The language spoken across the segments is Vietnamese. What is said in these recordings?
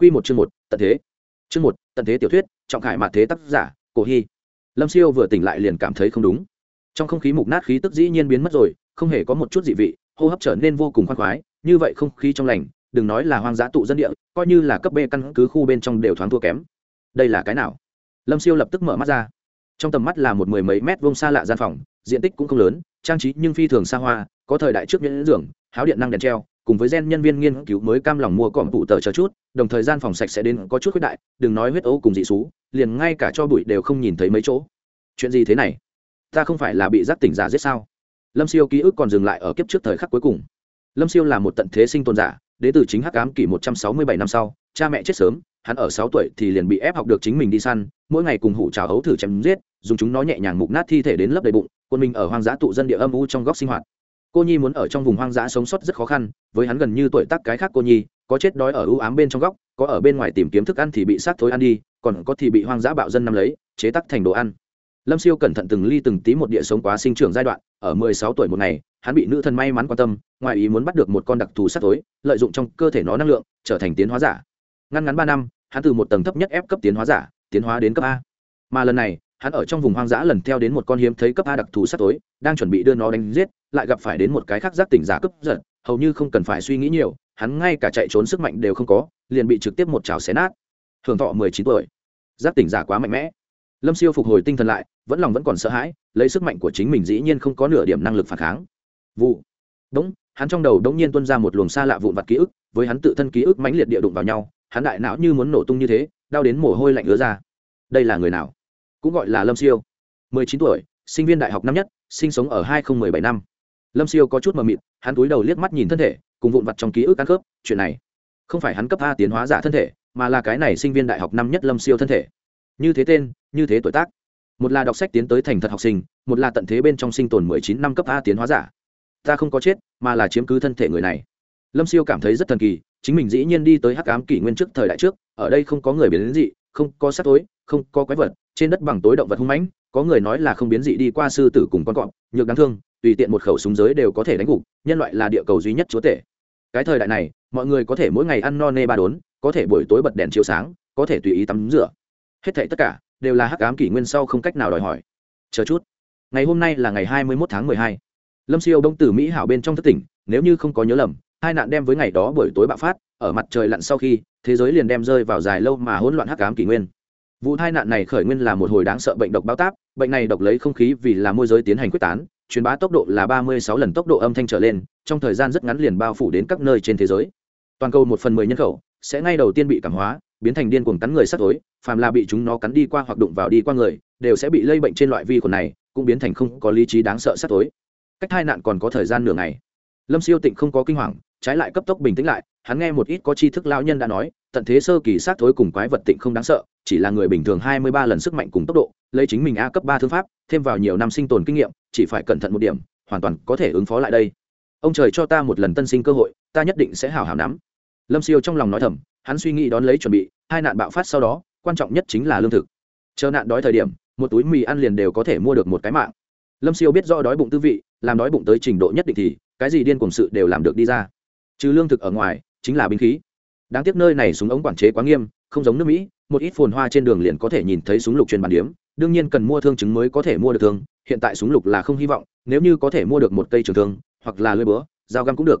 Quy một chương một, tận thế. Chương một, tận thế tiểu thuyết, trọng khải mạt thế tác giả, Cổ Hi. Lâm Siêu vừa tỉnh lại liền cảm thấy không đúng. Trong không khí mục nát khí tức dĩ nhiên biến mất rồi, không hề có một chút dị vị, hô hấp trở nên vô cùng khoan khoái, như vậy không khí trong lành, đừng nói là hoang dã tụ dân địa, coi như là cấp B căn cứ khu bên trong đều thoáng thua kém. Đây là cái nào? Lâm Siêu lập tức mở mắt ra. Trong tầm mắt là một mười mấy mét vuông xa lạ gian phòng, diện tích cũng không lớn, trang trí nhưng phi thường xa hoa, có thời đại trước nhẫn giường, háo điện năng đèn treo, cùng với gen nhân viên nghiên cứu mới cam lòng mua cọm tụ tờ chờ chút, đồng thời gian phòng sạch sẽ đến có chút khuyết đại, đừng nói huyết ấu cùng dị xú, liền ngay cả cho bụi đều không nhìn thấy mấy chỗ. Chuyện gì thế này? Ta không phải là bị giác tỉnh giả giết sao? Lâm siêu ký ức còn dừng lại ở kiếp trước thời khắc cuối cùng. Lâm siêu là một tận thế sinh tồn giả đến từ chính hắc ám kỷ một trăm sáu mươi bảy năm sau, cha mẹ chết sớm, hắn ở sáu tuổi thì liền bị ép học được chính mình đi săn, mỗi ngày cùng hủ trào hấu thử chém giết, dùng chúng nó nhẹ nhàng mục nát thi thể đến lấp đầy bụng, quân mình ở hoang dã tụ dân địa âm u trong góc sinh hoạt cô nhi muốn ở trong vùng hoang dã sống sót rất khó khăn, với hắn gần như tuổi tác cái khác cô nhi, có chết đói ở ưu ám bên trong góc, có ở bên ngoài tìm kiếm thức ăn thì bị sát thối ăn đi, còn có thì bị hoang dã bạo dân nắm lấy, chế tắc thành đồ ăn. Lâm siêu cẩn thận từng ly từng tí một địa sống quá sinh trưởng giai đoạn, ở mười sáu tuổi một ngày, hắn bị nữ thần may mắn quan tâm, ngoài ý muốn bắt được một con đặc thù sát thối, lợi dụng trong cơ thể nó năng lượng, trở thành tiến hóa giả. Ngăn ngắn ba năm, hắn từ một tầng thấp nhất ép cấp tiến hóa giả, tiến hóa đến cấp a. Mà lần này hắn ở trong vùng hoang dã lần theo đến một con hiếm thấy cấp a đặc thù sát tối, đang chuẩn bị đưa nó đánh giết, lại gặp phải đến một cái khác giác tỉnh giả cấp giật, hầu như không cần phải suy nghĩ nhiều, hắn ngay cả chạy trốn sức mạnh đều không có, liền bị trực tiếp một chảo xé nát. Thường thọ mười chín tuổi. Giác tỉnh giả quá mạnh mẽ. Lâm siêu phục hồi tinh thần lại, vẫn lòng vẫn còn sợ hãi, lấy sức mạnh của chính mình dĩ nhiên không có nửa điểm năng lực phản kháng. Vụ. Đống hắn trong đầu đống nhiên tuân ra một luồng xa lạ vụn vặt ký ức, với hắn tự thân ký ức mãnh liệt địa đụng vào nhau, hắn đại não như muốn nổ tung như thế, đau đến mồ hôi lạnh ứa ra. Đây là người nào? Cũng gọi là lâm siêu. Mười chín tuổi, sinh viên đại học năm nhất, sinh sống ở hai nghìn bảy năm. Lâm siêu có chút mờ mịt, hắn túi đầu liếc mắt nhìn thân thể, cùng vụn vặt trong ký ức ăn khớp, chuyện này. Không phải hắn cấp a tiến hóa giả thân thể, mà là cái này sinh viên đại học năm nhất lâm siêu thân thể. Như thế tên, như thế tuổi tác. Một là đọc sách tiến tới thành thật học sinh, một là tận thế bên trong sinh tồn mười chín năm cấp a tiến hóa giả. Ta không có chết, mà là chiếm cứ thân thể người này. Lâm siêu cảm thấy rất thần kỳ, chính mình dĩ nhiên đi tới hắc ám kỷ nguyên trước thời đại trước, ở đây không có người biến đến dị không có sắc tối, không có quái vật, trên đất bằng tối động vật hung mãnh, có người nói là không biến dị đi qua sư tử cùng con cọp, nhược đáng thương, tùy tiện một khẩu súng giới đều có thể đánh gục, nhân loại là địa cầu duy nhất chúa tể. Cái thời đại này, mọi người có thể mỗi ngày ăn no nê ba đốn, có thể buổi tối bật đèn chiếu sáng, có thể tùy ý tắm rửa. Hết thảy tất cả đều là hắc ám kỷ nguyên sau không cách nào đòi hỏi. Chờ chút. Ngày hôm nay là ngày hai mươi 21 tháng mười hai. Lâm siêu đông từ mỹ hảo bên trong thất tỉnh, nếu như không có nhớ lầm, hai nạn đem với ngày đó buổi tối bạo phát, ở mặt trời lặn sau khi thế giới liền đem rơi vào dài lâu mà hỗn loạn hắc ám kỷ nguyên. Vụ tai nạn này khởi nguyên là một hồi đáng sợ bệnh độc bao táp, bệnh này độc lấy không khí vì là môi giới tiến hành quyết tán, truyền bá tốc độ là ba mươi sáu lần tốc độ âm thanh trở lên, trong thời gian rất ngắn liền bao phủ đến các nơi trên thế giới. Toàn cầu một phần mười nhân khẩu sẽ ngay đầu tiên bị cảm hóa, biến thành điên cuồng cắn người sắc tối, phàm là bị chúng nó cắn đi qua hoặc đụng vào đi qua người, đều sẽ bị lây bệnh trên loại vi khuẩn này, cũng biến thành không có lý trí đáng sợ sắc tối. Cách hai nạn còn có thời gian nửa ngày. Lâm siêu tịnh không có kinh hoàng trái lại cấp tốc bình tĩnh lại, hắn nghe một ít có tri thức lão nhân đã nói, tận thế sơ kỳ sát thối cùng quái vật tịnh không đáng sợ, chỉ là người bình thường hai mươi ba lần sức mạnh cùng tốc độ, lấy chính mình a cấp ba thương pháp, thêm vào nhiều năm sinh tồn kinh nghiệm, chỉ phải cẩn thận một điểm, hoàn toàn có thể ứng phó lại đây. Ông trời cho ta một lần tân sinh cơ hội, ta nhất định sẽ hào hào nắm. Lâm siêu trong lòng nói thầm, hắn suy nghĩ đón lấy chuẩn bị, hai nạn bạo phát sau đó, quan trọng nhất chính là lương thực. Chờ nạn đói thời điểm, một túi mì ăn liền đều có thể mua được một cái mạng. Lâm siêu biết do đói bụng tư vị, làm đói bụng tới trình độ nhất định thì, cái gì điên cùng sự đều làm được đi ra trừ lương thực ở ngoài, chính là binh khí. Đáng tiếc nơi này súng ống quản chế quá nghiêm, không giống nước mỹ, một ít phồn hoa trên đường liền có thể nhìn thấy súng lục truyền bàn điếm, đương nhiên cần mua thương chứng mới có thể mua được thương, hiện tại súng lục là không hy vọng, nếu như có thể mua được một cây trường thương, hoặc là lưỡi búa, dao găm cũng được.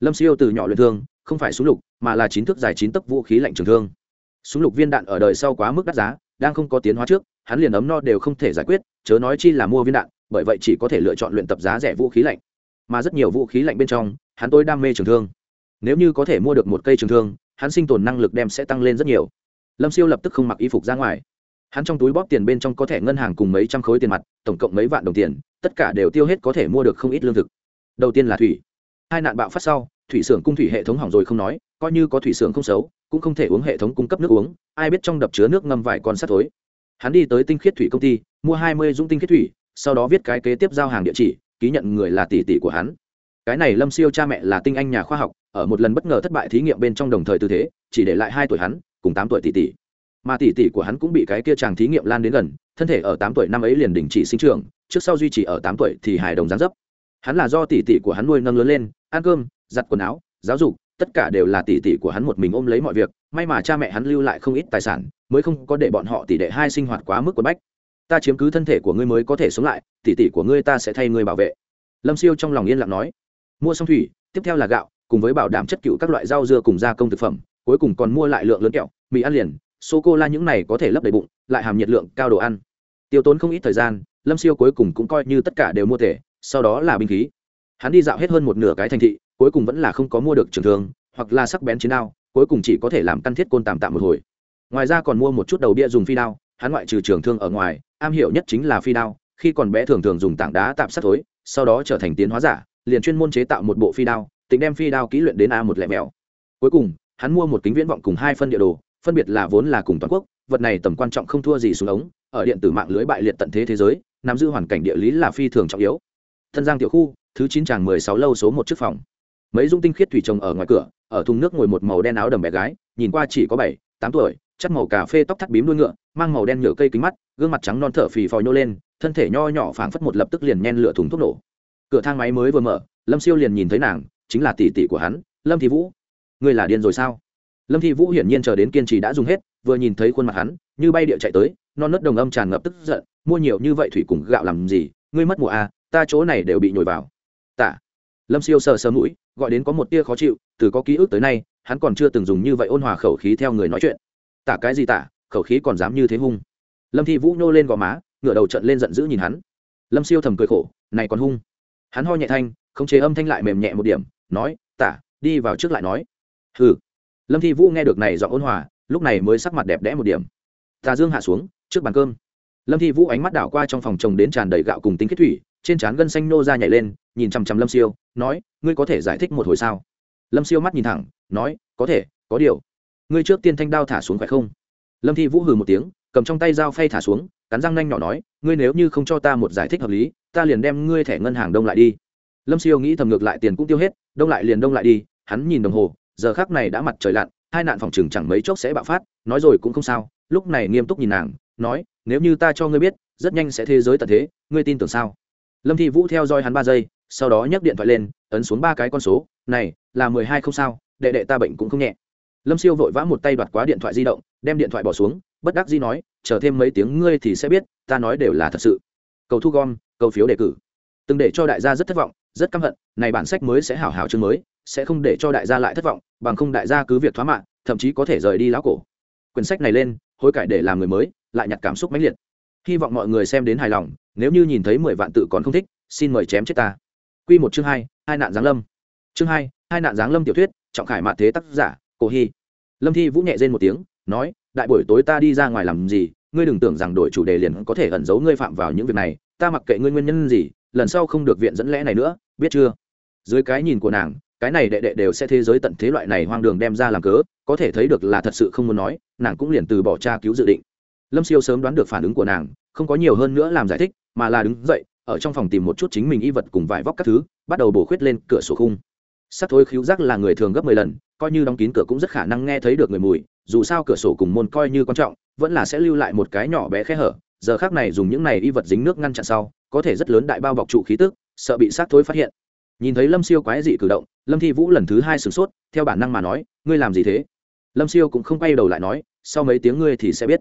Lâm siêu từ nhỏ luyện thương, không phải súng lục, mà là chín thước dài chín tấc vũ khí lạnh trường thương. Súng lục viên đạn ở đời sau quá mức đắt giá, đang không có tiến hóa trước, hắn liền ấm no đều không thể giải quyết, chớ nói chi là mua viên đạn, bởi vậy chỉ có thể lựa chọn luyện tập giá rẻ vũ khí lạnh. Mà rất nhiều vũ khí lạnh bên trong, hắn tôi đam mê trường thương nếu như có thể mua được một cây trường thương, hắn sinh tồn năng lực đem sẽ tăng lên rất nhiều. Lâm siêu lập tức không mặc y phục ra ngoài. Hắn trong túi bóp tiền bên trong có thẻ ngân hàng cùng mấy trăm khối tiền mặt, tổng cộng mấy vạn đồng tiền, tất cả đều tiêu hết có thể mua được không ít lương thực. Đầu tiên là thủy. Hai nạn bạo phát sau, thủy xưởng cung thủy hệ thống hỏng rồi không nói, coi như có thủy xưởng không xấu, cũng không thể uống hệ thống cung cấp nước uống, ai biết trong đập chứa nước ngâm vài con sắt thối. Hắn đi tới tinh khiết thủy công ty, mua hai mươi dung tinh khiết thủy, sau đó viết cái kế tiếp giao hàng địa chỉ, ký nhận người là tỷ tỷ của hắn cái này lâm siêu cha mẹ là tinh anh nhà khoa học, ở một lần bất ngờ thất bại thí nghiệm bên trong đồng thời tư thế, chỉ để lại hai tuổi hắn, cùng tám tuổi tỷ tỷ. Mà tỷ tỷ của hắn cũng bị cái kia chàng thí nghiệm lan đến gần, thân thể ở tám tuổi năm ấy liền đình chỉ sinh trưởng, trước sau duy trì ở tám tuổi thì hài đồng gián dấp. Hắn là do tỷ tỷ của hắn nuôi nâng lớn lên, ăn cơm, giặt quần áo, giáo dục, tất cả đều là tỷ tỷ của hắn một mình ôm lấy mọi việc, may mà cha mẹ hắn lưu lại không ít tài sản, mới không có để bọn họ tỷ đệ hai sinh hoạt quá mức quần bách. Ta chiếm cứ thân thể của ngươi mới có thể sống lại, tỷ tỷ của ngươi ta sẽ thay ngươi bảo vệ. Lâm siêu trong lòng yên lặng nói mua xong thủy, tiếp theo là gạo, cùng với bảo đảm chất cựu các loại rau dưa cùng gia công thực phẩm, cuối cùng còn mua lại lượng lớn kẹo, mì ăn liền, sô cô la những này có thể lấp đầy bụng, lại hàm nhiệt lượng cao đồ ăn. Tiêu tốn không ít thời gian, lâm siêu cuối cùng cũng coi như tất cả đều mua thể, sau đó là binh khí. Hắn đi dạo hết hơn một nửa cái thành thị, cuối cùng vẫn là không có mua được trường thương, hoặc là sắc bén chiến đao, cuối cùng chỉ có thể làm căn thiết côn tạm tạm một hồi. Ngoài ra còn mua một chút đầu bia dùng phi đao, hắn ngoại trừ trường thương ở ngoài, am hiểu nhất chính là phi đao, khi còn bé thường thường dùng tảng đá tạm sát thối, sau đó trở thành tiến hóa giả liền chuyên môn chế tạo một bộ phi đao, tính đem phi đao kỹ luyện đến a một lẻ mèo. Cuối cùng, hắn mua một kính viễn vọng cùng hai phân địa đồ, phân biệt là vốn là cùng toàn quốc, vật này tầm quan trọng không thua gì xuống ống, ở điện tử mạng lưới bại liệt tận thế thế giới, nắm giữ hoàn cảnh địa lý là phi thường trọng yếu. Thân giang tiểu khu, thứ chín tràng mười sáu lâu số một chiếc phòng. Mấy dung tinh khiết thủy trồng ở ngoài cửa, ở thùng nước ngồi một màu đen áo đầm bé gái, nhìn qua chỉ có bảy, tám tuổi, chất màu cà phê tóc thắt bím đuôi ngựa, mang màu đen nhựa cây kính mắt, gương mặt trắng non thở phì phò nhô lên, thân thể nho nhỏ phảng phất một lập tức liền nhen lửa thùng thuốc nổ cửa thang máy mới vừa mở, lâm siêu liền nhìn thấy nàng, chính là tỷ tỷ của hắn, lâm thị vũ. Ngươi là điên rồi sao? Lâm thị vũ hiển nhiên chờ đến kiên trì đã dùng hết, vừa nhìn thấy khuôn mặt hắn, như bay địa chạy tới, non nớt đồng âm tràn ngập tức giận, mua nhiều như vậy thủy cùng gạo làm gì? Ngươi mất mùa à ta chỗ này đều bị nhồi vào. Tạ. Lâm siêu sờ sờ mũi, gọi đến có một tia khó chịu, từ có ký ức tới nay, hắn còn chưa từng dùng như vậy ôn hòa khẩu khí theo người nói chuyện. Tả cái gì tả khẩu khí còn dám như thế hung? Lâm thi vũ nô lên gò má, ngửa đầu trận lên giận dữ nhìn hắn. Lâm siêu thầm cười khổ, này còn hung hắn ho nhẹ thanh, khống chế âm thanh lại mềm nhẹ một điểm, nói, tả, đi vào trước lại nói. Hừ. Lâm thi vũ nghe được này dọn ôn hòa, lúc này mới sắc mặt đẹp đẽ một điểm. Tà dương hạ xuống, trước bàn cơm. Lâm thi vũ ánh mắt đảo qua trong phòng chồng đến tràn đầy gạo cùng tính kết thủy, trên trán gân xanh nô ra nhảy lên, nhìn chằm chằm lâm siêu, nói, ngươi có thể giải thích một hồi sao? Lâm siêu mắt nhìn thẳng, nói, có thể, có điều. Ngươi trước tiên thanh đao thả xuống phải không? Lâm thi vũ hừ một tiếng, cầm trong tay dao phay thả xuống, cắn răng nanh nhỏ nói, ngươi nếu như không cho ta một giải thích hợp lý ta liền đem ngươi thẻ ngân hàng đông lại đi. Lâm siêu nghĩ thầm ngược lại tiền cũng tiêu hết, đông lại liền đông lại đi, hắn nhìn đồng hồ, giờ khác này đã mặt trời lặn, hai nạn phòng chừng chẳng mấy chốc sẽ bạo phát, nói rồi cũng không sao, lúc này nghiêm túc nhìn nàng, nói, nếu như ta cho ngươi biết, rất nhanh sẽ thế giới tận thế, ngươi tin tưởng sao? Lâm thi vũ theo dõi hắn ba giây, sau đó nhấc điện thoại lên, ấn xuống ba cái con số, này, là mười hai không sao, đệ đệ ta bệnh cũng không nhẹ. Lâm siêu vội vã một tay đoạt quá điện thoại di động, đem điện thoại bỏ xuống, bất đắc dĩ nói, chờ thêm mấy tiếng ngươi thì sẽ biết, ta nói đều là thật sự. Cầu thu gom cầu phiếu đề cử. Từng để cho đại gia rất thất vọng, rất căm hận, này bản sách mới sẽ hảo hảo chương mới, sẽ không để cho đại gia lại thất vọng, bằng không đại gia cứ việc thoá mạng, thậm chí có thể rời đi lão cổ. Quyển sách này lên, hối cải để làm người mới, lại nhặt cảm xúc mãnh liệt. Hy vọng mọi người xem đến hài lòng, nếu như nhìn thấy mười vạn tự còn không thích, xin mời chém chết ta. Q một chương hai hai nạn giáng lâm. Chương hai hai nạn giáng lâm tiểu thuyết, trọng khải mạ thế tác giả, cổ hy. Lâm thi vũ nhẹ rên một tiếng, nói, đại buổi tối ta đi ra ngoài làm gì? Ngươi đừng tưởng rằng đổi chủ đề liền có thể ẩn giấu ngươi phạm vào những việc này ta mặc kệ ngươi nguyên nhân gì, lần sau không được viện dẫn lẽ này nữa, biết chưa? Dưới cái nhìn của nàng, cái này đệ đệ đều sẽ thế giới tận thế loại này hoang đường đem ra làm cớ, có thể thấy được là thật sự không muốn nói, nàng cũng liền từ bỏ tra cứu dự định. Lâm siêu sớm đoán được phản ứng của nàng, không có nhiều hơn nữa làm giải thích, mà là đứng dậy, ở trong phòng tìm một chút chính mình y vật cùng vải vóc các thứ, bắt đầu bổ khuyết lên cửa sổ khung. Sắc thối khíu giác là người thường gấp mười lần, coi như đóng kín cửa cũng rất khả năng nghe thấy được người mùi, dù sao cửa sổ cùng môn coi như quan trọng, vẫn là sẽ lưu lại một cái nhỏ bé khe hở giờ khác này dùng những này y vật dính nước ngăn chặn sau, có thể rất lớn đại bao bọc trụ khí tức, sợ bị sát thối phát hiện. Nhìn thấy lâm siêu quái dị cử động, lâm thi vũ lần thứ hai sửng sốt, theo bản năng mà nói, ngươi làm gì thế? Lâm siêu cũng không quay đầu lại nói, sau mấy tiếng ngươi thì sẽ biết.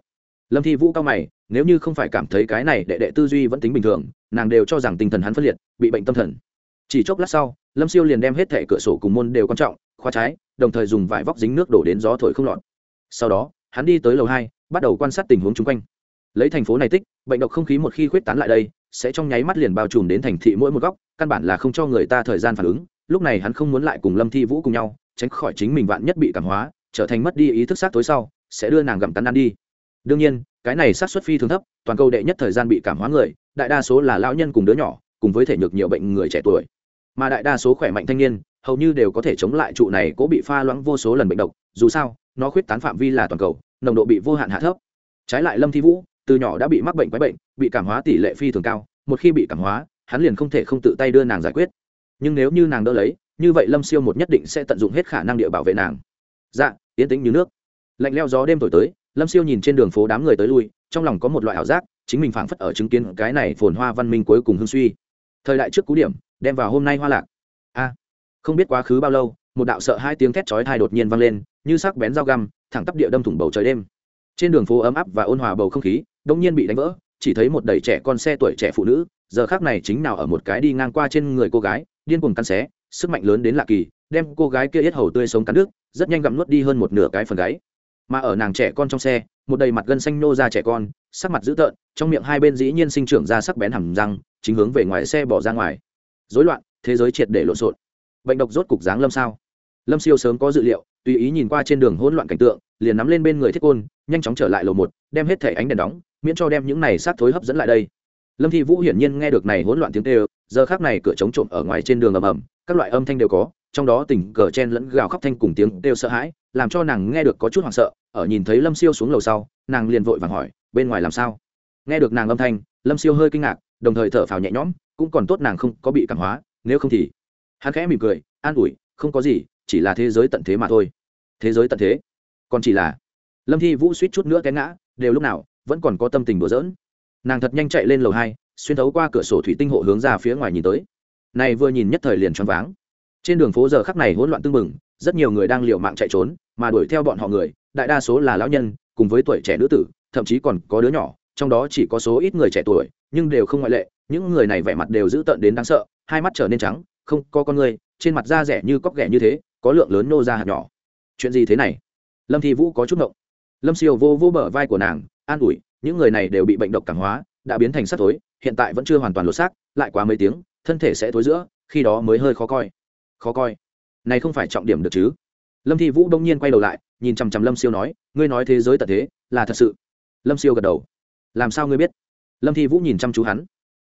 Lâm thi vũ cao mày, nếu như không phải cảm thấy cái này đệ đệ tư duy vẫn tính bình thường, nàng đều cho rằng tinh thần hắn phân liệt, bị bệnh tâm thần. Chỉ chốc lát sau, lâm siêu liền đem hết thẻ cửa sổ cùng môn đều quan trọng, khóa trái, đồng thời dùng vải vóc dính nước đổ đến gió thổi không lọt. Sau đó, hắn đi tới lầu hai, bắt đầu quan sát tình huống chung quanh lấy thành phố này tích, bệnh độc không khí một khi khuyết tán lại đây, sẽ trong nháy mắt liền bao trùm đến thành thị mỗi một góc, căn bản là không cho người ta thời gian phản ứng. Lúc này hắn không muốn lại cùng lâm thi vũ cùng nhau, tránh khỏi chính mình vạn nhất bị cảm hóa, trở thành mất đi ý thức sát tối sau, sẽ đưa nàng gặm cắn ăn đi. Đương nhiên, cái này sát xuất phi thường thấp, toàn cầu đệ nhất thời gian bị cảm hóa người, đại đa số là lão nhân cùng đứa nhỏ, cùng với thể nhược nhiều bệnh người trẻ tuổi. Mà đại đa số khỏe mạnh thanh niên, hầu như đều có thể chống lại trụ này cố bị pha loãng vô số lần bệnh độc, dù sao, nó khuyết tán phạm vi là toàn cầu, nồng độ bị vô hạn hạ thấp. Trái lại lâm thi vũ từ nhỏ đã bị mắc bệnh quái bệnh, bị cảm hóa tỷ lệ phi thường cao, một khi bị cảm hóa, hắn liền không thể không tự tay đưa nàng giải quyết. Nhưng nếu như nàng đỡ lấy, như vậy lâm siêu một nhất định sẽ tận dụng hết khả năng địa bảo vệ nàng. Dạ yên tĩnh như nước. Lạnh leo gió đêm thổi tới, lâm siêu nhìn trên đường phố đám người tới lui, trong lòng có một loại ảo giác, chính mình phảng phất ở chứng kiến cái này phồn hoa văn minh cuối cùng hương suy. Thời đại trước cú điểm, đem vào hôm nay hoa lạc. A, không biết quá khứ bao lâu, một đạo sợ hai tiếng thét chói thai đột nhiên vang lên, như sắc bén dao găm, thẳng tắp địa đâm thủng bầu trời đêm trên đường phố ấm áp và ôn hòa bầu không khí đông nhiên bị đánh vỡ, chỉ thấy một đầy trẻ con xe tuổi trẻ phụ nữ, giờ khác này chính nào ở một cái đi ngang qua trên người cô gái, điên cuồng cắn xé, sức mạnh lớn đến lạ kỳ, đem cô gái kia yết hầu tươi sống cắn nước rất nhanh gặm nuốt đi hơn một nửa cái phần gáy. Mà ở nàng trẻ con trong xe, một đầy mặt gân xanh nô ra trẻ con, sắc mặt dữ tợn, trong miệng hai bên dĩ nhiên sinh trưởng ra sắc bén hầm răng, chính hướng về ngoài xe bỏ ra ngoài. Dối loạn, thế giới triệt để lộn xộn. Bệnh độc rốt cục dáng lâm sao? Lâm siêu sớm có dự liệu tùy ý nhìn qua trên đường hỗn loạn cảnh tượng, liền nắm lên bên người thiết côn, nhanh chóng trở lại lầu một, đem hết thẻ ánh đèn đóng, miễn cho đem những này sát thối hấp dẫn lại đây. Lâm thi vũ hiển nhiên nghe được này hỗn loạn tiếng tê giờ khác này cửa chống trộm ở ngoài trên đường ầm ầm, các loại âm thanh đều có, trong đó tình cờ chen lẫn gào khóc thanh cùng tiếng kêu sợ hãi, làm cho nàng nghe được có chút hoảng sợ, ở nhìn thấy lâm siêu xuống lầu sau, nàng liền vội vàng hỏi, bên ngoài làm sao? Nghe được nàng âm thanh, lâm siêu hơi kinh ngạc, đồng thời thở phào nhẹ nhõm, cũng còn tốt nàng không có bị cảm hóa, nếu không thì hắn khẽ mỉm cười, an ủi, không có gì chỉ là thế giới tận thế mà thôi. Thế giới tận thế? Còn chỉ là lâm thi vũ suýt chút nữa té ngã, đều lúc nào vẫn còn có tâm tình đùa giỡn. Nàng thật nhanh chạy lên lầu hai, xuyên thấu qua cửa sổ thủy tinh hộ hướng ra phía ngoài nhìn tới. Này vừa nhìn nhất thời liền choáng váng. Trên đường phố giờ khắc này hỗn loạn tưng bừng, rất nhiều người đang liều mạng chạy trốn, mà đuổi theo bọn họ người, đại đa số là lão nhân, cùng với tuổi trẻ nữ tử, thậm chí còn có đứa nhỏ, trong đó chỉ có số ít người trẻ tuổi, nhưng đều không ngoại lệ, những người này vẻ mặt đều dữ tợn đến đáng sợ, hai mắt trở nên trắng, không có con người, trên mặt da rẻ như cóc ghẻ như thế có lượng lớn nô ra hạt nhỏ. Chuyện gì thế này? Lâm thi vũ có chút ngộng. Lâm siêu vô vô bờ vai của nàng, an ủi, những người này đều bị bệnh độc cảm hóa, đã biến thành sắt thối, hiện tại vẫn chưa hoàn toàn lột xác, lại quá mấy tiếng, thân thể sẽ thối giữa, khi đó mới hơi khó coi. Khó coi? Này không phải trọng điểm được chứ? Lâm thi vũ đông nhiên quay đầu lại, nhìn chằm chằm lâm siêu nói, ngươi nói thế giới tận thế, là thật sự. Lâm siêu gật đầu. Làm sao ngươi biết? Lâm thi vũ nhìn chăm chú hắn.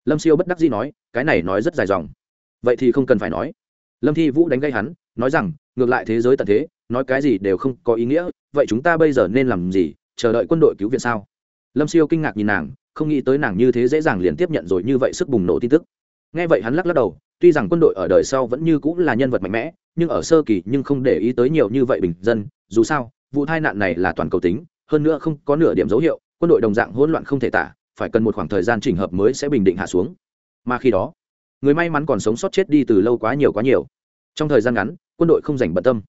Lâm siêu bất đắc dĩ nói, cái này nói rất dài dòng. Vậy thì không cần phải nói. Lâm thi vũ đánh gây hắn nói rằng, ngược lại thế giới tận thế, nói cái gì đều không có ý nghĩa, vậy chúng ta bây giờ nên làm gì, chờ đợi quân đội cứu viện sao? Lâm siêu kinh ngạc nhìn nàng, không nghĩ tới nàng như thế dễ dàng liền tiếp nhận rồi như vậy sức bùng nổ tin tức. Nghe vậy hắn lắc lắc đầu, tuy rằng quân đội ở đời sau vẫn như cũng là nhân vật mạnh mẽ, nhưng ở sơ kỳ nhưng không để ý tới nhiều như vậy bình dân, dù sao, vụ tai nạn này là toàn cầu tính, hơn nữa không có nửa điểm dấu hiệu, quân đội đồng dạng hỗn loạn không thể tả, phải cần một khoảng thời gian chỉnh hợp mới sẽ bình định hạ xuống. Mà khi đó, người may mắn còn sống sót chết đi từ lâu quá nhiều quá nhiều. Trong thời gian ngắn quân đội không dành bận tâm.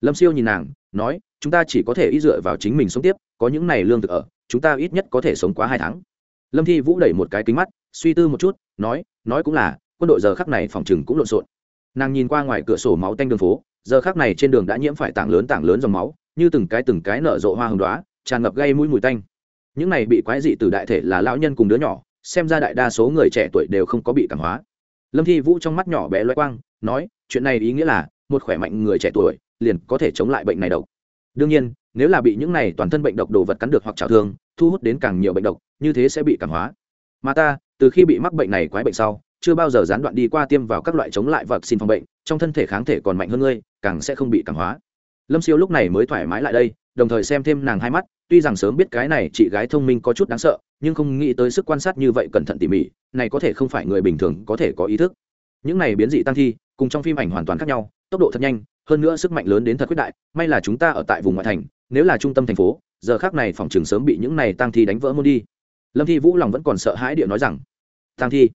Lâm siêu nhìn nàng, nói, chúng ta chỉ có thể ý dựa vào chính mình sống tiếp, có những này lương thực ở, chúng ta ít nhất có thể sống quá hai tháng. Lâm thi vũ đẩy một cái kính mắt, suy tư một chút, nói nói cũng là, quân đội giờ khắc này phòng chừng cũng lộn xộn. Nàng nhìn qua ngoài cửa sổ máu tanh đường phố, giờ khắc này trên đường đã nhiễm phải tảng lớn tảng lớn dòng máu, như từng cái từng cái nở rộ hoa hồng đoá tràn ngập gây mũi mùi tanh. Những này bị quái dị từ đại thể là lão nhân cùng đứa nhỏ, xem ra đại đa số người trẻ tuổi đều không có bị cảm hóa. Lâm thi vũ trong mắt nhỏ bé loay quang, nói, chuyện này ý nghĩa là một khỏe mạnh người trẻ tuổi, liền có thể chống lại bệnh này độc. Đương nhiên, nếu là bị những này toàn thân bệnh độc đồ vật cắn được hoặc trào thương, thu hút đến càng nhiều bệnh độc, như thế sẽ bị cảm hóa. Mà ta, từ khi bị mắc bệnh này quái bệnh sau, chưa bao giờ gián đoạn đi qua tiêm vào các loại chống lại vật xin phòng bệnh, trong thân thể kháng thể còn mạnh hơn ngươi, càng sẽ không bị cảm hóa. Lâm siêu lúc này mới thoải mái lại đây, đồng thời xem thêm nàng hai mắt, tuy rằng sớm biết cái này chị gái thông minh có chút đáng sợ, nhưng không nghĩ tới sức quan sát như vậy cẩn thận tỉ mỉ, này có thể không phải người bình thường có thể có ý thức. Những này biến dị tăng thi, cùng trong phim ảnh hoàn toàn khác nhau tốc độ thật nhanh, hơn nữa sức mạnh lớn đến thật quyết đại, may là chúng ta ở tại vùng ngoại thành, nếu là trung tâm thành phố, giờ khác này phòng trường sớm bị những này tăng thi đánh vỡ môn đi. Lâm thi vũ lòng vẫn còn sợ hãi địa nói rằng tăng thi?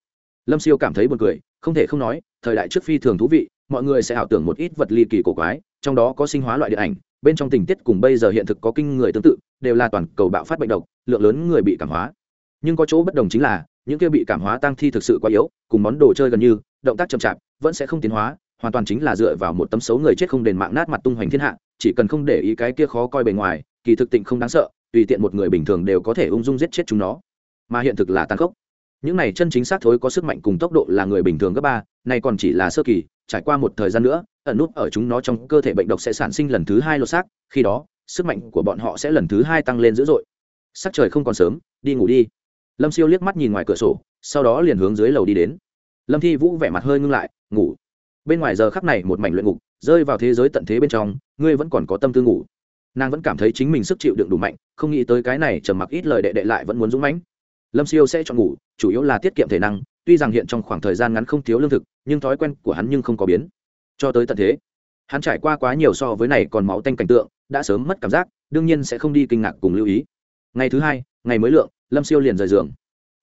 Lâm siêu cảm thấy buồn cười, không thể không nói, thời đại trước phi thường thú vị, mọi người sẽ ảo tưởng một ít vật ly kỳ cổ quái, trong đó có sinh hóa loại điện ảnh, bên trong tình tiết cùng bây giờ hiện thực có kinh người tương tự, đều là toàn cầu bạo phát bệnh độc, lượng lớn người bị cảm hóa. Nhưng có chỗ bất đồng chính là, những kia bị cảm hóa tăng thi thực sự quá yếu, cùng món đồ chơi gần như, động tác chậm chạp, vẫn sẽ không tiến hóa hoàn toàn chính là dựa vào một tấm xấu người chết không đền mạng nát mặt tung hoành thiên hạ, chỉ cần không để ý cái kia khó coi bề ngoài, kỳ thực tịnh không đáng sợ, tùy tiện một người bình thường đều có thể ung dung giết chết chúng nó. Mà hiện thực là tàn khốc. Những này chân chính xác thối có sức mạnh cùng tốc độ là người bình thường gấp ba này còn chỉ là sơ kỳ, trải qua một thời gian nữa, ẩn nút ở chúng nó trong cơ thể bệnh độc sẽ sản sinh lần thứ hai lột xác, khi đó, sức mạnh của bọn họ sẽ lần thứ hai tăng lên dữ dội. Sắc trời không còn sớm, đi ngủ đi. Lâm siêu liếc mắt nhìn ngoài cửa sổ, sau đó liền hướng dưới lầu đi đến. Lâm thi vũ vẻ mặt hơi ngưng lại, ngủ bên ngoài giờ khắc này một mảnh luyện ngục, rơi vào thế giới tận thế bên trong, ngươi vẫn còn có tâm tư ngủ. Nàng vẫn cảm thấy chính mình sức chịu đựng đủ mạnh, không nghĩ tới cái này trầm mặc ít lời đệ đệ lại vẫn muốn dũng mãnh. Lâm siêu sẽ chọn ngủ, chủ yếu là tiết kiệm thể năng, tuy rằng hiện trong khoảng thời gian ngắn không thiếu lương thực, nhưng thói quen của hắn nhưng không có biến. Cho tới tận thế, hắn trải qua quá nhiều so với này còn máu tanh cảnh tượng, đã sớm mất cảm giác, đương nhiên sẽ không đi kinh ngạc cùng lưu ý. Ngày thứ hai, ngày mới lượng, lâm siêu liền rời giường.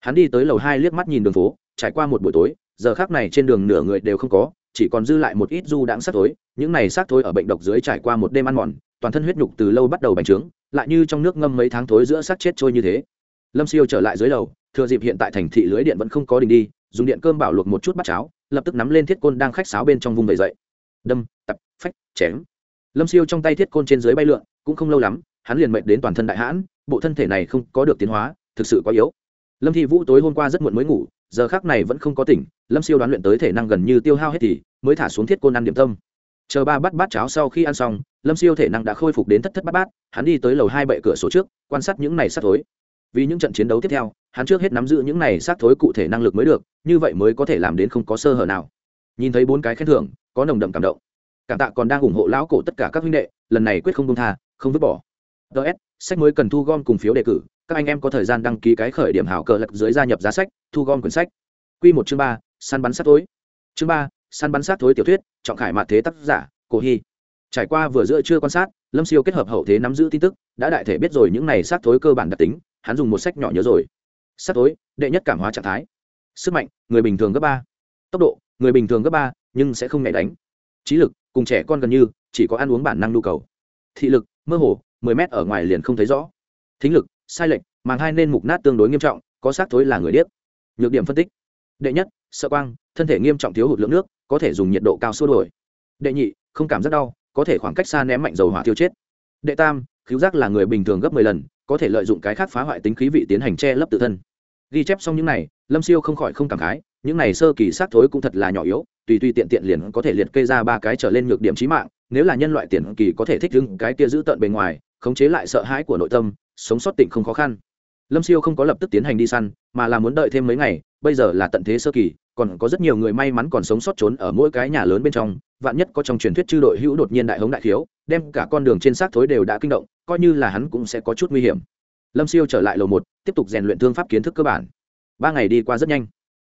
Hắn đi tới lầu hai liếc mắt nhìn đường phố, trải qua một buổi tối, giờ khác này trên đường nửa người đều không có chỉ còn dư lại một ít du đãng xác thối, những này xác thối ở bệnh độc dưới trải qua một đêm ăn mòn, toàn thân huyết nhục từ lâu bắt đầu bành trướng, lại như trong nước ngâm mấy tháng thối giữa xác chết trôi như thế. Lâm siêu trở lại dưới lầu, thừa dịp hiện tại thành thị lưới điện vẫn không có đình đi, dùng điện cơm bảo luộc một chút bắt cháo, lập tức nắm lên thiết côn đang khách sáo bên trong vùng vẩy dậy. Đâm, tập, phách, chém. Lâm siêu trong tay thiết côn trên dưới bay lượn, cũng không lâu lắm, hắn liền mệt đến toàn thân đại hãn, bộ thân thể này không có được tiến hóa, thực sự quá yếu. Lâm thi vũ tối hôm qua rất muộn mới ngủ giờ khác này vẫn không có tỉnh, lâm siêu đoán luyện tới thể năng gần như tiêu hao hết thì mới thả xuống thiết côn ăn điểm tâm. Chờ ba bát bát cháo sau khi ăn xong, lâm siêu thể năng đã khôi phục đến thất thất bát bát, hắn đi tới lầu hai bệ cửa sổ trước, quan sát những này sát thối. Vì những trận chiến đấu tiếp theo, hắn trước hết nắm giữ những này sát thối cụ thể năng lực mới được, như vậy mới có thể làm đến không có sơ hở nào. Nhìn thấy bốn cái khen thưởng, có nồng đậm cảm động. Cảm tạ còn đang ủng hộ lão cổ tất cả các huynh đệ, lần này quyết không công tha, không vứt bỏ. Ts sách mới cần thu gom cùng phiếu đề cử các anh em có thời gian đăng ký cái khởi điểm hảo cờ lật dưới gia nhập giá sách, thu gom quyển sách. Q một chương ba, săn bắn sát thối. Chương ba, săn bắn sát thối tiểu thuyết, trọng khải mạt thế tác giả, cổ hy. Trải qua vừa giữa chưa quan sát, lâm siêu kết hợp hậu thế nắm giữ tin tức, đã đại thể biết rồi những này sát thối cơ bản đặc tính, hắn dùng một sách nhỏ nhớ rồi. Sát thối, đệ nhất cảm hóa trạng thái. Sức mạnh, người bình thường gấp ba. Tốc độ, người bình thường gấp ba, nhưng sẽ không nhảy đánh. Trí lực, cùng trẻ con gần như, chỉ có ăn uống bản năng nhu cầu. Thị lực, mơ hồ, mười mét ở ngoài liền không thấy rõ. Thính lực sai lệch, màng hai nên mục nát tương đối nghiêm trọng, có xác thối là người điếc. Nhược điểm phân tích. Đệ nhất, sợ quang, thân thể nghiêm trọng thiếu hụt lượng nước, có thể dùng nhiệt độ cao xua đổi. Đệ nhị, không cảm giác đau, có thể khoảng cách xa ném mạnh dầu hỏa tiêu chết. Đệ tam khiếu giác là người bình thường gấp mười lần, có thể lợi dụng cái khác phá hoại tính khí vị tiến hành che lấp tự thân. Ghi chép xong những này, lâm siêu không khỏi không cảm khái, những này sơ kỳ xác thối cũng thật là nhỏ yếu, tùy tùy tiện tiện liền có thể liệt kê ra ba cái trở lên nhược điểm trí mạng, nếu là nhân loại tiền kỳ có thể thích ứng cái kia giữ tận bề ngoài, khống chế lại sợ hãi của nội tâm sống sót tịnh không khó khăn. Lâm siêu không có lập tức tiến hành đi săn, mà là muốn đợi thêm mấy ngày, bây giờ là tận thế sơ kỳ, còn có rất nhiều người may mắn còn sống sót trốn ở mỗi cái nhà lớn bên trong, vạn nhất có trong truyền thuyết chư đội hữu đột nhiên đại hống đại khiếu đem cả con đường trên xác thối đều đã kinh động, coi như là hắn cũng sẽ có chút nguy hiểm. Lâm siêu trở lại lầu một, tiếp tục rèn luyện thương pháp kiến thức cơ bản. Ba ngày đi qua rất nhanh.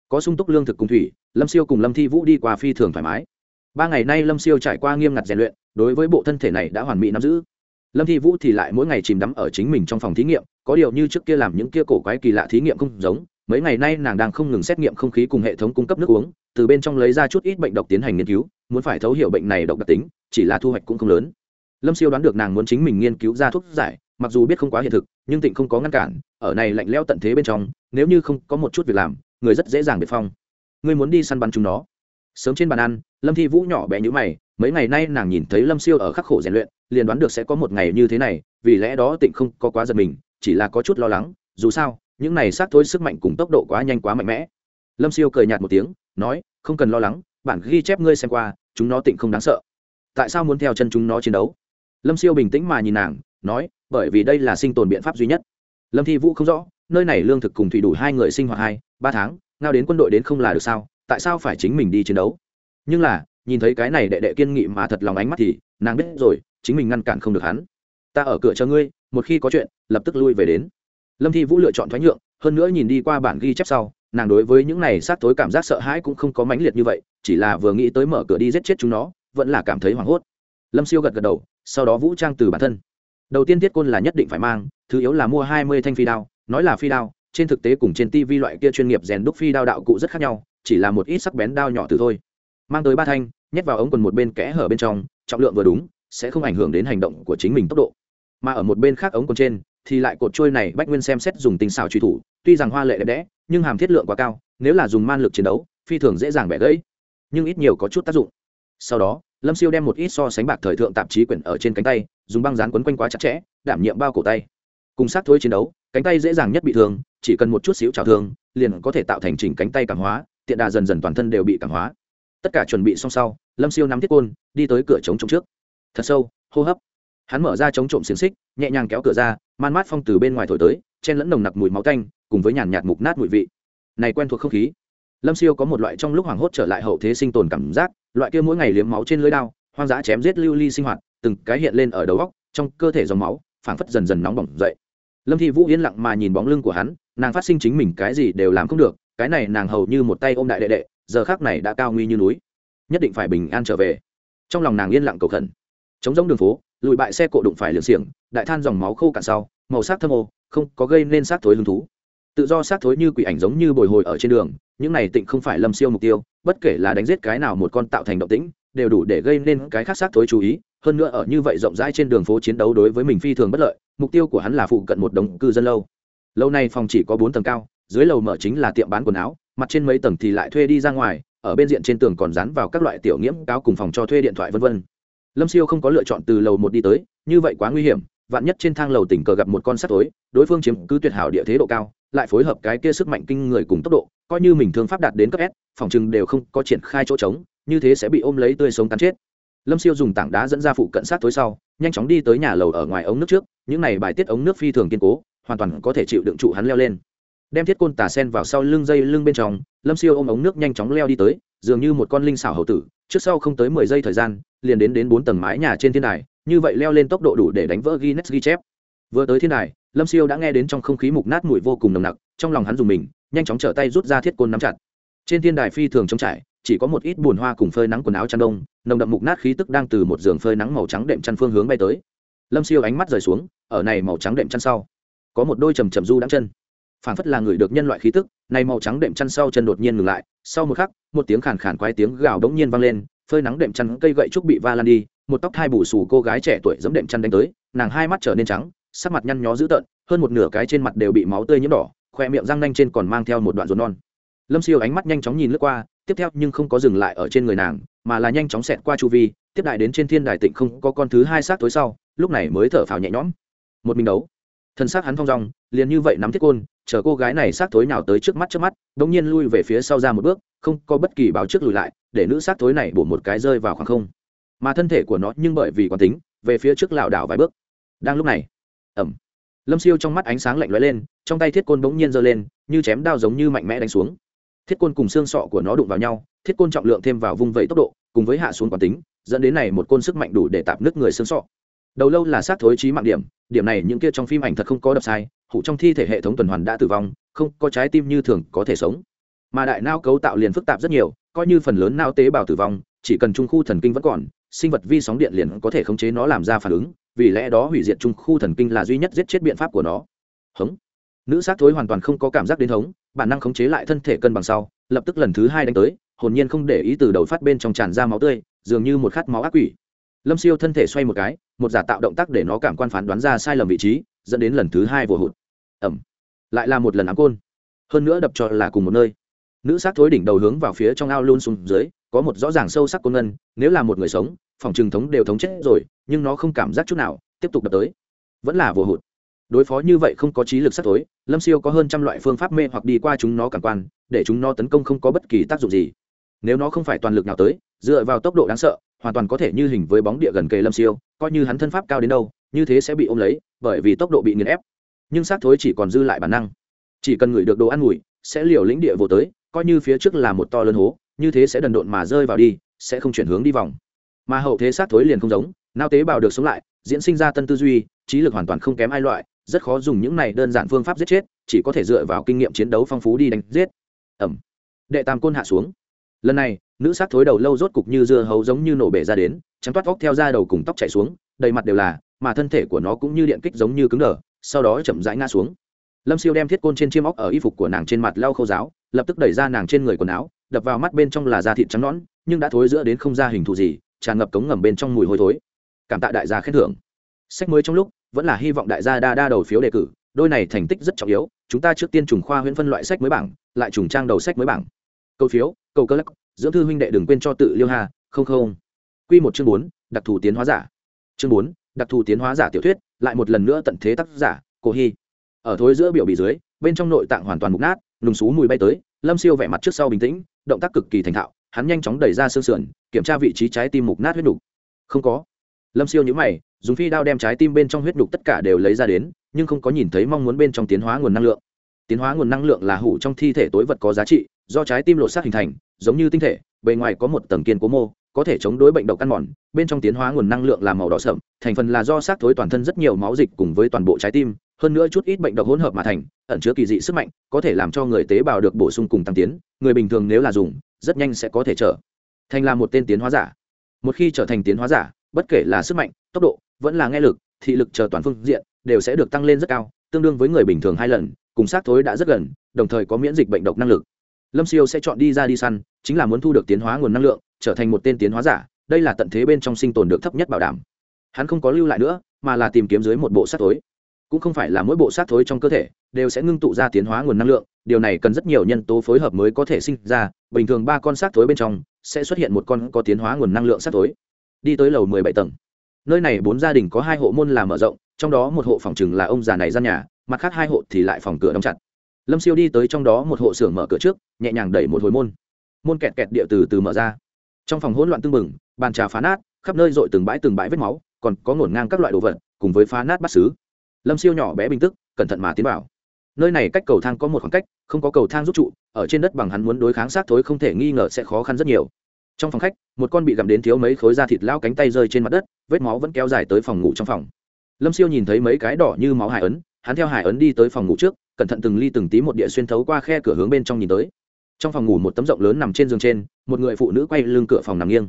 Có sung túc lương thực cùng thủy, lâm siêu cùng lâm thi vũ đi qua phi thường thoải mái. Ba ngày nay lâm siêu trải qua nghiêm ngặt rèn luyện, đối với bộ thân thể này đã hoàn mỹ nắm giữ lâm thi vũ thì lại mỗi ngày chìm đắm ở chính mình trong phòng thí nghiệm, có điều như trước kia làm những kia cổ quái kỳ lạ thí nghiệm không giống, mấy ngày nay nàng đang không ngừng xét nghiệm không khí cùng hệ thống cung cấp nước uống, từ bên trong lấy ra chút ít bệnh độc tiến hành nghiên cứu, muốn phải thấu hiểu bệnh này độc đặc tính, chỉ là thu hoạch cũng không lớn. Lâm siêu đoán được nàng muốn chính mình nghiên cứu ra thuốc giải, mặc dù biết không quá hiện thực, nhưng tịnh không có ngăn cản, ở này lạnh lẽo tận thế bên trong, nếu như không có một chút việc làm, người rất dễ dàng biệt phong. Ngươi muốn đi săn bắn chúng nó. Sớm trên bàn ăn, lâm thi vũ nhỏ bé nhữ mày mấy ngày nay nàng nhìn thấy lâm siêu ở khắc khổ rèn luyện, liền đoán được sẽ có một ngày như thế này, vì lẽ đó tịnh không có quá giật mình, chỉ là có chút lo lắng, dù sao, những này xác thối sức mạnh cùng tốc độ quá nhanh quá mạnh mẽ. Lâm siêu cười nhạt một tiếng, nói, không cần lo lắng, bản ghi chép ngươi xem qua, chúng nó tịnh không đáng sợ. Tại sao muốn theo chân chúng nó chiến đấu? Lâm siêu bình tĩnh mà nhìn nàng, nói, bởi vì đây là sinh tồn biện pháp duy nhất. Lâm thi vũ không rõ, nơi này lương thực cùng thủy đủ hai người sinh hoạt hai, ba tháng, ngao đến quân đội đến không là được sao, tại sao phải chính mình đi chiến đấu? Nhưng là nhìn thấy cái này đệ đệ kiên nghị mà thật lòng ánh mắt thì nàng biết rồi, chính mình ngăn cản không được hắn. Ta ở cửa chờ ngươi, một khi có chuyện, lập tức lui về đến. Lâm thi vũ lựa chọn thoái nhượng, hơn nữa nhìn đi qua bản ghi chép sau, nàng đối với những này sát tối cảm giác sợ hãi cũng không có mãnh liệt như vậy, chỉ là vừa nghĩ tới mở cửa đi giết chết chúng nó, vẫn là cảm thấy hoảng hốt. Lâm siêu gật gật đầu, sau đó vũ trang từ bản thân. Đầu tiên tiết côn là nhất định phải mang, thứ yếu là mua hai mươi thanh phi đao, nói là phi đao, trên thực tế cùng trên tivi loại kia chuyên nghiệp rèn đúc phi đao đạo cụ rất khác nhau, chỉ là một ít sắc bén đao nhỏ từ thôi mang tới ba thanh, nhét vào ống quần một bên kẽ hở bên trong, trọng lượng vừa đúng, sẽ không ảnh hưởng đến hành động của chính mình tốc độ. Mà ở một bên khác ống quần trên, thì lại cột trôi này, bách nguyên xem xét dùng tinh xảo truy thủ, tuy rằng hoa lệ đẹp đẽ, nhưng hàm thiết lượng quá cao, nếu là dùng man lực chiến đấu, phi thường dễ dàng bẻ gãy. Nhưng ít nhiều có chút tác dụng. Sau đó, lâm siêu đem một ít so sánh bạc thời thượng tạp chí quyển ở trên cánh tay, dùng băng dán quấn quanh quá chặt chẽ, đảm nhiệm bao cổ tay. Cùng sát thối chiến đấu, cánh tay dễ dàng nhất bị thương, chỉ cần một chút xíu trào thương, liền có thể tạo thành chỉnh cánh tay cảm hóa, tiện đà dần dần toàn thân đều bị cảm hóa tất cả chuẩn bị xong sau, lâm siêu nắm thiết côn, đi tới cửa chống trộm trước. Thật sâu, hô hấp. Hắn mở ra chống trộm xiềng xích, nhẹ nhàng kéo cửa ra, man mát phong từ bên ngoài thổi tới, chen lẫn nồng nặc mùi máu tanh, cùng với nhàn nhạt mục nát mùi vị. Này quen thuộc không khí. Lâm siêu có một loại trong lúc hoảng hốt trở lại hậu thế sinh tồn cảm giác, loại kia mỗi ngày liếm máu trên lưới đao, hoang dã chém giết lưu ly sinh hoạt, từng cái hiện lên ở đầu góc trong cơ thể dòng máu, phảng phất dần dần nóng bỏng dậy. Lâm thi vũ yên lặng mà nhìn bóng lưng của hắn, nàng phát sinh chính mình cái gì đều làm không được, cái này nàng hầu như một tay ôm đại đệ đệ giờ khác này đã cao nguy như núi, nhất định phải bình an trở về. Trong lòng nàng yên lặng cầu khẩn. Chống giống đường phố, lùi bại xe cộ đụng phải liều xiềng, đại than dòng máu khô cạn sau, màu sắc thâm ô, không có gây nên xác thối hứng thú. Tự do xác thối như quỷ ảnh giống như bồi hồi ở trên đường, những này tịnh không phải lâm siêu mục tiêu, bất kể là đánh giết cái nào một con tạo thành động tĩnh, đều đủ để gây nên cái khác xác thối chú ý. Hơn nữa ở như vậy rộng rãi trên đường phố chiến đấu đối với mình phi thường bất lợi, mục tiêu của hắn là phụ cận một đống cư dân lâu. Lâu nay phòng chỉ có bốn tầng cao, dưới lầu mở chính là tiệm bán quần áo mặt trên mấy tầng thì lại thuê đi ra ngoài, ở bên diện trên tường còn dán vào các loại tiểu nghiễm cáo cùng phòng cho thuê điện thoại vân vân. Lâm siêu không có lựa chọn từ lầu một đi tới, như vậy quá nguy hiểm, vạn nhất trên thang lầu tình cờ gặp một con sắt tối đối phương chiếm cứ tuyệt hảo địa thế độ cao, lại phối hợp cái kia sức mạnh kinh người cùng tốc độ, coi như mình thương pháp đạt đến cấp s, phòng chừng đều không có triển khai chỗ trống, như thế sẽ bị ôm lấy tươi sống cắn chết. Lâm siêu dùng tảng đá dẫn ra phụ cận sát tối sau, nhanh chóng đi tới nhà lầu ở ngoài ống nước trước, những này bài tiết ống nước phi thường kiên cố, hoàn toàn có thể chịu đựng trụ hắn leo lên đem thiết côn tà sen vào sau lưng dây lưng bên trong, lâm siêu ôm ống nước nhanh chóng leo đi tới, dường như một con linh xảo hậu tử, trước sau không tới mười giây thời gian, liền đến đến bốn tầng mái nhà trên thiên đài, như vậy leo lên tốc độ đủ để đánh vỡ guinness ghi chép. Vừa tới thiên đài, lâm siêu đã nghe đến trong không khí mục nát mùi vô cùng nồng nặc, trong lòng hắn dùng mình, nhanh chóng trở tay rút ra thiết côn nắm chặt. Trên thiên đài phi thường trống trải, chỉ có một ít bùn hoa cùng phơi nắng quần áo chăn đông, nồng đậm mục nát khí tức đang từ một giường phơi nắng màu trắng đệm chăn phương hướng bay tới. Lâm siêu ánh mắt rời xuống, ở này màu trắng đệm chăn sau, có một đôi trầm trầm du đắng chân phảng phất là người được nhân loại khí tức, này màu trắng đệm chăn sau chân đột nhiên ngừng lại, sau một khắc, một tiếng khàn khàn quái tiếng gào đống nhiên vang lên, phơi nắng đệm chăn cây gậy trúc bị va lan đi, một tóc hai bù xù cô gái trẻ tuổi giẫm đệm chăn đánh tới, nàng hai mắt trở nên trắng, sắc mặt nhăn nhó dữ tợn, hơn một nửa cái trên mặt đều bị máu tươi nhiễm đỏ, khoe miệng răng nanh trên còn mang theo một đoạn ruột non. Lâm siêu ánh mắt nhanh chóng nhìn lướt qua, tiếp theo nhưng không có dừng lại ở trên người nàng, mà là nhanh chóng xẹt qua chu vi, tiếp đại đến trên thiên đài tịnh không có con thứ hai xác tối sau, lúc này mới thở phào nhẹ nhõm. Một mình đấu. Thân xác hắn thong dong, liền như vậy nắm thiết côn chờ cô gái này xác thối nào tới trước mắt trước mắt, đống nhiên lui về phía sau ra một bước, không có bất kỳ báo trước lùi lại, để nữ xác thối này bổ một cái rơi vào khoảng không. Mà thân thể của nó nhưng bởi vì quán tính, về phía trước lảo đảo vài bước. Đang lúc này ẩm lâm siêu trong mắt ánh sáng lạnh lóe lên, trong tay thiết côn bỗng nhiên giơ lên, như chém đao giống như mạnh mẽ đánh xuống. Thiết côn cùng xương sọ của nó đụng vào nhau, thiết côn trọng lượng thêm vào vung vẩy tốc độ, cùng với hạ xuống quán tính, dẫn đến này một côn sức mạnh đủ để tạp nứt người xương sọ đầu lâu là sát thối trí mạng điểm điểm này những kia trong phim ảnh thật không có đập sai hủ trong thi thể hệ thống tuần hoàn đã tử vong không có trái tim như thường có thể sống. Mà đại não cấu tạo liền phức tạp rất nhiều coi như phần lớn não tế bào tử vong chỉ cần trung khu thần kinh vẫn còn sinh vật vi sóng điện liền có thể khống chế nó làm ra phản ứng vì lẽ đó hủy diệt trung khu thần kinh là duy nhất giết chết biện pháp của nó. Hống. Nữ sát thối hoàn toàn không có cảm giác đến hống, bản năng khống chế lại thân thể cân bằng sau lập tức lần thứ hai đánh tới hồn nhiên không để ý từ đầu phát bên trong tràn ra máu tươi dường như một khát máu ác quỷ. Lâm siêu thân thể xoay một cái một giả tạo động tác để nó cảm quan phán đoán ra sai lầm vị trí, dẫn đến lần thứ hai vừa hụt. Ẩm. Lại là một lần ám côn. Hơn nữa đập cho là cùng một nơi. Nữ sát thối đỉnh đầu hướng vào phía trong ao luôn xuống dưới, có một rõ ràng sâu sắc côn ngân, nếu là một người sống, phòng trừng thống đều thống chết rồi, nhưng nó không cảm giác chút nào, tiếp tục đập tới. Vẫn là vừa hụt. Đối phó như vậy không có trí lực sát thối, lâm siêu có hơn trăm loại phương pháp mê hoặc đi qua chúng nó cảm quan, để chúng nó tấn công không có bất kỳ tác dụng gì. Nếu nó không phải toàn lực nào tới, dựa vào tốc độ đáng sợ hoàn toàn có thể như hình với bóng địa gần kề lâm siêu, coi như hắn thân pháp cao đến đâu, như thế sẽ bị ôm lấy, bởi vì tốc độ bị nghiền ép. Nhưng xác thối chỉ còn dư lại bản năng. Chỉ cần ngửi được đồ ăn mùi, sẽ liều lĩnh địa vô tới, coi như phía trước là một to lớn hố, như thế sẽ đần độn mà rơi vào đi, sẽ không chuyển hướng đi vòng. Mà hậu thế xác thối liền không giống, nao tế bào được sống lại, diễn sinh ra tân tư duy, trí lực hoàn toàn không kém ai loại, rất khó dùng những này đơn giản phương pháp giết chết, chỉ có thể dựa vào kinh nghiệm chiến đấu phong phú đi đánh giết. Ẩm. Đệ tam côn hạ xuống. Lần này nữ sắc thối đầu lâu rốt cục như dưa hấu giống như nổ bể ra đến, trắng toát óc theo da đầu cùng tóc chảy xuống, đầy mặt đều là, mà thân thể của nó cũng như điện kích giống như cứng đờ, sau đó chậm rãi ngã xuống. Lâm siêu đem thiết côn trên chiêm óc ở y phục của nàng trên mặt lau khâu giáo lập tức đẩy ra nàng trên người quần áo, đập vào mắt bên trong là da thịt trắng nõn, nhưng đã thối giữa đến không ra hình thù gì, tràn ngập cống ngầm bên trong mùi hôi thối. Cảm tạ đại gia khen thưởng. Sách mới trong lúc, vẫn là hy vọng đại gia đa đa đầu phiếu đề cử, đôi này thành tích rất trọng yếu, chúng ta trước tiên trùng khoa huyễn phân loại sách mới bảng, lại trùng trang đầu sách mới bảng. Câu phiếu, câu cơ lắc dưỡng thư huynh đệ đừng quên cho tự liêu hà, không không. Q một chương bốn, đặc thù tiến hóa giả. Chương bốn, đặc thù tiến hóa giả tiểu thuyết, lại một lần nữa tận thế tác giả, cổ hy. Ở thối giữa biểu bị dưới, bên trong nội tạng hoàn toàn mục nát, nùng xú mùi bay tới, lâm siêu vẻ mặt trước sau bình tĩnh, động tác cực kỳ thành thạo, hắn nhanh chóng đẩy ra xương sườn, kiểm tra vị trí trái tim mục nát huyết đục không có. Lâm siêu nhữ mày, dùng phi đao đem trái tim bên trong huyết đục tất cả đều lấy ra đến, nhưng không có nhìn thấy mong muốn bên trong tiến hóa nguồn năng lượng. Tiến hóa nguồn năng lượng là hủ trong thi thể tối vật có giá trị, do trái tim lột xác hình thành giống như tinh thể, bề ngoài có một tầng kiên cố mô, có thể chống đối bệnh độc căn mòn, bên trong tiến hóa nguồn năng lượng là màu đỏ sậm, thành phần là do xác thối toàn thân rất nhiều máu dịch cùng với toàn bộ trái tim, hơn nữa chút ít bệnh độc hỗn hợp mà thành, ẩn chứa kỳ dị sức mạnh, có thể làm cho người tế bào được bổ sung cùng tăng tiến, người bình thường nếu là dùng, rất nhanh sẽ có thể trở thành là một tên tiến hóa giả. Một khi trở thành tiến hóa giả, bất kể là sức mạnh, tốc độ, vẫn là nghe lực, thị lực chờ toàn phương diện, đều sẽ được tăng lên rất cao, tương đương với người bình thường hai lần, cùng xác thối đã rất gần, đồng thời có miễn dịch bệnh độc năng lực lâm siêu sẽ chọn đi ra đi săn, chính là muốn thu được tiến hóa nguồn năng lượng, trở thành một tên tiến hóa giả, đây là tận thế bên trong sinh tồn được thấp nhất bảo đảm. Hắn không có lưu lại nữa, mà là tìm kiếm dưới một bộ sát thối. Cũng không phải là mỗi bộ sát thối trong cơ thể đều sẽ ngưng tụ ra tiến hóa nguồn năng lượng, điều này cần rất nhiều nhân tố phối hợp mới có thể sinh ra, bình thường ba con sát thối bên trong sẽ xuất hiện một con có tiến hóa nguồn năng lượng sát thối. Đi tới lầu mười bảy tầng. Nơi này bốn gia đình có hai hộ môn làm mở rộng, trong đó một hộ phòng chừng là ông già này gian nhà, mặt khác hai hộ thì lại phòng cửa đóng chặt lâm siêu đi tới trong đó một hộ xưởng mở cửa trước, nhẹ nhàng đẩy một hồi môn. Môn kẹt kẹt địa từ từ mở ra. Trong phòng hỗn loạn tưng bừng, bàn trà phá nát, khắp nơi dội từng bãi từng bãi vết máu, còn có ngổn ngang các loại đồ vật, cùng với phá nát bát xứ. Lâm siêu nhỏ bé bình tức, cẩn thận mà tiến vào. Nơi này cách cầu thang có một khoảng cách, không có cầu thang giúp trụ, ở trên đất bằng hắn muốn đối kháng sát thối không thể nghi ngờ sẽ khó khăn rất nhiều. Trong phòng khách, một con bị gặm đến thiếu mấy khối da thịt lao cánh tay rơi trên mặt đất, vết máu vẫn kéo dài tới phòng ngủ trong phòng. Lâm siêu nhìn thấy mấy cái đỏ như máu hải ấn hắn theo hải ấn đi tới phòng ngủ trước, cẩn thận từng ly từng tí một địa xuyên thấu qua khe cửa hướng bên trong nhìn tới. Trong phòng ngủ một tấm rộng lớn nằm trên giường trên, một người phụ nữ quay lưng cửa phòng nằm nghiêng.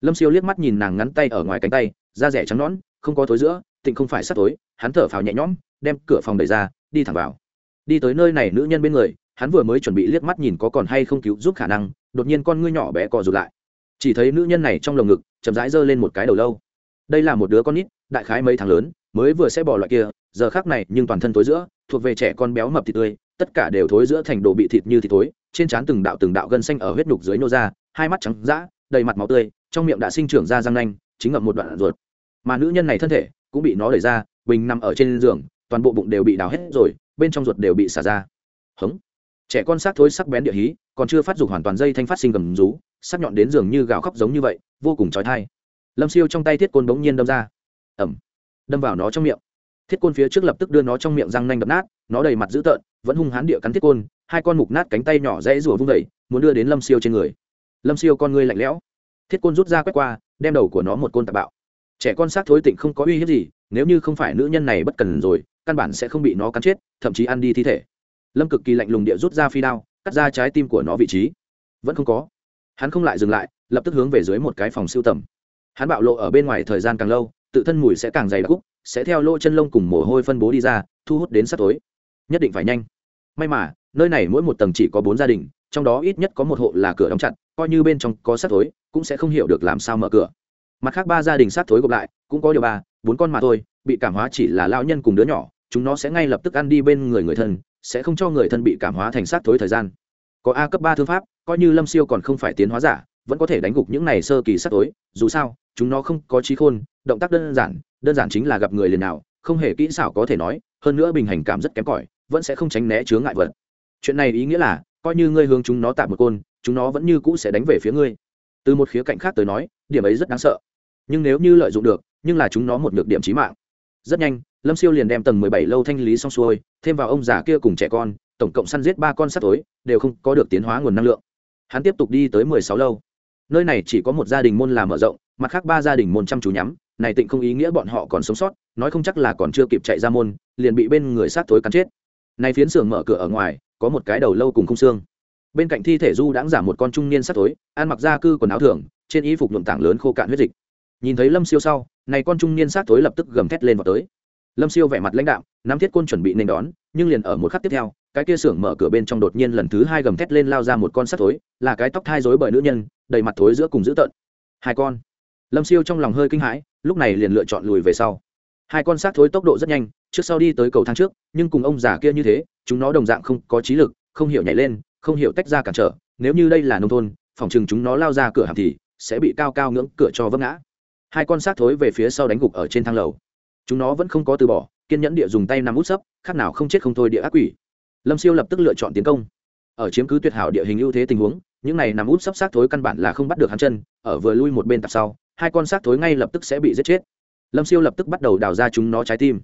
Lâm siêu liếc mắt nhìn nàng ngắn tay ở ngoài cánh tay, da rẻ trắng nõn, không có thối giữa, tịnh không phải sắt tối, hắn thở phào nhẹ nhõm, đem cửa phòng đẩy ra, đi thẳng vào. Đi tới nơi này nữ nhân bên người, hắn vừa mới chuẩn bị liếc mắt nhìn có còn hay không cứu giúp khả năng, đột nhiên con ngươi nhỏ bé cò rụt lại. Chỉ thấy nữ nhân này trong lồng ngực, chậm rãi giơ lên một cái đầu lâu. Đây là một đứa con nít, đại khái mấy tháng lớn, mới vừa sẽ bỏ loại kia giờ khác này nhưng toàn thân tối giữa, thuộc về trẻ con béo mập thịt tươi, tất cả đều thối giữa thành đồ bị thịt như thịt thối, trên trán từng đạo từng đạo gân xanh ở huyết nhục dưới nô ra, hai mắt trắng d đầy mặt máu tươi, trong miệng đã sinh trưởng ra răng nanh, chính ngậm một đoạn ruột. Mà nữ nhân này thân thể cũng bị nó đẩy ra, bình nằm ở trên giường, toàn bộ bụng đều bị đào hết rồi, bên trong ruột đều bị xả ra. Hống. Trẻ con xác thối sắc bén địa hí, còn chưa phát dục hoàn toàn dây thanh phát sinh gầm rú, sắc nhọn đến giường như gào khóc giống như vậy, vô cùng trói thai lâm siêu trong tay thiết côn bỗng nhiên đâm ra. Ẩm đâm vào nó trong miệng thiết côn phía trước lập tức đưa nó trong miệng răng nanh đập nát, nó đầy mặt dữ tợn, vẫn hung hán địa cắn thiết côn, hai con mục nát cánh tay nhỏ rẽ rủa vung vẩy muốn đưa đến lâm siêu trên người. Lâm siêu con ngươi lạnh lẽo. Thiết côn rút ra quét qua, đem đầu của nó một côn tạt bạo. Trẻ con xác thối tịnh không có uy hiếp gì, nếu như không phải nữ nhân này bất cần rồi, căn bản sẽ không bị nó cắn chết, thậm chí ăn đi thi thể. Lâm cực kỳ lạnh lùng địa rút ra phi đao, cắt ra trái tim của nó vị trí. Vẫn không có. Hắn không lại dừng lại, lập tức hướng về dưới một cái phòng siêu tầm. Hắn bạo lộ ở bên ngoài thời gian càng lâu, tự thân mùi sẽ càng dày đặc. cúc sẽ theo lỗ chân lông cùng mồ hôi phân bố đi ra, thu hút đến sắt tối. Nhất định phải nhanh. May mà, nơi này mỗi một tầng chỉ có bốn gia đình, trong đó ít nhất có một hộ là cửa đóng chặt, coi như bên trong có sắt tối, cũng sẽ không hiểu được làm sao mở cửa. Mặt khác ba gia đình sát thối gộp lại, cũng có điều ba, bốn con mà thôi, bị cảm hóa chỉ là lao nhân cùng đứa nhỏ, chúng nó sẽ ngay lập tức ăn đi bên người người thân, sẽ không cho người thân bị cảm hóa thành sát thối thời gian. Có a cấp ba thương pháp, coi như lâm siêu còn không phải tiến hóa giả, vẫn có thể đánh gục những này sơ kỳ sát tối, dù sao chúng nó không có trí khôn, động tác đơn giản đơn giản chính là gặp người liền nào, không hề kỹ xảo có thể nói, hơn nữa bình hành cảm rất kém cỏi, vẫn sẽ không tránh né chướng ngại vật. Chuyện này ý nghĩa là, coi như ngươi hướng chúng nó tạm một côn, chúng nó vẫn như cũ sẽ đánh về phía ngươi. Từ một khía cạnh khác tới nói, điểm ấy rất đáng sợ. Nhưng nếu như lợi dụng được, nhưng là chúng nó một nhược điểm trí mạng. Rất nhanh, lâm siêu liền đem tầng mười bảy lâu thanh lý xong xuôi, thêm vào ông già kia cùng trẻ con, tổng cộng săn giết ba con sắt tối, đều không có được tiến hóa nguồn năng lượng. Hắn tiếp tục đi tới mười sáu lâu nơi này chỉ có một gia đình môn làm mở rộng mặt khác ba gia đình môn chăm chú nhắm. Này tịnh không ý nghĩa bọn họ còn sống sót nói không chắc là còn chưa kịp chạy ra môn liền bị bên người sát thối cắn chết. Này phiến xưởng mở cửa ở ngoài có một cái đầu lâu cùng không xương. Bên cạnh thi thể du đãng giảm một con trung niên sát thối, ăn mặc da cư quần áo thường trên y phục nhuộm tảng lớn khô cạn huyết dịch. Nhìn thấy lâm siêu sau này con trung niên sát thối lập tức gầm thét lên vào tới. Lâm siêu vẻ mặt lãnh đạo nắm thiết côn chuẩn bị nên đón nhưng liền ở một khắc tiếp theo cái kia xưởng mở cửa bên trong đột nhiên lần thứ hai gầm thét lên lao ra một con sát thối, là cái tóc thai rối bởi nữ nhân, đầy mặt thối giữa cùng dữ tợn. Hai con. Lâm siêu trong lòng hơi kinh hãi, lúc này liền lựa chọn lùi về sau. Hai con sát thối tốc độ rất nhanh, trước sau đi tới cầu thang trước, nhưng cùng ông già kia như thế, chúng nó đồng dạng không có trí lực, không hiểu nhảy lên, không hiểu tách ra cản trở. Nếu như đây là nông thôn, phòng chừng chúng nó lao ra cửa hàng thì sẽ bị cao cao ngưỡng cửa cho vấp ngã. Hai con sát thối về phía sau đánh gục ở trên thang lầu. Chúng nó vẫn không có từ bỏ, kiên nhẫn địa dùng tay nằm út sấp, khác nào không chết không thôi địa ác quỷ lâm siêu lập tức lựa chọn tiến công. Ở chiếm cứ tuyệt hảo địa hình ưu thế tình huống, những này nằm út sắp sát thối căn bản là không bắt được hắn chân, ở vừa lui một bên tập sau, hai con sát thối ngay lập tức sẽ bị giết chết. Lâm siêu lập tức bắt đầu đào ra chúng nó trái tim.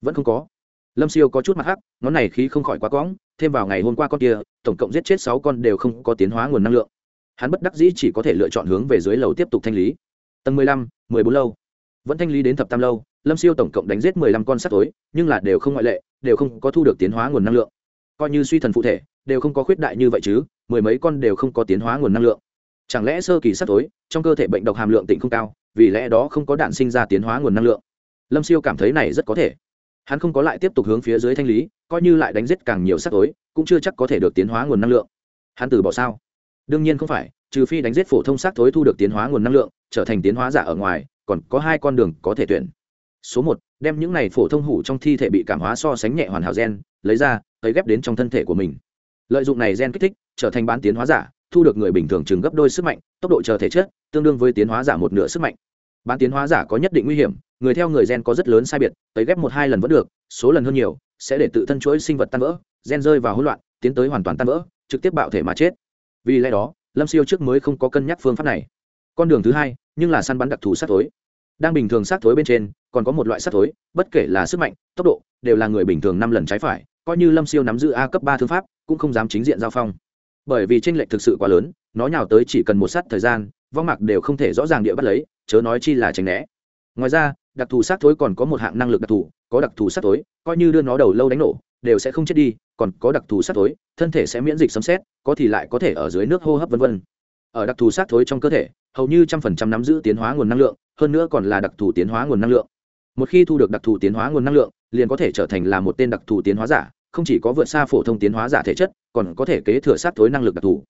Vẫn không có. Lâm siêu có chút mặt hắc, ngón này khí không khỏi quá cóng thêm vào ngày hôm qua con kia, tổng cộng giết chết sáu con đều không có tiến hóa nguồn năng lượng. Hắn bất đắc dĩ chỉ có thể lựa chọn hướng về dưới lầu tiếp tục thanh lý. Tầng mười lăm, mười bốn lâu. Vẫn thanh lý đến thập tam lâu, lâm siêu tổng cộng đánh giết mười lăm con sắt tối nhưng là đều không ngoại lệ, đều không có thu được tiến hóa nguồn năng lượng coi như suy thần phụ thể, đều không có khuyết đại như vậy chứ, mười mấy con đều không có tiến hóa nguồn năng lượng. Chẳng lẽ sơ kỳ sắt tối, trong cơ thể bệnh độc hàm lượng tỉnh không cao, vì lẽ đó không có đạn sinh ra tiến hóa nguồn năng lượng? Lâm siêu cảm thấy này rất có thể. Hắn không có lại tiếp tục hướng phía dưới thanh lý, coi như lại đánh giết càng nhiều sắc tối, cũng chưa chắc có thể được tiến hóa nguồn năng lượng. Hắn từ bỏ sao? Đương nhiên không phải, trừ phi đánh giết phổ thông sắc tối thu được tiến hóa nguồn năng lượng, trở thành tiến hóa giả ở ngoài, còn có hai con đường có thể tuyển. Số một, đem những này phổ thông hủ trong thi thể bị cảm hóa so sánh nhẹ hoàn hảo gen, lấy ra cấy ghép đến trong thân thể của mình. Lợi dụng này gen kích thích, trở thành bán tiến hóa giả, thu được người bình thường chừng gấp đôi sức mạnh, tốc độ chờ thể chất, tương đương với tiến hóa giả một nửa sức mạnh. Bán tiến hóa giả có nhất định nguy hiểm, người theo người gen có rất lớn sai biệt cấy ghép một hai lần vẫn được, số lần hơn nhiều, sẽ để tự thân chuỗi sinh vật tan vỡ, gen rơi vào hỗn loạn, tiến tới hoàn toàn tan vỡ, trực tiếp bạo thể mà chết. Vì lẽ đó, lâm siêu trước mới không có cân nhắc phương pháp này. Con đường thứ hai, nhưng là săn bắn đặc thù sát thối. Đang bình thường sát thối bên trên, còn có một loại sát thối, bất kể là sức mạnh, tốc độ, đều là người bình thường năm lần trái phải coi như lâm siêu nắm giữ a cấp ba thương pháp, cũng không dám chính diện giao phong. Bởi vì tranh lệch thực sự quá lớn, nó nhào tới chỉ cần một sát thời gian, vong mạc đều không thể rõ ràng địa bắt lấy, chớ nói chi là tránh né. Ngoài ra, đặc thù sát thối còn có một hạng năng lực đặc thù, có đặc thù sát thối, coi như đưa nó đầu lâu đánh nổ, đều sẽ không chết đi, còn có đặc thù sát thối, thân thể sẽ miễn dịch sấm xét có thì lại có thể ở dưới nước hô hấp v v ở đặc thù sát thối trong cơ thể, hầu như trăm phần trăm nắm giữ tiến hóa nguồn năng lượng, hơn nữa còn là đặc thù tiến hóa nguồn năng lượng. Một khi thu được đặc thù tiến hóa nguồn năng lượng liền có thể trở thành là một tên đặc thù tiến hóa giả, không chỉ có vượt xa phổ thông tiến hóa giả thể chất, còn có thể kế thừa sát thối năng lực đặc thù.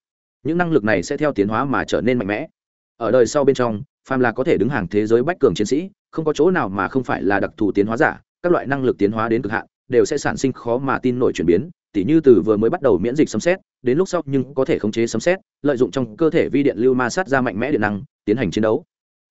Những năng lực này sẽ theo tiến hóa mà trở nên mạnh mẽ. Ở đời sau bên trong, phàm là có thể đứng hàng thế giới bách cường chiến sĩ, không có chỗ nào mà không phải là đặc thù tiến hóa giả, các loại năng lực tiến hóa đến cực hạn, đều sẽ sản sinh khó mà tin nổi chuyển biến, tỉ như từ vừa mới bắt đầu miễn dịch sấm xét đến lúc sau nhưng có thể khống chế sấm xét lợi dụng trong cơ thể vi điện lưu ma sát ra mạnh mẽ điện năng, tiến hành chiến đấu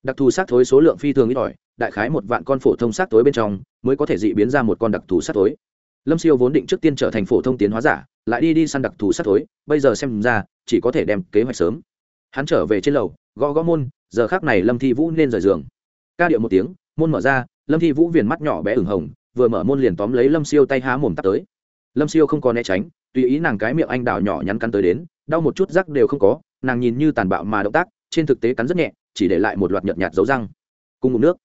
đặc thù sát thối số lượng phi thường ít ỏi, đại khái một vạn con phổ thông sát thối bên trong mới có thể dị biến ra một con đặc thù sát thối. Lâm siêu vốn định trước tiên trở thành phổ thông tiến hóa giả, lại đi đi săn đặc thù sát thối, bây giờ xem ra, chỉ có thể đem kế hoạch sớm. Hắn trở về trên lầu, gõ gõ môn, giờ khác này lâm thi vũ nên rời giường. Ca điệu một tiếng, môn mở ra, lâm thi vũ viền mắt nhỏ bé ửng hồng, vừa mở môn liền tóm lấy lâm siêu tay há mồm tắt tới. Lâm siêu không có né tránh, tùy ý nàng cái miệng anh đào nhỏ nhắn cắn tới đến, đau một chút rắc đều không có, nàng nhìn như tàn bạo mà động tác, trên thực tế cắn rất nhẹ chỉ để lại một loạt nhợt nhạt dấu răng, cùng ngụm nước.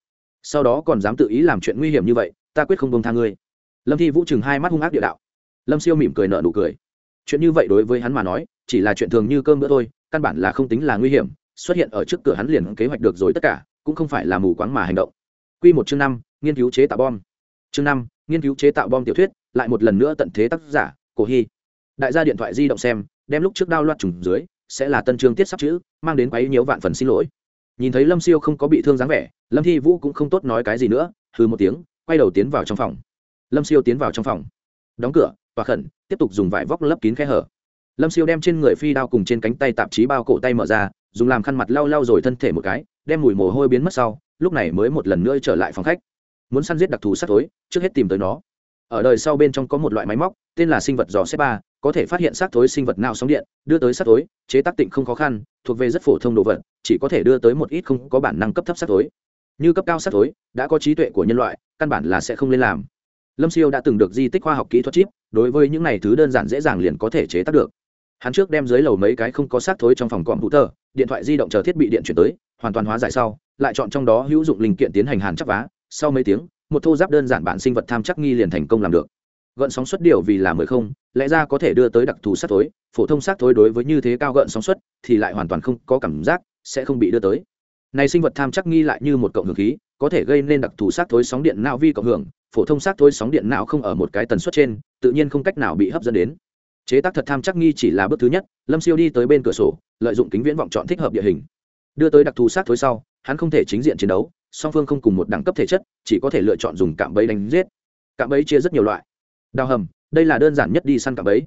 Sau đó còn dám tự ý làm chuyện nguy hiểm như vậy, ta quyết không bông tha ngươi. Lâm thi vũ chừng hai mắt hung ác địa đạo. Lâm siêu mỉm cười nợ nụ cười. Chuyện như vậy đối với hắn mà nói, chỉ là chuyện thường như cơm bữa thôi, căn bản là không tính là nguy hiểm, xuất hiện ở trước cửa hắn liền kế hoạch được rồi tất cả, cũng không phải là mù quáng mà hành động. Q một chương năm, nghiên cứu chế tạo bom. Chương năm, nghiên cứu chế tạo bom tiểu thuyết, lại một lần nữa tận thế tác giả, cổ hy. Đại gia điện thoại di động xem, đem lúc trước đao loạt trùng dưới, sẽ là tân chương tiết sắp chữ, mang đến quấy nhiễu vạn phần xin lỗi nhìn thấy lâm siêu không có bị thương dáng vẻ, lâm thi vũ cũng không tốt nói cái gì nữa, hừ một tiếng, quay đầu tiến vào trong phòng. Lâm siêu tiến vào trong phòng. Đóng cửa và khẩn, tiếp tục dùng vải vóc lấp kín khe hở. Lâm siêu đem trên người phi đao cùng trên cánh tay tạp chí bao cổ tay mở ra, dùng làm khăn mặt lau lau rồi thân thể một cái, đem mùi mồ hôi biến mất sau, lúc này mới một lần nữa trở lại phòng khách. Muốn săn giết đặc thù sát tối, trước hết tìm tới nó ở đời sau bên trong có một loại máy móc, tên là sinh vật dò xếp ba, có thể phát hiện xác thối sinh vật nào sóng điện, đưa tới xác thối, chế tác tịnh không khó khăn, thuộc về rất phổ thông đồ vật, chỉ có thể đưa tới một ít không có bản năng cấp thấp xác thối. Như cấp cao xác thối, đã có trí tuệ của nhân loại, căn bản là sẽ không lên làm. Lâm siêu đã từng được di tích khoa học kỹ thuật chip, đối với những này thứ đơn giản dễ dàng liền có thể chế tác được. Hắn trước đem dưới lầu mấy cái không có xác thối trong phòng cọm hữu tờ điện thoại di động chờ thiết bị điện chuyển tới, hoàn toàn hóa giải sau, lại chọn trong đó hữu dụng linh kiện tiến hành hàn chắc vá. Sau mấy tiếng một thô giáp đơn giản bản sinh vật tham chắc nghi liền thành công làm được. Gợn sóng suất điều vì là mười không, lẽ ra có thể đưa tới đặc thù sát thối, phổ thông sát thối đối với như thế cao gợn sóng suất thì lại hoàn toàn không có cảm giác, sẽ không bị đưa tới. Này sinh vật tham chắc nghi lại như một cộng hưởng khí, có thể gây nên đặc thù sát thối sóng điện não vi cộng hưởng, phổ thông sát thối sóng điện não không ở một cái tần suất trên, tự nhiên không cách nào bị hấp dẫn đến. Chế tác thật tham chắc nghi chỉ là bước thứ nhất, lâm siêu đi tới bên cửa sổ, lợi dụng kính viễn vọng chọn thích hợp địa hình. Đưa tới đặc thù sát thối sau, hắn không thể chính diện chiến đấu song phương không cùng một đẳng cấp thể chất, chỉ có thể lựa chọn dùng cạm bẫy đánh giết. Cạm bẫy chia rất nhiều loại. Đào hầm, đây là đơn giản nhất đi săn cạm bẫy.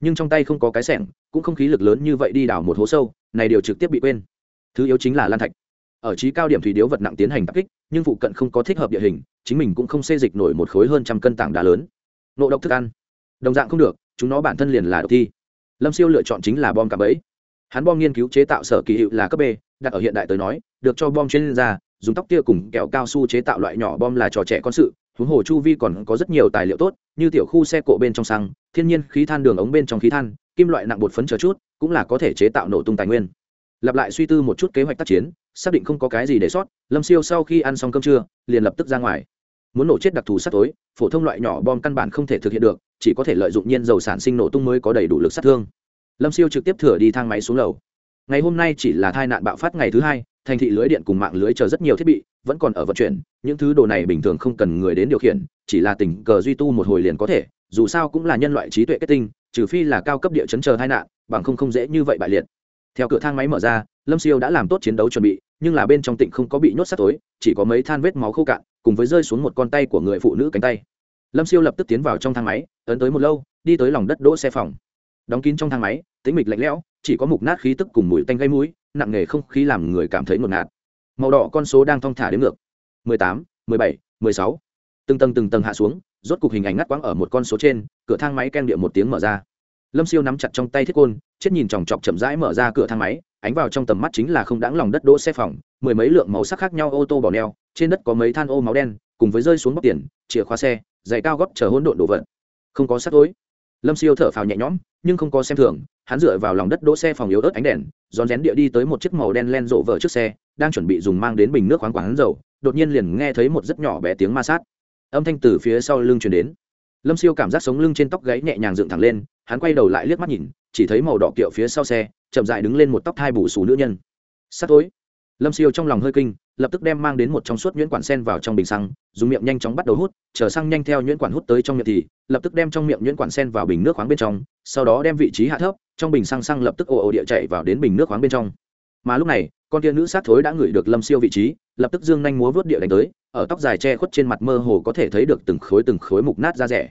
Nhưng trong tay không có cái sẻng, cũng không khí lực lớn như vậy đi đào một hố sâu, này điều trực tiếp bị quên. Thứ yếu chính là lan thạch. Ở trí cao điểm thủy điếu vật nặng tiến hành tập kích, nhưng phụ cận không có thích hợp địa hình, chính mình cũng không xê dịch nổi một khối hơn trăm cân tảng đá lớn. Nộ độc thức ăn. Đồng dạng không được, chúng nó bản thân liền là độc thi. Lâm siêu lựa chọn chính là bom cạm bẫy. Hắn bom nghiên cứu chế tạo sở kỳ hiệu là cấp b, đặt ở hiện đại tới nói, được cho bom chuyên gia dùng tóc tia cùng kẹo cao su chế tạo loại nhỏ bom là trò trẻ con sự, huống hồ chu vi còn có rất nhiều tài liệu tốt, như tiểu khu xe cộ bên trong xăng, thiên nhiên khí than đường ống bên trong khí than, kim loại nặng bột phấn chờ chút, cũng là có thể chế tạo nổ tung tài nguyên. Lặp lại suy tư một chút kế hoạch tác chiến, xác định không có cái gì để sót, lâm siêu sau khi ăn xong cơm trưa, liền lập tức ra ngoài. Muốn nổ chết đặc thù sắp tối, phổ thông loại nhỏ bom căn bản không thể thực hiện được, chỉ có thể lợi dụng nhiên dầu sản sinh nổ tung mới có đầy đủ lực sát thương. Lâm siêu trực tiếp thửa đi thang máy xuống lầu. Ngày hôm nay chỉ là tai nạn bạo phát ngày thứ hai thành thị lưới điện cùng mạng lưới chờ rất nhiều thiết bị, vẫn còn ở vận chuyển, những thứ đồ này bình thường không cần người đến điều khiển, chỉ là tình cờ duy tu một hồi liền có thể, dù sao cũng là nhân loại trí tuệ kết tinh, trừ phi là cao cấp địa chấn chờ tai nạn, bằng không không dễ như vậy bại liệt. Theo cửa thang máy mở ra, lâm siêu đã làm tốt chiến đấu chuẩn bị, nhưng là bên trong tỉnh không có bị nhốt sát tối, chỉ có mấy than vết máu khô cạn, cùng với rơi xuống một con tay của người phụ nữ cánh tay. Lâm siêu lập tức tiến vào trong thang máy, ấn tới một lâu, đi tới lòng đất đỗ xe phòng. Đóng kín trong thang máy tính mịch lạnh lẽo, chỉ có mục nát khí tức cùng mùi tanh gây mũi nặng nề không khí làm người cảm thấy ngột ngạt. Màu đỏ con số đang thong thả đến ngược. mười tám, mười bảy, mười sáu. Từng tầng từng tầng hạ xuống, rốt cục hình ảnh ngắt quãng ở một con số trên, cửa thang máy ken địa một tiếng mở ra. Lâm siêu nắm chặt trong tay thiết côn, chết nhìn chòng chọc chậm rãi mở ra cửa thang máy, ánh vào trong tầm mắt chính là không đáng lòng đất đỗ xe phòng, mười mấy lượng màu sắc khác nhau ô tô bỏ neo, trên đất có mấy than ô máu đen, cùng với rơi xuống bóc tiền, chìa khóa xe, giày cao góp chờ hỗn độn đồ vật. Không có sắc tối. Lâm siêu thở phào nhẹ nhõm, nhưng không có xem thường hắn dựa vào lòng đất đỗ xe phòng yếu ớt ánh đèn rón rén địa đi tới một chiếc màu đen len rộ vợ trước xe, đang chuẩn bị dùng mang đến bình nước khoáng quán dầu, đột nhiên liền nghe thấy một rất nhỏ bé tiếng ma sát. Âm thanh từ phía sau lưng truyền đến. Lâm siêu cảm giác sống lưng trên tóc gáy nhẹ nhàng dựng thẳng lên, hắn quay đầu lại liếc mắt nhìn, chỉ thấy màu đỏ kiệu phía sau xe, chậm dại đứng lên một tóc thai bù xù nữ nhân. Sắt tối. Lâm siêu trong lòng hơi kinh lập tức đem mang đến một trong suốt nhuyễn quản sen vào trong bình xăng, dùng miệng nhanh chóng bắt đầu hút, chờ xăng nhanh theo nhuyễn quản hút tới trong miệng thì, lập tức đem trong miệng nhuyễn quản sen vào bình nước khoáng bên trong, sau đó đem vị trí hạ thấp, trong bình xăng xăng lập tức ồ ồ địa chạy vào đến bình nước khoáng bên trong. Mà lúc này, con tia nữ sát thối đã ngửi được lâm siêu vị trí, lập tức dương nhanh múa vớt địa đánh tới, ở tóc dài che khuất trên mặt mơ hồ có thể thấy được từng khối từng khối mục nát ra rẻ.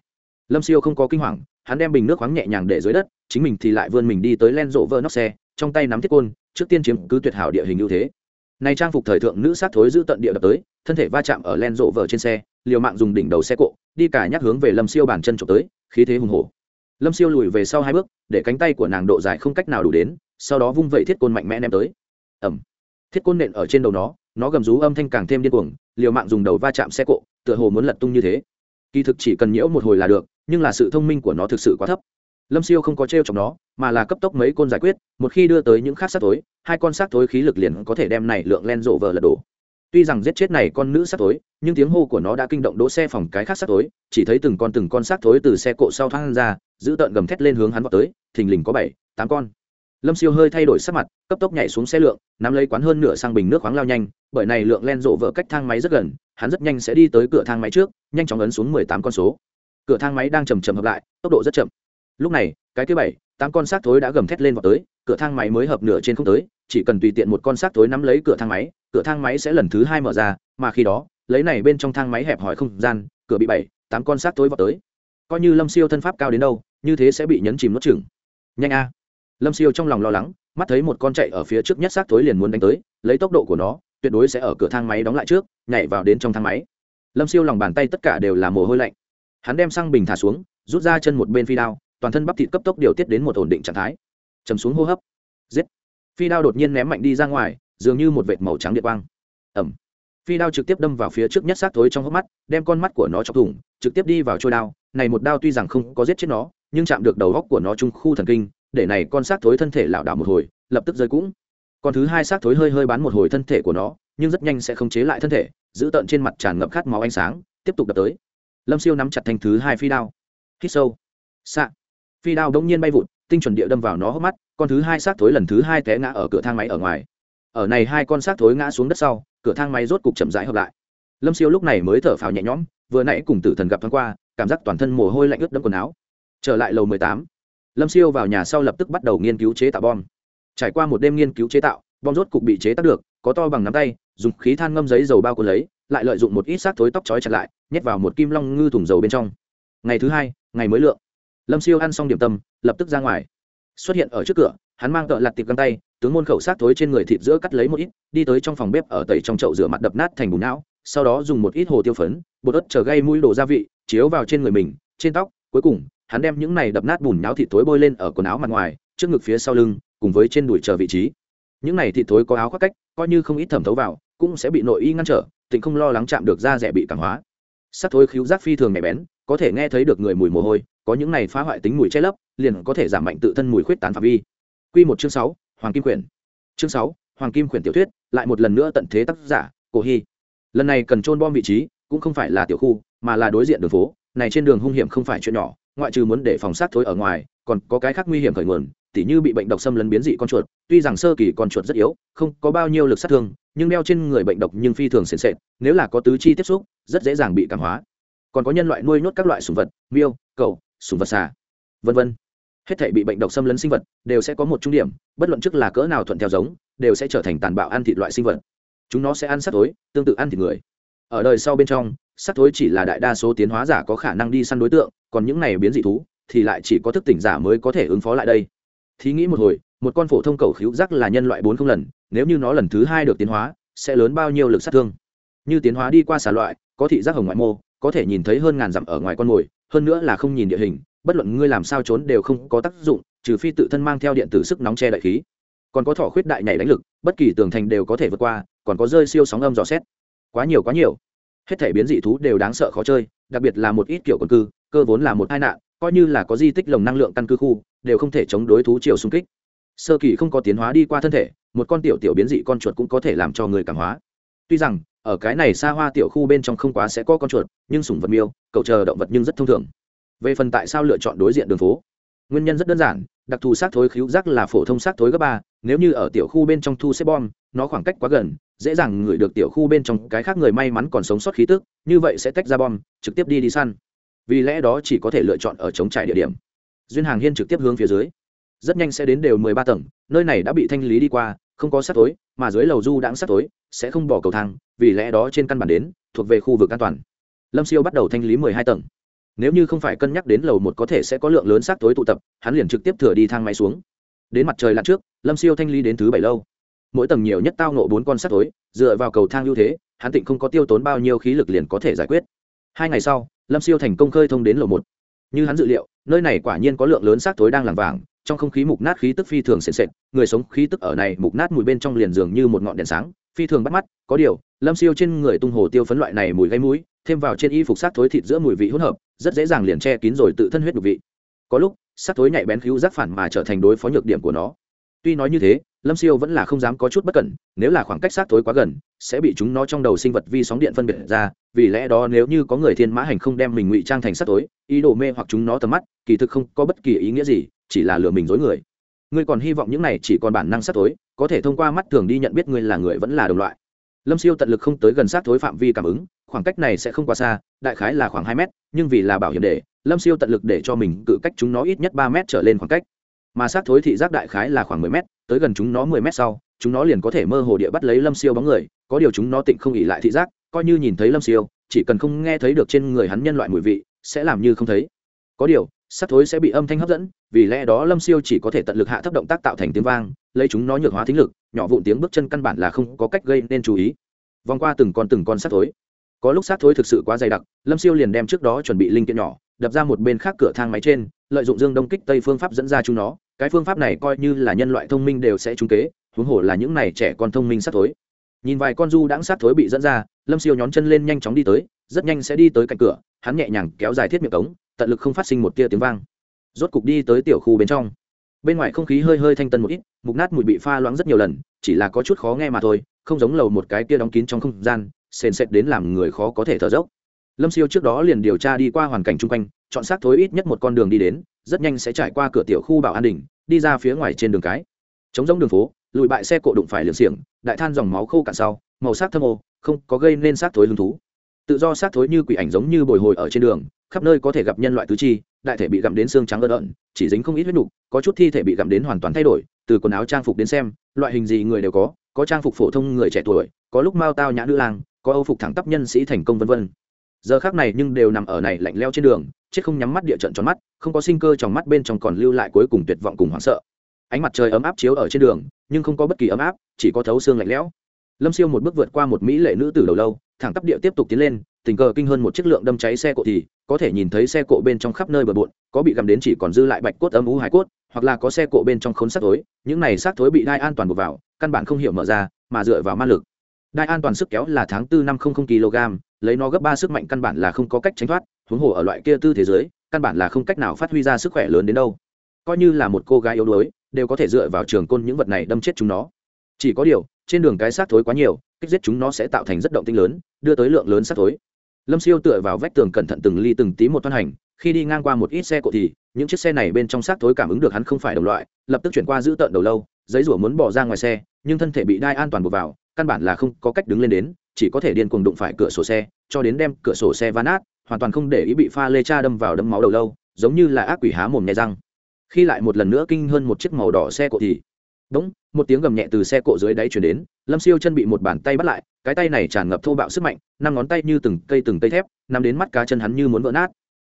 Lâm siêu không có kinh hoàng, hắn đem bình nước khoáng nhẹ nhàng để dưới đất, chính mình thì lại vươn mình đi tới len rộ vơ nóc xe, trong tay nắm thiết côn, trước tiên chiếm cứ tuyệt hảo địa hình ưu thế này trang phục thời thượng nữ sát thối giữ tận địa đập tới, thân thể va chạm ở len rộ vở trên xe, liều mạng dùng đỉnh đầu xe cộ, đi cả nhắc hướng về lâm siêu bàn chân trộm tới, khí thế hùng hổ. Lâm siêu lùi về sau hai bước, để cánh tay của nàng độ dài không cách nào đủ đến, sau đó vung vẩy thiết côn mạnh mẽ ném tới. Ẩm thiết côn nện ở trên đầu nó nó gầm rú âm thanh càng thêm điên cuồng, liều mạng dùng đầu va chạm xe cộ, tựa hồ muốn lật tung như thế. Kỳ thực chỉ cần nhiễu một hồi là được, nhưng là sự thông minh của nó thực sự quá thấp lâm siêu không có t r e o trong nó, mà là cấp tốc mấy côn giải quyết, một khi đưa tới những khác sát tối hai con sát tối khí lực liền có thể đem này lượng len rộ vờ lật đổ. Tuy rằng giết chết này con nữ sát tối nhưng tiếng hô của nó đã kinh động đỗ xe phòng cái khác sát tối chỉ thấy từng con từng con sát tối từ xe cộ sau thoát ra, giữ tợn gầm thét lên hướng hắn vào tới, thình lình có bảy, tám con. Lâm siêu hơi thay đổi sắc mặt, cấp tốc nhảy xuống xe lượng, nắm lấy quán hơn nửa sang bình nước khoáng lao nhanh, bởi này lượng len rộ vỡ cách thang máy rất gần, hắn rất nhanh sẽ đi tới cửa thang máy trước, nhanh chóng ấn xuống mười tám con số. Cửa thang máy đang chầm chầm hợp lại, tốc độ rất chậm lúc này, cái thứ bảy, tám con xác thối đã gầm thét lên vào tới, cửa thang máy mới hợp nửa trên không tới, chỉ cần tùy tiện một con xác thối nắm lấy cửa thang máy, cửa thang máy sẽ lần thứ hai mở ra, mà khi đó, lấy này bên trong thang máy hẹp hòi không gian, cửa bị bảy, tám con xác thối vào tới. Coi như lâm siêu thân pháp cao đến đâu, như thế sẽ bị nhấn chìm nuốt chừng nhanh a. Lâm siêu trong lòng lo lắng, mắt thấy một con chạy ở phía trước nhất xác thối liền muốn đánh tới, lấy tốc độ của nó, tuyệt đối sẽ ở cửa thang máy đóng lại trước, nhảy vào đến trong thang máy. Lâm siêu lòng bàn tay tất cả đều là mồ hôi lạnh. Hắn đem xăng bình thả xuống, rút ra chân một bên phi đao toàn thân bắp thịt cấp tốc điều tiết đến một ổn định trạng thái. Chầm xuống hô hấp. Giết. Phi đao đột nhiên ném mạnh đi ra ngoài, dường như một vệt màu trắng điện quang. Ẩm phi đao trực tiếp đâm vào phía trước nhất xác thối trong hốc mắt, đem con mắt của nó chọc thủng, trực tiếp đi vào trôi đao. Này một đao tuy rằng không có giết chết nó, nhưng chạm được đầu góc của nó trung khu thần kinh, để này con xác thối thân thể lảo đảo một hồi, lập tức rơi cũng. Còn thứ hai xác thối hơi hơi bán một hồi thân thể của nó, nhưng rất nhanh sẽ không chế lại thân thể, giữ tợn trên mặt tràn ngập khát máu ánh sáng, tiếp tục đập tới. Lâm siêu nắm chặt thành thứ hai phi đao. Hít sâu. Xạ phi đao đông nhiên bay vụt, tinh chuẩn địa đâm vào nó hốc mắt, con thứ hai xác thối lần thứ hai té ngã ở cửa thang máy ở ngoài. Ở này hai con xác thối ngã xuống đất sau, cửa thang máy rốt cục chậm rãi hợp lại. Lâm siêu lúc này mới thở phào nhẹ nhõm, vừa nãy cùng tử thần gặp thoáng qua, cảm giác toàn thân mồ hôi lạnh ướt đẫm quần áo. Trở lại lầu mười tám, lâm siêu vào nhà sau lập tức bắt đầu nghiên cứu chế tạo bom. Trải qua một đêm nghiên cứu chế tạo, bom rốt cục bị chế tác được, có to bằng nắm tay, dùng khí than ngâm giấy dầu bao cuốn lấy, lại lợi dụng một ít xác thối tóc trói chặt lại, nhét vào một kim long ngư thùng dầu bên trong. Ngày thứ hai, ngày mới lượng lâm siêu ăn xong điểm tâm, lập tức ra ngoài. Xuất hiện ở trước cửa, hắn mang cỡ lặt tiệp găng tay, tướng môn khẩu xác thối trên người thịt giữa cắt lấy một ít, đi tới trong phòng bếp ở tẩy trong chậu rửa mặt đập nát thành bùn não, sau đó dùng một ít hồ tiêu phấn, bột ớt chờ gây mũi đồ gia vị, chiếu vào trên người mình, trên tóc. Cuối cùng, hắn đem những này đập nát bùn não thịt thối bôi lên ở quần áo mặt ngoài, trước ngực phía sau lưng, cùng với trên đùi chờ vị trí. Những này thịt thối có áo khoác cách, coi như không ít thẩm thấu vào, cũng sẽ bị nội y ngăn trở tỉnh không lo lắng chạm được da rẻ bị cảm hóa. Sắc thối khíu giác phi thường nhạy bén có thể nghe thấy được người mùi mồ hôi, có những này phá hoại tính mùi che lấp, liền có thể giảm mạnh tự thân mùi khuyết tán phạm vi. Q một chương sáu, hoàng kim quyển. Chương sáu, hoàng kim quyển tiểu thuyết, lại một lần nữa tận thế tác giả, cổ hy. Lần này cần trôn bom vị trí, cũng không phải là tiểu khu, mà là đối diện đường phố. Này trên đường hung hiểm không phải chuyện nhỏ, ngoại trừ muốn để phòng sát thối ở ngoài, còn có cái khác nguy hiểm khởi nguồn, tỉ như bị bệnh độc xâm lấn biến dị con chuột. Tuy rằng sơ kỳ con chuột rất yếu, không có bao nhiêu lực sát thương, nhưng đeo trên người bệnh độc nhưng phi thường sền sệt, nếu là có tứ chi tiếp xúc, rất dễ dàng bị cảm hóa còn có nhân loại nuôi nhốt các loại sùng vật miêu cầu sùng vật xà vân vân. Hết thể bị bệnh độc xâm lấn sinh vật đều sẽ có một trung điểm bất luận trước là cỡ nào thuận theo giống đều sẽ trở thành tàn bạo ăn thịt loại sinh vật. Chúng nó sẽ ăn sắc thối, tương tự ăn thịt người. Ở đời sau bên trong sắc thối chỉ là đại đa số tiến hóa giả có khả năng đi săn đối tượng còn những này biến dị thú thì lại chỉ có thức tỉnh giả mới có thể ứng phó lại đây. Thí nghĩ một hồi một con phổ thông cầu khíu rắc là nhân loại bốn không lần nếu như nó lần thứ hai được tiến hóa sẽ lớn bao nhiêu lực sát thương. Như tiến hóa đi qua xà loại có thị giác hồng ngoại mô có thể nhìn thấy hơn ngàn dặm ở ngoài con mồi, hơn nữa là không nhìn địa hình, bất luận ngươi làm sao trốn đều không có tác dụng, trừ phi tự thân mang theo điện tử sức nóng che đại khí. Còn có thỏ khuyết đại nhảy đánh lực, bất kỳ tường thành đều có thể vượt qua, còn có rơi siêu sóng âm dò xét. Quá nhiều quá nhiều. Hết thể biến dị thú đều đáng sợ khó chơi, đặc biệt là một ít kiểu quần cư, cơ vốn là một tai nạn, coi như là có di tích lồng năng lượng căn cư khu, đều không thể chống đối thú chiều xung kích. Sơ kỳ không có tiến hóa đi qua thân thể, một con tiểu tiểu biến dị con chuột cũng có thể làm cho người cảm hóa. Tuy rằng ở cái này xa hoa tiểu khu bên trong không quá sẽ có con chuột, nhưng sủng vật miêu cậu chờ động vật nhưng rất thông thường. Về phần tại sao lựa chọn đối diện đường phố, nguyên nhân rất đơn giản, đặc thù xác thối khíu rác là phổ thông xác thối gấp ba, nếu như ở tiểu khu bên trong thu xếp bom, nó khoảng cách quá gần, dễ dàng ngửi được tiểu khu bên trong cái khác người may mắn còn sống sót khí tức, như vậy sẽ tách ra bom, trực tiếp đi đi săn. Vì lẽ đó chỉ có thể lựa chọn ở chống trại địa điểm. Duyên hàng hiên trực tiếp hướng phía dưới. Rất nhanh sẽ đến đều mười ba tầng, nơi này đã bị thanh lý đi qua, không có sát tối mà dưới lầu du đãng sát tối sẽ không bỏ cầu thang, vì lẽ đó trên căn bản đến, thuộc về khu vực an toàn. Lâm siêu bắt đầu thanh lý mười hai tầng. Nếu như không phải cân nhắc đến lầu một có thể sẽ có lượng lớn xác tối tụ tập, hắn liền trực tiếp thừa đi thang máy xuống. Đến mặt trời lặn trước, lâm siêu thanh lý đến thứ bảy lâu. Mỗi tầng nhiều nhất tao nộ bốn con xác tối, dựa vào cầu thang ưu thế, hắn tịnh không có tiêu tốn bao nhiêu khí lực liền có thể giải quyết. Hai ngày sau, lâm siêu thành công khơi thông đến lầu một. Như hắn dự liệu, nơi này quả nhiên có lượng lớn xác tối đang làm vàng, trong không khí mục nát khí tức phi thường sền sệt, người sống khí tức ở này mục nát mùi bên trong liền dường như một ngọn đèn sáng phi thường bắt mắt, có điều, lâm siêu trên người tung hồ tiêu phấn loại này mùi gây mũi, thêm vào trên y phục sát thối thịt giữa mùi vị hỗn hợp, rất dễ dàng liền che kín rồi tự thân huyết đục vị. Có lúc, sát thối nhạy bén cứu giác phản mà trở thành đối phó nhược điểm của nó. Tuy nói như thế, lâm siêu vẫn là không dám có chút bất cẩn, nếu là khoảng cách sát thối quá gần, sẽ bị chúng nó trong đầu sinh vật vi sóng điện phân biệt ra, vì lẽ đó nếu như có người thiên mã hành không đem mình ngụy trang thành sát thối, ý đồ mê hoặc chúng nó tầm mắt, kỳ thực không có bất kỳ ý nghĩa gì, chỉ là lừa mình dối người ngươi còn hy vọng những này chỉ còn bản năng sát thối, có thể thông qua mắt thường đi nhận biết ngươi là người vẫn là đồng loại. Lâm siêu tận lực không tới gần sát thối phạm vi cảm ứng, khoảng cách này sẽ không quá xa, đại khái là khoảng hai mét, nhưng vì là bảo hiểm để, lâm siêu tận lực để cho mình cự cách chúng nó ít nhất ba mét trở lên khoảng cách. Mà sát thối thị giác đại khái là khoảng mười mét, tới gần chúng nó mười mét sau, chúng nó liền có thể mơ hồ địa bắt lấy lâm siêu bóng người, có điều chúng nó tịnh không ỉ lại thị giác, coi như nhìn thấy lâm siêu, chỉ cần không nghe thấy được trên người hắn nhân loại mùi vị, sẽ làm như không thấy. Có điều sát thối sẽ bị âm thanh hấp dẫn, vì lẽ đó lâm siêu chỉ có thể tận lực hạ thấp động tác tạo thành tiếng vang, lấy chúng nó nhược hóa thính lực, nhỏ vụn tiếng bước chân căn bản là không có cách gây nên chú ý. Vòng qua từng con từng con sát thối. Có lúc sát thối thực sự quá dày đặc, lâm siêu liền đem trước đó chuẩn bị linh kiện nhỏ, đập ra một bên khác cửa thang máy trên, lợi dụng dương đông kích tây phương pháp dẫn ra chúng nó. Cái phương pháp này coi như là nhân loại thông minh đều sẽ trúng kế, huống hồ là những này trẻ con thông minh sát thối. Nhìn vài con du đãng sát thối bị dẫn ra, lâm siêu nhón chân lên nhanh chóng đi tới, rất nhanh sẽ đi tới cạnh cửa, hắn nhẹ nhàng kéo dài thiết miệng cống tận lực không phát sinh một tia tiếng vang. Rốt cục đi tới tiểu khu bên trong. Bên ngoài không khí hơi hơi thanh tân một ít, mục nát mùi bị pha loãng rất nhiều lần, chỉ là có chút khó nghe mà thôi, không giống lầu một cái kia đóng kín trong không gian, sền sệt đến làm người khó có thể thở dốc. Lâm siêu trước đó liền điều tra đi qua hoàn cảnh chung quanh, chọn xác thối ít nhất một con đường đi đến, rất nhanh sẽ trải qua cửa tiểu khu bảo an đình đi ra phía ngoài trên đường cái. Chống giống đường phố, lùi bại xe cộ đụng phải liều xiềng, đại than dòng máu khô cạn sau, màu sắc thâm ô, không có gây nên xác thối hứng thú. Tự do xác thối như quỷ ảnh giống như bồi hồi ở trên đường khắp nơi có thể gặp nhân loại tứ chi, đại thể bị gặm đến xương trắng ớt ợn chỉ dính không ít huyết nhục có chút thi thể bị gặm đến hoàn toàn thay đổi, từ quần áo trang phục đến xem, loại hình gì người đều có có trang phục phổ thông người trẻ tuổi, có lúc mao tao nhã nữ lang, có âu phục thẳng tắp nhân sĩ thành công vân vân. Giờ khác này nhưng đều nằm ở này lạnh leo trên đường, chết không nhắm mắt địa trận tròn mắt, không có sinh cơ trong mắt bên trong còn lưu lại cuối cùng tuyệt vọng cùng hoảng sợ. Ánh mặt trời ấm áp chiếu ở trên đường, nhưng không có bất kỳ ấm áp, chỉ có thấu xương lạnh lẽo. Lâm siêu một bước vượt qua một mỹ lệ nữ từ đầu lâu, thẳng tắp địa tiếp tục tiến lên tình cờ kinh hơn một chiếc lượng đâm cháy xe cộ thì, có thể nhìn thấy xe cộ bên trong khắp nơi bờ bộn, có bị gặm đến chỉ còn dư lại bạch cốt âm ú hải cốt, hoặc là có xe cộ bên trong khốn xác thối, những này xác thối bị đai an toàn buộc vào, căn bản không hiểu mở ra, mà dựa vào ma lực. Đai an toàn sức kéo là tháng tư năm không không kg, lấy nó gấp ba sức mạnh căn bản là không có cách tránh thoát, huống hồ ở loại kia tư thế giới, căn bản là không cách nào phát huy ra sức khỏe lớn đến đâu. Coi như là một cô gái yếu đuối, đều có thể dựa vào trường côn những vật này đâm chết chúng nó. Chỉ có điều, trên đường cái xác thối quá nhiều, kích giết chúng nó sẽ tạo thành rất động tinh lớn, đưa tới lượng lớn xác thối lâm siêu tựa vào vách tường cẩn thận từng ly từng tí một toan hành, khi đi ngang qua một ít xe cộ thì, những chiếc xe này bên trong xác thối cảm ứng được hắn không phải đồng loại, lập tức chuyển qua giữ tợn đầu lâu, giấy rủa muốn bỏ ra ngoài xe, nhưng thân thể bị đai an toàn buộc vào, căn bản là không có cách đứng lên đến, chỉ có thể điên cuồng đụng phải cửa sổ xe, cho đến đem cửa sổ xe van nát, hoàn toàn không để ý bị pha lê cha đâm vào đâm máu đầu lâu, giống như là ác quỷ há mồm nhẹ răng. Khi lại một lần nữa kinh hơn một chiếc màu đỏ xe cộ thì Đúng, một tiếng gầm nhẹ từ xe cộ dưới đáy truyền đến, Lâm Siêu chân bị một bàn tay bắt lại, cái tay này tràn ngập thô bạo sức mạnh, năm ngón tay như từng cây từng cây thép, nắm đến mắt cá chân hắn như muốn vỡ nát.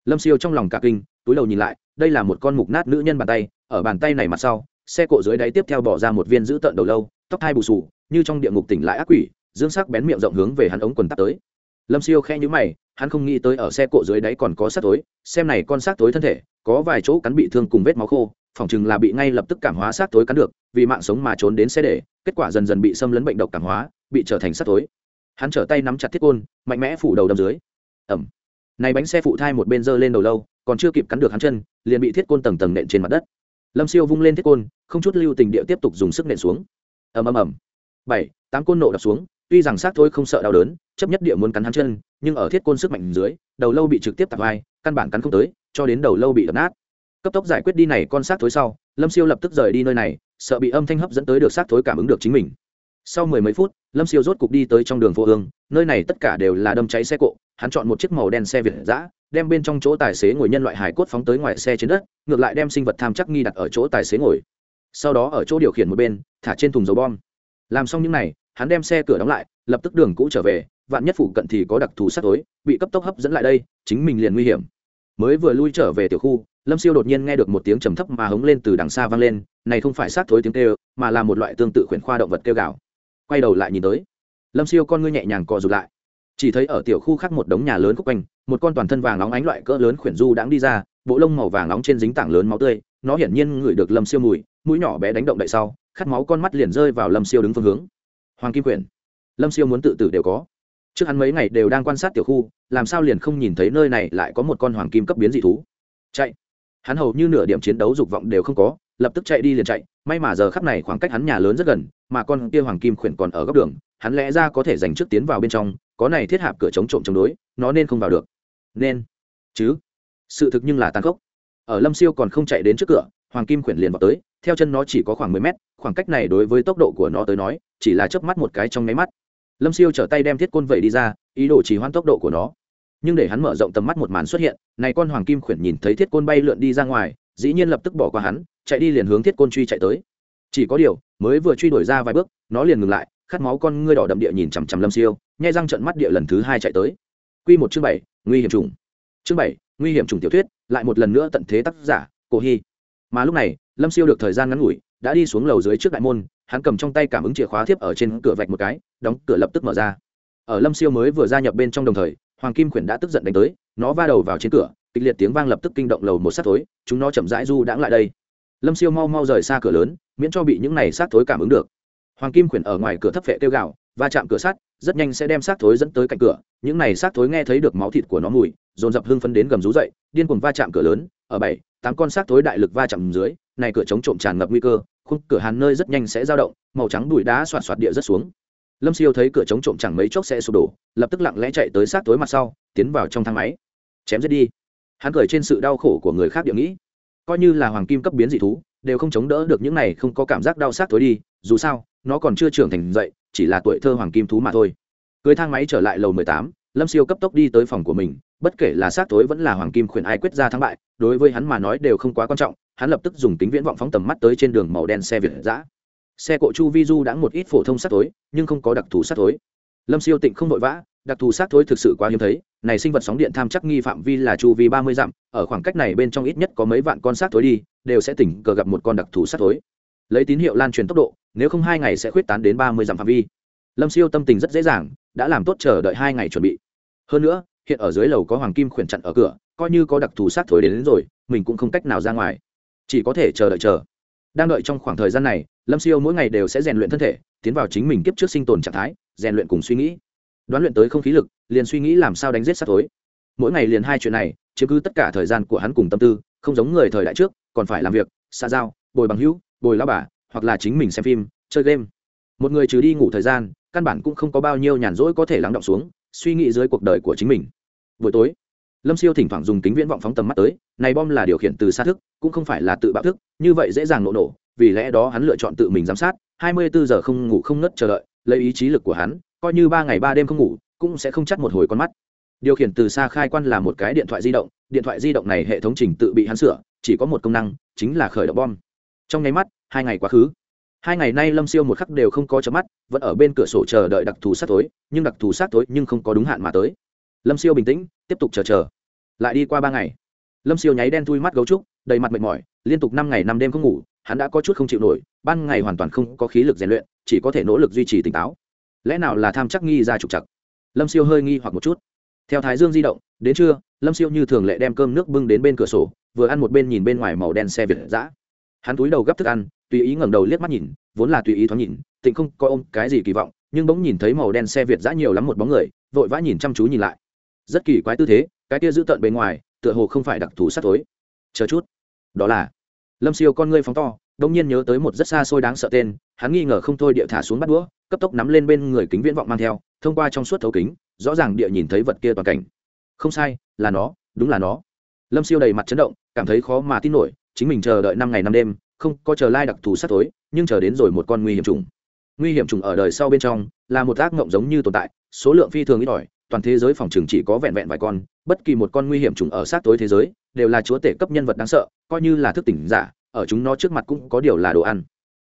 Lâm Siêu trong lòng cả kinh, túi đầu nhìn lại, đây là một con mục nát nữ nhân bàn tay, ở bàn tay này mặt sau, xe cộ dưới đáy tiếp theo bỏ ra một viên giữ tận đầu lâu, tóc hai bù sù, như trong địa ngục tỉnh lại ác quỷ, dương sắc bén miệng rộng hướng về hắn ống quần tắt tới. Lâm Siêu khẽ nhíu mày, hắn không nghĩ tới ở xe cộ dưới đáy còn có sát tối, xem này con sát tối thân thể, có vài chỗ cắn bị thương cùng vết máu khô, phỏng chừng là bị ngay lập tức cảm hóa sát tối cắn được, vì mạng sống mà trốn đến xe để, kết quả dần dần bị xâm lấn bệnh độc cảm hóa, bị trở thành sát tối hắn trở tay nắm chặt thiết côn, mạnh mẽ phủ đầu đâm dưới. Ẩm này bánh xe phụ thai một bên giơ lên đầu lâu, còn chưa kịp cắn được hắn chân, liền bị thiết côn tầng tầng nện trên mặt đất. Lâm siêu vung lên thiết côn, không chút lưu tình địa tiếp tục dùng sức nện xuống. Ầm ầm ầm. Bảy, tám côn nộ đập xuống, tuy rằng sát thôi không sợ đau đớn, chấp nhất địa muốn cắn hắn chân, nhưng ở thiết côn sức mạnh dưới, đầu lâu bị trực tiếp tạt vai, căn bản cắn không tới, cho đến đầu lâu bị đập nát cấp tốc giải quyết đi này con xác thối sau, lâm siêu lập tức rời đi nơi này, sợ bị âm thanh hấp dẫn tới được xác thối cảm ứng được chính mình. Sau mười mấy phút, lâm siêu rốt cục đi tới trong đường phố hương nơi này tất cả đều là đâm cháy xe cộ, hắn chọn một chiếc màu đen xe việt giã đem bên trong chỗ tài xế ngồi nhân loại hải cốt phóng tới ngoài xe trên đất, ngược lại đem sinh vật tham chắc nghi đặt ở chỗ tài xế ngồi. Sau đó ở chỗ điều khiển một bên, thả trên thùng dầu bom. Làm xong những n à y hắn đem xe cửa đóng lại, lập tức đường cũ trở về, vạn nhất phủ cận thì có đặc thù sắt tối bị cấp tốc hấp dẫn lại đây, chính mình liền nguy hiểm. Mới vừa lui trở về tiểu khu lâm siêu đột nhiên nghe được một tiếng trầm thấp mà hống lên từ đằng xa vang lên, này không phải sát thối tiếng kêu, mà là một loại tương tự khuyển khoa động vật kêu gào. Quay đầu lại nhìn tới, lâm siêu con ngươi nhẹ nhàng cò rụt lại. Chỉ thấy ở tiểu khu khác một đống nhà lớn khúc quanh, một con toàn thân vàng nóng ánh loại cỡ lớn khuyển du đãng đi ra, bộ lông màu vàng nóng trên dính tảng lớn máu tươi, nó hiển nhiên ngửi được lâm siêu mùi, mũi nhỏ bé đánh động đậy sau, khát máu con mắt liền rơi vào lâm siêu đứng phương hướng. Hoàng kim quyển, lâm siêu muốn tự tử đều có. Trước hắn mấy ngày đều đang quan sát tiểu khu, làm sao liền không nhìn thấy nơi này lại có một con hoàng kim cấp biến dị thú. Chạy hắn hầu như nửa điểm chiến đấu dục vọng đều không có, lập tức chạy đi liền chạy. May mà giờ khắp này khoảng cách hắn nhà lớn rất gần, mà con kia hoàng kim khuyển còn ở góc đường, hắn lẽ ra có thể dành trước tiến vào bên trong, có này thiết hạp cửa chống trộm chống đối, nó nên không vào được. Nên. Chứ. Sự thực nhưng là tàn khốc. Ở lâm siêu còn không chạy đến trước cửa, hoàng kim khuyển liền vào tới, theo chân nó chỉ có khoảng mười mét, khoảng cách này đối với tốc độ của nó tới nói, chỉ là chớp mắt một cái trong nháy mắt. Lâm siêu trở tay đem thiết côn vẩy đi ra, ý đồ chỉ hoãn tốc độ của nó nhưng để hắn mở rộng tầm mắt một màn xuất hiện, này con hoàng kim khuyển nhìn thấy thiết côn bay lượn đi ra ngoài, dĩ nhiên lập tức bỏ qua hắn, chạy đi liền hướng thiết côn truy chạy tới. Chỉ có điều, mới vừa truy đuổi ra vài bước, nó liền ngừng lại, khát máu con ngươi đỏ đậm địa nhìn chằm chằm lâm siêu, nhai răng trận mắt địa lần thứ hai chạy tới. Q một chương bảy, nguy hiểm trùng chương bảy, nguy hiểm trùng tiểu thuyết, lại một lần nữa tận thế tác giả, cổ hy. Mà lúc này, lâm siêu được thời gian ngắn ngủi, đã đi xuống lầu dưới trước đại môn, hắn cầm trong tay cảm ứng chìa khóa thiếp ở trên cửa vạch một cái, đóng cửa lập tức mở ra. Ở lâm siêu mới vừa gia nhập bên trong đồng thời hoàng kim Quyển đã tức giận đánh tới, nó va đầu vào trên cửa, kịch liệt tiếng vang lập tức kinh động lầu một sát thối, chúng nó chậm rãi du đãng lại đây. Lâm siêu mau mau rời xa cửa lớn, miễn cho bị những này sát thối cảm ứng được. Hoàng kim Quyển ở ngoài cửa thấp vệ kêu gạo va chạm cửa sắt, rất nhanh sẽ đem sát thối dẫn tới cạnh cửa, những này sát thối nghe thấy được máu thịt của nó mùi, dồn dập hưng phấn đến gầm rú dậy, điên cuồng va chạm cửa lớn, ở bảy, tám con sát thối đại lực va chạm dưới, này cửa chống trộm tràn ngập nguy cơ, khung cửa hàn nơi rất nhanh sẽ dao động, màu trắng bụi đá xoạt xoạt địa rất xuống lâm siêu thấy cửa chống trộm chẳng mấy chốc sẽ sụp đổ, lập tức lặng lẽ chạy tới sát tối mặt sau, tiến vào trong thang máy. Chém giết đi. Hắn cười trên sự đau khổ của người khác địa nghĩ. Coi như là hoàng kim cấp biến dị thú, đều không chống đỡ được những này không có cảm giác đau sát tối đi, dù sao, nó còn chưa trưởng thành dậy, chỉ là tuổi thơ hoàng kim thú mà thôi. Cưới thang máy trở lại lầu mười tám, lâm siêu cấp tốc đi tới phòng của mình, bất kể là sát tối vẫn là hoàng kim khuyển ai quyết ra thắng bại, đối với hắn mà nói đều không quá quan trọng, hắn lập tức dùng tính viễn vọng phóng tầm mắt tới trên đường màu đen xe việt giã xe cộ chu vi du đã một ít phổ thông sát tối nhưng không có đặc thù sát tối lâm siêu tịnh không vội vã đặc thù sát tối thực sự quá hiếm thấy. Này sinh vật sóng điện tham chắc nghi phạm vi là chu vi ba mươi dặm ở khoảng cách này bên trong ít nhất có mấy vạn con sát tối đi đều sẽ tỉnh cờ gặp một con đặc thù sát tối lấy tín hiệu lan truyền tốc độ nếu không hai ngày sẽ khuyết tán đến ba mươi dặm phạm vi. Lâm siêu tâm tình rất dễ dàng đã làm tốt chờ đợi hai ngày chuẩn bị. Hơn nữa hiện ở dưới lầu có hoàng kim khuyển chặn ở cửa coi như có đặc thù sát thối đến, đến rồi mình cũng không cách nào ra ngoài. Chỉ có thể chờ đợi chờ đang đợi trong khoảng thời gian này, lâm siêu mỗi ngày đều sẽ rèn luyện thân thể, tiến vào chính mình kiếp trước sinh tồn trạng thái, rèn luyện cùng suy nghĩ. Đoán luyện tới không khí lực, liền suy nghĩ làm sao đánh giết sát tối. mỗi ngày liền hai chuyện này, chiếm cứ tất cả thời gian của hắn cùng tâm tư, không giống người thời đại trước, còn phải làm việc xa giao, bồi bằng hữu, bồi lao bà, hoặc là chính mình xem phim, chơi game. Một người trừ đi ngủ thời gian, căn bản cũng không có bao nhiêu nhàn rỗi có thể lắng động xuống, suy nghĩ dưới cuộc đời của chính mình. Buổi tối lâm siêu thỉnh thoảng dùng kính viễn vọng phóng tầm mắt tới, này bom là điều khiển từ xa thức, cũng không phải là tự bạo thức, như vậy dễ dàng nổ nổ, vì lẽ đó hắn lựa chọn tự mình giám sát, hai mươi bốn giờ không ngủ không ngất chờ đợi, lấy ý chí lực của hắn, coi như ba ngày ba đêm không ngủ, cũng sẽ không chắc một hồi con mắt. Điều khiển từ xa khai quan là một cái điện thoại di động, điện thoại di động này hệ thống trình tự bị hắn sửa, chỉ có một công năng, chính là khởi động bom. Trong nháy mắt, hai ngày quá khứ. Hai ngày nay lâm siêu một khắc đều không có chớp mắt, vẫn ở bên cửa sổ chờ đợi đặc thù sát tối, nhưng đặc thù sát tối nhưng không có đúng hạn mà tới lâm siêu bình tĩnh, tiếp tục chờ chờ. Lại đi qua ba ngày. Lâm siêu nháy đen thui mắt gấu trúc, đầy mặt mệt mỏi, liên tục năm ngày năm đêm không ngủ, hắn đã có chút không chịu nổi, ban ngày hoàn toàn không có khí lực rèn luyện, chỉ có thể nỗ lực duy trì tỉnh táo. Lẽ nào là tham chắc nghi ra trục chặt lâm siêu hơi nghi hoặc một chút. Theo thái dương di động, đến trưa, lâm siêu như thường lệ đem cơm nước bưng đến bên cửa sổ, vừa ăn một bên nhìn bên ngoài màu đen xe việt giã hắn túi đầu gấp thức ăn, tùy ý ngẩng đầu liếc mắt nhìn, vốn là tùy ý thoáng nhìn, tịnh không coi ông cái gì kỳ vọng, nhưng bỗng nhìn thấy màu đen xe việt giã nhiều lắm một bóng người, vội vã nhìn chăm chú nhìn lại rất kỳ quái tư thế, cái kia giữ tận bề ngoài, tựa hồ không phải đặc thù sát tối. Chờ chút. Đó là, lâm siêu con ngươi phóng to đông nhiên nhớ tới một rất xa xôi đáng sợ tên, hắn nghi ngờ không thôi địa thả xuống bắt đũa, cấp tốc nắm lên bên người kính viễn vọng mang theo, thông qua trong suốt thấu kính, rõ ràng địa nhìn thấy vật kia toàn cảnh. Không sai, là nó, đúng là nó. Lâm siêu đầy mặt chấn động, cảm thấy khó mà tin nổi, chính mình chờ đợi năm ngày năm đêm, không có chờ lai đặc thù sát tối, nhưng chờ đến rồi một con nguy hiểm trùng. Nguy hiểm trùng ở đời sau bên trong, là một ác mộng giống như tồn tại, số lượng phi thường ít ỏi toàn thế giới phòng trường chỉ có vẹn vẹn vài con, bất kỳ một con nguy hiểm trùng ở sát tối thế giới, đều là chúa tể cấp nhân vật đáng sợ, coi như là thức tỉnh giả, ở chúng nó trước mặt cũng có điều là đồ ăn.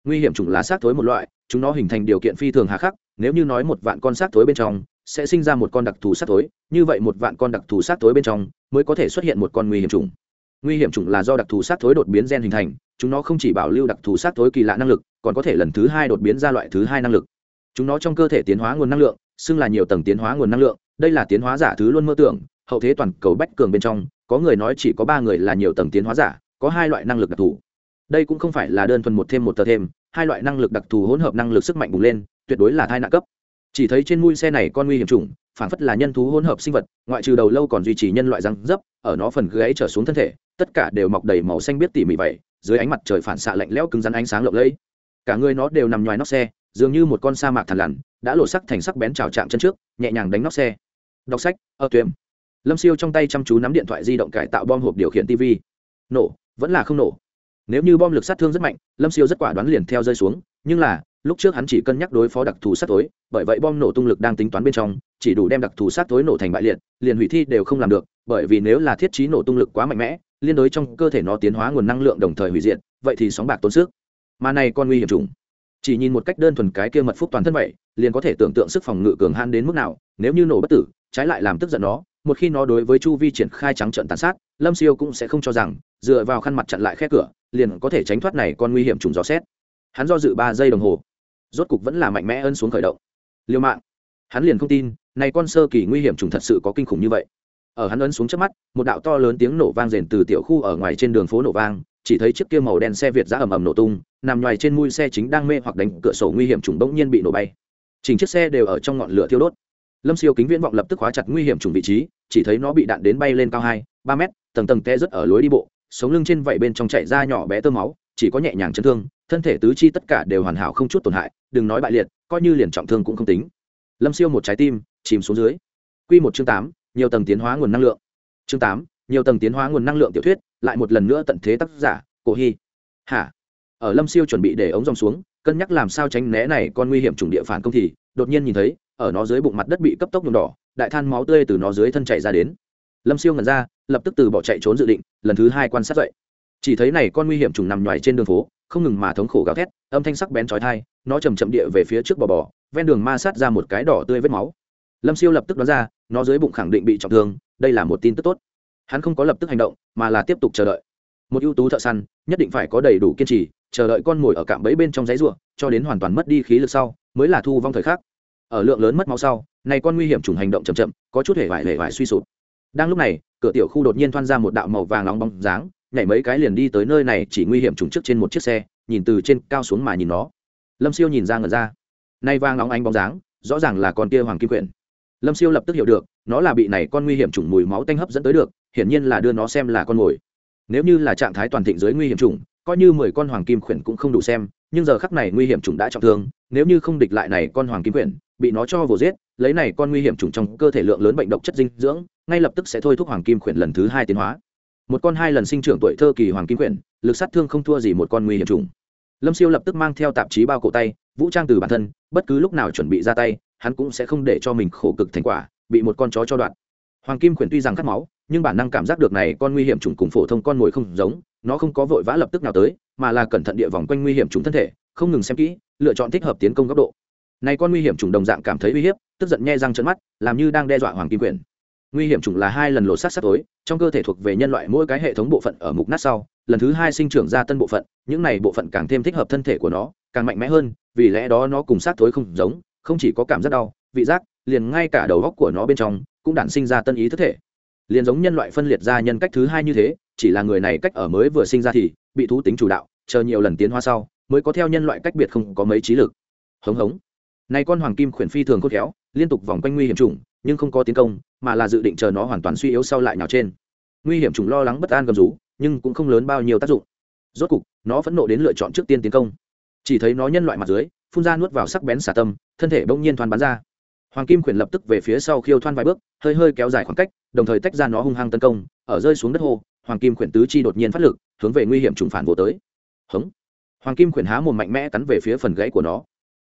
Nguy hiểm trùng là sát tối một loại, chúng nó hình thành điều kiện phi thường hà khắc, nếu như nói một vạn con sát tối bên trong, sẽ sinh ra một con đặc thù sát tối, như vậy một vạn con đặc thù sát tối bên trong mới có thể xuất hiện một con nguy hiểm trùng. Nguy hiểm trùng là do đặc thù sát tối đột biến gen hình thành, chúng nó không chỉ bảo lưu đặc thù sát tối kỳ lạ năng lực, còn có thể lần thứ hai đột biến ra loại thứ hai năng lực. Chúng nó trong cơ thể tiến hóa nguồn năng lượng, xưng là nhiều tầng tiến hóa nguồn năng lượng đây là tiến hóa giả thứ luôn mơ tưởng, hậu thế toàn cầu bách cường bên trong, có người nói chỉ có ba người là nhiều tầng tiến hóa giả, có hai loại năng lực đặc thù. Đây cũng không phải là đơn thuần một thêm một tờ thêm, hai loại năng lực đặc thù hỗn hợp năng lực sức mạnh bùng lên, tuyệt đối là thai nạn cấp. Chỉ thấy trên mui xe này con nguy hiểm chủng, phản phất là nhân thú hỗn hợp sinh vật, ngoại trừ đầu lâu còn duy trì nhân loại răng dấp, ở nó phần gáy trở xuống thân thể, tất cả đều mọc đầy màu xanh biết tỉ mỉ vậy, dưới ánh mặt trời phản xạ lạnh lẽo cứng rắn ánh sáng lộng lẫy. Cả người nó đều nằm ngoài nóc xe, dường như một con sa mạc thằn lằn, đã lộ sắc thành sắc bén trào chạm chân trước, nhẹ nhàng đánh nóc xe đọc sách ở tuyêm lâm siêu trong tay chăm chú nắm điện thoại di động cải tạo bom hộp điều khiển tv nổ, vẫn là không nổ. Nếu như bom lực sát thương rất mạnh, lâm siêu rất quả đoán liền theo rơi xuống, nhưng là, lúc trước hắn chỉ cân nhắc đối phó đặc thù sát tối, bởi vậy bom nổ tung lực đang tính toán bên trong, chỉ đủ đem đặc thù sát tối nổ thành bại liệt, liền hủy thi đều không làm được, bởi vì nếu là thiết trí nổ tung lực quá mạnh mẽ, liên đối trong cơ thể nó tiến hóa nguồn năng lượng đồng thời hủy diệt, vậy thì sóng bạc tốn sức. Mà này còn nguy hiểm trùng chỉ nhìn một cách đơn thuần cái kia mật phúc toàn thân vậy, liền có thể tưởng tượng sức phòng ngự cường han đến mức nào, nếu như nổ bất tử trái lại làm tức giận nó, một khi nó đối với chu vi triển khai trắng trận tàn sát, lâm siêu cũng sẽ không cho rằng, dựa vào khăn mặt chặn lại khe cửa, liền có thể tránh thoát này con nguy hiểm trùng gió xét. Hắn do dự ba giây đồng hồ, rốt cục vẫn là mạnh mẽ ân xuống khởi động. Liêu mạng. Hắn liền không tin, này con sơ kỳ nguy hiểm trùng thật sự có kinh khủng như vậy. Ở hắn ấn xuống trước mắt, một đạo to lớn tiếng nổ vang rền từ tiểu khu ở ngoài trên đường phố nổ vang, chỉ thấy chiếc kia màu đen xe việt giã ầm ầm nổ tung, nằm ngoài trên mui xe chính đang mê hoặc đánh cửa sổ nguy hiểm trùng bỗng nhiên bị nổ bay. Chỉnh chiếc xe đều ở trong ngọn lửa thiêu đốt lâm siêu kính viễn vọng lập tức khóa chặt nguy hiểm trùng vị trí, chỉ thấy nó bị đạn đến bay lên cao hai, ba mét, tầng tầng te rứt ở lối đi bộ, sống lưng trên vảy bên trong chạy ra nhỏ bé tơ máu, chỉ có nhẹ nhàng chấn thương, thân thể tứ chi tất cả đều hoàn hảo không chút tổn hại, đừng nói bại liệt, coi như liền trọng thương cũng không tính. Lâm siêu một trái tim, chìm xuống dưới. Q một chương tám, nhiều tầng tiến hóa nguồn năng lượng. Chương tám, nhiều tầng tiến hóa nguồn năng lượng tiểu thuyết, lại một lần nữa tận thế tác giả, cổ hy. Hả? Ở lâm siêu chuẩn bị để ống dòng xuống, cân nhắc làm sao tránh né này con nguy hiểm chủng địa phản công thì, đột nhiên nhìn thấy ở nó dưới bụng mặt đất bị cấp tốc nhuộm đỏ, đại than máu tươi từ nó dưới thân chảy ra đến. Lâm siêu ngẩn ra, lập tức từ bỏ chạy trốn dự định, lần thứ hai quan sát dậy. Chỉ thấy này con nguy hiểm trùng nằm ngoài trên đường phố, không ngừng mà thống khổ gào thét, âm thanh sắc bén trói thai, nó chầm chậm địa về phía trước bò bò, ven đường ma sát ra một cái đỏ tươi vết máu. Lâm siêu lập tức đoán ra, nó dưới bụng khẳng định bị trọng thương, đây là một tin tức tốt. Hắn không có lập tức hành động, mà là tiếp tục chờ đợi. Một ưu tú thợ săn, nhất định phải có đầy đủ kiên trì, chờ đợi con mồi ở cạm bẫy bên trong giấy ruộng cho đến hoàn toàn mất đi khí lực sau, mới là thu vong thời khắc ở lượng lớn mất máu sau, này con nguy hiểm trùng hành động chậm chậm, có chút hề vải hề vải suy sụp. Đang lúc này, cửa tiểu khu đột nhiên thoăn ra một đạo màu vàng nóng bóng dáng, nhảy mấy cái liền đi tới nơi này chỉ nguy hiểm trùng trước trên một chiếc xe, nhìn từ trên cao xuống mà nhìn nó. Lâm siêu nhìn ra ngẩn ra. Nay vang nóng ánh bóng dáng, rõ ràng là con kia hoàng kim quyển. Lâm siêu lập tức hiểu được, nó là bị này con nguy hiểm trùng mùi máu tanh hấp dẫn tới được, hiển nhiên là đưa nó xem là con mồi. Nếu như là trạng thái toàn thịnh dưới nguy hiểm trùng coi như mười con hoàng kim Quyển cũng không đủ xem, nhưng giờ khắc này nguy hiểm trùng đã trọng thương, nếu như không địch lại này con hoàng kim Quyển bị nó cho vồ giết, lấy này con nguy hiểm trùng trong cơ thể lượng lớn bệnh độc chất dinh dưỡng, ngay lập tức sẽ thôi thúc hoàng kim khuyển lần thứ hai tiến hóa. Một con hai lần sinh trưởng tuổi thơ kỳ hoàng kim quyển lực sát thương không thua gì một con nguy hiểm trùng. Lâm siêu lập tức mang theo tạp chí bao cổ tay, vũ trang từ bản thân, bất cứ lúc nào chuẩn bị ra tay, hắn cũng sẽ không để cho mình khổ cực thành quả, bị một con chó cho đoạn hoàng kim quyển tuy rằng cắt máu, nhưng bản năng cảm giác được này con nguy hiểm trùng cùng phổ thông con mồi không giống, nó không có vội vã lập tức nào tới, mà là cẩn thận địa vòng quanh nguy hiểm trùng thân thể, không ngừng xem kỹ, lựa chọn thích hợp tiến công góc độ này con nguy hiểm trùng đồng dạng cảm thấy uy hiếp, tức giận nhe răng trận mắt, làm như đang đe dọa hoàng kim quyển nguy hiểm trùng là hai lần lộ sát sát tối, trong cơ thể thuộc về nhân loại mỗi cái hệ thống bộ phận ở mục nát sau, lần thứ hai sinh trưởng ra tân bộ phận, những này bộ phận càng thêm thích hợp thân thể của nó, càng mạnh mẽ hơn, vì lẽ đó nó cùng sát tối không giống, không chỉ có cảm giác đau, vị giác, liền ngay cả đầu góc của nó bên trong cũng đản sinh ra tân ý thức thể. Liền giống nhân loại phân liệt ra nhân cách thứ hai như thế, chỉ là người này cách ở mới vừa sinh ra thì bị thú tính chủ đạo, chờ nhiều lần tiến hóa sau, mới có theo nhân loại cách biệt không có mấy trí lực. Hống hống này con hoàng kim khuyển phi thường cốt khéo, liên tục vòng quanh nguy hiểm trùng, nhưng không có tiến công, mà là dự định chờ nó hoàn toàn suy yếu sau lại nhào trên. Nguy hiểm trùng lo lắng bất an gầm rú, nhưng cũng không lớn bao nhiêu tác dụng. Rốt cục, nó phẫn nộ đến lựa chọn trước tiên tiến công. Chỉ thấy nó nhân loại mặt dưới, phun ra nuốt vào sắc bén xả tâm, thân thể bỗng nhiên thoăn bắn ra. Hoàng kim khuyển lập tức về phía sau khiêu thoăn vài bước, hơi hơi kéo dài khoảng cách, đồng thời tách ra nó hung hăng tấn công, ở rơi xuống đất hồ hoàng kim khuyển tứ chi đột nhiên phát lực, hướng về nguy hiểm trùng phản vô tới. Hống. Hoàng kim khuyển há một mạnh mẽ cắn về phía phần gãy của nó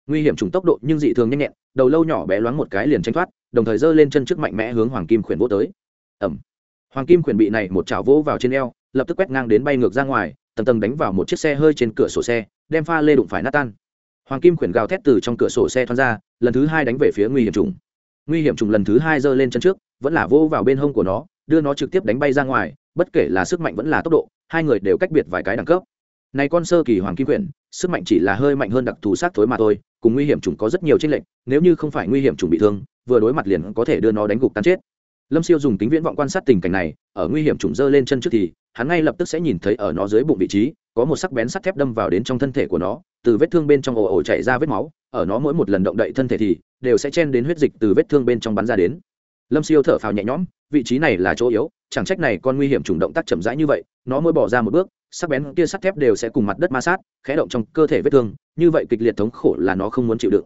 nguy hiểm trùng tốc độ nhưng dị thường nhanh nhẹn, đầu lâu nhỏ bé loáng một cái liền tranh thoát, đồng thời giơ lên chân trước mạnh mẽ hướng hoàng kim khuyển vỗ tới. Ẩm hoàng kim khuyển bị này một chảo vỗ vào trên eo, lập tức quét ngang đến bay ngược ra ngoài, tầng tầng đánh vào một chiếc xe hơi trên cửa sổ xe, đem pha lê đụng phải nát tan. Hoàng kim khuyển gào thét từ trong cửa sổ xe thoát ra, lần thứ hai đánh về phía nguy hiểm trùng nguy hiểm trùng lần thứ hai giơ lên chân trước, vẫn là vỗ vào bên hông của nó, đưa nó trực tiếp đánh bay ra ngoài, bất kể là sức mạnh vẫn là tốc độ, hai người đều cách biệt vài cái đẳng cấp này con sơ kỳ hoàng kim quyển, sức mạnh chỉ là hơi mạnh hơn đặc thù sát thối mà thôi, cùng nguy hiểm chủng có rất nhiều tranh lệch, nếu như không phải nguy hiểm chủng bị thương, vừa đối mặt liền có thể đưa nó đánh gục tan chết. Lâm siêu dùng tính viễn vọng quan sát tình cảnh này, ở nguy hiểm trùng dơ lên chân trước thì, hắn ngay lập tức sẽ nhìn thấy ở nó dưới bụng vị trí, có một sắc bén sắt thép đâm vào đến trong thân thể của nó, từ vết thương bên trong ồ ồ chảy ra vết máu, ở nó mỗi một lần động đậy thân thể thì, đều sẽ chen đến huyết dịch từ vết thương bên trong bắn ra đến. Lâm siêu thở phào nhẹ nhõm, vị trí này là chỗ yếu chẳng trách này con nguy hiểm trùng động tác chậm rãi như vậy, nó mới bỏ ra một bước, sắc bén kia sắt thép đều sẽ cùng mặt đất ma sát, khẽ động trong cơ thể vết thương, như vậy kịch liệt thống khổ là nó không muốn chịu đựng.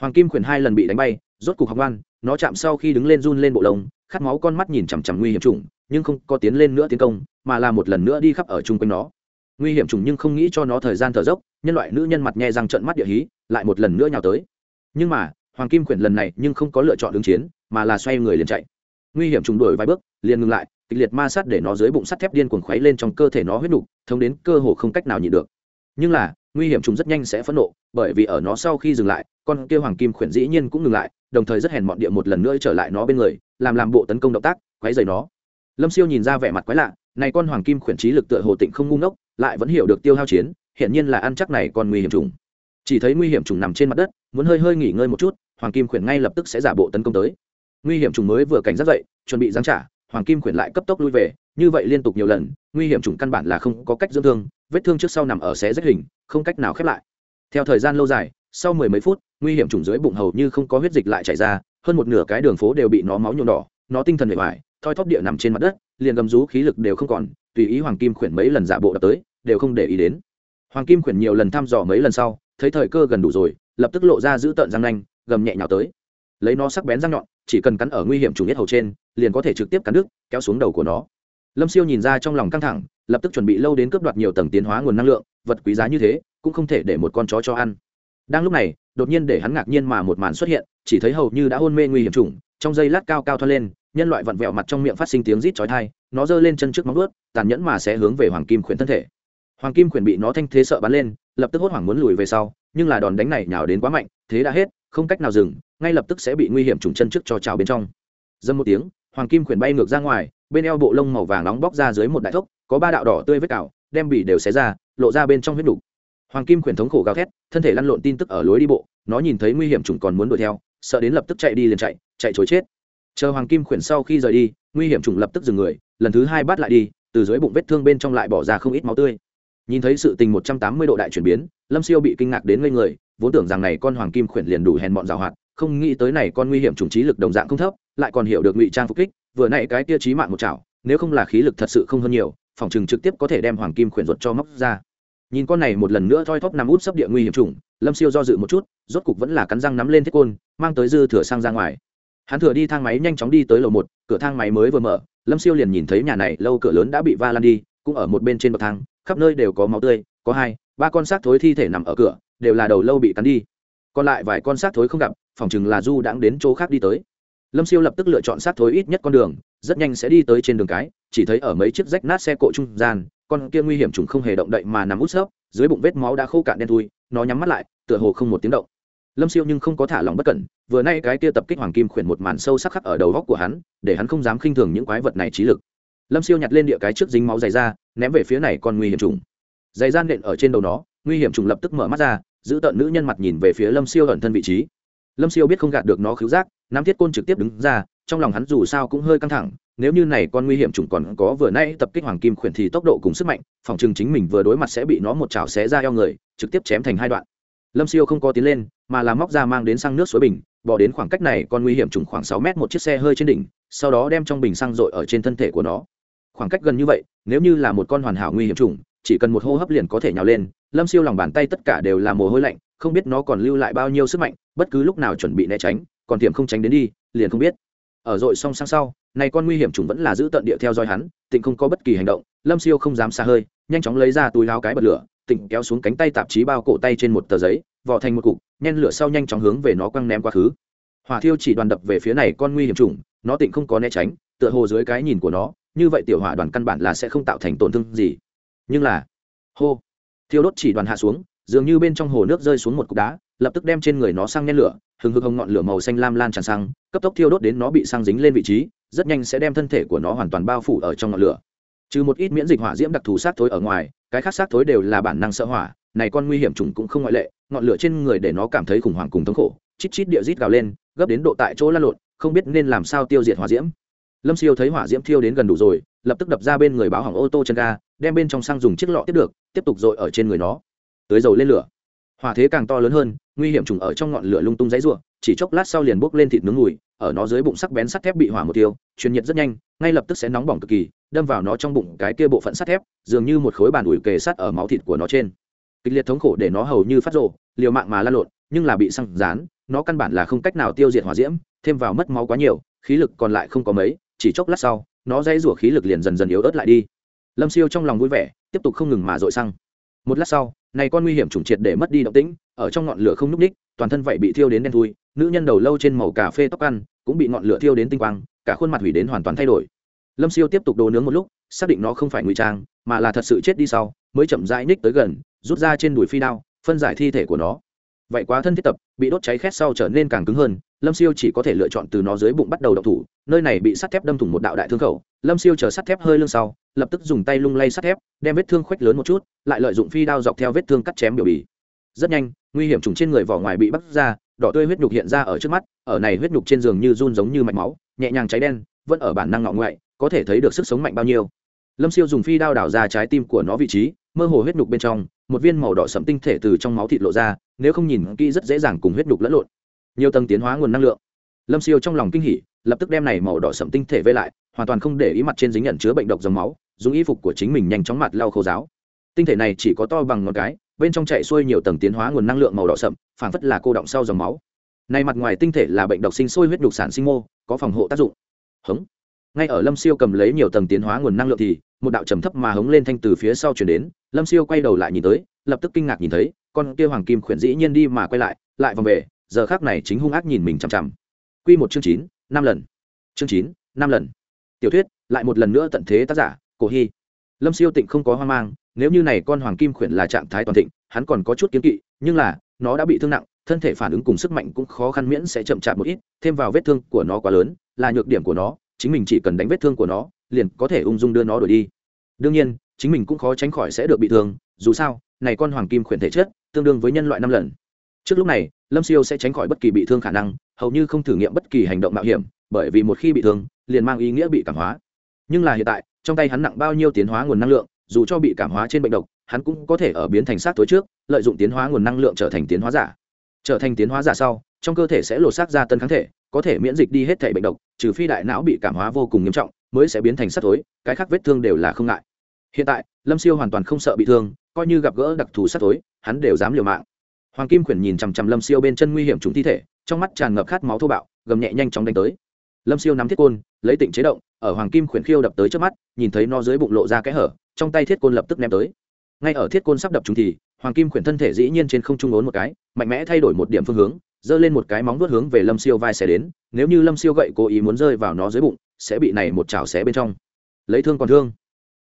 Hoàng kim khuyển hai lần bị đánh bay, rốt cục học ngoan, nó chạm sau khi đứng lên run lên bộ lông, khát máu con mắt nhìn chằm chằm nguy hiểm trùng, nhưng không có tiến lên nữa tiến công, mà là một lần nữa đi khắp ở chung quanh nó. Nguy hiểm trùng nhưng không nghĩ cho nó thời gian thở dốc, nhân loại nữ nhân mặt nhẹ răng trợn mắt địa hí, lại một lần nữa nhào tới. Nhưng mà, hoàng kim Quyển lần này nhưng không có lựa chọn ứng chiến, mà là xoay người liền chạy. Nguy hiểm trùng đổi vài bước, liền ngừng lại kịch liệt ma sát để nó dưới bụng sắt thép điên cuồng khuấy lên trong cơ thể nó huyết nục thông đến cơ hồ không cách nào nhịn được. Nhưng là, nguy hiểm trùng rất nhanh sẽ phẫn nộ, bởi vì ở nó sau khi dừng lại, con kia hoàng kim khuyển dĩ nhiên cũng ngừng lại, đồng thời rất hèn mọn địa một lần nữa trở lại nó bên người, làm làm bộ tấn công động tác quấy rời nó. Lâm siêu nhìn ra vẻ mặt quái lạ, này con hoàng kim khuyển trí lực tựa hồ tịnh không ngu ngốc, lại vẫn hiểu được tiêu hao chiến hiện nhiên là ăn chắc này còn nguy hiểm trùng. Chỉ thấy nguy hiểm trùng nằm trên mặt đất, muốn hơi hơi nghỉ ngơi một chút, hoàng kim khuyển ngay lập tức sẽ giả bộ tấn công tới. Nguy hiểm trùng mới vừa cảnh giác dậy, chuẩn bị giáng trả hoàng kim Quyển lại cấp tốc lui về, như vậy liên tục nhiều lần, nguy hiểm trùng căn bản là không có cách dưỡng thương, vết thương trước sau nằm ở xé rách hình, không cách nào khép lại. Theo thời gian lâu dài, sau mười mấy phút, nguy hiểm trùng dưới bụng hầu như không có huyết dịch lại chảy ra, hơn một nửa cái đường phố đều bị nó máu nhuộm đỏ, nó tinh thần bề ngoài thoi thóp địa nằm trên mặt đất, liền gầm rú khí lực đều không còn, tùy ý hoàng kim khuyển mấy lần giả bộ đập tới, đều không để ý đến. Hoàng kim khuyển nhiều lần thăm dò mấy lần sau, thấy thời cơ gần đủ rồi, lập tức lộ ra giữ tợn răng nanh, gầm nhẹ nhào tới. Lấy nó sắc bén răng nhọn chỉ cần cắn ở nguy hiểm chủ nhất hầu trên, liền có thể trực tiếp cắn đứt, kéo xuống đầu của nó. Lâm siêu nhìn ra trong lòng căng thẳng, lập tức chuẩn bị lâu đến cướp đoạt nhiều tầng tiến hóa nguồn năng lượng, vật quý giá như thế, cũng không thể để một con chó cho ăn. Đang lúc này, đột nhiên để hắn ngạc nhiên mà một màn xuất hiện, chỉ thấy hầu như đã hôn mê nguy hiểm trùng trong giây lát cao cao thoát lên, nhân loại vặn vẹo mặt trong miệng phát sinh tiếng rít chói tai, nó giơ lên chân trước móng vuốt, tàn nhẫn mà sẽ hướng về hoàng kim khuyển thân thể. Hoàng kim khuyển bị nó thanh thế sợ bắn lên, lập tức hốt hoảng muốn lùi về sau, nhưng là đòn đánh này nhào đến quá mạnh, thế đã hết, không cách nào dừng ngay lập tức sẽ bị nguy hiểm trùng chân trước cho trào bên trong. Dâm một tiếng, hoàng kim khuyển bay ngược ra ngoài, bên eo bộ lông màu vàng nóng bóc ra dưới một đại thốc, có ba đạo đỏ tươi vết cào, đem bị đều xé ra, lộ ra bên trong huyết đủ. hoàng kim khuyển thống khổ gào thét, thân thể lăn lộn tin tức ở lối đi bộ, nó nhìn thấy nguy hiểm trùng còn muốn đuổi theo, sợ đến lập tức chạy đi liền chạy chạy chối chết. Chờ hoàng kim khuyển sau khi rời đi, nguy hiểm trùng lập tức dừng người, lần thứ hai bắt lại đi, từ dưới bụng vết thương bên trong lại bỏ ra không ít máu tươi. Nhìn thấy sự tình một trăm tám mươi độ đại chuyển biến, lâm siêu bị kinh ngạc đến ngây người, vốn tưởng rằng này con hoàng kim khuyển liền đủ hèn bọn rào hoạt không nghĩ tới này con nguy hiểm trùng trí lực đồng dạng không thấp, lại còn hiểu được ngụy trang phục kích, vừa nãy cái tia trí mạng một chảo, nếu không là khí lực thật sự không hơn nhiều, phòng chừng trực tiếp có thể đem hoàng kim khuyển ruột cho móc ra. Nhìn con này một lần nữa thoi thóp nằm út sấp địa nguy hiểm trùng, lâm siêu do dự một chút, rốt cục vẫn là cắn răng nắm lên thiết côn, mang tới dư thừa sang ra ngoài. Hắn thừa đi thang máy nhanh chóng đi tới lầu một, cửa thang máy mới vừa mở, lâm siêu liền nhìn thấy nhà này lâu cửa lớn đã bị va lan đi, cũng ở một bên trên bậc thang, khắp nơi đều có máu tươi, có hai, ba con xác thối thi thể nằm ở cửa, đều là đầu lâu bị cắn đi còn lại vài con xác thối không gặp phòng chừng là du đãng đến chỗ khác đi tới. Lâm siêu lập tức lựa chọn xác thối ít nhất con đường, rất nhanh sẽ đi tới trên đường cái, chỉ thấy ở mấy chiếc rách nát xe cộ trung gian, con kia nguy hiểm trùng không hề động đậy mà nằm út xớp dưới bụng vết máu đã khô cạn đen thui, nó nhắm mắt lại, tựa hồ không một tiếng động. Lâm siêu nhưng không có thả lòng bất cẩn, vừa nay cái kia tập kích hoàng kim khuyển một màn sâu sắc khắc ở đầu góc của hắn, để hắn không dám khinh thường những quái vật này trí lực. Lâm siêu nhặt lên địa cái trước dính máu dày ra, ném về phía này con nguy hiểm trùng. Dày gian nện ở trên đầu nó, nguy hiểm trùng lập tức mở mắt ra giữ tận nữ nhân mặt nhìn về phía lâm siêu ẩn thân vị trí. Lâm siêu biết không gạt được nó khứu giác, nam thiết côn trực tiếp đứng ra, trong lòng hắn dù sao cũng hơi căng thẳng, nếu như này con nguy hiểm trùng còn có vừa nay tập kích hoàng kim khuyển thì tốc độ cùng sức mạnh, phòng chừng chính mình vừa đối mặt sẽ bị nó một chảo xé ra eo người, trực tiếp chém thành hai đoạn. Lâm siêu không có tiến lên, mà làm móc ra mang đến xăng nước suối bình, bỏ đến khoảng cách này con nguy hiểm trùng khoảng sáu mét một chiếc xe hơi trên đỉnh, sau đó đem trong bình xăng dội ở trên thân thể của nó. Khoảng cách gần như vậy, nếu như là một con hoàn hảo nguy hiểm trùng chỉ cần một hô hấp liền có thể nhào lên, lâm siêu lòng bàn tay tất cả đều là mồ hôi lạnh, không biết nó còn lưu lại bao nhiêu sức mạnh, bất cứ lúc nào chuẩn bị né tránh, còn tiềm không tránh đến đi, liền không biết. Ở dội song sang sau, này con nguy hiểm trùng vẫn là giữ tận địa theo dõi hắn, tịnh không có bất kỳ hành động, lâm siêu không dám xa hơi, nhanh chóng lấy ra túi láo cái bật lửa, tịnh kéo xuống cánh tay tạp chí bao cổ tay trên một tờ giấy vỏ thành một cục, nhen lửa sau nhanh chóng hướng về nó quăng ném quá khứ. Hỏa thiêu chỉ đoàn đập về phía này con nguy hiểm trùng nó tịnh không có né tránh, tựa hồ dưới cái nhìn của nó, như vậy tiểu hỏa đoàn căn bản là sẽ không tạo thành tổn thương gì nhưng là, hô, thiêu đốt chỉ đoàn hạ xuống, dường như bên trong hồ nước rơi xuống một cục đá, lập tức đem trên người nó sang nhen lửa, hừng hực hồng ngọn lửa màu xanh lam lan tràn sang, cấp tốc thiêu đốt đến nó bị sang dính lên vị trí, rất nhanh sẽ đem thân thể của nó hoàn toàn bao phủ ở trong ngọn lửa. Trừ một ít miễn dịch hỏa diễm đặc thù sát thối ở ngoài, cái khác sát thối đều là bản năng sợ hỏa, này con nguy hiểm trùng cũng không ngoại lệ, ngọn lửa trên người để nó cảm thấy khủng hoảng cùng thống khổ, chít chít địa rít gào lên, gấp đến độ tại chỗ lăn lộn, không biết nên làm sao tiêu diệt hỏa diễm. Lâm siêu thấy hỏa diễm thiêu đến gần đủ rồi lập tức đập ra bên người báo hỏng ô tô chân ga, đem bên trong xăng dùng chiếc lọ tiếp được, tiếp tục dội ở trên người nó. Tới dầu lên lửa. Hỏa thế càng to lớn hơn, nguy hiểm trùng ở trong ngọn lửa lung tung dãy ruộng chỉ chốc lát sau liền bốc lên thịt nướng mùi, ở nó dưới bụng sắc bén sắt thép bị hỏa một tiêu truyền nhiệt rất nhanh, ngay lập tức sẽ nóng bỏng cực kỳ, đâm vào nó trong bụng cái kia bộ phận sắt thép, dường như một khối bàn ủi kề sắt ở máu thịt của nó trên. Kịch liệt thống khổ để nó hầu như phát rộ liều mạng mà lan lộn, nhưng là bị xăng rán nó căn bản là không cách nào tiêu diệt hỏa diễm, thêm vào mất máu quá nhiều, khí lực còn lại không có mấy, chỉ chốc lát sau nó dãy rủa khí lực liền dần dần yếu ớt lại đi. Lâm siêu trong lòng vui vẻ, tiếp tục không ngừng mà dội xăng. Một lát sau, này con nguy hiểm trùng triệt để mất đi động tĩnh, ở trong ngọn lửa không n ú c ních toàn thân vậy bị thiêu đến đen thui, nữ nhân đầu lâu trên màu cà phê tóc ăn cũng bị ngọn lửa thiêu đến tinh quang, cả khuôn mặt hủy đến hoàn toàn thay đổi. Lâm siêu tiếp tục đồ nướng một lúc, xác định nó không phải ngụy trang, mà là thật sự chết đi sau, mới chậm rãi ních tới gần, rút ra trên đùi phi đao, phân giải thi thể của nó vậy quá thân thiết tập, bị đốt cháy khét sau trở nên càng cứng hơn, lâm siêu chỉ có thể lựa chọn từ nó dưới bụng bắt đầu đập thủ, nơi này bị sắt thép đâm thủng một đạo đại thương khẩu, lâm siêu chờ sắt thép hơi lưng sau, lập tức dùng tay lung lay sắt thép, đem vết thương khoách lớn một chút, lại lợi dụng phi đao dọc theo vết thương cắt chém biểu bì. Rất nhanh, nguy hiểm trùng trên người vỏ ngoài bị bắt ra, đỏ tươi huyết nhục hiện ra ở trước mắt, ở này huyết nhục trên giường như run giống như mạch máu, nhẹ nhàng cháy đen, vẫn ở bản năng ngọ ngoại, có thể thấy được sức sống mạnh bao nhiêu. Lâm siêu dùng phi đao đảo ra trái tim của nó vị trí mơ hồ huyết nhục bên trong, một viên màu đỏ sẫm tinh thể từ trong máu thịt lộ ra, nếu không nhìn kỹ rất dễ dàng cùng huyết nhục lẫn lộn. Nhiều tầng tiến hóa nguồn năng lượng. Lâm siêu trong lòng kinh hỉ, lập tức đem này màu đỏ sẫm tinh thể vây lại, hoàn toàn không để ý mặt trên dính nhận chứa bệnh độc dòng máu, dùng y phục của chính mình nhanh chóng mặt lau khô giáo. Tinh thể này chỉ có to bằng ngón cái, bên trong chạy xuôi nhiều tầng tiến hóa nguồn năng lượng màu đỏ sậm phản phất là cô động sau dòng máu. Này mặt ngoài tinh thể là bệnh độc sinh sôi huyết nhục sản sinh mô, có phòng hộ tác dụng. Hống ngay ở lâm siêu cầm lấy nhiều tầng tiến hóa nguồn năng lượng thì, một đạo trầm thấp mà hống lên thanh từ phía sau chuyển đến, lâm siêu quay đầu lại nhìn tới, lập tức kinh ngạc nhìn thấy, con kia hoàng kim khuyển dĩ nhiên đi mà quay lại lại vòng về, giờ khác này chính hung ác nhìn mình chằm chằm. Q một chương chín, năm lần. Chương chín, năm lần. Tiểu thuyết, lại một lần nữa tận thế tác giả, cổ hy. Lâm siêu tịnh không có hoang mang, nếu như này con hoàng kim khuyển là trạng thái toàn thịnh, hắn còn có chút kiến kỵ, nhưng là, nó đã bị thương nặng, thân thể phản ứng cùng sức mạnh cũng khó khăn miễn sẽ chậm chạp một ít, thêm vào vết thương của nó quá lớn, là nhược điểm của nó chính mình chỉ cần đánh vết thương của nó, liền có thể ung dung đưa nó đổi đi. Đương nhiên, chính mình cũng khó tránh khỏi sẽ được bị thương, dù sao, này con hoàng kim khuyển thể chất, tương đương với nhân loại năm lần. Trước lúc này, lâm siêu sẽ tránh khỏi bất kỳ bị thương khả năng, hầu như không thử nghiệm bất kỳ hành động mạo hiểm, bởi vì một khi bị thương, liền mang ý nghĩa bị cảm hóa. Nhưng là hiện tại, trong tay hắn nặng bao nhiêu tiến hóa nguồn năng lượng, dù cho bị cảm hóa trên bệnh độc, hắn cũng có thể ở biến thành sát tối trước, lợi dụng tiến hóa nguồn năng lượng trở thành tiến hóa giả. Trở thành tiến hóa giả sau, trong cơ thể sẽ lột xác ra tân kháng thể có thể miễn dịch đi hết thể bệnh độc, trừ phi đại não bị cảm hóa vô cùng nghiêm trọng, mới sẽ biến thành sắt tối cái khác vết thương đều là không ngại. Hiện tại, lâm siêu hoàn toàn không sợ bị thương, coi như gặp gỡ đặc thù sắt tối hắn đều dám liều mạng. Hoàng kim khuyển nhìn chằm chằm lâm siêu bên chân nguy hiểm chúng thi thể, trong mắt tràn ngập khát máu thô bạo, gầm nhẹ nhanh chóng đánh tới. Lâm siêu nắm thiết côn, lấy tịnh chế động, ở hoàng kim khuyển khiêu đập tới trước mắt, nhìn thấy nó dưới bụng lộ ra kẽ hở, trong tay thiết côn lập tức ném tới. Ngay ở thiết côn sắp đập chúng thì, hoàng kim khuyển thân thể dĩ nhiên trên không trung ốn một cái, mạnh mẽ thay đổi một điểm phương hướng giơ lên một cái móng vuốt hướng về lâm siêu vai xẻ đến, nếu như lâm siêu gậy cố ý muốn rơi vào nó dưới bụng, sẽ bị này một chảo xé bên trong. Lấy thương còn thương.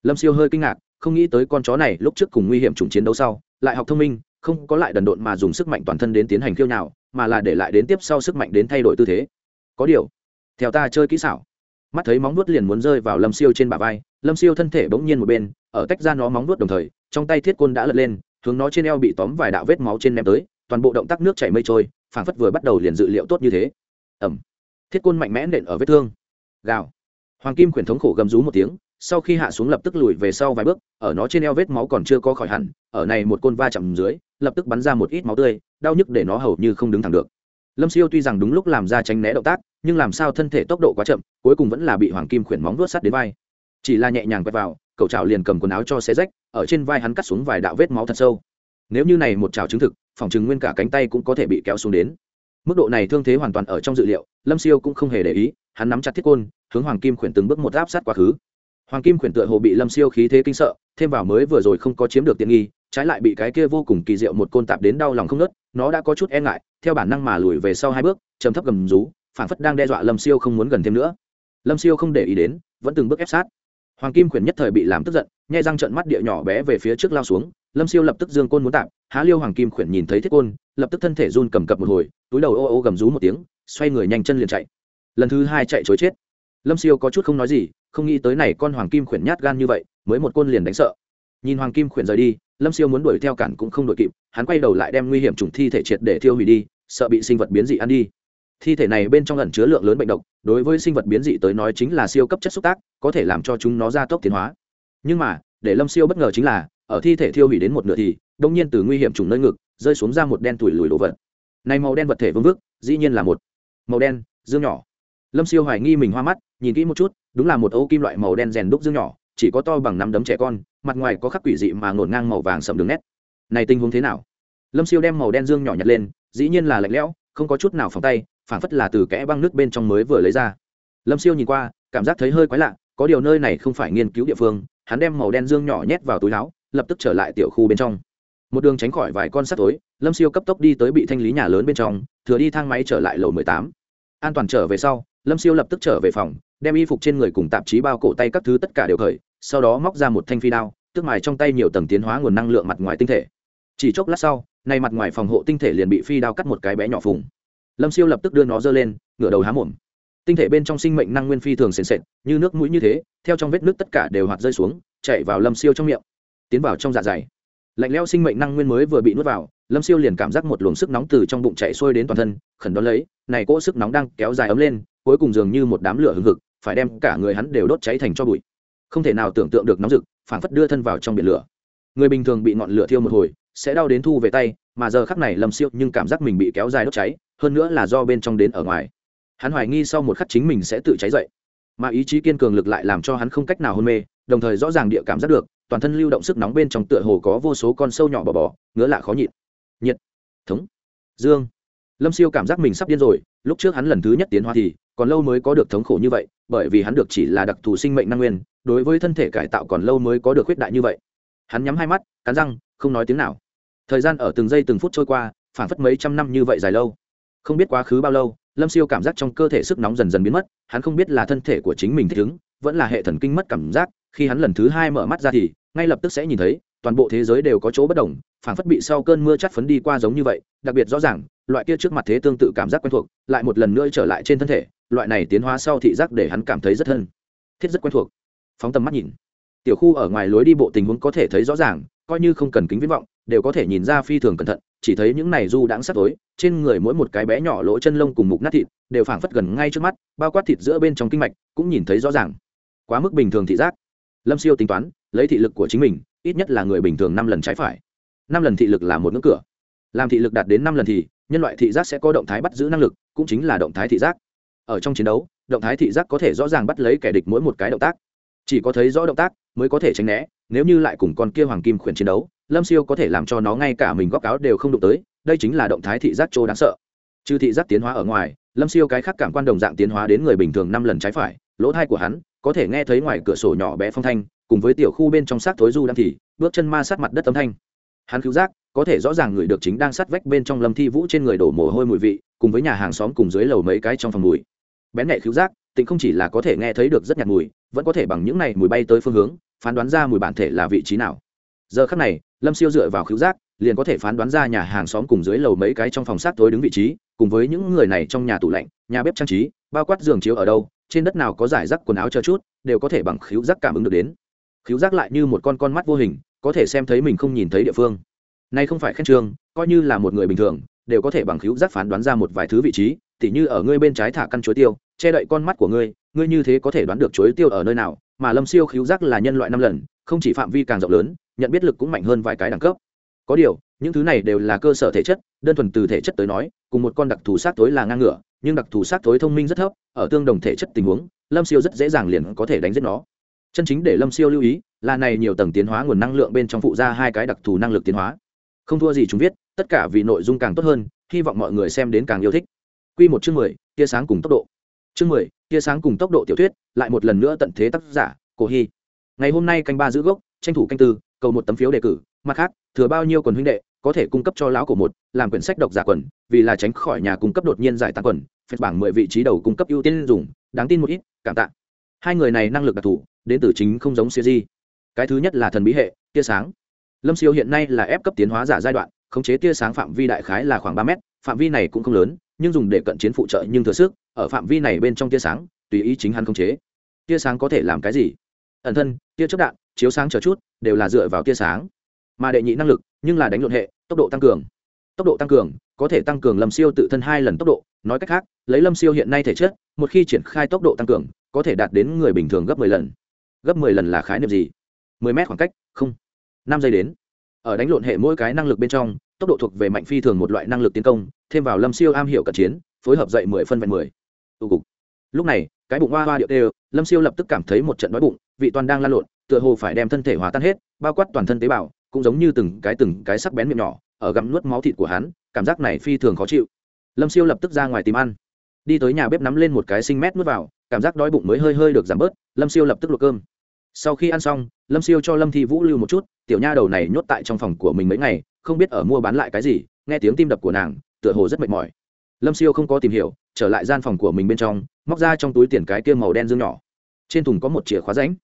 Lâm siêu hơi kinh ngạc, không nghĩ tới con chó này lúc trước cùng nguy hiểm chủng chiến đấu sau, lại học thông minh, không có lại đần độn mà dùng sức mạnh toàn thân đến tiến hành khiêu nào, mà là để lại đến tiếp sau sức mạnh đến thay đổi tư thế. Có điều, theo ta chơi kỹ xảo, mắt thấy móng vuốt liền muốn rơi vào lâm siêu trên bả vai, lâm siêu thân thể bỗng nhiên một bên, ở tách ra nó móng vuốt đồng thời, trong tay thiết côn đã lật lên, hướng nó trên eo bị tóm vài đạo vết máu trên ném tới, toàn bộ động tác nước chảy mây trôi phảng phất vừa bắt đầu liền dự liệu tốt như thế. Ẩm. Thiết côn mạnh mẽ nện ở vết thương. Gào. Hoàng kim khuyển thống khổ gầm rú một tiếng, sau khi hạ xuống lập tức lùi về sau vài bước, ở nó trên eo vết máu còn chưa có khỏi hẳn, ở này một côn va chạm dưới, lập tức bắn ra một ít máu tươi, đau nhức để nó hầu như không đứng thẳng được. Lâm siêu tuy rằng đúng lúc làm ra tránh né động tác, nhưng làm sao thân thể tốc độ quá chậm, cuối cùng vẫn là bị hoàng kim khuyển móng vuốt sắt đến vai. Chỉ là nhẹ nhàng quét vào, cậu trào liền cầm quần áo cho xe rách, ở trên vai hắn cắt xuống vài đạo vết máu thật sâu. Nếu như này một trào chứng thực phòng chừng nguyên cả cánh tay cũng có thể bị kéo xuống đến. Mức độ này thương thế hoàn toàn ở trong dự liệu, lâm siêu cũng không hề để ý, hắn nắm chặt thiết côn, hướng hoàng kim khuyển từng bước một áp sát quá khứ. Hoàng kim khuyển tựa hồ bị lâm siêu khí thế kinh sợ, thêm vào mới vừa rồi không có chiếm được tiện nghi, trái lại bị cái kia vô cùng kỳ diệu một côn tạp đến đau lòng không nớt nó đã có chút e ngại, theo bản năng mà lùi về sau hai bước, chấm thấp gầm rú phảng phất đang đe dọa lâm siêu không muốn gần thêm nữa. Lâm siêu không để ý đến, vẫn từng bước ép sát. Hoàng kim khuyển nhất thời bị làm tức giận, nhai răng trợn mắt địa nhỏ bé về phía trước lao xuống lâm siêu lập tức dương côn muốn tạm há liêu hoàng kim khuyển nhìn thấy thiết côn, lập tức thân thể run cầm cập một hồi, túi đầu ô ô gầm rú một tiếng, xoay người nhanh chân liền chạy. Lần thứ hai chạy chối chết. Lâm siêu có chút không nói gì, không nghĩ tới này con hoàng kim khuyển nhát gan như vậy, mới một côn liền đánh sợ. Nhìn hoàng kim khuyển rời đi, lâm siêu muốn đuổi theo cản cũng không đuổi kịp, hắn quay đầu lại đem nguy hiểm trùng thi thể triệt để thiêu hủy đi, sợ bị sinh vật biến dị ăn đi. Thi thể này bên trong ẩn chứa lượng lớn bệnh độc, đối với sinh vật biến dị tới nói chính là siêu cấp chất xúc tác, có thể làm cho chúng nó gia tốc tiến hóa. Nhưng mà, để lâm siêu bất ngờ chính là ở thi thể thiêu hủy đến một nửa thì, đông nhiên từ nguy hiểm trùng nơi ngực, rơi xuống ra một đen tủi lùi đồ vật. Này màu đen vật thể vương vức, dĩ nhiên là một màu đen dương nhỏ. Lâm siêu hoài nghi mình hoa mắt, nhìn kỹ một chút, đúng là một ấu kim loại màu đen rèn đúc dương nhỏ, chỉ có to bằng nắm đấm trẻ con, mặt ngoài có khắc quỷ dị mà ngổn ngang màu vàng sầm đường nét. Này tình huống thế nào? Lâm siêu đem màu đen dương nhỏ nhặt lên, dĩ nhiên là lạnh lẽo, không có chút nào phòng tay phản phất là từ kẽ băng nước bên trong mới vừa lấy ra. Lâm siêu nhìn qua, cảm giác thấy hơi quái lạ, có điều nơi này không phải nghiên cứu địa phương, hắn đem màu đen dương nhỏ nhét vào túi áo lập tức trở lại tiểu khu bên trong. Một đường tránh khỏi vài con sắt tối lâm siêu cấp tốc đi tới bị thanh lý nhà lớn bên trong, thừa đi thang máy trở lại lầu mười tám. An toàn trở về sau, lâm siêu lập tức trở về phòng, đem y phục trên người cùng tạp chí bao cổ tay các thứ tất cả đều khởi sau đó móc ra một thanh phi đao, tức mài trong tay nhiều tầng tiến hóa nguồn năng lượng mặt ngoài tinh thể. Chỉ chốc lát sau, nay mặt ngoài phòng hộ tinh thể liền bị phi đao cắt một cái bé nhỏ phùng. Lâm siêu lập tức đưa nó dơ lên, ngửa đầu há mồm. Tinh thể bên trong sinh mệnh năng nguyên phi thường sền sệt, như nước mũi như thế, theo trong vết nước tất cả đều hoạt rơi xuống, chạy vào lâm siêu trong miệng tiến vào trong dạ dày. Lạnh leo sinh mệnh năng nguyên mới vừa bị nuốt vào, lâm siêu liền cảm giác một luồng sức nóng từ trong bụng chạy xuôi đến toàn thân, khẩn đón lấy, này cỗ sức nóng đang kéo dài ấm lên, cuối cùng dường như một đám lửa hừng hực, phải đem cả người hắn đều đốt cháy thành cho bụi. Không thể nào tưởng tượng được nóng rực, phảng phất đưa thân vào trong biển lửa. Người bình thường bị ngọn lửa thiêu một hồi, sẽ đau đến thu về tay, mà giờ khắc này lâm siêu nhưng cảm giác mình bị kéo dài đốt cháy, hơn nữa là do bên trong đến ở ngoài. Hắn hoài nghi sau một khắc chính mình sẽ tự cháy dậy. Mà ý chí kiên cường lực lại làm cho hắn không cách nào hôn mê đồng thời rõ ràng địa cảm giác được, toàn thân lưu động sức nóng bên trong tựa hồ có vô số con sâu nhỏ bò bò, ngứa lạ khó nhịn. Nhiệt. Thống. Dương. Lâm siêu cảm giác mình sắp điên rồi, lúc trước hắn lần thứ nhất tiến hóa thì, còn lâu mới có được thống khổ như vậy, bởi vì hắn được chỉ là đặc thù sinh mệnh năng nguyên, đối với thân thể cải tạo còn lâu mới có được khuyết đại như vậy. Hắn nhắm hai mắt, cắn răng, không nói tiếng nào. Thời gian ở từng giây từng phút trôi qua, phảng phất mấy trăm năm như vậy dài lâu. Không biết quá khứ bao lâu, lâm siêu cảm giác trong cơ thể sức nóng dần dần biến mất, hắn không biết là thân thể của chính mình thích ứng, vẫn là hệ thần kinh mất cảm giác khi hắn lần thứ hai mở mắt ra thì, ngay lập tức sẽ nhìn thấy, toàn bộ thế giới đều có chỗ bất đồng, phảng phất bị sau cơn mưa chắt phấn đi qua giống như vậy, đặc biệt rõ ràng, loại kia trước mặt thế tương tự cảm giác quen thuộc, lại một lần nữa trở lại trên thân thể, loại này tiến hóa sau thị giác để hắn cảm thấy rất thân, thiết rất quen thuộc. Phóng tầm mắt nhìn, tiểu khu ở ngoài lối đi bộ tình huống có thể thấy rõ ràng, coi như không cần kính viễn vọng, đều có thể nhìn ra phi thường cẩn thận, chỉ thấy những này du đãng sắc tối, trên người mỗi một cái bé nhỏ lỗ chân lông cùng mục nát thịt, đều phảng phất gần ngay trước mắt, bao quát thịt giữa bên trong kinh mạch, cũng nhìn thấy rõ ràng. Quá mức bình thường thị giác lâm siêu tính toán, lấy thị lực của chính mình, ít nhất là người bình thường năm lần trái phải. Năm lần thị lực là một ngưỡng cửa. Làm thị lực đạt đến năm lần thì, nhân loại thị giác sẽ có động thái bắt giữ năng lực, cũng chính là động thái thị giác. Ở trong chiến đấu, động thái thị giác có thể rõ ràng bắt lấy kẻ địch mỗi một cái động tác. Chỉ có thấy rõ động tác mới có thể tránh né, nếu như lại cùng con kia hoàng kim khuyển chiến đấu, lâm siêu có thể làm cho nó ngay cả mình góc áo đều không đụng tới, đây chính là động thái thị giác trô đáng sợ. Trừ thị giác tiến hóa ở ngoài, lâm siêu cái khác cảm quan đồng dạng tiến hóa đến người bình thường năm lần trái phải, lỗ thai của hắn có thể nghe thấy ngoài cửa sổ nhỏ bé phong thanh, cùng với tiểu khu bên trong xác thối du đang thì, bước chân ma sát mặt đất âm thanh. Hắn cứu giác, có thể rõ ràng người được chính đang sát vách bên trong lâm thi vũ trên người đổ mồ hôi mùi vị, cùng với nhà hàng xóm cùng dưới lầu mấy cái trong phòng mùi. Bén nhạy cứu giác, tịnh không chỉ là có thể nghe thấy được rất nhạt mùi, vẫn có thể bằng những này mùi bay tới phương hướng, phán đoán ra mùi bản thể là vị trí nào. Giờ khắc này, lâm siêu dựa vào cứu giác, liền có thể phán đoán ra nhà hàng xóm cùng dưới lầu mấy cái trong phòng sát tối đứng vị trí, cùng với những người này trong nhà tủ lạnh, nhà bếp trang trí, bao quát giường chiếu ở đâu trên đất nào có giải rác quần áo cho chút, đều có thể bằng khíu giác cảm ứng được đến. Khíu giác lại như một con con mắt vô hình, có thể xem thấy mình không nhìn thấy địa phương. Nay không phải khen trương coi như là một người bình thường, đều có thể bằng khíu giác phán đoán ra một vài thứ vị trí, tỉ như ở ngươi bên trái thả căn chuối tiêu, che đậy con mắt của ngươi ngươi như thế có thể đoán được chuối tiêu ở nơi nào, mà lâm siêu khíu giác là nhân loại năm lần, không chỉ phạm vi càng rộng lớn, nhận biết lực cũng mạnh hơn vài cái đẳng cấp. Có điều những thứ này đều là cơ sở thể chất, đơn thuần từ thể chất tới nói, cùng một con đặc thù sát tối là ngang ngửa, nhưng đặc thù sát tối thông minh rất thấp, ở tương đồng thể chất tình huống, lâm siêu rất dễ dàng liền có thể đánh giết nó. Chân chính để lâm siêu lưu ý, là này nhiều tầng tiến hóa nguồn năng lượng bên trong phụ ra hai cái đặc thù năng lực tiến hóa. Không thua gì chúng viết, tất cả vì nội dung càng tốt hơn, hy vọng mọi người xem đến càng yêu thích. Q một chương mười, tia sáng cùng tốc độ. Chương mười, tia sáng cùng tốc độ tiểu thuyết, lại một lần nữa tận thế tác giả, cổ hy. Ngày hôm nay canh ba giữ gốc, tranh thủ canh tư, cầu một tấm phiếu đề cử mặt khác, thừa bao nhiêu quần huynh đệ có thể cung cấp cho lão cổ một, làm quyển sách độc giả quần, vì là tránh khỏi nhà cung cấp đột nhiên giải tán quần, phép bảng mười vị trí đầu cung cấp ưu tiên dùng, đáng tin một ít, cảm tạ. Hai người này năng lực đặc thù, đến từ chính không giống siêu di. Cái thứ nhất là thần bí hệ, tia sáng. Lâm siêu hiện nay là ép cấp tiến hóa giả giai đoạn, khống chế tia sáng phạm vi đại khái là khoảng ba mét, phạm vi này cũng không lớn, nhưng dùng để cận chiến phụ trợ nhưng thừa sức, ở phạm vi này bên trong tia sáng, tùy ý chính hắn khống chế. Tia sáng có thể làm cái gì? Ẩn thân, tia chất đạn, chiếu sáng chờ chút, đều là dựa vào tia sáng mà đệ nhị năng lực, nhưng là đánh lộn hệ, tốc độ tăng cường. Tốc độ tăng cường, có thể tăng cường lâm siêu tự thân hai lần tốc độ. Nói cách khác, lấy lâm siêu hiện nay thể chất, một khi triển khai tốc độ tăng cường, có thể đạt đến người bình thường gấp mười lần. Gấp mười lần là khái niệm gì? mười mét khoảng cách, không. Năm giây đến. Ở đánh lộn hệ mỗi cái năng lực bên trong, tốc độ thuộc về mạnh phi thường một loại năng lực tiến công, thêm vào lâm siêu am hiểu cận chiến, phối hợp dậy mười phân vẹn mười. Tụ cục. Lúc này, cái bụng hoa hoa điệu đều, lâm siêu lập tức cảm thấy một trận đói bụng, vị toàn đang lan lộn, tựa hồ phải đem thân thể hòa tan hết, bao quát toàn thân tế bào cũng giống như từng cái từng cái sắc bén miệng nhỏ, ở gặm nuốt máu thịt của hắn, cảm giác này phi thường khó chịu. Lâm siêu lập tức ra ngoài tìm ăn. Đi tới nhà bếp nắm lên một cái sinh mét nuốt vào, cảm giác đói bụng mới hơi hơi được giảm bớt, lâm siêu lập tức luộc cơm. Sau khi ăn xong, lâm siêu cho lâm thi vũ lưu một chút, tiểu nha đầu này nhốt tại trong phòng của mình mấy ngày, không biết ở mua bán lại cái gì, nghe tiếng tim đập của nàng, tựa hồ rất mệt mỏi. Lâm siêu không có tìm hiểu, trở lại gian phòng của mình bên trong, móc ra trong túi tiền cái kia màu đen dương nhỏ. Trên thùng có một chìa khóa ránh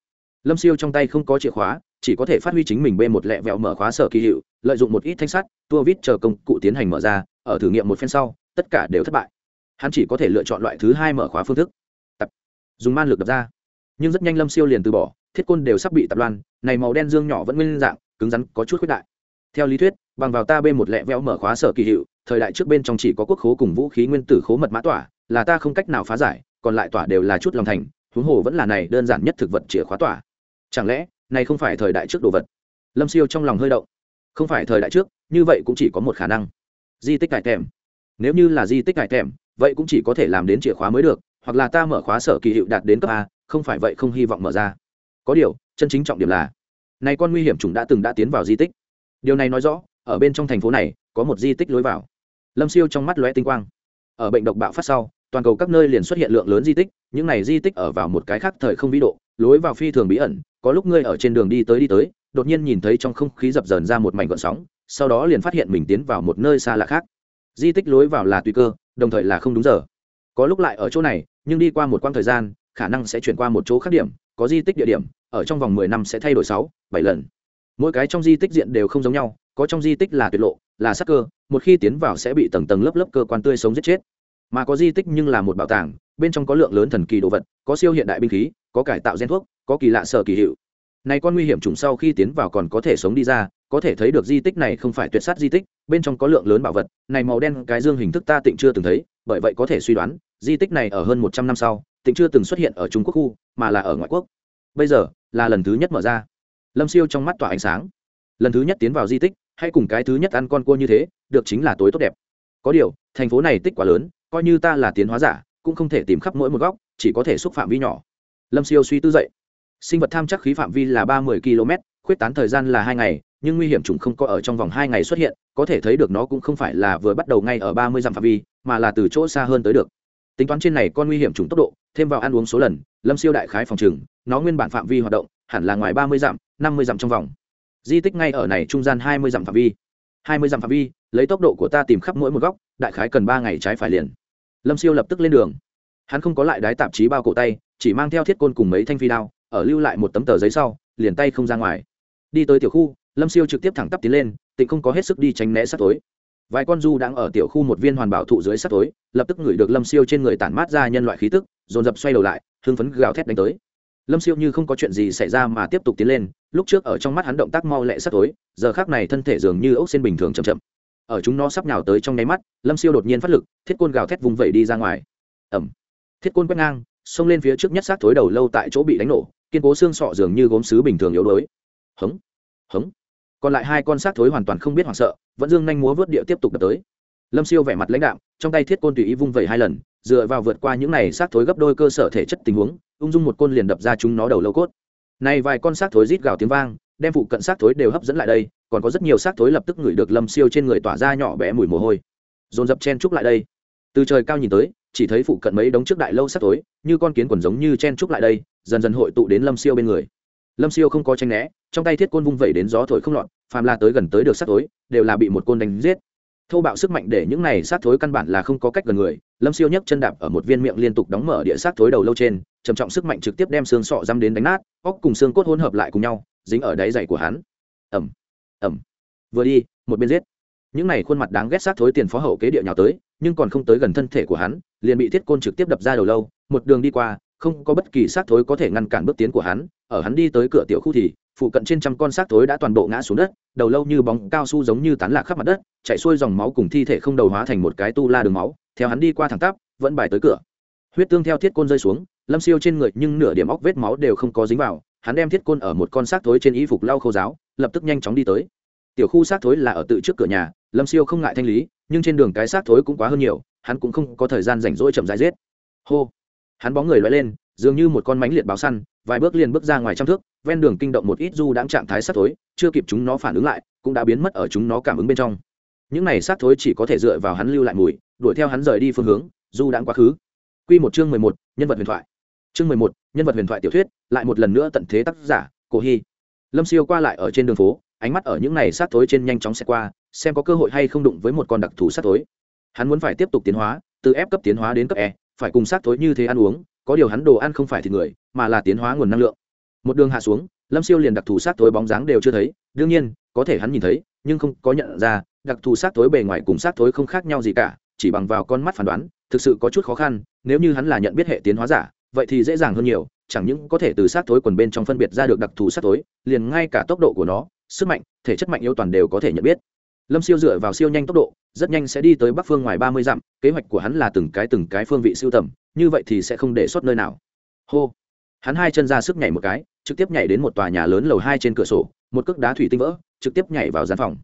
lâm siêu trong tay không có chìa khóa chỉ có thể phát huy chính mình bê một lẹ vẹo mở khóa sở kỳ hiệu, lợi dụng một ít thanh sắt, tua vít chờ công cụ tiến hành mở ra, ở thử nghiệm một phen sau, tất cả đều thất bại. Hắn chỉ có thể lựa chọn loại thứ hai mở khóa phương thức. Tập. Dùng man lực đập ra. Nhưng rất nhanh lâm siêu liền từ bỏ, thiết côn đều sắp bị tập loan, này màu đen dương nhỏ vẫn nguyên dạng, cứng rắn, có chút khuyết đại. Theo lý thuyết, bằng vào ta bên một lẹ vẽo mở khóa sở kỳ hiệu, thời đại trước bên trong chỉ có quốc khố cùng vũ khí nguyên tử khố mật mã tỏa, là ta không cách nào phá giải, còn lại tỏa đều là chút lòng thành, huống hồ vẫn là này đơn giản nhất thực vật chìa khóa tỏa. Chẳng lẽ này không phải thời đại trước đồ vật. Lâm siêu trong lòng hơi động. Không phải thời đại trước, như vậy cũng chỉ có một khả năng. Di tích cải thèm nếu như là di tích cải thèm vậy cũng chỉ có thể làm đến chìa khóa mới được, hoặc là ta mở khóa sở kỳ hiệu đạt đến cấp a, không phải vậy không hy vọng mở ra. Có điều, chân chính trọng điểm là, này con nguy hiểm chủng đã từng đã tiến vào di tích. Điều này nói rõ, ở bên trong thành phố này, có một di tích lối vào. Lâm siêu trong mắt lóe tinh quang. Ở bệnh độc bạo phát sau, toàn cầu các nơi liền xuất hiện lượng lớn di tích, những này di tích ở vào một cái khác thời không vĩ độ, lối vào phi thường bí ẩn có lúc ngươi ở trên đường đi tới đi tới, đột nhiên nhìn thấy trong không khí dập dờn ra một mảnh gọn sóng, sau đó liền phát hiện mình tiến vào một nơi xa lạ khác. Di tích lối vào là tùy cơ, đồng thời là không đúng giờ. Có lúc lại ở chỗ này, nhưng đi qua một quãng thời gian, khả năng sẽ chuyển qua một chỗ khác điểm, có di tích địa điểm, ở trong vòng mười năm sẽ thay đổi sáu, bảy lần. Mỗi cái trong di tích diện đều không giống nhau, có trong di tích là tuyệt lộ, là sắc cơ, một khi tiến vào sẽ bị tầng tầng lớp lớp cơ quan tươi sống giết chết mà có di tích nhưng là một bảo tàng, bên trong có lượng lớn thần kỳ đồ vật, có siêu hiện đại binh khí, có cải tạo gen thuốc, có kỳ lạ sở kỳ hiệu. Này con nguy hiểm trùng sau khi tiến vào còn có thể sống đi ra, có thể thấy được di tích này không phải tuyệt sát di tích, bên trong có lượng lớn bảo vật, này màu đen, cái dương hình thức ta tịnh chưa từng thấy, bởi vậy có thể suy đoán, di tích này ở hơn một trăm năm sau, tịnh chưa từng xuất hiện ở trung quốc khu, mà là ở ngoại quốc. Bây giờ, là lần thứ nhất mở ra. Lâm siêu trong mắt tỏa ánh sáng. Lần thứ nhất tiến vào di tích, hay cùng cái thứ nhất ăn con cua như thế, được chính là tối tốt đẹp. Có điều, thành phố này tích quá lớn coi như ta là tiến hóa giả, cũng không thể tìm khắp mỗi một góc, chỉ có thể xúc phạm vi nhỏ. Lâm siêu suy tư dậy. Sinh vật tham chắc khí phạm vi là ba mươi km, khuyết tán thời gian là hai ngày, nhưng nguy hiểm chủng không có ở trong vòng hai ngày xuất hiện, có thể thấy được nó cũng không phải là vừa bắt đầu ngay ở ba mươi dặm phạm vi, mà là từ chỗ xa hơn tới được. Tính toán trên này con nguy hiểm chủng tốc độ, thêm vào ăn uống số lần, lâm siêu đại khái phòng trừng, nó nguyên bản phạm vi hoạt động, hẳn là ngoài ba mươi dặm, năm mươi dặm trong vòng. Di tích ngay ở này trung gian hai mươi dặm phạm vi. Hai mươi dặm phạm vi, lấy tốc độ của ta tìm khắp mỗi một góc đại khái cần ba ngày trái phải liền. Lâm siêu lập tức lên đường. Hắn không có lại đái tạp chí bao cổ tay, chỉ mang theo thiết côn cùng mấy thanh phi đao, ở lưu lại một tấm tờ giấy sau, liền tay không ra ngoài. Đi tới tiểu khu, lâm siêu trực tiếp thẳng tắp tiến lên, tịnh không có hết sức đi tránh né sát tối. Vài con du đang ở tiểu khu một viên hoàn bảo thụ dưới sát tối, lập tức ngửi được lâm siêu trên người tản mát ra nhân loại khí tức, dồn dập xoay đầu lại, hưng phấn gào thét đánh tới. Lâm siêu như không có chuyện gì xảy ra mà tiếp tục tiến lên, lúc trước ở trong mắt hắn động tác mau lẹ sát tối, giờ khác này thân thể dường như ốc xên bình thường chậm chậm ở chúng nó sắp nhào tới trong nháy mắt, lâm siêu đột nhiên phát lực, thiết côn gào thét vùng vẩy đi ra ngoài. Ẩm thiết côn quét ngang, xông lên phía trước nhất sát thối đầu lâu tại chỗ bị đánh nổ, kiên cố xương sọ dường như gốm sứ bình thường yếu đuối. Hống hống. Còn lại hai con sát thối hoàn toàn không biết hoảng sợ, vẫn dương nhanh múa vớt địa tiếp tục đập tới. Lâm siêu vẻ mặt lãnh đạm, trong tay thiết côn tùy ý vung vẩy hai lần, dựa vào vượt qua những này sát thối gấp đôi cơ sở thể chất tình huống, ung dung một côn liền đập ra chúng nó đầu lâu cốt. Này vài con sát thối rít gào tiếng vang, đem phụ cận sát thối đều hấp dẫn lại đây còn có rất nhiều xác thối lập tức ngửi được lâm siêu trên người tỏa ra nhỏ bé mùi mồ hôi. Dồn dập chen trúc lại đây. Từ trời cao nhìn tới, chỉ thấy phụ cận mấy đống trước đại lâu xác thối, như con kiến quần giống như chen trúc lại đây, dần dần hội tụ đến lâm siêu bên người. Lâm siêu không có tranh né, trong tay thiết côn vung vẩy đến gió thổi không lọt, phàm la tới gần tới được xác thối, đều là bị một côn đánh giết. Thâu bạo sức mạnh để những này sát thối căn bản là không có cách gần người, lâm siêu nhấc chân đạp ở một viên miệng liên tục đóng mở địa sát thối đầu lâu trên, trầm trọng sức mạnh trực tiếp đem xương sọ dăm đến đánh nát, óc cùng xương cốt hỗn hợp lại cùng nhau, dính ở đáy dày của hắn. Ẩm ẩm. Vừa đi, một bên giết. Những này khuôn mặt đáng ghét sát thối tiền phó hậu kế địa nhào tới, nhưng còn không tới gần thân thể của hắn, liền bị thiết côn trực tiếp đập ra đầu lâu, một đường đi qua, không có bất kỳ sát thối có thể ngăn cản bước tiến của hắn, ở hắn đi tới cửa tiểu khu thì, phụ cận trên trăm con xác thối đã toàn bộ ngã xuống đất, đầu lâu như bóng cao su giống như tán lạc khắp mặt đất, chạy xuôi dòng máu cùng thi thể không đầu hóa thành một cái tu la đường máu, theo hắn đi qua thẳng tắp, vẫn bài tới cửa. Huyết tương theo thiết côn rơi xuống, lâm siêu trên người nhưng nửa điểm óc vết máu đều không có dính vào hắn đem thiết côn ở một con xác thối trên y phục lau khâu giáo, lập tức nhanh chóng đi tới. Tiểu khu xác thối là ở tự trước cửa nhà, lâm siêu không ngại thanh lý, nhưng trên đường cái xác thối cũng quá hơn nhiều, hắn cũng không có thời gian rảnh rỗi chậm rãi giết. Hô! Hắn bóng người loay lên, dường như một con mánh liệt báo săn, vài bước liền bước ra ngoài trăm thước, ven đường kinh động một ít du đãng trạng thái sát thối, chưa kịp chúng nó phản ứng lại, cũng đã biến mất ở chúng nó cảm ứng bên trong. Những này sát thối chỉ có thể dựa vào hắn lưu lại mùi, đuổi theo hắn rời đi phương hướng, du đãng quá khứ. Q một chương mười một, nhân vật huyền thoại chương mười một, nhân vật huyền thoại tiểu thuyết, lại một lần nữa tận thế tác giả, cổ hy. Lâm siêu qua lại ở trên đường phố, ánh mắt ở những này sát thối trên nhanh chóng xe qua, xem có cơ hội hay không đụng với một con đặc thù sát thối. Hắn muốn phải tiếp tục tiến hóa, từ ép cấp tiến hóa đến cấp e phải cùng sát thối như thế ăn uống, có điều hắn đồ ăn không phải thịt người, mà là tiến hóa nguồn năng lượng. Một đường hạ xuống, lâm siêu liền đặc thù sát tối bóng dáng đều chưa thấy, đương nhiên, có thể hắn nhìn thấy, nhưng không có nhận ra, đặc thù sát tối bề ngoài cùng sát tối không khác nhau gì cả, chỉ bằng vào con mắt phán đoán, thực sự có chút khó khăn, nếu như hắn là nhận biết hệ tiến hóa giả vậy thì dễ dàng hơn nhiều, chẳng những có thể từ sát tối quần bên trong phân biệt ra được đặc thù sát tối liền ngay cả tốc độ của nó, sức mạnh, thể chất mạnh yếu toàn đều có thể nhận biết. Lâm siêu dựa vào siêu nhanh tốc độ, rất nhanh sẽ đi tới bắc phương ngoài ba mươi dặm, kế hoạch của hắn là từng cái từng cái phương vị siêu tầm, như vậy thì sẽ không để sót nơi nào. Hô. Hắn hai chân ra sức nhảy một cái, trực tiếp nhảy đến một tòa nhà lớn lầu hai trên cửa sổ, một cước đá thủy tinh vỡ, trực tiếp nhảy vào gian phòng.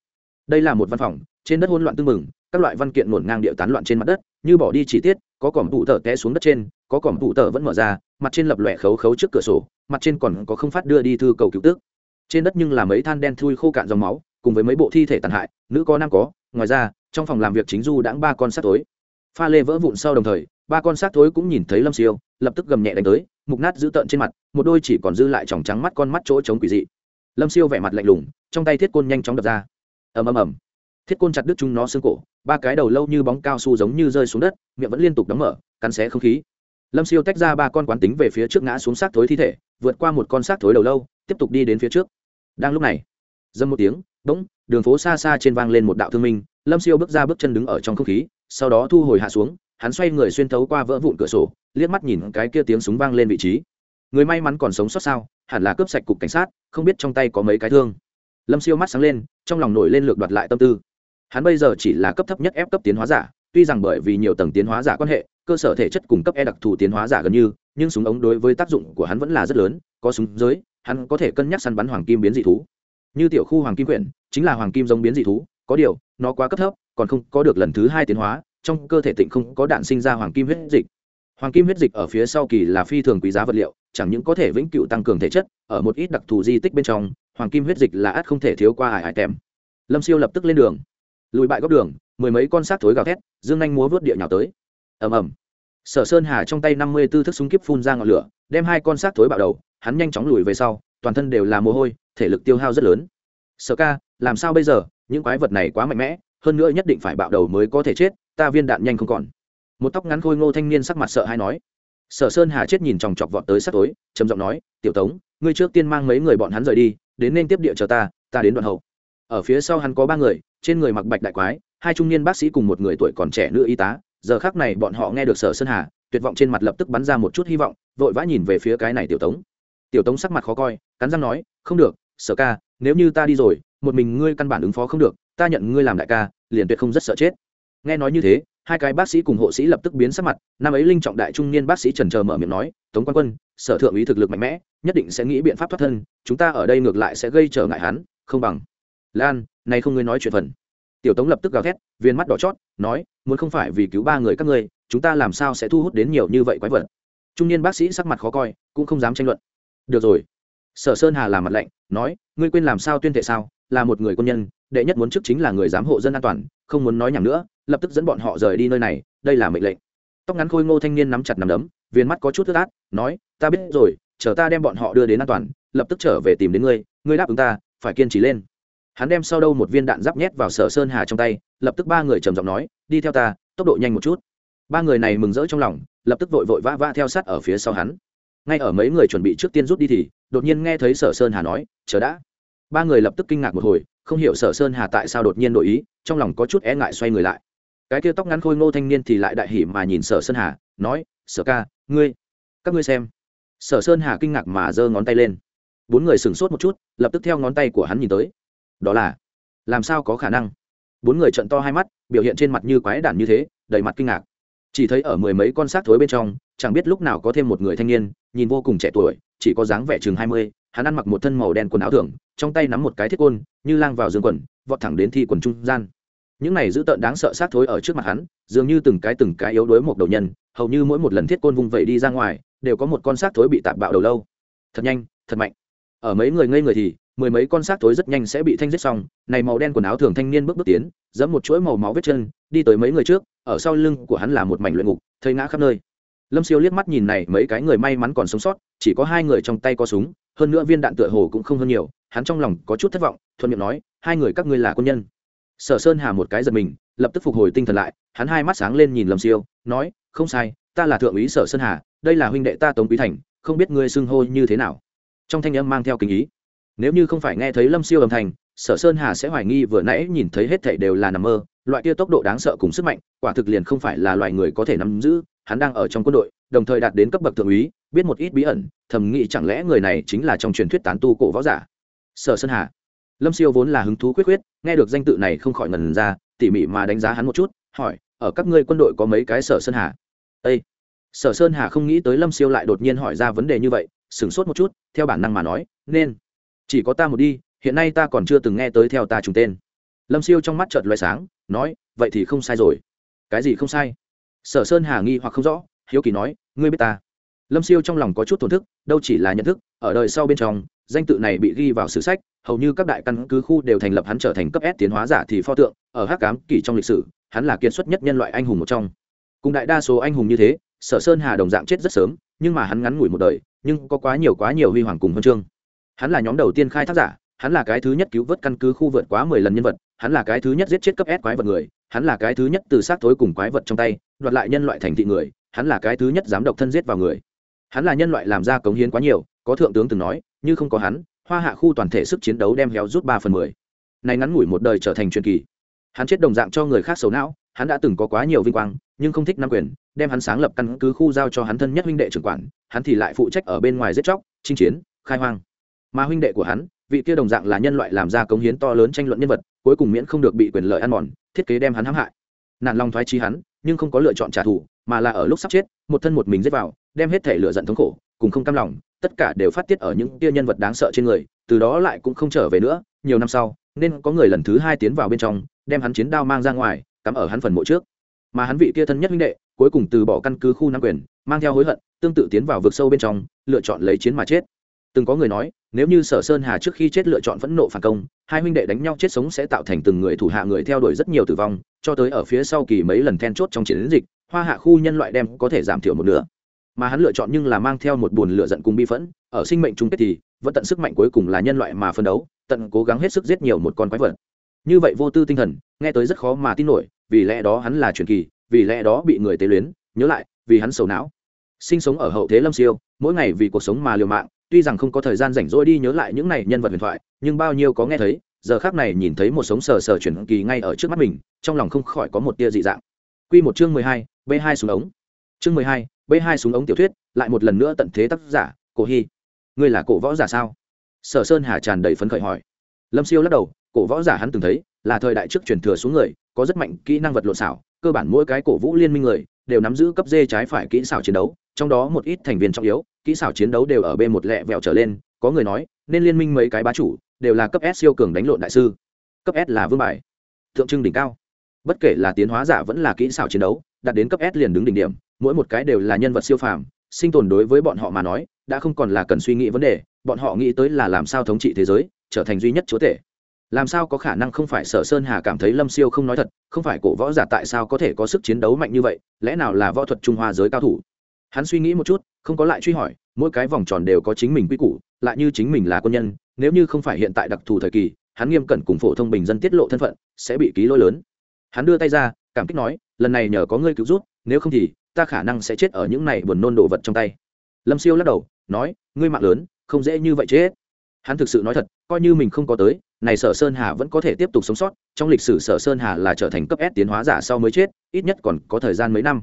Đây là một văn phòng, trên đất hỗn loạn tư mừng các loại văn kiện ngổn ngang điệu tán loạn trên mặt đất như bỏ đi chi tiết, có cỏm tụ tờ té xuống đất trên, có cỏm tụ tờ vẫn mở ra, mặt trên lập lòe khấu khấu trước cửa sổ, mặt trên còn có không phát đưa đi thư cầu cứu tước trên đất nhưng là mấy than đen thui khô cạn dòng máu, cùng với mấy bộ thi thể tàn hại, nữ có nam có, ngoài ra, trong phòng làm việc chính du đãng ba con sát tối pha lê vỡ vụn sau đồng thời, ba con xác thối cũng nhìn thấy lâm siêu, lập tức gầm nhẹ đánh tới, mục nát dữ tợn trên mặt, một đôi chỉ còn dư lại tròng trắng mắt con mắt chỗ chống quỷ dị. Lâm siêu vẻ mặt lạnh lùng, trong tay thiết côn nhanh chóng đập ra. Ầm ầm ầm. Thiết côn chặt đứt chúng nó xương cổ ba cái đầu lâu như bóng cao su giống như rơi xuống đất, miệng vẫn liên tục đóng mở, cắn xé không khí. Lâm siêu tách ra ba con quán tính về phía trước ngã xuống xác thối thi thể, vượt qua một con xác thối đầu lâu, tiếp tục đi đến phía trước. Đang lúc này, dâm một tiếng, bỗng, đường phố xa xa trên vang lên một đạo thương minh, lâm siêu bước ra bước chân đứng ở trong không khí, sau đó thu hồi hạ xuống, hắn xoay người xuyên thấu qua vỡ vụn cửa sổ, liếc mắt nhìn cái kia tiếng súng vang lên vị trí. Người may mắn còn sống sót sao, hẳn là cướp sạch cục cảnh sát, không biết trong tay có mấy cái thương. Lâm siêu mắt sáng lên, trong lòng nổi lên lược đoạt lại tâm tư hắn bây giờ chỉ là cấp thấp nhất ép cấp tiến hóa giả, tuy rằng bởi vì nhiều tầng tiến hóa giả quan hệ, cơ sở thể chất cung cấp e đặc thù tiến hóa giả gần như, nhưng súng ống đối với tác dụng của hắn vẫn là rất lớn, có súng giới, hắn có thể cân nhắc săn bắn hoàng kim biến dị thú. Như tiểu khu hoàng kim quyển, chính là hoàng kim giống biến dị thú, có điều, nó quá cấp thấp, còn không có được lần thứ hai tiến hóa, trong cơ thể tịnh không có đạn sinh ra hoàng kim huyết dịch. Hoàng kim huyết dịch ở phía sau kỳ là phi thường quý giá vật liệu, chẳng những có thể vĩnh cựu tăng cường thể chất, ở một ít đặc thù di tích bên trong, hoàng kim huyết dịch là át không thể thiếu qua ải ải tèm. Lâm siêu lập tức lên đường lùi bại góc đường, mười mấy con xác thối gào thét, dương nhanh múa vớt địa nhào tới. Ầm ầm. Sở sơn hà trong tay năm mươi tư thức súng kíp phun ra ngọn lửa, đem hai con xác thối bạo đầu, hắn nhanh chóng lùi về sau, toàn thân đều là mồ hôi, thể lực tiêu hao rất lớn. Sở ca, làm sao bây giờ? Những quái vật này quá mạnh mẽ, hơn nữa nhất định phải bạo đầu mới có thể chết, ta viên đạn nhanh không còn. Một tóc ngắn khôi ngô thanh niên sắc mặt sợ hay nói. Sở sơn hà chết nhìn chòng chọc vọt tới sát tối trầm giọng nói, tiểu tống, ngươi trước tiên mang mấy người bọn hắn rời đi, đến nên tiếp địa chờ ta ta đến đoạn hậu. Ở phía sau hắn có ba người trên người mặc bạch đại quái, hai trung niên bác sĩ cùng một người tuổi còn trẻ nữ y tá, giờ khác này bọn họ nghe được sở sơn hà, tuyệt vọng trên mặt lập tức bắn ra một chút hy vọng, vội vã nhìn về phía cái này tiểu tống. Tiểu tống sắc mặt khó coi, cắn răng nói, không được, sở ca, nếu như ta đi rồi, một mình ngươi căn bản ứng phó không được, ta nhận ngươi làm đại ca, liền tuyệt không rất sợ chết. Nghe nói như thế, hai cái bác sĩ cùng hộ sĩ lập tức biến sắc mặt, năm ấy linh trọng đại trung niên bác sĩ trần trờ mở miệng nói, tống quan quân, sở thượng úy thực lực mạnh mẽ, nhất định sẽ nghĩ biện pháp thoát thân, chúng ta ở đây ngược lại sẽ gây trở ngại hắn, không bằng. Lan nay không ngươi nói chuyện phần. Tiểu tống lập tức gào thét, viên mắt đỏ chót, nói, muốn không phải vì cứu ba người các ngươi, chúng ta làm sao sẽ thu hút đến nhiều như vậy quái vật? Trung niên bác sĩ sắc mặt khó coi, cũng không dám tranh luận. Được rồi. Sở sơn hà làm mặt lạnh, nói, ngươi quên làm sao tuyên thệ sao? Là một người quân nhân, đệ nhất muốn chức chính là người giám hộ dân an toàn, không muốn nói nhảm nữa, lập tức dẫn bọn họ rời đi nơi này, đây là mệnh lệnh. Tóc ngắn khôi ngô thanh niên nắm chặt nắm đấm, viên mắt có chút thức át nói, ta biết rồi, chờ ta đem bọn họ đưa đến an toàn, lập tức trở về tìm đến ngươi ngươi đáp ứng ta, phải kiên trì lên hắn đem sau đâu một viên đạn giáp nhét vào sở sơn hà trong tay, lập tức ba người trầm giọng nói, đi theo ta, tốc độ nhanh một chút. Ba người này mừng rỡ trong lòng, lập tức vội vội vã vã theo sát ở phía sau hắn. Ngay ở mấy người chuẩn bị trước tiên rút đi thì, đột nhiên nghe thấy sở sơn hà nói, chờ đã. Ba người lập tức kinh ngạc một hồi, không hiểu sở sơn hà tại sao đột nhiên đổi ý, trong lòng có chút e ngại xoay người lại. Cái kia tóc ngắn khôi ngô thanh niên thì lại đại hỉ mà nhìn sở sơn hà, nói, sở ca, ngươi, các ngươi xem. Sở sơn hà kinh ngạc mà giơ ngón tay lên. Bốn người sửng sốt một chút, lập tức theo ngón tay của hắn nhìn tới đó là, làm sao có khả năng? Bốn người trận to hai mắt, biểu hiện trên mặt như quái đản như thế, đầy mặt kinh ngạc. Chỉ thấy ở mười mấy con xác thối bên trong, chẳng biết lúc nào có thêm một người thanh niên, nhìn vô cùng trẻ tuổi, chỉ có dáng vẻ chừng hai mươi, hắn ăn mặc một thân màu đen quần áo thưởng trong tay nắm một cái thiết côn, như lang vào giường quần, vọt thẳng đến thi quần trung gian. Những này dữ tợn đáng sợ sát thối ở trước mặt hắn, dường như từng cái từng cái yếu đuối một đầu nhân, hầu như mỗi một lần thiết côn vung vẩy đi ra ngoài, đều có một con sát thối bị tạp bạo đầu lâu. Thật nhanh, thật mạnh. Ở mấy người ngây người thì mười mấy con xác thối rất nhanh sẽ bị thanh giết xong, này màu đen quần áo thường thanh niên bước bước tiến dẫm một chuỗi màu máu vết chân, đi tới mấy người trước, ở sau lưng của hắn là một mảnh luyện ngục thấy ngã khắp nơi. Lâm siêu liếc mắt nhìn này, mấy cái người may mắn còn sống sót, chỉ có hai người trong tay có súng, hơn nữa viên đạn tựa hồ cũng không hơn nhiều, hắn trong lòng có chút thất vọng, thuận miệng nói, hai người các ngươi là quân nhân. Sở sơn hà một cái giật mình, lập tức phục hồi tinh thần lại, hắn hai mắt sáng lên nhìn lâm siêu, nói, không sai, ta là thượng úy sở sơn hà, đây là huynh đệ ta tống quý thành, không biết ngươi xưng hô như thế nào. Trong thanh âm mang theo kinh ý nếu như không phải nghe thấy lâm siêu âm thanh, sở sơn hà sẽ hoài nghi vừa nãy nhìn thấy hết thảy đều là nằm mơ, loại kia tốc độ đáng sợ cùng sức mạnh, quả thực liền không phải là loài người có thể nắm giữ, hắn đang ở trong quân đội, đồng thời đạt đến cấp bậc thượng úy, biết một ít bí ẩn, thầm nghĩ chẳng lẽ người này chính là trong truyền thuyết tán tu cổ võ giả. Sở sơn hà. Lâm siêu vốn là hứng thú quyết quyết nghe được danh tự này không khỏi ngần ra, tỉ mỉ mà đánh giá hắn một chút, hỏi, ở các ngươi quân đội có mấy cái sở sơn hà? Â sở sơn hà không nghĩ tới lâm siêu lại đột nhiên hỏi ra vấn đề như vậy, sửng sốt một chút, theo bản năng mà nói, nên chỉ có ta một đi, hiện nay ta còn chưa từng nghe tới theo ta trùng tên. Lâm siêu trong mắt chợt loại sáng, nói, vậy thì không sai rồi. Cái gì không sai? Sở sơn hà nghi hoặc không rõ, hiếu kỳ nói, ngươi biết ta. Lâm siêu trong lòng có chút thổn thức, đâu chỉ là nhận thức, ở đời sau bên trong, danh tự này bị ghi vào sử sách, hầu như các đại căn cứ khu đều thành lập hắn trở thành cấp S tiến hóa giả thì pho tượng, ở hắc cám kỳ trong lịch sử, hắn là kiệt xuất nhất nhân loại anh hùng một trong. Cùng đại đa số anh hùng như thế, sở sơn hà đồng dạng chết rất sớm, nhưng mà hắn ngắn ngủi một đời, nhưng có quá nhiều quá nhiều huy hoàng cùng huân chương hắn là nhóm đầu tiên khai thác giả, hắn là cái thứ nhất cứu vớt căn cứ khu vượt quá mười lần nhân vật, hắn là cái thứ nhất giết chết cấp S quái vật người, hắn là cái thứ nhất từ sát thối cùng quái vật trong tay, đoạt lại nhân loại thành thị người, hắn là cái thứ nhất dám độc thân giết vào người. Hắn là nhân loại làm ra cống hiến quá nhiều, có thượng tướng từng nói, như không có hắn, hoa hạ khu toàn thể sức chiến đấu đem héo rút ba phần mười. Này ngắn ngủi một đời trở thành truyền kỳ. Hắn chết đồng dạng cho người khác xấu não, hắn đã từng có quá nhiều vinh quang, nhưng không thích nam quyền, đem hắn sáng lập căn cứ khu giao cho hắn thân nhất huynh đệ trưởng quản, hắn thì lại phụ trách ở bên ngoài giết chóc, chinh chiến, khai hoang mà huynh đệ của hắn, vị kia đồng dạng là nhân loại làm ra cống hiến to lớn tranh luận nhân vật, cuối cùng miễn không được bị quyền lợi ăn mòn, thiết kế đem hắn hãm hại. Nạn lòng thoái trí hắn, nhưng không có lựa chọn trả thù, mà là ở lúc sắp chết, một thân một mình giết vào, đem hết thể lựa giận thống khổ, cùng không cam lòng, tất cả đều phát tiết ở những kia nhân vật đáng sợ trên người, từ đó lại cũng không trở về nữa, nhiều năm sau, nên có người lần thứ hai tiến vào bên trong, đem hắn chiến đao mang ra ngoài, cắm ở hắn phần mộ trước. Mà hắn vị kia thân nhất huynh đệ, cuối cùng từ bỏ căn cứ khu nam quyền, mang theo hối hận, tương tự tiến vào vực sâu bên trong, lựa chọn lấy chiến mà chết từng có người nói, nếu như sở sơn hà trước khi chết lựa chọn phẫn nộ phản công, hai huynh đệ đánh nhau chết sống sẽ tạo thành từng người thủ hạ người theo đuổi rất nhiều tử vong, cho tới ở phía sau kỳ mấy lần then chốt trong chiến dịch, hoa hạ khu nhân loại đem có thể giảm thiểu một nửa. Mà hắn lựa chọn nhưng là mang theo một buồn lựa giận cùng bi phẫn, ở sinh mệnh chung kết thì, vẫn tận sức mạnh cuối cùng là nhân loại mà phân đấu, tận cố gắng hết sức giết nhiều một con quái vật. Như vậy vô tư tinh thần, nghe tới rất khó mà tin nổi, vì lẽ đó hắn là truyền kỳ, vì lẽ đó bị người tế luyến, nhớ lại, vì hắn sầu não. Sinh sống ở hậu thế lâm siêu, mỗi ngày vì cuộc sống mà liều mạng tuy rằng không có thời gian rảnh rỗi đi nhớ lại những này nhân vật huyền thoại, nhưng bao nhiêu có nghe thấy, giờ khác này nhìn thấy một sống sờ sờ chuyển kỳ ngay ở trước mắt mình, trong lòng không khỏi có một tia dị dạng. Quy một chương mười hai, b hai súng ống. Chương mười hai, b hai súng ống tiểu thuyết, lại một lần nữa tận thế tác giả, cổ hy. Ngươi là cổ võ giả sao? Sở sơn hà tràn đầy phấn khởi hỏi. Lâm siêu lắc đầu, cổ võ giả hắn từng thấy, là thời đại trước truyền thừa xuống người, có rất mạnh kỹ năng vật lộn xảo cơ bản mỗi cái cổ vũ liên minh người, đều nắm giữ cấp dê trái phải kỹ xảo chiến đấu trong đó một ít thành viên trọng yếu, kỹ xảo chiến đấu đều ở bên một lẹ vẹo trở lên, có người nói, nên liên minh mấy cái bá chủ đều là cấp s siêu cường đánh lộn đại sư, cấp s là vương bài tượng trưng đỉnh cao. Bất kể là tiến hóa giả vẫn là kỹ xảo chiến đấu, đạt đến cấp s liền đứng đỉnh điểm, mỗi một cái đều là nhân vật siêu phàm, sinh tồn đối với bọn họ mà nói, đã không còn là cần suy nghĩ vấn đề, bọn họ nghĩ tới là làm sao thống trị thế giới, trở thành duy nhất chúa tể. Làm sao có khả năng không phải sở sơn hà cảm thấy lâm siêu không nói thật, không phải cổ võ giả tại sao có thể có sức chiến đấu mạnh như vậy, lẽ nào là võ thuật trung hoa giới cao thủ? Hắn suy nghĩ một chút, không có lại truy hỏi, mỗi cái vòng tròn đều có chính mình quy củ, lại như chính mình là quân nhân, nếu như không phải hiện tại đặc thù thời kỳ, hắn nghiêm cẩn cùng phổ thông bình dân tiết lộ thân phận, sẽ bị ký lỗi lớn. Hắn đưa tay ra, cảm kích nói, lần này nhờ có ngươi cứu rút nếu không thì, ta khả năng sẽ chết ở những này buồn nôn đồ vật trong tay. Lâm siêu lắc đầu, nói, ngươi mạng lớn, không dễ như vậy chết. Hắn thực sự nói thật, coi như mình không có tới, này sở sơn hà vẫn có thể tiếp tục sống sót, trong lịch sử sở sơn hà là trở thành cấp s tiến hóa giả sau mới chết, ít nhất còn có thời gian mấy năm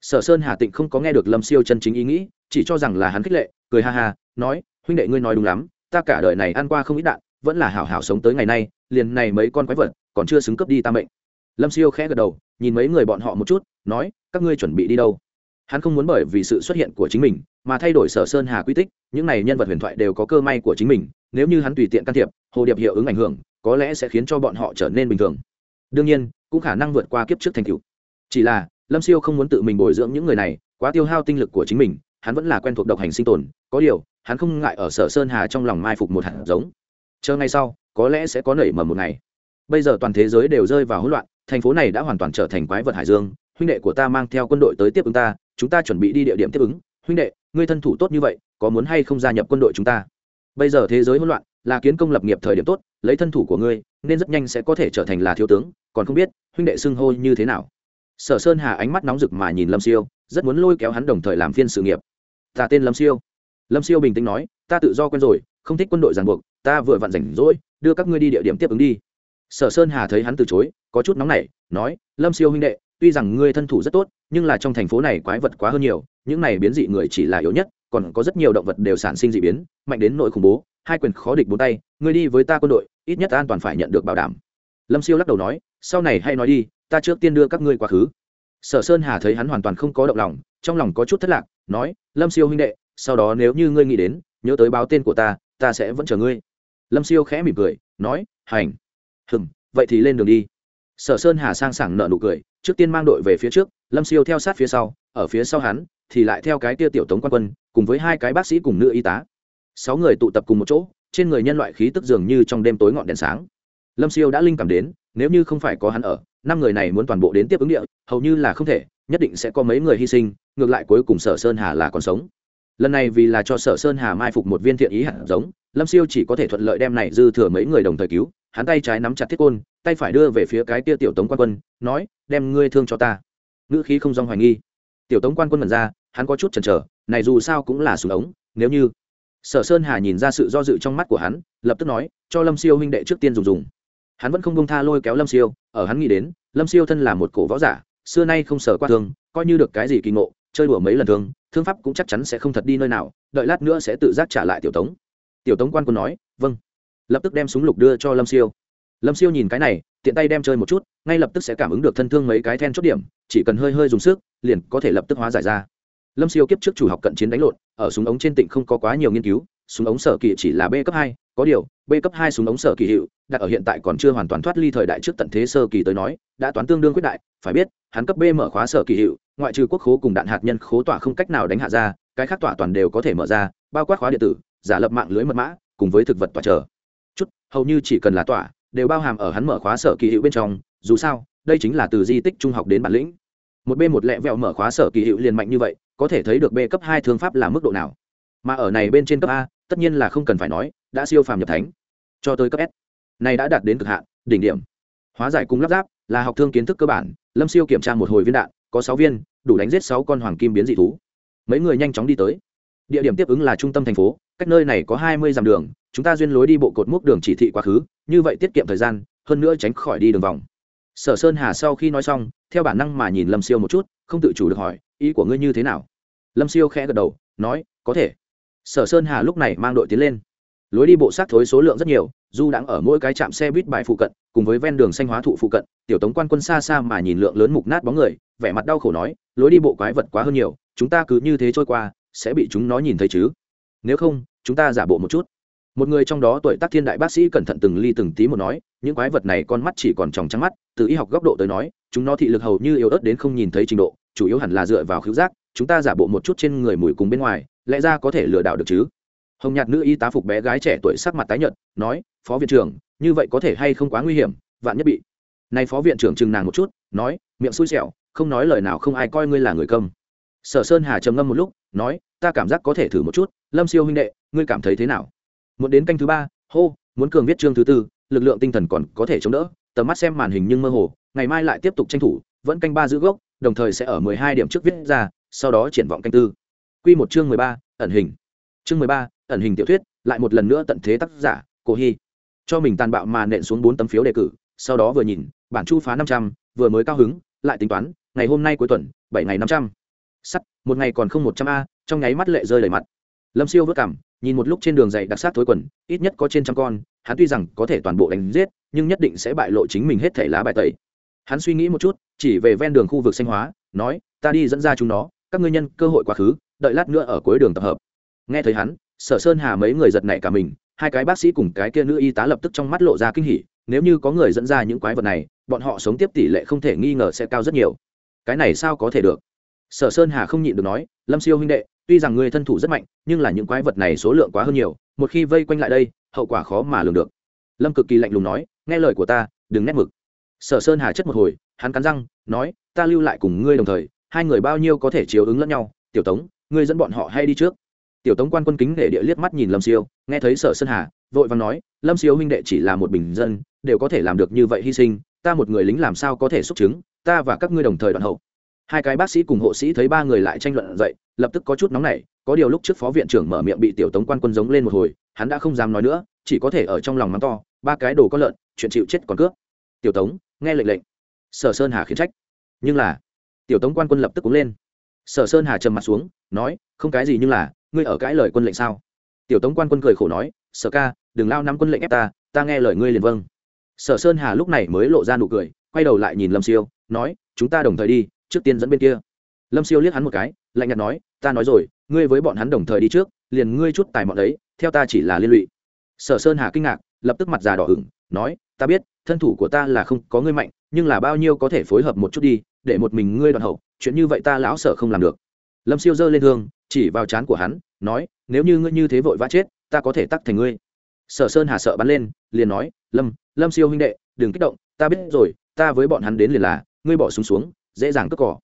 sở sơn hà tịnh không có nghe được lâm siêu chân chính ý nghĩ, chỉ cho rằng là hắn khích lệ, cười ha ha, nói, huynh đệ ngươi nói đúng lắm, ta cả đời này ăn qua không ít đạn, vẫn là hảo hảo sống tới ngày nay, liền này mấy con quái vật, còn chưa xứng cấp đi ta mệnh. Lâm siêu khẽ gật đầu, nhìn mấy người bọn họ một chút, nói, các ngươi chuẩn bị đi đâu? Hắn không muốn bởi vì sự xuất hiện của chính mình, mà thay đổi sở sơn hà quy tích, những này nhân vật huyền thoại đều có cơ may của chính mình, nếu như hắn tùy tiện can thiệp, hồ điệp hiệu ứng ảnh hưởng, có lẽ sẽ khiến cho bọn họ trở nên bình thường. Đương nhiên, cũng khả năng vượt qua kiếp trước thành cựu chỉ là lâm siêu không muốn tự mình bồi dưỡng những người này, quá tiêu hao tinh lực của chính mình, hắn vẫn là quen thuộc độc hành sinh tồn, có điều, hắn không ngại ở sở sơn hà trong lòng mai phục một hạt giống. Chờ ngay sau, có lẽ sẽ có nảy mầm một ngày. Bây giờ toàn thế giới đều rơi vào hỗn loạn, thành phố này đã hoàn toàn trở thành quái vật hải dương. Huynh đệ của ta mang theo quân đội tới tiếp ứng ta, chúng ta chuẩn bị đi địa điểm tiếp ứng. Huynh đệ, ngươi thân thủ tốt như vậy, có muốn hay không gia nhập quân đội chúng ta? Bây giờ thế giới hỗn loạn, là kiến công lập nghiệp thời điểm tốt, lấy thân thủ của ngươi, nên rất nhanh sẽ có thể trở thành là thiếu tướng. Còn không biết, huynh đệ xưng hô như thế nào? Sở sơn hà ánh mắt nóng rực mà nhìn lâm siêu, rất muốn lôi kéo hắn đồng thời làm phiên sự nghiệp. Ta tên lâm siêu. Lâm siêu bình tĩnh nói, ta tự do quen rồi, không thích quân đội ràng buộc, ta vừa vặn rảnh rỗi, đưa các ngươi đi địa điểm tiếp ứng đi. Sở sơn hà thấy hắn từ chối, có chút nóng nảy, nói, lâm siêu huynh đệ, tuy rằng ngươi thân thủ rất tốt, nhưng là trong thành phố này quái vật quá hơn nhiều, những này biến dị người chỉ là yếu nhất, còn có rất nhiều động vật đều sản sinh dị biến, mạnh đến nội khủng bố, hai quyền khó địch bốn tay, ngươi đi với ta quân đội, ít nhất an toàn phải nhận được bảo đảm. Lâm siêu lắc đầu nói, sau này hay nói đi ta trước tiên đưa các ngươi quá khứ. Sở sơn hà thấy hắn hoàn toàn không có động lòng, trong lòng có chút thất lạc, nói, lâm siêu huynh đệ, sau đó nếu như ngươi nghĩ đến, nhớ tới báo tên của ta ta sẽ vẫn chờ ngươi. Lâm siêu khẽ mỉm cười, nói, hành. Hừng vậy thì lên đường đi. Sở sơn hà sang sảng nợ nụ cười, trước tiên mang đội về phía trước, lâm siêu theo sát phía sau, ở phía sau hắn, thì lại theo cái tia tiểu tống quan quân, cùng với hai cái bác sĩ cùng nữ y tá. Sáu người tụ tập cùng một chỗ, trên người nhân loại khí tức dường như trong đêm tối ngọn đèn sáng. Lâm siêu đã linh cảm đến, nếu như không phải có hắn ở năm người này muốn toàn bộ đến tiếp ứng địa, hầu như là không thể, nhất định sẽ có mấy người hy sinh, ngược lại cuối cùng sở sơn hà là còn sống. Lần này vì là cho sở sơn hà mai phục một viên thiện ý hạt giống, lâm siêu chỉ có thể thuận lợi đem này dư thừa mấy người đồng thời cứu, hắn tay trái nắm chặt thiết côn, tay phải đưa về phía cái tia tiểu tống quan quân, nói, đem ngươi thương cho ta. Ngữ khí không dòng hoài nghi. Tiểu tống quan quân mật ra, hắn có chút chần chờ, này dù sao cũng là súng ống, nếu như sở sơn hà nhìn ra sự do dự trong mắt của hắn, lập tức nói, cho lâm siêu huynh đệ trước tiên dùng dùng hắn vẫn không bông tha lôi kéo lâm siêu, ở hắn nghĩ đến, lâm siêu thân là một cổ võ giả, xưa nay không sở qua thương, coi như được cái gì kỳ ngộ, chơi đùa mấy lần thương thương pháp cũng chắc chắn sẽ không thật đi nơi nào, đợi lát nữa sẽ tự giác trả lại tiểu tống. Tiểu tống quan quân nói vâng. Lập tức đem súng lục đưa cho lâm siêu. Lâm siêu nhìn cái này, tiện tay đem chơi một chút, ngay lập tức sẽ cảm ứng được thân thương mấy cái then chốt điểm, chỉ cần hơi hơi dùng sức, liền có thể lập tức hóa giải ra. Lâm siêu kiếp trước chủ học cận chiến đánh lộn, ở súng ống trên tỉnh không có quá nhiều nghiên cứu súng ống sở kỳ chỉ là b cấp hai, có điều, b cấp hai súng ống sở kỳ hiệu, đặt ở hiện tại còn chưa hoàn toàn thoát ly thời đại trước tận thế sơ kỳ tới nói, đã toán tương đương quyết đại, phải biết, hắn cấp b mở khóa sở kỳ hiệu, ngoại trừ quốc khố cùng đạn hạt nhân khố tỏa không cách nào đánh hạ ra, cái khác tỏa toàn đều có thể mở ra, bao quát khóa điện tử, giả lập mạng lưới mật mã, cùng với thực vật tỏa chờ. Chút, hầu như chỉ cần là tỏa, đều bao hàm ở hắn mở khóa sở kỳ hiệu bên trong, dù sao, đây chính là từ di tích trung học đến bản lĩnh. Một b một lẹ vẹo mở khóa sở kỳ hiệu liền mạnh như vậy, có thể thấy được b cấp hai thương pháp là mức độ nào. Mà ở này bên trên cấp a tất nhiên là không cần phải nói, đã siêu phàm nhập thánh. Cho tới cấp s, này đã đạt đến cực hạn, đỉnh điểm. Hóa giải cung lắp ráp là học thương kiến thức cơ bản, lâm siêu kiểm tra một hồi viên đạn, có sáu viên, đủ đánh giết sáu con hoàng kim biến dị thú. Mấy người nhanh chóng đi tới. Địa điểm tiếp ứng là trung tâm thành phố, cách nơi này có hai mươi dặm đường, chúng ta duyên lối đi bộ cột mốc đường chỉ thị quá khứ, như vậy tiết kiệm thời gian, hơn nữa tránh khỏi đi đường vòng. Sở sơn hà sau khi nói xong, theo bản năng mà nhìn lâm siêu một chút, không tự chủ được hỏi, ý của ngươi như thế nào? Lâm siêu khẽ gật đầu, nói, có thể sở sơn hà lúc này mang đội tiến lên. Lối đi bộ sát thối số lượng rất nhiều du đang ở mỗi cái trạm xe buýt bài phụ cận, cùng với ven đường xanh hóa thụ phụ cận, tiểu tống quan quân xa xa mà nhìn lượng lớn mục nát bóng người, vẻ mặt đau khổ nói, lối đi bộ quái vật quá hơn nhiều, chúng ta cứ như thế trôi qua, sẽ bị chúng nó nhìn thấy chứ? Nếu không, chúng ta giả bộ một chút. Một người trong đó tuổi tác thiên đại bác sĩ cẩn thận từng ly từng tí một nói, những quái vật này con mắt chỉ còn tròng trắng mắt, từ y học góc độ tới nói, chúng nó thị lực hầu như yếu ớt đến không nhìn thấy trình độ, chủ yếu hẳn là dựa vào khứu giác chúng ta giả bộ một chút trên người mùi cùng bên ngoài, lẽ ra có thể lừa đảo được chứ? Hồng nhạt nữ y tá phục bé gái trẻ tuổi sắc mặt tái nhợt, nói, phó viện trưởng, như vậy có thể hay không quá nguy hiểm, vạn nhất bị nay phó viện trưởng chừng nàng một chút, nói, miệng xui xẻo, không nói lời nào không ai coi ngươi là người công sở sơn hà trầm ngâm một lúc, nói, ta cảm giác có thể thử một chút, lâm siêu huynh đệ, ngươi cảm thấy thế nào? Muốn đến canh thứ ba, hô, muốn cường viết chương thứ tư, lực lượng tinh thần còn có thể chống đỡ, tầm mắt xem màn hình nhưng mơ hồ, ngày mai lại tiếp tục tranh thủ, vẫn canh ba giữ gốc, đồng thời sẽ ở mười hai điểm trước viết ra sau đó triển vọng canh tư. Q một chương mười ba, ẩn hình. Chương mười ba, ẩn hình tiểu thuyết, lại một lần nữa tận thế tác giả, cổ hy. Cho mình tàn bạo mà nện xuống bốn tấm phiếu đề cử, sau đó vừa nhìn, bản chu phá năm trăm, vừa mới cao hứng, lại tính toán, ngày hôm nay cuối tuần, bảy ngày năm trăm. Sắt, một ngày còn không một trăm a, trong nháy mắt lệ rơi đầy mặt. Lâm siêu vất cảm, nhìn một lúc trên đường dày đặc sát thối quần, ít nhất có trên trăm con, hắn tuy rằng có thể toàn bộ đánh giết, nhưng nhất định sẽ bại lộ chính mình hết thể lá bài tẩy. Hắn suy nghĩ một chút, chỉ về ven đường khu vực xanh hóa, nói, ta đi dẫn ra chúng nó các ngươi nhân cơ hội quá khứ, đợi lát nữa ở cuối đường tập hợp. Nghe thấy hắn, sở sơn hà mấy người giật nảy cả mình, hai cái bác sĩ cùng cái kia nữ y tá lập tức trong mắt lộ ra kinh hỉ, nếu như có người dẫn ra những quái vật này, bọn họ sống tiếp tỷ lệ không thể nghi ngờ sẽ cao rất nhiều. Cái này sao có thể được? Sở sơn hà không nhịn được nói, lâm siêu huynh đệ, tuy rằng ngươi thân thủ rất mạnh, nhưng là những quái vật này số lượng quá hơn nhiều, một khi vây quanh lại đây, hậu quả khó mà lường được. Lâm cực kỳ lạnh lùng nói, nghe lời của ta, đừng nét mực. Sở sơn hà chất một hồi, hắn cắn răng, nói, ta lưu lại cùng ngươi đồng thời hai người bao nhiêu có thể chiếu ứng lẫn nhau? Tiểu tống, ngươi dẫn bọn họ hay đi trước? Tiểu tống quan quân kính để địa liếc mắt nhìn lâm siêu, nghe thấy sở sơn hà, vội và nói, lâm siêu huynh đệ chỉ là một bình dân, đều có thể làm được như vậy hy sinh, ta một người lính làm sao có thể xúc chứng, ta và các ngươi đồng thời đoạn hậu. Hai cái bác sĩ cùng hộ sĩ thấy ba người lại tranh luận dậy, lập tức có chút nóng nảy, có điều lúc trước phó viện trưởng mở miệng bị tiểu tống quan quân giống lên một hồi, hắn đã không dám nói nữa, chỉ có thể ở trong lòng mắng to, ba cái đồ có lợn, chuyện chịu chết còn cướp. Tiểu tống, nghe lệnh lệnh. Sở sơn hà khiến trách. Nhưng là tiểu tống quan quân lập tức cúng lên. Sở sơn hà trầm mặt xuống, nói, không cái gì nhưng là, ngươi ở cãi lời quân lệnh sao? Tiểu tống quan quân cười khổ nói, sở ca, đừng lao nắm quân lệnh ép ta ta nghe lời ngươi liền vâng. Sở sơn hà lúc này mới lộ ra nụ cười, quay đầu lại nhìn lâm siêu, nói, chúng ta đồng thời đi, trước tiên dẫn bên kia. Lâm siêu liếc hắn một cái, lạnh nhạt nói, ta nói rồi, ngươi với bọn hắn đồng thời đi trước, liền ngươi chút tài mọn đấy theo ta chỉ là liên lụy. Sở sơn hà kinh ngạc, lập tức mặt già đỏ ửng, nói, ta biết, thân thủ của ta là không có ngươi mạnh, nhưng là bao nhiêu có thể phối hợp một chút đi để một mình ngươi đoạn hậu chuyện như vậy ta lão sợ không làm được. Lâm siêu giơ lên hương chỉ vào trán của hắn nói nếu như ngươi như thế vội vã chết ta có thể tắc thành ngươi. Sở sơn hà sợ bắn lên liền nói lâm lâm siêu huynh đệ đừng kích động ta biết rồi ta với bọn hắn đến liền là ngươi bỏ súng xuống, xuống dễ dàng cất cỏ.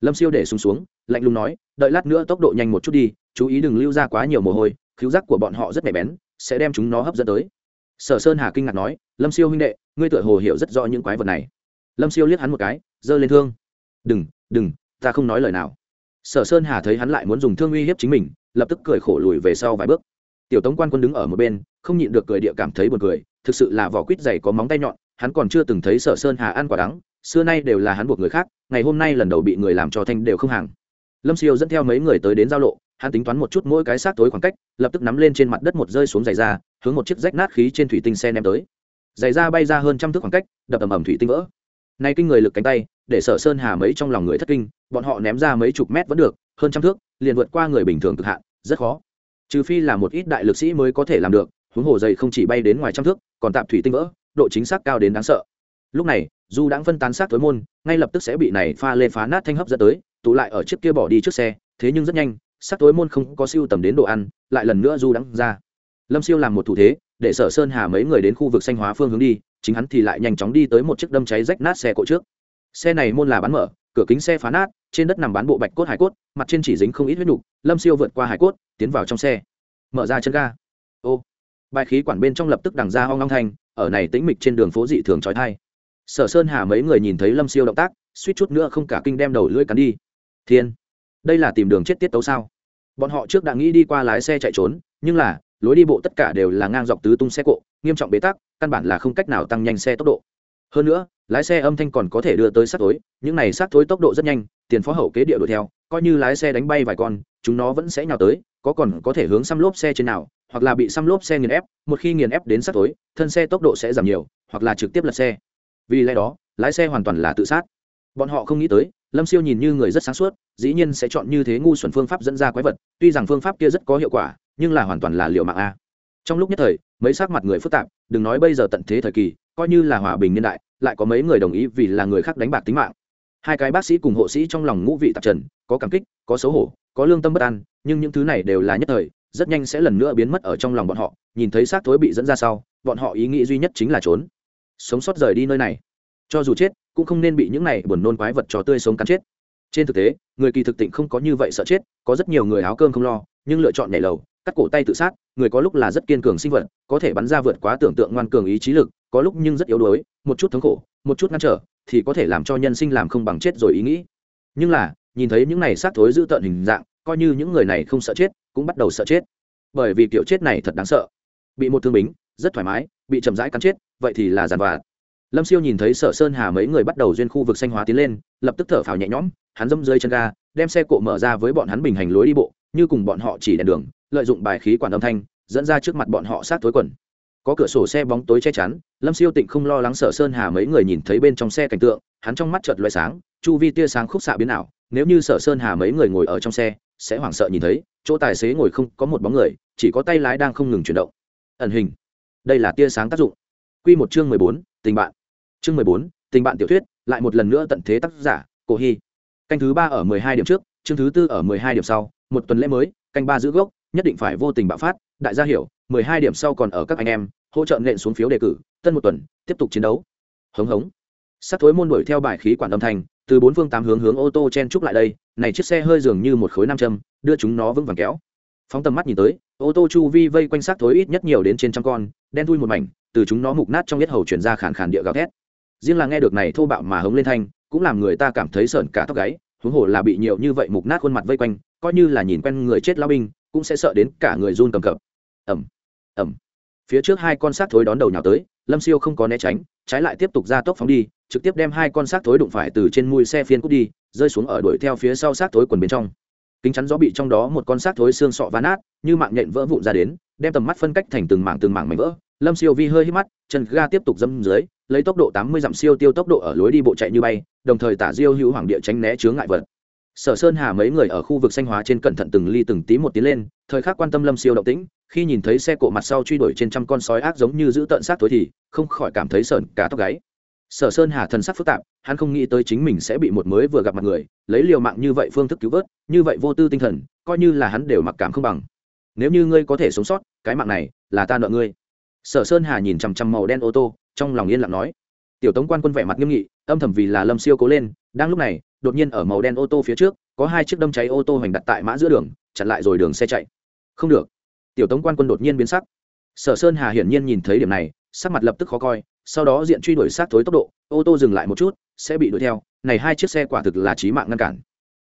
Lâm siêu để súng xuống, xuống lạnh lùng nói đợi lát nữa tốc độ nhanh một chút đi chú ý đừng lưu ra quá nhiều mồ hôi cứu giác của bọn họ rất mẻ bén sẽ đem chúng nó hấp dẫn tới. Sở sơn hà kinh ngạc nói lâm siêu huynh đệ ngươi tựa hồ hiểu rất rõ những quái vật này. Lâm siêu liếc hắn một cái giơ lên thương đừng đừng, ta không nói lời nào. Sở sơn hà thấy hắn lại muốn dùng thương uy hiếp chính mình, lập tức cười khổ lùi về sau vài bước. Tiểu tống quan quân đứng ở một bên, không nhịn được cười địa cảm thấy buồn cười, thực sự là vỏ quýt dày có móng tay nhọn, hắn còn chưa từng thấy sở sơn hà ăn quả đắng, xưa nay đều là hắn buộc người khác, ngày hôm nay lần đầu bị người làm cho thanh đều không hàng. Lâm siêu dẫn theo mấy người tới đến giao lộ, hắn tính toán một chút mỗi cái xác tối khoảng cách, lập tức nắm lên trên mặt đất một rơi xuống giày ra hướng một chiếc rách nát khí trên thủy tinh xe ném tới. Giày ra bay ra hơn trăm thước khoảng cách, đập ầm ầm thủy tinh vỡ nay kinh người lực cánh tay, để sở sơn hà mấy trong lòng người thất kinh, bọn họ ném ra mấy chục mét vẫn được, hơn trăm thước, liền vượt qua người bình thường cực hạn, rất khó. Trừ phi là một ít đại lực sĩ mới có thể làm được, huống hồ dày không chỉ bay đến ngoài trăm thước, còn tạm thủy tinh vỡ, độ chính xác cao đến đáng sợ. Lúc này, dù đang phân tán sát tối môn, ngay lập tức sẽ bị này pha lê phá nát thanh hấp dẫn tới, tụ lại ở chiếc kia bỏ đi trước xe, thế nhưng rất nhanh sát tối môn không có siêu tầm đến đồ ăn, lại lần nữa du đắng ra. Lâm siêu làm một thủ thế, để sở sơn hà mấy người đến khu vực xanh hóa phương hướng đi chính hắn thì lại nhanh chóng đi tới một chiếc đâm cháy rách nát xe cộ trước. Xe này môn là bán mở, cửa kính xe phá nát, trên đất nằm bán bộ bạch cốt hải cốt, mặt trên chỉ dính không ít huyết nhục lâm siêu vượt qua hải cốt, tiến vào trong xe. Mở ra chân ga. Ô. Bài khí quản bên trong lập tức đằng ra hoang long thanh, ở này tĩnh mịch trên đường phố dị thường trói thai. Sở sơn hà mấy người nhìn thấy lâm siêu động tác, suýt chút nữa không cả kinh đem đầu lưỡi cắn đi. Thiên. Đây là tìm đường chết tiết tấu sao? Bọn họ trước đã nghĩ đi qua lái xe chạy trốn, nhưng là, lối đi bộ tất cả đều là ngang dọc tứ tung xe cộ nghiêm trọng bế tắc, căn bản là không cách nào tăng nhanh xe tốc độ. Hơn nữa, lái xe âm thanh còn có thể đưa tới sát tối những này sát tối tốc độ rất nhanh, tiền phó hậu kế địa đuổi theo, coi như lái xe đánh bay vài con, chúng nó vẫn sẽ nhào tới, có còn có thể hướng xăm lốp xe trên nào, hoặc là bị xăm lốp xe nghiền ép, một khi nghiền ép đến sát tối thân xe tốc độ sẽ giảm nhiều, hoặc là trực tiếp lật xe. Vì lẽ đó, lái xe hoàn toàn là tự sát. Bọn họ không nghĩ tới, lâm siêu nhìn như người rất sáng suốt, dĩ nhiên sẽ chọn như thế ngu xuẩn phương pháp dẫn ra quái vật, tuy rằng phương pháp kia rất có hiệu quả, nhưng là hoàn toàn là liệu mạng a trong lúc nhất thời, mấy sắc mặt người phức tạp, đừng nói bây giờ tận thế thời kỳ, coi như là hòa bình niên đại, lại có mấy người đồng ý vì là người khác đánh bạc tính mạng. Hai cái bác sĩ cùng hộ sĩ trong lòng ngũ vị tạp trần, có cảm kích, có xấu hổ, có lương tâm bất an, nhưng những thứ này đều là nhất thời, rất nhanh sẽ lần nữa biến mất ở trong lòng bọn họ, nhìn thấy xác thối bị dẫn ra sau, bọn họ ý nghĩ duy nhất chính là trốn. Sống sót rời đi nơi này. Cho dù chết, cũng không nên bị những này buồn nôn quái vật trò tươi sống cắn chết. Trên thực tế, người kỳ thực tịnh không có như vậy sợ chết, có rất nhiều người áo cơm không lo, nhưng lựa chọn nhảy lầu cắt cổ tay tự sát, người có lúc là rất kiên cường sinh vật, có thể bắn ra vượt quá tưởng tượng ngoan cường ý chí lực, có lúc nhưng rất yếu đuối, một chút thống khổ, một chút ngăn trở, thì có thể làm cho nhân sinh làm không bằng chết rồi ý nghĩ. Nhưng là, nhìn thấy những này sát thối giữ tợn hình dạng, coi như những người này không sợ chết, cũng bắt đầu sợ chết. Bởi vì kiểu chết này thật đáng sợ. Bị một thương bính, rất thoải mái, bị chậm rãi cắn chết, vậy thì là giàn vặt. Lâm siêu nhìn thấy sở sơn hà mấy người bắt đầu duyên khu vực xanh hóa tiến lên, lập tức thở phào nhẹ nhõm, hắn dâm dưới chân ga, đem xe cộ mở ra với bọn hắn bình hành lối đi bộ, như cùng bọn họ chỉ đèn đường lợi dụng bài khí quản âm thanh, dẫn ra trước mặt bọn họ sát tối quần. Có cửa sổ xe bóng tối che chắn, lâm siêu tịnh không lo lắng sở sơn hà mấy người nhìn thấy bên trong xe cảnh tượng, hắn trong mắt chợt loại sáng, chu vi tia sáng khúc xạ biến ảo, nếu như sở sơn hà mấy người ngồi ở trong xe, sẽ hoảng sợ nhìn thấy, chỗ tài xế ngồi không có một bóng người, chỉ có tay lái đang không ngừng chuyển động. Ẩn hình. Đây là tia sáng tác dụng. Q một chương mười bốn, tình bạn. Chương mười bốn, tình bạn tiểu thuyết, lại một lần nữa tận thế tác giả, cổ hy. Canh thứ ba ở mười hai điểm trước, chương thứ tư ở mười hai điểm sau, một tuần lễ mới, canh ba giữ gốc nhất định phải vô tình bạo phát. Đại gia hiểu, mười hai điểm sau còn ở các anh em, hỗ trợ nện xuống phiếu đề cử, tân một tuần, tiếp tục chiến đấu. Hống hống. Sắt thối môn đuổi theo bài khí quản âm thanh, từ bốn phương tám hướng hướng ô tô chen trúc lại đây, này chiếc xe hơi dường như một khối nam châm, đưa chúng nó vững vàng kéo. Phóng tầm mắt nhìn tới, ô tô chu vi vây quanh sắt thối ít nhất nhiều đến trên trăm con, đen thui một mảnh, từ chúng nó mục nát trong nhất hầu chuyển ra khàn khàn địa gào thét. Riêng là nghe được này thô bạo mà hống lên thanh, cũng làm người ta cảm thấy sợn cả tóc gáy, huống hồ là bị nhiều như vậy mục nát khuôn mặt vây quanh, coi như là nhìn quen người chết lao binh cũng sẽ sợ đến cả người run cầm cập. Ẩm ẩm phía trước hai con xác thối đón đầu nhào tới, lâm siêu không có né tránh, trái lại tiếp tục ra tốc phóng đi, trực tiếp đem hai con xác thối đụng phải từ trên mui xe phiên cút đi, rơi xuống ở đuổi theo phía sau xác thối quần bên trong. Kính chắn gió bị trong đó một con xác thối xương sọ ván nát, như mạng nhện vỡ vụn ra đến, đem tầm mắt phân cách thành từng mảng từng mảng mảnh vỡ. Lâm siêu vi hơi hít mắt, chân ga tiếp tục dâm dưới, lấy tốc độ tám mươi dặm siêu tiêu tốc độ ở lối đi bộ chạy như bay, đồng thời tả diêu hữu hoàng địa tránh né chướng ngại vật sở sơn hà mấy người ở khu vực xanh hóa trên cẩn thận từng ly từng tí một tiến lên, thời khắc quan tâm lâm siêu động tĩnh, khi nhìn thấy xe cộ mặt sau truy đuổi trên trăm con sói ác giống như giữ tợn sát tối thì không khỏi cảm thấy sợn cả tóc gáy. Sở sơn hà thần sắc phức tạp, hắn không nghĩ tới chính mình sẽ bị một mới vừa gặp mặt người, lấy liều mạng như vậy phương thức cứu vớt, như vậy vô tư tinh thần, coi như là hắn đều mặc cảm không bằng. Nếu như ngươi có thể sống sót, cái mạng này là ta nợ ngươi. Sở sơn hà nhìn chằm chằm màu đen ô tô, trong lòng yên lặng nói. Tiểu tống quan quân vẻ mặt nghiêm nghị, âm thầm vì là lâm siêu cố lên, đang lúc này đột nhiên ở màu đen ô tô phía trước, có hai chiếc đâm cháy ô tô hoành đặt tại mã giữa đường, chặn lại rồi đường xe chạy. Không được. Tiểu tống quan quân đột nhiên biến sắc. Sở sơn hà hiển nhiên nhìn thấy điểm này, sắc mặt lập tức khó coi, sau đó diện truy đuổi sát thối tốc độ, ô tô dừng lại một chút, sẽ bị đuổi theo. Này hai chiếc xe quả thực là trí mạng ngăn cản.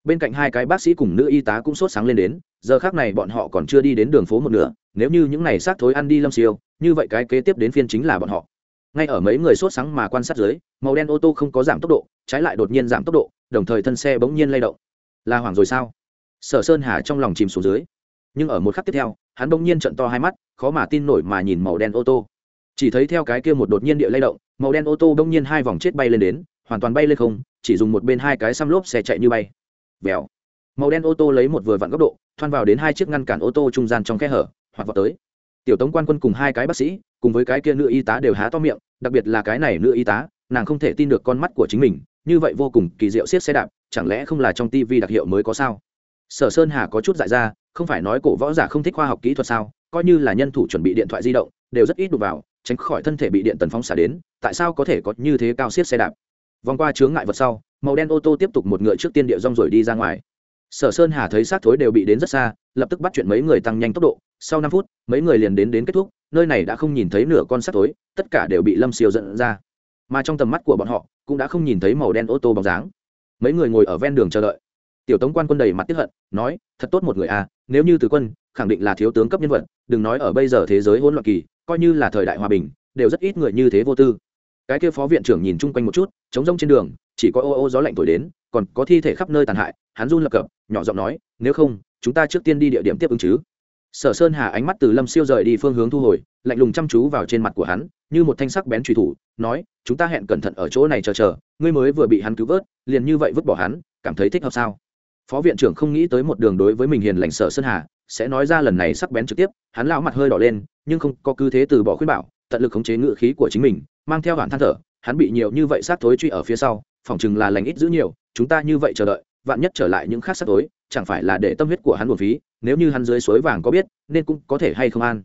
Bên cạnh hai cái bác sĩ cùng nữ y tá cũng sốt sáng lên đến, giờ khác này bọn họ còn chưa đi đến đường phố một nửa, nếu như những này xác thối ăn đi lâm siêu, như vậy cái kế tiếp đến phiên chính là bọn họ. Ngay ở mấy người sốt sáng mà quan sát dưới, màu đen ô tô không có giảm tốc độ, trái lại đột nhiên giảm tốc độ đồng thời thân xe bỗng nhiên lay động. Là hoảng rồi sao? Sở sơn hà trong lòng chìm xuống dưới. Nhưng ở một khắc tiếp theo, hắn bỗng nhiên trận to hai mắt, khó mà tin nổi mà nhìn màu đen ô tô. Chỉ thấy theo cái kia một đột nhiên địa lay động, màu đen ô tô bỗng nhiên hai vòng chết bay lên đến, hoàn toàn bay lên không, chỉ dùng một bên hai cái xăm lốp xe chạy như bay. Vèo. Màu đen ô tô lấy một vừa vặn góc độ thoăn vào đến hai chiếc ngăn cản ô tô trung gian trong khe hở, hoặc vào tới. Tiểu tống quan quân cùng hai cái bác sĩ, cùng với cái kia nữ y tá đều há to miệng, đặc biệt là cái này nữ y tá, nàng không thể tin được con mắt của chính mình như vậy vô cùng kỳ diệu siết xe đạp, chẳng lẽ không là trong tivi đặc hiệu mới có sao? Sở sơn hà có chút dại ra, không phải nói cổ võ giả không thích khoa học kỹ thuật sao? Coi như là nhân thủ chuẩn bị điện thoại di động, đều rất ít đụng vào, tránh khỏi thân thể bị điện tần phóng xả đến, tại sao có thể có như thế cao siết xe đạp? Vòng qua chướng ngại vật sau, màu đen ô tô tiếp tục một ngựa trước tiên địa rong rồi đi ra ngoài. Sở sơn hà thấy xác thối đều bị đến rất xa, lập tức bắt chuyện mấy người tăng nhanh tốc độ. Sau năm phút, mấy người liền đến đến kết thúc, nơi này đã không nhìn thấy nửa con xác thối, tất cả đều bị lâm siêu dẫn ra. Mà trong tầm mắt của bọn họ cũng đã không nhìn thấy màu đen ô tô bóng dáng. Mấy người ngồi ở ven đường chờ đợi. Tiểu tống quan quân đầy mặt tiếp hận, nói, thật tốt một người à nếu như từ quân, khẳng định là thiếu tướng cấp nhân vật, đừng nói ở bây giờ thế giới hỗn loạn kỳ, coi như là thời đại hòa bình, đều rất ít người như thế vô tư. Cái kia phó viện trưởng nhìn chung quanh một chút chống rông trên đường, chỉ có ô ô gió lạnh thổi đến, còn có thi thể khắp nơi tàn hại, hắn run lập cập, nhỏ giọng nói, nếu không, chúng ta trước tiên đi địa điểm tiếp ứng chứ sở sơn hà ánh mắt từ lâm siêu rời đi phương hướng thu hồi, lạnh lùng chăm chú vào trên mặt của hắn, như một thanh sắc bén truy thủ, nói, chúng ta hẹn cẩn thận ở chỗ này chờ chờ, ngươi mới vừa bị hắn cứu vớt, liền như vậy vứt bỏ hắn, cảm thấy thích hợp sao? Phó viện trưởng không nghĩ tới một đường đối với mình hiền lành sở sơn hà, sẽ nói ra lần này sắc bén trực tiếp, hắn lão mặt hơi đỏ lên, nhưng không có cứ thế từ bỏ khuyên bảo, tận lực khống chế ngự khí của chính mình, mang theo bản than thở, hắn bị nhiều như vậy sát thối truy ở phía sau, phỏng chừng là lành ít giữ nhiều, chúng ta như vậy chờ đợi, vạn nhất trở lại những khác sát tối chẳng phải là để tâm huyết của hắn buồn phí nếu như hắn dưới suối vàng có biết, nên cũng có thể hay không an.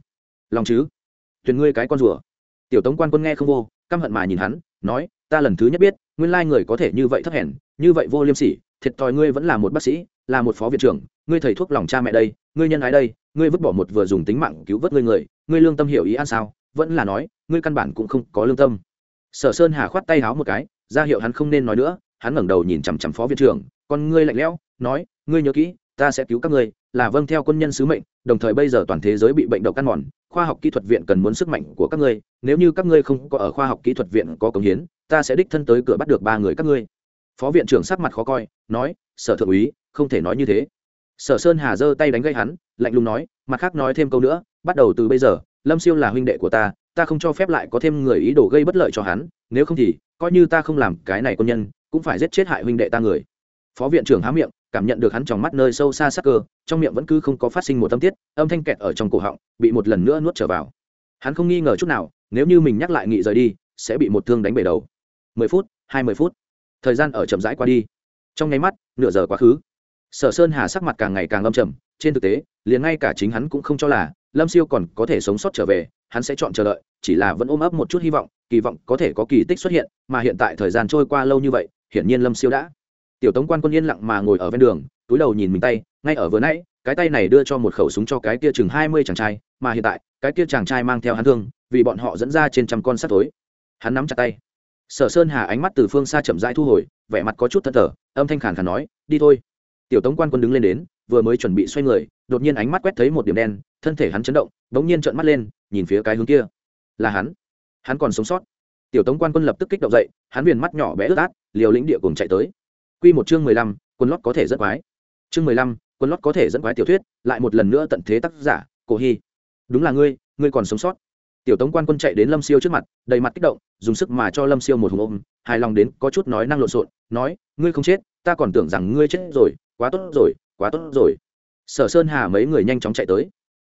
Lòng chứ? Truyền ngươi cái con rùa. Tiểu tống quan quân nghe không vô, căm hận mà nhìn hắn, nói, ta lần thứ nhất biết, nguyên lai người có thể như vậy thấp hèn, như vậy vô liêm sỉ, thiệt thòi ngươi vẫn là một bác sĩ, là một phó viện trưởng, ngươi thầy thuốc lòng cha mẹ đây, ngươi nhân ái đây, ngươi vứt bỏ một vừa dùng tính mạng cứu vớt ngươi người, ngươi lương tâm hiểu ý an sao? Vẫn là nói, ngươi căn bản cũng không có lương tâm. Sở sơn hà khoát tay háo một cái, ra hiệu hắn không nên nói nữa, hắn ngẩng đầu nhìn chằm chằm phó viện trưởng, con ngươi lạnh lẽo, nói ngươi nhớ kỹ, ta sẽ cứu các ngươi, là vâng theo quân nhân sứ mệnh, đồng thời bây giờ toàn thế giới bị bệnh độc căn mòn, khoa học kỹ thuật viện cần muốn sức mạnh của các ngươi, nếu như các ngươi không có ở khoa học kỹ thuật viện có công hiến, ta sẽ đích thân tới cửa bắt được ba người các ngươi. Phó viện trưởng sắc mặt khó coi, nói, sở thượng úy, không thể nói như thế. Sở sơn hà giơ tay đánh gây hắn, lạnh lùng nói, mặt khác nói thêm câu nữa, bắt đầu từ bây giờ, lâm siêu là huynh đệ của ta ta không cho phép lại có thêm người ý đồ gây bất lợi cho hắn, nếu không thì, coi như ta không làm cái này quân nhân, cũng phải giết chết hại huynh đệ ta người. Phó viện trưởng há miệng cảm nhận được hắn trong mắt nơi sâu xa sắc cơ, trong miệng vẫn cứ không có phát sinh một tâm tiết, âm thanh kẹt ở trong cổ họng, bị một lần nữa nuốt trở vào. Hắn không nghi ngờ chút nào, nếu như mình nhắc lại nghị rời đi, sẽ bị một thương đánh bể đầu. Mười phút, hai mươi phút. Thời gian ở chậm rãi qua đi. Trong nháy mắt, nửa giờ quá khứ. Sở sơn hà sắc mặt càng ngày càng âm trầm, trên thực tế, liền ngay cả chính hắn cũng không cho là, lâm siêu còn có thể sống sót trở về, hắn sẽ chọn chờ đợi, chỉ là vẫn ôm ấp một chút hy vọng, kỳ vọng có thể có kỳ tích xuất hiện, mà hiện tại thời gian trôi qua lâu như vậy, hiển nhiên lâm siêu đã tiểu tống quan quân yên lặng mà ngồi ở ven đường, túi đầu nhìn mình tay, ngay ở vừa nãy, cái tay này đưa cho một khẩu súng cho cái kia chừng hai mươi chàng trai, mà hiện tại, cái kia chàng trai mang theo hắn thương, vì bọn họ dẫn ra trên trăm con sắt tối hắn nắm chặt tay. Sở sơn hà ánh mắt từ phương xa chậm rãi thu hồi, vẻ mặt có chút thất thờ, âm thanh khàn khàn nói, đi thôi. Tiểu tống quan quân đứng lên đến, vừa mới chuẩn bị xoay người, đột nhiên ánh mắt quét thấy một điểm đen, thân thể hắn chấn động, bỗng nhiên trợn mắt lên, nhìn phía cái hướng kia. Là hắn. Hắn còn sống sót. Tiểu tống quan quân lập tức kích động dậy, hắn viền mắt nhỏ bé ướt át, liều lĩnh địa cùng chạy tới. Quy một chương mười lăm quân lót có thể dẫn quái. Chương mười lăm quân lót có thể dẫn quái tiểu thuyết, lại một lần nữa tận thế tác giả, cổ hy. Đúng là ngươi ngươi còn sống sót. Tiểu tống quan quân chạy đến lâm siêu trước mặt, đầy mặt kích động, dùng sức mà cho lâm siêu một hùng ôm, hài lòng đến có chút nói năng lộn xộn, nói, ngươi không chết, ta còn tưởng rằng ngươi chết rồi, quá tốt rồi, quá tốt rồi. Sở sơn hà mấy người nhanh chóng chạy tới.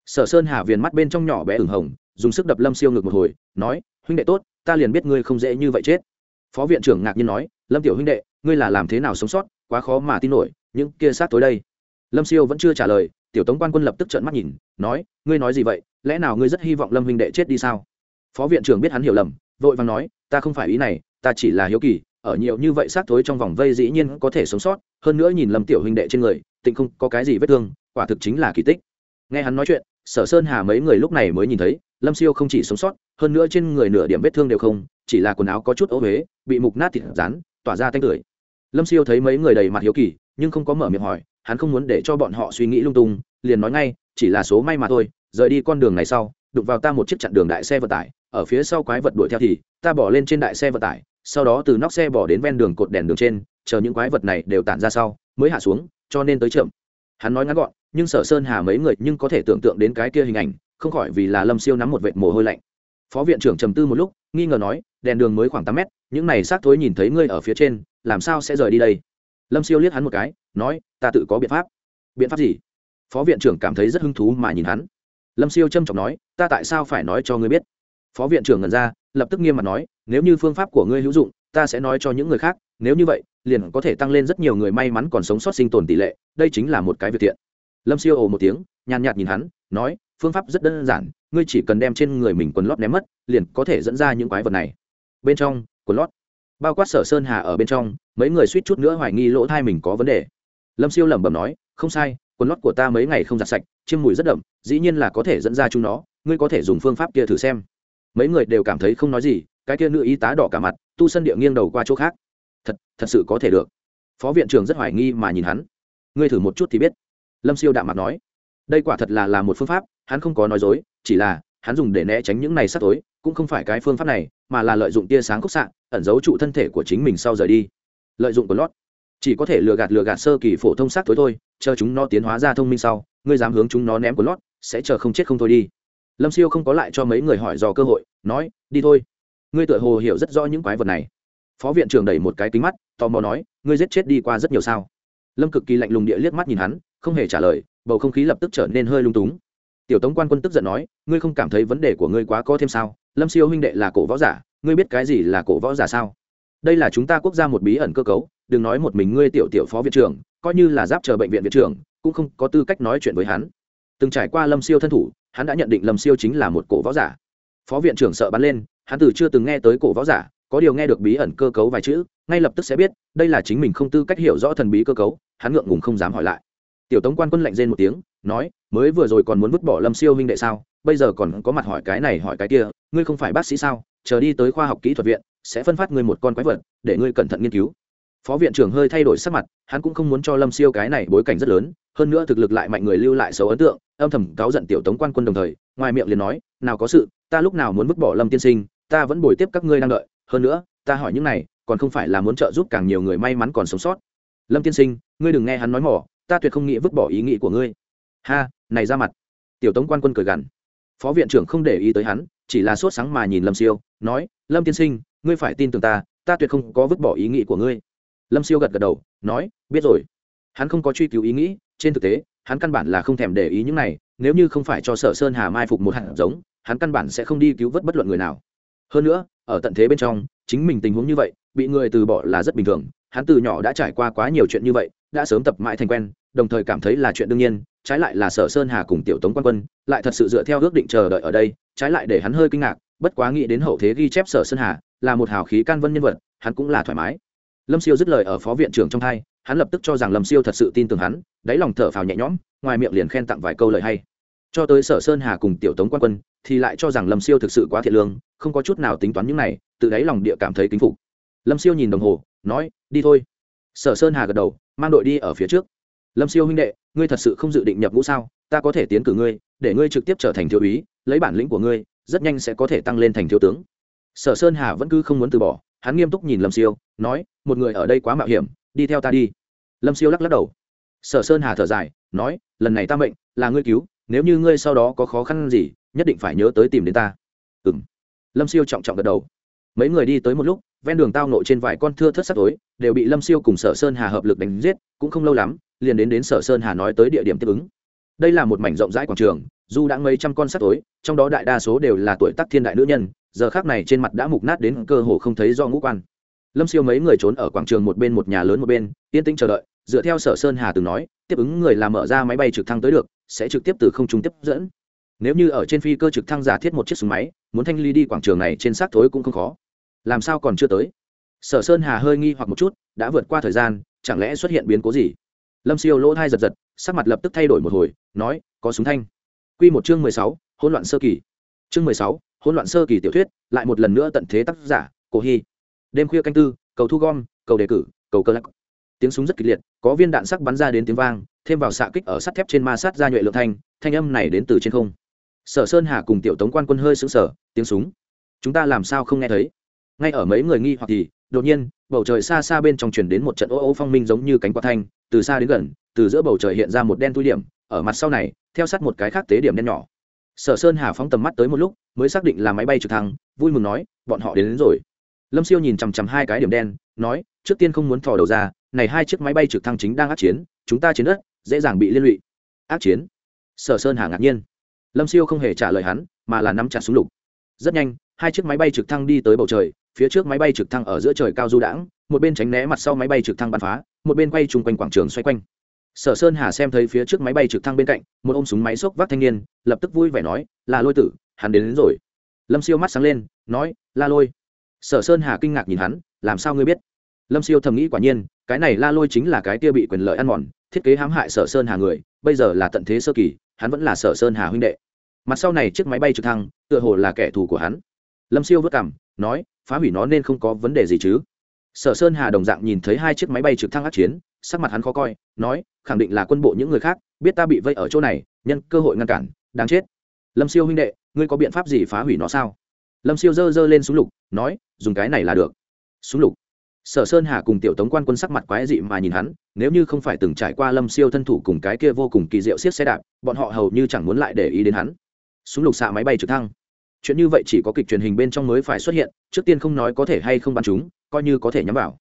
Sở sơn hà viền mắt bên trong nhỏ bé ửng hồng, dùng sức đập lâm siêu ngực một hồi, nói, huynh đệ tốt, ta liền biết ngươi không dễ như vậy chết phó viện trưởng ngạc nhiên nói, lâm tiểu huynh đệ, ngươi là làm thế nào sống sót? Quá khó mà tin nổi, những kia sát tối đây. Lâm siêu vẫn chưa trả lời, tiểu tống quan quân lập tức trợn mắt nhìn, nói, ngươi nói gì vậy? Lẽ nào ngươi rất hy vọng lâm huynh đệ chết đi sao? Phó viện trưởng biết hắn hiểu lầm, vội vàng nói, ta không phải ý này, ta chỉ là hiếu kỳ, ở nhiều như vậy sát thối trong vòng vây dĩ nhiên có thể sống sót, hơn nữa nhìn lâm tiểu huynh đệ trên người, tịnh không có cái gì vết thương, quả thực chính là kỳ tích. Nghe hắn nói chuyện, sở sơn hà mấy người lúc này mới nhìn thấy, lâm siêu không chỉ sống sót, hơn nữa trên người nửa điểm vết thương đều không chỉ là quần áo có chút ố huế, bị mục nát thịt rán, tỏa ra tanh tưởi. Lâm siêu thấy mấy người đầy mặt hiếu kỳ, nhưng không có mở miệng hỏi, hắn không muốn để cho bọn họ suy nghĩ lung tung, liền nói ngay, chỉ là số may mà thôi, rời đi con đường này sau, đụng vào ta một chiếc chặn đường đại xe vận tải, ở phía sau quái vật đuổi theo thì, ta bỏ lên trên đại xe vận tải, sau đó từ nóc xe bỏ đến ven đường cột đèn đường trên, chờ những quái vật này đều tản ra sau, mới hạ xuống, cho nên tới chậm. Hắn nói ngắn gọn, nhưng sở sơn hà mấy người nhưng có thể tưởng tượng đến cái kia hình ảnh, không khỏi vì là lâm siêu nắm một vệt mồ hôi lạnh. Phó viện trưởng trầm tư một lúc nghi ngờ nói, đèn đường mới khoảng tám mét, những này xác thối nhìn thấy ngươi ở phía trên, làm sao sẽ rời đi đây? Lâm siêu liếc hắn một cái, nói, ta tự có biện pháp. Biện pháp gì? Phó viện trưởng cảm thấy rất hứng thú mà nhìn hắn. Lâm siêu trâm trọng nói, ta tại sao phải nói cho ngươi biết? Phó viện trưởng ngần ra, lập tức nghiêm mặt nói, nếu như phương pháp của ngươi hữu dụng, ta sẽ nói cho những người khác, nếu như vậy, liền có thể tăng lên rất nhiều người may mắn còn sống sót sinh tồn tỷ lệ, đây chính là một cái việc thiện. Lâm siêu ồ một tiếng, nhàn nhạt nhìn hắn, nói phương pháp rất đơn giản, ngươi chỉ cần đem trên người mình quần lót ném mất, liền có thể dẫn ra những quái vật này. Bên trong, quần lót. Bao quát sở sơn hà ở bên trong, mấy người suýt chút nữa hoài nghi lỗ thai mình có vấn đề. Lâm siêu lẩm bẩm nói, không sai, quần lót của ta mấy ngày không giặt sạch, chiêm mùi rất đậm, dĩ nhiên là có thể dẫn ra chúng nó, ngươi có thể dùng phương pháp kia thử xem. Mấy người đều cảm thấy không nói gì, cái kia nữ y tá đỏ cả mặt, tu sân địa nghiêng đầu qua chỗ khác. Thật thật sự có thể được. Phó viện trưởng rất hoài nghi mà nhìn hắn. Ngươi thử một chút thì biết. Lâm siêu đạm mặt nói đây quả thật là là một phương pháp, hắn không có nói dối, chỉ là, hắn dùng để né tránh những này sắp tối, cũng không phải cái phương pháp này, mà là lợi dụng tia sáng khúc xạ, ẩn giấu trụ thân thể của chính mình sau rời đi. Lợi dụng của lót. Chỉ có thể lừa gạt lừa gạt sơ kỳ phổ thông sắc tối thôi, chờ chúng nó tiến hóa ra thông minh sau, ngươi dám hướng chúng nó ném của lót, sẽ chờ không chết không thôi đi. Lâm siêu không có lại cho mấy người hỏi dò cơ hội, nói, đi thôi. Ngươi tựa hồ hiểu rất rõ những quái vật này. Phó viện trưởng đẩy một cái kính mắt, tò mò nói, ngươi giết chết đi qua rất nhiều sao? Lâm cực kỳ lạnh lùng địa liếc mắt nhìn hắn, không hề trả lời bầu không khí lập tức trở nên hơi lung túng. Tiểu tống quan quân tức giận nói, ngươi không cảm thấy vấn đề của ngươi quá có thêm sao? Lâm siêu huynh đệ là cổ võ giả, ngươi biết cái gì là cổ võ giả sao? Đây là chúng ta quốc gia một bí ẩn cơ cấu, đừng nói một mình ngươi tiểu tiểu phó viện trưởng, coi như là giáp chờ bệnh viện viện trưởng, cũng không có tư cách nói chuyện với hắn. Từng trải qua lâm siêu thân thủ, hắn đã nhận định lâm siêu chính là một cổ võ giả. Phó viện trưởng sợ bắn lên, hắn từ chưa từng nghe tới cổ võ giả, có điều nghe được bí ẩn cơ cấu vài chữ, ngay lập tức sẽ biết, đây là chính mình không tư cách hiểu rõ thần bí cơ cấu, hắn ngượng ngùng không dám hỏi lại tiểu tống quan quân lạnh rên một tiếng, nói, mới vừa rồi còn muốn vứt bỏ lâm siêu huynh đệ sao? Bây giờ còn có mặt hỏi cái này hỏi cái kia, ngươi không phải bác sĩ sao? Chờ đi tới khoa học kỹ thuật viện, sẽ phân phát ngươi một con quái vật, để ngươi cẩn thận nghiên cứu. Phó viện trưởng hơi thay đổi sắc mặt, hắn cũng không muốn cho lâm siêu cái này bối cảnh rất lớn, hơn nữa thực lực lại mạnh người lưu lại xấu ấn tượng, âm thầm cáo giận tiểu tống quan quân đồng thời, ngoài miệng liền nói, nào có sự, ta lúc nào muốn vứt bỏ lâm tiên sinh, ta vẫn bồi tiếp các ngươi đang đợi, hơn nữa, ta hỏi những này, còn không phải là muốn trợ giúp càng nhiều người may mắn còn sống sót. Lâm tiên sinh, ngươi đừng nghe hắn nói mỏ ta tuyệt không nghĩ vứt bỏ ý nghĩ của ngươi. Ha, này ra mặt. Tiểu tống quan quân cười gằn. Phó viện trưởng không để ý tới hắn, chỉ là sốt sáng mà nhìn lâm siêu, nói, lâm tiên sinh, ngươi phải tin tưởng ta ta tuyệt không có vứt bỏ ý nghĩ của ngươi. Lâm siêu gật gật đầu, nói, biết rồi. Hắn không có truy cứu ý nghĩ, trên thực tế, hắn căn bản là không thèm để ý những này, nếu như không phải cho sở sơn hà mai phục một hạt giống, hắn căn bản sẽ không đi cứu vớt bất luận người nào. Hơn nữa, ở tận thế bên trong, chính mình tình huống như vậy, bị người từ bỏ là rất bình thường hắn từ nhỏ đã trải qua quá nhiều chuyện như vậy, đã sớm tập mãi thành quen, đồng thời cảm thấy là chuyện đương nhiên, trái lại là sở sơn hà cùng tiểu tống quan quân, lại thật sự dựa theo ước định chờ đợi ở đây, trái lại để hắn hơi kinh ngạc, bất quá nghĩ đến hậu thế ghi chép sở sơn hà, là một hào khí can vân nhân vật, hắn cũng là thoải mái. Lâm siêu dứt lời ở phó viện trưởng trong thai, hắn lập tức cho rằng lâm siêu thật sự tin tưởng hắn, đáy lòng thở phào nhẹ nhõm, ngoài miệng liền khen tặng vài câu lời hay. Cho tới sở sơn hà cùng tiểu tống quan quân, thì lại cho rằng lâm siêu thực sự quá thiện lương, không có chút nào tính toán những này tự đáy lòng địa cảm thấy kính phục. Lâm siêu nhìn đồng hồ nói, đi thôi. Sở sơn hà gật đầu, mang đội đi ở phía trước. Lâm siêu huynh đệ, ngươi thật sự không dự định nhập ngũ sao? Ta có thể tiến cử ngươi, để ngươi trực tiếp trở thành thiếu úy, lấy bản lĩnh của ngươi, rất nhanh sẽ có thể tăng lên thành thiếu tướng. Sở sơn hà vẫn cứ không muốn từ bỏ, hắn nghiêm túc nhìn lâm siêu, nói, một người ở đây quá mạo hiểm, đi theo ta đi. Lâm siêu lắc lắc đầu. Sở sơn hà thở dài, nói, lần này ta mệnh là ngươi cứu, nếu như ngươi sau đó có khó khăn gì, nhất định phải nhớ tới tìm đến ta. Ừ m lâm siêu trọng trọng gật đầu. Mấy người đi tới một lúc ven đường tao nộ trên vài con thưa thất sắc tối, đều bị lâm siêu cùng sở sơn hà hợp lực đánh giết, cũng không lâu lắm, liền đến đến sở sơn hà nói tới địa điểm tiếp ứng. Đây là một mảnh rộng rãi quảng trường, dù đã mấy trăm con sắc tối, trong đó đại đa số đều là tuổi tác thiên đại nữ nhân, giờ khác này trên mặt đã mục nát đến cơ hồ không thấy do ngũ quan. Lâm siêu mấy người trốn ở quảng trường một bên một nhà lớn một bên, yên tĩnh chờ đợi, dựa theo sở sơn hà từng nói, tiếp ứng người làm mở ra máy bay trực thăng tới được, sẽ trực tiếp từ không trung tiếp dẫn. Nếu như ở trên phi cơ trực thăng giả thiết một chiếc súng máy, muốn thanh ly đi quảng trường này trên xác thối cũng không khó làm sao còn chưa tới? Sở sơn hà hơi nghi hoặc một chút, đã vượt qua thời gian, chẳng lẽ xuất hiện biến cố gì? Lâm siêu lỗ thai giật giật, sắc mặt lập tức thay đổi một hồi, nói, có súng thanh. Q một chương mười sáu, hỗn loạn sơ kỳ. Chương mười sáu, hỗn loạn sơ kỳ tiểu thuyết, lại một lần nữa tận thế tác giả, cổ hy. Đêm khuya canh tư, cầu thu gom, cầu đề cử, cầu cơ lắc. Tiếng súng rất kịch liệt, có viên đạn sắc bắn ra đến tiếng vang, thêm vào xạ kích ở sắt thép trên ma sát ra nhuệ lượng thanh thanh âm này đến từ trên không. Sở sơn hà cùng tiểu tống quan quân hơi xứng sở tiếng súng. Chúng ta làm sao không nghe thấy? Ngay ở mấy người nghi hoặc thì đột nhiên bầu trời xa xa bên trong truyền đến một trận ô ô phong minh giống như cánh quạt thanh từ xa đến gần từ giữa bầu trời hiện ra một đen tui điểm ở mặt sau này theo sát một cái khác tế điểm đen nhỏ. Sở sơn hà phóng tầm mắt tới một lúc mới xác định là máy bay trực thăng vui mừng nói bọn họ đến, đến rồi. Lâm siêu nhìn chằm chằm hai cái điểm đen nói trước tiên không muốn thò đầu ra này hai chiếc máy bay trực thăng chính đang ác chiến chúng ta chiến đất dễ dàng bị liên lụy. Ác chiến? Sở sơn hà ngạc nhiên. Lâm siêu không hề trả lời hắn mà là nắm chặt súng lục. Rất nhanh hai chiếc máy bay trực thăng đi tới bầu trời phía trước máy bay trực thăng ở giữa trời cao du đãng một bên tránh né mặt sau máy bay trực thăng bắn phá một bên quay chung quanh quảng trường xoay quanh. Sở sơn hà xem thấy phía trước máy bay trực thăng bên cạnh một ôm súng máy xốc vác thanh niên lập tức vui vẻ nói là lôi tử hắn đến, đến rồi. Lâm siêu mắt sáng lên nói la lôi. Sở sơn hà kinh ngạc nhìn hắn làm sao ngươi biết? Lâm siêu thầm nghĩ quả nhiên cái này la lôi chính là cái kia bị quyền lợi ăn mòn thiết kế hãm hại sở sơn hà người bây giờ là tận thế sơ kỳ hắn vẫn là sở sơn hà huynh đệ. Mặt sau này chiếc máy bay trực thăng tựa hồ là kẻ thù của hắn. Lâm siêu vất cảm nói phá hủy nó nên không có vấn đề gì chứ. Sở sơn hà đồng dạng nhìn thấy hai chiếc máy bay trực thăng át chiến, sắc mặt hắn khó coi, nói, khẳng định là quân bộ những người khác, biết ta bị vây ở chỗ này, nhân cơ hội ngăn cản, đáng chết. Lâm siêu huynh đệ, ngươi có biện pháp gì phá hủy nó sao? Lâm siêu giơ giơ lên súng lục, nói, dùng cái này là được. Súng lục. Sở sơn hà cùng tiểu tống quan quân sắc mặt quái dị mà nhìn hắn, nếu như không phải từng trải qua lâm siêu thân thủ cùng cái kia vô cùng kỳ diệu xiết xe đạp, bọn họ hầu như chẳng muốn lại để ý đến hắn. Súng lục xạ máy bay trực thăng chuyện như vậy chỉ có kịch truyền hình bên trong mới phải xuất hiện, trước tiên không nói có thể hay không bắn chúng, coi như có thể nhắm vào.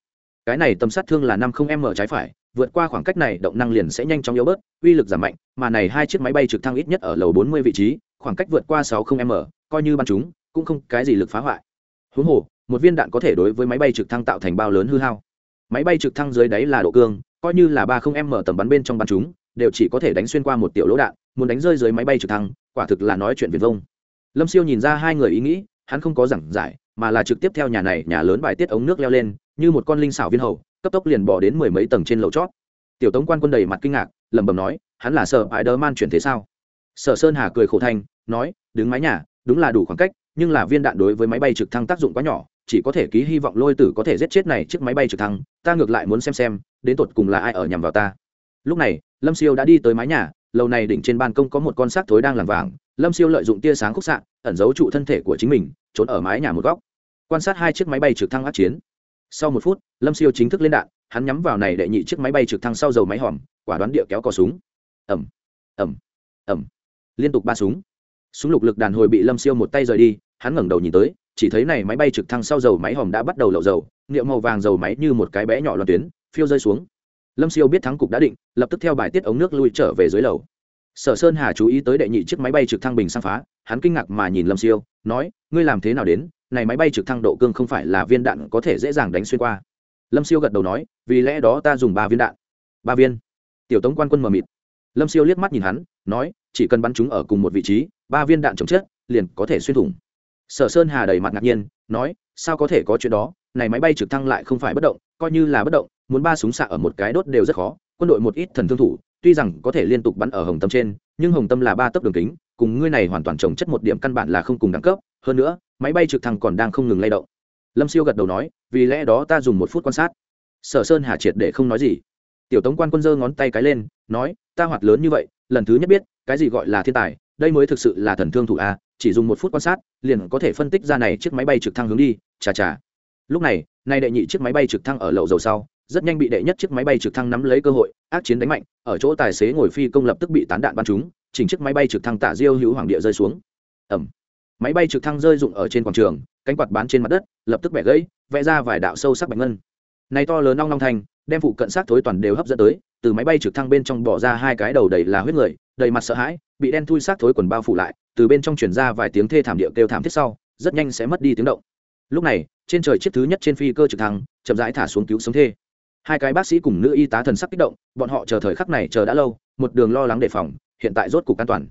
Cái này tầm sát thương là năm không m trái phải, vượt qua khoảng cách này, động năng liền sẽ nhanh chóng yếu bớt, uy lực giảm mạnh, mà này hai chiếc máy bay trực thăng ít nhất ở lầu bốn mươi vị trí, khoảng cách vượt qua sáu không m coi như bắn chúng, cũng không cái gì lực phá hoại. Huống hồ, một viên đạn có thể đối với máy bay trực thăng tạo thành bao lớn hư hao. Máy bay trực thăng dưới đáy là độ cương, coi như là ba không m tầm bắn bên trong bắn chúng, đều chỉ có thể đánh xuyên qua một tiểu lỗ đạn, muốn đánh rơi dưới máy bay trực thăng, quả thực là nói chuyện viền vông lâm siêu nhìn ra hai người ý nghĩ, hắn không có giảng giải, mà là trực tiếp theo nhà này, nhà lớn bài tiết ống nước leo lên, như một con linh xảo viên hầu, cấp tốc liền bỏ đến mười mấy tầng trên lầu chót. Tiểu tống quan quân đầy mặt kinh ngạc, lẩm bẩm nói, hắn là sợ hãi đơ man chuyển thế sao? Sở sơn hà cười khổ thanh nói, đứng mái nhà, đúng là đủ khoảng cách, nhưng là viên đạn đối với máy bay trực thăng tác dụng quá nhỏ, chỉ có thể ký hy vọng lôi tử có thể giết chết này chiếc máy bay trực thăng, ta ngược lại muốn xem xem, đến tột cùng là ai ở nhằm vào ta. Lúc này, lâm siêu đã đi tới mái nhà, lầu này đỉnh trên ban công có một con xác thối đang làm vàng lâm siêu lợi dụng tia sáng khúc xạ, ẩn giấu trụ thân thể của chính mình, trốn ở mái nhà một góc. Quan sát hai chiếc máy bay trực thăng át chiến. Sau một phút, lâm siêu chính thức lên đạn, hắn nhắm vào này đệ nhị chiếc máy bay trực thăng sau dầu máy hòm, quả đoán địa kéo cò súng. Ẩm ẩm ẩm liên tục ba súng. Súng lục lực đàn hồi bị lâm siêu một tay rời đi, hắn ngẩng đầu nhìn tới, chỉ thấy này máy bay trực thăng sau dầu máy hòm đã bắt đầu lậu dầu niệu màu vàng dầu máy như một cái bé nhỏ loạn tuyến, phiêu rơi xuống. Lâm siêu biết thắng cục đã định, lập tức theo bài tiết ống nước lui trở về dưới lầu sở sơn hà chú ý tới đệ nhị chiếc máy bay trực thăng bình sang phá, hắn kinh ngạc mà nhìn lâm siêu, nói, ngươi làm thế nào đến? Này máy bay trực thăng độ cương không phải là viên đạn có thể dễ dàng đánh xuyên qua. Lâm siêu gật đầu nói, vì lẽ đó ta dùng ba viên đạn. Ba viên? Tiểu tống quan quân mờ mịt. Lâm siêu liếc mắt nhìn hắn, nói, chỉ cần bắn chúng ở cùng một vị trí, ba viên đạn chống chết, liền có thể xuyên thủng. Sở sơn hà đầy mặt ngạc nhiên, nói, sao có thể có chuyện đó? Này máy bay trực thăng lại không phải bất động, coi như là bất động, muốn ba súng xạ ở một cái đốt đều rất khó, quân đội một ít thần thương thủ tuy rằng có thể liên tục bắn ở hồng tâm trên, nhưng hồng tâm là ba tấc đường kính, cùng ngươi này hoàn toàn trồng chất một điểm căn bản là không cùng đẳng cấp. Hơn nữa, máy bay trực thăng còn đang không ngừng lay động. Lâm siêu gật đầu nói, vì lẽ đó ta dùng một phút quan sát. Sở sơn hà triệt để không nói gì. Tiểu tống quan quân giơ ngón tay cái lên, nói, ta hoạt lớn như vậy, lần thứ nhất biết, cái gì gọi là thiên tài, đây mới thực sự là thần thương thủ a, chỉ dùng một phút quan sát, liền có thể phân tích ra này chiếc máy bay trực thăng hướng đi, chà chà. Lúc này, nay đệ nhị chiếc máy bay trực thăng ở lậu dầu sau rất nhanh bị đệ nhất chiếc máy bay trực thăng nắm lấy cơ hội, ác chiến đánh mạnh, ở chỗ tài xế ngồi phi công lập tức bị tán đạn bắn trúng, chỉnh chiếc máy bay trực thăng tả diêu hữu hoàng địa rơi xuống. Ẩm máy bay trực thăng rơi rụng ở trên quảng trường, cánh quạt bán trên mặt đất, lập tức bẻ gãy, vẽ ra vài đạo sâu sắc bạch ngân. Này to lớn long long thành đem phụ cận sát thối toàn đều hấp dẫn tới, từ máy bay trực thăng bên trong bỏ ra hai cái đầu đầy là huyết người, đầy mặt sợ hãi, bị đen thui sát thối quần bao phủ lại, từ bên trong chuyển ra vài tiếng thê thảm địa kêu thảm thiết sau, rất nhanh sẽ mất đi tiếng động. Lúc này, trên trời chiếc thứ nhất trên phi cơ trực thăng chậm rãi thả xuống cứu sống thê hai cái bác sĩ cùng nữ y tá thần sắc kích động, bọn họ chờ thời khắc này chờ đã lâu, một đường lo lắng đề phòng, hiện tại rốt cục an toàn.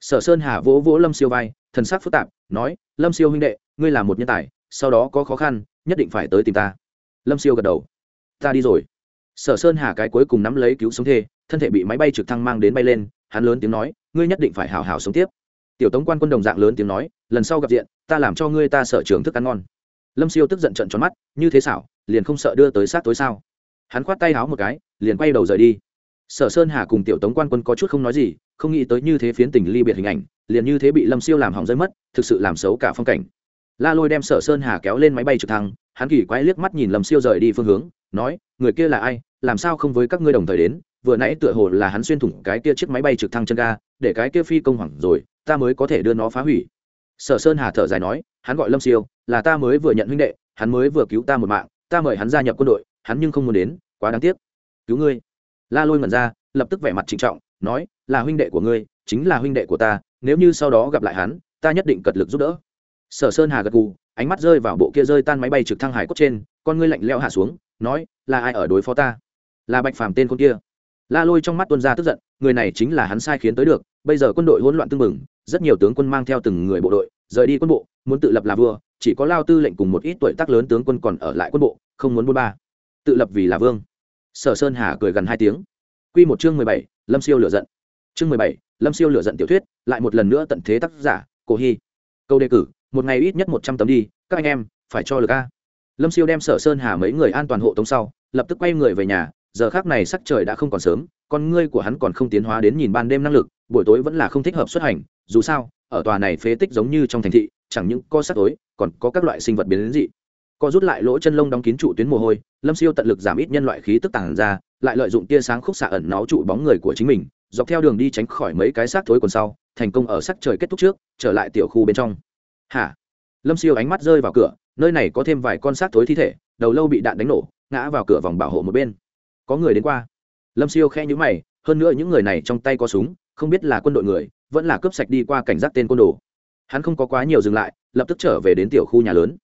Sở sơn hà vỗ vỗ lâm siêu vai, thần sắc phức tạp, nói, lâm siêu huynh đệ, ngươi là một nhân tài, sau đó có khó khăn, nhất định phải tới tìm ta. Lâm siêu gật đầu. Ta đi rồi. Sở sơn hà cái cuối cùng nắm lấy cứu sống thê, thân thể bị máy bay trực thăng mang đến bay lên, hắn lớn tiếng nói, ngươi nhất định phải hào hào sống tiếp. Tiểu tống quan quân đồng dạng lớn tiếng nói, lần sau gặp diện, ta làm cho ngươi ta sợ trường thức ăn ngon. Lâm siêu tức giận trận tròn mắt, như thế xảo, liền không sợ đưa tới sát tối sao? Hắn khoát tay háo một cái, liền quay đầu rời đi. Sở sơn hà cùng tiểu tống quan quân có chút không nói gì, không nghĩ tới như thế phiến tình ly biệt hình ảnh, liền như thế bị lâm siêu làm hỏng rơi mất, thực sự làm xấu cả phong cảnh. La lôi đem sở sơn hà kéo lên máy bay trực thăng, hắn kỳ quái liếc mắt nhìn lâm siêu rời đi phương hướng, nói, người kia là ai? Làm sao không với các ngươi đồng thời đến? Vừa nãy tựa hồ là hắn xuyên thủng cái kia chiếc máy bay trực thăng chân ga, để cái kia phi công hoảng rồi, ta mới có thể đưa nó phá hủy. Sở sơn hà thở dài nói, hắn gọi lâm siêu, là ta mới vừa nhận huynh đệ, hắn mới vừa cứu ta một mạng, ta mời hắn gia nhập quân đội hắn nhưng không muốn đến, quá đáng tiếc. Cứu ngươi. La lôi ngẩn ra, lập tức vẻ mặt trịnh trọng, nói, là huynh đệ của ngươi, chính là huynh đệ của ta, nếu như sau đó gặp lại hắn, ta nhất định cật lực giúp đỡ. Sở sơn hà gật gù, ánh mắt rơi vào bộ kia rơi tan máy bay trực thăng hải cốt trên, con ngươi lạnh leo hạ xuống, nói, là ai ở đối phó ta? Là bạch phàm tên con kia. La lôi trong mắt tuân ra tức giận, người này chính là hắn sai khiến tới được, bây giờ quân đội hỗn loạn tưng bừng, rất nhiều tướng quân mang theo từng người bộ đội, rời đi quân bộ, muốn tự lập là vua, chỉ có lao tư lệnh cùng một ít tuổi tác lớn tướng quân còn ở lại quân bộ, không muốn buôn ba tự lập vì là vương. Sở sơn hà cười gần hai tiếng. Q một chương mười bảy, lâm siêu lửa giận. Chương mười bảy, lâm siêu lửa giận tiểu thuyết, lại một lần nữa tận thế tác giả, cổ hy. Câu đề cử, một ngày ít nhất một trăm tấm đi, các anh em, phải cho lực a. Lâm siêu đem sở sơn hà mấy người an toàn hộ tống sau, lập tức quay người về nhà, giờ khác này sắc trời đã không còn sớm, con ngươi của hắn còn không tiến hóa đến nhìn ban đêm năng lực, buổi tối vẫn là không thích hợp xuất hành, dù sao, ở tòa này phế tích giống như trong thành thị, chẳng những co sắc tối, còn có các loại sinh vật biến đến dị co rút lại lỗ chân lông đóng kín trụ tuyến mồ hôi, lâm siêu tận lực giảm ít nhân loại khí tức tàng ra, lại lợi dụng tia sáng khúc xạ ẩn náo trụ bóng người của chính mình, dọc theo đường đi tránh khỏi mấy cái xác thối còn sau, thành công ở sắc trời kết thúc trước, trở lại tiểu khu bên trong. Hả? Lâm siêu ánh mắt rơi vào cửa, nơi này có thêm vài con xác thối thi thể, đầu lâu bị đạn đánh nổ, ngã vào cửa vòng bảo hộ một bên. Có người đến qua. Lâm siêu khe nhữ mày, hơn nữa những người này trong tay có súng, không biết là quân đội người, vẫn là cướp sạch đi qua cảnh giác tên côn đồ. Hắn không có quá nhiều dừng lại, lập tức trở về đến tiểu khu nhà lớn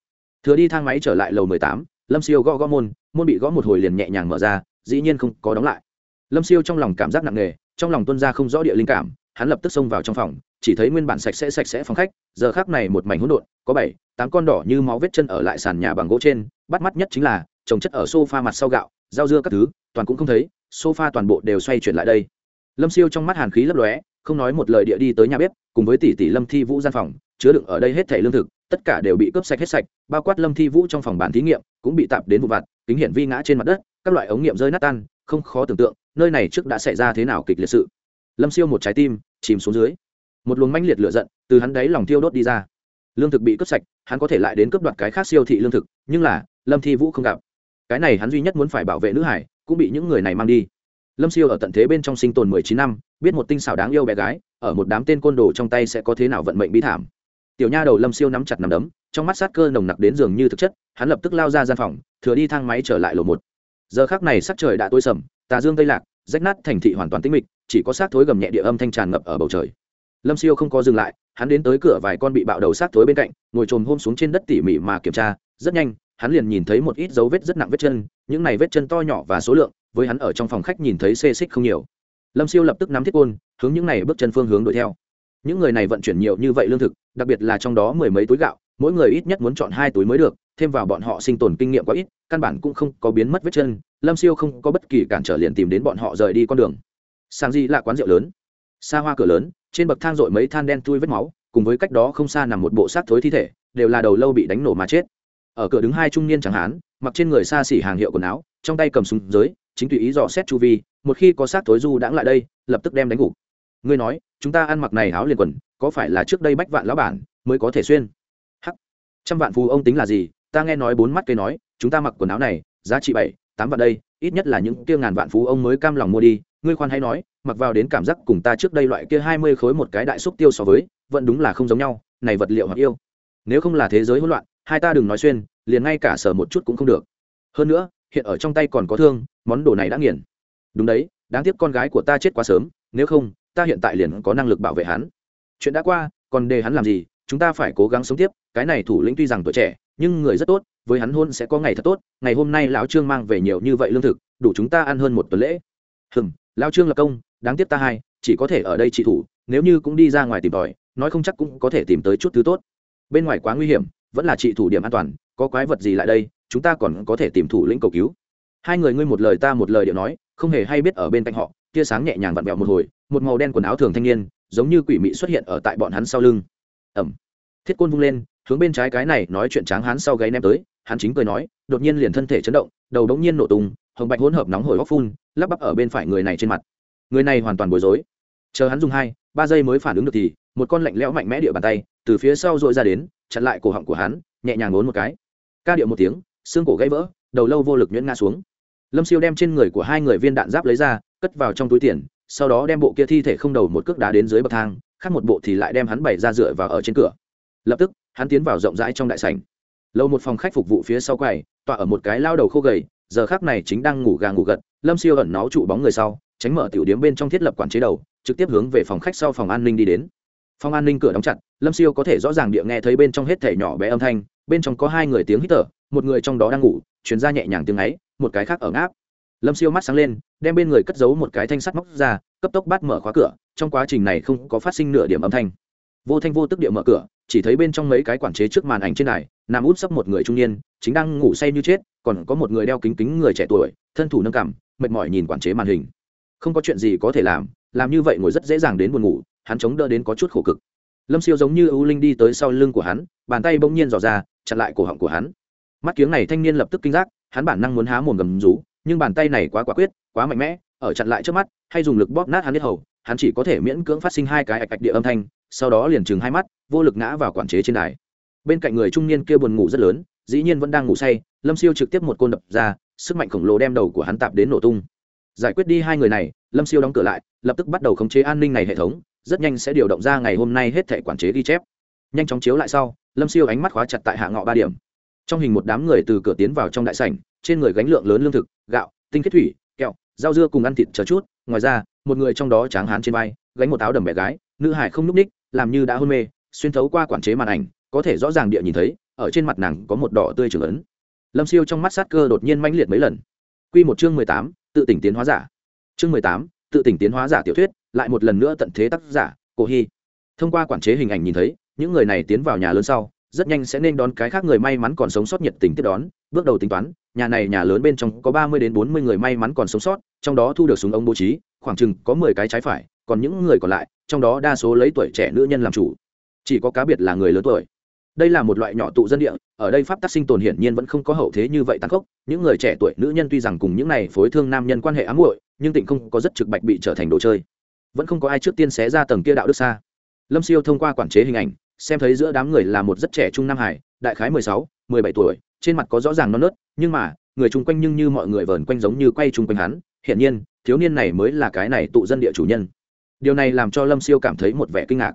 thừa đi thang máy trở lại lầu mười tám, lâm siêu gõ gõ môn môn bị gõ một hồi liền nhẹ nhàng mở ra, dĩ nhiên không có đóng lại. Lâm siêu trong lòng cảm giác nặng nề, trong lòng tuân ra không rõ địa linh cảm, hắn lập tức xông vào trong phòng, chỉ thấy nguyên bản sạch sẽ sạch sẽ phòng khách, giờ khác này một mảnh hỗn độn, có bảy, tám con đỏ như máu vết chân ở lại sàn nhà bằng gỗ trên, bắt mắt nhất chính là, trồng chất ở sofa mặt sau gạo, rau dưa các thứ, toàn cũng không thấy, sofa toàn bộ đều xoay chuyển lại đây. Lâm siêu trong mắt hàn khí lấp lóe, không nói một lời địa đi tới nhà bếp, cùng với tỷ tỷ lâm thi vũ gian phòng chứa đựng ở đây hết thẻ lương thực, tất cả đều bị cướp sạch hết sạch, bao quát lâm thi vũ trong phòng bản thí nghiệm, cũng bị tạp đến vụ vặt, kính hiển vi ngã trên mặt đất, các loại ống nghiệm rơi nát tan, không khó tưởng tượng, nơi này trước đã xảy ra thế nào kịch liệt sự. Lâm siêu một trái tim, chìm xuống dưới. Một luồng manh liệt lửa giận, từ hắn đáy lòng tiêu đốt đi ra. Lương thực bị cướp sạch, hắn có thể lại đến cướp đoạt cái khác siêu thị lương thực, nhưng là, lâm thi vũ không gặp. Cái này hắn duy nhất muốn phải bảo vệ nữ hải, cũng bị những người này mang đi. Lâm siêu ở tận thế bên trong sinh tồn mười chín năm, biết một tinh xảo đáng yêu bé gái, ở một đám tên côn đồ trong tay sẽ có thế nào vận mệnh bí thảm tiểu nha đầu lâm siêu nắm chặt nằm đấm, trong mắt sát cơ nồng nặc đến giường như thực chất, hắn lập tức lao ra gian phòng, thừa đi thang máy trở lại lầu một. Giờ khác này sắc trời đã tối sầm, tà dương tây lạc, rách nát thành thị hoàn toàn tĩnh mịch, chỉ có xác thối gầm nhẹ địa âm thanh tràn ngập ở bầu trời. Lâm siêu không có dừng lại, hắn đến tới cửa vài con bị bạo đầu xác thối bên cạnh, ngồi trồm hôm xuống trên đất tỉ mỉ mà kiểm tra, rất nhanh, hắn liền nhìn thấy một ít dấu vết rất nặng vết chân, những này vết chân to nhỏ và số lượng, với hắn ở trong phòng khách nhìn thấy xê xích không nhiều. Lâm siêu lập tức nắm thiết côn, hướng những này bước chân phương hướng đuổi theo những người này vận chuyển nhiều như vậy lương thực, đặc biệt là trong đó mười mấy túi gạo, mỗi người ít nhất muốn chọn hai túi mới được, thêm vào bọn họ sinh tồn kinh nghiệm quá ít, căn bản cũng không có biến mất vết chân, lâm siêu không có bất kỳ cản trở liền tìm đến bọn họ rời đi con đường. Sang di là quán rượu lớn. Xa hoa cửa lớn, trên bậc thang rội mấy than đen tui vết máu, cùng với cách đó không xa nằm một bộ xác thối thi thể, đều là đầu lâu bị đánh nổ mà chết. Ở cửa đứng hai trung niên chẳng hán mặc trên người xa xỉ hàng hiệu quần áo, trong tay cầm súng giới, chính tùy ý dò xét chu vi, một khi có xác thối du đãng lại đây, lập tức đem đánh gục ngươi nói, chúng ta ăn mặc này áo liền quần, có phải là trước đây bách vạn lão bản mới có thể xuyên? Hắc. Trăm vạn phù ông tính là gì? Ta nghe nói bốn mắt cây nói, chúng ta mặc quần áo này, giá trị bảy, tám vạn đây, ít nhất là những kia ngàn vạn phú ông mới cam lòng mua đi. Ngươi khoan hay nói, mặc vào đến cảm giác cùng ta trước đây loại kia hai mươi khối một cái đại xúc tiêu so với, vẫn đúng là không giống nhau, này vật liệu hoặc yêu. Nếu không là thế giới hỗn loạn, hai ta đừng nói xuyên, liền ngay cả sở một chút cũng không được. Hơn nữa, hiện ở trong tay còn có thương, món đồ này đã nghiền. Đúng đấy, đáng tiếc con gái của ta chết quá sớm, nếu không ta hiện tại liền có năng lực bảo vệ hắn. Chuyện đã qua, còn để hắn làm gì? Chúng ta phải cố gắng sống tiếp. Cái này thủ lĩnh tuy rằng tuổi trẻ, nhưng người rất tốt. Với hắn hôn sẽ có ngày thật tốt. Ngày hôm nay lão trương mang về nhiều như vậy lương thực, đủ chúng ta ăn hơn một tuần lễ. Hừm, lão trương là công, đáng tiếc ta hai, chỉ có thể ở đây trị thủ. Nếu như cũng đi ra ngoài tìm tòi, nói không chắc cũng có thể tìm tới chút thứ tốt. Bên ngoài quá nguy hiểm, vẫn là trị thủ điểm an toàn. Có quái vật gì lại đây, chúng ta còn có thể tìm thủ lĩnh cầu cứu. Hai người ngươi một lời ta một lời điệu nói, không hề hay biết ở bên cạnh họ tia sáng nhẹ nhàng vặn vẹo một hồi, một màu đen quần áo thường thanh niên, giống như quỷ mị xuất hiện ở tại bọn hắn sau lưng. Ẩm. Thiết côn vung lên, hướng bên trái cái này nói chuyện tráng hắn sau gáy ném tới, hắn chính cười nói, đột nhiên liền thân thể chấn động, đầu đống nhiên nổ tung, hồng bạch hỗn hợp nóng hổi góc phun, lắp bắp ở bên phải người này trên mặt. Người này hoàn toàn bối rối. Chờ hắn dùng hai, ba giây mới phản ứng được thì, một con lạnh lẽo mạnh mẽ địa bàn tay, từ phía sau dội ra đến, chặn lại cổ họng của hắn, nhẹ nhàng ngốn một cái. Ca điệu một tiếng, xương cổ gãy vỡ, đầu lâu vô lực nhuyễn ngã xuống. Lâm siêu đem trên người của hai người viên đạn giáp lấy ra cất vào trong túi tiền, sau đó đem bộ kia thi thể không đầu một cước đá đến dưới bậc thang, khác một bộ thì lại đem hắn bày ra dựa vào ở trên cửa. Lập tức, hắn tiến vào rộng rãi trong đại sảnh. Lâu một phòng khách phục vụ phía sau quầy, tọa ở một cái lao đầu khô gầy, giờ khác này chính đang ngủ gà ngủ gật, lâm siêu ẩn náu trụ bóng người sau, tránh mở tiểu điếm bên trong thiết lập quản chế đầu, trực tiếp hướng về phòng khách sau phòng an ninh đi đến. Phòng an ninh cửa đóng chặt, lâm siêu có thể rõ ràng địa nghe thấy bên trong hết thể nhỏ bé âm thanh, bên trong có hai người tiếng hít thở, một người trong đó đang ngủ chuyến ra nhẹ nhàng tiếng ấy, một cái khác ở ngáp lâm siêu mắt sáng lên đem bên người cất giấu một cái thanh sắt móc ra cấp tốc bắt mở khóa cửa trong quá trình này không có phát sinh nửa điểm âm thanh. Vô thanh vô tức địa mở cửa chỉ thấy bên trong mấy cái quản chế trước màn ảnh trên này nằm út sấp một người trung niên chính đang ngủ say như chết còn có một người đeo kính kính người trẻ tuổi thân thủ nâng cảm, mệt mỏi nhìn quản chế màn hình. Không có chuyện gì có thể làm làm như vậy ngồi rất dễ dàng đến buồn ngủ hắn chống đỡ đến có chút khổ cực. Lâm siêu giống như ưu linh đi tới sau lưng của hắn bàn tay bỗng nhiên dò ra chặn lại cổ họng của hắn. Mắt kiếng này thanh niên lập tức kinh giác hắn bản năng muốn há mồm gầm rú nhưng bàn tay này quá quả quyết, quá mạnh mẽ, ở chặn lại trước mắt, hay dùng lực bóp nát hắn biết hầu, hắn chỉ có thể miễn cưỡng phát sinh hai cái ạch ạch địa âm thanh, sau đó liền chừng hai mắt, vô lực ngã vào quản chế trên đài. Bên cạnh người trung niên kia buồn ngủ rất lớn, dĩ nhiên vẫn đang ngủ say, lâm siêu trực tiếp một côn đập ra, sức mạnh khổng lồ đem đầu của hắn tạp đến nổ tung. Giải quyết đi hai người này, lâm siêu đóng cửa lại, lập tức bắt đầu khống chế an ninh này hệ thống, rất nhanh sẽ điều động ra ngày hôm nay hết thể quản chế ghi chép. Nhanh chóng chiếu lại sau, lâm siêu ánh mắt khóa chặt tại hạ ngọ ba điểm. Trong hình một đám người từ cửa tiến vào trong đại sảnh trên người gánh lượng lớn lương thực, gạo, tinh kết thủy, kẹo, rau dưa cùng ăn thịt chờ chút. Ngoài ra, một người trong đó tráng hán trên vai, gánh một áo đầm bé gái, nữ hải không n ú c ních, làm như đã hôn mê, xuyên thấu qua quản chế màn ảnh, có thể rõ ràng địa nhìn thấy, ở trên mặt nàng có một đỏ tươi trưởng ấn. Lâm siêu trong mắt sát cơ đột nhiên manh liệt mấy lần. Q một chương mười tám, tự tỉnh tiến hóa giả. Chương mười tám, tự tỉnh tiến hóa giả tiểu thuyết, lại một lần nữa tận thế tác giả, cổ hy. Thông qua quản chế hình ảnh nhìn thấy, những người này tiến vào nhà lớn sau, rất nhanh sẽ nên đón cái khác người may mắn còn sống sót nhiệt tình tiếp đón bước đầu tính toán, nhà này nhà lớn bên trong có ba mươi đến bốn mươi người may mắn còn sống sót, trong đó thu được súng ống bố trí, khoảng chừng có mười cái trái phải, còn những người còn lại, trong đó đa số lấy tuổi trẻ nữ nhân làm chủ. Chỉ có cá biệt là người lớn tuổi. Đây là một loại nhỏ tụ dân địa, ở đây pháp tác sinh tồn hiển nhiên vẫn không có hậu thế như vậy tăng khốc. Những người trẻ tuổi nữ nhân tuy rằng cùng những này phối thương nam nhân quan hệ ám muội, nhưng tịnh không có rất trực bạch bị trở thành đồ chơi. Vẫn không có ai trước tiên xé ra tầng kia đạo đức xa. Lâm siêu thông qua quản chế hình ảnh, xem thấy giữa đám người là một rất trẻ trung nam hải, đại khái mười sáu, mười bảy tuổi trên mặt có rõ ràng non nớt, nhưng mà, người chung quanh nhưng như mọi người vờn quanh giống như quay chung quanh hắn, hiển nhiên, thiếu niên này mới là cái này tụ dân địa chủ nhân. Điều này làm cho lâm siêu cảm thấy một vẻ kinh ngạc.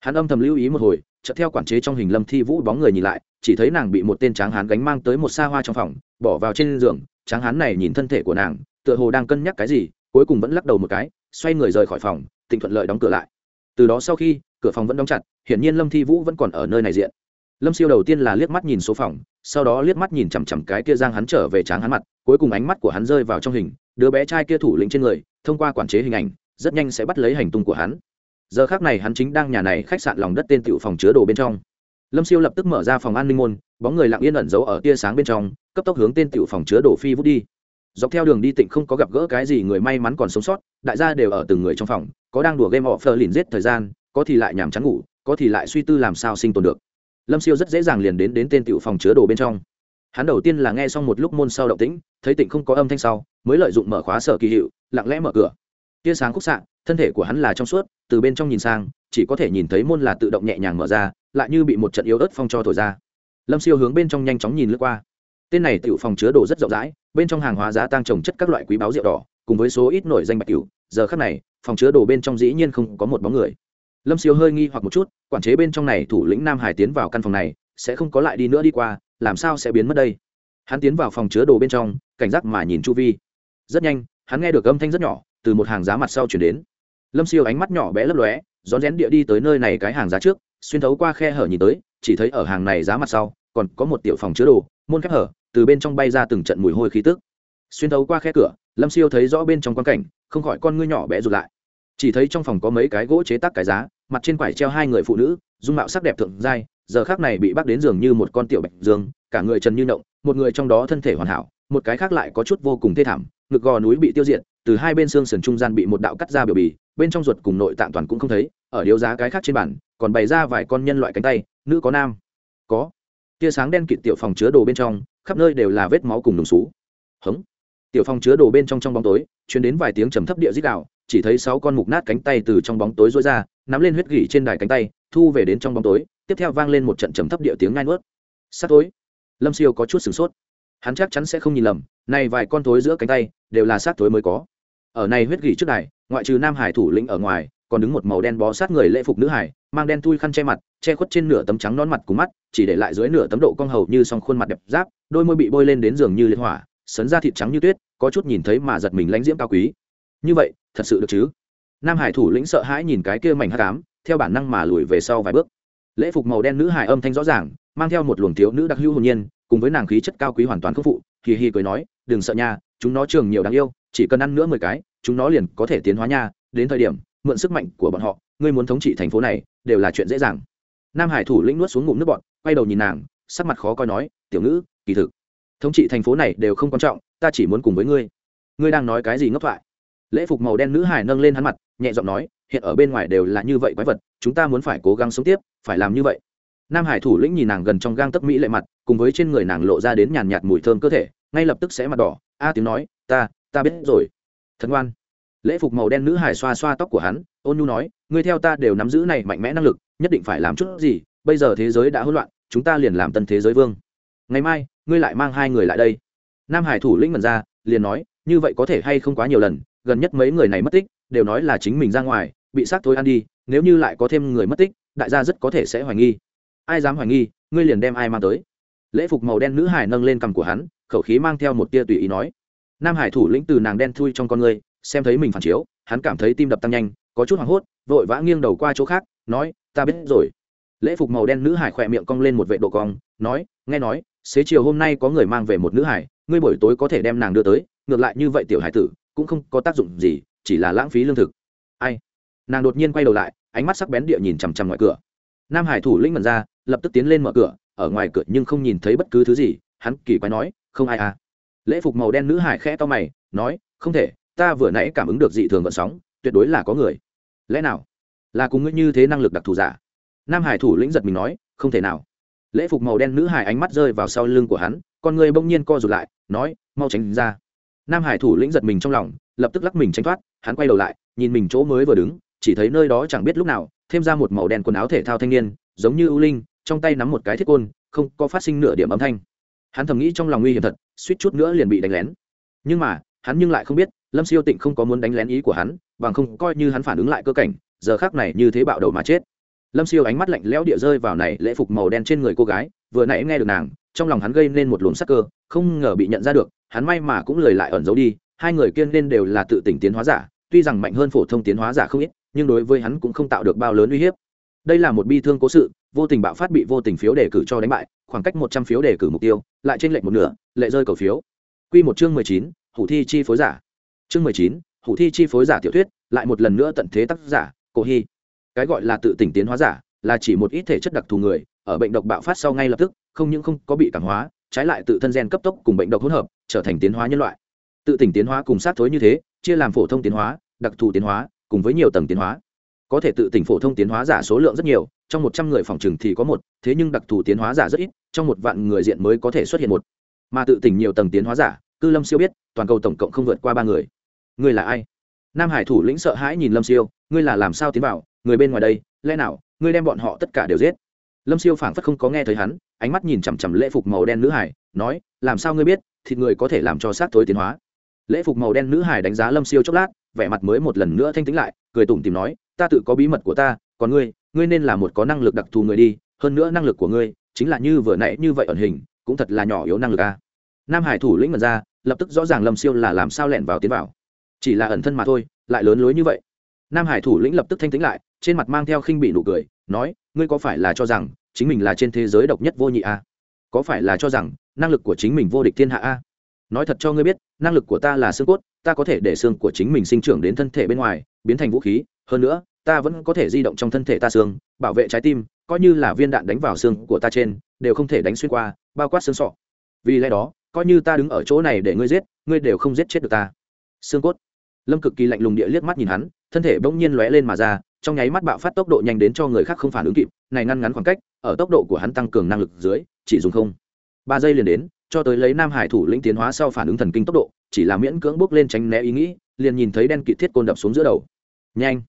Hắn âm thầm lưu ý một hồi, chợt theo quản chế trong hình lâm thi vũ bóng người nhìn lại, chỉ thấy nàng bị một tên tráng hán gánh mang tới một xa hoa trong phòng, bỏ vào trên giường. Tráng hán này nhìn thân thể của nàng, tựa hồ đang cân nhắc cái gì, cuối cùng vẫn lắc đầu một cái, xoay người rời khỏi phòng, tịnh thuận lợi đóng cửa lại. Từ đó sau khi, cửa phòng vẫn đóng chặt, hiển nhiên lâm thi vũ vẫn còn ở nơi này diện lâm siêu đầu tiên là liếc mắt nhìn số phòng, sau đó liếc mắt nhìn chằm chằm cái kia giang hắn trở về tráng hắn mặt, cuối cùng ánh mắt của hắn rơi vào trong hình, đứa bé trai kia thủ lĩnh trên người, thông qua quản chế hình ảnh, rất nhanh sẽ bắt lấy hành tung của hắn. Giờ khác này hắn chính đang nhà này khách sạn lòng đất tên tiểu phòng chứa đồ bên trong. Lâm siêu lập tức mở ra phòng an ninh môn, bóng người lặng yên ẩn giấu ở tia sáng bên trong, cấp tốc hướng tên tiểu phòng chứa đồ phi vút đi. Dọc theo đường đi tịnh không có gặp gỡ cái gì người may mắn còn sống sót, đại gia đều ở từng người trong phòng, có đang đùa game offer lìn giết thời gian, có thì lại nhàm chán ngủ, có thì lại suy tư làm sao sinh tồn được lâm siêu rất dễ dàng liền đến đến tên tiểu phòng chứa đồ bên trong hắn đầu tiên là nghe xong một lúc môn sau động tĩnh thấy tịnh không có âm thanh sau mới lợi dụng mở khóa sở kỳ hiệu lặng lẽ mở cửa tia sáng khúc xạ thân thể của hắn là trong suốt từ bên trong nhìn sang chỉ có thể nhìn thấy môn là tự động nhẹ nhàng mở ra lại như bị một trận yếu ớt phong cho thổi ra lâm siêu hướng bên trong nhanh chóng nhìn lướt qua tên này tiểu phòng chứa đồ rất rộng rãi bên trong hàng hóa giá tăng trồng chất các loại quý báo rượu đỏ cùng với số ít nổi danh bạch cửu giờ khắc này phòng chứa đồ bên trong dĩ nhiên không có một bóng người lâm siêu hơi nghi hoặc một chút quản chế bên trong này thủ lĩnh nam hải tiến vào căn phòng này, sẽ không có lại đi nữa đi qua, làm sao sẽ biến mất đây? Hắn tiến vào phòng chứa đồ bên trong, cảnh giác mà nhìn chu vi. Rất nhanh, hắn nghe được âm thanh rất nhỏ, từ một hàng giá mặt sau chuyển đến. Lâm siêu ánh mắt nhỏ bé lấp lóe, rón rén địa đi tới nơi này cái hàng giá trước, xuyên thấu qua khe hở nhìn tới, chỉ thấy ở hàng này giá mặt sau, còn có một tiểu phòng chứa đồ, môn khép hở, từ bên trong bay ra từng trận mùi hôi khí tức. Xuyên thấu qua khe cửa, lâm siêu thấy rõ bên trong quan cảnh, không khỏi con ngươi nhỏ bé rụt lại chỉ thấy trong phòng có mấy cái gỗ chế tác cái giá, mặt trên quải treo hai người phụ nữ, dung mạo sắc đẹp thượng giai, giờ khác này bị bắt đến giường như một con tiểu bạch dương, cả người trần như động một người trong đó thân thể hoàn hảo, một cái khác lại có chút vô cùng thê thảm, ngực gò núi bị tiêu diệt, từ hai bên xương sườn trung gian bị một đạo cắt ra biểu bì, bên trong ruột cùng nội tạng toàn cũng không thấy, ở điếu giá cái khác trên bản còn bày ra vài con nhân loại cánh tay, nữ có nam, có. Tia sáng đen kịt tiểu phòng chứa đồ bên trong, khắp nơi đều là vết máu cùng đồng xú. Hống. Tiểu phòng chứa đồ bên trong trong bóng tối chuyến đến vài tiếng trầm thấp địa dít đạo chỉ thấy sáu con mục nát cánh tay từ trong bóng tối rối ra, nắm lên huyết gỉ trên đài cánh tay, thu về đến trong bóng tối, tiếp theo vang lên một trận trầm thấp địa tiếng ngai nuốt. Sát tối. Lâm siêu có chút sửng sốt. Hắn chắc chắn sẽ không nhìn lầm, này vài con thối giữa cánh tay đều là sát thối mới có. Ở này huyết gỉ trước đài, ngoại trừ nam hải thủ lĩnh ở ngoài, còn đứng một màu đen bó sát người lễ phục nữ hải, mang đen thui khăn che mặt, che khuất trên nửa tấm trắng non mặt cùng mắt, chỉ để lại dưới nửa tấm độ cong hầu như song khuôn mặt đẹp giáp, đôi môi bị bôi lên đến giường như liên hỏa, sấn ra thịt trắng như tuyết, có chút nhìn thấy mà giật mình lãnh diễm cao quý. Như vậy thật sự được chứ? Nam hải thủ lĩnh sợ hãi nhìn cái kia mảnh hát cám theo bản năng mà lùi về sau vài bước. Lễ phục màu đen nữ hải âm thanh rõ ràng, mang theo một luồng thiếu nữ đặc hữu hồn nhiên, cùng với nàng khí chất cao quý hoàn toàn không phụ Kỳ Hi cười nói, đừng sợ nha, chúng nó trường nhiều đáng yêu, chỉ cần ăn nữa mười cái, chúng nó liền có thể tiến hóa nha, đến thời điểm, mượn sức mạnh của bọn họ, ngươi muốn thống trị thành phố này, đều là chuyện dễ dàng. Nam hải thủ lĩnh nuốt xuống ngụm nước bọn quay đầu nhìn nàng, sắc mặt khó coi nói, tiểu ngữ, kỳ thực, thống trị thành phố này đều không quan trọng, ta chỉ muốn cùng với ngươi. Ngươi đang nói cái gì ngốc thoại? Lễ phục màu đen nữ hải nâng lên hắn mặt, nhẹ giọng nói, hiện ở bên ngoài đều là như vậy quái vật, chúng ta muốn phải cố gắng sống tiếp, phải làm như vậy. Nam hải thủ lĩnh nhìn nàng gần trong gang tấc mỹ lệ mặt, cùng với trên người nàng lộ ra đến nhàn nhạt mùi thơm cơ thể, ngay lập tức sẽ mặt đỏ, a tiếng nói, ta ta biết rồi. Thật ngoan lễ phục màu đen nữ hải xoa xoa tóc của hắn, ôn nhu nói, ngươi theo ta đều nắm giữ này mạnh mẽ năng lực, nhất định phải làm chút gì, bây giờ thế giới đã hỗn loạn, chúng ta liền làm tân thế giới vương. Ngày mai, ngươi lại mang hai người lại đây. Nam hải thủ lĩnh mần ra, liền nói, như vậy có thể hay không quá nhiều lần gần nhất mấy người này mất tích, đều nói là chính mình ra ngoài, bị xác thối ăn đi, nếu như lại có thêm người mất tích, đại gia rất có thể sẽ hoài nghi. Ai dám hoài nghi, ngươi liền đem ai mang tới. Lễ phục màu đen nữ hải nâng lên cằm của hắn, khẩu khí mang theo một tia tùy ý nói. Nam hải thủ lĩnh từ nàng đen thui trong con ngươi, xem thấy mình phản chiếu, hắn cảm thấy tim đập tăng nhanh, có chút hoảng hốt, vội vã nghiêng đầu qua chỗ khác, nói, ta biết rồi. Lễ phục màu đen nữ hải khỏe miệng cong lên một vệ độ cong, nói, nghe nói, xế chiều hôm nay có người mang về một nữ hải, ngươi buổi tối có thể đem nàng đưa tới, ngược lại như vậy tiểu hải tử cũng không có tác dụng gì, chỉ là lãng phí lương thực. Ai? Nàng đột nhiên quay đầu lại, ánh mắt sắc bén địa nhìn chằm chằm ngoài cửa. Nam hải thủ lĩnh mần ra, lập tức tiến lên mở cửa, ở ngoài cửa nhưng không nhìn thấy bất cứ thứ gì, hắn kỳ quái nói, không ai à? Lễ phục màu đen nữ hải khẽ to mày, nói, không thể, ta vừa nãy cảm ứng được dị thường vận sóng, tuyệt đối là có người. Lẽ nào? Là cùng ngươi như thế năng lực đặc thù giả? Nam hải thủ lĩnh giật mình nói, không thể nào. Lễ phục màu đen nữ hải ánh mắt rơi vào sau lưng của hắn, con người bỗng nhiên co rụt lại, nói, mau tránh ra nam hải thủ lĩnh giật mình trong lòng, lập tức lắc mình tránh thoát, hắn quay đầu lại, nhìn mình chỗ mới vừa đứng, chỉ thấy nơi đó chẳng biết lúc nào, thêm ra một màu đen quần áo thể thao thanh niên, giống như ưu linh, trong tay nắm một cái thiết côn, không có phát sinh nửa điểm âm thanh. Hắn thầm nghĩ trong lòng nguy hiểm thật, suýt chút nữa liền bị đánh lén. Nhưng mà, hắn nhưng lại không biết, lâm siêu tịnh không có muốn đánh lén ý của hắn, bằng không coi như hắn phản ứng lại cơ cảnh, giờ khác này như thế bạo đầu mà chết. Lâm siêu ánh mắt lạnh lẽo địa rơi vào này lễ phục màu đen trên người cô gái, vừa nãy nghe được nàng, trong lòng hắn gây nên một luồng sắc cơ, không ngờ bị nhận ra được hắn may mà cũng lời lại ẩn giấu đi, hai người kiên nên đều là tự tỉnh tiến hóa giả, tuy rằng mạnh hơn phổ thông tiến hóa giả không ít, nhưng đối với hắn cũng không tạo được bao lớn uy hiếp. Đây là một bi thương cố sự, vô tình bạo phát bị vô tình phiếu đề cử cho đánh bại, khoảng cách một trăm phiếu đề cử mục tiêu, lại trên lệnh một nửa, lệ rơi cầu phiếu. Q một chương mười chín, hủ thi chi phối giả. Chương mười chín, hủ thi chi phối giả tiểu thuyết, lại một lần nữa tận thế tác giả, cổ hy. Cái gọi là tự tỉnh tiến hóa giả, là chỉ một ít thể chất đặc thù người, ở bệnh độc bạo phát sau ngay lập tức, không những không có bị cảm hóa, trái lại tự thân gen cấp tốc cùng bệnh độc hỗn hợp trở thành tiến hóa nhân loại. Tự tỉnh tiến hóa cùng sát thối như thế, chia làm phổ thông tiến hóa, đặc thù tiến hóa, cùng với nhiều tầng tiến hóa. Có thể tự tỉnh phổ thông tiến hóa giả số lượng rất nhiều, trong một trăm người phòng trừng thì có một, thế nhưng đặc thù tiến hóa giả rất ít, trong một vạn người diện mới có thể xuất hiện một. Mà tự tỉnh nhiều tầng tiến hóa giả, cư lâm siêu biết, toàn cầu tổng cộng không vượt qua ba người. Ngươi là ai? Nam hải thủ lĩnh sợ hãi nhìn lâm siêu, ngươi là làm sao tiến vào, người bên ngoài đây, lẽ nào, ngươi đem bọn họ tất cả đều giết? Lâm siêu phảng phất không có nghe thấy hắn, ánh mắt nhìn chằm chằm lễ phục màu đen nữ hải, nói, làm sao ngươi biết thịt người có thể làm cho xác thối tiến hóa. Lễ phục màu đen nữ hải đánh giá lâm siêu chốc lát, vẻ mặt mới một lần nữa thanh tĩnh lại, cười tủm tìm nói, ta tự có bí mật của ta, còn ngươi ngươi nên là một có năng lực đặc thù người đi, hơn nữa năng lực của ngươi chính là như vừa nãy như vậy ẩn hình, cũng thật là nhỏ yếu năng lực a. Nam hải thủ lĩnh mật ra, lập tức rõ ràng lâm siêu là làm sao lẻn vào tiến vào. Chỉ là ẩn thân mà thôi, lại lớn lối như vậy. Nam hải thủ lĩnh lập tức thanh tĩnh lại, trên mặt mang theo khinh bị nụ cười, nói, ngươi có phải là cho rằng chính mình là trên thế giới độc nhất vô nhị a? Có phải là cho rằng năng lực của chính mình vô địch thiên hạ a? Nói thật cho ngươi biết, năng lực của ta là xương cốt, ta có thể để xương của chính mình sinh trưởng đến thân thể bên ngoài, biến thành vũ khí. Hơn nữa, ta vẫn có thể di động trong thân thể ta xương, bảo vệ trái tim, coi như là viên đạn đánh vào xương của ta trên, đều không thể đánh xuyên qua, bao quát xương sọ. Vì lẽ đó, coi như ta đứng ở chỗ này để ngươi giết, ngươi đều không giết chết được ta. Xương cốt. Lâm cực kỳ lạnh lùng địa liếc mắt nhìn hắn, thân thể bỗng nhiên lóe lên mà ra, trong nháy mắt bạo phát tốc độ nhanh đến cho người khác không phản ứng kịp, này ngăn ngắn khoảng cách ở tốc độ của hắn tăng cường năng lực dưới, chỉ dùng không. Ba giây liền đến, cho tới lấy nam hải thủ lĩnh tiến hóa sau phản ứng thần kinh tốc độ, chỉ là miễn cưỡng bước lên tránh né ý nghĩ, liền nhìn thấy đen kịt thiết côn đập xuống giữa đầu. Nhanh!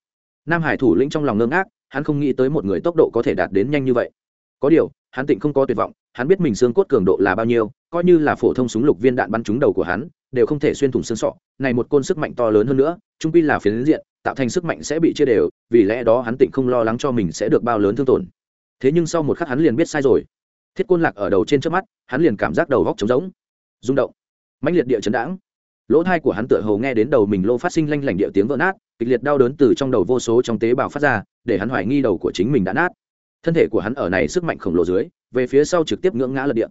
Nam hải thủ lĩnh trong lòng ngơ ngác, hắn không nghĩ tới một người tốc độ có thể đạt đến nhanh như vậy. Có điều, hắn tịnh không có tuyệt vọng, hắn biết mình xương cốt cường độ là bao nhiêu, coi như là phổ thông súng lục viên đạn bắn trúng đầu của hắn, đều không thể xuyên thủng xương sọ. Này một côn sức mạnh to lớn hơn nữa, trung pi là phiến diện, tạo thành sức mạnh sẽ bị chia đều, vì lẽ đó hắn tịnh không lo lắng cho mình sẽ được bao lớn thương tổn thế nhưng sau một khắc hắn liền biết sai rồi. Thiết côn lạc ở đầu trên trước mắt, hắn liền cảm giác đầu góc trống rỗng. Rung động. Mãnh liệt địa chấn đãng. Lỗ thai của hắn tựa hồ nghe đến đầu mình lô phát sinh lanh lảnh địa tiếng vỡ nát, kịch liệt đau đớn từ trong đầu vô số trong tế bào phát ra, để hắn hoài nghi đầu của chính mình đã nát. Thân thể của hắn ở này sức mạnh khổng lồ dưới, về phía sau trực tiếp ngưỡng ngã lật địa.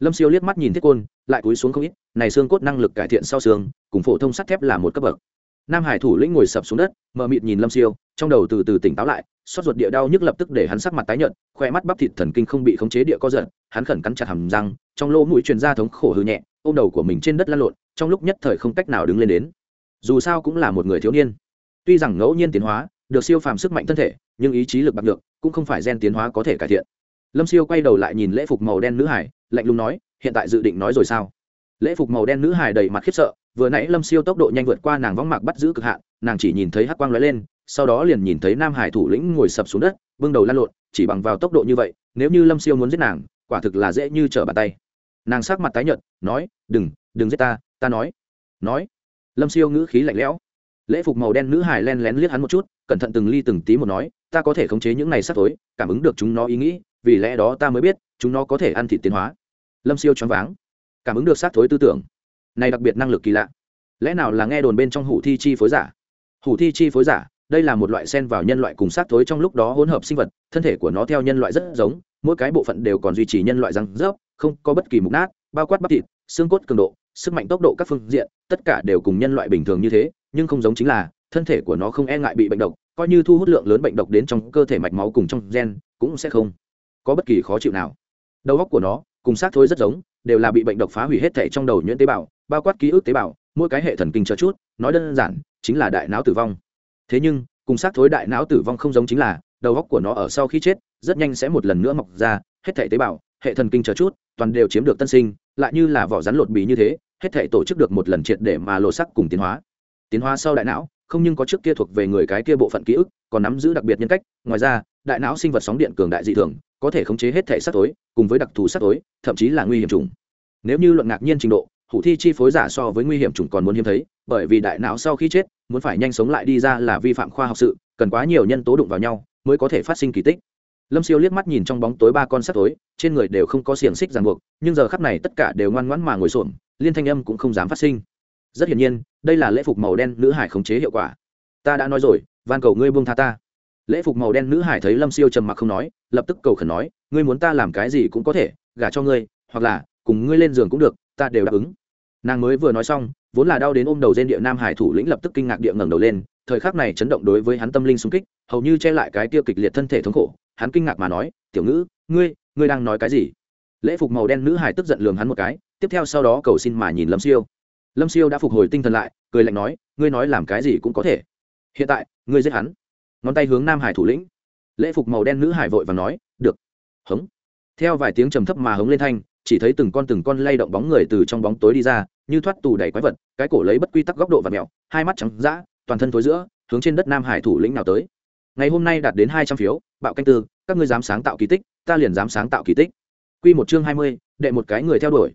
Lâm siêu liếc mắt nhìn thiết côn, lại cúi xuống không ít, này xương cốt năng lực cải thiện sau xương, cùng phổ thông sắt thép là một cấp bậc. Nam hải thủ lĩnh ngồi sập xuống đất, mờ mịt nhìn lâm siêu, trong đầu từ từ tỉnh táo lại xót ruột địa đau nhức lập tức để hắn sắc mặt tái nhợt, khoe mắt bắp thịt thần kinh không bị khống chế địa co giật, hắn khẩn cắn chặt hàm răng, trong lỗ mũi truyền ra thống khổ hư nhẹ, ôm đầu của mình trên đất lăn lộn, trong lúc nhất thời không cách nào đứng lên đến. Dù sao cũng là một người thiếu niên. Tuy rằng ngẫu nhiên tiến hóa, được siêu phàm sức mạnh thân thể, nhưng ý chí lực bạc được cũng không phải gen tiến hóa có thể cải thiện. Lâm siêu quay đầu lại nhìn lễ phục màu đen nữ hải, lạnh lùng nói, hiện tại dự định nói rồi sao? Lễ phục màu đen nữ hải đầy mặt khiếp sợ, vừa nãy lâm siêu tốc độ nhanh vượt qua nàng vóng mạc bắt giữ cực hạn, nàng chỉ nhìn thấy hắc quang lóe lên sau đó liền nhìn thấy nam hải thủ lĩnh ngồi sập xuống đất, bưng đầu lan lộn, chỉ bằng vào tốc độ như vậy, nếu như lâm siêu muốn giết nàng, quả thực là dễ như trở bàn tay. Nàng sắc mặt tái nhợt, nói, đừng đừng giết ta ta nói. Nói, lâm siêu ngữ khí lạnh lẽo. Lễ phục màu đen nữ hải len lén liếc hắn một chút, cẩn thận từng ly từng tí một nói, ta có thể khống chế những này sắc tối, cảm ứng được chúng nó ý nghĩ, vì lẽ đó ta mới biết, chúng nó có thể ăn thịt tiến hóa. Lâm siêu choáng váng. Cảm ứng được sắc thối tư tưởng. Này đặc biệt năng lực kỳ lạ. Lẽ nào là nghe đồn bên trong hủ thi chi phối giả? Hủ thi chi phối giả đây là một loại sen vào nhân loại cùng xác thối trong lúc đó hỗn hợp sinh vật, thân thể của nó theo nhân loại rất giống, mỗi cái bộ phận đều còn duy trì nhân loại răng rớp, không có bất kỳ mục nát, bao quát bắp thịt, xương cốt cường độ, sức mạnh tốc độ các phương diện, tất cả đều cùng nhân loại bình thường như thế, nhưng không giống chính là, thân thể của nó không e ngại bị bệnh độc, coi như thu hút lượng lớn bệnh độc đến trong cơ thể mạch máu cùng trong gen, cũng sẽ không có bất kỳ khó chịu nào. Đầu óc của nó, cùng xác thối rất giống, đều là bị bệnh độc phá hủy hết thể trong đầu nhuyễn tế bào, bao quát ký ức tế bào, mỗi cái hệ thần kinh cho chút, nói đơn giản, chính là đại não tử vong thế nhưng, cùng xác thối đại não tử vong không giống chính là, đầu góc của nó ở sau khi chết, rất nhanh sẽ một lần nữa mọc ra, hết thể tế bào, hệ thần kinh chờ chút, toàn đều chiếm được tân sinh, lại như là vỏ rắn lột bì như thế, hết thể tổ chức được một lần triệt để mà lột sắc cùng tiến hóa. Tiến hóa sau đại não, không nhưng có trước kia thuộc về người cái kia bộ phận ký ức, còn nắm giữ đặc biệt nhân cách, ngoài ra, đại não sinh vật sóng điện cường đại dị thường, có thể khống chế hết thể sắc tối cùng với đặc thù sắc tối thậm chí là nguy hiểm trùng nếu như luận ngạc nhiên trình độ hủ thi chi phối giả so với nguy hiểm chủng còn muốn hiếm thấy, bởi vì đại não sau khi chết, muốn phải nhanh sống lại đi ra là vi phạm khoa học sự, cần quá nhiều nhân tố đụng vào nhau mới có thể phát sinh kỳ tích. Lâm siêu liếc mắt nhìn trong bóng tối ba con sắt tối, trên người đều không có xiềng xích ràng buộc, nhưng giờ khắp này tất cả đều ngoan ngoãn mà ngồi xổm, liên thanh âm cũng không dám phát sinh. Rất hiển nhiên, đây là lễ phục màu đen nữ hải khống chế hiệu quả. Ta đã nói rồi, van cầu ngươi buông tha ta. Lễ phục màu đen nữ hải thấy lâm siêu trầm mặc không nói, lập tức cầu khẩn nói, ngươi muốn ta làm cái gì cũng có thể, gả cho ngươi, hoặc là cùng ngươi lên giường cũng được, ta đều đáp ứng nàng mới vừa nói xong, vốn là đau đến ôm đầu trên địa nam hải thủ lĩnh lập tức kinh ngạc địa ngẩng đầu lên, thời khắc này chấn động đối với hắn tâm linh xung kích, hầu như che lại cái tiêu kịch liệt thân thể thống khổ, hắn kinh ngạc mà nói, tiểu ngữ, ngươi ngươi đang nói cái gì? Lễ phục màu đen nữ hải tức giận lường hắn một cái, tiếp theo sau đó cầu xin mà nhìn lâm siêu. Lâm siêu đã phục hồi tinh thần lại, cười lạnh nói, ngươi nói làm cái gì cũng có thể. Hiện tại, ngươi giết hắn. Ngón tay hướng nam hải thủ lĩnh. Lễ phục màu đen nữ hải vội và nói, được. Hống. Theo vài tiếng trầm thấp mà hống lên thanh, chỉ thấy từng con từng con lay động bóng người từ trong bóng tối đi ra như thoát tù đầy quái vật, cái cổ lấy bất quy tắc góc độ và mèo hai mắt trắng d toàn thân tối giữa, hướng trên đất nam hải thủ lĩnh nào tới. Ngày hôm nay đạt đến hai trăm phiếu, bạo canh tư, các ngươi dám sáng tạo kỳ tích, ta liền dám sáng tạo kỳ tích. Q một chương hai mươi, đệ một cái người theo đuổi.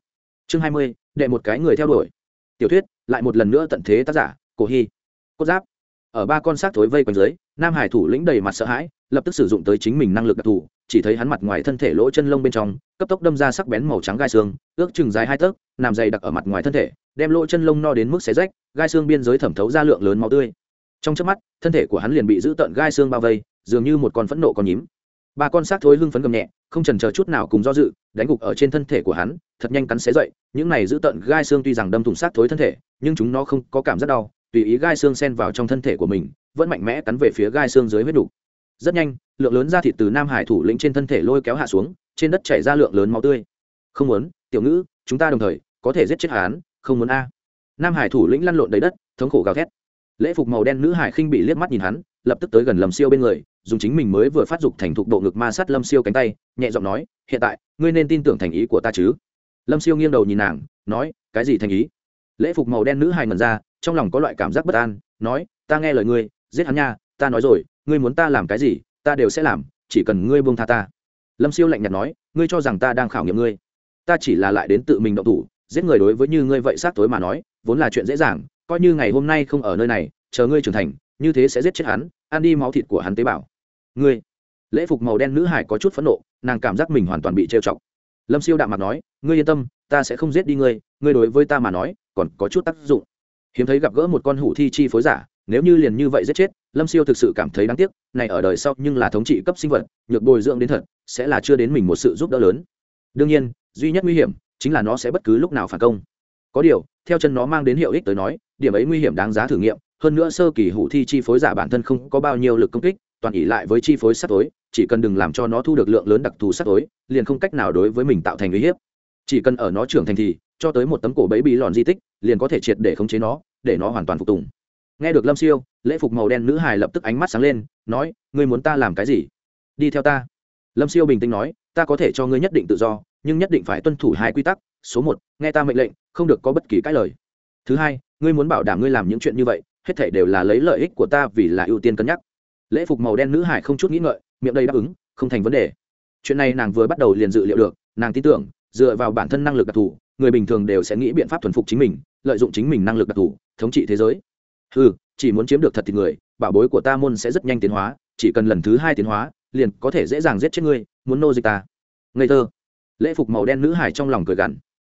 Chương hai mươi, đệ một cái người theo đuổi. Tiểu thuyết, lại một lần nữa tận thế tác giả, cổ hy. Cốt giáp. Ở ba con xác thối vây quanh dưới, nam hải thủ lĩnh đầy mặt sợ hãi lập tức sử dụng tới chính mình năng lực đặc thù, chỉ thấy hắn mặt ngoài thân thể lỗ chân lông bên trong, cấp tốc đâm ra sắc bén màu trắng gai xương, ước chừng dài hai tấc, nằm dày đặc ở mặt ngoài thân thể, đem lỗ chân lông no đến mức xé rách, gai xương biên giới thẩm thấu ra lượng lớn máu tươi trong trước mắt, thân thể của hắn liền bị giữ tợn gai xương bao vây, dường như một con phẫn nộ còn nhím ba con xác thối hưng phấn gầm nhẹ, không trần chờ chút nào cùng do dự, đánh gục ở trên thân thể của hắn, thật nhanh cắn xé dậy, những này giữ tợn gai xương tuy rằng đâm thủng xác thối thân thể, nhưng chúng nó không có cảm giác đau, tùy ý gai xương xen vào trong thân thể của mình, vẫn mạnh mẽ cắn về phía gai xương dưới huyết đủ rất nhanh, lượng lớn da thịt từ nam hải thủ lĩnh trên thân thể lôi kéo hạ xuống, trên đất chảy ra lượng lớn máu tươi. Không muốn, tiểu ngữ, chúng ta đồng thời, có thể giết chết hắn không muốn a. Nam hải thủ lĩnh lăn lộn đầy đất, thống khổ gào thét. Lễ phục màu đen nữ hải khinh bị liếc mắt nhìn hắn, lập tức tới gần lâm siêu bên người, dùng chính mình mới vừa phát dục thành thục bộ ngực ma sát lâm siêu cánh tay, nhẹ giọng nói, hiện tại, ngươi nên tin tưởng thành ý của ta chứ? Lâm siêu nghiêng đầu nhìn nàng, nói, cái gì thành ý? Lễ phục màu đen nữ hải ngần ra, trong lòng có loại cảm giác bất an, nói, ta nghe lời ngươi, giết hắn nha, ta nói rồi ngươi muốn ta làm cái gì, ta đều sẽ làm, chỉ cần ngươi buông tha ta. Lâm siêu lạnh nhạt nói, ngươi cho rằng ta đang khảo nghiệm ngươi. Ta chỉ là lại đến tự mình động thủ, giết người đối với như ngươi vậy sát tối mà nói, vốn là chuyện dễ dàng, coi như ngày hôm nay không ở nơi này, chờ ngươi trưởng thành, như thế sẽ giết chết hắn, ăn đi máu thịt của hắn tế bào. Ngươi. Lễ phục màu đen nữ hải có chút phẫn nộ, nàng cảm giác mình hoàn toàn bị trêu chọc. Lâm siêu đạm mặt nói, ngươi yên tâm, ta sẽ không giết đi ngươi ngươi đối với ta mà nói, còn có chút tác dụng. Hiếm thấy gặp gỡ một con hủ thi chi phối giả nếu như liền như vậy giết chết, lâm siêu thực sự cảm thấy đáng tiếc, này ở đời sau nhưng là thống trị cấp sinh vật, nhược bồi dưỡng đến thật, sẽ là chưa đến mình một sự giúp đỡ lớn. Đương nhiên, duy nhất nguy hiểm chính là nó sẽ bất cứ lúc nào phản công. Có điều, theo chân nó mang đến hiệu ích tới nói, điểm ấy nguy hiểm đáng giá thử nghiệm, hơn nữa sơ kỳ hủ thi chi phối giả bản thân không có bao nhiêu lực công kích, toàn ỉ lại với chi phối sắt tối, chỉ cần đừng làm cho nó thu được lượng lớn đặc thù sắt tối, liền không cách nào đối với mình tạo thành uy hiếp. Chỉ cần ở nó trưởng thành thì, cho tới một tấm cổ bẫy bị lòn di tích, liền có thể triệt để khống chế nó, để nó hoàn toàn phục tùng nghe được lâm siêu, lễ phục màu đen nữ hài lập tức ánh mắt sáng lên, nói, ngươi muốn ta làm cái gì? Đi theo ta. Lâm siêu bình tĩnh nói, ta có thể cho ngươi nhất định tự do, nhưng nhất định phải tuân thủ hai quy tắc. Số một, nghe ta mệnh lệnh, không được có bất kỳ cãi lời. Thứ hai, ngươi muốn bảo đảm ngươi làm những chuyện như vậy, hết thể đều là lấy lợi ích của ta vì là ưu tiên cân nhắc. Lễ phục màu đen nữ hải không chút nghĩ ngợi, miệng đầy đáp ứng, không thành vấn đề. Chuyện này nàng vừa bắt đầu liền dự liệu được, nàng tin tưởng, dựa vào bản thân năng lực đặc thù, người bình thường đều sẽ nghĩ biện pháp thuần phục chính mình, lợi dụng chính mình năng lực đặc thù, thống trị thế giới ừ chỉ muốn chiếm được thật thì người bảo bối của ta môn sẽ rất nhanh tiến hóa chỉ cần lần thứ hai tiến hóa liền có thể dễ dàng giết chết ngươi muốn nô dịch ta. Ngây thơ. Lễ phục màu đen nữ hải trong lòng cười gằn.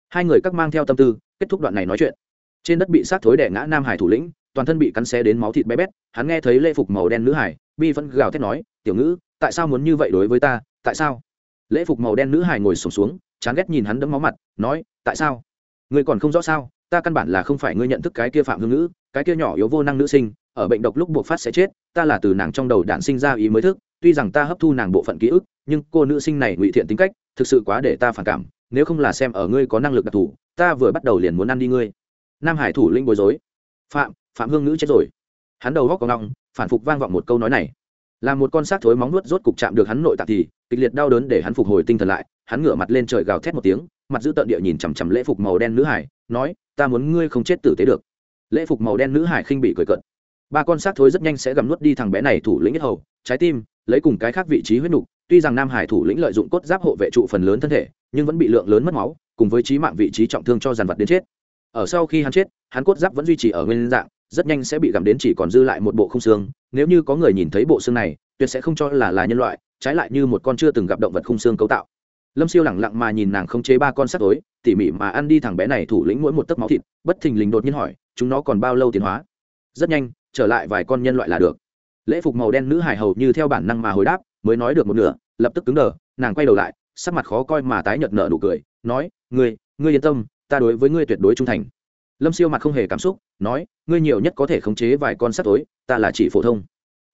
Hai người các mang theo tâm tư kết thúc đoạn này nói chuyện. Trên đất bị sát thối đẻ ngã nam hải thủ lĩnh toàn thân bị cắn xé đến máu thịt bé bét hắn nghe thấy lễ phục màu đen nữ hải bi vẫn gào thét nói tiểu ngữ tại sao muốn như vậy đối với ta tại sao? Lễ phục màu đen nữ hải ngồi sùng xuống, xuống chán ghét nhìn hắn đẫm máu mặt nói tại sao? Ngươi còn không rõ sao? Ta căn bản là không phải ngươi nhận thức cái kia phạm hương ngữ, cái kia nhỏ yếu vô năng nữ sinh, ở bệnh độc lúc buộc phát sẽ chết, ta là từ nàng trong đầu đạn sinh ra ý mới thức, tuy rằng ta hấp thu nàng bộ phận ký ức, nhưng cô nữ sinh này ngụy thiện tính cách, thực sự quá để ta phản cảm, nếu không là xem ở ngươi có năng lực đặc thù, ta vừa bắt đầu liền muốn ăn đi ngươi. Nam hải thủ linh bối rối. Phạm phạm hương ngữ chết rồi. Hắn đầu góc có ngọng phản phục vang vọng một câu nói này. Là một con xác thối móng nuốt rốt cục chạm được hắn nội tạng thì, kịch liệt đau đớn để hắn phục hồi tinh thần lại, hắn ngửa mặt lên trời gào thét một tiếng, mặt giữ tợn địa nhìn chằm chằm lễ phục màu đen nữ hải nói, ta muốn ngươi không chết tử tế được. Lễ phục màu đen nữ hải khinh bị cười cận ba con xác thối rất nhanh sẽ gầm nuốt đi thằng bé này thủ lĩnh nhất hầu, trái tim, lấy cùng cái khác vị trí huyết nục, tuy rằng nam hải thủ lĩnh lợi dụng cốt giáp hộ vệ trụ phần lớn thân thể, nhưng vẫn bị lượng lớn mất máu, cùng với trí mạng vị trí trọng thương cho dàn vật đến chết. Ở sau khi hắn chết, hắn cốt giáp vẫn duy trì ở nguyên dạng, rất nhanh sẽ bị gặm đến chỉ còn dư lại một bộ không xương. Nếu như có người nhìn thấy bộ xương này, tuyệt sẽ không cho là là nhân loại, trái lại như một con chưa từng gặp động vật khung xương cấu tạo lâm siêu lẳng lặng mà nhìn nàng không chế ba con sắt tối, tỉ mỉ mà ăn đi thằng bé này thủ lĩnh mỗi một tấc máu thịt, bất thình lình đột nhiên hỏi, chúng nó còn bao lâu tiến hóa? Rất nhanh, trở lại vài con nhân loại là được. Lễ phục màu đen nữ hài hầu như theo bản năng mà hồi đáp, mới nói được một nửa, lập tức cứng đờ, nàng quay đầu lại, sắc mặt khó coi mà tái nhợt nở nụ cười, nói, ngươi ngươi yên tâm, ta đối với ngươi tuyệt đối trung thành. Lâm siêu mặt không hề cảm xúc, nói, ngươi nhiều nhất có thể khống chế vài con sắt tối, ta là chỉ phổ thông.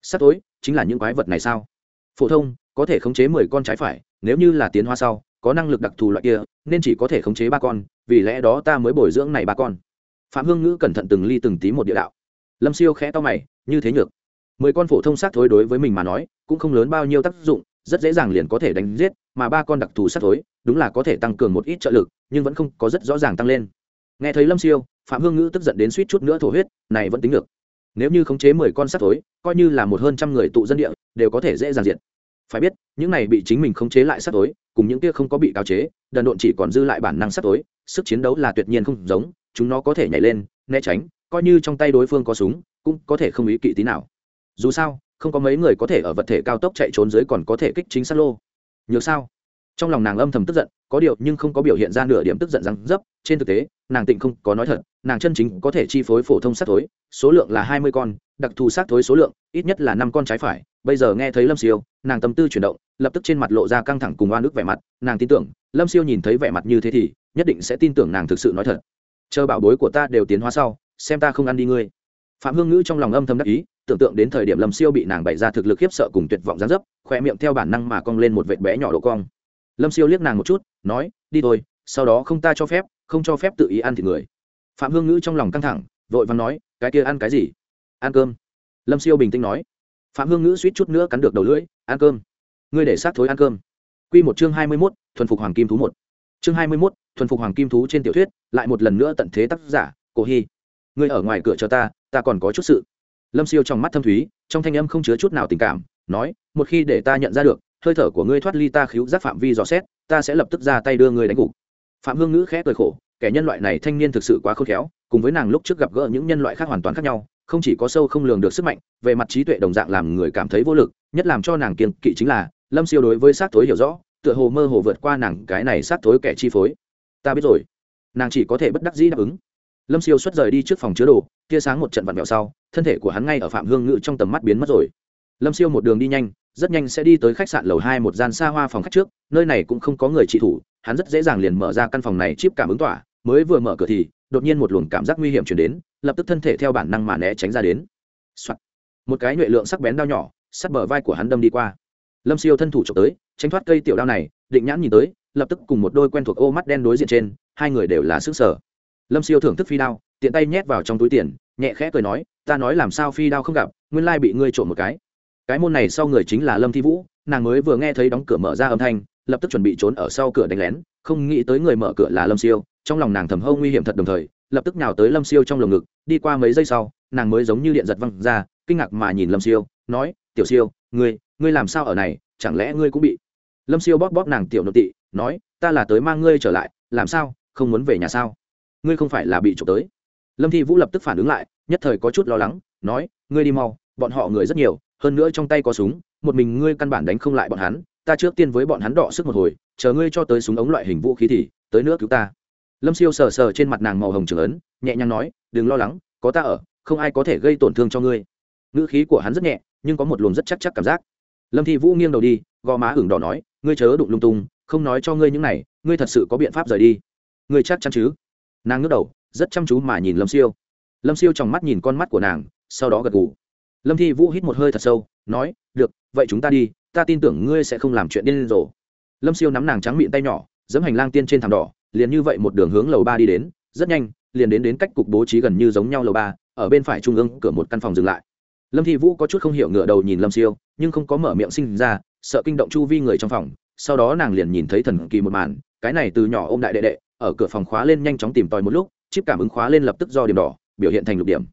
Sắt tối, chính là những quái vật này sao? Phổ thông, có thể khống chế mười con trái phải nếu như là tiến hóa sau, có năng lực đặc thù loại kia, nên chỉ có thể khống chế ba con, vì lẽ đó ta mới bồi dưỡng này ba con. Phạm hương ngữ cẩn thận từng ly từng tí một địa đạo. Lâm siêu khẽ to mày, như thế nhược. Mười con phổ thông sát thối đối với mình mà nói, cũng không lớn bao nhiêu tác dụng, rất dễ dàng liền có thể đánh giết, mà ba con đặc thù sát thối, đúng là có thể tăng cường một ít trợ lực, nhưng vẫn không có rất rõ ràng tăng lên. Nghe thấy lâm siêu, phạm hương ngữ tức giận đến suýt chút nữa thổ huyết, này vẫn tính được. Nếu như khống chế mười con sát thối, coi như là một hơn trăm người tụ dân địa, đều có thể dễ dàng diệt phải biết, những này bị chính mình khống chế lại sát tối, cùng những kia không có bị cáo chế, đần độn chỉ còn dư lại bản năng sát tối, sức chiến đấu là tuyệt nhiên không giống, chúng nó có thể nhảy lên, né tránh, coi như trong tay đối phương có súng, cũng có thể không ý kỵ tí nào. Dù sao, không có mấy người có thể ở vật thể cao tốc chạy trốn dưới còn có thể kích chính sát lô. Nhược sao? Trong lòng nàng âm thầm tức giận, có điều nhưng không có biểu hiện ra nửa điểm tức giận răng dấp, trên thực tế, nàng tịnh không có nói thật, nàng chân chính có thể chi phối phổ thông sát thối số lượng là hai mươi con, đặc thù sát thối số lượng, ít nhất là năm con trái phải, bây giờ nghe thấy lâm siêu nàng tâm tư chuyển động, lập tức trên mặt lộ ra căng thẳng cùng oan ức vẻ mặt, nàng tin tưởng, lâm siêu nhìn thấy vẻ mặt như thế thì, nhất định sẽ tin tưởng nàng thực sự nói thật. Chờ bảo bối của ta đều tiến hóa sau, xem ta không ăn đi ngươi. Phạm hương ngữ trong lòng âm thầm đắc ý, tưởng tượng đến thời điểm lâm siêu bị nàng bày ra thực lực khiếp sợ cùng tuyệt vọng gián dấp, khoe miệng theo bản năng mà cong lên một vệt bé nhỏ độ cong. Lâm siêu liếc nàng một chút, nói, đi thôi, sau đó không ta cho phép, không cho phép tự ý ăn thịt người. Phạm hương ngữ trong lòng căng thẳng, vội vàng nói, cái kia ăn cái gì? Ăn cơm. Lâm siêu bình tĩnh nói phạm hương ngữ suýt chút nữa cắn được đầu lưỡi, ăn cơm. Ngươi để sát thối ăn cơm. Q một chương hai mươi mốt, thuần phục hoàng kim thú một. Chương hai mươi mốt, thuần phục hoàng kim thú trên tiểu thuyết, lại một lần nữa tận thế tác giả, cổ hy. Ngươi ở ngoài cửa cho ta ta còn có chút sự. Lâm siêu trong mắt thâm thúy, trong thanh âm không chứa chút nào tình cảm, nói, một khi để ta nhận ra được, hơi thở của ngươi thoát ly ta khíu giác phạm vi dò xét, ta sẽ lập tức ra tay đưa ngươi đánh gục. Phạm hương ngữ khẽ cười khổ, kẻ nhân loại này thanh niên thực sự quá khôn khéo, cùng với nàng lúc trước gặp gỡ những nhân loại khác hoàn toàn khác nhau không chỉ có sâu không lường được sức mạnh, về mặt trí tuệ đồng dạng làm người cảm thấy vô lực, nhất làm cho nàng kiên kỵ chính là, lâm siêu đối với sát thối hiểu rõ, tựa hồ mơ hồ vượt qua nàng cái này sát thối kẻ chi phối. Ta biết rồi. Nàng chỉ có thể bất đắc dĩ đáp ứng. Lâm siêu xuất rời đi trước phòng chứa đồ, tia sáng một trận vặn vẹo sau, thân thể của hắn ngay ở phạm hương ngự trong tầm mắt biến mất rồi. Lâm siêu một đường đi nhanh, rất nhanh sẽ đi tới khách sạn lầu hai một gian xa hoa phòng khách trước, nơi này cũng không có người trị thủ, hắn rất dễ dàng liền mở ra căn phòng này chip cảm ứng tỏa, mới vừa mở cửa thì đột nhiên một luồng cảm giác nguy hiểm chuyển đến, lập tức thân thể theo bản năng mà né tránh ra đến、Soạn. một cái nhuệ lượng sắc bén đao nhỏ, sắt bờ vai của hắn đâm đi qua. Lâm siêu thân thủ trộm tới, tránh thoát cây tiểu đao này, định nhãn nhìn tới, lập tức cùng một đôi quen thuộc ô mắt đen đối diện trên, hai người đều là sức sở. Lâm siêu thưởng thức phi đao, tiện tay nhét vào trong túi tiền, nhẹ khẽ cười nói, ta nói làm sao phi đao không gặp, nguyên lai bị ngươi trộm một cái. Cái môn này sau người chính là lâm thi vũ, nàng mới vừa nghe thấy đóng cửa mở ra âm thanh, lập tức chuẩn bị trốn ở sau cửa đánh lén, không nghĩ tới người mở cửa là lâm siêu trong lòng nàng thầm hâu nguy hiểm thật đồng thời, lập tức nhào tới lâm siêu trong lồng ngực, đi qua mấy giây sau, nàng mới giống như điện giật văng ra, kinh ngạc mà nhìn lâm siêu, nói, tiểu siêu, ngươi ngươi làm sao ở này, chẳng lẽ ngươi cũng bị lâm siêu bóp bóp nàng tiểu nội tị, nói, ta là tới mang ngươi trở lại, làm sao, không muốn về nhà sao? Ngươi không phải là bị trộm tới. Lâm thi vũ lập tức phản ứng lại, nhất thời có chút lo lắng, nói, ngươi đi mau, bọn họ người rất nhiều, hơn nữa trong tay có súng, một mình ngươi căn bản đánh không lại bọn hắn, ta trước tiên với bọn hắn đọ sức một hồi, chờ ngươi cho tới súng ống loại hình vũ khí thì, tới nữa cứu ta lâm siêu sờ sờ trên mặt nàng màu hồng trường ấn, nhẹ nhàng nói, đừng lo lắng, có ta ở, không ai có thể gây tổn thương cho ngươi. Ngữ khí của hắn rất nhẹ, nhưng có một luồng rất chắc chắc cảm giác. Lâm thi vũ nghiêng đầu đi, gò má hửng đỏ nói, ngươi chớ đụng lung tung, không nói cho ngươi những này, ngươi thật sự có biện pháp rời đi. Ngươi chắc chắn chứ? Nàng ngước đầu, rất chăm chú mà nhìn lâm siêu. Lâm siêu trong mắt nhìn con mắt của nàng, sau đó gật gù. Lâm thi vũ hít một hơi thật sâu, nói, được, vậy chúng ta đi, ta tin tưởng ngươi sẽ không làm chuyện điên rồ. Lâm siêu nắm nàng trắng miệng tay nhỏ dẫm hành lang tiên trên thảm đỏ liền như vậy một đường hướng lầu ba đi đến, rất nhanh, liền đến đến cách cục bố trí gần như giống nhau lầu ba, ở bên phải trung ương cửa một căn phòng dừng lại. Lâm thi vũ có chút không hiểu ngựa đầu nhìn lâm siêu, nhưng không có mở miệng sinh ra, sợ kinh động chu vi người trong phòng, sau đó nàng liền nhìn thấy thần kỳ một màn, cái này từ nhỏ ô m đại đệ đệ, ở cửa phòng khóa lên nhanh chóng tìm tòi một lúc, chip cảm ứng khóa lên lập tức do điểm đỏ, biểu hiện thành lục điểm.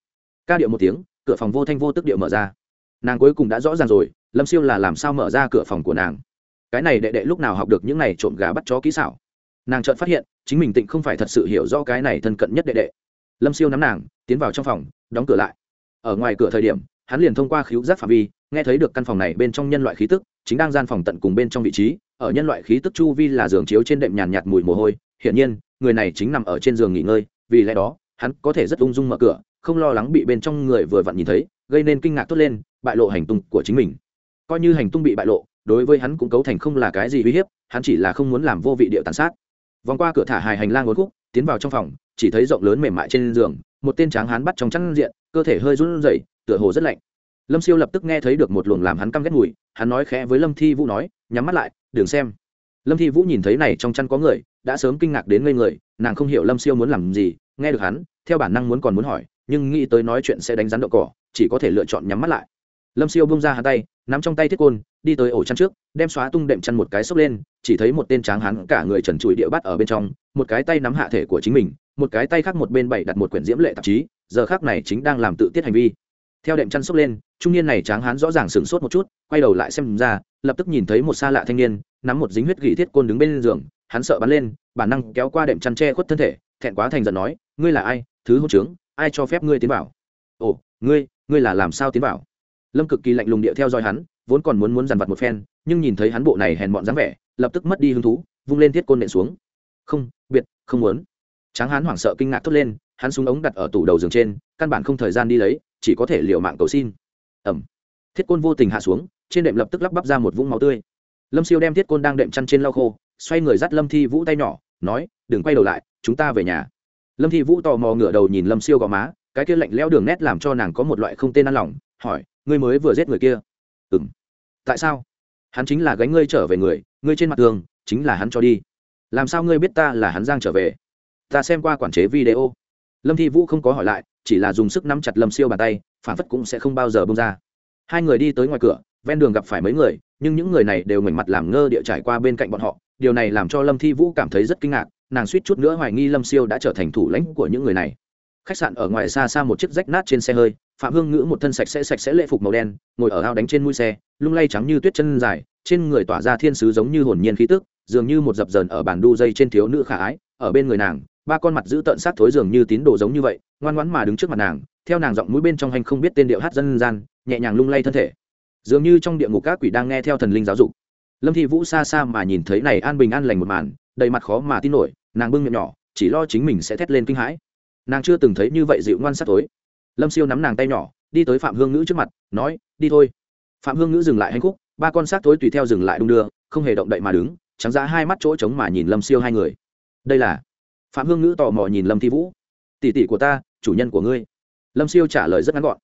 Ca điệu một tiếng, cửa phòng vô thanh vô tức điệu mở ra. Nàng cuối cùng đã rõ ràng rồi, lâm siêu là làm sao mở ra cửa phòng của nàng. Cái này đệ đệ lúc nào học được những này trộm gà bắt chó kỹ xảo? Nàng chợt phát hiện, chính mình tịnh không phải thật sự hiểu rõ cái này thân cận nhất đệ đệ. Lâm siêu nắm nàng, tiến vào trong phòng, đóng cửa lại. Ở ngoài cửa thời điểm, hắn liền thông qua khíu giác phạm vi, nghe thấy được căn phòng này bên trong nhân loại khí tức, chính đang gian phòng tận cùng bên trong vị trí, ở nhân loại khí tức chu vi là giường chiếu trên đệm nhàn nhạt mùi mồ hôi, hiển nhiên, người này chính nằm ở trên giường nghỉ ngơi, vì lẽ đó, hắn có thể rất ung dung mở cửa, không lo lắng bị bên trong người vừa vặn nhìn thấy, gây nên kinh ngạc tốt lên, bại lộ hành tung của chính mình. Coi như hành tung bị bại lộ, đối với hắn cũng cấu thành không là cái gì uy hiếp, hắn chỉ là không muốn làm vô vị điệu tàn sát vòng qua cửa thả hài hành lang uốn khúc, tiến vào trong phòng, chỉ thấy rộng lớn mềm mại trên giường, một tên tráng hắn bắt trong chăn diện, cơ thể hơi run rẩy, tựa hồ rất lạnh. Lâm siêu lập tức nghe thấy được một luồng làm hắn căm ghét mùi, hắn nói khẽ với lâm thi vũ nói, nhắm mắt lại, đừng xem. Lâm thi vũ nhìn thấy này trong chăn có người, đã sớm kinh ngạc đến ngây người, nàng không hiểu lâm siêu muốn làm gì, nghe được hắn, theo bản năng muốn còn muốn hỏi, nhưng nghĩ tới nói chuyện sẽ đánh rắn đậu cỏ, chỉ có thể lựa chọn nhắm mắt lại lâm siêu bông ra hắn tay, nắm trong tay thiết côn, đi tới ổ chăn trước, đem xóa tung đệm chăn một cái xốc lên, chỉ thấy một tên tráng hắn cả người trần trụi địa bắt ở bên trong, một cái tay nắm hạ thể của chính mình, một cái tay khác một bên bảy đặt một quyển diễm lệ tạp chí, giờ khác này chính đang làm tự tiết hành vi. Theo đệm chăn xốc lên, trung niên này tráng hán rõ ràng sửng sốt một chút, quay đầu lại xem ra, lập tức nhìn thấy một xa lạ thanh niên, nắm một dính huyết gỉ thiết côn đứng bên giường, hắn sợ bắn lên, bản năng kéo qua đệm chăn che khuất thân thể, thẹn quá thành giận nói, ngươi là ai? Thứ hỗ trướng, ai cho phép ngươi tiến vào? Ồ, ngươi ngươi là làm sao tiến vào? Lâm cực kỳ lạnh lùng điệu theo dõi hắn, vốn còn muốn muốn dằn vặt một phen, nhưng nhìn thấy hắn bộ này hèn mọn dáng vẻ, lập tức mất đi hứng thú, vung lên thiết côn nện xuống. Không, biệt, không muốn. Tráng hán hoảng sợ kinh ngạc thốt lên, hắn súng ống đặt ở tủ đầu giường trên, căn bản không thời gian đi lấy, chỉ có thể liều mạng cầu xin. Ẩm thiết côn vô tình hạ xuống, trên đệm lập tức lắp bắp ra một vũng máu tươi. Lâm siêu đem thiết côn đang đệm chăn trên lau khô, xoay người dắt lâm thi vũ tay nhỏ, nói, đừng quay đầu lại, chúng ta về nhà. Lâm thi vũ tò mò ngửa đầu nhìn lâm siêu gò má, cái kia lạnh lẽo đường nét làm cho nàng có một loại không tên ăn lòng, hỏi ngươi mới vừa giết người kia. Ừng tại sao? Hắn chính là gánh ngươi trở về người, ngươi trên mặt tường, chính là hắn cho đi. Làm sao ngươi biết ta là hắn giang trở về? Ta xem qua quản chế video. Lâm thi vũ không có hỏi lại, chỉ là dùng sức nắm chặt lâm siêu bàn tay, phản phất cũng sẽ không bao giờ bông ra. Hai người đi tới ngoài cửa, ven đường gặp phải mấy người, nhưng những người này đều ngoảnh mặt làm ngơ địa trải qua bên cạnh bọn họ. Điều này làm cho lâm thi vũ cảm thấy rất kinh ngạc, nàng suýt chút nữa hoài nghi lâm siêu đã trở thành thủ lãnh của những người này khách sạn ở ngoài xa xa một chiếc rách nát trên xe hơi, phạm hương ngữ một thân sạch sẽ sạch sẽ lễ phục màu đen, ngồi ở ao đánh trên mũi xe, lung lay trắng như tuyết chân dài, trên người tỏa ra thiên sứ giống như hồn nhiên khí tức, dường như một dập dờn ở bàn đu dây trên thiếu nữ khả ái, ở bên người nàng, ba con mặt giữ tợn sát thối dường như tín đồ giống như vậy, ngoan ngoãn mà đứng trước mặt nàng, theo nàng giọng mũi bên trong hành không biết tên điệu hát dân gian, nhẹ nhàng lung lay thân thể. Dường như trong địa ngục các quỷ đang nghe theo thần linh giáo dục. Lâm thị vũ xa xa mà nhìn thấy này an bình an lành một màn, đầy mặt khó mà tin nổi, nàng bưng miệng nhỏ, chỉ lo chính mình sẽ thét lên kinh hãi nàng chưa từng thấy như vậy dịu ngoan sát tối. Lâm siêu nắm nàng tay nhỏ, đi tới phạm hương ngữ trước mặt, nói, đi thôi. Phạm hương ngữ dừng lại hạnh khúc, ba con sát tối tùy theo dừng lại đung đưa, không hề động đậy mà đứng, trắng ra hai mắt chỗ trống mà nhìn lâm siêu hai người. Đây là phạm hương ngữ tò mò nhìn lâm thi vũ. Tỷ tỷ của ta, chủ nhân của ngươi. Lâm siêu trả lời rất ngắn gọn.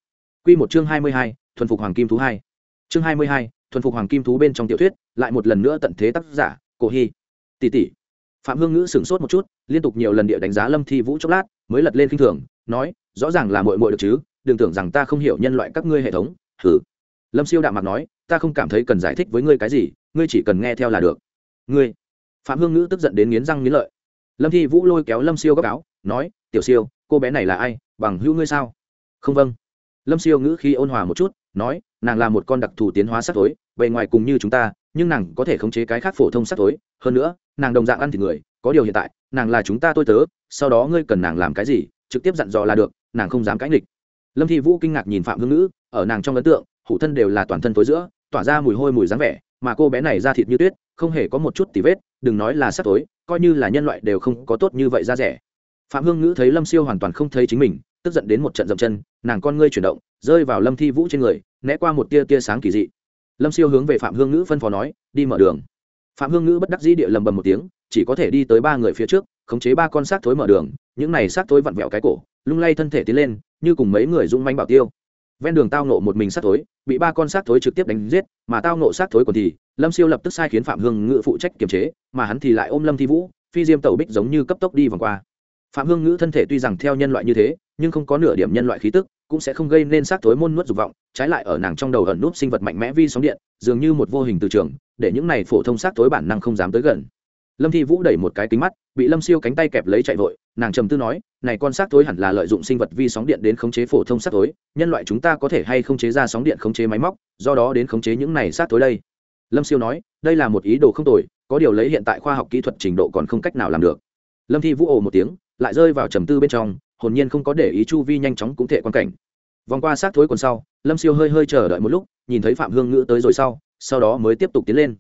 Q một chương hai mươi hai, thuần phục hoàng kim thú hai. Chương hai mươi hai, thuần phục hoàng kim thú bên trong tiểu thuyết, lại một lần nữa tận thế tác giả, cổ hy. Tỷ tỷ phạm hương ngữ sửng sốt một chút, liên tục nhiều lần địa đánh giá lâm thi vũ chốc lát, mới lật lên k i n h thường, nói, rõ ràng là mội mội được chứ, đừng tưởng rằng ta không hiểu nhân loại các ngươi hệ thống. Thử lâm siêu đạm mặt nói, ta không cảm thấy cần giải thích với ngươi cái gì, ngươi chỉ cần nghe theo là được. Ngươi? Phạm hương ngữ tức giận đến nghiến răng nghiến lợi. Lâm thi vũ lôi kéo lâm siêu gấp áo, nói, tiểu siêu, cô bé này là ai, bằng hữu ngươi sao? Không vâng. Lâm siêu ngữ khi ôn hòa một chút, nói, nàng là một con đặc thù tiến hóa sắc tối, bề ngoài cùng như chúng ta nhưng nàng có thể khống chế cái khác phổ thông sắc tối hơn nữa, nàng đồng dạng ăn thịt người, có điều hiện tại, nàng là chúng ta tôi tớ, sau đó ngươi cần nàng làm cái gì, trực tiếp dặn dò là được, nàng không dám cãi nghịch. Lâm thi vũ kinh ngạc nhìn phạm hương ngữ, ở nàng trong ấn tượng, hủ thân đều là toàn thân tối giữa, tỏa ra mùi hôi mùi dáng vẻ, mà cô bé này da thịt như tuyết, không hề có một chút tì vết, đừng nói là sắc tối coi như là nhân loại đều không có tốt như vậy ra rẻ. Phạm hương ngữ thấy lâm siêu hoàn toàn không thấy chính mình, tức giận đến một trận dậm chân, nàng con ngươi chuyển động, rơi vào lâm thi vũ trên người, né qua một tia tia sáng kỳ dị lâm siêu hướng về phạm hương ngữ phân phó nói, đi mở đường. phạm hương ngữ bất đắc dĩ địa lầm bầm một tiếng, chỉ có thể đi tới ba người phía trước, khống chế ba con xác thối mở đường, những này xác thối vặn vẹo cái cổ, lung lay thân thể tiến lên, như cùng mấy người dung manh bảo tiêu. Ven đường tao nộ một mình xác thối, bị ba con xác thối trực tiếp đánh giết, mà tao nộ xác thối còn thì, lâm siêu lập tức sai khiến phạm hương ngữ phụ trách kiềm chế, mà hắn thì lại ôm lâm thi vũ, phi diêm tẩu bích giống như cấp tốc đi vòng qua. phạm hương ngữ thân thể tuy rằng theo nhân loại như thế, nhưng không có nửa điểm nhân loại khí tức cũng sẽ không gây nên xác thối môn nuốt dục vọng, trái lại ở nàng trong đầu ẩn núp sinh vật mạnh mẽ vi sóng điện, dường như một vô hình từ trường, để những này phổ thông xác thối bản năng không dám tới gần. Lâm thi vũ đẩy một cái kính mắt, bị lâm siêu cánh tay kẹp lấy chạy vội, nàng trầm tư nói, này con xác thối hẳn là lợi dụng sinh vật vi sóng điện đến khống chế phổ thông xác thối, nhân loại chúng ta có thể hay khống chế ra sóng điện khống chế máy móc, do đó đến khống chế những này xác thối đây? Lâm siêu nói, đây là một ý đồ không tồi, có điều lấy hiện tại khoa học kỹ thuật trình độ còn không cách nào làm được. Lâm thi vũ ồ một tiếng, lại rơi vào trầm tư bên trong hồn nhiên không có để ý chu vi nhanh chóng cũng thể quan cảnh. Vòng qua xác thối còn sau, lâm siêu hơi hơi chờ đợi một lúc, nhìn thấy phạm hương ngữ tới rồi sau sau đó mới tiếp tục tiến lên.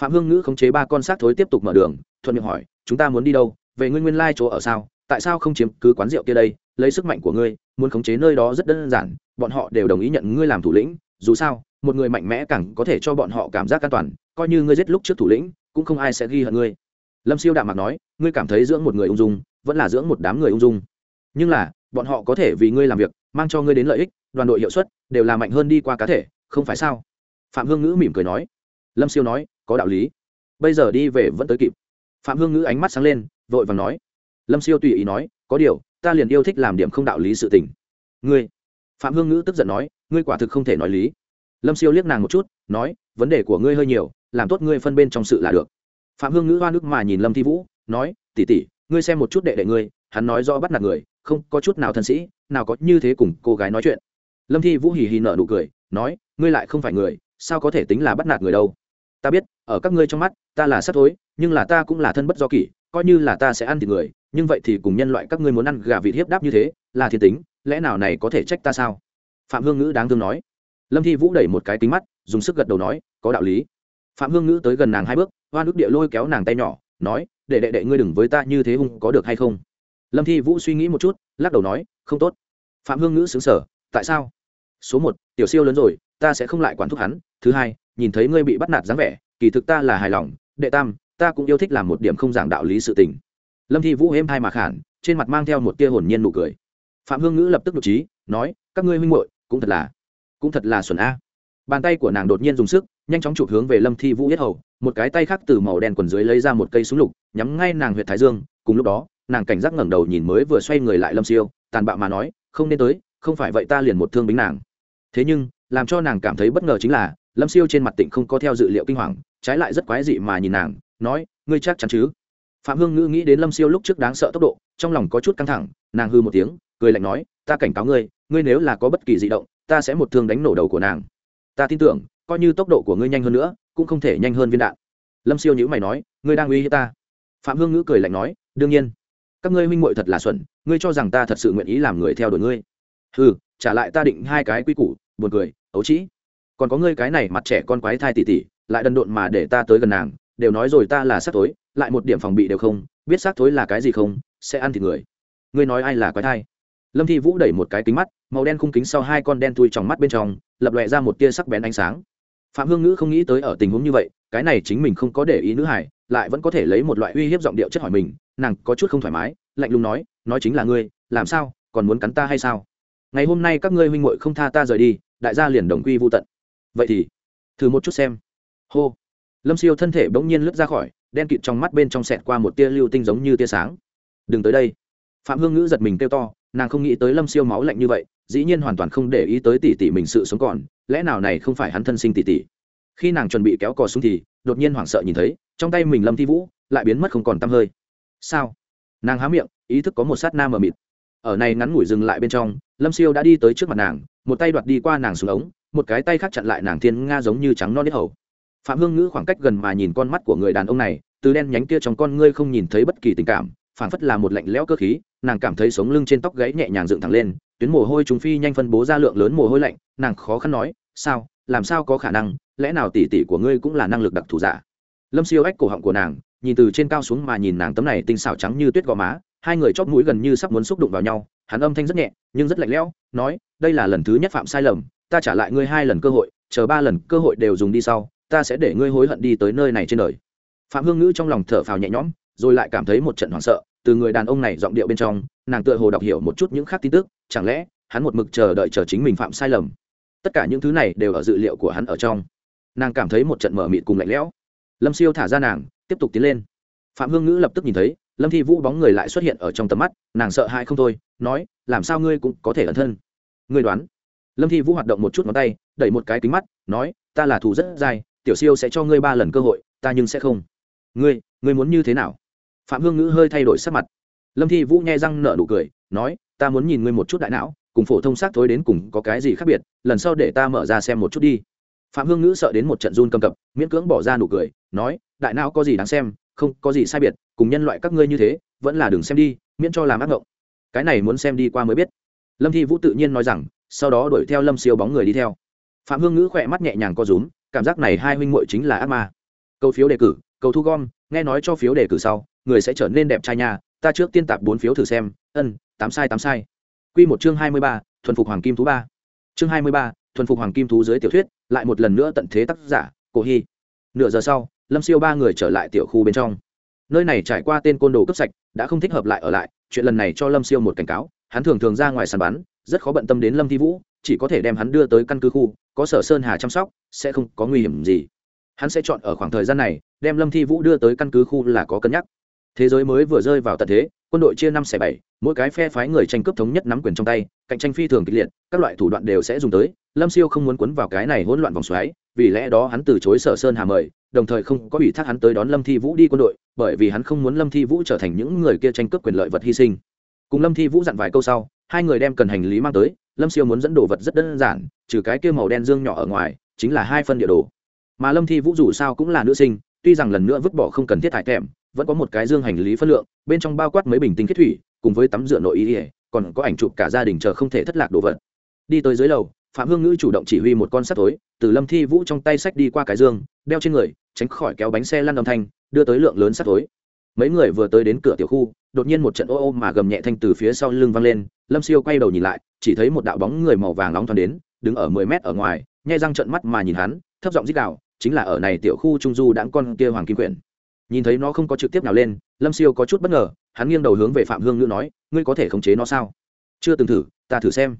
Phạm hương ngữ khống chế ba con xác thối tiếp tục mở đường, thuận miệng hỏi, chúng ta muốn đi đâu? Về nguyên nguyên lai chỗ ở sao? Tại sao không chiếm cứ quán rượu kia đây? Lấy sức mạnh của ngươi, muốn khống chế nơi đó rất đơn giản, bọn họ đều đồng ý nhận ngươi làm thủ lĩnh, dù sao, một người mạnh mẽ càng có thể cho bọn họ cảm giác an toàn, coi như ngươi giết lúc trước thủ lĩnh, cũng không ai sẽ ghi hận ngươi. Lâm siêu đạm mặt nói, ngươi cảm thấy dưỡng một người ung dung, vẫn là dưỡng một đám người ung dung nhưng là, bọn họ có thể vì ngươi làm việc, mang cho ngươi đến lợi ích, đoàn đội hiệu suất đều là mạnh hơn đi qua cá thể, không phải sao? Phạm hương ngữ mỉm cười nói. Lâm siêu nói, có đạo lý. Bây giờ đi về vẫn tới kịp. Phạm hương ngữ ánh mắt sáng lên, vội và nói. Lâm siêu tùy ý nói, có điều, ta liền yêu thích làm điểm không đạo lý sự tình. Ngươi? Phạm hương ngữ tức giận nói, ngươi quả thực không thể nói lý. Lâm siêu liếc nàng một chút, nói, vấn đề của ngươi hơi nhiều, làm tốt ngươi phân bên trong sự là được. Phạm hương ngữ hoa nước mà nhìn lâm thi vũ, nói tỉ tỉ ngươi xem một chút đệ đệ ngươi, hắn nói do bắt nạt người không có chút nào thân sĩ, nào có như thế cùng cô gái nói chuyện. Lâm thi vũ hì hì nở nụ cười, nói, ngươi lại không phải người, sao có thể tính là bắt nạt người đâu? Ta biết, ở các ngươi trong mắt, ta là sắp thối, nhưng là ta cũng là thân bất do kỷ, coi như là ta sẽ ăn thịt người, nhưng vậy thì cùng nhân loại các ngươi muốn ăn gà vịt hiếp đáp như thế, là thiên tính, lẽ nào này có thể trách ta sao? Phạm hương ngữ đáng thương nói. Lâm thi vũ đẩy một cái tính mắt, dùng sức gật đầu nói, có đạo lý. Phạm hương ngữ tới gần nàng hai bước, hoa nước địa lôi kéo nàng tay nhỏ, nói, để đệ đệ ngươi đừng với ta như thế hung có được hay không? Lâm thi vũ suy nghĩ một chút lắc đầu nói không tốt phạm hương ngữ xứng sở tại sao số một tiểu siêu lớn rồi ta sẽ không lại quản thúc hắn thứ hai nhìn thấy ngươi bị bắt nạt dáng vẻ kỳ thực ta là hài lòng đệ tam ta cũng yêu thích làm một điểm không giảng đạo lý sự tình lâm thi vũ êm hai mà khản trên mặt mang theo một tia hồn nhiên nụ cười phạm hương ngữ lập tức nhục trí nói các ngươi huynh muội cũng thật là cũng thật là xuẩn a bàn tay của nàng đột nhiên dùng sức nhanh chóng chụp hướng về lâm thi vũ yết hầu một cái tay khác từ màu đen quần dưới lấy ra một cây súng lục nhắm ngay nàng huyện thái dương cùng lúc đó nàng cảnh giác ngẩng đầu nhìn mới vừa xoay người lại lâm siêu, tàn bạo mà nói, không nên tới, không phải vậy ta liền một thương bính nàng. Thế nhưng, làm cho nàng cảm thấy bất ngờ chính là, lâm siêu trên mặt tịnh không có theo dự liệu kinh hoàng, trái lại rất quái dị mà nhìn nàng, nói, ngươi chắc chắn chứ? Phạm hương ngữ nghĩ đến lâm siêu lúc trước đáng sợ tốc độ, trong lòng có chút căng thẳng, nàng hư một tiếng, cười lạnh nói, ta cảnh cáo ngươi ngươi nếu là có bất kỳ di động, ta sẽ một thương đánh nổ đầu của nàng. Ta tin tưởng, coi như tốc độ của ngươi nhanh hơn nữa, cũng không thể nhanh hơn viên đạn. Lâm siêu nhữ mày nói, ngươi đang uy hiếp ta. Phạm hương ngữ cười lạnh nói, đương nhiên các ngươi huynh muội thật là xuẩn, ngươi cho rằng ta thật sự nguyện ý làm người theo đuổi ngươi. Ừ trả lại ta định hai cái quy củ, buồn cười, ấu trĩ. Còn có ngươi cái này mặt trẻ con quái thai tỉ tỉ, lại đần độn mà để ta tới gần nàng, đều nói rồi ta là sát tối lại một điểm phòng bị đều không, biết sát tối là cái gì không, sẽ ăn thịt người. Ngươi nói ai là quái thai? Lâm thi vũ đẩy một cái kính mắt, màu đen khung kính sau hai con đen tuy trong mắt bên trong, lập lòe ra một tia sắc bén ánh sáng. Phạm hương ngữ không nghĩ tới ở tình huống như vậy, cái này chính mình không có để ý nữ hải lại vẫn có thể lấy một loại uy hiếp giọng điệu chất hỏi mình nàng có chút không thoải mái, lạnh lùng nói nói chính là ngươi, làm sao, còn muốn cắn ta hay sao? Ngày hôm nay các ngươi huynh muội không tha ta rời đi, đại gia liền đồng quy vô tận. Vậy thì, thử một chút xem. Hô. Lâm siêu thân thể bỗng nhiên lướt ra khỏi, đen kịt trong mắt bên trong sẹt qua một tia lưu tinh giống như tia sáng. Đừng tới đây. Phạm hương ngữ giật mình kêu to, nàng không nghĩ tới lâm siêu máu lạnh như vậy, dĩ nhiên hoàn toàn không để ý tới tỷ tỷ mình sự sống còn, lẽ nào này không phải hắn thân sinh tỷ tỷ? Khi nàng chuẩn bị kéo cò xuống thì, đột nhiên hoảng sợ nhìn thấy, trong tay mình lâm thi vũ lại biến mất không còn t hơi sao? Nàng há miệng, ý thức có một sát na mờ mịt. Ở này ngắn ngủi dừng lại bên trong, lâm siêu đã đi tới trước mặt nàng, một tay đoạt đi qua nàng xuống ống, một cái tay khác chặn lại nàng thiên nga giống như trắng non nết hầu. Phạm hương ngữ khoảng cách gần mà nhìn con mắt của người đàn ông này, từ đen nhánh kia trong con ngươi không nhìn thấy bất kỳ tình cảm, phảng phất là một lạnh lẽo cơ khí, nàng cảm thấy sống lưng trên tóc gãy nhẹ nhàng dựng thẳng lên, tuyến mồ hôi chúng phi nhanh phân bố ra lượng lớn mồ hôi lạnh, nàng khó khăn nói, sao? Làm sao có khả năng? Lẽ nào tỷ tỷ của ngươi cũng là năng lực đặc thù giả? Lâm siêu ách cổ họng của nàng nhìn từ trên cao xuống mà nhìn nàng tấm này tinh xảo trắng như tuyết gò má, hai người chóp mũi gần như sắp muốn xúc đụng vào nhau, hắn âm thanh rất nhẹ, nhưng rất lạnh lẽo, nói, đây là lần thứ nhất phạm sai lầm, ta trả lại ngươi hai lần cơ hội, chờ ba lần cơ hội đều dùng đi sau, ta sẽ để ngươi hối hận đi tới nơi này trên đời. Phạm hương ngữ trong lòng thở phào nhẹ nhõm, rồi lại cảm thấy một trận hoảng sợ, từ người đàn ông này giọng điệu bên trong, nàng tựa hồ đọc hiểu một chút những khác tin tức, chẳng lẽ, hắn một mực chờ đợi chờ chính mình phạm sai lầm? Tất cả những thứ này đều ở dự liệu của hắn ở trong. Nàng cảm thấy một trận mở mịt cùng lạnh lẽo. Lâm siêu thả ra nàng tiếp tục tiến lên. Phạm hương ngữ lập tức nhìn thấy, lâm thi vũ bóng người lại xuất hiện ở trong tầm mắt, nàng sợ hãi không thôi, nói, làm sao ngươi cũng có thể ẩn thân? Ngươi đoán. Lâm thi vũ hoạt động một chút ngón tay, đẩy một cái kính mắt, nói, ta là thù rất dài, tiểu siêu sẽ cho ngươi ba lần cơ hội, ta nhưng sẽ không. Ngươi ngươi muốn như thế nào? Phạm hương ngữ hơi thay đổi sắc mặt. Lâm thi vũ nghe răng nở nụ cười, nói, ta muốn nhìn ngươi một chút đại não, cùng phổ thông xác thối đến cùng có cái gì khác biệt, lần sau để ta mở ra xem một chút đi. Phạm hương ngữ sợ đến một trận run cầm cập, miễn cưỡng bỏ ra nụ cười, nói đại não có gì đáng xem, không, có gì sai biệt, cùng nhân loại các ngươi như thế, vẫn là đừng xem đi, miễn cho làm ác ngộng. Cái này muốn xem đi qua mới biết. Lâm thi vũ tự nhiên nói rằng, sau đó đuổi theo lâm siêu bóng người đi theo. Phạm hương ngữ khỏe mắt nhẹ nhàng co rúm, cảm giác này hai huynh muội chính là ác ma. Câu phiếu đề cử, câu thu gom, nghe nói cho phiếu đề cử sau, người sẽ trở nên đẹp trai nhà ta trước tiên tạp bốn phiếu thử xem, ân, tám sai tám sai. Q một chương hai mươi ba, thuần phục hoàng kim thú ba. Chương hai mươi ba, thuần phục hoàng kim thú dưới tiểu thuyết, lại một lần nữa tận thế tác giả, cổ hy. Nửa giờ sau lâm siêu ba người trở lại tiểu khu bên trong nơi này trải qua tên côn đồ cấp sạch đã không thích hợp lại ở lại chuyện lần này cho lâm siêu một cảnh cáo hắn thường thường ra ngoài sàn bắn rất khó bận tâm đến lâm thi vũ chỉ có thể đem hắn đưa tới căn cứ khu có sở sơn hà chăm sóc sẽ không có nguy hiểm gì hắn sẽ chọn ở khoảng thời gian này đem lâm thi vũ đưa tới căn cứ khu là có cân nhắc thế giới mới vừa rơi vào tận thế quân đội chia năm xẻ bảy mỗi cái phe phái người tranh cướp thống nhất nắm quyền trong tay cạnh tranh phi thường kịch liệt các loại thủ đoạn đều sẽ dùng tới lâm siêu không muốn quấn vào cái này hỗn loạn vòng xoáy vì lẽ đó hắn từ chối sở sơn hà mời đồng thời không có ủy thác hắn tới đón lâm thi vũ đi quân đội, bởi vì hắn không muốn lâm thi vũ trở thành những người kia tranh cướp quyền lợi vật hy sinh. Cùng lâm thi vũ dặn vài câu sau, hai người đem cần hành lý mang tới, lâm siêu muốn dẫn đồ vật rất đơn giản, trừ cái kia màu đen dương nhỏ ở ngoài, chính là hai phân địa đồ. Mà lâm thi vũ dù sao cũng là nữ sinh, tuy rằng lần nữa vứt bỏ không cần thiết thải thèm, vẫn có một cái dương hành lý phân lượng, bên trong bao quát mấy bình tinh kết thủy, cùng với tắm rửa nội y, còn có ảnh chụp cả gia đình chờ không thể thất lạc đồ vật. Đi tới dưới lầu, phạm hương ngữ chủ động chỉ huy một con sắt tối từ lâm thi vũ trong tay sách đi qua cái dương đeo trên người, tránh khỏi kéo bánh xe lăn âm thanh, đưa tới lượng lớn sắt tối mấy người vừa tới đến cửa tiểu khu, đột nhiên một trận ô ô mà gầm nhẹ thanh từ phía sau lưng văng lên, lâm siêu quay đầu nhìn lại, chỉ thấy một đạo bóng người màu vàng nóng thoáng đến, đứng ở mười mét ở ngoài, nhai răng trận mắt mà nhìn hắn, thấp giọng dích đạo chính là ở này tiểu khu trung du đãng con kia hoàng kim quyển. Nhìn thấy nó không có trực tiếp nào lên, lâm siêu có chút bất ngờ, hắn nghiêng đầu hướng về phạm hương ngữ nói, ngươi có thể khống chế nó sao? Chưa từng thử, ta thử xem.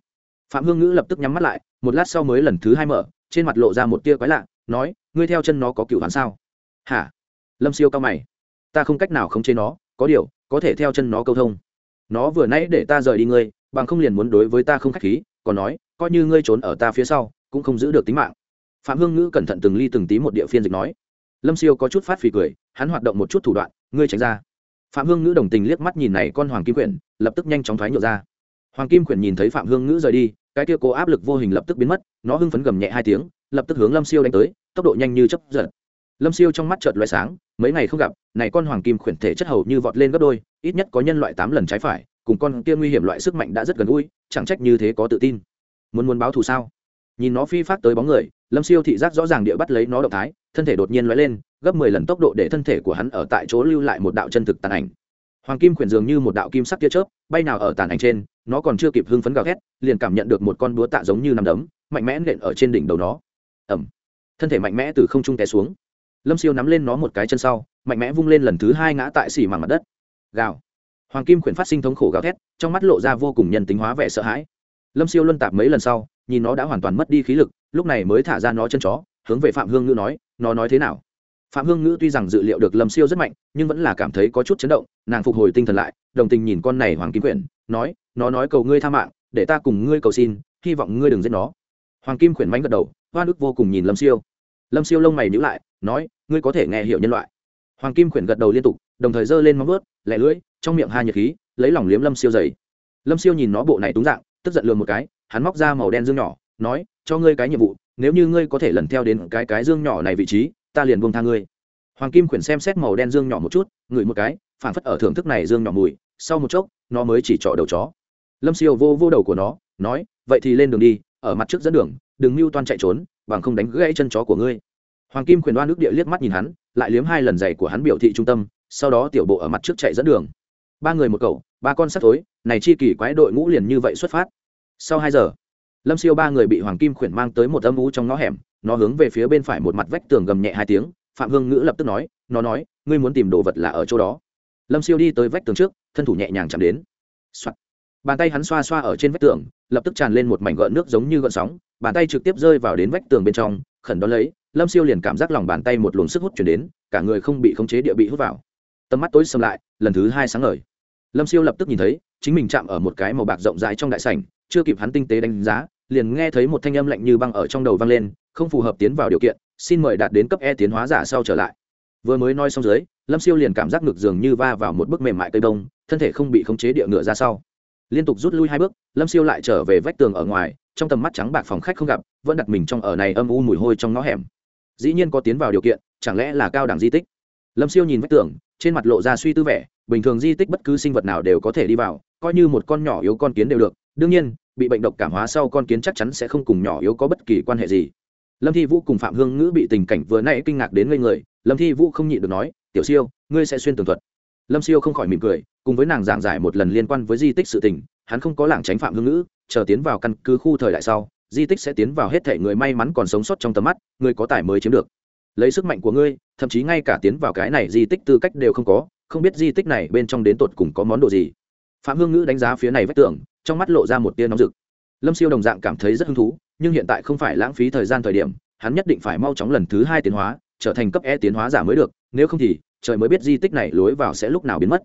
Phạm hương ngữ lập tức nhắm mắt lại, một lát sau mới lần thứ hai mở, trên mặt lộ ra một tia quái lạ nói, ngươi theo chân nó có cựu hắn sao? Hả? Lâm siêu cao mày. Ta không cách nào khống chế nó, có điều, có thể theo chân nó câu thông. Nó vừa nãy để ta rời đi ngươi, bằng không liền muốn đối với ta không khách khí, còn nói, coi như ngươi trốn ở ta phía sau, cũng không giữ được tính mạng. Phạm hương ngữ cẩn thận từng ly từng tí một địa phiên dịch nói. Lâm siêu có chút phát phì cười, hắn hoạt động một chút thủ đoạn, ngươi tránh ra. Phạm hương ngữ đồng tình liếc mắt nhìn này con hoàng kim quyển, lập tức nhanh chóng thoái nhựa ra. Hoàng kim quyển nhìn thấy phạm hương ngữ rời đi, cái kia cố áp lực vô hình lập tức biến mất, nó hưng phấn gầm nhẹ hai tiếng lập tức hướng lâm siêu đánh tới, tốc độ nhanh như chấp giật. Lâm siêu trong mắt chợt loại sáng, mấy ngày không gặp, này con hoàng kim khuyển thể chất hầu như vọt lên gấp đôi, ít nhất có nhân loại tám lần trái phải, cùng con kia nguy hiểm loại sức mạnh đã rất gần gũi, chẳng trách như thế có tự tin. Muốn muốn báo thù sao? Nhìn nó phi phát tới bóng người, lâm siêu thị giác rõ ràng địa bắt lấy nó động thái, thân thể đột nhiên lóe lên, gấp mười lần tốc độ để thân thể của hắn ở tại chỗ lưu lại một đạo chân thực tàn ảnh. Hoàng kim khuyển dường như một đạo kim sắc tia chớp, bay nào ở tàn ảnh trên, nó còn chưa kịp hưng phấn gào thét, liền cảm nhận được một con búa tạ giống như nằm đấm, mạnh mẽ nện ở trên đỉnh đầu nó ẩm. Thân thể mạnh mẽ từ không trung té xuống. Lâm siêu nắm lên nó một cái chân sau, mạnh mẽ vung lên lần thứ hai ngã tại xỉ mảng mặt đất. Gào. Hoàng kim khuyển phát sinh thống khổ gào thét, trong mắt lộ ra vô cùng nhân tính hóa vẻ sợ hãi. Lâm siêu luân tạp mấy lần sau, nhìn nó đã hoàn toàn mất đi khí lực, lúc này mới thả ra nó chân chó, hướng về phạm hương ngữ nói, nó nói thế nào? Phạm hương ngữ tuy rằng dự liệu được lâm siêu rất mạnh, nhưng vẫn là cảm thấy có chút chấn động, nàng phục hồi tinh thần lại, đồng tình nhìn con này hoàng kim quyển nói, nó nói cầu ngươi tha mạng, để ta cùng ngươi cầu xin, hy vọng ngươi đừng giết nó. Hoàng kim quyển mánh gật đầu hoa nước vô cùng nhìn lâm siêu. Lâm siêu lông mày nhữ lại, nói, ngươi có thể nghe hiểu nhân loại. Hoàng kim quyển gật đầu liên tục, đồng thời giơ lên móng vớt lẻ lưỡi, trong miệng hai nhiệt khí, lấy lòng liếm lâm siêu dày lâm siêu nhìn nó bộ này túng dạng, tức giận lường một cái, hắn móc ra màu đen dương nhỏ, nói, cho ngươi cái nhiệm vụ, nếu như ngươi có thể lần theo đến cái cái dương nhỏ này vị trí, ta liền buông tha ngươi. Hoàng kim khuyển xem xét màu đen dương nhỏ một chút, ngửi một cái, phản phất ở thưởng thức này dương nhỏ mùi, sau một chốc, nó mới chỉ trọ đầu chó. Lâm siêu vô vô đầu của nó, nói, vậy thì lên đường đi, ở mặt trước dẫn đường đừng mưu toan chạy trốn, bằng không đánh gãy chân chó của ngươi. Hoàng kim Quyền đoan nước địa liếc mắt nhìn hắn, lại liếm hai lần giày của hắn biểu thị trung tâm, sau đó tiểu bộ ở mặt trước chạy dẫn đường. Ba người một cậu, ba con sắt tối này chi kỳ quái đội ngũ liền như vậy xuất phát. Sau hai giờ, lâm siêu ba người bị hoàng kim khuyển mang tới một âm ú trong ngõ hẻm, nó hướng về phía bên phải một mặt vách tường gầm nhẹ hai tiếng, phạm hương ngữ lập tức nói, nó nói, ngươi muốn tìm đồ vật là ở chỗ đó. Lâm siêu đi tới vách tường trước, thân thủ nhẹ nhàng chạm đến、Soạn bàn tay hắn xoa xoa ở trên vách tường, lập tức tràn lên một mảnh gợn nước giống như gợn sóng, bàn tay trực tiếp rơi vào đến vách tường bên trong, khẩn đón lấy, lâm siêu liền cảm giác lòng bàn tay một luồng sức hút chuyển đến, cả người không bị khống chế địa bị hút vào. Tầm mắt tối xâm lại, lần thứ hai sáng ngời. Lâm siêu lập tức nhìn thấy, chính mình chạm ở một cái màu bạc rộng rãi trong đại sảnh, chưa kịp hắn tinh tế đánh giá, liền nghe thấy một thanh âm lạnh như băng ở trong đầu vang lên, không phù hợp tiến vào điều kiện, xin mời đạt đến cấp e tiến hóa giả sau trở lại. Vừa mới nói xong dưới, lâm siêu liền cảm giác ngực dường như va vào một bức mềm mại cây đông thân thể không bị khống chế địa ngựa ra sau liên tục rút lui hai bước, lâm siêu lại trở về vách tường ở ngoài, trong tầm mắt trắng bạc phòng khách không gặp, vẫn đặt mình trong ở này âm u mùi hôi trong ngõ hẻm. Dĩ nhiên có tiến vào điều kiện, chẳng lẽ là cao đẳng di tích? Lâm siêu nhìn vách tường, trên mặt lộ ra suy tư vẻ, bình thường di tích bất cứ sinh vật nào đều có thể đi vào, coi như một con nhỏ yếu con kiến đều được, đương nhiên, bị bệnh độc cảm hóa sau con kiến chắc chắn sẽ không cùng nhỏ yếu có bất kỳ quan hệ gì. Lâm thi vũ cùng phạm hương ngữ bị tình cảnh vừa nãy kinh ngạc đến ngây người, lâm thi vũ không nhịn được nói, tiểu siêu, ngươi sẽ xuyên tường thuật lâm siêu không khỏi mỉm cười, cùng với nàng giảng giải một lần liên quan với di tích sự tình, hắn không có lảng tránh phạm hương ngữ, chờ tiến vào căn cứ khu thời đại sau, di tích sẽ tiến vào hết thể người may mắn còn sống sót trong tầm mắt, người có tài mới chiếm được. Lấy sức mạnh của ngươi, thậm chí ngay cả tiến vào cái này di tích tư cách đều không có, không biết di tích này bên trong đến tột cùng có món đồ gì. Phạm hương ngữ đánh giá phía này vách tường, trong mắt lộ ra một tia nóng rực. Lâm siêu đồng dạng cảm thấy rất hứng thú, nhưng hiện tại không phải lãng phí thời gian thời điểm, hắn nhất định phải mau chóng lần thứ hai tiến hóa, trở thành cấp e tiến hóa giả mới được, nếu không thì trời mới biết di tích này lối vào sẽ lúc nào biến mất.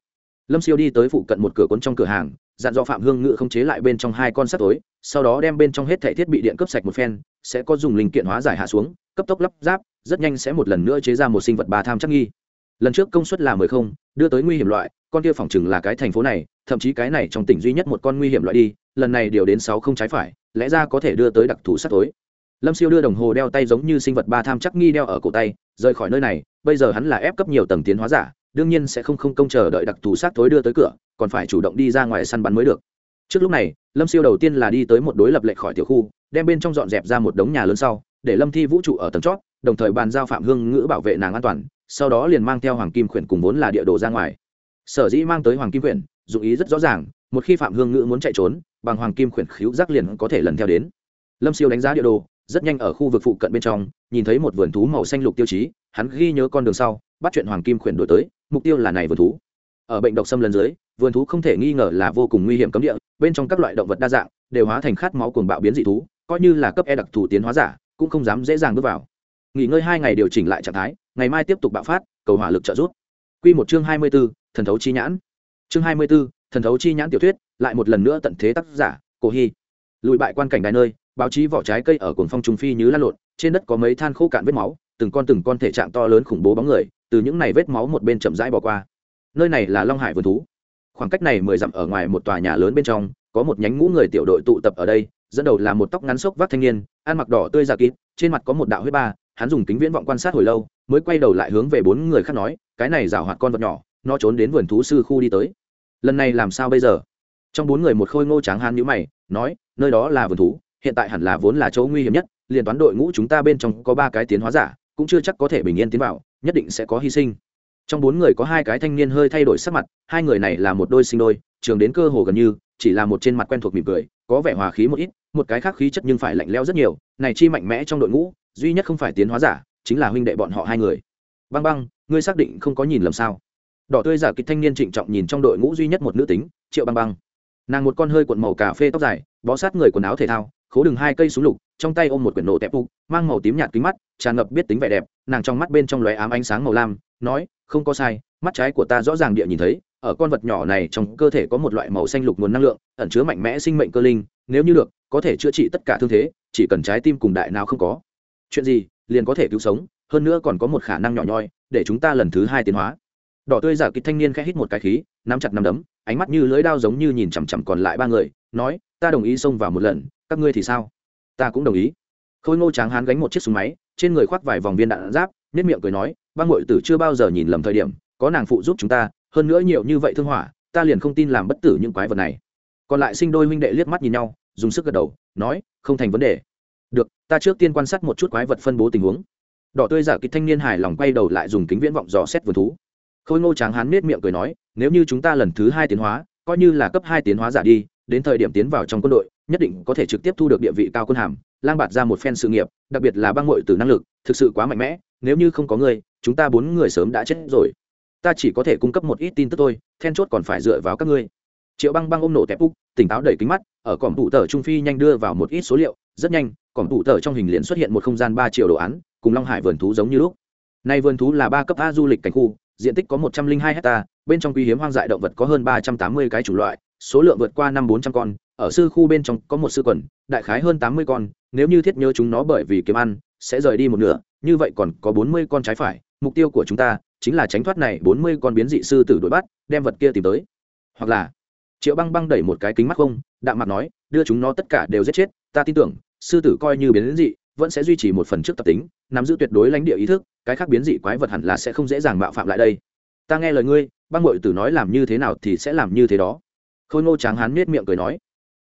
Lâm siêu đi tới phụ cận một cửa cuốn trong cửa hàng, dặn dò phạm hương ngự không chế lại bên trong hai con sắt tối sau đó đem bên trong hết thẻ thiết bị điện cấp sạch một phen, sẽ có dùng linh kiện hóa giải hạ xuống, cấp tốc lắp ráp, rất nhanh sẽ một lần nữa chế ra một sinh vật ba tham chắc nghi. Lần trước công suất là mười không, đưa tới nguy hiểm loại, con kia phòng chừng là cái thành phố này, thậm chí cái này trong tỉnh duy nhất một con nguy hiểm loại đi, lần này điều đến sáu không trái phải, lẽ ra có thể đưa tới đặc thù sắt tối lâm siêu đưa đồng hồ đeo tay giống như sinh vật ba tham chắc nghi đeo ở cổ tay, rời khỏi nơi này, bây giờ hắn là ép cấp nhiều tầng tiến hóa giả, đương nhiên sẽ không không công chờ đợi đặc thù sát tối đưa tới cửa, còn phải chủ động đi ra ngoài săn bắn mới được. Trước lúc này, lâm siêu đầu tiên là đi tới một đối lập lệ khỏi tiểu khu, đem bên trong dọn dẹp ra một đống nhà lớn sau, để lâm thi vũ trụ ở tầng chót, đồng thời bàn giao phạm hương ngữ bảo vệ nàng an toàn, sau đó liền mang theo hoàng kim khuyển cùng vốn là địa đồ ra ngoài. Sở dĩ mang tới hoàng kim khuyển, dụng ý rất rõ ràng, một khi phạm hương ngữ muốn chạy trốn, bằng hoàng kim khuyển khíu giác liền có thể lần theo đến. Lâm siêu đánh giá địa đồ rất nhanh ở khu vực phụ cận bên trong, nhìn thấy một vườn thú màu xanh lục tiêu chí, hắn ghi nhớ con đường sau, bắt chuyện hoàng kim khuyển đổi tới, mục tiêu là này vườn thú. Ở bệnh độc xâm lần dưới, vườn thú không thể nghi ngờ là vô cùng nguy hiểm cấm địa, bên trong các loại động vật đa dạng, đều hóa thành khát máu cuồng bạo biến dị thú, coi như là cấp e đặc thù tiến hóa giả, cũng không dám dễ dàng bước vào. Nghỉ ngơi hai ngày điều chỉnh lại trạng thái, ngày mai tiếp tục bạo phát, cầu hỏa lực trợ giúp. Q một chương hai mươi b ố thần thấu chi nhãn. Chương hai mươi b ố thần thấu chi nhãn tiểu thuyết, lại một lần nữa tận thế tác giả, cổ hy. Lùi bại quan cảnh đài nơi báo chí vỏ trái cây ở cồn phong trung phi như lan lộn, trên đất có mấy than khô cạn vết máu, từng con từng con thể trạng to lớn khủng bố bóng người, từ những này vết máu một bên chậm rãi bỏ qua. Nơi này là long hải vườn thú. Khoảng cách này mười dặm ở ngoài một tòa nhà lớn bên trong, có một nhánh ngũ người tiểu đội tụ tập ở đây, dẫn đầu là một tóc ngắn xốc vác thanh niên, ăn mặc đỏ tươi giả kín trên mặt có một đạo huyết ba, hắn dùng kính viễn vọng quan sát hồi lâu, mới quay đầu lại hướng về bốn người khác nói, cái này rào hoạt con vật nhỏ, nó trốn đến vườn thú sư khu đi tới. Lần này làm sao bây giờ? Trong bốn người một khôi ngô tráng hán nhữ mày, nói, nơi đó là vườn thú hiện tại hẳn là vốn là chỗ nguy hiểm nhất, liền toán đội ngũ chúng ta bên trong có ba cái tiến hóa giả, cũng chưa chắc có thể bình yên tiến vào, nhất định sẽ có hy sinh. Trong bốn người có hai cái thanh niên hơi thay đổi sắc mặt, hai người này là một đôi sinh đôi, trường đến cơ hồ gần như, chỉ là một trên mặt quen thuộc mỉm cười, có vẻ hòa khí một ít, một cái khác khí chất nhưng phải lạnh lẽo rất nhiều, này chi mạnh mẽ trong đội ngũ, duy nhất không phải tiến hóa giả, chính là huynh đệ bọn họ hai người. Băng băng, ngươi xác định không có nhìn lầm sao? Đỏ tươi giả kịch thanh niên trịnh trọng nhìn trong đội ngũ duy nhất một nữ tính, triệu băng băng. Nàng một con hơi cuộn màu cà phê tóc dài, bó sát người quần áo thể thao khố đường hai cây súng lục, trong tay ôm một quyển nổ tẹp phục, mang màu tím nhạt kính mắt, tràn ngập biết tính vẻ đẹp, nàng trong mắt bên trong lóe ám ánh sáng màu lam, nói, không có sai, mắt trái của ta rõ ràng địa nhìn thấy, ở con vật nhỏ này trong cơ thể có một loại màu xanh lục nguồn năng lượng, ẩn chứa mạnh mẽ sinh mệnh cơ linh, nếu như được, có thể chữa trị tất cả thương thế, chỉ cần trái tim cùng đại nào không có chuyện gì, liền có thể cứu sống, hơn nữa còn có một khả năng nhỏ nhoi, để chúng ta lần thứ hai tiến hóa. Đỏ tươi giả kịch thanh niên khẽ hít một cái khí, nắm chặt nắm đấm, ánh mắt như lưỡi đao giống như nhìn chằm chằm còn lại ba người, nói ta đồng ý xông vào một lần, các ngươi thì sao? Ta cũng đồng ý. Khôi ngô tráng hán gánh một chiếc súng máy, trên người khoác vài vòng viên đạn giáp nếp miệng cười nói, băng ngội tử chưa bao giờ nhìn lầm thời điểm, có nàng phụ giúp chúng ta, hơn nữa nhiều như vậy thương hỏa, ta liền không tin làm bất tử những quái vật này. Còn lại sinh đôi huynh đệ liếc mắt nhìn nhau, dùng sức gật đầu, nói, không thành vấn đề. Được, ta trước tiên quan sát một chút quái vật phân bố tình huống. Đỏ tươi giả kịch thanh niên hài lòng quay đầu lại dùng kính viễn vọng dò xét vườn thú. Khôi ngô tráng hán nết miệng cười nói, nếu như chúng ta lần thứ hai tiến hóa, coi như là cấp hai tiến hóa giả đi đến thời điểm tiến vào trong quân đội, nhất định có thể trực tiếp thu được địa vị cao quân hàm, lang bạt ra một phen sự nghiệp, đặc biệt là băng ngội từ năng lực, thực sự quá mạnh mẽ, nếu như không có ngươi, chúng ta bốn người sớm đã chết rồi. Ta chỉ có thể cung cấp một ít tin tức thôi, then chốt còn phải dựa vào các ngươi. Triệu băng băng ôm nổ tép úc, tỉnh táo đẩy kính mắt, ở cổng tủ tờ trung phi nhanh đưa vào một ít số liệu, rất nhanh, cổng tủ tờ trong hình liền xuất hiện một không gian ba triệu đồ án, cùng long hải vườn thú giống như lúc. Nay vườn thú là ba cấp a du lịch cảnh khu, diện tích có một trăm linh hai hectare bên trong quý hiếm hoang dại động vật có hơn ba trăm tám mươi cái chủng loại số lượng vượt qua năm bốn trăm con, ở sư khu bên trong có một sư quần, đại khái hơn tám mươi con, nếu như thiết nhớ chúng nó bởi vì kiếm ăn, sẽ rời đi một nửa, như vậy còn có bốn mươi con trái phải, mục tiêu của chúng ta chính là tránh thoát này bốn mươi con biến dị sư tử đuổi bắt, đem vật kia tìm tới. Hoặc là, triệu băng băng đẩy một cái kính mắt không, đạm mặt nói, đưa chúng nó tất cả đều giết chết, ta tin tưởng, sư tử coi như biến dị, vẫn sẽ duy trì một phần trước tập tính, nắm giữ tuyệt đối lãnh địa ý thức, cái khác biến dị quái vật hẳn là sẽ không dễ dàng mạo phạm lại đây. Ta nghe lời ngươi, băng mội tử nói làm như thế nào thì sẽ làm như thế đó khôi ngô tráng hán nết miệng cười nói.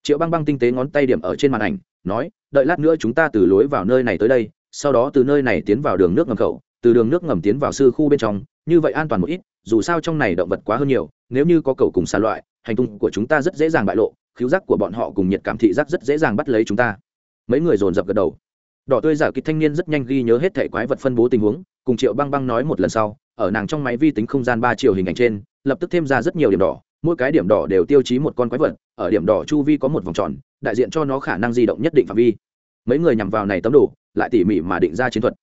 Triệu băng băng tinh tế ngón tay điểm ở trên màn ảnh, nói, đợi lát nữa chúng ta từ lối vào nơi này tới đây, sau đó từ nơi này tiến vào đường nước ngầm khẩu, từ đường nước ngầm tiến vào sư khu bên trong, như vậy an toàn một ít, dù sao trong này động vật quá hơn nhiều, nếu như có cầu cùng xa loại, hành tung của chúng ta rất dễ dàng bại lộ, khiếu giác của bọn họ cùng nhiệt cảm thị giác rất dễ dàng bắt lấy chúng ta. Mấy người dồn dập gật đầu. Đỏ tươi giả kịch thanh niên rất nhanh ghi nhớ hết thể quái vật phân bố tình huống, cùng triệu băng băng nói một lần sau, ở nàng trong máy vi tính không gian ba chiều hình ảnh trên, lập tức thêm ra rất nhiều điểm đỏ mỗi cái điểm đỏ đều tiêu chí một con quái vật, ở điểm đỏ chu vi có một vòng tròn, đại diện cho nó khả năng di động nhất định phạm vi. Mấy người nhằm vào này tấm đồ, lại tỉ mỉ mà định ra chiến thuật.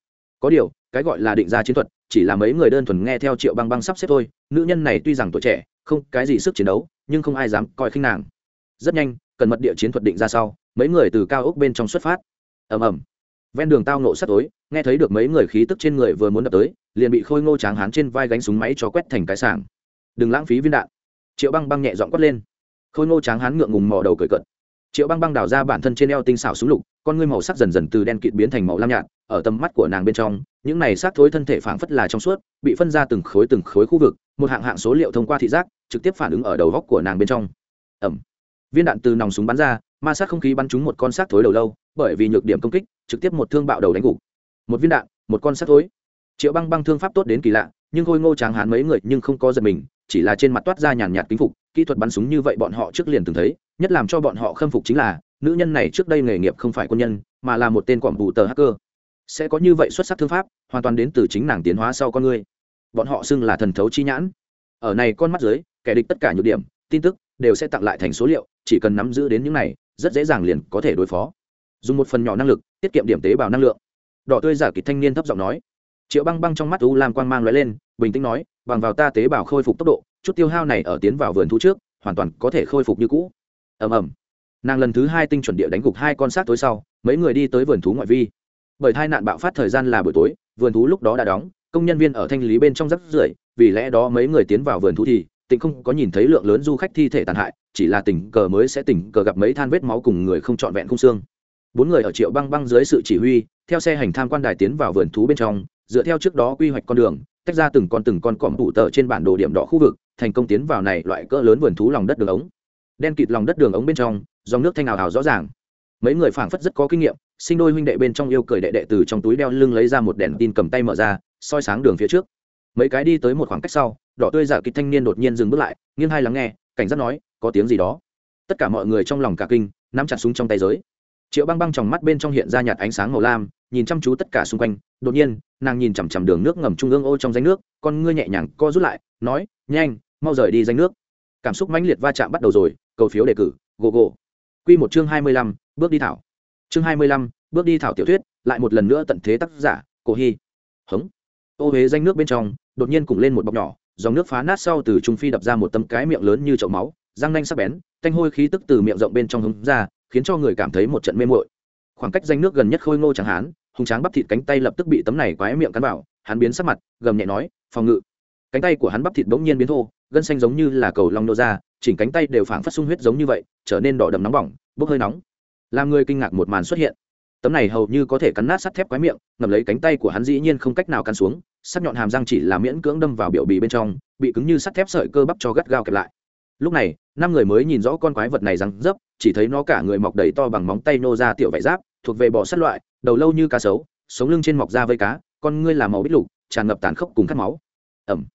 Có điều, cái gọi là định ra chiến thuật, chỉ là mấy người đơn thuần nghe theo triệu băng băng sắp xếp thôi. Nữ nhân này tuy rằng tuổi trẻ, không cái gì sức chiến đấu, nhưng không ai dám coi khinh nàng. Rất nhanh, cần mật địa chiến thuật định ra sau, mấy người từ cao ốc bên trong xuất phát. Ầm ầm. Ven đường tao nộ sắt tối, nghe thấy được mấy người khí tức trên người vừa muốn đập tới, liền bị khôi ngô tráng hán trên vai gánh súng máy cho quét thành cái sảng. Đừng lãng phí viên đạn triệu băng băng nhẹ dọn quất lên. Khôi ngô tráng hán ngượng ngùng mò đầu cười cợt. Triệu băng băng đào ra bản thân trên eo tinh xảo súng lục, con ngươi màu sắc dần dần từ đen kịt biến thành màu lam nhạt, ở tầm mắt của nàng bên trong, những này xác thối thân thể phảng phất là trong suốt, bị phân ra từng khối từng khối khu vực, một hạng hạng số liệu thông qua thị giác, trực tiếp phản ứng ở đầu góc của nàng bên trong. Ẩm. Viên đạn từ nòng súng bắn ra, ma sát không khí bắn trúng một con xác thối đầu lâu, bởi vì nhược điểm công kích, trực tiếp một thương bạo đầu đánh gục. Một viên đạn, một con xác thối. Triệu băng băng thương pháp tốt đến kỳ lạ, nhưng khôi ngô tráng hán mấy người nhưng không có giật mình chỉ là trên mặt toát ra nhàn nhạt kính phục, kỹ thuật bắn súng như vậy bọn họ trước liền từng thấy, nhất làm cho bọn họ khâm phục chính là, nữ nhân này trước đây nghề nghiệp không phải quân nhân, mà là một tên quảng vụ tờ hacker. Sẽ có như vậy xuất sắc thương pháp, hoàn toàn đến từ chính nàng tiến hóa sau con người. Bọn họ xưng là thần thấu chi nhãn. Ở này con mắt dưới, kẻ địch tất cả nhược điểm, tin tức, đều sẽ tặng lại thành số liệu, chỉ cần nắm giữ đến những này, rất dễ dàng liền có thể đối phó. Dùng một phần nhỏ năng lực, tiết kiệm điểm tế bào năng lượng. Đỏ tươi giả kịch thanh niên thấp giọng nói triệu băng băng trong mắt u lam quang mang l lên, bình tĩnh nói, bằng vào ta tế bào khôi phục tốc độ, chút tiêu hao này ở tiến vào vườn thú trước, hoàn toàn có thể khôi phục như cũ. Ầm ầm. Nàng lần thứ hai tinh chuẩn địa đánh gục hai con sát tối sau, mấy người đi tới vườn thú ngoại vi. Bởi tai nạn bạo phát thời gian là buổi tối, vườn thú lúc đó đã đóng, công nhân viên ở thanh lý bên trong rất rưởi, vì lẽ đó mấy người tiến vào vườn thú thì, tỉnh không có nhìn thấy lượng lớn du khách thi thể tàn hại, chỉ là tình cờ mới sẽ tình cờ gặp mấy than vết máu cùng người không trọn vẹn không xương. Bốn người ở triệu băng băng dưới sự chỉ huy, theo xe hành tham quan đài tiến vào vườn thú bên trong dựa theo trước đó quy hoạch con đường, tách ra từng con từng con cọm tủ tờ trên bản đồ điểm đỏ khu vực, thành công tiến vào này loại cỡ lớn vườn thú lòng đất đường ống. Đen kịt lòng đất đường ống bên trong, dòng nước thanh ảo hào rõ ràng. Mấy người phảng phất rất có kinh nghiệm, sinh đôi huynh đệ bên trong yêu cười đệ đệ từ trong túi đeo lưng lấy ra một đèn tin cầm tay mở ra, soi sáng đường phía trước. Mấy cái đi tới một khoảng cách sau, đỏ tươi dạ giả kịch thanh niên đột nhiên dừng bước lại, nghiêng hai lắng nghe, cảnh giác nói, có tiếng gì đó? Tất cả mọi người trong lòng cả kinh, nắm chặt súng trong tay giới triệu băng băng trong mắt bên trong hiện ra nhạt ánh sáng màu lam, nhìn chăm chú tất cả xung quanh. Đột nhiên, nàng nhìn chằm chằm đường nước ngầm trung ương ô trong danh nước, con ngươi nhẹ nhàng co rút lại, nói, nhanh, mau rời đi danh nước. Cảm xúc mãnh liệt va chạm bắt đầu rồi, cầu phiếu đề cử, gồ gồ. Q một chương hai mươi lăm, bước đi thảo. Chương hai mươi lăm, bước đi thảo tiểu thuyết, lại một lần nữa tận thế tác giả, cổ hy. Hống. Ô huế danh nước bên trong, đột nhiên cùng lên một bọc nhỏ, dòng nước phá nát sau từ trung phi đập ra một tấm cái miệng lớn như chậu máu, răng nanh sắc bén canh hôi khí tức từ miệng rộng bên trong hứng ra khiến cho người cảm thấy một trận mê mội khoảng cách danh nước gần nhất khôi ngô chẳng hán hùng tráng bắp thịt cánh tay lập tức bị tấm này quái miệng cắn vào, hắn biến sắc mặt, gầm nhẹ nói, phòng ngự. Cánh tay của hắn bắp thịt bỗng nhiên biến thô, gân xanh giống như là cầu long nô ra, chỉnh cánh tay đều phảng phát sung huyết giống như vậy, trở nên đỏ đầm nóng bỏng, bốc hơi nóng. Làm người kinh ngạc một màn xuất hiện. Tấm này hầu như có thể cắn nát sắt thép quái miệng ngầm lấy cánh tay của hắn dĩ nhiên không cách nào cắn xuống, sắc nhọn hàm răng chỉ là miễn cưỡng đâm vào biểu bì bên trong, bị cứng như sắt thép sợi cơ bắp cho gắt gao kẹp lại lúc này, năm người mới nhìn rõ con quái vật này răng dấp, chỉ thấy nó cả người mọc đầy to bằng móng tay nô ra tiểu vải giáp, thuộc về bò sắt loại, đầu lâu như cá sấu, sống lưng trên mọc da vây cá, con ngươi là màu bít lục, tràn ngập tàn khốc cùng cắt máu. Ẩm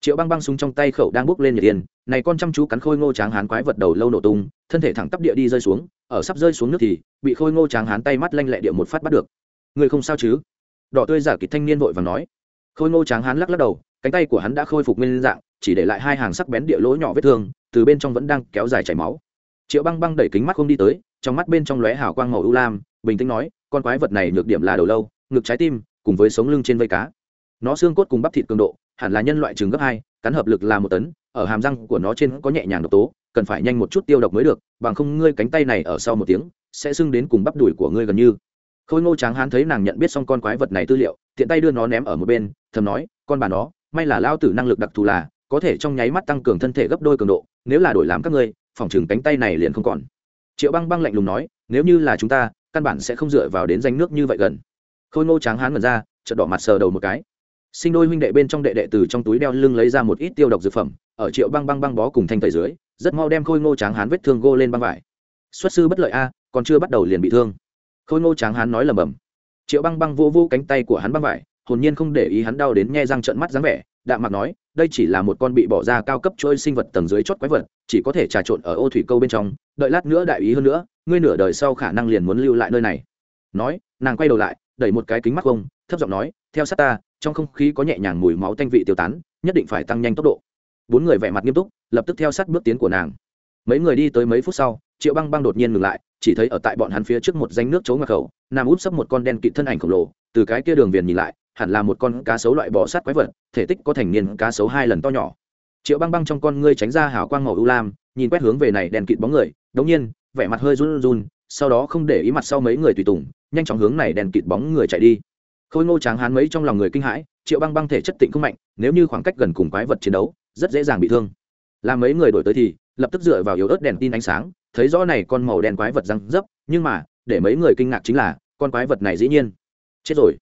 triệu băng băng súng trong tay khẩu đang bốc lên nhiệt tiền này con chăm chú cắn khôi ngô tráng hán quái vật đầu lâu nổ tung, thân thể thẳng tắp địa đi rơi xuống, ở sắp rơi xuống nước thì, bị khôi ngô tráng hán tay mắt lanh lẹ địa một phát bắt được. Người không sao chứ? Đỏ tươi giả kịch thanh niên vội và nói. Khôi ngô tráng hán lắc lắc đầu cánh tay của hắn đã khôi phục nguyên dạng, chỉ để lại hai hàng sắc bén địa lỗ nhỏ vết thương, từ bên trong vẫn đang kéo dài chảy máu. Triệu băng băng đẩy kính mắt không đi tới, trong mắt bên trong lóe hào quang màu ưu lam, bình tĩnh nói, con quái vật này nhược điểm là đầu lâu, ngực trái tim, cùng với sống lưng trên vây cá. Nó xương cốt cùng bắp thịt cường độ, hẳn là nhân loại chừng gấp hai, cắn hợp lực là một tấn, ở hàm răng của nó trên có nhẹ nhàng độc tố, cần phải nhanh một chút tiêu độc mới được, bằng không ngươi cánh tay này ở sau một tiếng, sẽ sưng đến cùng bắp đùi của ngươi gần như. Khôi ngô tráng hán thấy nàng nhận biết xong con quái vật này tư liệu, tiện tay đưa nó ném ở một bên, thầm nói, con bà nó may là lao tử năng lực đặc thù là, có thể trong nháy mắt tăng cường thân thể gấp đôi cường độ, nếu là đổi làm các ngươi, phòng chừng cánh tay này liền không còn. Triệu băng băng lạnh lùng nói, nếu như là chúng ta, căn bản sẽ không dựa vào đến danh nước như vậy gần. Khôi ngô tráng hán ngần ra, chợt đỏ mặt sờ đầu một cái. Sinh đôi huynh đệ bên trong đệ đệ từ trong túi đeo lưng lấy ra một ít tiêu độc dược phẩm, ở triệu băng băng băng bó cùng thanh tẩy dưới, rất mau đem khôi ngô tráng hán vết thương gô lên băng vải. Xuất sư bất lợi a, còn chưa bắt đầu liền bị thương. Khôi ngô tráng hán nói lầm bầm triệu băng băng vô vô cánh tay của hắn băng vải hồn nhiên không để ý hắn đau đến nhe răng trợn mắt dáng vẻ đạm mặt nói, đây chỉ là một con bị bỏ ra cao cấp trôi sinh vật tầng dưới chót quái vật, chỉ có thể trà trộn ở ô thủy câu bên trong, đợi lát nữa đại ý hơn nữa, ngươi nửa đời sau khả năng liền muốn lưu lại nơi này. Nói, nàng quay đầu lại, đẩy một cái kính mắt không thấp giọng nói, theo sát ta, trong không khí có nhẹ nhàng mùi máu tanh vị tiêu tán, nhất định phải tăng nhanh tốc độ. Bốn người vẻ mặt nghiêm túc, lập tức theo sát bước tiến của nàng. Mấy người đi tới mấy phút sau, triệu băng băng đột nhiên ngừng lại, chỉ thấy ở tại bọn hắn phía trước một danh nước chấu ngạc khẩu, nằm úp sấp một con đen kịt thân ảnh khổng lồ, từ cái kia đường viền nhìn lại hẳn là một con cá sấu loại bò sát quái vật, thể tích có thành niên cá sấu hai lần to nhỏ. Triệu băng băng trong con ngươi tránh ra hào quang màu ưu lam, nhìn quét hướng về này đèn kịt bóng người đống nhiên, vẻ mặt hơi run run, sau đó không để ý mặt sau mấy người tùy tùng, nhanh chóng hướng này đèn kịt bóng người chạy đi. Khôi ngô tráng hán mấy trong lòng người kinh hãi, triệu băng băng thể chất tịnh không mạnh, nếu như khoảng cách gần cùng quái vật chiến đấu, rất dễ dàng bị thương. Làm mấy người đổi tới thì, lập tức dựa vào yếu ớt đèn tin ánh sáng, thấy rõ này con màu đen quái vật răng dấp, nhưng mà, để mấy người kinh ngạc chính là, con quái vật này dĩ nhiên, chết rồi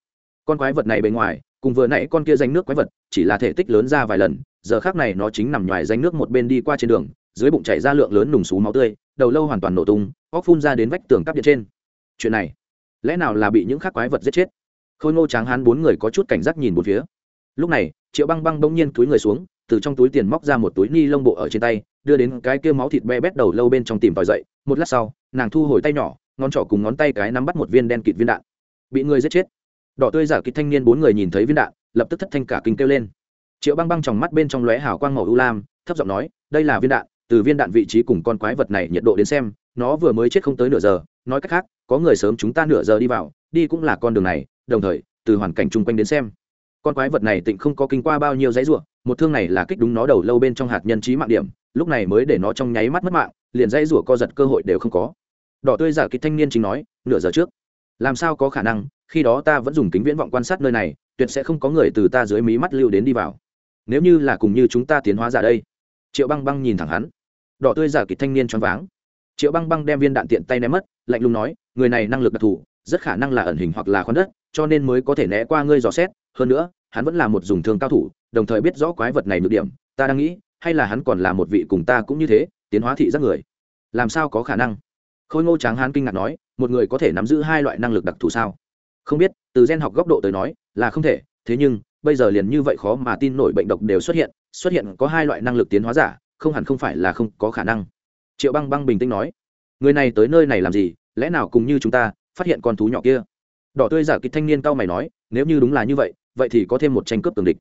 con quái vật này bề ngoài, cùng vừa nãy con kia danh nước quái vật, chỉ là thể tích lớn ra vài lần, giờ khác này nó chính nằm ngoài danh nước một bên đi qua trên đường, dưới bụng chảy ra lượng lớn nùng xú máu tươi, đầu lâu hoàn toàn nổ tung, óc phun ra đến vách tường cắp điện trên. Chuyện này, lẽ nào là bị những khác quái vật giết chết? Khôi ngô tráng hán bốn người có chút cảnh giác nhìn một phía. Lúc này, triệu băng băng bỗng nhiên túi người xuống, từ trong túi tiền móc ra một túi ni lông bộ ở trên tay, đưa đến cái kia máu thịt be bét đầu lâu bên trong tìm tòi dậy. Một lát sau, nàng thu hồi tay nhỏ, ngón trỏ cùng ngón tay cái nắm bắt một viên đen kịt viên đạn. Bị người giết chết đỏ tươi giả kịch thanh niên bốn người nhìn thấy viên đạn, lập tức thất thanh cả kinh kêu lên. Triệu băng băng tròng mắt bên trong lóe hào quang màu u lam, thấp giọng nói, đây là viên đạn, từ viên đạn vị trí cùng con quái vật này nhiệt độ đến xem, nó vừa mới chết không tới nửa giờ, nói cách khác, có người sớm chúng ta nửa giờ đi vào, đi cũng là con đường này, đồng thời, từ hoàn cảnh chung quanh đến xem, con quái vật này tịnh không có kinh qua bao nhiêu giấy ruộng một thương này là kích đúng nó đầu lâu bên trong hạt nhân trí mạng điểm, lúc này mới để nó trong nháy mắt mất mạng, liền dây rủa co giật cơ hội đều không có. Đỏ tươi giả kịch thanh niên chính nói, nửa giờ trước, làm sao có khả năng khi đó ta vẫn dùng kính viễn vọng quan sát nơi này, tuyệt sẽ không có người từ ta dưới mí mắt lưu đến đi vào. Nếu như là cùng như chúng ta tiến hóa ra đây. Triệu băng băng nhìn thẳng hắn. Đỏ tươi giả kịch thanh niên choáng váng. Triệu băng băng đem viên đạn tiện tay ném mất, lạnh lùng nói, người này năng lực đặc thù, rất khả năng là ẩn hình hoặc là khoan đất, cho nên mới có thể né qua ngươi dò xét. Hơn nữa, hắn vẫn là một dùng thương cao thủ, đồng thời biết rõ quái vật này nhược điểm. Ta đang nghĩ, hay là hắn còn là một vị cùng ta cũng như thế, tiến hóa thị giác người. Làm sao có khả năng? Khôi ngô tráng hán kinh ngạc nói, một người có thể nắm giữ hai loại năng lực đặc thù sao? Không biết, từ gen học góc độ tới nói, là không thể, thế nhưng, bây giờ liền như vậy khó mà tin nổi bệnh độc đều xuất hiện xuất hiện có hai loại năng lực tiến hóa giả, không hẳn không phải là không có khả năng. Triệu băng băng bình tĩnh nói, người này tới nơi này làm gì, lẽ nào cùng như chúng ta, phát hiện con thú nhỏ kia? Đỏ tươi giả kịch thanh niên cao mày nói, nếu như đúng là như vậy vậy thì có thêm một tranh cướp tường địch.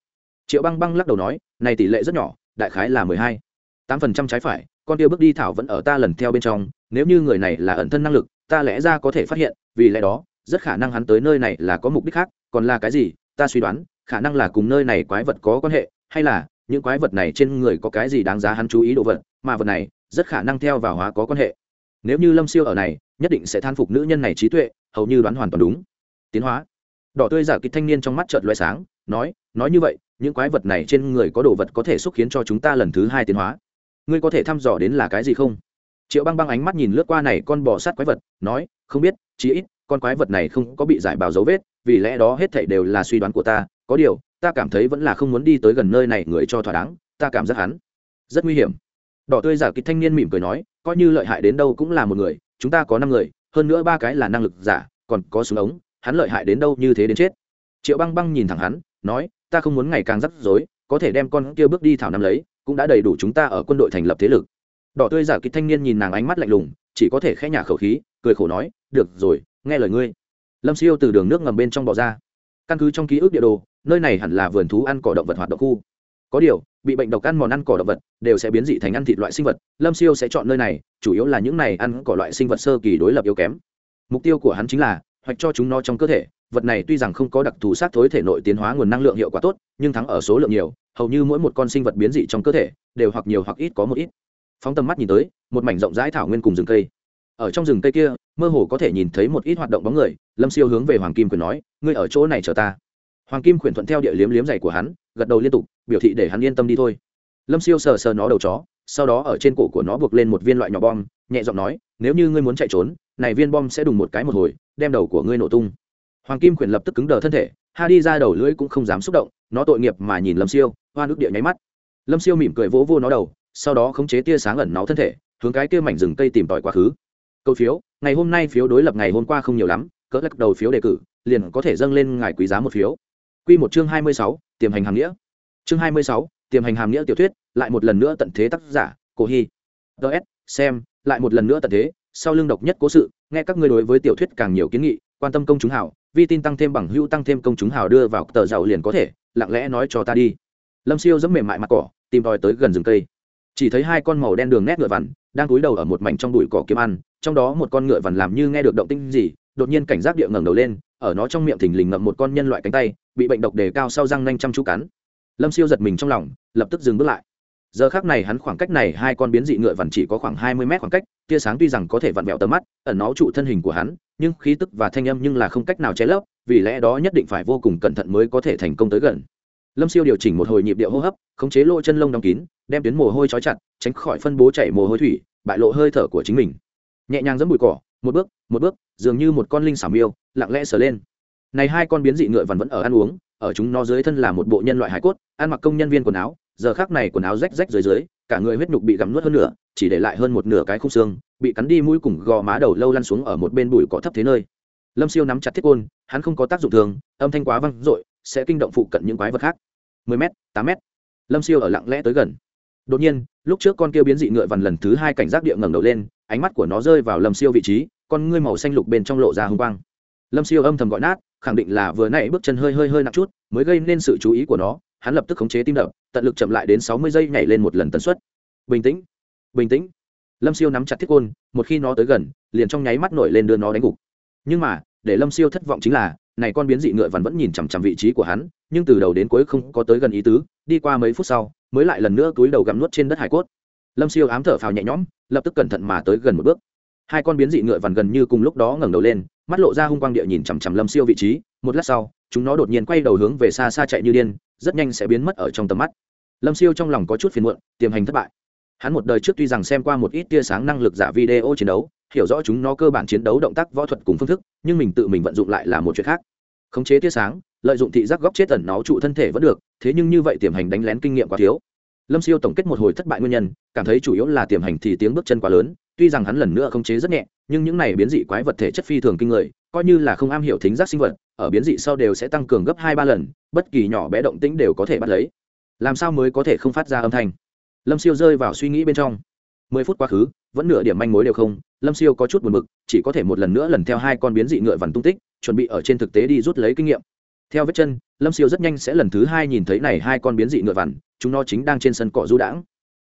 Triệu băng băng lắc đầu nói, này tỷ lệ rất nhỏ, đại khái là mười hai. Tám phần trăm trái phải, con tiêu bước đi thảo vẫn ở ta lần theo bên trong, nếu như người này là ẩn thân năng lực, ta lẽ ra có thể phát hiện, vì lẽ đó rất khả năng hắn tới nơi này là có mục đích khác, còn là cái gì, ta suy đoán, khả năng là cùng nơi này quái vật có quan hệ, hay là, những quái vật này trên người có cái gì đáng giá hắn chú ý đồ vật, mà vật này, rất khả năng theo vào hóa có quan hệ. Nếu như lâm siêu ở này, nhất định sẽ than phục nữ nhân này trí tuệ, hầu như đoán hoàn toàn đúng. Tiến hóa. Đỏ tươi giả kịch thanh niên trong mắt chợt loại sáng, nói nói như vậy, những quái vật này trên người có đồ vật có thể xúc khiến cho chúng ta lần thứ hai tiến hóa. Ngươi có thể thăm dò đến là cái gì không? Triệu băng băng ánh mắt nhìn lướt qua này con bò sát quái vật, nói, không biết, chí ít con quái vật này không có bị giải bào dấu vết, vì lẽ đó hết thảy đều là suy đoán của ta, có điều, ta cảm thấy vẫn là không muốn đi tới gần nơi này người cho thỏa đáng, ta cảm giác hắn rất nguy hiểm. Đỏ tươi giả kịch thanh niên mỉm cười nói, coi như lợi hại đến đâu cũng là một người, chúng ta có năm người, hơn nữa ba cái là năng lực giả, còn có súng ống, hắn lợi hại đến đâu như thế đến chết. Triệu băng băng nhìn thẳng hắn, nói, ta không muốn ngày càng rắc rối, có thể đem con kia bước đi thảo năm lấy, cũng đã đầy đủ chúng ta ở quân đội thành lập thế lực. Đỏ tươi giả kịch thanh niên nhìn nàng ánh mắt lạnh lùng, chỉ có thể khẽ nhả khẩu khí, cười khổ nói, được rồi nghe lời ngươi. Lâm siêu từ đường nước ngầm bên trong bỏ ra. Căn cứ trong ký ức địa đồ, nơi này hẳn là vườn thú ăn cỏ động vật hoạt động khu. Có điều, bị bệnh độc ăn mòn ăn cỏ động vật đều sẽ biến dị thành ăn thịt loại sinh vật. Lâm siêu sẽ chọn nơi này, chủ yếu là những này ăn cỏ loại sinh vật sơ kỳ đối lập yếu kém. Mục tiêu của hắn chính là hoạch cho chúng nó trong cơ thể. Vật này tuy rằng không có đặc thù sát thối thể nội tiến hóa nguồn năng lượng hiệu quả tốt, nhưng thắng ở số lượng nhiều, hầu như mỗi một con sinh vật biến dị trong cơ thể đều hoặc nhiều hoặc ít có một ít. Phóng tầm mắt nhìn tới, một mảnh rộng rãi thảo nguyên cùng rừng cây ở trong rừng cây kia, mơ hồ có thể nhìn thấy một ít hoạt động bóng người, lâm siêu hướng về hoàng kim quyền nói, ngươi ở chỗ này chờ ta. Hoàng kim quyền thuận theo địa liếm liếm giày của hắn, gật đầu liên tục, biểu thị để hắn yên tâm đi thôi. Lâm siêu sờ sờ nó đầu chó, sau đó ở trên cổ của nó buộc lên một viên loại nhỏ bom, nhẹ giọng nói, nếu như ngươi muốn chạy trốn, này viên bom sẽ đùng một cái một hồi, đem đầu của ngươi nổ tung. Hoàng kim quyền lập tức cứng đờ thân thể, ha đi ra đầu lưỡi cũng không dám xúc động, nó tội nghiệp mà nhìn lâm siêu, hoa nước địa nháy mắt. Lâm siêu mỉm cười vỗ vô nó đầu, sau đó khống chế tia sáng ẩn nó thân thể, hướng cái kia mảnh rừng cây tìm tòi quá khứ câu phiếu ngày hôm nay phiếu đối lập ngày hôm qua không nhiều lắm cỡ lắc đầu phiếu đề cử liền có thể dâng lên ngài quý giá một phiếu. Quy một chương hai mươi sáu tiềm hành hàm nghĩa. Chương hai mươi sáu tiềm hành hàm nghĩa tiểu thuyết lại một lần nữa tận thế tác giả cổ hi. ds, xem lại một lần nữa tận thế sau lưng độc nhất cố sự nghe các ngươi đối với tiểu thuyết càng nhiều kiến nghị quan tâm công chúng hảo vi tin tăng thêm bằng hữu tăng thêm công chúng hảo đưa vào tờ giàu liền có thể lặng lẽ nói cho ta đi. Lâm siêu dẫm mềm mại mặt cỏ tìm tòi tới gần rừng cây chỉ thấy hai con màu đen đường nét ngựa vằn đang cúi đầu ở một mảnh trong bụi cỏ kiếm ăn, trong đó một con ngựa vằn làm như nghe được động tinh gì, đột nhiên cảnh giác địa ngẩng đầu lên, ở nó trong miệng thình lình ngậm một con nhân loại cánh tay, bị bệnh độc đề cao sau răng nanh chăm chú cắn. Lâm siêu giật mình trong lòng, lập tức dừng bước lại. Giờ khác này hắn khoảng cách này hai con biến dị ngựa vằn chỉ có khoảng hai mươi mét khoảng cách, tia sáng tuy rằng có thể vặn vẹo tầm mắt, ẩn nó trụ thân hình của hắn, nhưng khí tức và thanh âm nhưng là không cách nào che lấp, vì lẽ đó nhất định phải vô cùng cẩn thận mới có thể thành công tới gần. Lâm siêu điều chỉnh một hồi nhịp điệu hô hấp, khống chế lỗ chân lông đóng kín đem tuyến mồ hôi trói chặt, tránh khỏi phân bố chảy mồ hôi thủy, bại lộ hơi thở của chính mình. Nhẹ nhàng dẫm bụi cỏ, một bước một bước, dường như một con linh xảo miêu, lặng lẽ sờ lên. Này hai con biến dị ngựa vằn vẫn ở ăn uống, ở chúng nó dưới thân là một bộ nhân loại hải cốt, ăn mặc công nhân viên quần áo, giờ khác này quần áo rách rách dưới dưới, cả người huyết nhục bị gặm nuốt hơn nửa, chỉ để lại hơn một nửa cái khung xương, bị cắn đi mũi cùng gò má đầu lâu lăn xuống ở một bên bụi cỏ thấp thế nơi. Lâm siêu nắm chặt thiết côn, hắn không có tác dụng thường, âm thanh quá văng dội, sẽ kinh động phụ cận những quái vật khác. Mười m tám m lâm siêu ở lặng lẽ tới gần đột nhiên, lúc trước con kia biến dị ngựa vằn lần thứ hai cảnh giác địa ngẩng đầu lên, ánh mắt của nó rơi vào lâm siêu vị trí, con ngươi màu xanh lục bên trong lộ ra hung quang. Lâm siêu âm thầm gọi nát, khẳng định là vừa nãy bước chân hơi hơi hơi nặng chút, mới gây nên sự chú ý của nó, hắn lập tức khống chế tim đập, tận lực chậm lại đến sáu mươi giây nhảy lên một lần tần suất. Bình tĩnh bình tĩnh. Lâm siêu nắm chặt thiết côn, một khi nó tới gần, liền trong nháy mắt nổi lên đưa nó đánh gục. Nhưng mà, để lâm siêu thất vọng chính là này con biến dị ngựa vằn vẫn nhìn chằm chằm vị trí của hắn, nhưng từ đầu đến cuối không có tới gần ý tứ, đi qua mấy phút sau, mới lại lần nữa túi đầu gặm nuốt trên đất hải cốt. Lâm siêu ám thở phào nhẹ nhõm, lập tức cẩn thận mà tới gần một bước. Hai con biến dị ngựa vằn gần như cùng lúc đó ngẩng đầu lên, mắt lộ ra hung quang địa nhìn chằm chằm lâm siêu vị trí. Một lát sau, chúng nó đột nhiên quay đầu hướng về xa xa chạy như điên, rất nhanh sẽ biến mất ở trong tầm mắt. Lâm siêu trong lòng có chút phiền muộn, tiềm hành thất bại. Hắn một đời trước tuy rằng xem qua một ít tia sáng năng lực giả video chiến đấu hiểu rõ chúng nó cơ bản chiến đấu động tác võ thuật cùng phương thức, nhưng mình tự mình vận dụng lại là một chuyện khác. Khống chế tia sáng, lợi dụng thị giác góc chết ẩn nó trụ thân thể vẫn được, thế nhưng như vậy tiềm hành đánh lén kinh nghiệm quá thiếu. Lâm siêu tổng kết một hồi thất bại nguyên nhân, cảm thấy chủ yếu là tiềm hành thì tiếng bước chân quá lớn, tuy rằng hắn lần nữa khống chế rất nhẹ, nhưng những này biến dị quái vật thể chất phi thường kinh người, coi như là không am hiểu thính giác sinh vật, ở biến dị sau đều sẽ tăng cường gấp hai ba lần, bất kỳ nhỏ bé động tĩnh đều có thể bắt lấy. Làm sao mới có thể không phát ra âm thanh? Lâm siêu rơi vào suy nghĩ bên trong mười phút quá khứ, vẫn nửa điểm manh mối đều không, lâm siêu có chút buồn b ự c chỉ có thể một lần nữa lần theo hai con biến dị ngựa vằn tung tích, chuẩn bị ở trên thực tế đi rút lấy kinh nghiệm. Theo vết chân, lâm siêu rất nhanh sẽ lần thứ hai nhìn thấy này hai con biến dị ngựa vằn, chúng nó chính đang trên sân cỏ du đãng.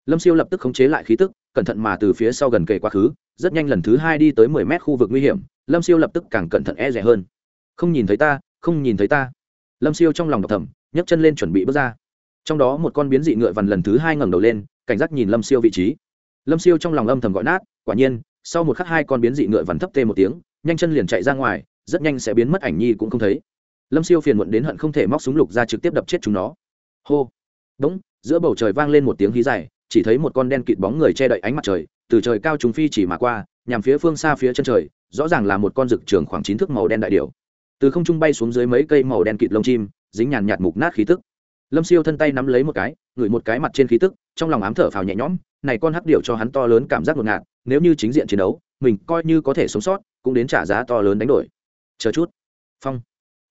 Lâm siêu lập tức khống chế lại khí tức, cẩn thận mà từ phía sau gần kề quá khứ, rất nhanh lần thứ hai đi tới mười mét khu vực nguy hiểm, lâm siêu lập tức càng cẩn thận e rẻ hơn. Không nhìn thấy ta, không nhìn thấy ta. Lâm siêu trong lòng đọc thầm, nhấc chân lên chuẩn bị bước ra. Trong đó một con biến dị ngựa vằn lần thứ hai ngẩng đầu lên, cảnh giác nhìn lâm siêu vị trí lâm siêu trong lòng âm thầm gọi nát, quả nhiên, sau một khắc hai con biến dị ngựa vằn thấp tê một tiếng, nhanh chân liền chạy ra ngoài, rất nhanh sẽ biến mất ảnh nhi cũng không thấy. Lâm siêu phiền muộn đến hận không thể móc súng lục ra trực tiếp đập chết chúng nó. Hô. Bỗng giữa bầu trời vang lên một tiếng hí dài, chỉ thấy một con đen kịt bóng người che đậy ánh mặt trời, từ trời cao chúng phi chỉ mà qua, nhằm phía phương xa phía chân trời, rõ ràng là một con rực trường khoảng chín thước màu đen đại điệu. từ không trung bay xuống dưới mấy cây màu đen kịt lông chim, dính nhàn nhạt mục nát khí tức. Lâm siêu thân tay nắm lấy một cái, ngửi một cái mặt trên khí tức, trong lòng ám thở phào nhẹ nhõm này con hắc điệu cho hắn to lớn cảm giác ngột ngạt, nếu như chính diện chiến đấu, mình coi như có thể sống sót, cũng đến trả giá to lớn đánh đổi. Chờ chút. Phong.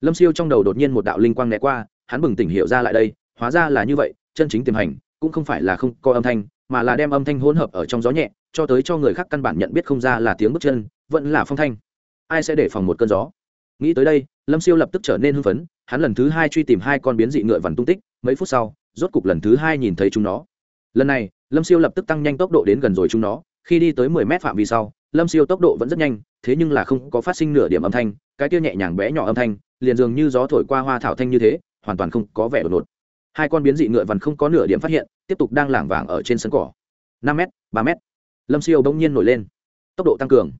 Lâm siêu trong đầu đột nhiên một đạo linh quang né qua, hắn bừng tỉnh hiểu ra lại đây, hóa ra là như vậy, chân chính tiềm hành, cũng không phải là không có âm thanh, mà là đem âm thanh hỗn hợp ở trong gió nhẹ, cho tới cho người khác căn bản nhận biết không ra là tiếng bước chân, vẫn là phong thanh. Ai sẽ để phòng một cơn gió? Nghĩ tới đây, lâm siêu lập tức trở nên hưng phấn, hắn lần thứ hai truy tìm hai con biến dị ngựa vằn tung tích, mấy phút sau, rốt cục lần thứ hai nhìn thấy chúng nó lần này, lâm siêu lập tức tăng nhanh tốc độ đến gần rồi chúng nó, khi đi tới mười mét phạm vi sau, lâm siêu tốc độ vẫn rất nhanh, thế nhưng là không có phát sinh nửa điểm âm thanh, cái kia nhẹ nhàng bé nhỏ âm thanh, liền dường như gió thổi qua hoa thảo thanh như thế, hoàn toàn không có vẻ đột ngột. Hai con biến dị ngựa vằn không có nửa điểm phát hiện, tiếp tục đang lảng vảng ở trên sân cỏ. Năm m ba m lâm siêu bỗng nhiên nổi lên. Tốc độ tăng cường.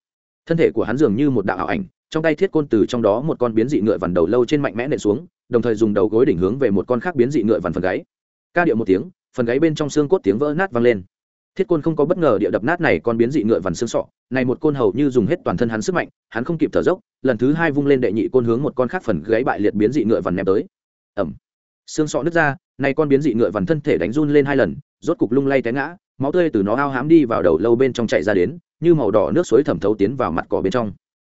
Thân thể của hắn dường như một đạo ảo ảnh, trong tay thiết côn từ trong đó một con biến dị ngựa vằn đầu lâu trên mạnh mẽ nện xuống, đồng thời dùng đầu gối đỉnh hướng về một con khác biến dị ngựa vằn phần gáy. Ca điệu một tiếng phần gáy bên trong xương cốt tiếng vỡ nát vang lên. Thiết côn không có bất ngờ địa đập nát này con biến dị ngựa vằn xương sọ. Này một côn hầu như dùng hết toàn thân hắn sức mạnh, hắn không kịp thở dốc, lần thứ hai vung lên đệ nhị côn hướng một con khác phần gáy bại liệt biến dị ngựa vằn ném tới. Ẩm xương sọ nứt ra, này con biến dị ngựa vằn thân thể đánh run lên hai lần, rốt cục lung lay té ngã, máu tươi từ nó ao hám đi vào đầu lâu bên trong chạy ra đến, như màu đỏ nước suối thẩm thấu tiến vào mặt cỏ bên trong.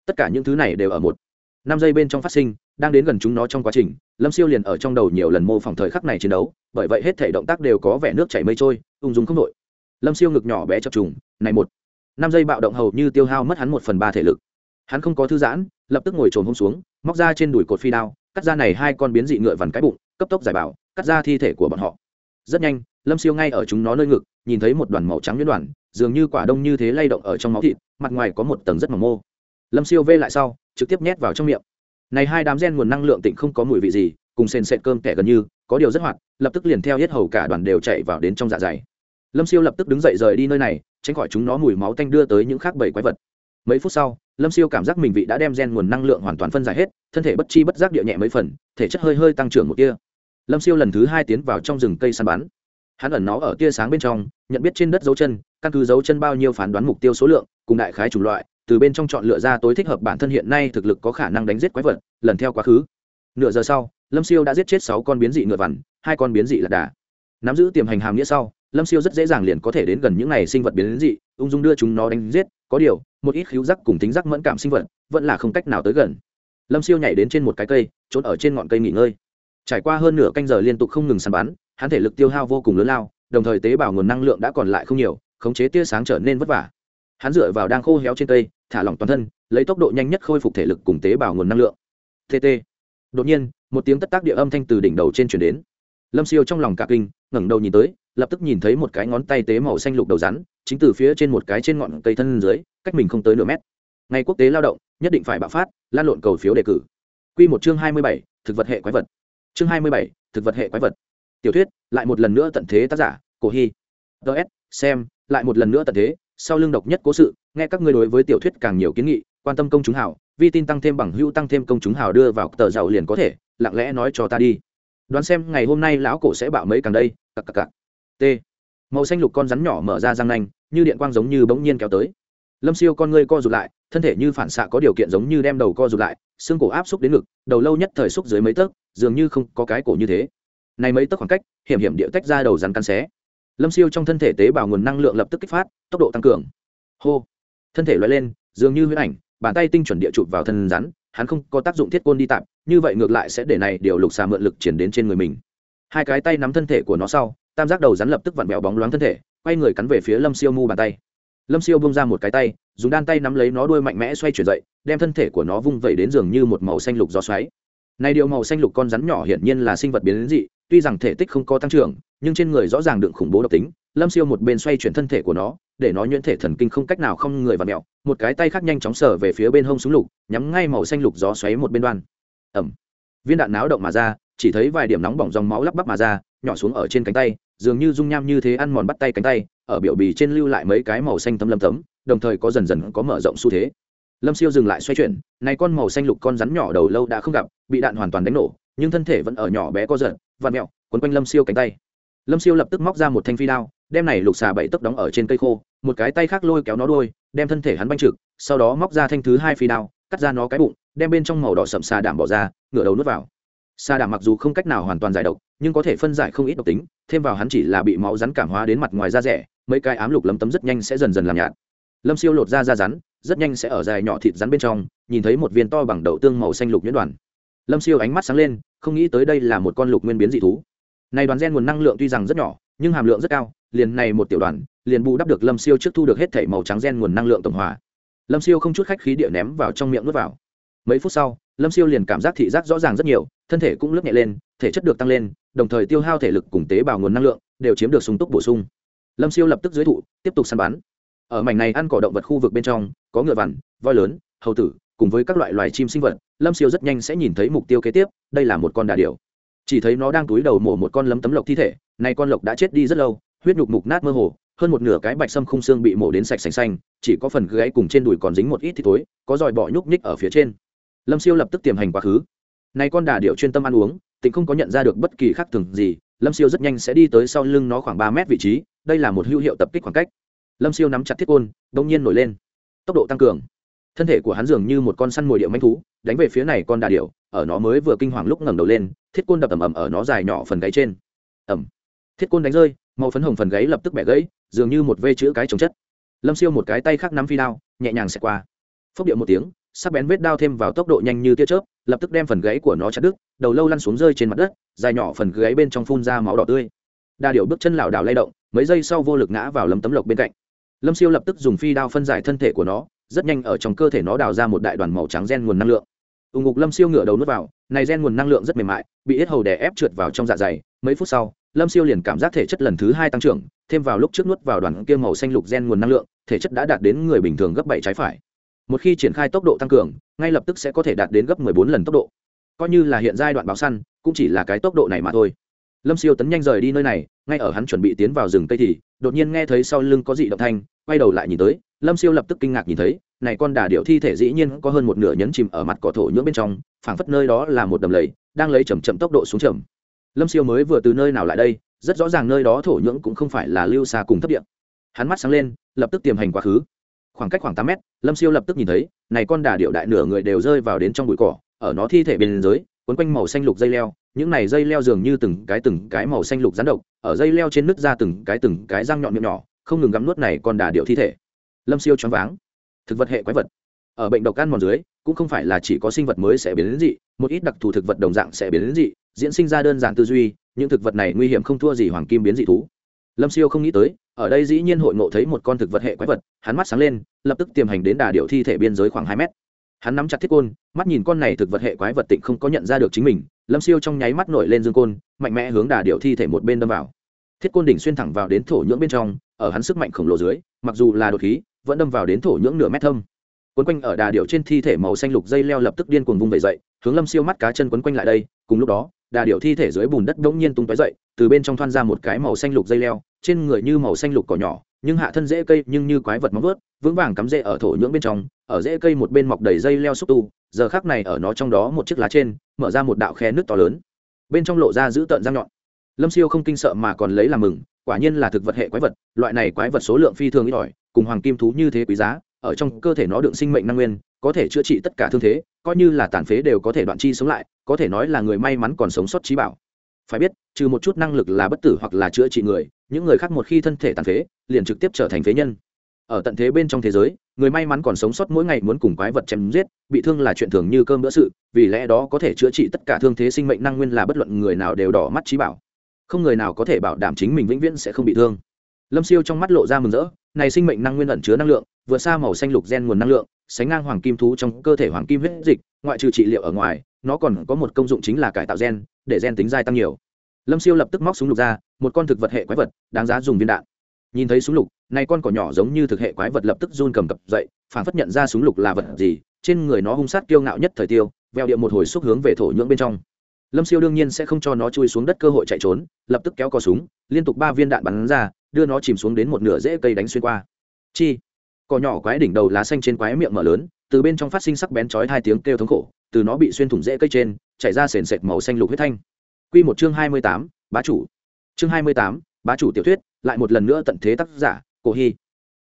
Tất cả những thứ này đều ở một năm giây bên trong phát sinh, đang đến gần chúng nó trong quá trình, lâm siêu liền ở trong đầu nhiều lần mô phỏng thời khắc này chiến đấu, bởi vậy hết thể động tác đều có vẻ nước chảy mây trôi, ung dung không nội. lâm siêu ngực nhỏ bé chập trùng, này một, năm giây bạo động hầu như tiêu hao mất hắn một phần ba thể lực. Hắn không có thư giãn, lập tức ngồi trồn hôm xuống, móc ra trên đùi cột phi đao, cắt ra này hai con biến dị ngựa vằn cái bụng, cấp tốc giải bảo, cắt ra thi thể của bọn họ. Rất nhanh, lâm siêu ngay ở chúng nó nơi ngực, nhìn thấy một đoàn màu trắng nhuyễn đoàn, dường như quả đông như thế lay động ở trong máu thịt, mặt ngoài có một tầng rất mỏng mô lâm siêu vê lại sau, trực tiếp nhét vào trong miệng. Này hai đám gen nguồn năng lượng tịnh không có mùi vị gì, cùng sền sệt cơm kẻ gần như, có điều rất hoạt, lập tức liền theo hết hầu cả đoàn đều chạy vào đến trong dạ dày. Lâm siêu lập tức đứng dậy rời đi nơi này, tránh khỏi chúng nó mùi máu tanh đưa tới những khác bảy quái vật. Mấy phút sau, lâm siêu cảm giác mình vị đã đem gen nguồn năng lượng hoàn toàn phân giải hết, thân thể bất chi bất giác địa nhẹ mấy phần, thể chất hơi hơi tăng trưởng một tia. Lâm siêu lần thứ hai tiến vào trong rừng cây săn bắn. Hắn ẩn nó ở tia sáng bên trong, nhận biết trên đất dấu chân, căn cứ dấu chân bao nhiêu phán đoán mục tiêu số lượng, cùng đại khái chủng loại từ bên trong chọn lựa ra tối thích hợp bản thân hiện nay thực lực có khả năng đánh giết quái vật, lần theo quá khứ. Nửa giờ sau, lâm siêu đã giết chết sáu con biến dị ngựa vằn, hai con biến dị lạc đà. Nắm giữ tiềm hành hàm nghĩa sau, lâm siêu rất dễ dàng liền có thể đến gần những n à y sinh vật biến dị, ung dung đưa chúng nó đánh giết, có điều, một ít khíu giác cùng tính giác mẫn cảm sinh vật vẫn là không cách nào tới gần. Lâm siêu nhảy đến trên một cái cây, trốn ở trên ngọn cây nghỉ ngơi. Trải qua hơn nửa canh giờ liên tục không ngừng săn bắn, hắn thể lực tiêu hao vô cùng lớn lao, đồng thời tế bào nguồn năng lượng đã còn lại không nhiều, khống chế tia sáng trở nên vất vả. Hắn dựa vào đang khô héo trên cây thả lỏng toàn thân, lấy tốc độ nhanh nhất khôi phục thể lực cùng tế bào nguồn năng lượng. Tt đột nhiên, một tiếng tất tác địa âm thanh từ đỉnh đầu trên chuyển đến. Lâm siêu trong lòng cả kinh, ngẩng đầu nhìn tới, lập tức nhìn thấy một cái ngón tay tế màu xanh lục đầu rắn, chính từ phía trên một cái trên ngọn cây thân dưới, cách mình không tới nửa mét. Ngày quốc tế lao động, nhất định phải bạo phát, lan lộn cầu phiếu đề cử. Q một chương hai mươi bảy, thực vật hệ quái vật. Chương hai mươi bảy, thực vật hệ quái vật. Tiểu thuyết, lại một lần nữa tận thế tác giả, cổ hy. Ts xem, lại một lần nữa tận thế sau lưng độc nhất cố sự, nghe các ngươi đối với tiểu thuyết càng nhiều kiến nghị, quan tâm công chúng hảo, vi tin tăng thêm bằng hữu tăng thêm công chúng hảo đưa vào tờ giàu liền có thể, lặng lẽ nói cho ta đi. Đoán xem ngày hôm nay lão cổ sẽ bạo mấy càng đây, cặc cặc cặc. T. Màu xanh lục con rắn nhỏ mở ra răng nanh, như điện quang giống như bỗng nhiên kéo tới. Lâm siêu con ngươi co rụt lại, thân thể như phản xạ có điều kiện giống như đem đầu co rụt lại, xương cổ áp xúc đến ngực, đầu lâu nhất thời xúc dưới mấy tấc, dường như không có cái cổ như thế. Này mấy tấc khoảng cách, hiểm hiểm địa tách ra đầu rắn cắn xé lâm siêu trong thân thể tế bào nguồn năng lượng lập tức kích phát, tốc độ tăng cường. Hô. Thân thể loại lên, dường như huyết ảnh, bàn tay tinh chuẩn địa chụp vào thân rắn, hắn không có tác dụng thiết côn đi tạm, như vậy ngược lại sẽ để này điều lục xà mượn lực triển đến trên người mình. Hai cái tay nắm thân thể của nó sau, tam giác đầu rắn lập tức vặn mèo bóng loáng thân thể, quay người cắn về phía lâm siêu mu bàn tay. Lâm siêu bông ra một cái tay, dùng đan tay nắm lấy nó đuôi mạnh mẽ xoay chuyển dậy, đem thân thể của nó vung vẩy đến giường như một màu xanh lục gió xoáy. Này điều màu xanh lục con rắn nhỏ hiển nhiên là sinh vật biến dị tuy rằng thể tích không có tăng trưởng, nhưng trên người rõ ràng đựng khủng bố độc tính. Lâm siêu một bên xoay chuyển thân thể của nó, để nó nhuyễn thể thần kinh không cách nào không người và mẹo, một cái tay khác nhanh chóng sờ về phía bên hông súng lục, nhắm ngay màu xanh lục gió xoáy một bên đoan. Ẩm. Viên đạn náo động mà ra, chỉ thấy vài điểm nóng bỏng dòng máu lắp bắp mà ra, nhỏ xuống ở trên cánh tay, dường như dung nham như thế ăn mòn bắt tay cánh tay, ở biểu bì trên lưu lại mấy cái màu xanh tấm lâm tấm, đồng thời có dần dần có mở rộng xu thế. Lâm siêu dừng lại xoay chuyển, này con màu xanh lục con rắn nhỏ đầu lâu đã không gặp, bị đạn hoàn toàn đánh nổ, nhưng thân thể vẫn ở nhỏ bé co giật vạt mẹo quấn quanh lâm siêu cánh tay. Lâm siêu lập tức móc ra một thanh phi đao đem này lục xà bảy tấc đóng ở trên cây khô một cái tay khác lôi kéo nó đôi, đem thân thể hắn banh trực sau đó móc ra thanh thứ hai phi đao cắt ra nó cái bụng đem bên trong màu đỏ sậm xà đảm bỏ ra ngửa đầu nuốt vào. Xà đảm mặc dù không cách nào hoàn toàn giải độc nhưng có thể phân giải không ít độc tính thêm vào hắn chỉ là bị máu rắn cảm hóa đến mặt ngoài da rẻ mấy cái ám lục lấm tấm rất nhanh sẽ dần dần làm nhạt. Lâm siêu lột ra da rắn rất nhanh sẽ ở dài nhỏ thịt rắn bên trong nhìn thấy một viên to bằng đậu tương màu xanh lục nhuyễn đoàn lâm siêu ánh mắt sáng lên, không nghĩ tới đây là một con lục nguyên biến dị thú. Này đoàn gen nguồn năng lượng tuy rằng rất nhỏ, nhưng hàm lượng rất cao, liền này một tiểu đoàn, liền bù đắp được lâm siêu trước thu được hết thể màu trắng gen nguồn năng lượng tổng hòa. Lâm siêu không chút khách khí địa ném vào trong miệng nuốt vào. Mấy phút sau, lâm siêu liền cảm giác thị giác rõ ràng rất nhiều, thân thể cũng lướt nhẹ lên, thể chất được tăng lên, đồng thời tiêu hao thể lực cùng tế bào nguồn năng lượng đều chiếm được sung túc bổ sung. Lâm siêu lập tức dưới thụ tiếp tục săn bắn. Ở mảnh này ăn cỏ động vật khu vực bên trong, có ngựa vằn, voi lớn, hầu tử cùng với các loại loài chim sinh vật, lâm siêu rất nhanh sẽ nhìn thấy mục tiêu kế tiếp, đây là một con đà điểu. Chỉ thấy nó đang túi đầu mổ một con lấm tấm lộc thi thể này con lộc đã chết đi rất lâu, huyết nhục mục nát mơ hồ, hơn một nửa cái bạch sâm khung xương bị mổ đến sạch xanh xanh, chỉ có phần gáy cùng trên đùi còn dính một ít thì tối có dòi bọ nhúc nhích ở phía trên. Lâm siêu lập tức tiềm hành quá khứ. Này con đà điệu chuyên tâm ăn uống, tỉnh không có nhận ra được bất kỳ khác thường gì, lâm siêu rất nhanh sẽ đi tới sau lưng nó khoảng ba mét vị trí, đây là một hữu hiệu tập kích khoảng cách. Lâm siêu nắm chặt thiết côn đ ỗ n g nhiên nổi lên. Tốc độ tăng cường thân thể của hắn dường như một con săn mồi điệu manh thú, đánh về phía này con đà điệu ở nó mới vừa kinh hoàng lúc ngẩng đầu lên, thiết côn đập ầm ầm ở nó dài nhỏ phần gáy trên. Ầm. Thiết côn đánh rơi, màu phấn hồng phần gáy lập tức bẻ gãy, dường như một vê chữ cái trồng chất. Lâm siêu một cái tay khác nắm phi đao, nhẹ nhàng xẹt qua. Phốc điệu một tiếng, sắc bén vết đao thêm vào tốc độ nhanh như tia chớp, lập tức đem phần gáy của nó chặt đứt, đầu lâu lăn xuống rơi trên mặt đất, dài nhỏ phần gáy bên trong phun ra máu đỏ tươi. Đa điệu bước chân lảo đảo lay động, mấy giây sau vô lực ngã vào lấm tấm lộc bên cạnh. Lâm siêu lập tức dùng phi đao phân giải thân thể của nó rất nhanh ở trong cơ thể nó đào ra một đại đoàn màu trắng gen nguồn năng lượng. Ủng ngục lâm siêu ngửa đầu nuốt vào, này gen nguồn năng lượng rất mềm mại, bị ít hầu đè ép trượt vào trong dạ dày. Mấy phút sau, lâm siêu liền cảm giác thể chất lần thứ hai tăng trưởng, thêm vào lúc trước nuốt vào đoàn kia màu xanh lục gen nguồn năng lượng, thể chất đã đạt đến người bình thường gấp bảy trái phải. Một khi triển khai tốc độ tăng cường, ngay lập tức sẽ có thể đạt đến gấp bốn lần tốc độ. Coi như là hiện giai đoạn báo săn, cũng chỉ là cái tốc độ này mà thôi. Lâm siêu tấn nhanh rời đi nơi này, ngay ở hắn chuẩn bị tiến vào rừng cây thì, đột nhiên nghe thấy sau lưng có dị động thanh, quay đầu lại nhìn tới lâm siêu lập tức kinh ngạc nhìn thấy, này con đà điệu thi thể dĩ nhiên có hơn một nửa nhấn chìm ở mặt cỏ thổ nhưỡng bên trong, phảng phất nơi đó là một đầm lầy, đang lấy chầm chậm tốc độ xuống chậm. Lâm siêu mới vừa từ nơi nào lại đây, rất rõ ràng nơi đó thổ nhưỡng cũng không phải là lưu xa cùng thấp điện hắn mắt sáng lên, lập tức tiềm hành quá khứ. Khoảng cách khoảng tám mét, lâm siêu lập tức nhìn thấy, này con đà điệu đại nửa người đều rơi vào đến trong bụi cỏ, ở nó thi thể bên dưới quấn quanh màu xanh lục dây leo, những này dây leo dường như từng cái từng cái màu xanh lục rắn độc, ở dây leo trên nước ra từng cái từng cái răng nhọn miệng nhỏ, không ngừng gắm nuốt này con đà điệu thi thể lâm siêu choáng váng. Thực vật hệ quái vật. Ở bệnh độc ăn mòn dưới, cũng không phải là chỉ có sinh vật mới sẽ biến đến dị, một ít đặc thù thực vật đồng dạng sẽ biến đến dị, diễn sinh ra đơn giản tư duy, những thực vật này nguy hiểm không thua gì hoàng kim biến dị thú. Lâm siêu không nghĩ tới, ở đây dĩ nhiên hội ngộ thấy một con thực vật hệ quái vật, hắn mắt sáng lên, lập tức tiềm hành đến đà điệu thi thể biên giới khoảng hai mét. Hắn nắm chặt thiết côn, mắt nhìn con này thực vật hệ quái vật tịnh không có nhận ra được chính mình, lâm siêu trong nháy mắt nổi lên dương côn, mạnh mẽ hướng đà điệu thi thể một bên đâm vào. Thiết côn đỉnh xuyên thẳng vào đến thổ nhưỡng bên trong, ở hắn sức mạnh khổng lồ dưới, mặc dù là đột khí vẫn đâm vào đến thổ nhưỡng nửa mét thâm. Quấn quanh ở đà điệu trên thi thể màu xanh lục dây leo lập tức điên cuồng vung vẩy dậy, hướng lâm siêu mắt cá chân quấn quanh lại đây, cùng lúc đó, đà điệu thi thể dưới bùn đất bỗng nhiên tung tói dậy, từ bên trong thoan ra một cái màu xanh lục dây leo, trên người như màu xanh lục cỏ nhỏ, nhưng hạ thân dễ cây nhưng như quái vật móng vớt vững vàng cắm rễ ở thổ nhưỡng bên trong, ở rễ cây một bên mọc đầy dây leo xúc tu, giờ khác này ở nó trong đó một chiếc lá trên, mở ra một đạo khe nước to lớn, bên trong lộ ra giữ tợn răng nhọn. Lâm siêu không kinh sợ mà còn lấy làm mừng, quả nhiên là thực vật hệ quái vật, loại này quái vật số lượng phi thường ít ỏi cùng hoàng kim thú như thế quý giá, ở trong cơ thể nó đựng sinh mệnh năng nguyên, có thể chữa trị tất cả thương thế, coi như là tàn phế đều có thể đoạn chi sống lại, có thể nói là người may mắn còn sống sót trí bảo. Phải biết, trừ một chút năng lực là bất tử hoặc là chữa trị người, những người khác một khi thân thể tàn phế, liền trực tiếp trở thành phế nhân. Ở tận thế bên trong thế giới, người may mắn còn sống sót mỗi ngày muốn cùng quái vật chém giết, bị thương là chuyện thường như cơm bữa sự, vì lẽ đó có thể chữa trị tất cả thương thế sinh mệnh năng nguyên là bất luận người nào đều đỏ mắt trí bảo. Không người nào có thể bảo đảm chính mình vĩnh viễn sẽ không bị thương lâm siêu trong mắt lộ ra mừng rỡ, này sinh mệnh năng nguyên ẩn chứa năng lượng vượt xa màu xanh lục gen nguồn năng lượng, sánh ngang hoàng kim thú trong cơ thể hoàng kim huyết dịch, ngoại trừ trị liệu ở ngoài, nó còn có một công dụng chính là cải tạo gen, để gen tính dai tăng nhiều. Lâm siêu lập tức móc súng lục ra, một con thực vật hệ quái vật, đáng giá dùng viên đạn. Nhìn thấy súng lục, này con cỏ nhỏ giống như thực hệ quái vật lập tức run cầm cập dậy, phản phất nhận ra súng lục là vật gì, trên người nó hung sát kiêu ngạo nhất thời tiêu, veo điệu một hồi xúc hướng về thổ nhưỡng bên trong. Lâm siêu đương nhiên sẽ không cho nó chui xuống đất cơ hội chạy trốn, lập tức kéo cò súng, liên tục ba viên đạn bắn ra đưa nó chìm xuống đến một nửa rễ cây đánh xuyên qua chi cỏ nhỏ quái đỉnh đầu lá xanh trên quái miệng mở lớn từ bên trong phát sinh sắc bén chói hai tiếng kêu thống khổ từ nó bị xuyên thủng rễ cây trên chảy ra sền sệt màu xanh lục huyết thanh Quy một chương hai mươi tám, bá chủ. Chương hai mươi tám, bá chủ tiểu thuyết, lại một lần nữa tận thế tác giả, Cổ Hi.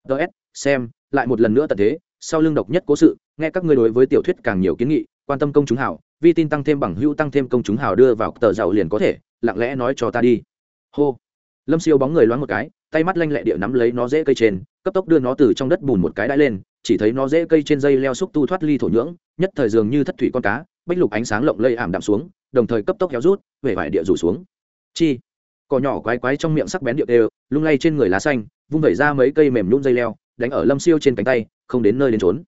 DS, xem, lại một lần nữa tận thế, sau lưng độc nhất cố sự, nghe các ngươi đối với tiểu thuyết càng nhiều kiến nghị, quan tâm công chúng hảo, vi tin tăng thêm bằng hữu tăng thêm công chúng hảo đưa vào tờ giàu liền có thể, lặng lẽ nói cho ta đi. Hô. Lâm Siêu bóng người loáng một cái, tay mắt lanh lẹ địa nắm lấy nó dễ cây trên, cấp tốc đưa nó từ trong đất bùn một cái đãi lên, chỉ thấy nó dễ cây trên dây leo xúc tu thoát ly thổ nhưỡng, nhất thời dường như thất thủy con cá, bích lục ánh sáng lộng lây ảm đạm xuống, đồng thời cấp tốc héo rút, về vải địa rủ xuống. Chi. Cỏ nhỏ quái quái trong miệng sắc bén địa đều, lung lay trên người lá xanh, vung vẩy ra mấy cây mềm nhũn dây leo, đánh ở Lâm Siêu trên cánh tay, không đến nơi đến trốn.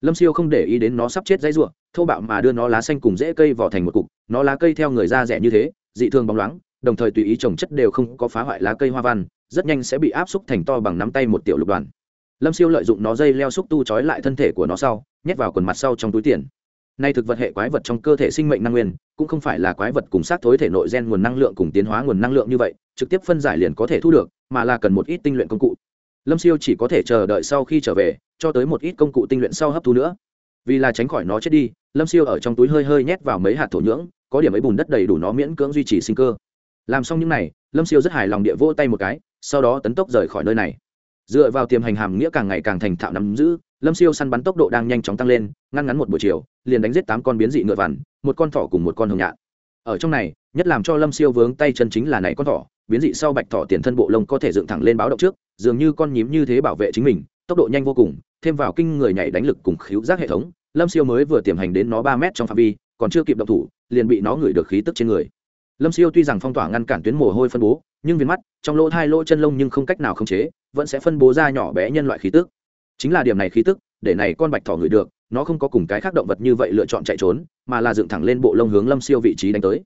Lâm Siêu không để ý đến nó sắp chết dãy ruộng thô bạo mà đưa nó lá xanh cùng rễ cây vỏ thành một cục, nó lá cây theo người ra rẻ như thế, dị thường bóng loáng, đồng thời tùy ý trồng chất đều không có phá hoại lá cây hoa văn, rất nhanh sẽ bị áp xúc thành to bằng nắm tay một tiểu lục đoàn. Lâm siêu lợi dụng nó dây leo xúc tu trói lại thân thể của nó sau, nhét vào quần mặt sau trong túi tiền. Nay thực vật hệ quái vật trong cơ thể sinh mệnh năng nguyên, cũng không phải là quái vật cùng sát thối thể nội gen nguồn năng lượng cùng tiến hóa nguồn năng lượng như vậy, trực tiếp phân giải liền có thể thu được, mà là cần một ít tinh luyện công cụ. Lâm siêu chỉ có thể chờ đợi sau khi trở về, cho tới một ít công cụ tinh luyện sau hấp thu nữa. Vì là tránh khỏi nó chết đi, lâm siêu ở trong túi hơi hơi nhét vào mấy hạt thổ nhưỡng, có điểm ấy bùn đất đầy đủ nó miễn cưỡng duy trì sinh cơ làm xong những này, lâm siêu rất hài lòng địa vỗ tay một cái sau đó tấn tốc rời khỏi nơi này. Dựa vào tiềm hành hàm nghĩa càng ngày càng thành thạo nắm giữ lâm siêu săn bắn tốc độ đang nhanh chóng tăng lên ngăn ngắn một buổi chiều liền đánh giết tám con biến dị ngựa vằn một con thỏ cùng một con hồng nhạn. Ở trong này nhất làm cho lâm siêu vướng tay chân chính là này con thỏ biến dị sau bạch thỏ tiền thân bộ lông có thể dựng thẳng lên báo động trước dường như con nhím như thế bảo vệ chính mình tốc độ nhanh vô cùng thêm vào kinh người nhảy đánh lực cùng khíu giác hệ thống lâm siêu mới vừa tiềm hành đến nó ba mét trong phạm vi còn chưa kịp động thủ liền bị nó ngửi được khí tức trên người lâm siêu tuy rằng phong tỏa ngăn cản tuyến mồ hôi phân bố, nhưng viên mắt, trong lỗ thai lỗ chân lông nhưng không cách nào khống chế, vẫn sẽ phân bố ra nhỏ bé nhân loại khí tức. Chính là điểm này khí tức, để này con bạch thỏ ngửi được, nó không có cùng cái khác động vật như vậy lựa chọn chạy trốn, mà là dựng thẳng lên bộ lông hướng lâm siêu vị trí đánh tới.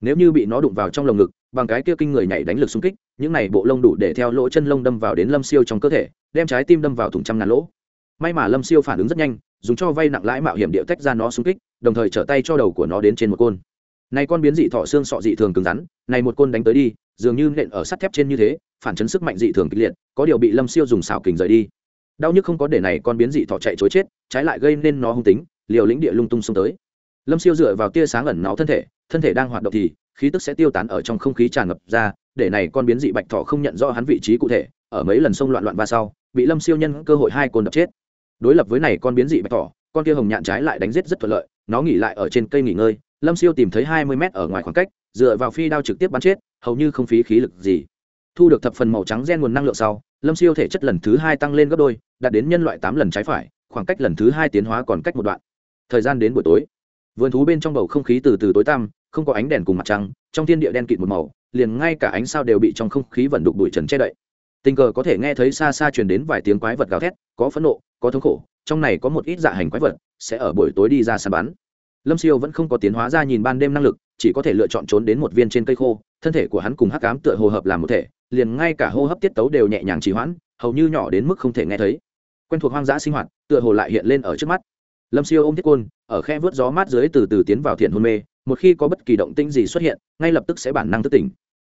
Nếu như bị nó đụng vào trong lồng ngực, bằng cái kia kinh người nhảy đánh lực xung kích, những này bộ lông đủ để theo lỗ chân lông đâm vào đến lâm siêu trong cơ thể, đem trái tim đâm vào thùng trăm ngàn lỗ. May mà lâm siêu phản ứng rất nhanh, dùng cho vay nặng lãi mạo hiểm điệu tách ra nó xung kích, đồng thời trở tay cho đầu của nó đến trên một côn này con biến dị thọ xương sọ dị thường cứng rắn, này một côn đánh tới đi, dường như nện ở sắt thép trên như thế, phản chấn sức mạnh dị thường kịch liệt, có điều bị lâm siêu dùng xảo kình rời đi. Đau nhức không có để này con biến dị thọ chạy chối chết, trái lại gây nên nó hung tính, liều lĩnh địa lung tung xông tới. Lâm siêu dựa vào tia sáng ẩn náu thân thể thân thể đang hoạt động thì, khí tức sẽ tiêu tán ở trong không khí tràn ngập ra, để này con biến dị bạch thọ không nhận rõ hắn vị trí cụ thể, ở mấy lần xông loạn loạn va sau, bị lâm siêu nhân cơ hội hai côn đập chết. Đối lập với này con biến dị bạch thọ, con kia hồng nhạn trái lại đánh giết rất thuận lợi, nó nghỉ lại ở trên cây nghỉ ngơi lâm siêu tìm thấy hai mươi mét ở ngoài khoảng cách, dựa vào phi đao trực tiếp bắn chết, hầu như không phí khí lực gì. Thu được thập phần màu trắng gen nguồn năng lượng sau, lâm siêu thể chất lần thứ hai tăng lên gấp đôi, đạt đến nhân loại tám lần trái phải, khoảng cách lần thứ hai tiến hóa còn cách một đoạn. Thời gian đến buổi tối. Vườn thú bên trong bầu không khí từ từ tối tăm, không có ánh đèn cùng mặt trăng, trong thiên địa đen kịt một màu, liền ngay cả ánh sao đều bị trong không khí vẩn đục bụi trần che đậy. Tình cờ có thể nghe thấy xa xa truyền đến vài tiếng quái vật gào thét, có phẫn nộ, có thống khổ, trong này có một ít dạ hành quái vật, sẽ ở buổi tối đi ra săn bắn lâm siêu vẫn không có tiến hóa ra nhìn ban đêm năng lực, chỉ có thể lựa chọn trốn đến một viên trên cây khô, thân thể của hắn cùng hắc cám tựa hồ hợp làm một thể, liền ngay cả hô hấp tiết tấu đều nhẹ nhàng trì hoãn, hầu như nhỏ đến mức không thể nghe thấy. Quen thuộc hoang dã sinh hoạt, tựa hồ lại hiện lên ở trước mắt. Lâm siêu ôm thiết côn, ở khe vớt gió mát dưới từ từ tiến vào thiện hôn mê, một khi có bất kỳ động tĩnh gì xuất hiện, ngay lập tức sẽ bản năng thức tỉnh.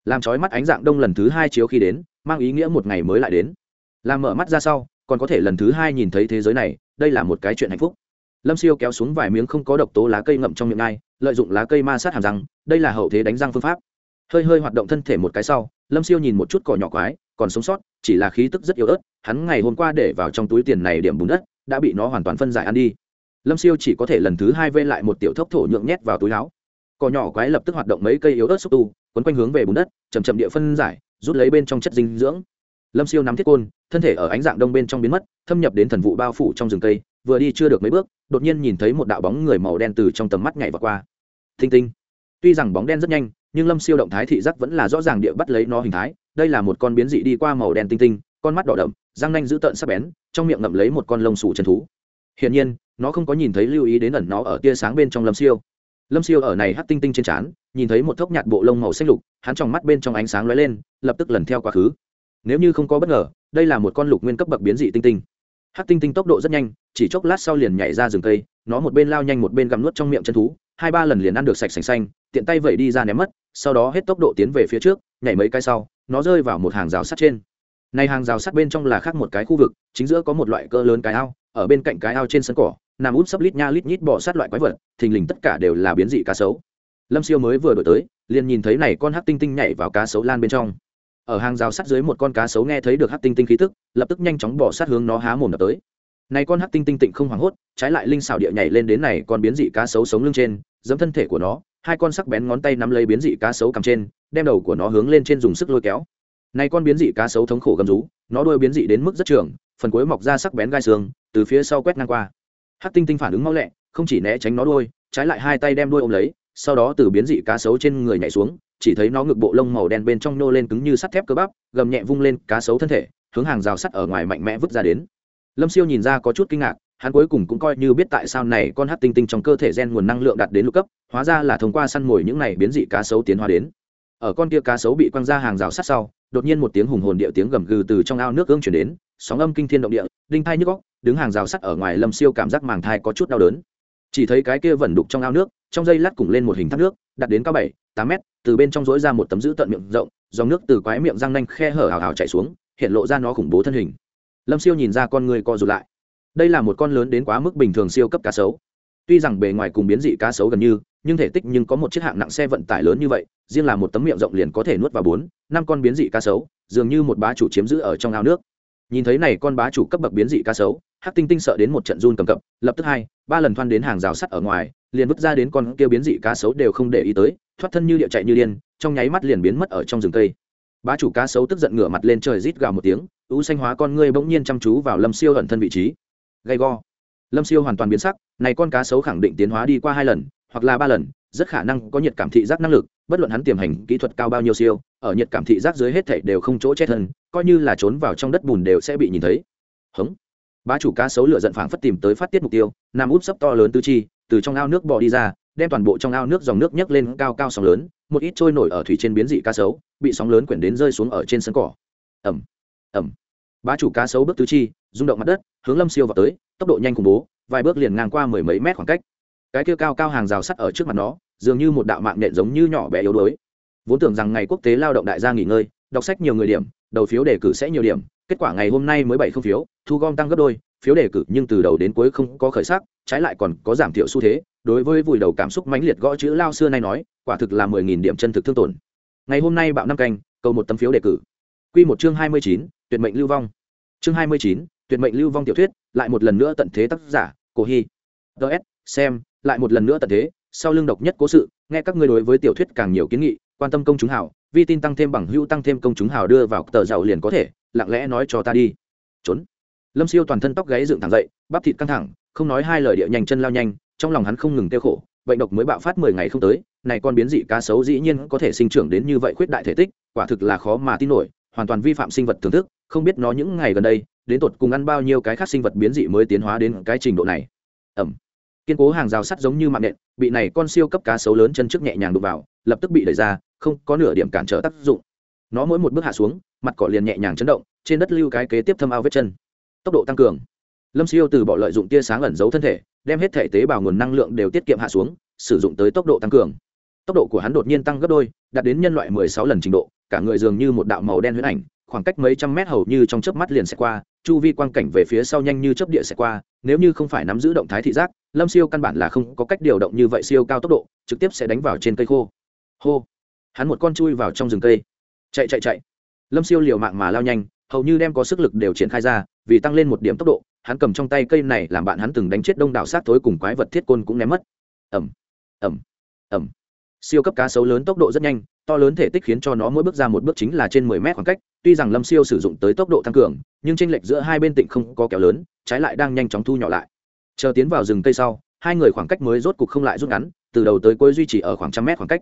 Làm trói mắt ánh dạng đông lần thứ hai chiếu khi đến, mang ý nghĩa một ngày mới lại đến. Làm mở mắt ra sau, còn có thể lần thứ hai nhìn thấy thế giới này, đây là một cái chuyện hạnh phúc lâm siêu kéo xuống vài miếng không có độc tố lá cây ngậm trong miệng ngai, lợi dụng lá cây ma sát hàm răng, đây là hậu thế đánh răng phương pháp. Hơi hơi hoạt động thân thể một cái sau, lâm siêu nhìn một chút cỏ nhỏ quái, còn sống sót, chỉ là khí tức rất yếu ớt, hắn ngày hôm qua để vào trong túi tiền này điểm bùn đất, đã bị nó hoàn toàn phân giải ăn đi. Lâm siêu chỉ có thể lần thứ hai vê lại một tiểu thốc thổ nhượng nhét vào túi láo cỏ nhỏ quái lập tức hoạt động mấy cây yếu ớt xúc tu, quấn quanh hướng về bùn đất chầm chậm địa phân giải, rút lấy bên trong chất dinh dưỡng. Lâm siêu nắm thiết côn, thân thể ở ánh dạng đông bên trong biến mất, thâm nhập đến thần vụ bao phủ trong rừng cây, vừa đi chưa được mấy bước đột nhiên nhìn thấy một đạo bóng người màu đen từ trong tầm mắt nhảy vào qua. Thinh tinh. Tuy rằng bóng đen rất nhanh, nhưng lâm siêu động thái thị giác vẫn là rõ ràng địa bắt lấy nó hình thái. Đây là một con biến dị đi qua màu đen tinh tinh, con mắt đỏ đậm, răng nanh dữ tợn sắc bén, trong miệng ngậm lấy một con lông sủ chân thú. Hiển nhiên, nó không có nhìn thấy lưu ý đến ẩn nó ở tia sáng bên trong lâm siêu. Lâm siêu ở này hắt tinh tinh trên trán, nhìn thấy một thốc nhạt bộ lông màu xanh lục, hắn trong mắt bên trong ánh sáng lóe lên, lập tức lần theo quá khứ. Nếu như không có bất ngờ, đây là một con lục nguyên cấp bậc biến dị tinh tinh. Hắc tinh tinh tốc độ rất nhanh chỉ chốc lát sau liền nhảy ra rừng cây, nó một bên lao nhanh một bên gặm nuốt trong miệng chân thú, hai ba lần liền ăn được sạch sành xanh, tiện tay vẩy đi ra ném mất, sau đó hết tốc độ tiến về phía trước, nhảy mấy cái sau, nó rơi vào một hàng rào sắt trên. Này hàng rào sắt bên trong là khác một cái khu vực, chính giữa có một loại cỡ lớn cái ao, ở bên cạnh cái ao trên sân cỏ, nằm út sấp lít nha lít nhít bỏ sát loại quái vật, thình lình tất cả đều là biến dị cá sấu. Lâm siêu mới vừa đổi tới, liền nhìn thấy này con hát tinh tinh nhảy vào cá sấu lan bên trong. Ở hàng rào sắt dưới một con cá sấu nghe thấy được hát tinh tinh khí tức, lập tức nhanh chóng bỏ sát hướng nó há mồm đập tới này con Hắc tinh tinh tịnh không hoảng hốt, trái lại linh xảo địa nhảy lên đến này con biến dị cá sấu sống lưng trên, dẫm thân thể của nó, hai con sắc bén ngón tay nắm lấy biến dị cá sấu cầm trên, đem đầu của nó hướng lên trên dùng sức lôi kéo. Này con biến dị cá sấu thống khổ gầm rú, nó đuôi biến dị đến mức rất trường, phần cuối mọc ra sắc bén gai xương, từ phía sau quét ngang qua. Hắc tinh tinh phản ứng mau lẹ, không chỉ né tránh nó đuôi, trái lại hai tay đem đuôi ôm lấy, sau đó từ biến dị cá sấu trên người nhảy xuống, chỉ thấy nó ngực bộ lông màu đen bên trong nô lên cứng như sắt thép cơ bắp, gầm nhẹ vung lên cá sấu thân thể, hướng hàng rào sắt ở ngoài mạnh mẽ vứt ra đến lâm siêu nhìn ra có chút kinh ngạc, hắn cuối cùng cũng coi như biết tại sao này con hát tinh tinh trong cơ thể gen nguồn năng lượng đạt đến lục cấp, hóa ra là thông qua săn mồi những này biến dị cá sấu tiến hóa đến. Ở con kia cá sấu bị quăng ra hàng rào sát sau, đột nhiên một tiếng hùng hồn địa tiếng gầm gừ từ trong ao nước ương chuyển đến, sóng âm kinh thiên động địa, đinh thai nhức góc đứng hàng rào sắt ở ngoài lâm siêu cảm giác màng thai có chút đau đớn. Chỉ thấy cái kia vẩn đục trong ao nước, trong dây lát cùng lên một hình thác nước đặt đến cao bảy, tám mét, từ bên trong rỗi ra một tấm giữ tận miệng rộng, dòng nước từ quái miệng răng nanh khe hở hào hào chạy xuống, hiện lộ ra nó khủng bố thân hình lâm siêu nhìn ra con người co rụt lại. Đây là một con lớn đến quá mức bình thường siêu cấp cá sấu. Tuy rằng bề ngoài cùng biến dị cá sấu gần như, nhưng thể tích nhưng có một chiếc hạng nặng xe vận tải lớn như vậy, riêng là một tấm miệng rộng liền có thể nuốt vào bốn, năm con biến dị cá sấu, dường như một bá chủ chiếm giữ ở trong ao nước. Nhìn thấy này con bá chủ cấp bậc biến dị cá sấu, hắc tinh tinh sợ đến một trận run cầm cập, lập tức hai, ba lần thoan đến hàng rào sắt ở ngoài, liền vứt ra đến con kia biến dị cá sấu đều không để ý tới, thoát thân như địa chạy như điên, trong nháy mắt liền biến mất ở trong rừng cây. Bá chủ cá sấu tức giận ngửa mặt lên trời rít gào một tiếng ú xanh hóa con ngươi bỗng nhiên chăm chú vào lâm siêu ẩn thân vị trí. Gay go. Lâm siêu hoàn toàn biến sắc, này con cá sấu khẳng định tiến hóa đi qua hai lần, hoặc là ba lần, rất khả năng có nhiệt cảm thị giác năng lực, bất luận hắn tiềm hành kỹ thuật cao bao nhiêu siêu, ở nhiệt cảm thị giác dưới hết thảy đều không chỗ chết thân, coi như là trốn vào trong đất bùn đều sẽ bị nhìn thấy. Hống. Bá chủ cá sấu lửa giận phảng phất tìm tới phát tiết mục tiêu, nam út sấp to lớn tư chi, từ trong ao nước bò đi ra, đem toàn bộ trong ao nước dòng nước nhấc lên cao cao sóng lớn, một ít trôi nổi ở thủy trên biến dị cá sấu, bị sóng lớn quyển đến rơi xuống ở trên sân cỏ. Ẩm ẩm. Bá chủ cá sấu bước tứ chi, rung động mặt đất, hướng lâm siêu vào tới, tốc độ nhanh khủng bố, vài bước liền ngang qua mười mấy mét khoảng cách. Cái kia cao cao hàng rào sắt ở trước mặt nó, dường như một đạo mạng nhện giống như nhỏ bé yếu đuối. Vốn tưởng rằng ngày quốc tế lao động đại gia nghỉ ngơi, đọc sách nhiều người điểm, đầu phiếu đề cử sẽ nhiều điểm, kết quả ngày hôm nay mới bảy không phiếu, thu gom tăng gấp đôi, phiếu đề cử nhưng từ đầu đến cuối không có khởi sắc, trái lại còn có giảm thiểu xu thế, đối với vùi đầu cảm xúc mãnh liệt gõ chữ lao xưa nay nói, quả thực là mười nghìn điểm chân thực thương tổn. Ngày hôm nay bạo năm canh, cầu một tấm phiếu đề cử. Q một chương hai mươi chín tuyệt mệnh lưu vong. Chương hai mươi chín, tuyệt mệnh lưu vong tiểu thuyết, lại một lần nữa tận thế tác giả, cổ hy. Ts xem, lại một lần nữa tận thế, sau lưng độc nhất cố sự, nghe các ngươi đối với tiểu thuyết càng nhiều kiến nghị, quan tâm công chúng hảo vi tin tăng thêm bằng hữu tăng thêm công chúng hảo đưa vào tờ giàu liền có thể, lặng lẽ nói cho ta đi. Trốn. Lâm siêu toàn thân tóc gáy dựng thẳng dậy, bắp thịt căng thẳng, không nói hai lời địa nhanh chân lao nhanh, trong lòng hắn không ngừng tiêu khổ, bệnh độc mới bạo phát mười ngày không tới, này con biến dị cá sấu dĩ nhiên có thể sinh trưởng đến như vậy khuyết đại thể tích, quả thực là khó mà tin nổi, hoàn toàn vi phạm sinh vật thưởng thức không biết nó những ngày gần đây, đến tột cùng ăn bao nhiêu cái khác sinh vật biến dị mới tiến hóa đến cái trình độ này. Ẩm. Kiên cố hàng rào sắt giống như mạng nện, bị này con siêu cấp cá sấu lớn chân trước nhẹ nhàng đụng vào, lập tức bị đẩy ra, không có nửa điểm cản trở tác dụng. Nó mỗi một bước hạ xuống, mặt cỏ liền nhẹ nhàng chấn động, trên đất lưu cái kế tiếp thâm ao vết chân. Tốc độ tăng cường. Lâm siêu từ bỏ lợi dụng tia sáng ẩn giấu thân thể, đem hết thể tế bào nguồn năng lượng đều tiết kiệm hạ xuống, sử dụng tới tốc độ tăng cường. Tốc độ của hắn đột nhiên tăng gấp đôi, đạt đến nhân loại mười sáu lần trình độ, cả người dường như một đạo màu đen huyết ảnh khoảng cách mấy trăm mét hầu như trong chớp mắt liền sẽ qua, chu vi quang cảnh về phía sau nhanh như chớp địa sẽ qua, nếu như không phải nắm giữ động thái thị giác, lâm siêu căn bản là không có cách điều động như vậy siêu cao tốc độ, trực tiếp sẽ đánh vào trên cây khô. Hô! Hắn một con chui vào trong rừng cây. Chạy chạy chạy. Lâm siêu liều mạng mà lao nhanh, hầu như đem có sức lực đều triển khai ra, vì tăng lên một điểm tốc độ, hắn cầm trong tay cây này làm bạn hắn từng đánh chết đông đảo sát thối cùng quái vật thiết côn cũng ném mất. Ẩm ẩm ẩm siêu cấp cá sấu lớn tốc độ rất nhanh to lớn thể tích khiến cho nó mỗi bước ra một bước chính là trên mười mét khoảng cách, tuy rằng lâm siêu sử dụng tới tốc độ tăng cường, nhưng tranh lệch giữa hai bên tịnh không có kéo lớn, trái lại đang nhanh chóng thu nhỏ lại. Chờ tiến vào rừng cây sau, hai người khoảng cách mới rốt cục không lại rút ngắn, từ đầu tới cuối duy trì ở khoảng trăm mét khoảng cách.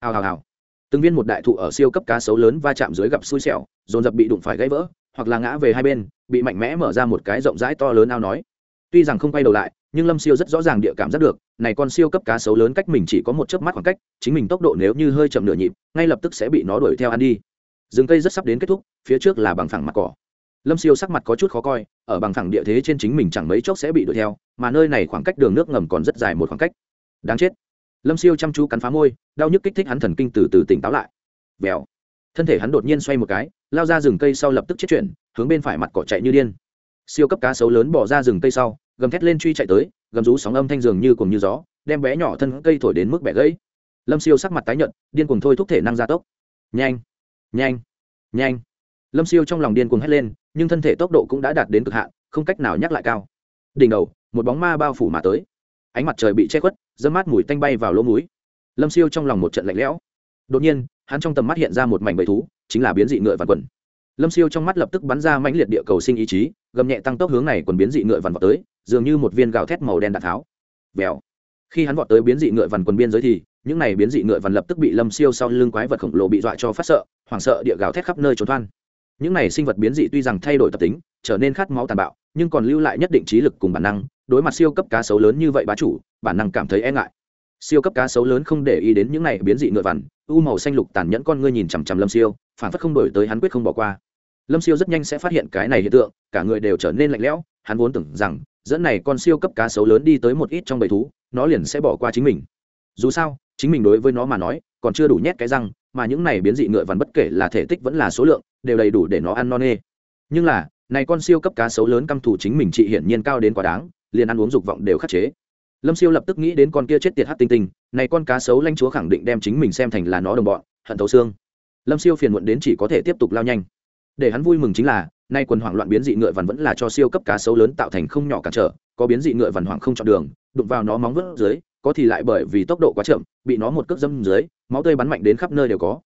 Hào hào hào. Từng viên một đại thụ ở siêu cấp cá sấu lớn va chạm dưới gặp xui xẻo, dồn dập bị đụng phải gãy vỡ, hoặc là ngã về hai bên, bị mạnh mẽ mở ra một cái rộng rãi to lớn ao nói. Tuy rằng không quay đầu lại nhưng lâm siêu rất rõ ràng địa cảm giác được, này con siêu cấp cá sấu lớn cách mình chỉ có một chớp mắt khoảng cách, chính mình tốc độ nếu như hơi chậm nửa nhịp, ngay lập tức sẽ bị nó đuổi theo ăn đi. Rừng cây rất sắp đến kết thúc, phía trước là bằng phẳng mặt cỏ. Lâm siêu sắc mặt có chút khó coi, ở bằng phẳng địa thế trên chính mình chẳng mấy chốc sẽ bị đuổi theo, mà nơi này khoảng cách đường nước ngầm còn rất dài một khoảng cách. Đáng chết. Lâm siêu chăm chú cắn phá môi, đau nhức kích thích hắn thần kinh từ từ tỉnh táo lại. Vèo. Thân thể hắn đột nhiên xoay một cái, lao ra rừng cây sau lập tức chết chuyển, hướng bên phải mặt cỏ chạy như điên. Siêu cấp cá sấu lớn bỏ ra rừng cây sau gầm thét lên truy chạy tới, gầm rú sóng âm thanh dường như cùng như gió, đem bé nhỏ thân cây thổi đến mức bẻ gãy. Lâm siêu sắc mặt tái nhợt, điên cuồng thôi thúc thể năng gia tốc. Nhanh nhanh nhanh. Lâm siêu trong lòng điên cuồng hét lên, nhưng thân thể tốc độ cũng đã đạt đến cực hạn, không cách nào nhắc lại cao. Đỉnh đầu, một bóng ma bao phủ mà tới. Ánh mặt trời bị che khuất, dơ mát mùi tanh bay vào lỗ mũi. Lâm siêu trong lòng một trận lạnh lẽo. Đột nhiên, hắn trong tầm mắt hiện ra một mảnh bầy thú, chính là biến dị ngựa vằn quần lâm siêu trong mắt lập tức bắn ra mãnh liệt địa cầu sinh ý chí, gầm nhẹ tăng tốc hướng này quần biến dị ngựa vằn vọt tới, dường như một viên gạo thét màu đen đạn tháo. Vèo. Khi hắn vọt tới biến dị ngựa vằn quần biên giới thì, những này biến dị ngựa vằn lập tức bị lâm siêu sau lưng quái vật khổng lồ bị dọa cho phát sợ, hoảng sợ địa gào thét khắp nơi trốn thoan những này sinh vật biến dị tuy rằng thay đổi tập tính, trở nên khát máu tàn bạo, nhưng còn lưu lại nhất định trí lực cùng bản năng, đối mặt siêu cấp cá sấu lớn như vậy bá chủ, bản năng cảm thấy e ngại siêu cấp cá sấu lớn không để ý đến những này biến dị ngựa vằn, u màu xanh lục tàn nhẫn con ngươi nhìn chằm chằm lâm siêu, phản phất không đổi tới hắn quyết không bỏ qua. Lâm siêu rất nhanh sẽ phát hiện cái này hiện tượng, cả người đều trở nên lạnh lẽo, hắn vốn tưởng rằng, dẫn này con siêu cấp cá sấu lớn đi tới một ít trong bầy thú, nó liền sẽ bỏ qua chính mình. Dù sao, chính mình đối với nó mà nói, còn chưa đủ nhét cái răng, mà những này biến dị ngựa vằn bất kể là thể tích vẫn là số lượng, đều đầy đủ để nó ăn no nê. Nhưng là, này con siêu cấp cá sấu lớn căm thù chính mình trị hiển nhiên cao đến quá đáng, liền ăn uống dục vọng đều khắc chế lâm siêu lập tức nghĩ đến con kia chết tiệt hát tinh tinh, này con cá sấu lanh chúa khẳng định đem chính mình xem thành là nó đồng bọn, hận thấu xương. Lâm siêu phiền muộn đến chỉ có thể tiếp tục lao nhanh. Để hắn vui mừng chính là, nay quần hoảng loạn biến dị ngựa vằn vẫn là cho siêu cấp cá sấu lớn tạo thành không nhỏ cản trở, có biến dị ngựa vằn hoảng không chọn đường, đụng vào nó móng vớt dưới, có thì lại bởi vì tốc độ quá chậm, bị nó một cước dâm dưới, máu tươi bắn mạnh đến khắp nơi đều có.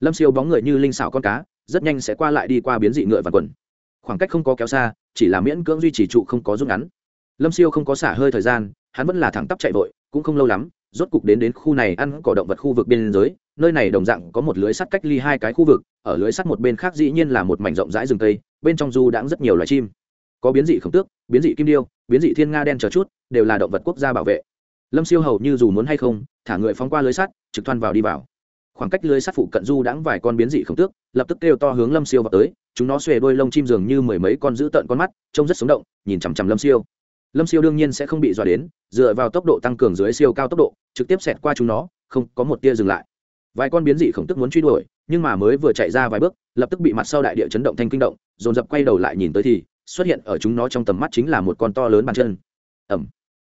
Lâm siêu bóng người như linh xảo con cá, rất nhanh sẽ qua lại đi qua biến dị ngựa vằn quần. Khoảng cách không có kéo xa, chỉ là miễn cưỡng duy trì trụ không có rút ngắn lâm siêu không có xả hơi thời gian, hắn vẫn là thẳng tắp chạy vội, cũng không lâu lắm, rốt cục đến đến khu này ăn cỏ động vật khu vực biên giới nơi này đồng dạng có một lưới sắt cách ly hai cái khu vực, ở lưới sắt một bên khác dĩ nhiên là một mảnh rộng rãi rừng tây bên trong du đãng rất nhiều loài chim. Có biến dị khổng tước, biến dị kim điêu, biến dị thiên nga đen chờ chút, đều là động vật quốc gia bảo vệ. Lâm siêu hầu như dù muốn hay không, thả người phóng qua lưới sắt, trực thoan vào đi vào. Khoảng cách lưới sắt phụ cận du đãng vài con biến dị khổng tước, lập tức kêu to hướng lâm siêu vào tới, chúng nó xuề đôi lông chim dường như mười mấy con giữ tợn con mắt, trông rất sống động, nhìn chằm chằm lâm siêu lâm siêu đương nhiên sẽ không bị dọa đến, dựa vào tốc độ tăng cường dưới siêu cao tốc độ, trực tiếp xẹt qua chúng nó, không có một tia dừng lại. Vài con biến dị khổng tức muốn truy đuổi, nhưng mà mới vừa chạy ra vài bước, lập tức bị mặt sau đại địa chấn động thanh kinh động, dồn dập quay đầu lại nhìn tới thì, xuất hiện ở chúng nó trong tầm mắt chính là một con to lớn bàn chân. Ẩm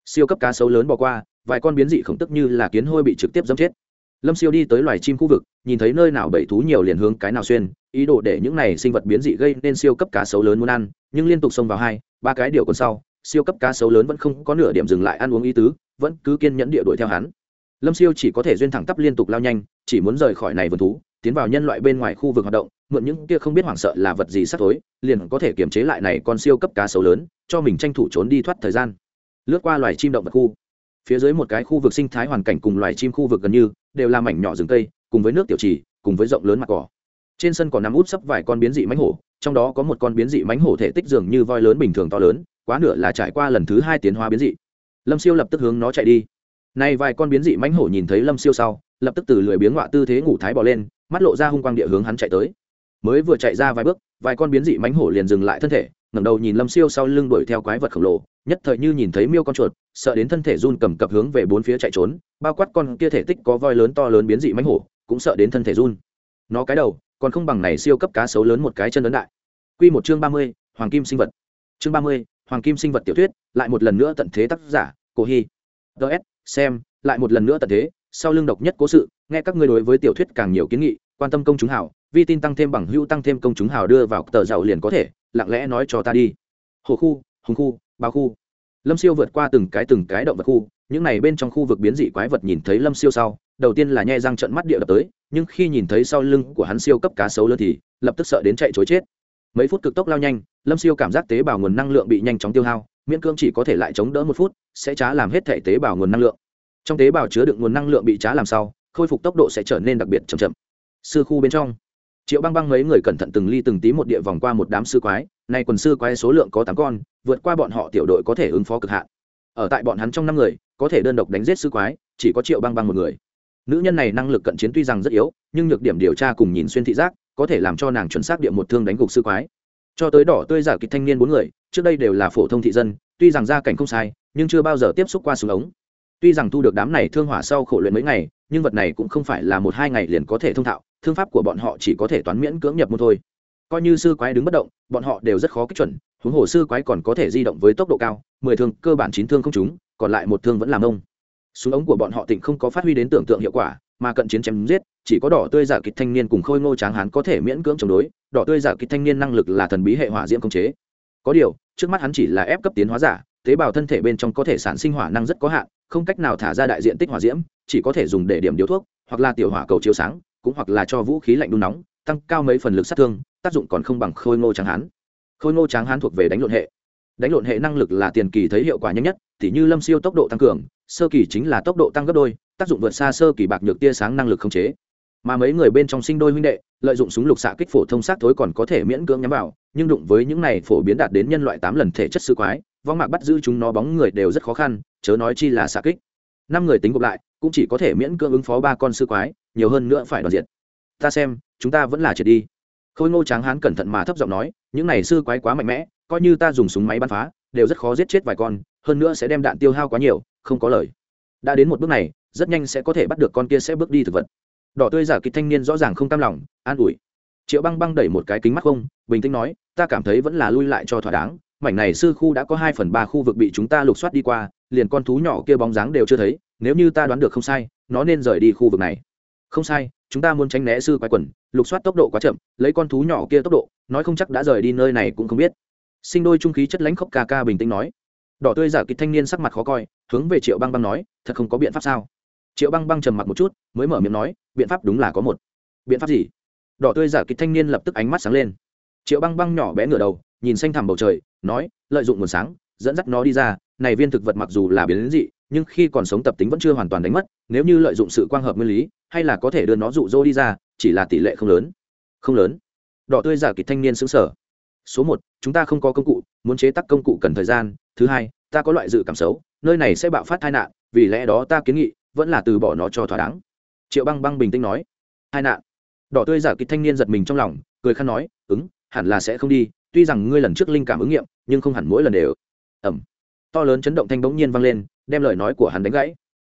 siêu cấp cá sấu lớn bỏ qua, vài con biến dị khổng tức như là kiến hôi bị trực tiếp dâm chết. Lâm siêu đi tới loài chim khu vực, nhìn thấy nơi nào bầy thú nhiều liền hướng cái nào xuyên, ý đồ để những này sinh vật biến dị gây nên siêu cấp cá sấu lớn muốn ăn, nhưng liên tục xông vào hai, ba cái điều còn sau siêu cấp cá sấu lớn vẫn không có nửa điểm dừng lại ăn uống ý tứ, vẫn cứ kiên nhẫn địa đuổi theo hắn. Lâm siêu chỉ có thể duyên thẳng tắp liên tục lao nhanh, chỉ muốn rời khỏi này vườn thú, tiến vào nhân loại bên ngoài khu vực hoạt động, mượn những kia không biết hoảng sợ là vật gì sắp tối, liền có thể kiềm chế lại này con siêu cấp cá sấu lớn, cho mình tranh thủ trốn đi thoát thời gian. Lướt qua loài chim động vật khu, phía dưới một cái khu vực sinh thái hoàn cảnh cùng loài chim khu vực gần như đều là mảnh nhỏ rừng cây, cùng với nước tiểu trì, cùng với rộng lớn mặt cỏ. Trên sân còn nằm út sấp vài con biến dị mánh hổ trong đó có một con biến dị mánh hổ thể tích dường như voi lớn bình thường to lớn, quá nửa là trải qua lần thứ hai tiến hóa biến dị. Lâm siêu lập tức hướng nó chạy đi. Nay vài con biến dị mánh hổ nhìn thấy lâm siêu sau, lập tức từ lười biếng họa tư thế ngủ thái bỏ lên, mắt lộ ra hung quang địa hướng hắn chạy tới. Mới vừa chạy ra vài bước, vài con biến dị mánh hổ liền dừng lại thân thể, ngẩng đầu nhìn lâm siêu sau lưng đuổi theo quái vật khổng lồ, nhất thời như nhìn thấy miêu con chuột, sợ đến thân thể run cầm cập hướng về bốn phía chạy trốn, bao quát con kia thể tích có voi lớn to lớn biến dị mánh hổ, cũng sợ đến thân thể run. Nó cái đầu còn không bằng này siêu cấp cá sấu lớn một cái chân lớn đại Quy một chương ba mươi, hoàng kim sinh vật. Chương ba mươi, hoàng kim sinh vật tiểu thuyết, lại một lần nữa tận thế tác giả, Cổ Hi. DS, xem, lại một lần nữa tận thế, sau lưng độc nhất cố sự, nghe các ngươi đối với tiểu thuyết càng nhiều kiến nghị, quan tâm công chúng hảo, vi tin tăng thêm bằng hữu tăng thêm công chúng hảo đưa vào tờ giàu liền có thể, lặng lẽ nói cho ta đi. Hồ khu, hùng khu, bao khu. Lâm Siêu vượt qua từng cái từng cái động vật khu, những này bên trong khu vực biến dị quái vật nhìn thấy Lâm Siêu sau, đầu tiên là nhe răng trợn mắt địa đập tới, nhưng khi nhìn thấy sau lưng của hắn siêu cấp cá sấu lớn thì lập tức sợ đến chạy chối chết. Mấy phút cực tốc lao nhanh, lâm siêu cảm giác tế bào nguồn năng lượng bị nhanh chóng tiêu hao, miễn cưỡng chỉ có thể lại chống đỡ một phút, sẽ trá làm hết thể tế bào nguồn năng lượng. Trong tế bào chứa đựng nguồn năng lượng bị trá làm sau, khôi phục tốc độ sẽ trở nên đặc biệt chậm chậm. Sư khu bên trong, triệu băng băng mấy người cẩn thận từng ly từng tí một địa vòng qua một đám sư quái, nay quần sư quái số lượng có tám con, vượt qua bọn họ tiểu đội có thể ứng phó cực hạn. Ở tại bọn hắn trong năm người, có thể đơn độc đánh giết sư quái, chỉ có triệu băng băng một người nữ nhân này năng lực cận chiến tuy rằng rất yếu, nhưng nhược điểm điều tra cùng nhìn xuyên thị giác, có thể làm cho nàng chuẩn xác địa một thương đánh gục sư quái. Cho tới đỏ tươi giả kịch thanh niên bốn người, trước đây đều là phổ thông thị dân, tuy rằng gia cảnh không sai, nhưng chưa bao giờ tiếp xúc qua súng ống. Tuy rằng thu được đám này thương hỏa sau khổ luyện mấy ngày, nhưng vật này cũng không phải là một hai ngày liền có thể thông thạo, thương pháp của bọn họ chỉ có thể toán miễn cưỡng nhập môn thôi. Coi như sư quái đứng bất động, bọn họ đều rất khó kích chuẩn, huống hồ sư quái còn có thể di động với tốc độ cao, mười thương cơ bản chín thương không trúng, còn lại một thương vẫn làm ông súng ống của bọn họ tỉnh không có phát huy đến tưởng tượng hiệu quả, mà cận chiến chém giết, chỉ có đỏ tươi giả kịch thanh niên cùng khôi ngô tráng hán có thể miễn cưỡng chống đối, đỏ tươi giả kịch thanh niên năng lực là thần bí hệ hỏa diễm công chế. Có điều, trước mắt hắn chỉ là ép cấp tiến hóa giả, tế bào thân thể bên trong có thể sản sinh hỏa năng rất có hạn, không cách nào thả ra đại diện tích hỏa diễm, chỉ có thể dùng để điểm điếu thuốc, hoặc là tiểu hỏa cầu chiếu sáng, cũng hoặc là cho vũ khí lạnh đun nóng, tăng cao mấy phần lực sát thương, tác dụng còn không bằng khôi ngô tráng hán. Khôi ngô tráng hán thuộc về đánh lộn hệ đánh lộn hệ năng lực là tiền kỳ thấy hiệu quả nhanh nhất t như lâm siêu tốc độ tăng cường, sơ kỳ chính là tốc độ tăng gấp đôi, tác dụng vượt xa sơ kỳ bạc nhược tia sáng năng lực không chế. Mà mấy người bên trong sinh đôi huynh đệ, lợi dụng súng lục xạ kích phổ thông sát thối còn có thể miễn cưỡng nhắm vào, nhưng đụng với những này phổ biến đạt đến nhân loại tám lần thể chất sư quái, vong mạc bắt giữ chúng nó bóng người đều rất khó khăn, chớ nói chi là xạ kích. Năm người tính gộp lại, cũng chỉ có thể miễn cưỡng ứng phó ba con sư quái, nhiều hơn nữa phải đoàn diện ta xem, chúng ta vẫn là triệt đi. Khôi ngô tráng hán cẩn thận mà thấp giọng nói, những này sư quái quá mạnh mẽ coi như ta dùng súng máy bắn phá, đều rất khó giết chết vài con, hơn nữa sẽ đem đạn tiêu hao quá nhiều, không có lời. Đã đến một bước này, rất nhanh sẽ có thể bắt được con kia sẽ bước đi thực vật. Đỏ tươi giả kịch thanh niên rõ ràng không cam lòng, an ủi. Triệu băng băng đẩy một cái kính mắt không, bình tĩnh nói, ta cảm thấy vẫn là lui lại cho thỏa đáng, mảnh này sư khu đã có hai phần ba khu vực bị chúng ta lục soát đi qua, liền con thú nhỏ kia bóng dáng đều chưa thấy, nếu như ta đoán được không sai, nó nên rời đi khu vực này. Không sai, chúng ta muốn tránh né sư quái quần, lục soát tốc độ quá chậm, lấy con thú nhỏ kia tốc độ, nói không chắc đã rời đi nơi này cũng không biết sinh đôi trung khí chất lãnh khốc ca ca bình tĩnh nói. Đỏ tươi giả kịch thanh niên sắc mặt khó coi, hướng về triệu băng băng nói, thật không có biện pháp sao? Triệu băng băng trầm mặt một chút, mới mở miệng nói, biện pháp đúng là có một. Biện pháp gì? Đỏ tươi giả kịch thanh niên lập tức ánh mắt sáng lên. Triệu băng băng nhỏ bé ngửa đầu, nhìn xanh thẳm bầu trời, nói, lợi dụng nguồn sáng, dẫn dắt nó đi ra, này viên thực vật mặc dù là biến đến dị, nhưng khi còn sống tập tính vẫn chưa hoàn toàn đánh mất, nếu như lợi dụng sự quang hợp nguyên lý, hay là có thể đưa nó rụ rỗ đi ra, chỉ là tỷ lệ không lớn. Không lớn? Đỏ tươi giả kịch thanh niên xứng sở số một, chúng ta không có công cụ, muốn chế tác công cụ cần thời gian. Thứ hai, ta có loại dự cảm xấu, nơi này sẽ bạo phát tai nạn, vì lẽ đó ta kiến nghị, vẫn là từ bỏ nó cho thỏa đáng. Triệu băng băng bình tĩnh nói. Hai nạn. Đỏ tươi giả kịch thanh niên giật mình trong lòng, cười khăn nói, ứng, hẳn là sẽ không đi, tuy rằng ngươi lần trước linh cảm ứng nghiệm, nhưng không hẳn mỗi lần đều. Ẩm to lớn chấn động thanh bỗng nhiên vang lên, đem lời nói của hắn đánh gãy.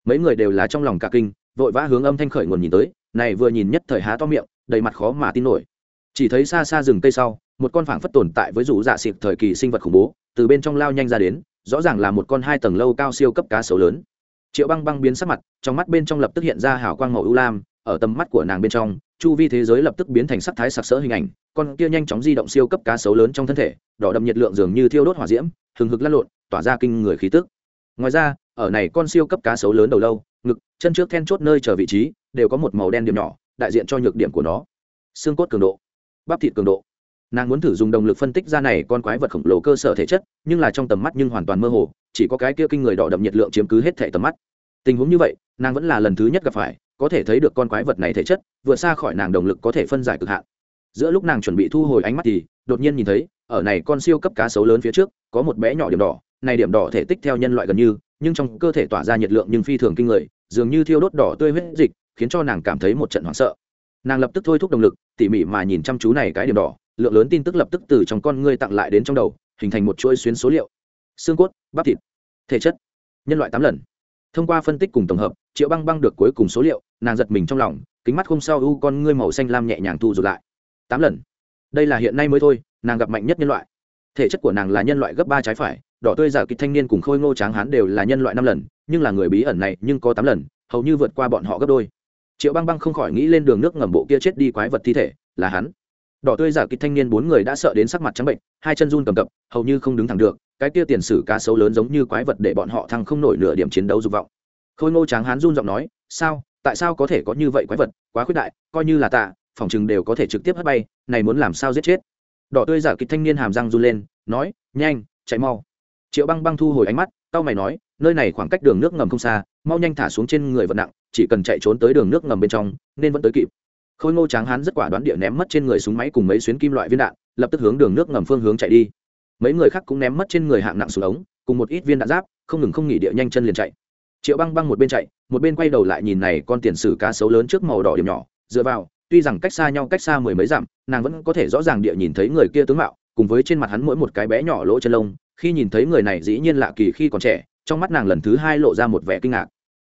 Mấy người đều là trong lòng cả kinh, vội vã hướng âm thanh khởi nguồn nhìn tới, này vừa nhìn nhất thời há to miệng, đầy mặt khó mà tin nổi chỉ thấy xa xa rừng cây sau, một con phảng phất tồn tại với rủ dạ xịt thời kỳ sinh vật khủng bố, từ bên trong lao nhanh ra đến, rõ ràng là một con hai tầng lâu cao siêu cấp cá sấu lớn. Triệu băng băng biến sắc mặt, trong mắt bên trong lập tức hiện ra hào quang màu ưu lam, ở tầm mắt của nàng bên trong, chu vi thế giới lập tức biến thành sắc thái sặc sỡ hình ảnh, con kia nhanh chóng di động siêu cấp cá sấu lớn trong thân thể, đỏ đậm nhiệt lượng dường như thiêu đốt hỏa diễm, hừng hực lăn lộn, tỏa ra kinh người khí tức. Ngoài ra, ở này con siêu cấp cá sấu lớn đầu lâu, ngực, chân trước then chốt nơi chờ vị trí, đều có một màu đen điểm nhỏ, đại diện cho nhược điểm của nó. Xương cốt cường độ bắp thịt cường độ. Nàng muốn thử dùng động lực phân tích ra này con quái vật khổng lồ cơ sở thể chất, nhưng là trong tầm mắt nhưng hoàn toàn mơ hồ, chỉ có cái kia kinh người đỏ đậm nhiệt lượng chiếm cứ hết thể tầm mắt. Tình huống như vậy, nàng vẫn là lần thứ nhất gặp phải, có thể thấy được con quái vật này thể chất vượt xa khỏi nàng động lực có thể phân giải cực hạn. Giữa lúc nàng chuẩn bị thu hồi ánh mắt thì, đột nhiên nhìn thấy, ở này con siêu cấp cá sấu lớn phía trước, có một bé nhỏ điểm đỏ, này điểm đỏ thể tích theo nhân loại gần như, nhưng trong cơ thể tỏa ra nhiệt lượng nhưng phi thường kinh người, dường như thiêu đốt đỏ tươi huyết dịch, khiến cho nàng cảm thấy một trận hoảng sợ nàng lập tức thôi thúc động lực, tỉ mỉ mà nhìn chăm chú này cái điểm đỏ, lượng lớn tin tức lập tức từ trong con ngươi tặng lại đến trong đầu, hình thành một chuỗi xuyến số liệu. Xương cốt, bắp thịt, thể chất, nhân loại tám lần. Thông qua phân tích cùng tổng hợp, triệu băng băng được cuối cùng số liệu, nàng giật mình trong lòng, kính mắt không sao u con ngươi màu xanh lam nhẹ nhàng thu rụt lại. Tám lần. Đây là hiện nay mới thôi, nàng gặp mạnh nhất nhân loại. Thể chất của nàng là nhân loại gấp ba trái phải, đỏ tươi giả kịch thanh niên cùng khôi ngô tráng hán đều là nhân loại năm lần, nhưng là người bí ẩn này nhưng có tám lần, hầu như vượt qua bọn họ gấp đôi triệu băng băng không khỏi nghĩ lên đường nước ngầm bộ kia chết đi quái vật thi thể, là hắn. Đỏ tươi giả kịch thanh niên bốn người đã sợ đến sắc mặt trắng bệnh, hai chân run cầm cập, hầu như không đứng thẳng được, cái kia tiền sử cá sấu lớn giống như quái vật để bọn họ thăng không nổi nửa điểm chiến đấu dục vọng. Khôi ngô tráng hán run giọng nói, sao? Tại sao có thể có như vậy quái vật? Quá khuyết đại, coi như là tạ, phòng chừng đều có thể trực tiếp hất bay, này muốn làm sao giết chết? Đỏ tươi giả kịch thanh niên hàm răng run lên, nói, nhanh, chạy mau. Triệu băng băng thu hồi ánh mắt tao mày nói, nơi này khoảng cách đường nước ngầm không xa, mau nhanh thả xuống trên người vật nặng, chỉ cần chạy trốn tới đường nước ngầm bên trong, nên vẫn tới kịp. Khôi ngô tráng hán rất quả đoán địa ném mất trên người súng máy cùng mấy xuyến kim loại viên đạn, lập tức hướng đường nước ngầm phương hướng chạy đi. Mấy người khác cũng ném mất trên người hạng nặng xuống ống, cùng một ít viên đạn giáp, không ngừng không nghỉ địa nhanh chân liền chạy. Triệu băng băng một bên chạy, một bên quay đầu lại nhìn này con tiền sử cá sấu lớn trước màu đỏ điểm nhỏ, dựa vào, tuy rằng cách xa nhau cách xa mười mấy dặm, nàng vẫn có thể rõ ràng địa nhìn thấy người kia tướng mạo cùng với trên mặt hắn mỗi một cái bé nhỏ lỗ chân lông, khi nhìn thấy người này dĩ nhiên lạ kỳ khi còn trẻ, trong mắt nàng lần thứ hai lộ ra một vẻ kinh ngạc.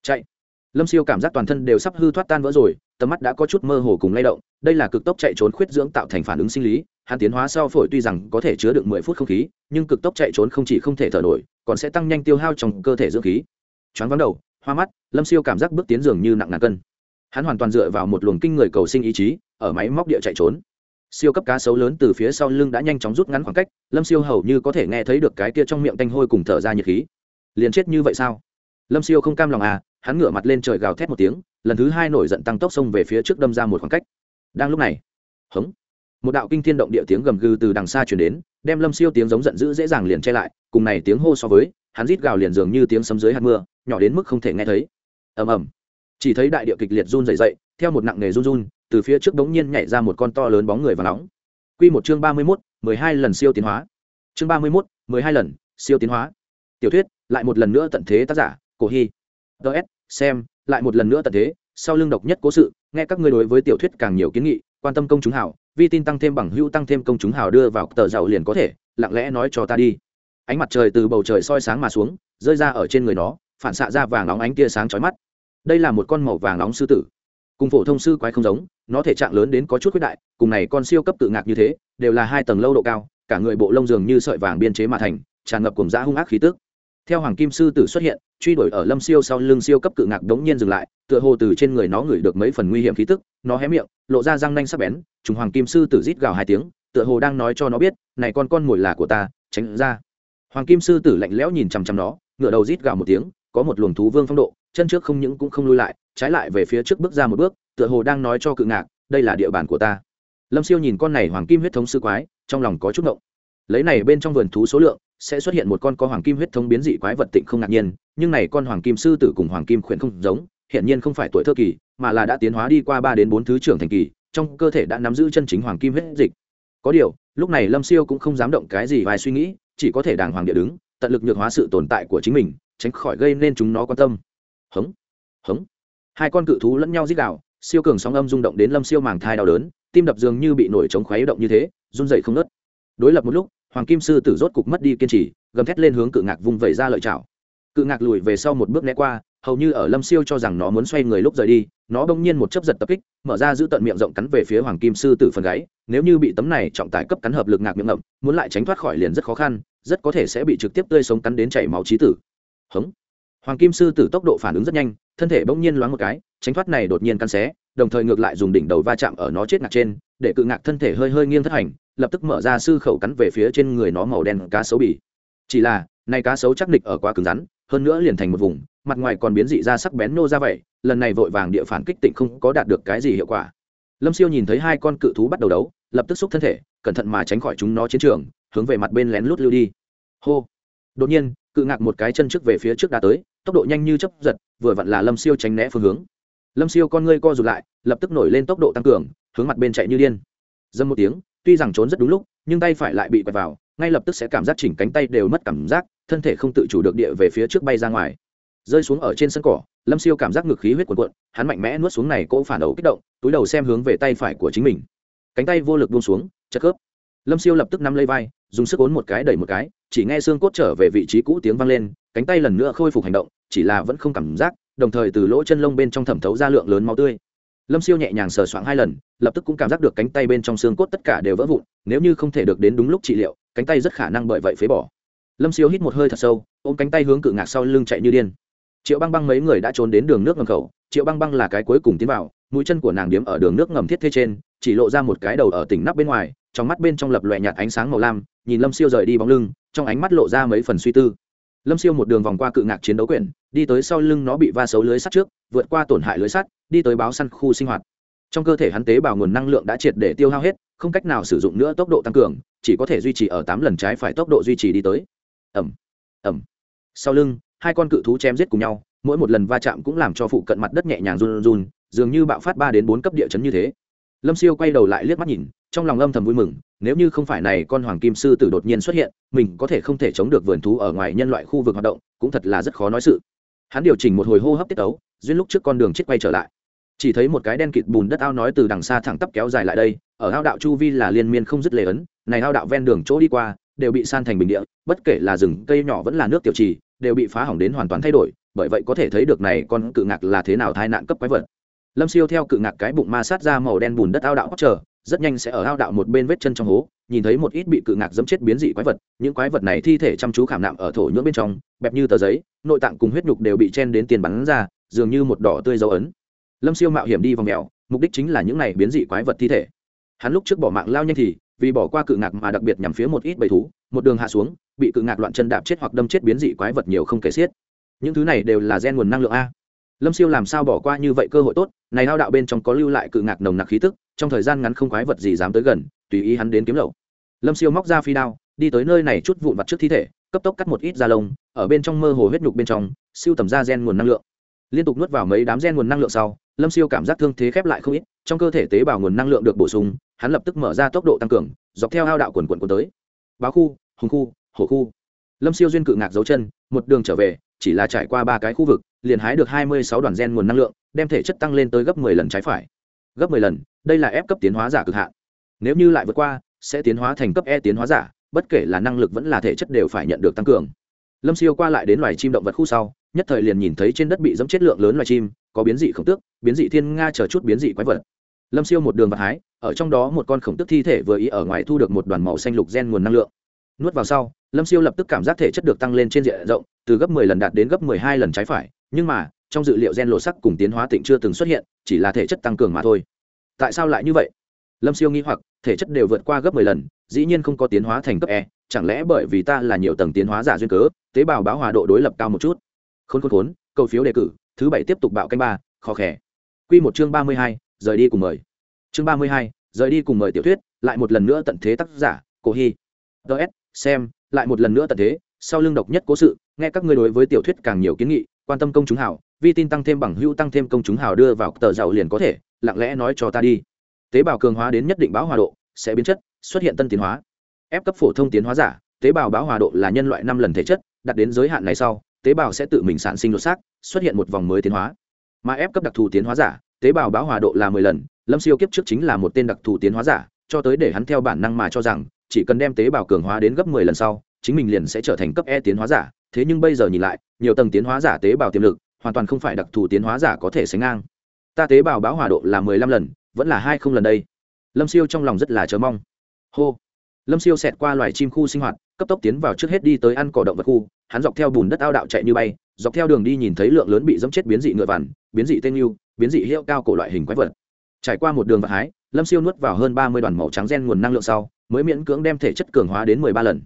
Chạy. Lâm siêu cảm giác toàn thân đều sắp hư thoát tan vỡ rồi, tầm mắt đã có chút mơ hồ cùng lay động, đây là cực tốc chạy trốn khuyết dưỡng tạo thành phản ứng sinh lý, hắn tiến hóa sau phổi tuy rằng có thể chứa được mười phút không khí, nhưng cực tốc chạy trốn không chỉ không thể thở nổi, còn sẽ tăng nhanh tiêu hao trong cơ thể dưỡng khí. Choáng vắng đầu, hoa mắt, lâm siêu cảm giác bước tiến dường như nặng ngàn cân. Hắn hoàn toàn dựa vào một luồng kinh người cầu sinh ý chí, ở máy móc địa chạy trốn siêu cấp cá sấu lớn từ phía sau lưng đã nhanh chóng rút ngắn khoảng cách, lâm siêu hầu như có thể nghe thấy được cái kia trong miệng tanh hôi cùng thở ra nhiệt khí. Liền chết như vậy sao? Lâm siêu không cam lòng à hắn ngửa mặt lên trời gào thét một tiếng, lần thứ hai nổi giận tăng tốc xông về phía trước đâm ra một khoảng cách. Đang lúc này, hống, một đạo kinh thiên động địa tiếng gầm gừ từ đằng xa chuyển đến, đem lâm siêu tiếng giống giận dữ dễ dàng liền che lại, cùng này tiếng hô so với, hắn rít gào liền dường như tiếng sấm dưới hạt mưa, nhỏ đến mức không thể nghe thấy. Ầm ầm chỉ thấy đại địa kịch liệt run dày dậy theo một nặng nghề run run, từ phía trước bỗng nhiên nhảy ra một con to lớn bóng người và nóng. Q một chương ba mươi mốt, mười hai lần siêu tiến hóa. Chương ba mươi mốt, mười hai lần siêu tiến hóa. Tiểu thuyết, lại một lần nữa tận thế tác giả, cổ hy. Ts xem, lại một lần nữa tận thế, sau lưng độc nhất cố sự, nghe các ngươi đối với tiểu thuyết càng nhiều kiến nghị, quan tâm công chúng hảo vi tin tăng thêm bằng hữu, tăng thêm công chúng hảo đưa vào tờ giàu liền có thể, lặng lẽ nói cho ta đi. Ánh mặt trời từ bầu trời soi sáng mà xuống, rơi ra ở trên người nó, phản xạ ra vàng óng ánh tia sáng chói mắt đây là một con màu vàng nóng sư tử. Cùng phổ thông sư quái không giống, nó thể trạng lớn đến có chút quyết đại, cùng này con siêu cấp tự ngạc như thế, đều là hai tầng lâu độ cao, cả người bộ lông dường như sợi vàng biên chế mà thành, tràn ngập cùng dã hung ác khí tức. Theo hoàng kim sư tử xuất hiện, truy đuổi ở lâm siêu sau lưng siêu cấp cự ngạc đống nhiên dừng lại, tựa hồ từ trên người nó ngửi được mấy phần nguy hiểm khí tức, nó hé miệng, lộ ra răng nanh sắc bén chúng hoàng kim sư tử rít gào hai tiếng, tựa hồ đang nói cho nó biết, này con con mồi là của ta, tránh ra. Hoàng kim sư tử lạnh lẽo nhìn chằm chằm nó ngựa đầu rít gào một tiếng, có một luồng thú vương phong độ chân trước không những cũng không lui lại, trái lại về phía trước bước ra một bước, tựa hồ đang nói cho cự ngạc, đây là địa bàn của ta. Lâm siêu nhìn con này hoàng kim huyết thống sư quái, trong lòng có chút ngộng. Lấy này bên trong vườn thú số lượng, sẽ xuất hiện một con có hoàng kim huyết thống biến dị quái vật tịnh không ngạc nhiên, nhưng này con hoàng kim sư tử cùng hoàng kim khuyển không giống hiện nhiên không phải tuổi thơ kỳ, mà là đã tiến hóa đi qua ba đến bốn thứ trưởng thành kỳ, trong cơ thể đã nắm giữ chân chính hoàng kim huyết dịch. Có điều, lúc này lâm siêu cũng không dám động cái gì vài suy nghĩ, chỉ có thể đàng hoàng địa đứng, tận lực nhược hóa sự tồn tại của chính mình, tránh khỏi gây nên chúng nó quan tâm hống hống. Hai con cự thú lẫn nhau dích đạo siêu cường sóng âm rung động đến lâm siêu màng thai đau đớn, tim đập dường như bị nổi trống khoáy động như thế, run dậy không nớt đối lập một lúc, hoàng kim sư tử rốt cục mất đi kiên trì, gầm thét lên hướng cự ngạc vung vẩy ra lợi chảo. Cự ngạc lùi về sau một bước né qua, hầu như ở lâm siêu cho rằng nó muốn xoay người lúc rời đi, nó bỗng nhiên một chấp giật tập kích, mở ra giữ tận miệng rộng cắn về phía hoàng kim sư tử phần gáy, nếu như bị tấm này trọng tải cấp cắn hợp lực ngạc miệng ngậm, muốn lại tránh thoát khỏi liền rất khó khăn, rất có thể sẽ bị trực tiếp tươi sống cắn đến chảy máu trí tử. Hống hoàng kim sư tử tốc độ phản ứng rất nhanh, thân thể bỗng nhiên loáng một cái, tránh thoát này đột nhiên căn xé, đồng thời ngược lại dùng đỉnh đầu va chạm ở nó chết ngạc trên, để cự ngạc thân thể hơi hơi nghiêng thất hành, lập tức mở ra sư khẩu cắn về phía trên người nó màu đen cá sấu bỉ chỉ là, này cá sấu chắc địch ở quá cứng rắn, hơn nữa liền thành một vùng, mặt ngoài còn biến dị ra sắc bén nô ra vậy, lần này vội vàng địa phản kích tịnh không có đạt được cái gì hiệu quả. Lâm siêu nhìn thấy hai con cự thú bắt đầu đấu, lập tức xúc thân thể, cẩn thận mà tránh khỏi chúng nó chiến trường, hướng về mặt bên lén lút lưu đi. Hô. Đột nhiên, cự ngạc một cái chân trước về phía trước đã tới tốc độ nhanh như chấp giật, vừa vặn là lâm siêu tránh né phương hướng. Lâm siêu con ngươi co rụt lại, lập tức nổi lên tốc độ tăng cường, hướng mặt bên chạy như điên. Dâm một tiếng, tuy rằng trốn rất đúng lúc, nhưng tay phải lại bị quẹt vào, ngay lập tức sẽ cảm giác chỉnh cánh tay đều mất cảm giác, thân thể không tự chủ được địa về phía trước bay ra ngoài. Rơi xuống ở trên sân cỏ, lâm siêu cảm giác ngực khí huyết cuộn cuộn, hắn mạnh mẽ nuốt xuống này cỗ phản đấu kích động, túi đầu xem hướng về tay phải của chính mình. Cánh tay vô lực buông xuống chất khớp. Lâm siêu lập tức nắm lấy vai, dùng sức ốn một cái đẩy một cái, chỉ nghe xương cốt trở về vị trí cũ tiếng vang lên, cánh tay lần nữa khôi phục hành động chỉ là vẫn không cảm giác, đồng thời từ lỗ chân lông bên trong thẩm thấu ra lượng lớn máu tươi. Lâm siêu nhẹ nhàng sờ soạng hai lần, lập tức cũng cảm giác được cánh tay bên trong xương cốt tất cả đều vỡ vụn, nếu như không thể được đến đúng lúc trị liệu, cánh tay rất khả năng bởi vậy phế bỏ. Lâm siêu hít một hơi thật sâu, ôm cánh tay hướng cự ngạc sau lưng chạy như điên. Triệu băng băng mấy người đã trốn đến đường nước ngầm khẩu, triệu băng băng là cái cuối cùng tiến vào, mũi chân của nàng điếm ở đường nước ngầm thiết thế trên, chỉ lộ ra một cái đầu ở tỉnh nắp bên ngoài, trong mắt bên trong lập loẹ nhạt ánh sáng màu lam, nhìn lâm siêu rời đi bóng lưng, trong ánh mắt lộ ra mấy phần suy tư lâm siêu một đường vòng qua cự ngạc chiến đấu quyển, đi tới sau lưng nó bị va xấu lưới sắt trước, vượt qua tổn hại lưới sắt, đi tới báo săn khu sinh hoạt. Trong cơ thể hắn tế bào nguồn năng lượng đã triệt để tiêu hao hết, không cách nào sử dụng nữa tốc độ tăng cường, chỉ có thể duy trì ở tám lần trái phải tốc độ duy trì đi tới. Ẩm ẩm sau lưng, hai con cự thú chém giết cùng nhau, mỗi một lần va chạm cũng làm cho phụ cận mặt đất nhẹ nhàng run run, dường như bạo phát ba đến bốn cấp địa chấn như thế lâm siêu quay đầu lại liếc mắt nhìn, trong lòng âm thầm vui mừng, nếu như không phải này con hoàng kim sư tử đột nhiên xuất hiện, mình có thể không thể chống được vườn thú ở ngoài nhân loại khu vực hoạt động, cũng thật là rất khó nói sự. Hắn điều chỉnh một hồi hô hấp tiết ấu duyên lúc trước con đường chết quay trở lại. Chỉ thấy một cái đen kịt bùn đất ao nói từ đằng xa thẳng tắp kéo dài lại đây, ở ao đạo chu vi là liên miên không dứt lề ấn, này ao đạo ven đường chỗ đi qua, đều bị san thành bình địa, bất kể là rừng, cây nhỏ vẫn là nước tiểu trì, đều bị phá hỏng đến hoàn toàn thay đổi, bởi vậy có thể thấy được này con cự ngạc là thế nào tai nạn cấp quái vật lâm siêu theo cự ngạc cái bụng ma sát ra màu đen bùn đất ao đạo hót chờ rất nhanh sẽ ở ao đạo một bên vết chân trong hố, nhìn thấy một ít bị cự ngạc dẫm chết biến dị quái vật, những quái vật này thi thể chăm chú khảm nạm ở thổ nhưỡng bên trong, bẹp như tờ giấy, nội tạng cùng huyết nhục đều bị chen đến tiền bắn ra, dường như một đỏ tươi dấu ấn. Lâm siêu mạo hiểm đi vòng mèo, mục đích chính là những này biến dị quái vật thi thể. Hắn lúc trước bỏ mạng lao nhanh thì, vì bỏ qua cự ngạc mà đặc biệt nhằm phía một ít bầy thú, một đường hạ xuống, bị cự ngạc loạn chân đạp chết hoặc đâm chết biến dị quái vật nhiều không kể xiết. Những thứ này đều là gen nguồn năng lượng a lâm siêu làm sao bỏ qua như vậy cơ hội tốt, này lao đạo bên trong có lưu lại cự ngạc nồng nặc khí tức, trong thời gian ngắn không quái vật gì dám tới gần, tùy ý hắn đến kiếm lậu. Lâm siêu móc ra phi đao, đi tới nơi này chút vụn vặt trước thi thể, cấp tốc cắt một ít da lông, ở bên trong mơ hồ huyết nhục bên trong, siêu tầm ra gen nguồn năng lượng. Liên tục nuốt vào mấy đám gen nguồn năng lượng sau, lâm siêu cảm giác thương thế khép lại không ít, trong cơ thể tế bào nguồn năng lượng được bổ sung, hắn lập tức mở ra tốc độ tăng cường, dọc theo hao đạo quần quần quần tới. Báo khu, hùng khu, hổ khu. Lâm siêu duyên cự ngạc dấu chân, một đường trở về, chỉ là trải qua ba cái khu vực liền hái được hai mươi sáu đoàn gen nguồn năng lượng, đem thể chất tăng lên tới gấp 10 lần trái phải. Gấp 10 lần, đây là ép cấp tiến hóa giả cực hạn. Nếu như lại vượt qua, sẽ tiến hóa thành cấp e tiến hóa giả, bất kể là năng lực vẫn là thể chất đều phải nhận được tăng cường. Lâm siêu qua lại đến loài chim động vật khu sau, nhất thời liền nhìn thấy trên đất bị dẫm chết lượng lớn loài chim, có biến dị khổng tước, biến dị thiên nga chờ chút biến dị quái vật. Lâm siêu một đường vật hái, ở trong đó một con khổng tước thi thể vừa ý ở ngoài thu được một đoàn màu xanh lục gen nguồn năng lượng. Nuốt vào sau, lâm siêu lập tức cảm giác thể chất được tăng lên trên diện rộng, từ gấp 10 lần đạt đến gấp 12 lần trái phải nhưng mà, trong dự liệu gen lộ sắc cùng tiến hóa tịnh chưa từng xuất hiện, chỉ là thể chất tăng cường mà thôi. Tại sao lại như vậy? Lâm siêu nghi hoặc, thể chất đều vượt qua gấp 10 lần, dĩ nhiên không có tiến hóa thành cấp e chẳng lẽ bởi vì ta là nhiều tầng tiến hóa giả duyên cớ, tế bào báo hòa độ đối lập cao một chút? Khốn khốn khốn cầu phiếu đề cử, thứ bảy tiếp tục bạo canh ba, khó khẻ q một chương ba mươi hai, rời đi cùng mời. Chương ba mươi hai, rời đi cùng mời tiểu thuyết, lại một lần nữa tận thế tác giả, cổ hy. Ts xem, lại một lần nữa tận thế sau lưng độc nhất cố sự, nghe các ngươi đối với tiểu thuyết càng nhiều kiến nghị, quan tâm công chúng hảo vi tin tăng thêm bằng hữu tăng thêm công chúng hảo đưa vào tờ giàu liền có thể, lặng lẽ nói cho ta đi. Tế bào cường hóa đến nhất định báo hòa độ, sẽ biến chất, xuất hiện tân tiến hóa. Ép cấp phổ thông tiến hóa giả, tế bào báo hòa độ là nhân loại năm lần thể chất, đặt đến giới hạn này sau, tế bào sẽ tự mình sản sinh đột xác, xuất hiện một vòng mới tiến hóa. Mà ép cấp đặc thù tiến hóa giả, tế bào báo hòa độ là mười lần, lâm siêu kiếp trước chính là một tên đặc thù tiến hóa giả, cho tới để hắn theo bản năng mà cho rằng, chỉ cần đem tế bào cường hóa đến gấp mười lần sau chính mình liền sẽ trở thành cấp e tiến hóa giả. Thế nhưng bây giờ nhìn lại, nhiều tầng tiến hóa giả tế bào tiềm lực, hoàn toàn không phải đặc thù tiến hóa giả có thể sánh ngang. Ta tế bào báo hòa độ là mười lăm lần, vẫn là hai không lần đây. Lâm siêu trong lòng rất là chờ mong. Hô. Lâm siêu xẹt qua loài chim khu sinh hoạt, cấp tốc tiến vào trước hết đi tới ăn cỏ động vật khu. Hắn dọc theo bùn đất ao đạo chạy như bay, dọc theo đường đi nhìn thấy lượng lớn bị dẫm chết biến dị ngựa vằn, biến dị tên yêu, biến dị hiệu cao cổ loại hình quái vật. Trải qua một đường vật hái, lâm siêu nuốt vào hơn ba mươi đoàn màu trắng gen nguồn năng lượng sau, mới miễn cưỡng đem thể chất cường hóa đến mười ba lần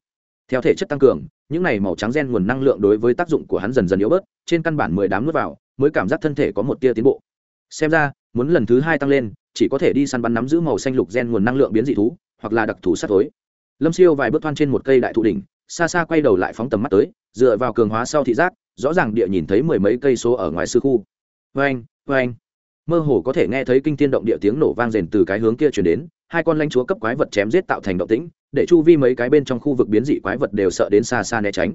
theo thể chất tăng cường, những này màu trắng gen nguồn năng lượng đối với tác dụng của hắn dần dần yếu bớt, trên căn bản mười đám nuốt vào, mới cảm giác thân thể có một tia tiến bộ. Xem ra, muốn lần thứ hai tăng lên, chỉ có thể đi săn bắn nắm giữ màu xanh lục gen nguồn năng lượng biến dị thú, hoặc là đặc thù sắt tối lâm siêu vài bước thoăn trên một cây đại thụ đỉnh, xa xa quay đầu lại phóng tầm mắt tới, dựa vào cường hóa sau thị giác, rõ ràng địa nhìn thấy mười mấy cây số ở ngoài sư khu. Vê anh vê anh mơ hồ có thể nghe thấy kinh thiên động địa tiếng nổ vang rền từ cái hướng kia chuyển đến hai con lanh chúa cấp quái vật chém giết tạo thành động tĩnh, để chu vi mấy cái bên trong khu vực biến dị quái vật đều sợ đến xa xa né tránh.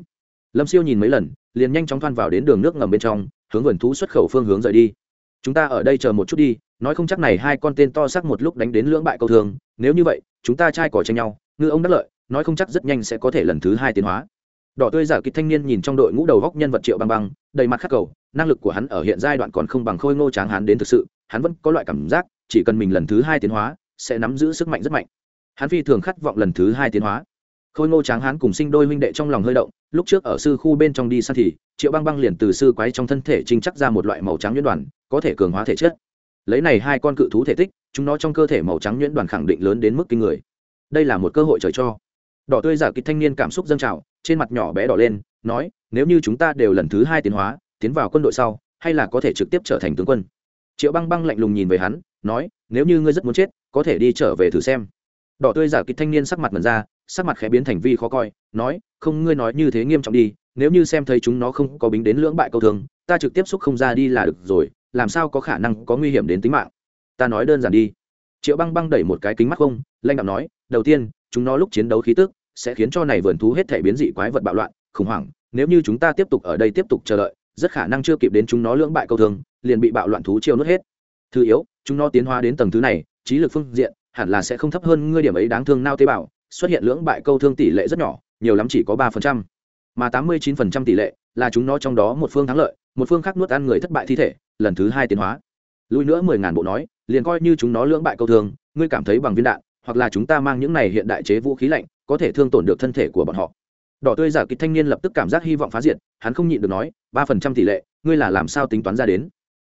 Lâm siêu nhìn mấy lần, liền nhanh chóng thoăn vào đến đường nước ngầm bên trong, hướng vườn thú xuất khẩu phương hướng rời đi. Chúng ta ở đây chờ một chút đi, nói không chắc này hai con tên to xác một lúc đánh đến lưỡng bại câu thường, nếu như vậy, chúng ta trai cỏ tranh nhau, ngư ông đắc lợi, nói không chắc rất nhanh sẽ có thể lần thứ hai tiến hóa. Đỏ tươi giả kịch thanh niên nhìn trong đội ngũ đầu góc nhân vật triệu băng băng, đầy mặt khắc cầu, năng lực của hắn ở hiện giai đoạn còn không bằng khôi ngô tráng hắn đến thực sự, hắn vẫn có loại cảm giác, chỉ cần mình lần thứ hai tiến hóa sẽ nắm giữ sức mạnh rất mạnh. Hắn phi thường khát vọng lần thứ hai tiến hóa. Khôi ngô tráng hắn cùng sinh đôi huynh đệ trong lòng hơi động, lúc trước ở sư khu bên trong đi săn thì, triệu băng băng liền từ sư quái trong thân thể trinh chắc ra một loại màu trắng nhuyễn đoàn, có thể cường hóa thể chất. Lấy này hai con cự thú thể tích, chúng nó trong cơ thể màu trắng nhuyễn đoàn khẳng định lớn đến mức kinh người. Đây là một cơ hội trời cho. Đỏ tươi giả kịch thanh niên cảm xúc dâng trào, trên mặt nhỏ bé đỏ lên, nói, nếu như chúng ta đều lần thứ hai tiến hóa, tiến vào quân đội sau, hay là có thể trực tiếp trở thành tướng quân? Triệu băng băng lạnh lùng nhìn về hắn, nói, nếu như ngươi rất muốn chết, có thể đi trở về thử xem. Đỏ tươi giả kịch thanh niên sắc mặt mật ra, sắc mặt khẽ biến thành vi khó coi, nói, không, ngươi nói như thế nghiêm trọng đi, nếu như xem thấy chúng nó không có bính đến lưỡng bại câu thường, ta trực tiếp xúc không ra đi là được rồi, làm sao có khả năng có nguy hiểm đến tính mạng? Ta nói đơn giản đi. Triệu băng băng đẩy một cái kính mắt không lanh đạo nói, đầu tiên, chúng nó lúc chiến đấu khí tức sẽ khiến cho này vườn thú hết thể biến dị quái vật bạo loạn, khủng hoảng, nếu như chúng ta tiếp tục ở đây tiếp tục chờ đợi, rất khả năng chưa kịp đến chúng nó lưỡng bại câu thường liền bị bạo loạn thú chiêu nuốt hết. Thứ yếu chúng nó tiến hóa đến tầng thứ này trí lực phương diện hẳn là sẽ không thấp hơn ngươi điểm ấy đáng thương nao tế bào xuất hiện lưỡng bại câu thương tỷ lệ rất nhỏ nhiều lắm chỉ có ba phần trăm. Mà tám mươi chín phần trăm tỷ lệ là chúng nó trong đó một phương thắng lợi một phương khác nuốt ăn người thất bại thi thể lần thứ hai tiến hóa. Lùi nữa mười ngàn bộ nói liền coi như chúng nó lưỡng bại câu thương, ngươi cảm thấy bằng viên đạn hoặc là chúng ta mang những này hiện đại chế vũ khí lạnh có thể thương tổn được thân thể của bọn họ. Đỏ tươi giả kịch thanh niên lập tức cảm giác hy vọng phá diệt hắn không nhịn được nói ba phần trăm tỷ lệ ngươi là làm sao tính toán ra đến?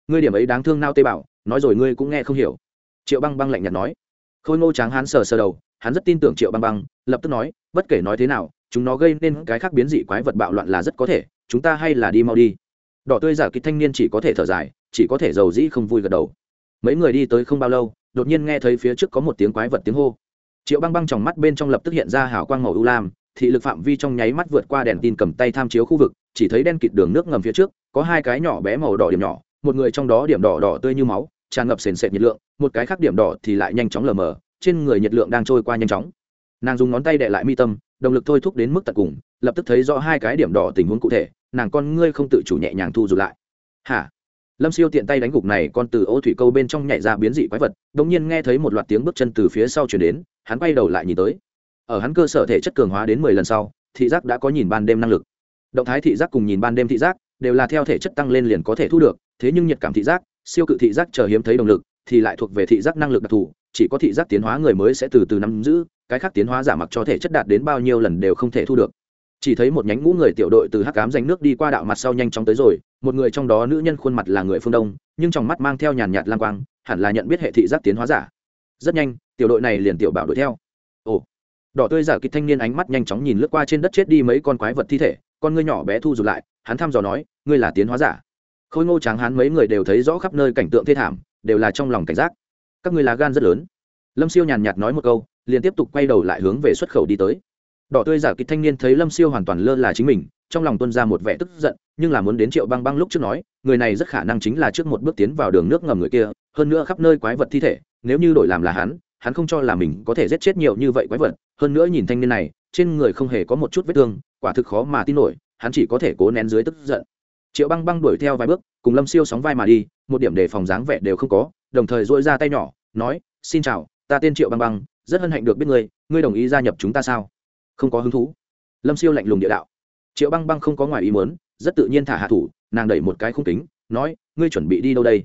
Ngươi điểm ấy đáng thương nao tê bảo, nói rồi ngươi cũng nghe không hiểu. Triệu băng băng lạnh nhạt nói. Khôi ngô tráng hắn sờ sờ đầu, hắn rất tin tưởng triệu băng băng, lập tức nói, bất kể nói thế nào, chúng nó gây nên cái khác biến dị quái vật bạo loạn là rất có thể, chúng ta hay là đi mau đi. Đỏ tươi giả kịch thanh niên chỉ có thể thở dài, chỉ có thể giàu dĩ không vui gật đầu. Mấy người đi tới không bao lâu, đột nhiên nghe thấy phía trước có một tiếng quái vật tiếng hô. Triệu băng băng trong mắt bên trong lập tức hiện ra hào quang màu ưu lam, thị lực phạm vi trong nháy mắt vượt qua đèn tin cầm tay tham chiếu khu vực, chỉ thấy đen kịt đường nước ngầm phía trước, có hai cái nhỏ bé màu đỏ điểm nhỏ một người trong đó điểm đỏ đỏ tươi như máu, tràn ngập sền sệt nhiệt lượng, một cái khác điểm đỏ thì lại nhanh chóng lờ mờ, trên người nhiệt lượng đang trôi qua nhanh chóng. Nàng dùng ngón tay đệ lại mi tâm, động lực thôi thúc đến mức tận cùng, lập tức thấy rõ hai cái điểm đỏ tình huống cụ thể, nàng con ngươi không tự chủ nhẹ nhàng thu dù lại. Hả? Lâm siêu tiện tay đánh gục này con từ ô thủy câu bên trong nhảy ra biến dị quái vật đ ỗ n g nhiên nghe thấy một loạt tiếng bước chân từ phía sau chuyển đến, hắn quay đầu lại nhìn tới. Ở hắn cơ sở thể chất cường hóa đến mười lần sau, thị giác đã có nhìn ban đêm năng lực. Động thái thị giác cùng nhìn ban đêm thị giác đều là theo thể chất tăng lên liền có thể thu được thế nhưng nhiệt cảm thị giác, siêu cự thị giác chờ hiếm thấy động lực, thì lại thuộc về thị giác năng lực đặc thù, chỉ có thị giác tiến hóa người mới sẽ từ từ nắm giữ, cái khác tiến hóa giả mặc cho thể chất đạt đến bao nhiêu lần đều không thể thu được. Chỉ thấy một nhánh ngũ người tiểu đội từ hắc cám danh nước đi qua đạo mặt sau nhanh chóng tới rồi, một người trong đó nữ nhân khuôn mặt là người phương đông, nhưng trong mắt mang theo nhàn nhạt lang quang, hẳn là nhận biết hệ thị giác tiến hóa giả. Rất nhanh, tiểu đội này liền tiểu bảo đuổi theo. Ồ, đỏ tươi giả kịch thanh niên ánh mắt nhanh chóng nhìn lướt qua trên đất chết đi mấy con quái vật thi thể, con ngươi nhỏ bé thu rụt lại, hắn thăm dò nói, ngươi là tiến hóa giả? Khôi ngô tráng Hán mấy người đều thấy rõ khắp nơi cảnh tượng thê thảm, đều là trong lòng cảnh giác. Các ngươi là gan rất lớn. Lâm siêu nhàn nhạt nói một câu, liền tiếp tục quay đầu lại hướng về xuất khẩu đi tới. Đỏ tươi giả kịch thanh niên thấy lâm siêu hoàn toàn lơ là chính mình, trong lòng tuân ra một vẻ tức giận, nhưng là muốn đến triệu băng băng lúc trước nói, người này rất khả năng chính là trước một bước tiến vào đường nước ngầm người kia, hơn nữa khắp nơi quái vật thi thể, nếu như đổi làm là hắn hắn không cho là mình có thể giết chết nhiều như vậy quái vật. Hơn nữa nhìn thanh niên này, trên người không hề có một chút vết thương, quả thực khó mà tin nổi, hắn chỉ có thể cố nén dưới tức giận triệu băng băng đuổi theo vài bước, cùng lâm siêu sóng vai mà đi, một điểm đề phòng dáng vẻ đều không có, đồng thời dội ra tay nhỏ, nói, xin chào, ta tên triệu băng băng, rất hân hạnh được biết ngươi ngươi đồng ý gia nhập chúng ta sao? Không có hứng thú. Lâm siêu lạnh lùng địa đạo. Triệu băng băng không có ngoài ý muốn, rất tự nhiên thả hạ thủ, nàng đẩy một cái khung kính, nói, ngươi chuẩn bị đi đâu đây?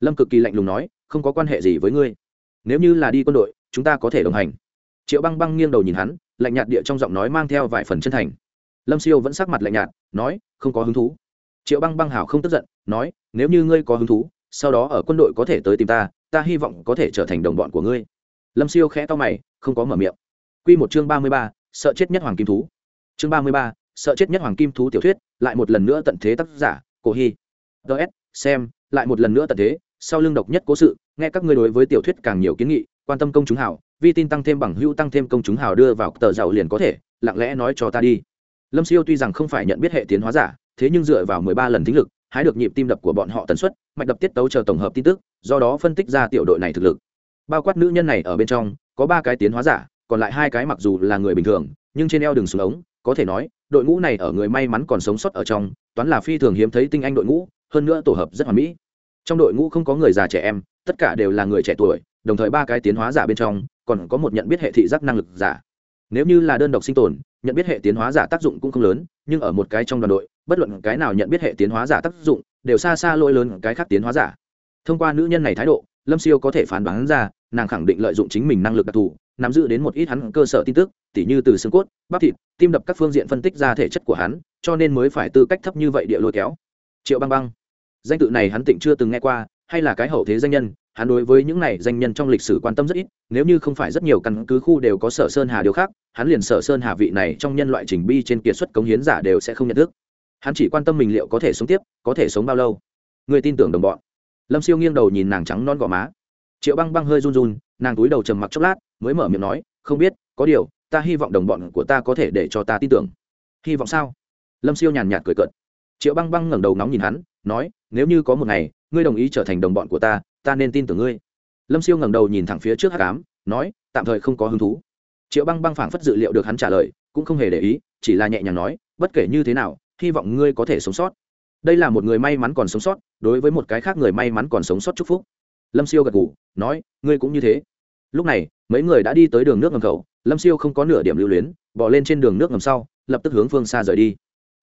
Lâm cực kỳ lạnh lùng nói, không có quan hệ gì với ngươi. Nếu như là đi quân đội, chúng ta có thể đồng hành. Triệu băng băng nghiêng đầu nhìn hắn, lạnh nhạt địa trong giọng nói mang theo vài phần chân thành. Lâm siêu vẫn sắc mặt lạnh nhạt, nói, không có hứng thú triệu băng băng hảo không tức giận, nói, nếu như ngươi có hứng thú, sau đó ở quân đội có thể tới tìm ta ta hy vọng có thể trở thành đồng bọn của ngươi. Lâm siêu khẽ to mày, không có mở miệng. Q một chương ba mươi ba, sợ chết nhất hoàng kim thú. Chương ba mươi ba, sợ chết nhất hoàng kim thú tiểu thuyết, lại một lần nữa tận thế tác giả, cổ hy. Ts xem, lại một lần nữa tận thế, sau lưng độc nhất cố sự, nghe các ngươi đối với tiểu thuyết càng nhiều kiến nghị, quan tâm công chúng hảo vi tin tăng thêm bằng hữu, tăng thêm công chúng hảo đưa vào tờ giàu liền có thể, lặng lẽ nói cho ta đi. Lâm siêu tuy rằng không phải nhận biết hệ tiến hóa giả thế nhưng dựa vào mười ba lần thính lực, hái được nhịp tim đập của bọn họ tần suất, mạch đập tiết tấu chờ tổng hợp tin tức, do đó phân tích ra tiểu đội này thực lực. Bao quát nữ nhân này ở bên trong, có ba cái tiến hóa giả, còn lại hai cái mặc dù là người bình thường, nhưng trên eo đường xuống ống, có thể nói, đội ngũ này ở người may mắn còn sống sót ở trong, toán là phi thường hiếm thấy tinh anh đội ngũ, hơn nữa tổ hợp rất hoàn mỹ. Trong đội ngũ không có người già trẻ em, tất cả đều là người trẻ tuổi, đồng thời ba cái tiến hóa giả bên trong, còn có một nhận biết hệ thị giác năng lực giả. Nếu như là đơn độc sinh tồn, nhận biết hệ tiến hóa giả tác dụng cũng không lớn, nhưng ở một cái trong đoàn đội bất luận cái nào nhận biết hệ tiến hóa giả tác dụng, đều xa xa lỗi lớn cái khác tiến hóa giả. Thông qua nữ nhân này thái độ, lâm siêu có thể phán đoán ra, nàng khẳng định lợi dụng chính mình năng lực đặc thù, nắm giữ đến một ít hắn cơ sở tin tức, tỉ như từ xương cốt, bắp thịt, tim đập các phương diện phân tích ra thể chất của hắn, cho nên mới phải tư cách thấp như vậy địa lôi kéo. Triệu băng băng, danh tự này hắn tịnh chưa từng nghe qua, hay là cái hậu thế danh nhân, hắn đối với những này danh nhân trong lịch sử quan tâm rất ít, nếu như không phải rất nhiều căn cứ khu đều có sở sơn hà điều khác, hắn liền sở sơn hà vị này trong nhân loại trình bi trên kiệt xuất cống hiến giả đều sẽ không nhận thức hắn chỉ quan tâm mình liệu có thể sống tiếp, có thể sống bao lâu. Người tin tưởng đồng bọn. Lâm siêu nghiêng đầu nhìn nàng trắng non gò má. Triệu băng băng hơi run run, nàng túi đầu trầm mặc chốc lát, mới mở miệng nói, không biết, có điều, ta hy vọng đồng bọn của ta có thể để cho ta tin tưởng. Hy vọng sao? Lâm siêu nhàn nhạt cười cợt. Triệu băng băng ngẩng đầu nóng nhìn hắn, nói, nếu như có một ngày, ngươi đồng ý trở thành đồng bọn của ta ta nên tin tưởng ngươi. Lâm siêu ngẩng đầu nhìn thẳng phía trước hát cám nói, tạm thời không có hứng thú. Triệu băng băng phảng phất dự liệu được hắn trả lời, cũng không hề để ý, chỉ là nhẹ nhàng nói, bất kể như thế nào hy vọng ngươi có thể sống sót. Đây là một người may mắn còn sống sót đối với một cái khác người may mắn còn sống sót chúc phúc. Lâm siêu gật gù, nói ngươi cũng như thế. Lúc này mấy người đã đi tới đường nước ngầm khẩu lâm siêu không có nửa điểm lưu luyến bỏ lên trên đường nước ngầm sau lập tức hướng phương xa rời đi.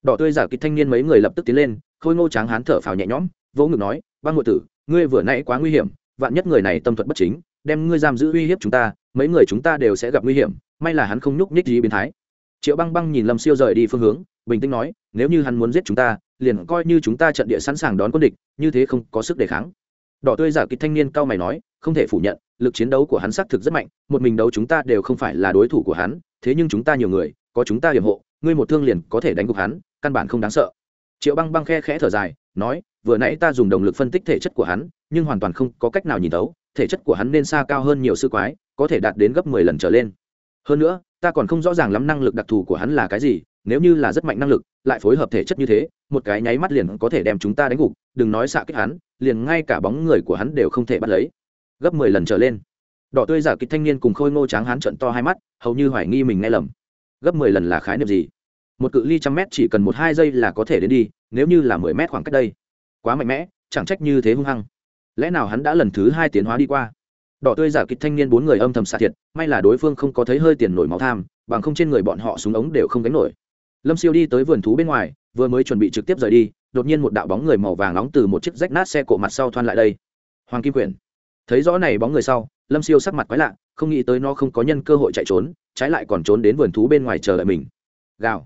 Đỏ tươi giả kịch thanh niên mấy người lập tức tiến lên khôi ngô tráng hán thở phào nhẹ nhõm vỗ ngực nói băng ngụy tử ngươi vừa nãy quá nguy hiểm vạn nhất người này tâm thuật bất chính đem ngươi giam giữ uy hiếp chúng ta mấy người chúng ta đều sẽ gặp nguy hiểm may là hắn không nhúc nhích gì biến thái. Triệu băng băng nhìn lâm siêu rời đi phương hướng bình tĩnh nói, nếu như hắn muốn giết chúng ta, liền coi như chúng ta trận địa sẵn sàng đón quân địch, như thế không có sức đề kháng. Đỏ tươi giả kịch thanh niên cao mày nói, không thể phủ nhận, lực chiến đấu của hắn xác thực rất mạnh, một mình đấu chúng ta đều không phải là đối thủ của hắn, thế nhưng chúng ta nhiều người, có chúng ta hiểm hộ, ngươi một thương liền có thể đánh gục hắn, căn bản không đáng sợ. Triệu băng băng khe khẽ thở dài, nói, vừa nãy ta dùng động lực phân tích thể chất của hắn, nhưng hoàn toàn không có cách nào nhìn thấu, thể chất của hắn nên xa cao hơn nhiều sư quái, có thể đạt đến gấp mười lần trở lên. Hơn nữa, ta còn không rõ ràng lắm năng lực đặc thù của hắn là cái gì nếu như là rất mạnh năng lực, lại phối hợp thể chất như thế, một cái nháy mắt liền có thể đem chúng ta đánh gục, đừng nói xạ kích hắn, liền ngay cả bóng người của hắn đều không thể bắt lấy. Gấp mười lần trở lên. Đỏ tươi giả kịch thanh niên cùng khôi ngô tráng hắn trận to hai mắt, hầu như hoài nghi mình nghe lầm. Gấp mười lần là khái niệm gì? Một cự ly trăm mét chỉ cần một hai giây là có thể đến đi, nếu như là mười mét khoảng cách đây. Quá mạnh mẽ, chẳng trách như thế hung hăng. Lẽ nào hắn đã lần thứ hai tiến hóa đi qua? Đỏ tươi giả kịch thanh niên bốn người âm thầm xạ thiệt, may là đối phương không có thấy hơi tiền nổi máu tham, bằng không trên người bọn họ súng ống đều không đánh nổi lâm siêu đi tới vườn thú bên ngoài, vừa mới chuẩn bị trực tiếp rời đi, đột nhiên một đạo bóng người màu vàng nóng từ một chiếc rách nát xe cộ mặt sau thoăn lại đây. Hoàng kim quyển. Thấy rõ này bóng người sau, lâm siêu sắc mặt quái lạ, không nghĩ tới nó không có nhân cơ hội chạy trốn, trái lại còn trốn đến vườn thú bên ngoài chờ đợi mình. Gào.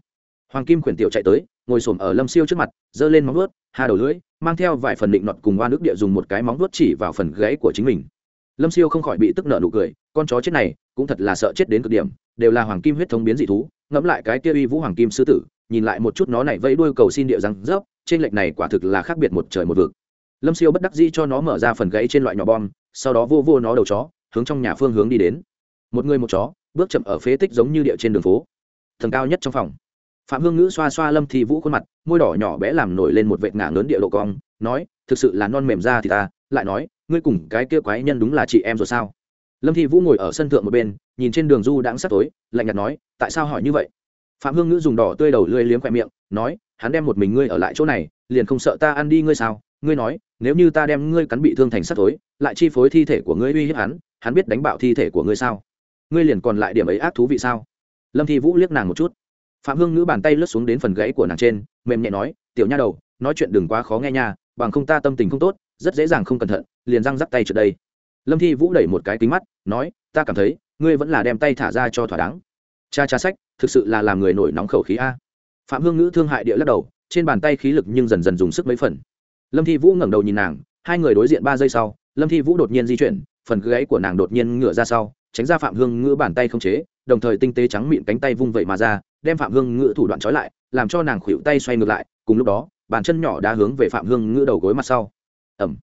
Hoàng kim quyển tiểu chạy tới, ngồi xổm ở lâm siêu trước mặt, giơ lên móng vuốt, hà đầu lưỡi, mang theo vài phần định nọt cùng oan nước địa dùng một cái móng vuốt chỉ vào phần gãy của chính mình. Lâm siêu không khỏi bị tức nợ nụ cười, con chó chết này, cũng thật là sợ chết đến cực điểm, đều là hoàng kim huyết thống biến dị thú ngẫm lại cái kia uy vũ hoàng kim sư tử, nhìn lại một chút nó này vẫy đuôi cầu xin địa răng rớp, trên lệch này quả thực là khác biệt một trời một vực. Lâm siêu bất đắc dĩ cho nó mở ra phần gãy trên loại nhỏ bom, sau đó vô vô nó đầu chó, hướng trong nhà phương hướng đi đến. Một người một chó, bước chậm ở phế tích giống như địa trên đường phố. Tầng cao nhất trong phòng. Phạm hương ngữ xoa xoa lâm thi vũ khuôn mặt, môi đỏ nhỏ bé làm nổi lên một vệt ngả lớn địa lộ cong, nói, thực sự là non mềm ra thì ta. Lại nói, ngươi cùng cái kia quái nhân đúng là chị em rồi sao? Lâm thi vũ ngồi ở sân thượng một bên, nhìn trên đường du đãng sắp tối, lạnh nhạt nói, tại sao hỏi như vậy? Phạm hương ngữ dùng đỏ tươi đầu lưỡi liếm khoe miệng, nói, hắn đem một mình ngươi ở lại chỗ này, liền không sợ ta ăn đi ngươi sao? Ngươi nói, nếu như ta đem ngươi cắn bị thương thành sắt tối lại chi phối thi thể của ngươi uy hiếp hắn hắn biết đánh bạo thi thể của ngươi sao? Ngươi liền còn lại điểm ấy ác thú vị sao? Lâm thi vũ liếc nàng một chút. Phạm hương ngữ bàn tay lướt xuống đến phần gãy của nàng trên, mềm nhẹ nói, tiểu nha đầu, nói chuyện đừng quá khó nghe nha, bằng không ta tâm tình không tốt, rất dễ dàng không cẩn thận, liền răng rắc tay trượt đây lâm thi vũ đẩy một cái kính mắt, nói, ta cảm thấy, ngươi vẫn là đem tay thả ra cho thỏa đáng. Cha cha sách, thực sự là làm người nổi nóng khẩu khí a. Phạm hương ngữ thương hại địa lắc đầu, trên bàn tay khí lực nhưng dần dần dùng sức mấy phần. Lâm thi vũ ngẩng đầu nhìn nàng, hai người đối diện ba giây sau, lâm thi vũ đột nhiên di chuyển, phần gáy của nàng đột nhiên ngửa ra sau, tránh ra phạm hương ngữ bàn tay không chế, đồng thời tinh tế trắng mịn cánh tay vung vậy mà ra, đem phạm hương ngữ thủ đoạn trói lại, làm cho nàng khuỵu tay xoay ngược lại, cùng lúc đó, bàn chân nhỏ đã hướng về phạm hương ngữ đầu gối mặt sau. Ẩm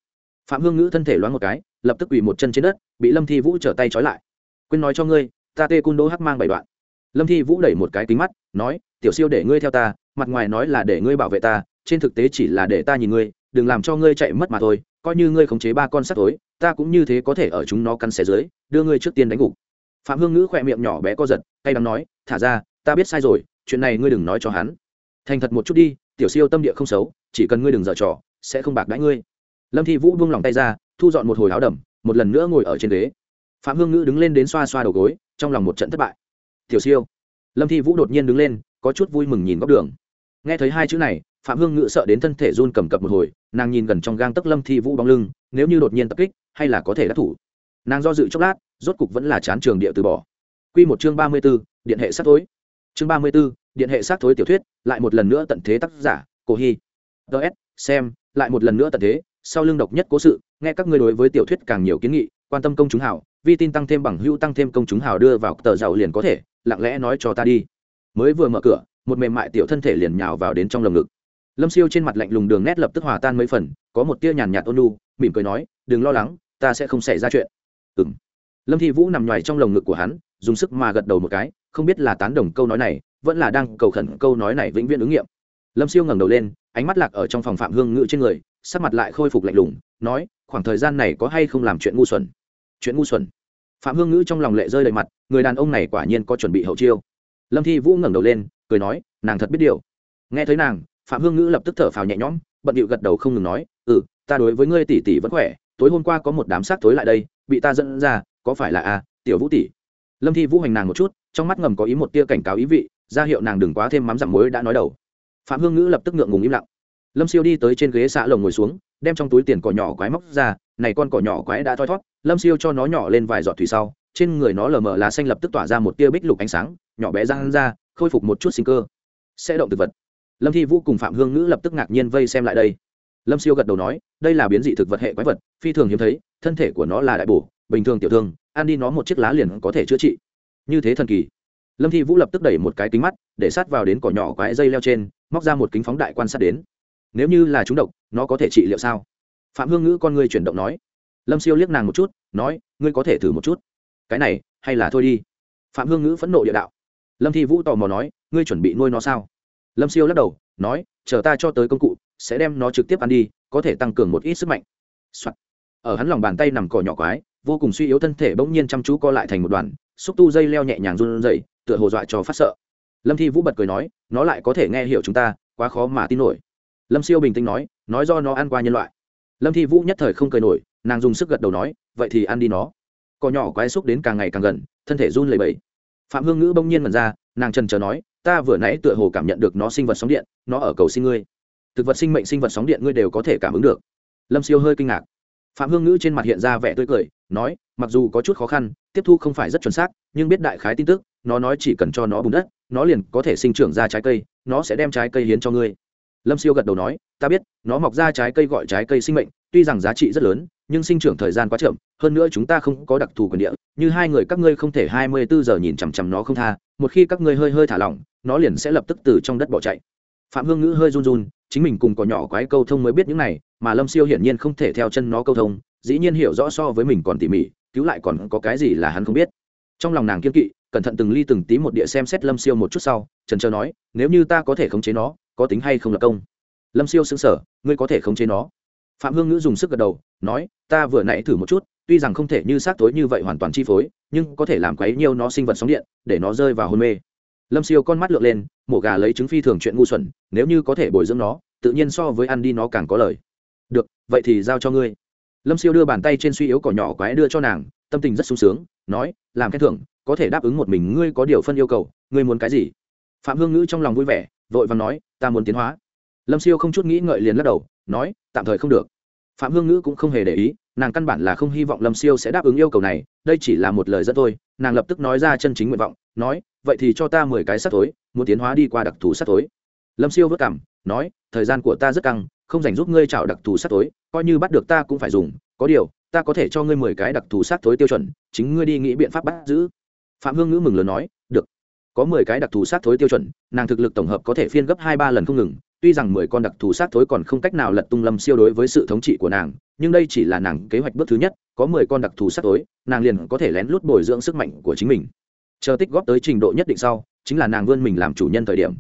phạm hương ngữ thân thể loáng một cái, lập tức quỳ một chân trên đất, bị lâm thi vũ trở tay trói lại. Quên nói cho ngươi, ta tê cun đô hắc mang bảy đoạn. Lâm thi vũ đẩy một cái kính mắt, nói, tiểu siêu để ngươi theo ta, mặt ngoài nói là để ngươi bảo vệ ta, trên thực tế chỉ là để ta nhìn ngươi, đừng làm cho ngươi chạy mất mà thôi, coi như ngươi khống chế ba con sắt tối ta cũng như thế có thể ở chúng nó căn xé dưới, đưa ngươi trước tiên đánh gục. Phạm hương ngữ khỏe miệng nhỏ bé co giật tay đắng nói, thả ra, ta biết sai rồi, chuyện này ngươi đừng nói cho hắn. Thành thật một chút đi, tiểu siêu tâm địa không xấu, chỉ cần ngươi đừng dở trò, sẽ không bạc đãi ngươi lâm thi vũ buông lòng tay ra thu dọn một hồi áo đầm một lần nữa ngồi ở trên ghế phạm hương ngữ đứng lên đến xoa xoa đầu gối trong lòng một trận thất bại tiểu siêu lâm thi vũ đột nhiên đứng lên có chút vui mừng nhìn góc đường nghe thấy hai chữ này phạm hương ngữ sợ đến thân thể run cầm cập một hồi nàng nhìn gần trong gang tấc lâm thi vũ bóng lưng nếu như đột nhiên tập kích hay là có thể đắc thủ nàng do dự chốc lát rốt cục vẫn là chán trường địa từ bỏ q một chương ba mươi b ố điện hệ sát thối chương ba mươi b ố điện hệ sát thối tiểu thuyết lại một lần nữa tận thế tác giả cổ hy ts xem lại một lần nữa tận thế sau lưng độc nhất cố sự, nghe các ngươi đối với tiểu thuyết càng nhiều kiến nghị, quan tâm công chúng hảo vi tin tăng thêm bằng hữu tăng thêm công chúng hảo đưa vào tờ giàu liền có thể, lặng lẽ nói cho ta đi. Mới vừa mở cửa, một mềm mại tiểu thân thể liền nhào vào đến trong lồng ngực. Lâm siêu trên mặt lạnh lùng đường nét lập tức hòa tan mấy phần, có một tia nhàn nhạt ôn lu mỉm cười nói, đừng lo lắng, ta sẽ không xảy ra chuyện. Ừng lâm thi vũ nằm ngoài trong lồng ngực của hắn, dùng sức mà gật đầu một cái, không biết là tán đồng câu nói này, vẫn là đang cầu khẩn câu nói này vĩnh viễn ứng nghiệm. Lâm siêu ngẩng đầu lên, ánh mắt lạc ở trong phòng phạm hương ngự trên người sắc mặt lại khôi phục lạnh lùng, nói, khoảng thời gian này có hay không làm chuyện ngu xuẩn? Chuyện ngu xuẩn? Phạm hương ngữ trong lòng lệ rơi đầy mặt, người đàn ông này quả nhiên có chuẩn bị hậu chiêu. Lâm thi vũ ngẩng đầu lên, cười nói, nàng thật biết điều. Nghe thấy nàng, phạm hương ngữ lập tức thở phào nhẹ nhõm, bận điệu gật đầu không ngừng nói ừ ta đối với ngươi tỷ tỷ vẫn khỏe, tối hôm qua có một đám xác tối lại đây, bị ta dẫn ra, có phải là a tiểu vũ tỷ? Lâm thi vũ hành nàng một chút, trong mắt ngầm có ý một tia cảnh cáo ý vị, ra hiệu nàng đừng quá thêm mắm dặm muối đã nói đầu. Phạm hương ngữ lập tức ngượng ngùng im lặng lâm siêu đi tới trên ghế xạ lồng ngồi xuống, đem trong túi tiền cỏ nhỏ quái móc ra, này con cỏ nhỏ quái đã thoi thót, lâm siêu cho nó nhỏ lên vài giọt thủy sau, trên người nó lờ mờ lá xanh lập tức tỏa ra một tia bích lục ánh sáng, nhỏ bé răng ra, khôi phục một chút sinh cơ. Sẽ động thực vật. Lâm thi vũ cùng phạm hương ngữ lập tức ngạc nhiên vây xem lại đây. Lâm siêu gật đầu nói, đây là biến dị thực vật hệ quái vật, phi thường hiếm thấy, thân thể của nó là đại bổ, bình thường tiểu thương, ăn đi nó một chiếc lá liền có thể chữa trị. Như thế thần kỳ. Lâm thi vũ lập tức đẩy một cái kính mắt, để sát vào đến cỏ nhỏ quái dây leo trên, móc ra một kính phóng đại quan sát đến nếu như là chúng độc, nó có thể trị liệu sao? Phạm hương ngữ con ngươi chuyển động nói. Lâm siêu liếc nàng một chút, nói, ngươi có thể thử một chút. Cái này, hay là thôi đi. Phạm hương ngữ phẫn nộ địa đạo. Lâm thi vũ tò mò nói, ngươi chuẩn bị nuôi nó sao? Lâm siêu lắc đầu, nói, chờ ta cho tới công cụ, sẽ đem nó trực tiếp ăn đi, có thể tăng cường một ít sức mạnh、Soạn. ở hắn lòng bàn tay nằm cỏ nhỏ quái, vô cùng suy yếu thân thể bỗng nhiên chăm chú co lại thành một đoàn, xúc tu dây leo nhẹ nhàng run rẩy, tựa hồ dọa cho phát sợ. Lâm thi vũ bật cười nói, nó lại có thể nghe hiểu chúng ta, quá khó mà tin nổi lâm siêu bình tĩnh nói nói do nó ăn qua nhân loại. Lâm thi vũ nhất thời không cười nổi, nàng dùng sức gật đầu nói, vậy thì ăn đi nó. Cỏ nhỏ quái xúc đến càng ngày càng gần, thân thể run lẩy bẩy. Phạm hương ngữ bỗng nhiên mật ra, nàng trần chờ nói, ta vừa nãy tựa hồ cảm nhận được nó sinh vật sóng điện, nó ở cầu xin ngươi. Thực vật sinh mệnh sinh vật sóng điện ngươi đều có thể cảm ứng được. Lâm siêu hơi kinh ngạc. Phạm hương ngữ trên mặt hiện ra vẻ tươi cười, nói, mặc dù có chút khó khăn, tiếp thu không phải rất chuẩn xác, nhưng biết đại khái tin tức, nó nói chỉ cần cho nó bùn đất, nó liền có thể sinh trưởng ra trái cây, nó sẽ đem trái cây hiến cho ngươi lâm siêu gật đầu nói, ta biết, nó mọc ra trái cây gọi trái cây sinh mệnh, tuy rằng giá trị rất lớn, nhưng sinh trưởng thời gian quá chậm, hơn nữa chúng ta không có đặc thù quyền địa, như hai người các ngươi không thể hai mươi bốn giờ nhìn chằm chằm nó không tha, một khi các ngươi hơi hơi thả lỏng, nó liền sẽ lập tức từ trong đất bỏ chạy. Phạm hương ngữ hơi run run, chính mình cùng có nhỏ quái câu thông mới biết những này, mà lâm siêu hiển nhiên không thể theo chân nó câu thông, dĩ nhiên hiểu rõ so với mình còn tỉ mỉ, cứu lại còn có cái gì là hắn không biết. Trong lòng nàng kiên kỵ, cẩn thận từng ly từng tí một địa xem xét lâm siêu một chút sau, trần trờ nói, nếu như ta có thể khống chế nó có tính hay không là công? Lâm siêu xứng sở ngươi có thể khống chế nó. Phạm hương ngữ dùng sức gật đầu, nói, ta vừa nãy thử một chút, tuy rằng không thể như xác tối như vậy hoàn toàn chi phối, nhưng có thể làm quấy nhiều nó sinh vật sóng điện, để nó rơi vào hôn mê. Lâm siêu con mắt lượn lên, mổ gà lấy trứng phi thường chuyện ngu xuẩn, nếu như có thể bồi dưỡng nó, tự nhiên so với ăn đi nó càng có lời được, vậy thì giao cho ngươi. Lâm siêu đưa bàn tay trên suy yếu cỏ nhỏ quái đưa cho nàng, tâm tình rất sung sướng, nói, làm khen thưởng, có thể đáp ứng một mình ngươi có điều phân yêu cầu, ngươi muốn cái gì? Phạm hương ngữ trong lòng vui vẻ vội vàng nói, ta muốn tiến hóa. Lâm siêu không chút nghĩ ngợi liền lắc đầu, nói, tạm thời không được. Phạm hương ngữ cũng không hề để ý, nàng căn bản là không hy vọng lâm siêu sẽ đáp ứng yêu cầu này, đây chỉ là một lời dẫn thôi, nàng lập tức nói ra chân chính nguyện vọng, nói, vậy thì cho ta mười cái sắt tối muốn tiến hóa đi qua đặc thù sắt tối lâm siêu vất cảm, nói, thời gian của ta rất căng, không dành giúp ngươi chảo đặc thù sắt tối coi như bắt được ta cũng phải dùng, có điều, ta có thể cho ngươi mười cái đặc thù sắt tối tiêu chuẩn, chính ngươi đi nghĩ biện pháp bắt giữ. Phạm hương ngữ mừng lớn nói, được có mười cái đặc thù sát thối tiêu chuẩn, nàng thực lực tổng hợp có thể phiên gấp hai ba lần không ngừng, tuy rằng mười con đặc thù sát thối còn không cách nào lật tung lâm siêu đối với sự thống trị của nàng, nhưng đây chỉ là nàng kế hoạch bước thứ nhất, có mười con đặc thù sát thối, nàng liền có thể lén lút bồi dưỡng sức mạnh của chính mình. Chờ tích góp tới trình độ nhất định sau, chính là nàng vươn mình làm chủ nhân thời điểm.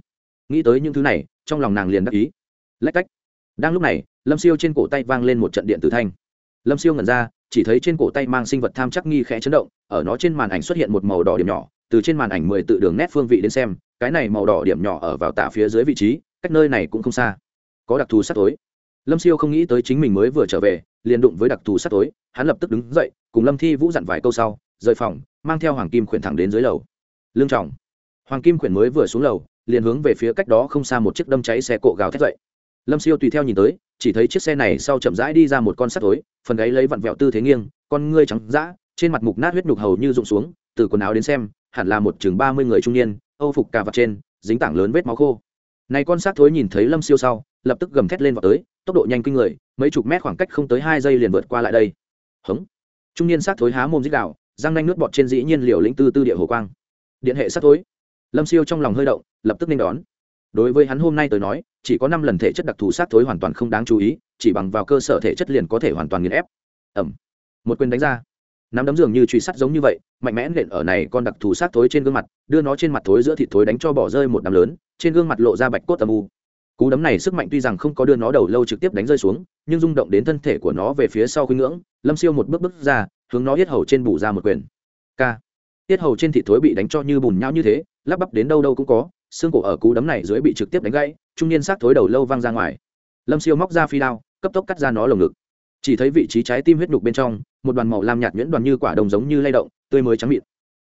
Nghĩ tới những thứ này, trong lòng nàng liền đắc ý. Lách cách. Đang lúc này, lâm siêu trên cổ tay vang lên một trận điện tử thanh. Lâm siêu ngẩn ra, chỉ thấy trên cổ tay mang sinh vật tham chắc nghi khẽ chấn động, ở nó trên màn ảnh xuất hiện một màu đỏ điểm nhỏ từ trên màn ảnh mười tự đường nét phương vị đến xem, cái này màu đỏ điểm nhỏ ở vào tạ phía dưới vị trí, cách nơi này cũng không xa. Có đặc thù sắt tối lâm siêu không nghĩ tới chính mình mới vừa trở về, liền đụng với đặc thù sắt tối hắn lập tức đứng dậy, cùng lâm thi vũ dặn vài câu sau, rời phòng, mang theo hoàng kim khuyển thẳng đến dưới lầu. Lương trọng. Hoàng kim khuyển mới vừa xuống lầu, liền hướng về phía cách đó không xa một chiếc đâm cháy xe cộ gào thét dậy. Lâm siêu tùy theo nhìn tới, chỉ thấy chiếc xe này sau chậm rãi đi ra một con sắt tối phần gáy lấy vặn vẹo tư thế nghiêng, con ngươi trắng d trên mặt mục nát huyết nhục hầu như rụng xuống từ quần áo đến xem, hẳn là một chừng ba mươi người trung niên, âu phục cà vạt trên, dính tảng lớn vết máu khô. Này con xác thối nhìn thấy lâm siêu sau, lập tức gầm thét lên vào tới, tốc độ nhanh kinh người, mấy chục mét khoảng cách không tới hai giây liền vượt qua lại đây. Hống. Trung niên xác thối há mồm dích đạo răng nanh nước bọt trên dĩ nhiên liều lĩnh tư tư địa hồ quang. Điện hệ xác thối. Lâm siêu trong lòng hơi động, lập tức nên đón. Đối với hắn hôm nay tới nói, chỉ có năm lần thể chất đặc thù sát thối hoàn toàn không đáng chú ý, chỉ bằng vào cơ sở thể chất liền có thể hoàn toàn nghiền ép. Ẩm. Một quyền đánh ra nắm đấm dường như truy sát giống như vậy, mạnh mẽ nện ở này con đặc thù sát thối trên gương mặt, đưa nó trên mặt thối giữa thịt thối đánh cho bỏ rơi một đám lớn, trên gương mặt lộ ra bạch cốt âm u. Cú đấm này sức mạnh tuy rằng không có đưa nó đầu lâu trực tiếp đánh rơi xuống, nhưng rung động đến thân thể của nó về phía sau khuynh ngưỡng, lâm siêu một bước bước ra, hướng nó yết hầu trên bù ra một quyền. K yết hầu trên thịt thối bị đánh cho như bùn nhau như thế, lắp bắp đến đâu đâu cũng có, xương cổ ở cú đấm này dưới bị trực tiếp đánh gãy, trung niên xác thối đầu lâu văng ra ngoài. Lâm siêu móc ra phi đao, cấp tốc cắt ra nó lồng ngực chỉ thấy vị trí trái tim huyết nhục bên trong, một đoàn màu lam nhạt nhuyễn đoàn như quả đồng giống như lay động, tươi mới trắng mịn.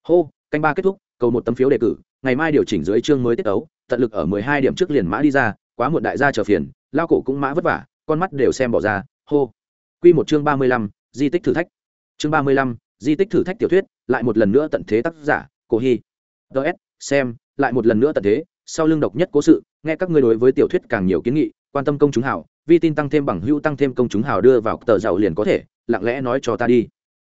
Hô, canh ba kết thúc, cầu một tấm phiếu đề cử, ngày mai điều chỉnh dưới chương mới tiết tấu, tận lực ở mười hai điểm trước liền mã đi ra, quá muộn đại gia chờ phiền, lao cổ cũng mã vất vả, con mắt đều xem bỏ ra, hô. Q một chương ba mươi lăm, di tích thử thách. Chương ba mươi lăm, di tích thử thách tiểu thuyết, lại một lần nữa tận thế tác giả, cổ hy. Ts xem, lại một lần nữa tận thế, sau lưng độc nhất cố sự, nghe các ngươi đối với tiểu thuyết càng nhiều kiến nghị quan tâm công chúng hảo, vi tin tăng thêm bằng hữu tăng thêm công chúng hảo đưa vào tờ giàu liền có thể, lặng lẽ nói cho ta đi.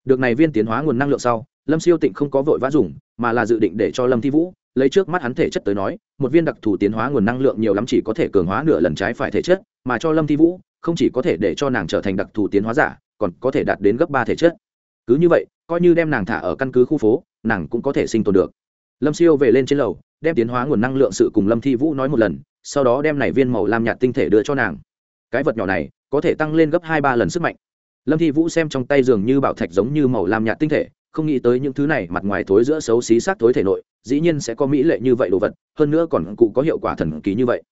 Được này viên tiến hóa nguồn năng lượng sau, lâm siêu tịnh không có vội vã dùng, mà là dự định để cho lâm thi vũ, lấy trước mắt hắn thể chất tới nói, một viên đặc thù tiến hóa nguồn năng lượng nhiều lắm chỉ có thể cường hóa nửa lần trái phải thể chất, mà cho lâm thi vũ, không chỉ có thể để cho nàng trở thành đặc thù tiến hóa giả, còn có thể đạt đến gấp ba thể chất. Cứ như vậy, coi như đem nàng thả ở căn cứ khu phố, nàng cũng có thể sinh tồn được. Lâm siêu về lên trên lầu, đem tiến hóa nguồn năng lượng sự cùng lâm thi vũ nói một lần sau đó đem này viên màu lam nhạt tinh thể đưa cho nàng. Cái vật nhỏ này có thể tăng lên gấp hai ba lần sức mạnh. Lâm thi vũ xem trong tay dường như bảo thạch giống như màu lam nhạt tinh thể, không nghĩ tới những thứ này mặt ngoài thối giữa xấu xí xác thối thể nội, dĩ nhiên sẽ có mỹ lệ như vậy đồ vật, hơn nữa còn cụ có hiệu quả thần kỳ như vậy.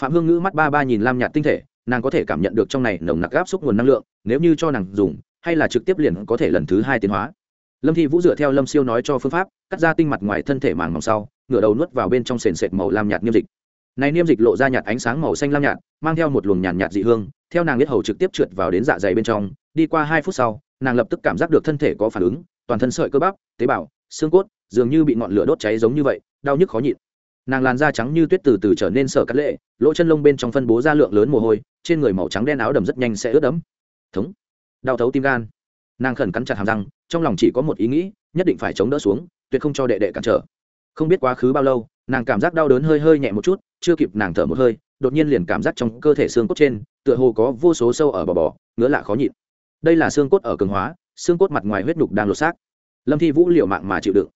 Phạm hương ngữ mắt ba ba nhìn lam nhạt tinh thể, nàng có thể cảm nhận được trong này nồng nặc áp xúc nguồn năng lượng, nếu như cho nàng dùng, hay là trực tiếp liền có thể lần thứ hai tiến hóa. Lâm thi vũ dựa theo lâm siêu nói cho phương pháp, cắt ra tinh mặt ngoài thân thể màng mỏng sau, ngửa đầu nuốt vào bên trong sền sệt màu lam nhạt nghiêm dịch này niêm dịch lộ ra nhạt ánh sáng màu xanh lam nhạt, mang theo một luồng nhàn nhạt dị hương, theo nàng biết hầu trực tiếp trượt vào đến dạ dày bên trong, đi qua hai phút sau, nàng lập tức cảm giác được thân thể có phản ứng, toàn thân sợi cơ bắp, tế bào, xương cốt, dường như bị ngọn lửa đốt cháy giống như vậy, đau nhức khó nhịn. Nàng làn da trắng như tuyết từ từ trở nên sợ cắt lệ, lỗ chân lông bên trong phân bố ra lượng lớn mồ hôi, trên người màu trắng đen áo đầm rất nhanh sẽ ướt đẫm. Thống. Đau thấu tim gan. Nàng khẩn cắn chặt hàm răng, trong lòng chỉ có một ý nghĩ, nhất định phải chống đỡ xuống, tuyệt không cho đệ đệ cản trở không biết quá khứ bao lâu, nàng cảm giác đau đớn hơi hơi nhẹ một chút, chưa kịp nàng thở một hơi, đột nhiên liền cảm giác trong cơ thể xương cốt trên, tựa hồ có vô số sâu ở bò bò, ngứa lạ khó nhịn. Đây là xương cốt ở cường hóa, xương cốt mặt ngoài huyết nhục đang lột xác. Lâm thi vũ liệu mạng mà chịu đựng.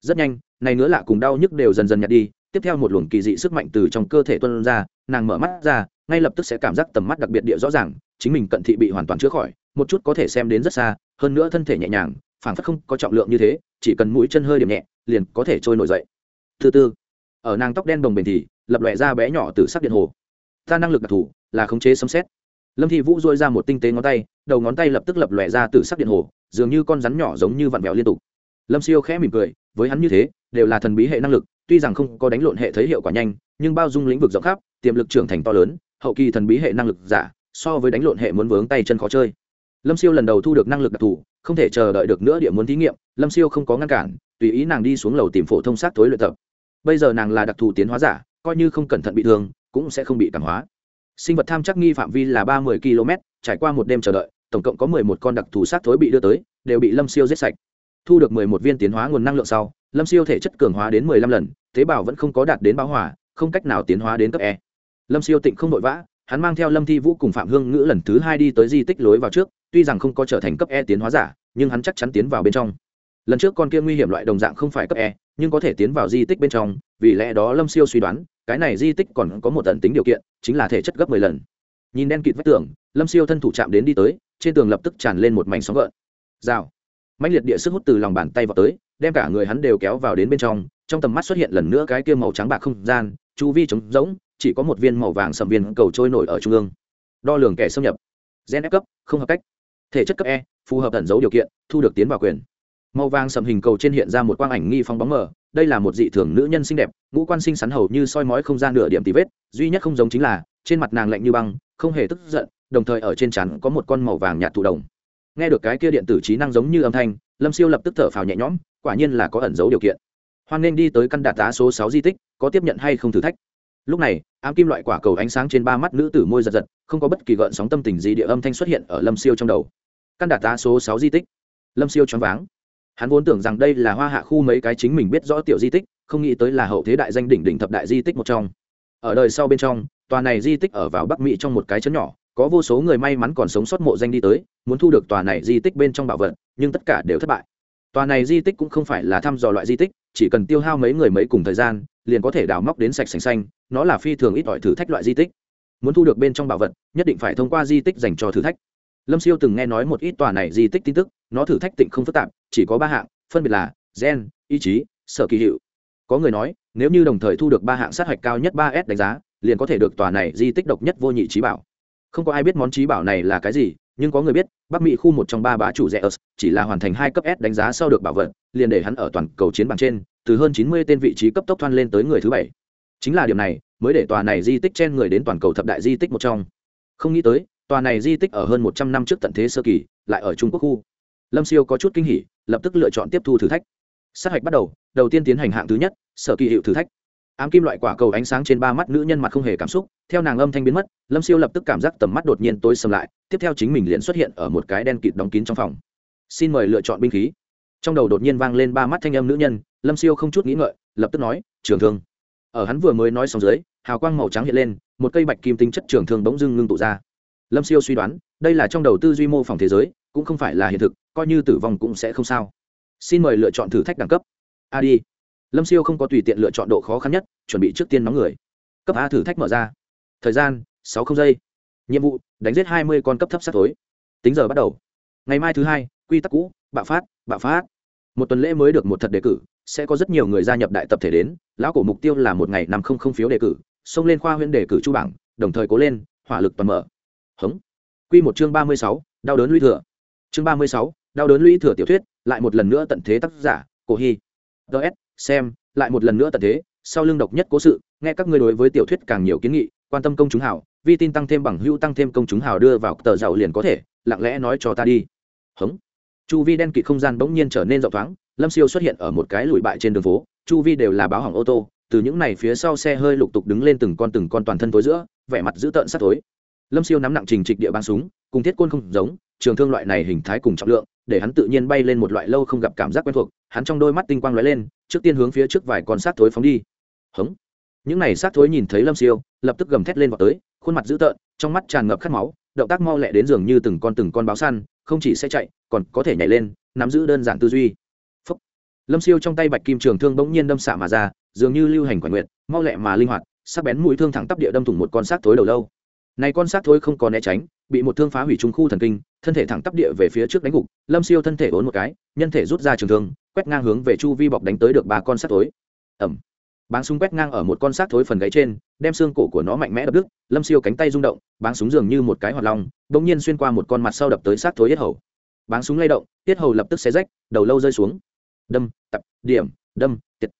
Rất nhanh, này ngứa lạ cùng đau nhức đều dần dần nhạt đi, tiếp theo một luồng kỳ dị sức mạnh từ trong cơ thể tuân ra, nàng mở mắt ra, ngay lập tức sẽ cảm giác tầm mắt đặc biệt địa rõ ràng, chính mình cận thị bị hoàn toàn chữa khỏi, một chút có thể xem đến rất xa, hơn nữa thân thể nhẹ nhàng, phảng phất không có trọng lượng như thế, chỉ cần mũi chân hơi điểm nhẹ, liền có thể trôi nổi dậy thứ tư. Ở nàng tóc đen đồng bền thì, lập lòe ra bé nhỏ từ sắc điện hồ. Ta năng lực đặc thù là khống chế sấm xét lâm thị vũ dôi ra một tinh tế ngón tay, đầu ngón tay lập tức lập lòe ra từ sắc điện hồ, dường như con rắn nhỏ giống như vặn vẹo liên tục. Lâm siêu khẽ mỉm cười, với hắn như thế, đều là thần bí hệ năng lực, tuy rằng không có đánh lộn hệ thấy hiệu quả nhanh, nhưng bao dung lĩnh vực rộng khắp, tiềm lực trưởng thành to lớn, hậu kỳ thần bí hệ năng lực giả, so với đánh lộn hệ muốn vướng tay chân khó chơi. Lâm siêu lần đầu thu được năng lực đặc thù, không thể chờ đợi được nữa địa muốn thí nghiệm, lâm siêu không có ngăn cản, tùy ý nàng đi xuống lầu tìm phổ thông sát tối luyện tập bây giờ nàng là đặc thù tiến hóa giả, coi như không cẩn thận bị thương, cũng sẽ không bị cảm hóa. Sinh vật tham chắc nghi phạm vi là ba mươi km, trải qua một đêm chờ đợi, tổng cộng có mười một con đặc thù sát thối bị đưa tới, đều bị lâm siêu giết sạch. Thu được mười một viên tiến hóa nguồn năng lượng sau, lâm siêu thể chất cường hóa đến mười lăm lần, tế bào vẫn không có đạt đến báo hỏa không cách nào tiến hóa đến cấp e. Lâm siêu tịnh không vội vã, hắn mang theo lâm thi vũ cùng phạm hương ngữ lần thứ hai đi tới di tích lối vào trước, tuy rằng không có trở thành cấp e tiến hóa giả, nhưng hắn chắc chắn tiến vào bên trong. Lần trước con kia nguy hiểm loại đồng dạng không phải cấp e nhưng có thể tiến vào di tích bên trong, vì lẽ đó lâm siêu suy đoán, cái này di tích còn có một tận tính điều kiện, chính là thể chất gấp mười lần. Nhìn đen kịt vách tường, lâm siêu thân thủ chạm đến đi tới, trên tường lập tức tràn lên một mảnh sóng gợn. Rào. Mạnh liệt địa sức hút từ lòng bàn tay vào tới, đem cả người hắn đều kéo vào đến bên trong trong tầm mắt xuất hiện lần nữa cái kia màu trắng bạc không gian, chu vi trống rỗng, chỉ có một viên màu vàng sầm viên cầu trôi nổi ở trung ương. Đo lường kẻ xâm nhập. Gen cấp, không hợp cách. Thể chất cấp e phù hợp tận dấu điều kiện, thu được tiến vào quyền màu vàng sầm hình cầu trên hiện ra một quang ảnh nghi phong bóng mờ, đây là một dị thường nữ nhân xinh đẹp, ngũ quan sinh sắn hầu như soi mói không gian nửa điểm tí vết, duy nhất không giống chính là, trên mặt nàng lạnh như băng, không hề tức giận, đồng thời ở trên chắn có một con màu vàng nhạt thụ đồng. Nghe được cái kia điện tử trí năng giống như âm thanh, lâm siêu lập tức thở phào nhẹ nhõm, quả nhiên là có ẩn dấu điều kiện. Hoan nên đi tới căn đạt tá số sáu di tích, có tiếp nhận hay không thử thách. Lúc này, ám kim loại quả cầu ánh sáng trên ba mắt nữ tử môi giật giật, không có bất kỳ gợn sóng tâm tình gì địa âm thanh xuất hiện ở lâm siêu trong đầu. Căn đạt tá số sáu di tích. Lâm siêu choáng váng hắn vốn tưởng rằng đây là hoa hạ khu mấy cái chính mình biết rõ tiểu di tích, không nghĩ tới là hậu thế đại danh đỉnh đỉnh thập đại di tích một trong. Ở đời sau bên trong, tòa này di tích ở vào bắc mỹ trong một cái chấn nhỏ, có vô số người may mắn còn sống sót mộ danh đi tới, muốn thu được tòa này di tích bên trong bảo vật, nhưng tất cả đều thất bại. Tòa này di tích cũng không phải là thăm dò loại di tích, chỉ cần tiêu hao mấy người mấy cùng thời gian, liền có thể đào móc đến sạch sành xanh, nó là phi thường ít ỏi thử thách loại di tích. Muốn thu được bên trong bảo vật, nhất định phải thông qua di tích dành cho thử thách lâm siêu từng nghe nói một ít tòa này di tích tin tức, nó thử thách tịnh không phức tạp, chỉ có ba hạng, phân biệt là gen, ý chí, sở kỳ hiệu. Có người nói, nếu như đồng thời thu được ba hạng sát hạch cao nhất ba s đánh giá, liền có thể được tòa này di tích độc nhất vô nhị trí bảo. Không có ai biết món trí bảo này là cái gì, nhưng có người biết, bắc mỹ khu một trong ba bá chủ rẽ ớt chỉ là hoàn thành hai cấp s đánh giá sau được bảo vật, liền để hắn ở toàn cầu chiến bằng trên, từ hơn chín mươi tên vị trí cấp tốc thoan lên tới người thứ bảy. Chính là điểm này, mới để tòa này di tích trên người đến toàn cầu thập đại di tích một trong. Không nghĩ tới tòa này di tích ở hơn một trăm năm trước tận thế sơ kỳ, lại ở trung quốc khu. Lâm siêu có chút kinh hỉ, lập tức lựa chọn tiếp thu thử thách. Sát hạch bắt đầu đầu tiên tiến hành hạng thứ nhất, sở kỳ hiệu thử thách. Ám kim loại quả cầu ánh sáng trên ba mắt nữ nhân mặt không hề cảm xúc, theo nàng âm thanh biến mất, lâm siêu lập tức cảm giác tầm mắt đột nhiên tối sầm lại, tiếp theo chính mình liền xuất hiện ở một cái đen kịt đóng kín trong phòng. Xin mời lựa chọn binh khí. Trong đầu đột nhiên vang lên ba mắt thanh âm nữ nhân, lâm siêu không chút nghĩ ngợi, lập tức nói, trường thương. Ở hắn vừa mới nói xong dưới, hào quang màu trắng hiện lên, một cây bạch kim tinh chất trường thương bỗng dưng ngưng tụ ra lâm siêu suy đoán, đây là trong đầu tư duy mô phỏng thế giới, cũng không phải là hiện thực, coi như tử vong cũng sẽ không sao. Xin mời lựa chọn thử thách đẳng cấp. A đi. Lâm siêu không có tùy tiện lựa chọn độ khó khăn nhất, chuẩn bị trước tiên nóng người. Cấp a thử thách mở ra. Thời gian, sáu không giây. Nhiệm vụ, đánh giết hai mươi con cấp thấp sắt tối tính giờ bắt đầu. Ngày mai thứ hai, quy tắc cũ, bạo phát bạo phát. Một tuần lễ mới được một thật đề cử, sẽ có rất nhiều người gia nhập đại tập thể đến, lão cổ mục tiêu là một ngày năm không không phiếu đề cử, xông lên khoa huyễn đề cử chu bảng, đồng thời cố lên, hỏa lực toàn mở hống. Q một chương ba mươi sáu, đau đớn lũy thừa. Chương ba mươi sáu, đau đớn lũy thừa tiểu thuyết, lại một lần nữa tận thế tác giả, cổ hy. Ts xem, lại một lần nữa tận thế, sau lưng độc nhất cố sự, nghe các ngươi đối với tiểu thuyết càng nhiều kiến nghị, quan tâm công chúng hảo vi tin tăng thêm bằng hữu tăng thêm công chúng hảo đưa vào tờ giàu liền có thể, lặng lẽ nói cho ta đi. Hống. Chu vi đen kịt không gian bỗng nhiên trở nên rộng thoáng, lâm siêu xuất hiện ở một cái lùi bại trên đường phố, chu vi đều là báo hỏng ô tô, từ những này phía sau xe hơi lục tục đứng lên từng con từng con toàn thân tối giữa, vẻ mặt dữ tợn sắt tối lâm siêu nắm nặng trình trịch địa băng súng, cùng thiết côn không giống, trường thương loại này hình thái cùng trọng lượng, để hắn tự nhiên bay lên một loại lâu không gặp cảm giác quen thuộc, hắn trong đôi mắt tinh quang lóe lên, trước tiên hướng phía trước vài con sát thối phóng đi. Hống. Những này sát thối nhìn thấy lâm siêu, lập tức gầm thét lên vào tới, khuôn mặt dữ tợn, trong mắt tràn ngập khát máu, động tác mau lẹ đến dường như từng con từng con báo săn, không chỉ sẽ chạy, còn có thể nhảy lên, nắm giữ đơn giản tư duy. Phúc. lâm siêu trong tay bạch kim trường thương bỗng nhiên đâm xạ mà ra, dường như lưu hành quả nguyện mau lẹ mà linh hoạt, sắc bén mũi thương thẳng tắp địa đâm thủng một con sát thối đầu lâu này con sát thối không có né tránh, bị một thương phá hủy trung khu thần kinh, thân thể thẳng tắp địa về phía trước đánh gục, lâm siêu thân thể ốn một cái, nhân thể rút ra trường thương, quét ngang hướng về chu vi bọc đánh tới được ba con sát thối. Ẩm báng súng quét ngang ở một con sát thối phần gáy trên, đem xương cổ của nó mạnh mẽ đập đứt, lâm siêu cánh tay rung động, báng súng dường như một cái hoạt lòng đ ỗ n g nhiên xuyên qua một con mặt sau đập tới sát thối yết hầu. Báng súng lay động, yết hầu lập tức xé rách, đầu lâu rơi xuống. Đâm, tập, điểm, đâm, tiệt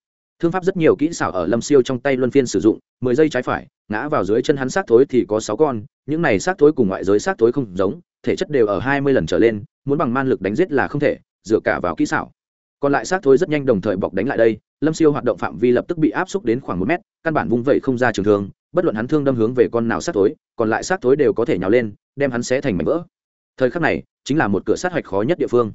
thương pháp rất nhiều kỹ xảo ở lâm siêu trong tay luân phiên sử dụng, mười giây trái phải, ngã vào dưới chân hắn sát thối thì có sáu con, những này sát thối cùng ngoại giới sát thối không giống, thể chất đều ở hai mươi lần trở lên, muốn bằng man lực đánh giết là không thể, dựa cả vào kỹ xảo. Còn lại xác thối rất nhanh đồng thời bọc đánh lại đây, lâm siêu hoạt động phạm vi lập tức bị áp xúc đến khoảng một mét, căn bản vung vẩy không ra trường thương, bất luận hắn thương đâm hướng về con nào sát thối, còn lại sát thối đều có thể nhào lên, đem hắn xé thành mảnh vỡ. Thời khắc này, chính là một cửa sát hạch khó nhất địa phương.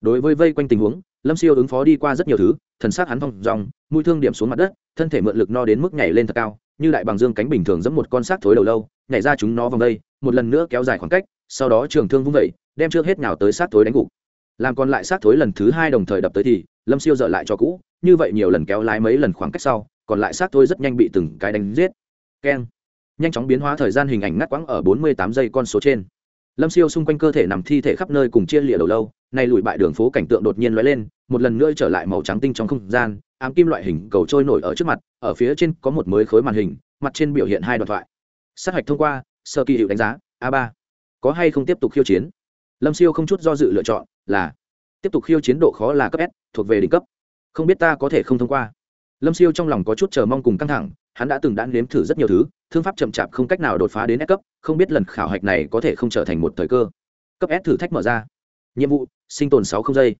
Đối với vây quanh tình huống, lâm siêu ứng phó đi qua rất nhiều thứ thần sát hắn phong dòng mũi thương điểm xuống mặt đất, thân thể mượn lực no đến mức nhảy lên thật cao, như đại bằng dương cánh bình thường giẫm một con sát thối đầu lâu, nhảy ra chúng nó vòng đây, một lần nữa kéo dài khoảng cách, sau đó trường thương vung vẩy đem trước hết nào tới sát thối đánh gục. Làm còn lại sát thối lần thứ hai đồng thời đập tới thì, lâm siêu dở lại cho cũ, như vậy nhiều lần kéo lái mấy lần khoảng cách sau, còn lại sát thối rất nhanh bị từng cái đánh giết. Keng. Nhanh chóng biến hóa thời gian hình ảnh ngắt quãng ở bốn mươi tám giây con số trên. Lâm siêu xung quanh cơ thể nằm thi thể khắp nơi cùng chia lịa đầu lâu nay lùi bại đường phố cảnh tượng đột nhiên lóe lên, một lần nữa trở lại màu trắng tinh trong không gian, ám kim loại hình cầu trôi nổi ở trước mặt, ở phía trên có một mới khối màn hình, mặt trên biểu hiện hai đoạn thoại. Sát hạch thông qua, sơ kỳ hiệu đánh giá, a ba. Có hay không tiếp tục khiêu chiến? Lâm siêu không chút do dự lựa chọn là, tiếp tục khiêu chiến độ khó là cấp s, thuộc về đỉnh cấp. Không biết ta có thể không thông qua. Lâm siêu trong lòng có chút chờ mong cùng căng thẳng, hắn đã từng đã nếm thử rất nhiều thứ, thương pháp chậm chạp không cách nào đột phá đến S cấp, không biết lần khảo hạch này có thể không trở thành một thời cơ. Cấp s thử thách mở ra nhiệm vụ, sinh tồn sáu không giây.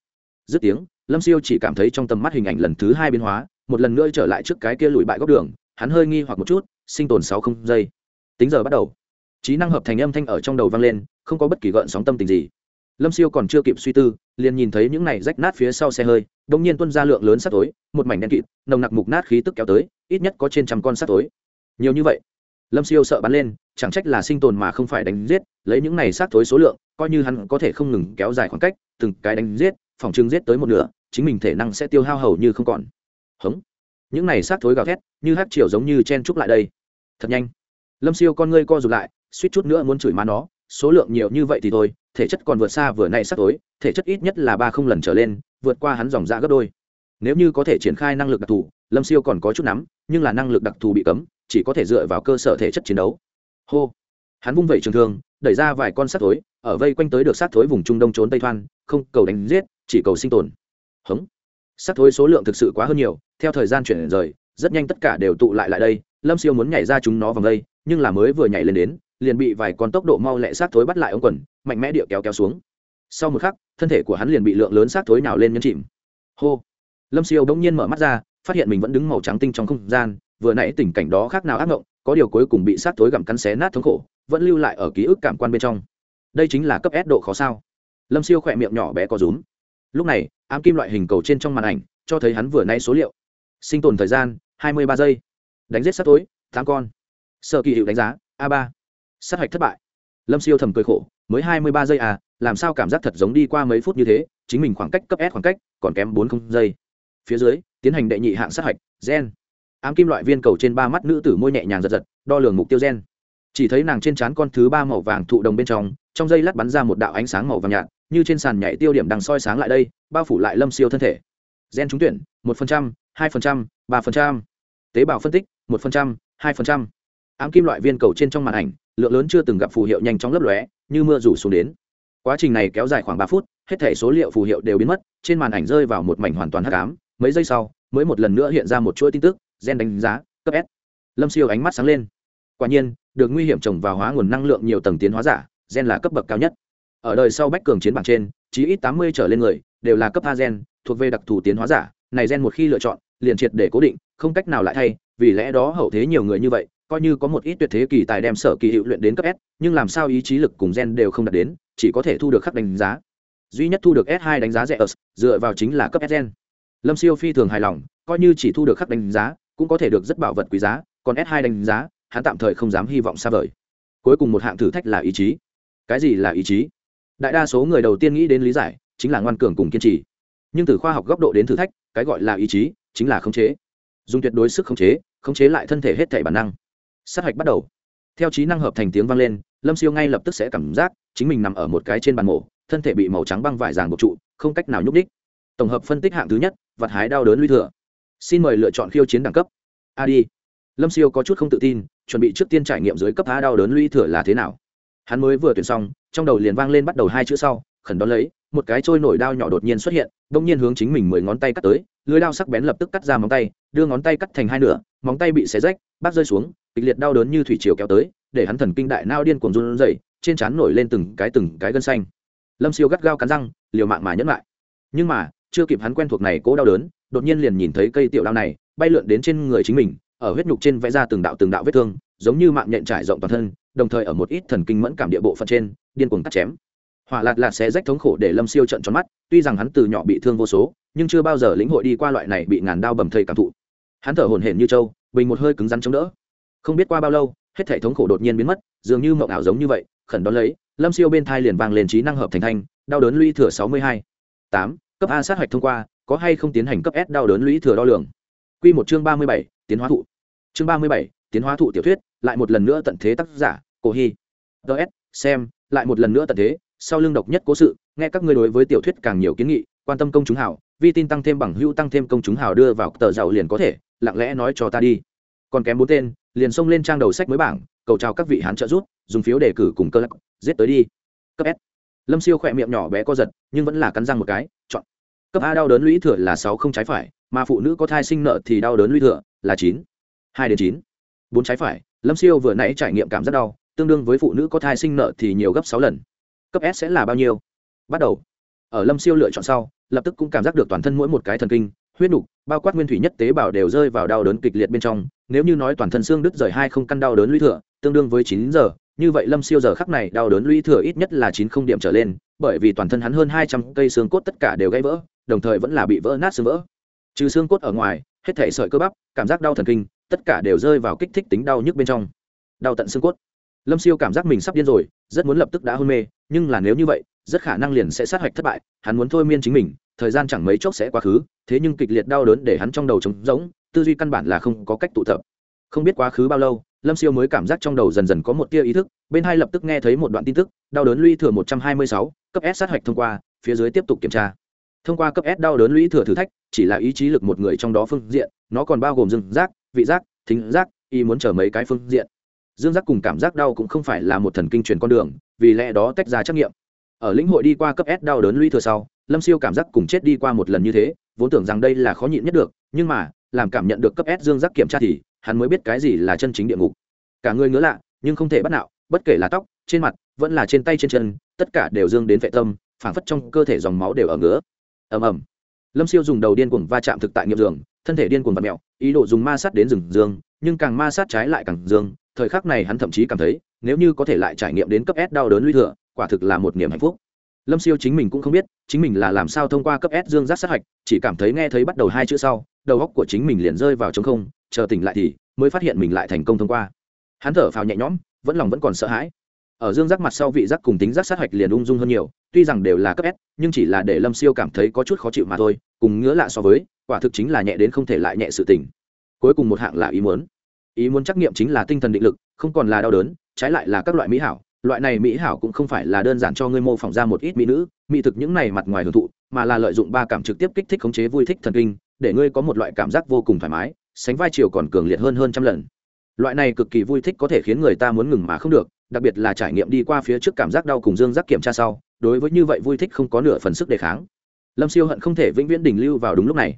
Dứt tiếng, lâm siêu chỉ cảm thấy trong tầm mắt hình ảnh lần thứ hai biến hóa, một lần nữa trở lại trước cái kia lùi bại góc đường, hắn hơi nghi hoặc một chút, sinh tồn sáu không giây. Tính giờ bắt đầu. Trí năng hợp thành âm thanh ở trong đầu vang lên, không có bất kỳ gợn sóng tâm tình gì. Lâm siêu còn chưa kịp suy tư, liền nhìn thấy những này rách nát phía sau xe hơi đ ỗ n g nhiên tuân ra lượng lớn sắt tối một mảnh đen kịt, nồng nặc mục nát khí tức kéo tới, ít nhất có trên trăm con sắt tối nhiều như vậy lâm siêu sợ bắn lên, chẳng trách là sinh tồn mà không phải đánh giết, lấy những này sát thối số lượng, coi như hắn có thể không ngừng kéo dài khoảng cách, từng cái đánh giết, phòng trưng giết tới một nửa, chính mình thể năng sẽ tiêu hao hầu như không còn. Hống. Những này sát thối gào thét, như hát chiều giống như chen trúc lại đây. Thật nhanh. Lâm siêu con ngươi co rụt lại, suýt chút nữa muốn chửi má nó, số lượng nhiều như vậy thì thôi, thể chất còn vượt xa vừa nay sát tối thể chất ít nhất là ba không lần trở lên, vượt qua hắn dòng ra gấp đôi. Nếu như có thể triển khai năng lực đặc thù, lâm siêu còn có chút nắm, nhưng là năng lực đặc thù bị cấm chỉ có thể dựa vào cơ sở thể chất chiến đấu. Hô. Hắn vung vẩy trường thương, đẩy ra vài con sát thối, ở vây quanh tới được sát thối vùng trung đông trốn tây thoan, không cầu đánh giết, chỉ cầu sinh tồn. Hống. Sát thối số lượng thực sự quá hơn nhiều, theo thời gian chuyển rời, rất nhanh tất cả đều tụ lại lại đây, lâm siêu muốn nhảy ra chúng nó vòng đây, nhưng là mới vừa nhảy lên đến, liền bị vài con tốc độ mau lẹ sát thối bắt lại ống quần, mạnh mẽ địa kéo kéo xuống. Sau một khắc, thân thể của hắn liền bị lượng lớn sát thối nào lên nhấn chìm. Hô. Lâm siêu bỗng nhiên mở mắt ra, phát hiện mình vẫn đứng màu trắng tinh trong không gian vừa nãy tình cảnh đó khác nào ác mộng có điều cuối cùng bị sát thối gặm cắn xé nát thống khổ, vẫn lưu lại ở ký ức cảm quan bên trong. Đây chính là cấp s độ khó sao. Lâm siêu khỏe miệng nhỏ bé có rúm. Lúc này, ám kim loại hình cầu trên trong màn ảnh, cho thấy hắn vừa nay số liệu. Sinh tồn thời gian, hai mươi ba giây. Đánh giết sát tối tám con. Sợ kỳ hiệu đánh giá, a ba. Sát hạch thất bại. Lâm siêu thầm cười khổ, mới hai mươi ba giây à làm sao cảm giác thật giống đi qua mấy phút như thế, chính mình khoảng cách cấp s khoảng cách, còn kém bốn không giây. Phía dưới, tiến hành đệ nhị hạng sát hạch, gen ám kim loại viên cầu trên ba mắt nữ tử môi nhẹ nhàng giật giật, đo lường mục tiêu gen. Chỉ thấy nàng trên trán con thứ ba màu vàng thụ đồng bên trong trong dây lát bắn ra một đạo ánh sáng màu vàng nhạt, như trên sàn nhảy tiêu điểm đằng soi sáng lại đây, bao phủ lại lâm siêu thân thể. Gen trúng tuyển, một phần trăm, hai phần trăm, ba phần trăm. Tế bào phân tích, một phần trăm, hai phần trăm. Ám kim loại viên cầu trên trong màn ảnh, lượng lớn chưa từng gặp phù hiệu nhanh chóng lấp lóe, như mưa rủ xuống đến. Quá trình này kéo dài khoảng ba phút, hết thể số liệu phù hiệu đều biến mất, trên màn ảnh rơi vào một mảnh hoàn toàn hắc ám. Mấy giây sau, mới một lần nữa hiện ra một chuỗi tin tức gen đánh giá cấp s. Lâm siêu ánh mắt sáng lên. Quả nhiên được nguy hiểm trồng vào hóa nguồn năng lượng nhiều tầng tiến hóa giả gen là cấp bậc cao nhất. Ở đời sau bách cường chiến bảng trên chí ít tám mươi trở lên người đều là cấp a gen thuộc về đặc thù tiến hóa giả. Này gen một khi lựa chọn liền triệt để cố định không cách nào lại thay vì lẽ đó hậu thế nhiều người như vậy coi như có một ít tuyệt thế kỳ tài đem sở kỳ hiệu luyện đến cấp s nhưng làm sao ý chí lực cùng gen đều không đạt đến chỉ có thể thu được khắc đánh giá. Duy nhất thu được s 2 đánh giá rẻ ở, dựa vào chính là cấp s gen. Lâm siêu phi thường hài lòng coi như chỉ thu được khắc đánh giá cũng có thể được rất bảo vật quý giá, còn s 2 đánh giá, hắn tạm thời không dám hy vọng xa vời. Cuối cùng một hạng thử thách là ý chí. Cái gì là ý chí? Đại đa số người đầu tiên nghĩ đến lý giải, chính là ngoan cường cùng kiên trì. Nhưng từ khoa học góc độ đến thử thách, cái gọi là ý chí, chính là khống chế. Dùng tuyệt đối sức khống chế khống chế lại thân thể hết thể bản năng. Sát hạch bắt đầu. Theo trí năng hợp thành tiếng vang lên, lâm siêu ngay lập tức sẽ cảm giác chính mình nằm ở một cái trên bàn mổ, thân thể bị màu trắng băng vải ràng buộc trụ, không cách nào nhúc đích tổng hợp phân tích hạng thứ nhất vặt hái đau đớn lũy thừa xin mời lựa chọn khiêu chiến đẳng cấp. A đi. Lâm siêu có chút không tự tin, chuẩn bị trước tiên trải nghiệm dưới cấp a đau đớn lũy thừa là thế nào. Hắn mới vừa tuyển xong, trong đầu liền vang lên bắt đầu hai chữ sau, khẩn đón lấy, một cái trôi nổi đao nhỏ đột nhiên xuất hiện, đông nhiên hướng chính mình mười ngón tay cắt tới, lưới đao sắc bén lập tức cắt ra móng tay, đưa ngón tay cắt thành hai nửa, móng tay bị xé rách, bác rơi xuống, kịch liệt đau đớn như thủy chiều kéo tới, để hắn thần kinh đại nao điên cuồng run rẩy, trên trán nổi lên từng cái từng cái gân xanh. Lâm siêu gắt gao cắn răng, liều mạng mà nhẫn lại. Nhưng mà chưa kịp hắn quen thuộc này cố đau đớn, đột nhiên liền nhìn thấy cây tiểu đao này, bay lượn đến trên người chính mình, ở huyết nhục trên vẽ ra từng đạo từng đạo vết thương, giống như mạng nhện trải rộng toàn thân, đồng thời ở một ít thần kinh mẫn cảm địa bộ phận trên, điên cuồng cắt chém. Hỏa lạt lạt xé rách thống khổ để lâm siêu trận tròn mắt, tuy rằng hắn từ nhỏ bị thương vô số, nhưng chưa bao giờ lĩnh hội đi qua loại này bị ngàn đao bầm thây cảm thụ. Hắn thở hổn hển như trâu, bình một hơi cứng rắn chống đỡ. Không biết qua bao lâu, hết thể thống khổ đột nhiên biến mất, dường như mộng ảo giống như vậy, khẩn đón lấy, lâm siêu bên thai liền vang lên trí năng hợp thành thanh, đau đớn lũy thừa sáu mươi hai. Tám cấp a sát hạch thông qua, có hay không tiến hành cấp s đau đớn lũy thừa đo lường. Q một chương ba mươi bảy, tiến hóa thụ. Chương ba mươi bảy, tiến hóa thụ tiểu thuyết, lại một lần nữa tận thế tác giả, cổ hy. Ts xem, lại một lần nữa tận thế, sau lưng độc nhất cố sự, nghe các ngươi đối với tiểu thuyết càng nhiều kiến nghị, quan tâm công chúng hảo, vi tin tăng thêm bằng hữu tăng thêm công chúng hảo đưa vào tờ giàu liền có thể, lặng lẽ nói cho ta đi. Còn kém bốn tên, liền xông lên trang đầu sách mới bảng, cầu chào các vị hán trợ giúp, dùng phiếu đề cử cùng cơ lắc, giết tới đi. Cấp s lâm siêu khỏe miệng nhỏ bé co giật, nhưng vẫn là cắn răng một cái, chọn. Cấp a đau đớn lũy thừa là sáu không trái phải, mà phụ nữ có thai sinh nợ thì đau đớn lũy thừa là chín. Hai đến chín. Bốn trái phải, lâm siêu vừa nãy trải nghiệm cảm giác đau, tương đương với phụ nữ có thai sinh nợ thì nhiều gấp sáu lần. Cấp s sẽ là bao nhiêu? Bắt đầu. Ở lâm siêu lựa chọn sau, lập tức cũng cảm giác được toàn thân mỗi một cái thần kinh, huyết nục, bao quát nguyên thủy nhất tế bào đều rơi vào đau đớn kịch liệt bên trong, nếu như nói toàn thân xương đứt rời hai không căn đau đớn lũy thừa, tương đương với chín giờ như vậy lâm siêu giờ khắc này đau đớn lũy thừa ít nhất là chín không điểm trở lên, bởi vì toàn thân hắn hơn hai trăm cây xương cốt tất cả đều gãy vỡ, đồng thời vẫn là bị vỡ nát xương vỡ. Trừ xương cốt ở ngoài, hết thể sợi cơ bắp, cảm giác đau thần kinh, tất cả đều rơi vào kích thích tính đau nhức bên trong. Đau tận xương cốt. Lâm siêu cảm giác mình sắp điên rồi, rất muốn lập tức đã hôn mê, nhưng là nếu như vậy, rất khả năng liền sẽ sát hạch thất bại, hắn muốn thôi miên chính mình, thời gian chẳng mấy chốc sẽ quá khứ, thế nhưng kịch liệt đau đớn để hắn trong đầu trống rỗng, tư duy căn bản là không có cách tụ tập. Không biết quá khứ bao lâu lâm siêu mới cảm giác trong đầu dần dần có một tia ý thức, bên hai lập tức nghe thấy một đoạn tin tức, đau đớn lũy thừa một trăm hai mươi sáu, cấp s sát hạch thông qua, phía dưới tiếp tục kiểm tra. Thông qua cấp s đau đớn lũy thừa thử thách, chỉ là ý chí lực một người trong đó phương diện, nó còn bao gồm dương giác, vị giác, thính giác, y muốn chờ mấy cái phương diện. Dương giác cùng cảm giác đau cũng không phải là một thần kinh truyền con đường, vì lẽ đó tách ra trắc nghiệm. Ở lĩnh hội đi qua cấp s đau đớn lũy thừa sau, lâm siêu cảm giác cùng chết đi qua một lần như thế, vốn tưởng rằng đây là khó nhịn nhất được, nhưng mà làm cảm nhận được cấp s dương giác kiểm tra thì, hắn mới biết cái gì là chân chính địa ngục. Cả người ngứa lạ, nhưng không thể bắt nạo, bất kể là tóc, trên mặt, vẫn là trên tay trên chân, tất cả đều dương đến vệ tâm, phảng phất trong cơ thể dòng máu đều ở ngứa. Ầm ầm. Lâm siêu dùng đầu điên cuồng va chạm thực tại nghiệp giường, thân thể điên cuồng vật mẹo ý đồ dùng ma sát đến rừng dương, nhưng càng ma sát trái lại càng dương, thời khắc này hắn thậm chí cảm thấy, nếu như có thể lại trải nghiệm đến cấp s đau đớn lũy thừa, quả thực là một niềm hạnh phúc lâm siêu chính mình cũng không biết, chính mình là làm sao thông qua cấp s dương giác sát hạch, chỉ cảm thấy nghe thấy bắt đầu hai chữ sau, đầu óc của chính mình liền rơi vào t không, chờ tỉnh lại thì mới phát hiện mình lại thành công thông qua. Hắn thở phào nhẹ nhõm, vẫn lòng vẫn còn sợ hãi. Ở dương giác mặt sau vị giác cùng tính giác sát hạch liền ung dung hơn nhiều, tuy rằng đều là cấp s, nhưng chỉ là để lâm siêu cảm thấy có chút khó chịu mà thôi, cùng ngứa lạ so với, quả thực chính là nhẹ đến không thể lại nhẹ sự tỉnh cuối cùng một hạng là ý muốn. Ý muốn trắc nghiệm chính là tinh thần định lực, không còn là đau đớn, trái lại là các loại mỹ hảo loại này mỹ hảo cũng không phải là đơn giản cho ngươi mô phỏng ra một ít mỹ nữ, mỹ thực những này mặt ngoài hưởng thụ, mà là lợi dụng ba cảm trực tiếp kích thích khống chế vui thích thần kinh, để ngươi có một loại cảm giác vô cùng thoải mái, sánh vai chiều còn cường liệt hơn hơn trăm lần. Loại này cực kỳ vui thích có thể khiến người ta muốn ngừng mà không được, đặc biệt là trải nghiệm đi qua phía trước cảm giác đau cùng dương giác kiểm tra sau, đối với như vậy vui thích không có nửa phần sức đề kháng. Lâm siêu hận không thể vĩnh viễn đình lưu vào đúng lúc này.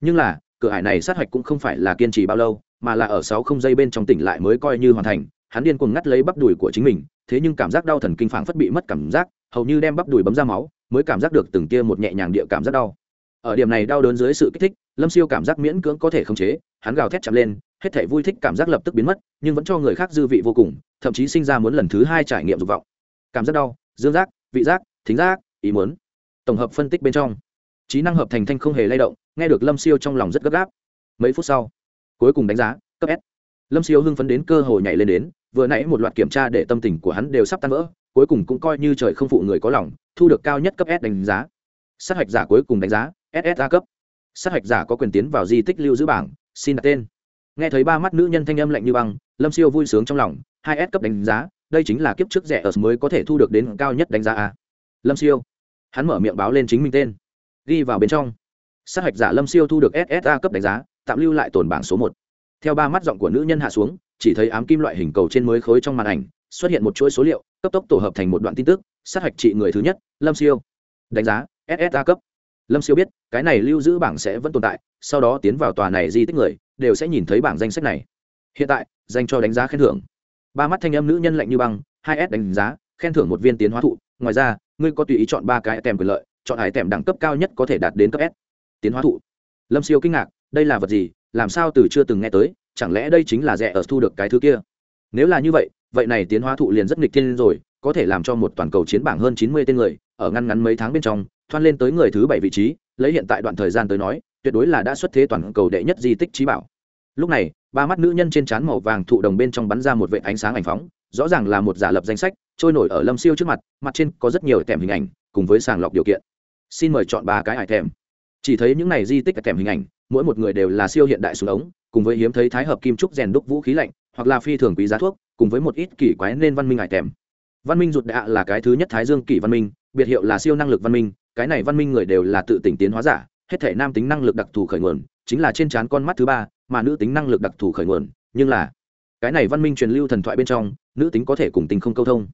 Nhưng là, cửa ải này sát hạch cũng không phải là kiên trì bao lâu, mà là ở sáu không giây bên trong tỉnh lại mới coi như hoàn thành hắn điên cuồng ngắt lấy bắp đùi của chính mình, thế nhưng cảm giác đau thần kinh phảng phất bị mất cảm giác, hầu như đem bắp đùi bấm ra máu, mới cảm giác được từng tia một nhẹ nhàng địa cảm giác đau. Ở điểm này đau đớn dưới sự kích thích, lâm siêu cảm giác miễn cưỡng có thể khống chế, hắn gào thét chậm lên, hết thể vui thích cảm giác lập tức biến mất, nhưng vẫn cho người khác dư vị vô cùng, thậm chí sinh ra muốn lần thứ hai trải nghiệm dục vọng. Cảm giác đau, dương giác, vị giác, thính giác, ý muốn. Tổng hợp phân tích bên trong, trí năng hợp thành thanh không hề lay động, nghe được lâm siêu trong lòng rất gấp gáp. Mấy phút sau, cuối cùng đánh giá, cấp s. Lâm siêu hưng phấn đến cơ hội nhảy lên đến vừa nãy một loạt kiểm tra để tâm tình của hắn đều sắp tan vỡ, cuối cùng cũng coi như trời không phụ người có lòng, thu được cao nhất cấp s đánh giá. Sát hạch giả cuối cùng đánh giá ssa cấp. Sát hạch giả có quyền tiến vào di tích lưu giữ bảng, xin đặt tên. Nghe thấy ba mắt nữ nhân thanh âm lạnh như băng, lâm siêu vui sướng trong lòng, hai s cấp đánh giá, đây chính là kiếp trước rẻ ở mới có thể thu được đến cao nhất đánh giá a. Lâm siêu. Hắn mở miệng báo lên chính mình tên. Ghi vào bên trong. Sát hạch giả lâm siêu thu được ssa cấp đánh giá, tạm lưu lại tổn bảng số một. Theo ba mắt giọng của nữ nhân hạ xuống chỉ thấy ám kim loại hình cầu trên mới khối trong màn ảnh, xuất hiện một chuỗi số liệu, cấp tốc tổ hợp thành một đoạn tin tức, sát hạch trị người thứ nhất, lâm siêu. Đánh giá ssa cấp. Lâm siêu biết, cái này lưu giữ bảng sẽ vẫn tồn tại, sau đó tiến vào tòa này di tích người, đều sẽ nhìn thấy bảng danh sách này. Hiện tại, dành cho đánh giá khen thưởng. Ba mắt thanh âm nữ nhân lạnh như băng, hai s đánh giá, khen thưởng một viên tiến hóa thụ. Ngoài ra, ngươi có tùy ý chọn ba cái tèm quyền lợi, chọn hải tèm đẳng cấp cao nhất có thể đạt đến cấp s. Tiến hóa thụ. Lâm siêu kinh ngạc, đây là vật gì? Làm sao từ chưa từng nghe tới? Chẳng lẽ đây chính là rẻ ở thu được cái thứ kia? Nếu là như vậy vậy này tiến hóa thụ liền rất nghịch thiên rồi, có thể làm cho một toàn cầu chiến bảng hơn chín mươi tên người, ở ngăn ngắn mấy tháng bên trong thoan lên tới người thứ bảy vị trí, lấy hiện tại đoạn thời gian tới nói, tuyệt đối là đã xuất thế toàn cầu đệ nhất di tích trí bảo. Lúc này, ba mắt nữ nhân trên trán màu vàng thụ đồng bên trong bắn ra một vệ ánh sáng ảnh phóng, rõ ràng là một giả lập danh sách, trôi nổi ở lâm siêu trước mặt mặt trên có rất nhiều tèm hình ảnh, cùng với sàng lọc điều kiện. Xin mời chọn ba cái hải thèm chỉ thấy những này di tích kèm hình ảnh mỗi một người đều là siêu hiện đại súng ống, cùng với hiếm thấy thái hợp kim trúc rèn đúc vũ khí lạnh, hoặc là phi thường quý giá thuốc, cùng với một ít kỳ quái nên văn minh ngại tèm. Văn minh rụt đạ là cái thứ nhất thái dương kỷ văn minh, biệt hiệu là siêu năng lực văn minh, cái này văn minh người đều là tự tỉnh tiến hóa giả, hết thể nam tính năng lực đặc thù khởi nguồn, chính là trên trán con mắt thứ ba, mà nữ tính năng lực đặc thù khởi nguồn, nhưng là cái này văn minh truyền lưu thần thoại bên trong, nữ tính có thể cùng tình không câu thông.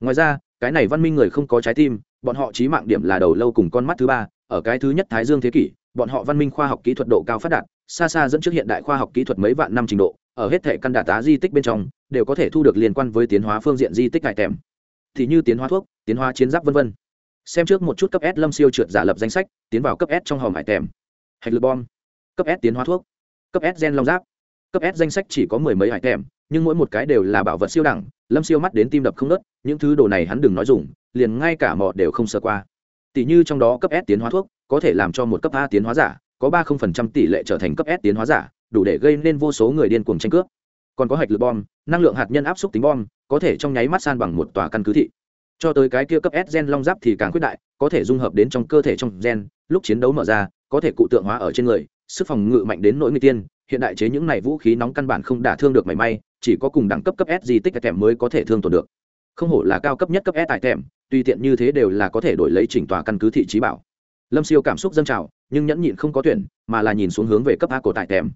Ngoài ra, cái này văn minh người không có trái tim, bọn họ trí mạng điểm là đầu lâu cùng con mắt thứ ba, ở cái thứ nhất thái dương thế kỷ bọn họ văn minh khoa học kỹ thuật độ cao phát đạt, xa xa dẫn trước hiện đại khoa học kỹ thuật mấy vạn năm trình độ, ở hết thể căn đà tá di tích bên trong, đều có thể thu được liên quan với tiến hóa phương diện di tích cải tèm. Thì như tiến hóa thuốc, tiến hóa chiến giáp v v xem trước một chút cấp s lâm siêu trượt giả lập danh sách, tiến vào cấp s trong hòm hải tèm. Hạch lực bom. Cấp s tiến hóa thuốc. Cấp s gen long giáp. Cấp s danh sách chỉ có mười mấy hải tèm, nhưng mỗi một cái đều là bảo vật siêu đẳng, lâm siêu mắt đến tim đập không nớt những thứ đồ này hắn đừng nói dùng, liền ngay cả mò đều không sơ qua. Tỷ như trong đó cấp s tiến hóa thuốc có thể làm cho một cấp a tiến hóa giả, có ba không phần trăm tỷ lệ trở thành cấp s tiến hóa giả, đủ để gây nên vô số người điên cuồng tranh cướp. Còn có hạch lực bom, năng lượng hạt nhân áp suất tính bom, có thể trong nháy mắt san bằng một tòa căn cứ thị. Cho tới cái kia cấp s gen long giáp thì càng khuyết đại, có thể dung hợp đến trong cơ thể trong gen, lúc chiến đấu mở ra, có thể cụ tượng hóa ở trên người, sức phòng ngự mạnh đến nỗi người tiên. Hiện đại chế những này vũ khí nóng căn bản không đả thương được mảy may, chỉ có cùng đẳng cấp cấp s di tích kèm mới có thể thương tổn được. Không hổ là cao cấp nhất cấp s tại kèm, tùy tiện như thế đều là có thể đổi lấy chỉnh tòa căn cứ thị trí bảo lâm siêu cảm xúc dâng trào, nhưng nhẫn nhịn không có tuyển, mà là nhìn xuống hướng về cấp a của tại kèm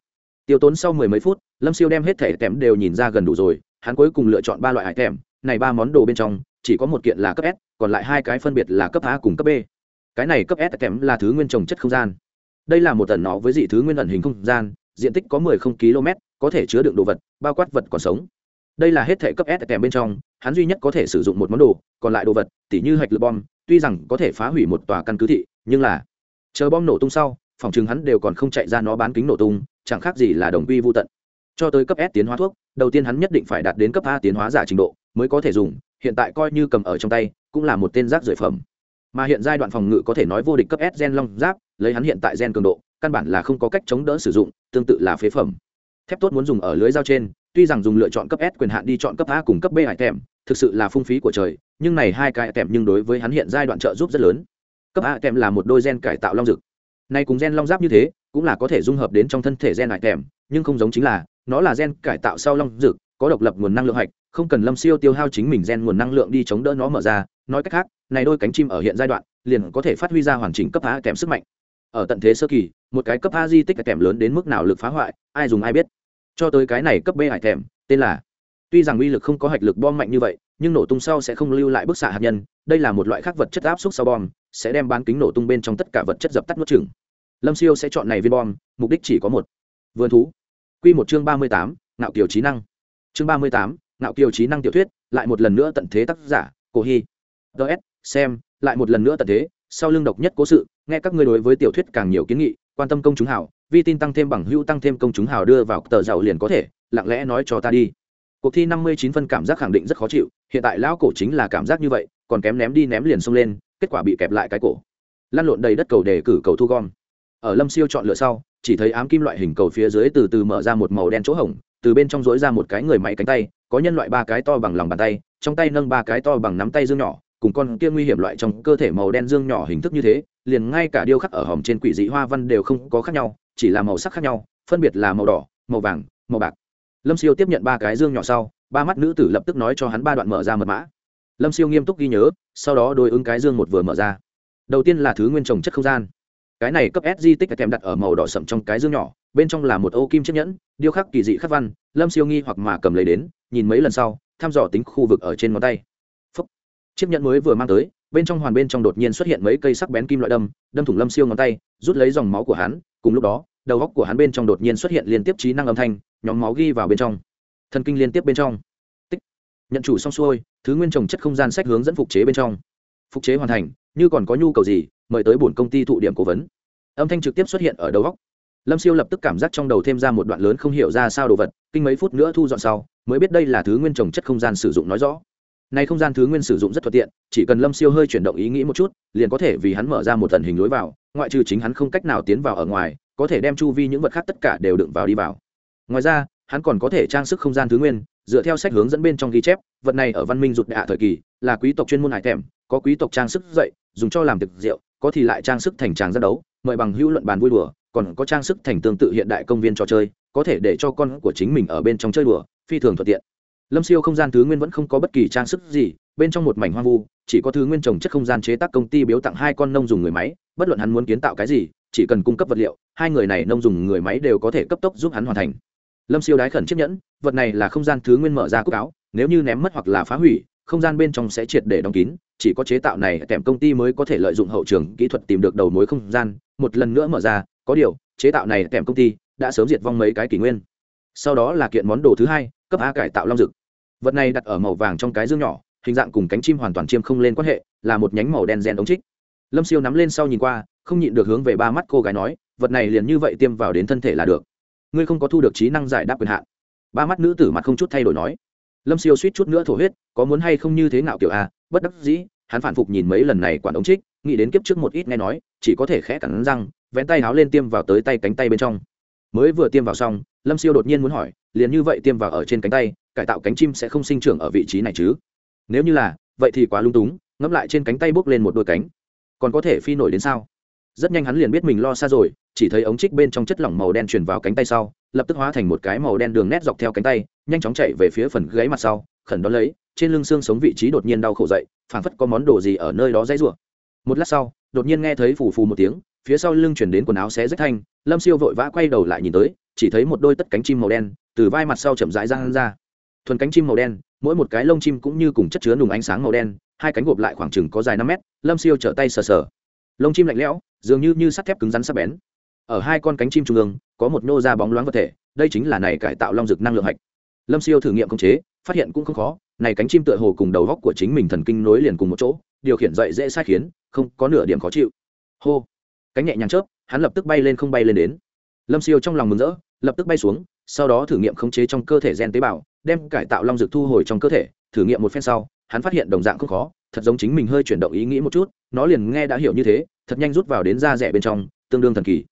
tiêu tốn sau mười mấy phút, lâm siêu đem hết thẻ kèm đều nhìn ra gần đủ rồi, hắn cuối cùng lựa chọn ba loại hải kèm này ba món đồ bên trong, chỉ có một kiện là cấp s, còn lại hai cái phân biệt là cấp a cùng cấp b. Cái này cấp s kèm là thứ nguyên trồng chất không gian. Đây là một tần nó với dị thứ nguyên ẩn hình không gian, diện tích có mười không km có thể chứa đựng đồ vật, bao quát vật còn sống. Đây là hết thể cấp s kèm bên trong hắn duy nhất có thể sử dụng một món đồ, còn lại đồ vật, tỉ như hạch lực bom, tuy rằng có thể phá hủy một tòa căn cứ thị, nhưng là chờ bom nổ tung sau, phòng chừng hắn đều còn không chạy ra nó bán kính nổ tung, chẳng khác gì là đồng quy vô tận. Cho tới cấp s tiến hóa thuốc, đầu tiên hắn nhất định phải đạt đến cấp a tiến hóa giả trình độ mới có thể dùng, hiện tại coi như cầm ở trong tay, cũng là một tên rác rưởi phẩm. Mà hiện giai đoạn phòng ngự có thể nói vô địch cấp s gen long giáp, lấy hắn hiện tại gen cường độ, căn bản là không có cách chống đỡ sử dụng, tương tự là phế phẩm. Thép tốt muốn dùng ở lưới dao trên tuy rằng dùng lựa chọn cấp s quyền hạn đi chọn cấp a cùng cấp b hải tèm, thực sự là phung phí của trời, nhưng này hai cái tèm nhưng đối với hắn hiện giai đoạn trợ giúp rất lớn. Cấp a tèm là một đôi gen cải tạo long dực. Nay cùng gen long giáp như thế, cũng là có thể dung hợp đến trong thân thể gen hải tèm, nhưng không giống chính là, nó là gen cải tạo sau long dực, có độc lập nguồn năng lượng hạch, không cần lâm siêu tiêu hao chính mình gen nguồn năng lượng đi chống đỡ nó mở ra. Nói cách khác, này đôi cánh chim ở hiện giai đoạn, liền có thể phát huy ra hoàn chỉnh cấp a kèm sức mạnh. Ở tận thế sơ kỳ, một cái cấp a di tích kèm lớn đến mức nào lực phá hoại, ai dùng ai biết cho tới cái này cấp b hải thèm, tên là. Tuy rằng uy lực không có hạch lực bom mạnh như vậy, nhưng nổ tung sau sẽ không lưu lại bức xạ hạt nhân, đây là một loại khác vật chất áp suất sau bom, sẽ đem bán kính nổ tung bên trong tất cả vật chất dập tắt nuốt chừng lâm siêu sẽ chọn này viên bom, mục đích chỉ có một. Vườn thú. Q một chương ba mươi tám, ngạo kiều trí năng. Chương ba mươi tám, ngạo kiều trí năng tiểu thuyết, lại một lần nữa tận thế tác giả, cổ hy. Ts xem, lại một lần nữa tận thế, sau lưng độc nhất cố sự, nghe các ngươi đối với tiểu thuyết càng nhiều kiến nghị quan tâm công chúng hảo vi tin tăng thêm bằng hữu tăng thêm công chúng hảo đưa vào tờ giàu liền có thể, lặng lẽ nói cho ta đi. Cuộc thi năm mươi chín phân cảm giác khẳng định rất khó chịu, hiện tại lão cổ chính là cảm giác như vậy, còn kém ném đi ném liền xông lên, kết quả bị kẹp lại cái cổ. Lăn lộn đầy đất cầu để cử cầu thu gom. Ở lâm siêu chọn lựa sau, chỉ thấy ám kim loại hình cầu phía dưới từ từ mở ra một màu đen chỗ hổng, từ bên trong dối ra một cái người máy cánh tay, có nhân loại ba cái to bằng lòng bàn tay, trong tay nâng ba cái to bằng nắm tay dương nhỏ cùng con kia nguy hiểm loại trong cơ thể màu đen dương nhỏ hình thức như thế, liền ngay cả điêu khắc ở hòm trên quỷ dị hoa văn đều không có khác nhau, chỉ là màu sắc khác nhau, phân biệt là màu đỏ, màu vàng, màu bạc. Lâm siêu tiếp nhận ba cái dương nhỏ sau, ba mắt nữ tử lập tức nói cho hắn ba đoạn mở ra mật mã. Lâm siêu nghiêm túc ghi nhớ, sau đó đối ứng cái dương một vừa mở ra. Đầu tiên là thứ nguyên trồng chất không gian. Cái này cấp s di tích kèm đặt ở màu đỏ sậm trong cái dương nhỏ, bên trong là một ô kim chiếc nhẫn, điêu khắc kỳ dị khắc văn, lâm siêu nghi hoặc mà cầm lấy đến, nhìn mấy lần sau, thăm dò tính khu vực ở trên ngón tay chiếc nhẫn mới vừa mang tới, bên trong hoàn bên trong đột nhiên xuất hiện mấy cây sắc bén kim loại đâm đâm thủng lâm siêu ngón tay, rút lấy dòng máu của hắn, cùng lúc đó, đầu góc của hắn bên trong đột nhiên xuất hiện liên tiếp trí năng âm thanh, nhóm máu ghi vào bên trong. Thần kinh liên tiếp bên trong. Tích. Nhận chủ xong xuôi, thứ nguyên trồng chất không gian sách hướng dẫn phục chế bên trong. Phục chế hoàn thành, như còn có nhu cầu gì, mời tới bổn công ty thụ điểm cố vấn. Âm thanh trực tiếp xuất hiện ở đầu góc lâm siêu lập tức cảm giác trong đầu thêm ra một đoạn lớn không hiểu ra sao đồ vật, kinh mấy phút nữa thu dọn sau, mới biết đây là thứ nguyên trồng chất không gian sử dụng nói rõ này không gian thứ nguyên sử dụng rất thuận tiện, chỉ cần lâm siêu hơi chuyển động ý nghĩ một chút, liền có thể vì hắn mở ra một tần hình lối vào, ngoại trừ chính hắn không cách nào tiến vào ở ngoài, có thể đem chu vi những vật khác tất cả đều đựng vào đi vào. Ngoài ra, hắn còn có thể trang sức không gian thứ nguyên, dựa theo sách hướng dẫn bên trong ghi chép, vật này ở văn minh rụt đạ thời kỳ, là quý tộc chuyên môn hải thèm, có quý tộc trang sức dậy dùng cho làm thực rượu, có thì lại trang sức thành tràng ra đấu, mời bằng hữu luận bàn vui đùa, còn có trang sức thành tương tự hiện đại công viên trò chơi, có thể để cho con của chính mình ở bên trong chơi đùa, phi thường thuận tiện lâm siêu không gian thứ nguyên vẫn không có bất kỳ trang sức gì, bên trong một mảnh hoang vu, chỉ có thứ nguyên trồng chất không gian chế tác công ty biếu tặng hai con nông dùng người máy, bất luận hắn muốn kiến tạo cái gì, chỉ cần cung cấp vật liệu, hai người này nông dùng người máy đều có thể cấp tốc giúp hắn hoàn thành. Lâm siêu đái khẩn chiếc nhẫn, vật này là không gian thứ nguyên mở ra cúc áo, nếu như ném mất hoặc là phá hủy, không gian bên trong sẽ triệt để đóng kín, chỉ có chế tạo này kèm công ty mới có thể lợi dụng hậu trường kỹ thuật tìm được đầu mối không gian, một lần nữa mở ra, có điều, chế tạo này kèm công ty đã sớm diệt vong mấy cái kỷ nguyên. Sau đó là kiện món đồ thứ hai cấp a cải tạo long dực vật này đặt ở màu vàng trong cái dương nhỏ, hình dạng cùng cánh chim hoàn toàn chiêm không lên quan hệ, là một nhánh màu đen gen ống trích. Lâm siêu nắm lên sau nhìn qua, không nhịn được hướng về ba mắt cô gái nói, vật này liền như vậy tiêm vào đến thân thể là được. Ngươi không có thu được trí năng giải đáp quyền hạn. Ba mắt nữ tử mặt không chút thay đổi nói. Lâm siêu suýt chút nữa thổ huyết, có muốn hay không như thế nào kiểu a, bất đắc dĩ. Hắn phản phục nhìn mấy lần này quản ống trích, nghĩ đến kiếp trước một ít nghe nói, chỉ có thể khẽ cắn răng, vén tay háo lên tiêm vào tới tay cánh tay bên trong mới vừa tiêm vào xong, lâm siêu đột nhiên muốn hỏi, liền như vậy tiêm vào ở trên cánh tay, cải tạo cánh chim sẽ không sinh trưởng ở vị trí này chứ? Nếu như là, vậy thì quá lung túng, ngẫm lại trên cánh tay bốc lên một đôi cánh. Còn có thể phi nổi đến sao? Rất nhanh hắn liền biết mình lo xa rồi, chỉ thấy ống trích bên trong chất lỏng màu đen truyền vào cánh tay sau, lập tức hóa thành một cái màu đen đường nét dọc theo cánh tay, nhanh chóng chạy về phía phần gáy mặt sau, khẩn đón lấy, trên lưng xương sống vị trí đột nhiên đau khổ dậy, phảng phất có món đồ gì ở nơi đó dãy rủa. Một lát sau, đột nhiên nghe thấy phù phù một tiếng, phía sau lưng chuyển đến quần áo xé rách thanh lâm siêu vội vã quay đầu lại nhìn tới, chỉ thấy một đôi tất cánh chim màu đen từ vai mặt sau chậm rãi ra ra. Thuần cánh chim màu đen, mỗi một cái lông chim cũng như cùng chất chứa nùng ánh sáng màu đen, hai cánh gộp lại khoảng chừng có dài năm mét, lâm siêu trở tay sờ sờ. Lông chim lạnh lẽo, dường như như sắt thép cứng rắn sắc bén. Ở hai con cánh chim trung ương, có một nô da bóng loáng vật thể, đây chính là này cải tạo long rực năng lượng hạch. Lâm siêu thử nghiệm khống chế, phát hiện cũng không khó, này cánh chim tựa hồ cùng đầu góc của chính mình thần kinh nối liền cùng một chỗ, điều khiển dậy dễ sai khiến, không có nửa điểm khó chịu. Hô. Cánh nhẹ nhàng chớp hắn lập tức bay lên không bay lên đến. Lâm siêu trong lòng mừng rỡ, lập tức bay xuống, sau đó thử nghiệm khống chế trong cơ thể gen tế bào, đem cải tạo long dược thu hồi trong cơ thể, thử nghiệm một phen sau, hắn phát hiện đồng dạng không khó, thật giống chính mình hơi chuyển động ý nghĩ một chút, nó liền nghe đã hiểu như thế, thật nhanh rút vào đến da rẻ bên trong, tương đương thần kỳ.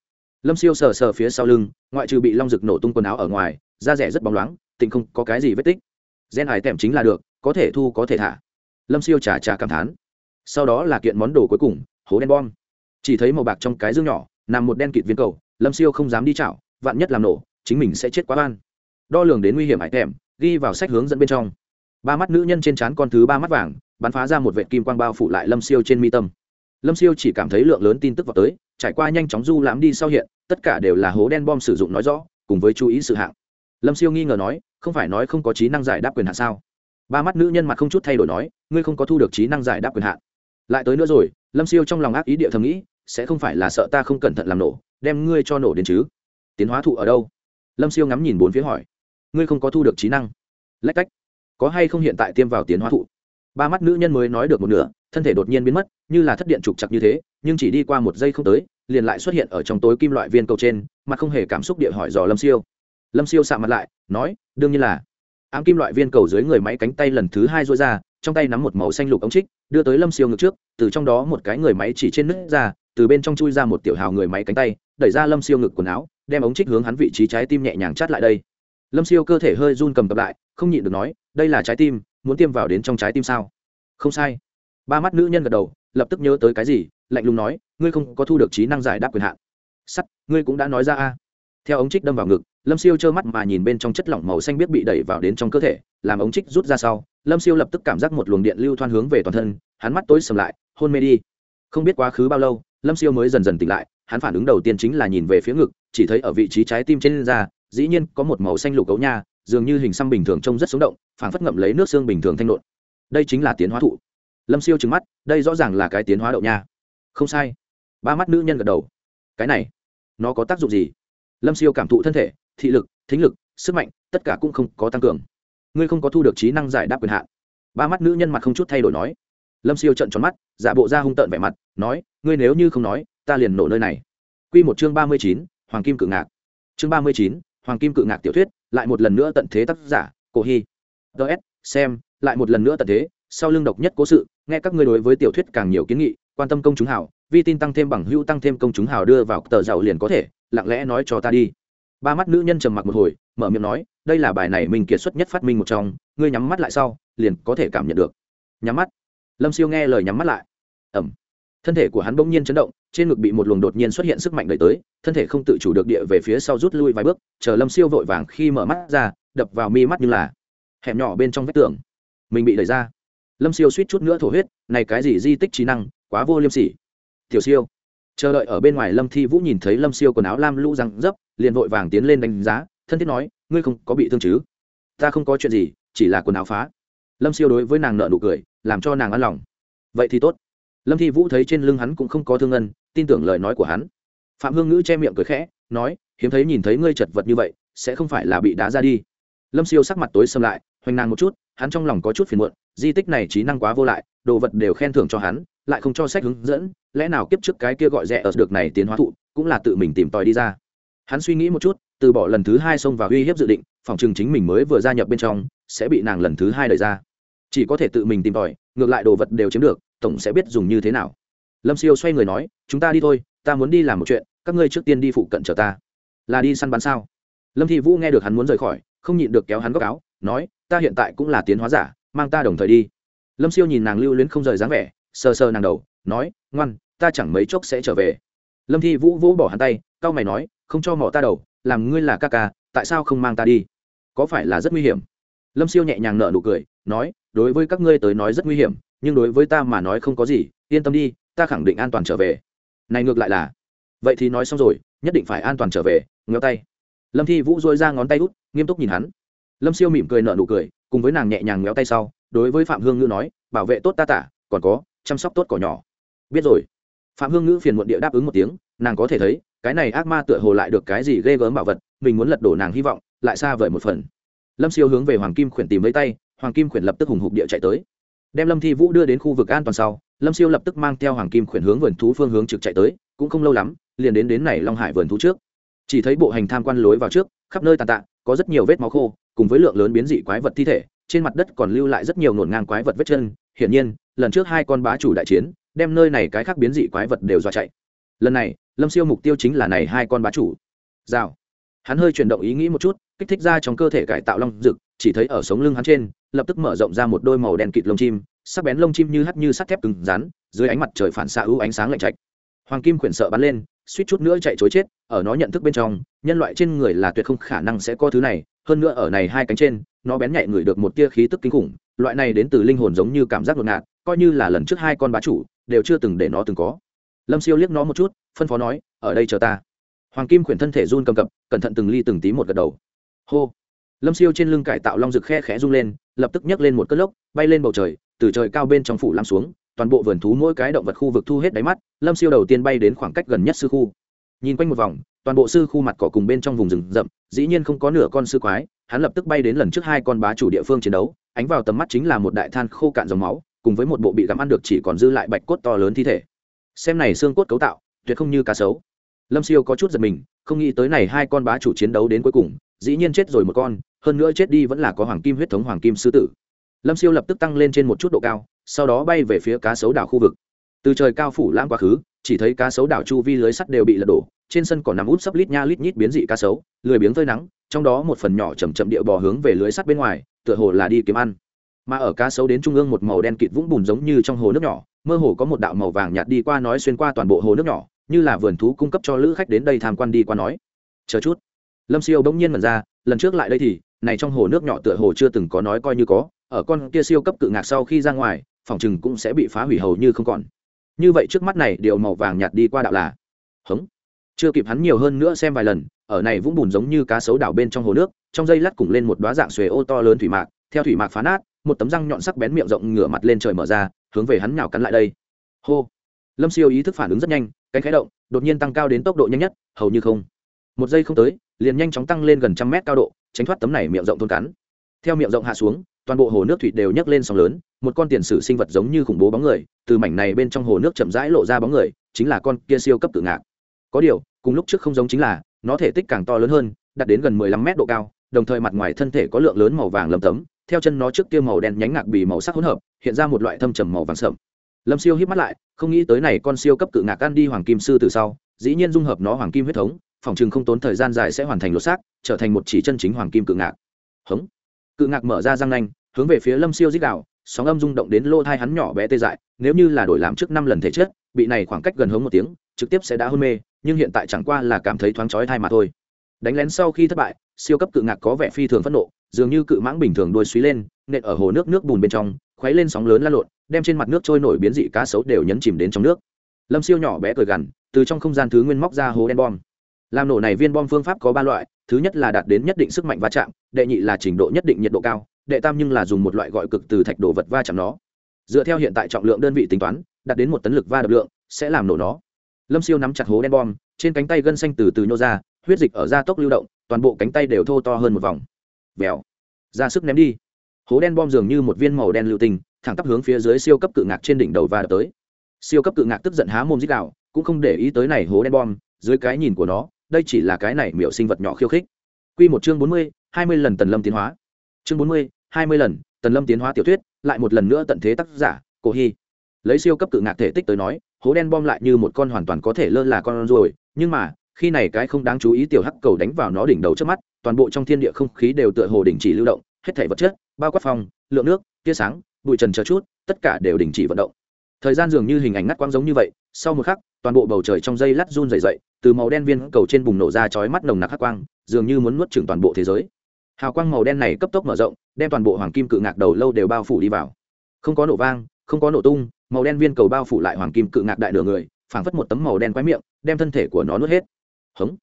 Lâm siêu sờ sờ phía sau lưng, ngoại trừ bị long rực nổ tung quần áo ở ngoài, da rẻ rất bóng loáng tình không có cái gì vết tích. Gen hải tèm chính là được, có thể thu có thể thả. Lâm siêu trả trả cảm thán. Sau đó là kiện món đồ cuối cùng, hố đen bom. Chỉ thấy màu bạc trong cái dương nhỏ nằm một đen kịt viên cầu, lâm siêu không dám đi chảo, vạn nhất làm nổ, chính mình sẽ chết quá van đo lường đến nguy hiểm hải thèm ghi vào sách hướng dẫn bên trong. Ba mắt nữ nhân trên trán con thứ ba mắt vàng, bắn phá ra một vệ kim quang bao phủ lại lâm siêu trên mi tâm. Lâm siêu chỉ cảm thấy lượng lớn tin tức vào tới, trải qua nhanh chóng du lãm đi sau hiện, tất cả đều là hố đen bom sử dụng nói rõ, cùng với chú ý sự hạng. Lâm siêu nghi ngờ nói, không phải nói không có trí năng giải đáp quyền hạn sao? Ba mắt nữ nhân mặt không chút thay đổi nói, ngươi không có thu được trí năng giải đáp quyền hạn. Lại tới nữa rồi, lâm siêu trong lòng ác ý địa thầm nghĩ sẽ không phải là sợ ta không cẩn thận làm nổ, đem ngươi cho nổ đến chứ? Tiến hóa thụ ở đâu? Lâm siêu ngắm nhìn bốn phía hỏi. Ngươi không có thu được trí năng. Lách cách. Có hay không hiện tại tiêm vào tiến hóa thụ? Ba mắt nữ nhân mới nói được một nửa, thân thể đột nhiên biến mất, như là thất điện trục chặt như thế, nhưng chỉ đi qua một giây không tới, liền lại xuất hiện ở trong tối kim loại viên cầu trên mặt không hề cảm xúc địa hỏi dò lâm siêu. Lâm siêu sạ mặt lại, nói, đương nhiên là. Ám kim loại viên cầu dưới người máy cánh tay lần thứ hai rối ra, trong tay nắm một màu xanh lục ống trích, đưa tới lâm siêu ngực trước, từ trong đó một cái người máy chỉ trên nước ra từ bên trong chui ra một tiểu hào người máy cánh tay, đẩy ra lâm siêu ngực quần áo, đem ống trích hướng hắn vị trí trái tim nhẹ nhàng chát lại đây. Lâm siêu cơ thể hơi run cầm cập lại, không nhịn được nói, đây là trái tim, muốn tiêm vào đến trong trái tim sao? Không sai. Ba mắt nữ nhân gật đầu, lập tức nhớ tới cái gì, lạnh lùng nói, ngươi không có thu được trí năng giải đáp quyền hạn. Sắt, ngươi cũng đã nói ra a. Theo ống trích đâm vào ngực, lâm siêu trơ mắt mà nhìn bên trong chất lỏng màu xanh biết bị đẩy vào đến trong cơ thể, làm ống trích rút ra sau, lâm siêu lập tức cảm giác một luồng điện lưu thoan hướng về toàn thân, hắn mắt tối sầm lại, hôn mê đi. Không biết quá khứ bao lâu lâm siêu mới dần dần tỉnh lại, hắn phản ứng đầu tiên chính là nhìn về phía ngực, chỉ thấy ở vị trí trái tim trên da, dĩ nhiên có một màu xanh lục cấu nha, dường như hình xăm bình thường trông rất sống động, phảng phất ngậm lấy nước xương bình thường thanh nộn. Đây chính là tiến hóa thụ. Lâm siêu trừng mắt, đây rõ ràng là cái tiến hóa đậu nha. Không sai. Ba mắt nữ nhân gật đầu. Cái này, nó có tác dụng gì? Lâm siêu cảm thụ thân thể, thị lực, thính lực, sức mạnh, tất cả cũng không có tăng cường. Ngươi không có thu được trí năng giải đáp quyền hạn. Ba mắt nữ nhân mặt không chút thay đổi nói lâm siêu trận tròn mắt, giả bộ ra hung tợn vẻ mặt, nói, ngươi nếu như không nói, ta liền nổ nơi này. Q một chương ba mươi chín, hoàng kim cự ngạc. Chương ba mươi chín, hoàng kim cự ngạc tiểu thuyết, lại một lần nữa tận thế tác giả, cổ hy. Ts xem, lại một lần nữa tận thế, sau lưng độc nhất cố sự, nghe các ngươi đối với tiểu thuyết càng nhiều kiến nghị, quan tâm công chúng hảo vi tin tăng thêm bằng hữu tăng thêm công chúng hảo đưa vào tờ giàu liền có thể, lặng lẽ nói cho ta đi. Ba mắt nữ nhân trầm mặc một hồi, mở miệng nói, đây là bài này mình kiệt xuất nhất phát minh một trong, ngươi nhắm mắt lại sau, liền có thể cảm nhận được. Nhắm mắt lâm siêu nghe lời nhắm mắt lại. Ẩm thân thể của hắn bỗng nhiên chấn động, trên ngực bị một luồng đột nhiên xuất hiện sức mạnh đẩy tới, thân thể không tự chủ được địa về phía sau rút lui vài bước, chờ lâm siêu vội vàng khi mở mắt ra, đập vào mi mắt như là hẻm nhỏ bên trong vách tường. Mình bị đẩy ra. Lâm siêu suýt chút nữa thổ huyết, này cái gì di tích trí năng, quá vô liêm sỉ. Tiểu siêu. Chờ đợi ở bên ngoài lâm thi vũ nhìn thấy lâm siêu quần áo lam lũ răng dấp, liền vội vàng tiến lên đánh giá, thân thiết nói, ngươi không có bị thương chứ? Ta không có chuyện gì, chỉ là quần áo phá lâm siêu đối với nàng nợ nụ cười, làm cho nàng an lòng. Vậy thì tốt. Lâm thi vũ thấy trên lưng hắn cũng không có thương ngân, tin tưởng lời nói của hắn. Phạm hương ngữ che miệng cười khẽ, nói, hiếm thấy nhìn thấy ngươi chật vật như vậy, sẽ không phải là bị đá ra đi. Lâm siêu sắc mặt tối xâm lại, hoành nàng một chút, hắn trong lòng có chút phiền muộn, di tích này trí năng quá vô lại, đồ vật đều khen thưởng cho hắn, lại không cho sách hướng dẫn, lẽ nào kiếp trước cái kia gọi rẻ ở được này tiến hóa thụ, cũng là tự mình tìm tòi đi ra. Hắn suy nghĩ một chút, từ bỏ lần thứ hai xông vào uy hiếp dự định, phòng chừng chính mình mới vừa gia nhập bên trong sẽ bị nàng lần thứ hai đẩy ra. Chỉ có thể tự mình tìm tòi, ngược lại đồ vật đều chiếm được, tổng sẽ biết dùng như thế nào. Lâm siêu xoay người nói, chúng ta đi thôi, ta muốn đi làm một chuyện, các ngươi trước tiên đi phụ cận chờ ta. Là đi săn bắn sao? Lâm thị vũ nghe được hắn muốn rời khỏi, không nhịn được kéo hắn góc áo, nói, ta hiện tại cũng là tiến hóa giả, mang ta đồng thời đi. Lâm siêu nhìn nàng lưu luyến không rời dáng vẻ, sờ sờ nàng đầu, nói, ngoan, ta chẳng mấy chốc sẽ trở về. Lâm thi vũ vũ bỏ hắn tay c a o mày nói, không cho mỏ ta đầu, làm ngươi là ca ca, tại sao không mang ta đi? Có phải là rất nguy hiểm? Lâm siêu nhẹ nhàng nợ nụ cười, nói, đối với các ngươi tới nói rất nguy hiểm, nhưng đối với ta mà nói không có gì, yên tâm đi, ta khẳng định an toàn trở về. Này ngược lại là, vậy thì nói xong rồi, nhất định phải an toàn trở về. Ngéo tay. Lâm thi vũ dôi ra ngón tay út, nghiêm túc nhìn hắn. Lâm siêu mỉm cười nợ nụ cười, cùng với nàng nhẹ nhàng ngéo tay sau, đối với phạm hương ngữ nói, bảo vệ tốt ta tả, còn có, chăm sóc tốt cỏ nhỏ. Biết rồi. Phạm hương ngữ phiền muộn địa đáp ứng một tiếng, nàng có thể thấy, cái này ác ma tựa hồ lại được cái gì ghê gớm bảo vật, mình muốn lật đổ nàng hy vọng, lại xa vời một phần lâm siêu hướng về hoàng kim khuyển tìm lấy tay, hoàng kim khuyển lập tức hùng hục địa chạy tới. Đem lâm thi vũ đưa đến khu vực an toàn sau, lâm siêu lập tức mang theo hoàng kim khuyển hướng vườn thú phương hướng trực chạy tới, cũng không lâu lắm, liền đến đến này long hải vườn thú trước. Chỉ thấy bộ hành tham quan lối vào trước, khắp nơi tàn tạ, có rất nhiều vết máu khô, cùng với lượng lớn biến dị quái vật thi thể, trên mặt đất còn lưu lại rất nhiều nổn ngang quái vật vết chân. Hiển nhiên, lần trước hai con bá chủ đại chiến, đem nơi này cái khác biến dị quái vật đều dọa chạy. Lần này, lâm siêu mục tiêu chính là này hai con bá chủ. Rào. Hắn hơi chuyển động ý nghĩ một chút kích thích ra trong cơ thể cải tạo long rực chỉ thấy ở sống lưng hắn trên, lập tức mở rộng ra một đôi màu đen kịt lông chim, sắc bén lông chim như hắt như sắt thép cứng rắn, dưới ánh mặt trời phản xạ ưu ánh sáng lạnh chạch. hoàng kim khuyển sợ bắn lên, suýt chút nữa chạy chối chết, ở nó nhận thức bên trong, nhân loại trên người là tuyệt không khả năng sẽ có thứ này, hơn nữa ở này hai cánh trên, nó bén nhạy ngửi được một tia khí tức kinh khủng, loại này đến từ linh hồn giống như cảm giác ngột ngạt, coi như là lần trước hai con bá chủ, đều chưa từng để nó từng có. Lâm siêu liếc nó một chút, phân phó nói, ở đây chờ ta. Hoàng kim khuyển thân thể run cầm cập, cẩn thận từng ly từng tí một gật đầu hô. Lâm siêu trên lưng cải tạo long rực khe khẽ rung lên, lập tức nhấc lên một cất lốc, bay lên bầu trời, từ trời cao bên trong phủ lăng xuống, toàn bộ vườn thú mỗi cái động vật khu vực thu hết đáy mắt, lâm siêu đầu tiên bay đến khoảng cách gần nhất sư khu. Nhìn quanh một vòng, toàn bộ sư khu mặt cỏ cùng bên trong vùng rừng rậm, dĩ nhiên không có nửa con sư quái, hắn lập tức bay đến lần trước hai con bá chủ địa phương chiến đấu, ánh vào tầm mắt chính là một đại than khô cạn dòng máu, cùng với một bộ bị gặm ăn được chỉ còn dư lại bạch cốt to lớn thi thể. Xem này xương cốt cấu tạo, tuyệt không như cá sấu. Lâm siêu có chút giật mình, không nghĩ tới này hai con bá chủ chiến đấu đến cuối cùng dĩ nhiên chết rồi một con, hơn nữa chết đi vẫn là có hoàng kim huyết thống hoàng kim sư tử. Lâm siêu lập tức tăng lên trên một chút độ cao, sau đó bay về phía cá sấu đảo khu vực. Từ trời cao phủ lãng quá khứ, chỉ thấy cá sấu đảo chu vi lưới sắt đều bị lật đổ, trên sân còn nằm út sấp lít nha lít nhít biến dị cá sấu, lười biếng phơi nắng, trong đó một phần nhỏ chầm chậm địa bò hướng về lưới sắt bên ngoài, tựa hồ là đi kiếm ăn. Mà ở cá sấu đến trung ương một màu đen kịt vũng bùn giống như trong hồ nước nhỏ, mơ hồ có một đạo màu vàng nhạt đi qua nói xuyên qua toàn bộ hồ nước nhỏ, như là vườn thú cung cấp cho lữ khách đến đây tham quan đi qua nói. Chờ chút lâm siêu bỗng nhiên mật ra, lần trước lại đây thì, này trong hồ nước nhỏ tựa hồ chưa từng có nói coi như có, ở con kia siêu cấp cự ngạc sau khi ra ngoài, phòng chừng cũng sẽ bị phá hủy hầu như không còn. Như vậy trước mắt này, điều màu vàng nhạt đi qua đạo là, hống. Chưa kịp hắn nhiều hơn nữa xem vài lần, ở này vũng bùn giống như cá sấu đảo bên trong hồ nước, trong dây lắt cùng lên một đoá dạng xuề ô to lớn thủy mạc, theo thủy mạc phá nát, một tấm răng nhọn sắc bén miệng rộng ngửa mặt lên trời mở ra, hướng về hắn nhào cắn lại đây. Hô. Lâm siêu ý thức phản ứng rất nhanh cánh khái động, đột nhiên tăng cao đến tốc độ nhanh nhất, hầu như không. Một giây không tới liền nhanh chóng tăng lên gần trăm mét cao độ, tránh thoát tấm này miệng rộng thôn cắn. Theo miệng rộng hạ xuống, toàn bộ hồ nước thủy đều nhấc lên sóng lớn, một con tiền sử sinh vật giống như khủng bố bóng người, từ mảnh này bên trong hồ nước chậm rãi lộ ra bóng người, chính là con kia siêu cấp tự ngạc. Có điều, cùng lúc trước không giống chính là, nó thể tích càng to lớn hơn, đạt đến gần mười lăm mét độ cao, đồng thời mặt ngoài thân thể có lượng lớn màu vàng lầm tấm, theo chân nó trước kia màu đen nhánh ngạc bì màu sắc hỗn hợp, hiện ra một loại thâm trầm màu vàng sậm lâm siêu hít mắt lại, không nghĩ tới này con siêu cấp cự ngạc ăn đi hoàng kim sư từ sau, dĩ nhiên dung hợp nó hoàng kim huyết thống phòng chừng không tốn thời gian dài sẽ hoàn thành lột xác, trở thành một chỉ chân chính hoàng kim cự ngạc. Hống. Cự ngạc mở ra răng nanh, hướng về phía lâm siêu dích đạo sóng âm rung động đến lô thai hắn nhỏ bé tê dại, nếu như là đổi làm trước năm lần thể chất, bị này khoảng cách gần hống một tiếng, trực tiếp sẽ đã hôn mê, nhưng hiện tại chẳng qua là cảm thấy thoáng chói thai mà thôi. Đánh lén sau khi thất bại, siêu cấp cự ngạc có vẻ phi thường phẫn nộ, dường như cự mãng bình thường đuôi suý lên, nện ở hồ nước nước bùn bên trong, khuấy lên sóng lớn lan lộn, đem trên mặt nước trôi nổi biến dị cá sấu đều nhấn chìm đến trong nước. Lâm siêu nhỏ bé cười gằn, từ trong không gian thứ nguyên móc ra hố đen bom làm nổ này viên bom phương pháp có ba loại, thứ nhất là đạt đến nhất định sức mạnh va chạm, đệ nhị là trình độ nhất định nhiệt độ cao, đệ tam nhưng là dùng một loại gọi cực từ thạch đồ vật va chạm nó. Dựa theo hiện tại trọng lượng đơn vị tính toán, đạt đến một tấn lực va đập lượng sẽ làm nổ nó. Lâm siêu nắm chặt hố đen bom, trên cánh tay gân xanh từ từ nhô ra, huyết dịch ở da tốc lưu động, toàn bộ cánh tay đều thô to hơn một vòng. Vèo. Ra sức ném đi. Hố đen bom dường như một viên màu đen lưu tình thẳng tắp hướng phía dưới siêu cấp cự ngạc trên đỉnh đầu và đập tới. Siêu cấp cự ngạc tức giận há mồm dích đạo cũng không để ý tới này hố đen bom, dưới cái nhìn của nó đây chỉ là cái này miểu sinh vật nhỏ khiêu khích. Quy một chương bốn mươi, hai mươi lần tần lâm tiến hóa. Chương bốn mươi, hai mươi lần tần lâm tiến hóa tiểu thuyết, lại một lần nữa tận thế tác giả, cổ hy. Lấy siêu cấp cự ngạc thể tích tới nói, hố đen bom lại như một con hoàn toàn có thể lơ là con ruồi. Nhưng mà, khi này cái không đáng chú ý tiểu hắc cầu đánh vào nó đỉnh đầu trước mắt, toàn bộ trong thiên địa không khí đều tựa hồ đình chỉ lưu động, hết thảy vật chất, bao quát phòng, lượng nước, tia sáng, bụi trần chờ chút, tất cả đều đình chỉ vận động. Thời gian dường như hình ảnh ngắt quang giống như vậy, sau một khắc toàn bộ bầu trời trong dây lát run dày dậy, từ màu đen viên cầu trên bùng nổ ra chói mắt nồng nặc hắc quang, dường như muốn nuốt chửng toàn bộ thế giới. Hào quang màu đen này cấp tốc mở rộng, đem toàn bộ hoàng kim cự ngạc đầu lâu đều bao phủ đi vào. Không có nổ vang, không có nổ tung, màu đen viên cầu bao phủ lại hoàng kim cự ngạc đại nửa người, phảng phất một tấm màu đen quái miệng, đem thân thể của nó nuốt hết. Hống.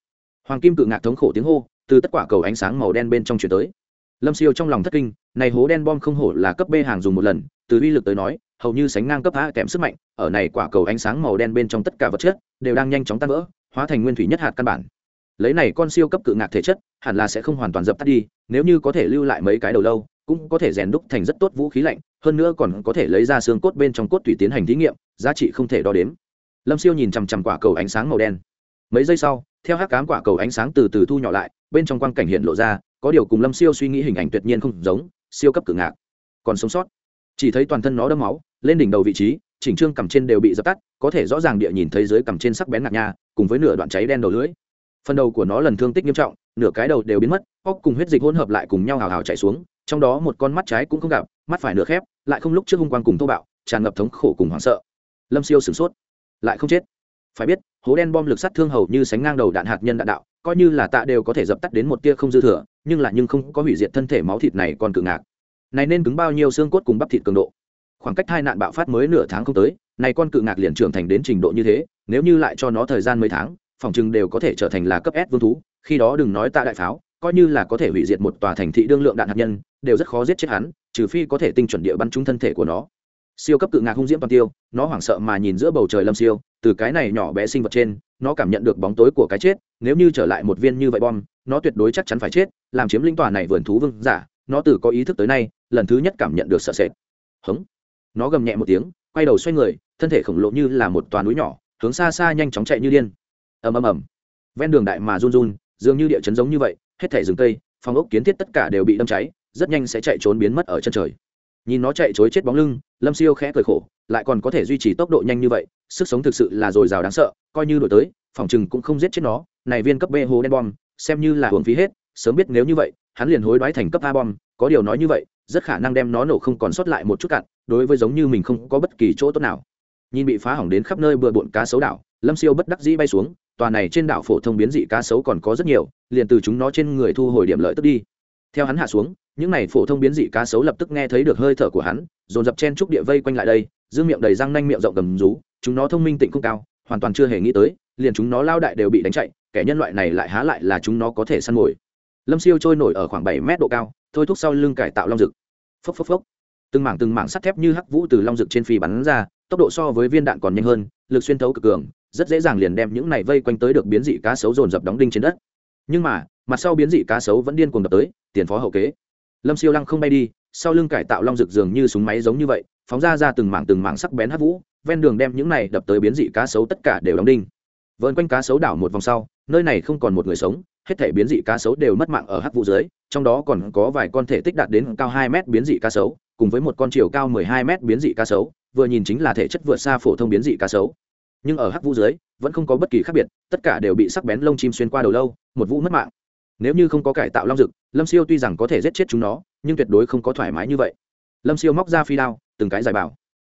Hoàng kim cự ngạc thống khổ tiếng hô, từ tất quả cầu ánh sáng màu đen bên trong chuyển tới. Lâm siêu trong lòng thất kinh, này hố đen bom không hổ là cấp b hàng dùng một lần, từ uy lực tới nói hầu như sánh ngang cấp hạ kèm sức mạnh, ở này quả cầu ánh sáng màu đen bên trong tất cả vật chất đều đang nhanh chóng tan vỡ, hóa thành nguyên thủy nhất hạt căn bản. Lấy này con siêu cấp cự ngạc thể chất, hẳn là sẽ không hoàn toàn dập tắt đi, nếu như có thể lưu lại mấy cái đầu lâu, cũng có thể rèn đúc thành rất tốt vũ khí lạnh, hơn nữa còn có thể lấy ra xương cốt bên trong cốt tùy tiến hành thí nghiệm, giá trị không thể đo đếm. Lâm siêu nhìn chằm chằm quả cầu ánh sáng màu đen. Mấy giây sau, theo hát cám quả cầu ánh sáng từ từ thu nhỏ lại, bên trong quang cảnh hiện lộ ra, có điều cùng lâm siêu suy nghĩ hình ảnh tuyệt nhiên không giống, siêu cấp cự ngạc. Còn sống sót. Chỉ thấy toàn thân nó đâm máu lên đỉnh đầu vị trí, chỉnh trương cầm trên đều bị dập tắt, có thể rõ ràng địa nhìn thấy dưới cầm trên sắc bén ngạc nha, cùng với nửa đoạn cháy đen đầu lưỡi. Phần đầu của nó lần thương tích nghiêm trọng, nửa cái đầu đều biến mất, óc cùng huyết dịch hỗn hợp lại cùng nhau hào hào chạy xuống, trong đó một con mắt trái cũng không gặp, mắt phải nửa khép, lại không lúc trước hung quang cùng thô bạo, tràn ngập thống khổ cùng hoảng sợ. Lâm siêu sửng sốt. Lại không chết. Phải biết, hố đen bom lực sát thương hầu như sánh ngang đầu đạn hạt nhân đạn đạo, coi như là tạ đều có thể dập tắt đến một tia không dư thừa, nhưng là nhưng không có hủy diệt thân thể máu thịt này còn cự ngạc. Này nên cứng bao nhiêu xương cốt cùng bắp thịt cường độ? Khoảng cách hai nạn bạo phát mới nửa tháng không tới, này con cự ngạc liền trưởng thành đến trình độ như thế, nếu như lại cho nó thời gian mấy tháng, phòng chừng đều có thể trở thành là cấp S vương thú, khi đó đừng nói tạ đại pháo, coi như là có thể hủy diệt một tòa thành thị đương lượng đạn hạt nhân, đều rất khó giết chết hắn, trừ phi có thể tinh chuẩn địa bắn trúng thân thể của nó. Siêu cấp cự ngạc hung diễm toàn tiêu, nó hoảng sợ mà nhìn giữa bầu trời lâm siêu, từ cái này nhỏ bé sinh vật trên, nó cảm nhận được bóng tối của cái chết, nếu như trở lại một viên như vậy bom, nó tuyệt đối chắc chắn phải chết, làm chiếm linh tòa này vườn thú vương giả, nó từ có ý thức tới nay, lần thứ nhất cảm nhận được sợ sệt. Hống nó gầm nhẹ một tiếng, quay đầu xoay người, thân thể khổng lồ như là một toàn núi nhỏ, hướng xa xa nhanh chóng chạy như điên. Ầm ầm ầm. Ven đường đại mà run run, dường như địa chấn giống như vậy, hết thể rừng cây, phòng ốc kiến thiết tất cả đều bị đâm cháy, rất nhanh sẽ chạy trốn biến mất ở chân trời. Nhìn nó chạy chối chết bóng lưng, lâm siêu khẽ cười khổ, lại còn có thể duy trì tốc độ nhanh như vậy, sức sống thực sự là dồi dào đáng sợ, coi như đổi tới, phòng chừng cũng không giết chết nó. Này viên cấp b hồ đen bom, xem như là hưởng phí hết, sớm biết nếu như vậy, hắn liền hối đoái thành cấp a bom, có điều nói như vậy rất khả năng đem nó nổ không còn sót lại một chút cạn đối với giống như mình không có bất kỳ chỗ tốt nào. Nhìn bị phá hỏng đến khắp nơi bừa bộn cá sấu đảo, lâm siêu bất đắc dĩ bay xuống, tòa này trên đảo phổ thông biến dị cá sấu còn có rất nhiều, liền từ chúng nó trên người thu hồi điểm lợi tức đi. Theo hắn hạ xuống, những này phổ thông biến dị cá sấu lập tức nghe thấy được hơi thở của hắn, dồn dập chen trúc địa vây quanh lại đây dương miệng đầy răng nanh miệng rộng cầm rú, chúng nó thông minh tịnh không cao, hoàn toàn chưa hề nghĩ tới, liền chúng nó lao đại đều bị đánh chạy, kẻ nhân loại này lại há lại là chúng nó có thể săn mồi. Lâm siêu trôi nổi ở khoảng bảy mét độ cao, thôi thúc sau lưng cải tạo long rực phốc phốc phốc. Từng mảng từng mảng sắt thép như hắc vũ từ long rực trên phi bắn ra, tốc độ so với viên đạn còn nhanh hơn, lực xuyên thấu cực cường, rất dễ dàng liền đem những này vây quanh tới được biến dị cá sấu dồn dập đóng đinh trên đất. Nhưng mà, mặt sau biến dị cá sấu vẫn điên cuồng đập tới, tiền phó hậu kế. Lâm siêu lăng không bay đi, sau lưng cải tạo long rực dường như súng máy giống như vậy, phóng ra ra từng mảng từng mảng sắc bén hắc vũ, ven đường đem những này đập tới biến dị cá sấu tất cả đều đóng đinh. Vợn quanh cá sấu đảo một vòng sau, nơi này không còn một người sống, hết thể biến dị cá sấu đều mất mạng ở hắc vũ dưới trong đó còn có vài con thể tích đạt đến cao hai mét biến dị cá sấu, cùng với một con chiều cao mười hai mét biến dị cá sấu, vừa nhìn chính là thể chất vượt xa phổ thông biến dị cá sấu. Nhưng ở hắc vũ dưới, vẫn không có bất kỳ khác biệt, tất cả đều bị sắc bén lông chim xuyên qua đầu lâu, một vũ mất mạng. Nếu như không có cải tạo long dực, lâm siêu tuy rằng có thể giết chết chúng nó, nhưng tuyệt đối không có thoải mái như vậy. Lâm siêu móc ra phi đao, từng cái giải bảo.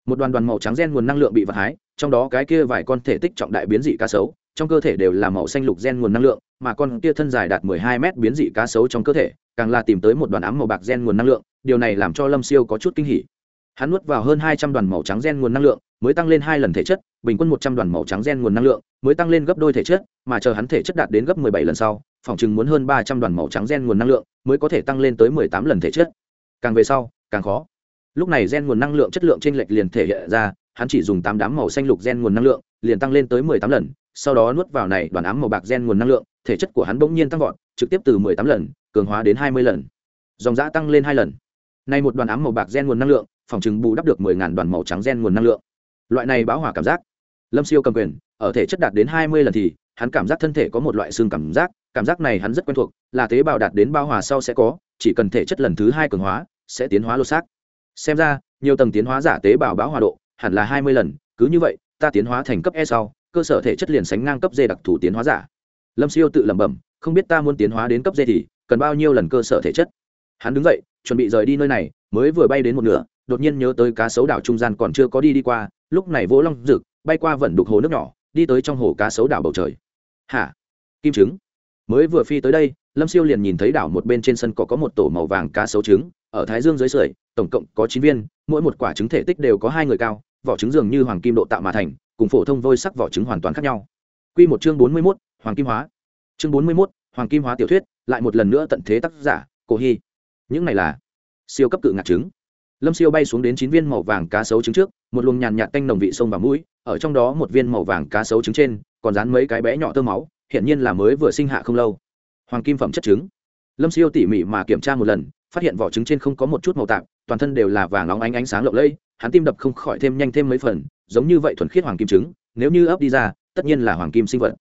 Một đoàn đoàn màu trắng gen nguồn năng lượng bị vật hái, trong đó cái kia vài con thể tích trọng đại biến dị cá sấu, trong cơ thể đều là màu xanh lục gen nguồn năng lượng mà con kia thân dài đạt 12 mét biến dị cá sấu trong cơ thể, càng là tìm tới một đoàn ám màu bạc gen nguồn năng lượng, điều này làm cho lâm siêu có chút kinh hỉ. Hắn nuốt vào hơn 200 đoàn màu trắng gen nguồn năng lượng, mới tăng lên hai lần thể chất, bình quân 100 đoàn màu trắng gen nguồn năng lượng, mới tăng lên gấp đôi thể chất, mà chờ hắn thể chất đạt đến gấp 17 lần sau, phòng chừng muốn hơn 300 đoàn màu trắng gen nguồn năng lượng, mới có thể tăng lên tới 18 lần thể chất. Càng về sau, càng khó. Lúc này gen nguồn năng lượng chất lượng trên lệch liền thể hiện ra, hắn chỉ dùng tám đám màu xanh lục gen nguồn năng lượng, liền tăng lên tới 18 lần, sau đó nuốt vào này đoàn ám màu bạc gen nguồn năng lượng thể chất của hắn bỗng nhiên tăng vọt, trực tiếp từ 18 lần, cường hóa đến 20 lần. Dòng giã tăng lên hai lần. Nay một đoàn ám màu bạc gen nguồn năng lượng, phòng chừng bù đắp được 10 ngàn đoàn màu trắng gen nguồn năng lượng. Loại này báo hỏa cảm giác. Lâm siêu cầm quyền, ở thể chất đạt đến 20 lần thì, hắn cảm giác thân thể có một loại xương cảm giác cảm giác này hắn rất quen thuộc, là tế bào đạt đến bao hòa sau sẽ có, chỉ cần thể chất lần thứ hai cường hóa, sẽ tiến hóa lô xác. Xem ra, nhiều tầng tiến hóa giả tế bào báo hòa độ, hẳn là hai mươi lần, cứ như vậy, ta tiến hóa thành cấp e sau, cơ sở thể chất liền sánh ngang cấp d đặc thù tiến hóa giả lâm siêu tự lẩm bẩm, không biết ta muốn tiến hóa đến cấp dê thì, cần bao nhiêu lần cơ sở thể chất? Hắn đứng dậy, chuẩn bị rời đi nơi này, mới vừa bay đến một nửa, đột nhiên nhớ tới cá sấu đảo trung gian còn chưa có đi đi qua, lúc này vỗ long rực, bay qua vẩn đục hồ nước nhỏ, đi tới trong hồ cá sấu đảo bầu trời. Hả? Kim trứng? Mới vừa phi tới đây, lâm siêu liền nhìn thấy đảo một bên trên sân cỏ có một tổ màu vàng cá sấu trứng, ở thái dương dưới sưởi tổng cộng có chín viên, mỗi một quả trứng thể tích đều có hai người cao, vỏ trứng dường như hoàng kim độ tạo mà thành, cùng phổ thông vôi sắc vỏ trứng hoàn toàn khác nhau. Q một chương bốn mươi mốt hoàng kim hóa. Chương bốn mươi mốt, hoàng kim hóa tiểu thuyết, lại một lần nữa tận thế tác giả, cổ hy. Những này là siêu cấp cự ngạc trứng. Lâm siêu bay xuống đến chín viên màu vàng cá sấu trứng trước, một luồng nhàn nhạt canh nồng vị sông và mũi, ở trong đó một viên màu vàng cá sấu trứng trên, còn dán mấy cái bé nhỏ tơ máu hiện nhiên là mới vừa sinh hạ không lâu. Hoàng kim phẩm chất trứng. Lâm siêu tỉ mỉ mà kiểm tra một lần, phát hiện vỏ trứng trên không có một chút màu tạp, toàn thân đều là vàng óng ánh ánh sáng lộng lẫy, hắn tim đập không khỏi thêm nhanh thêm mấy phần, giống như vậy thuần khiết hoàng kim trứng, nếu như ấp đi ra, tất nhiên là hoàng kim sinh vật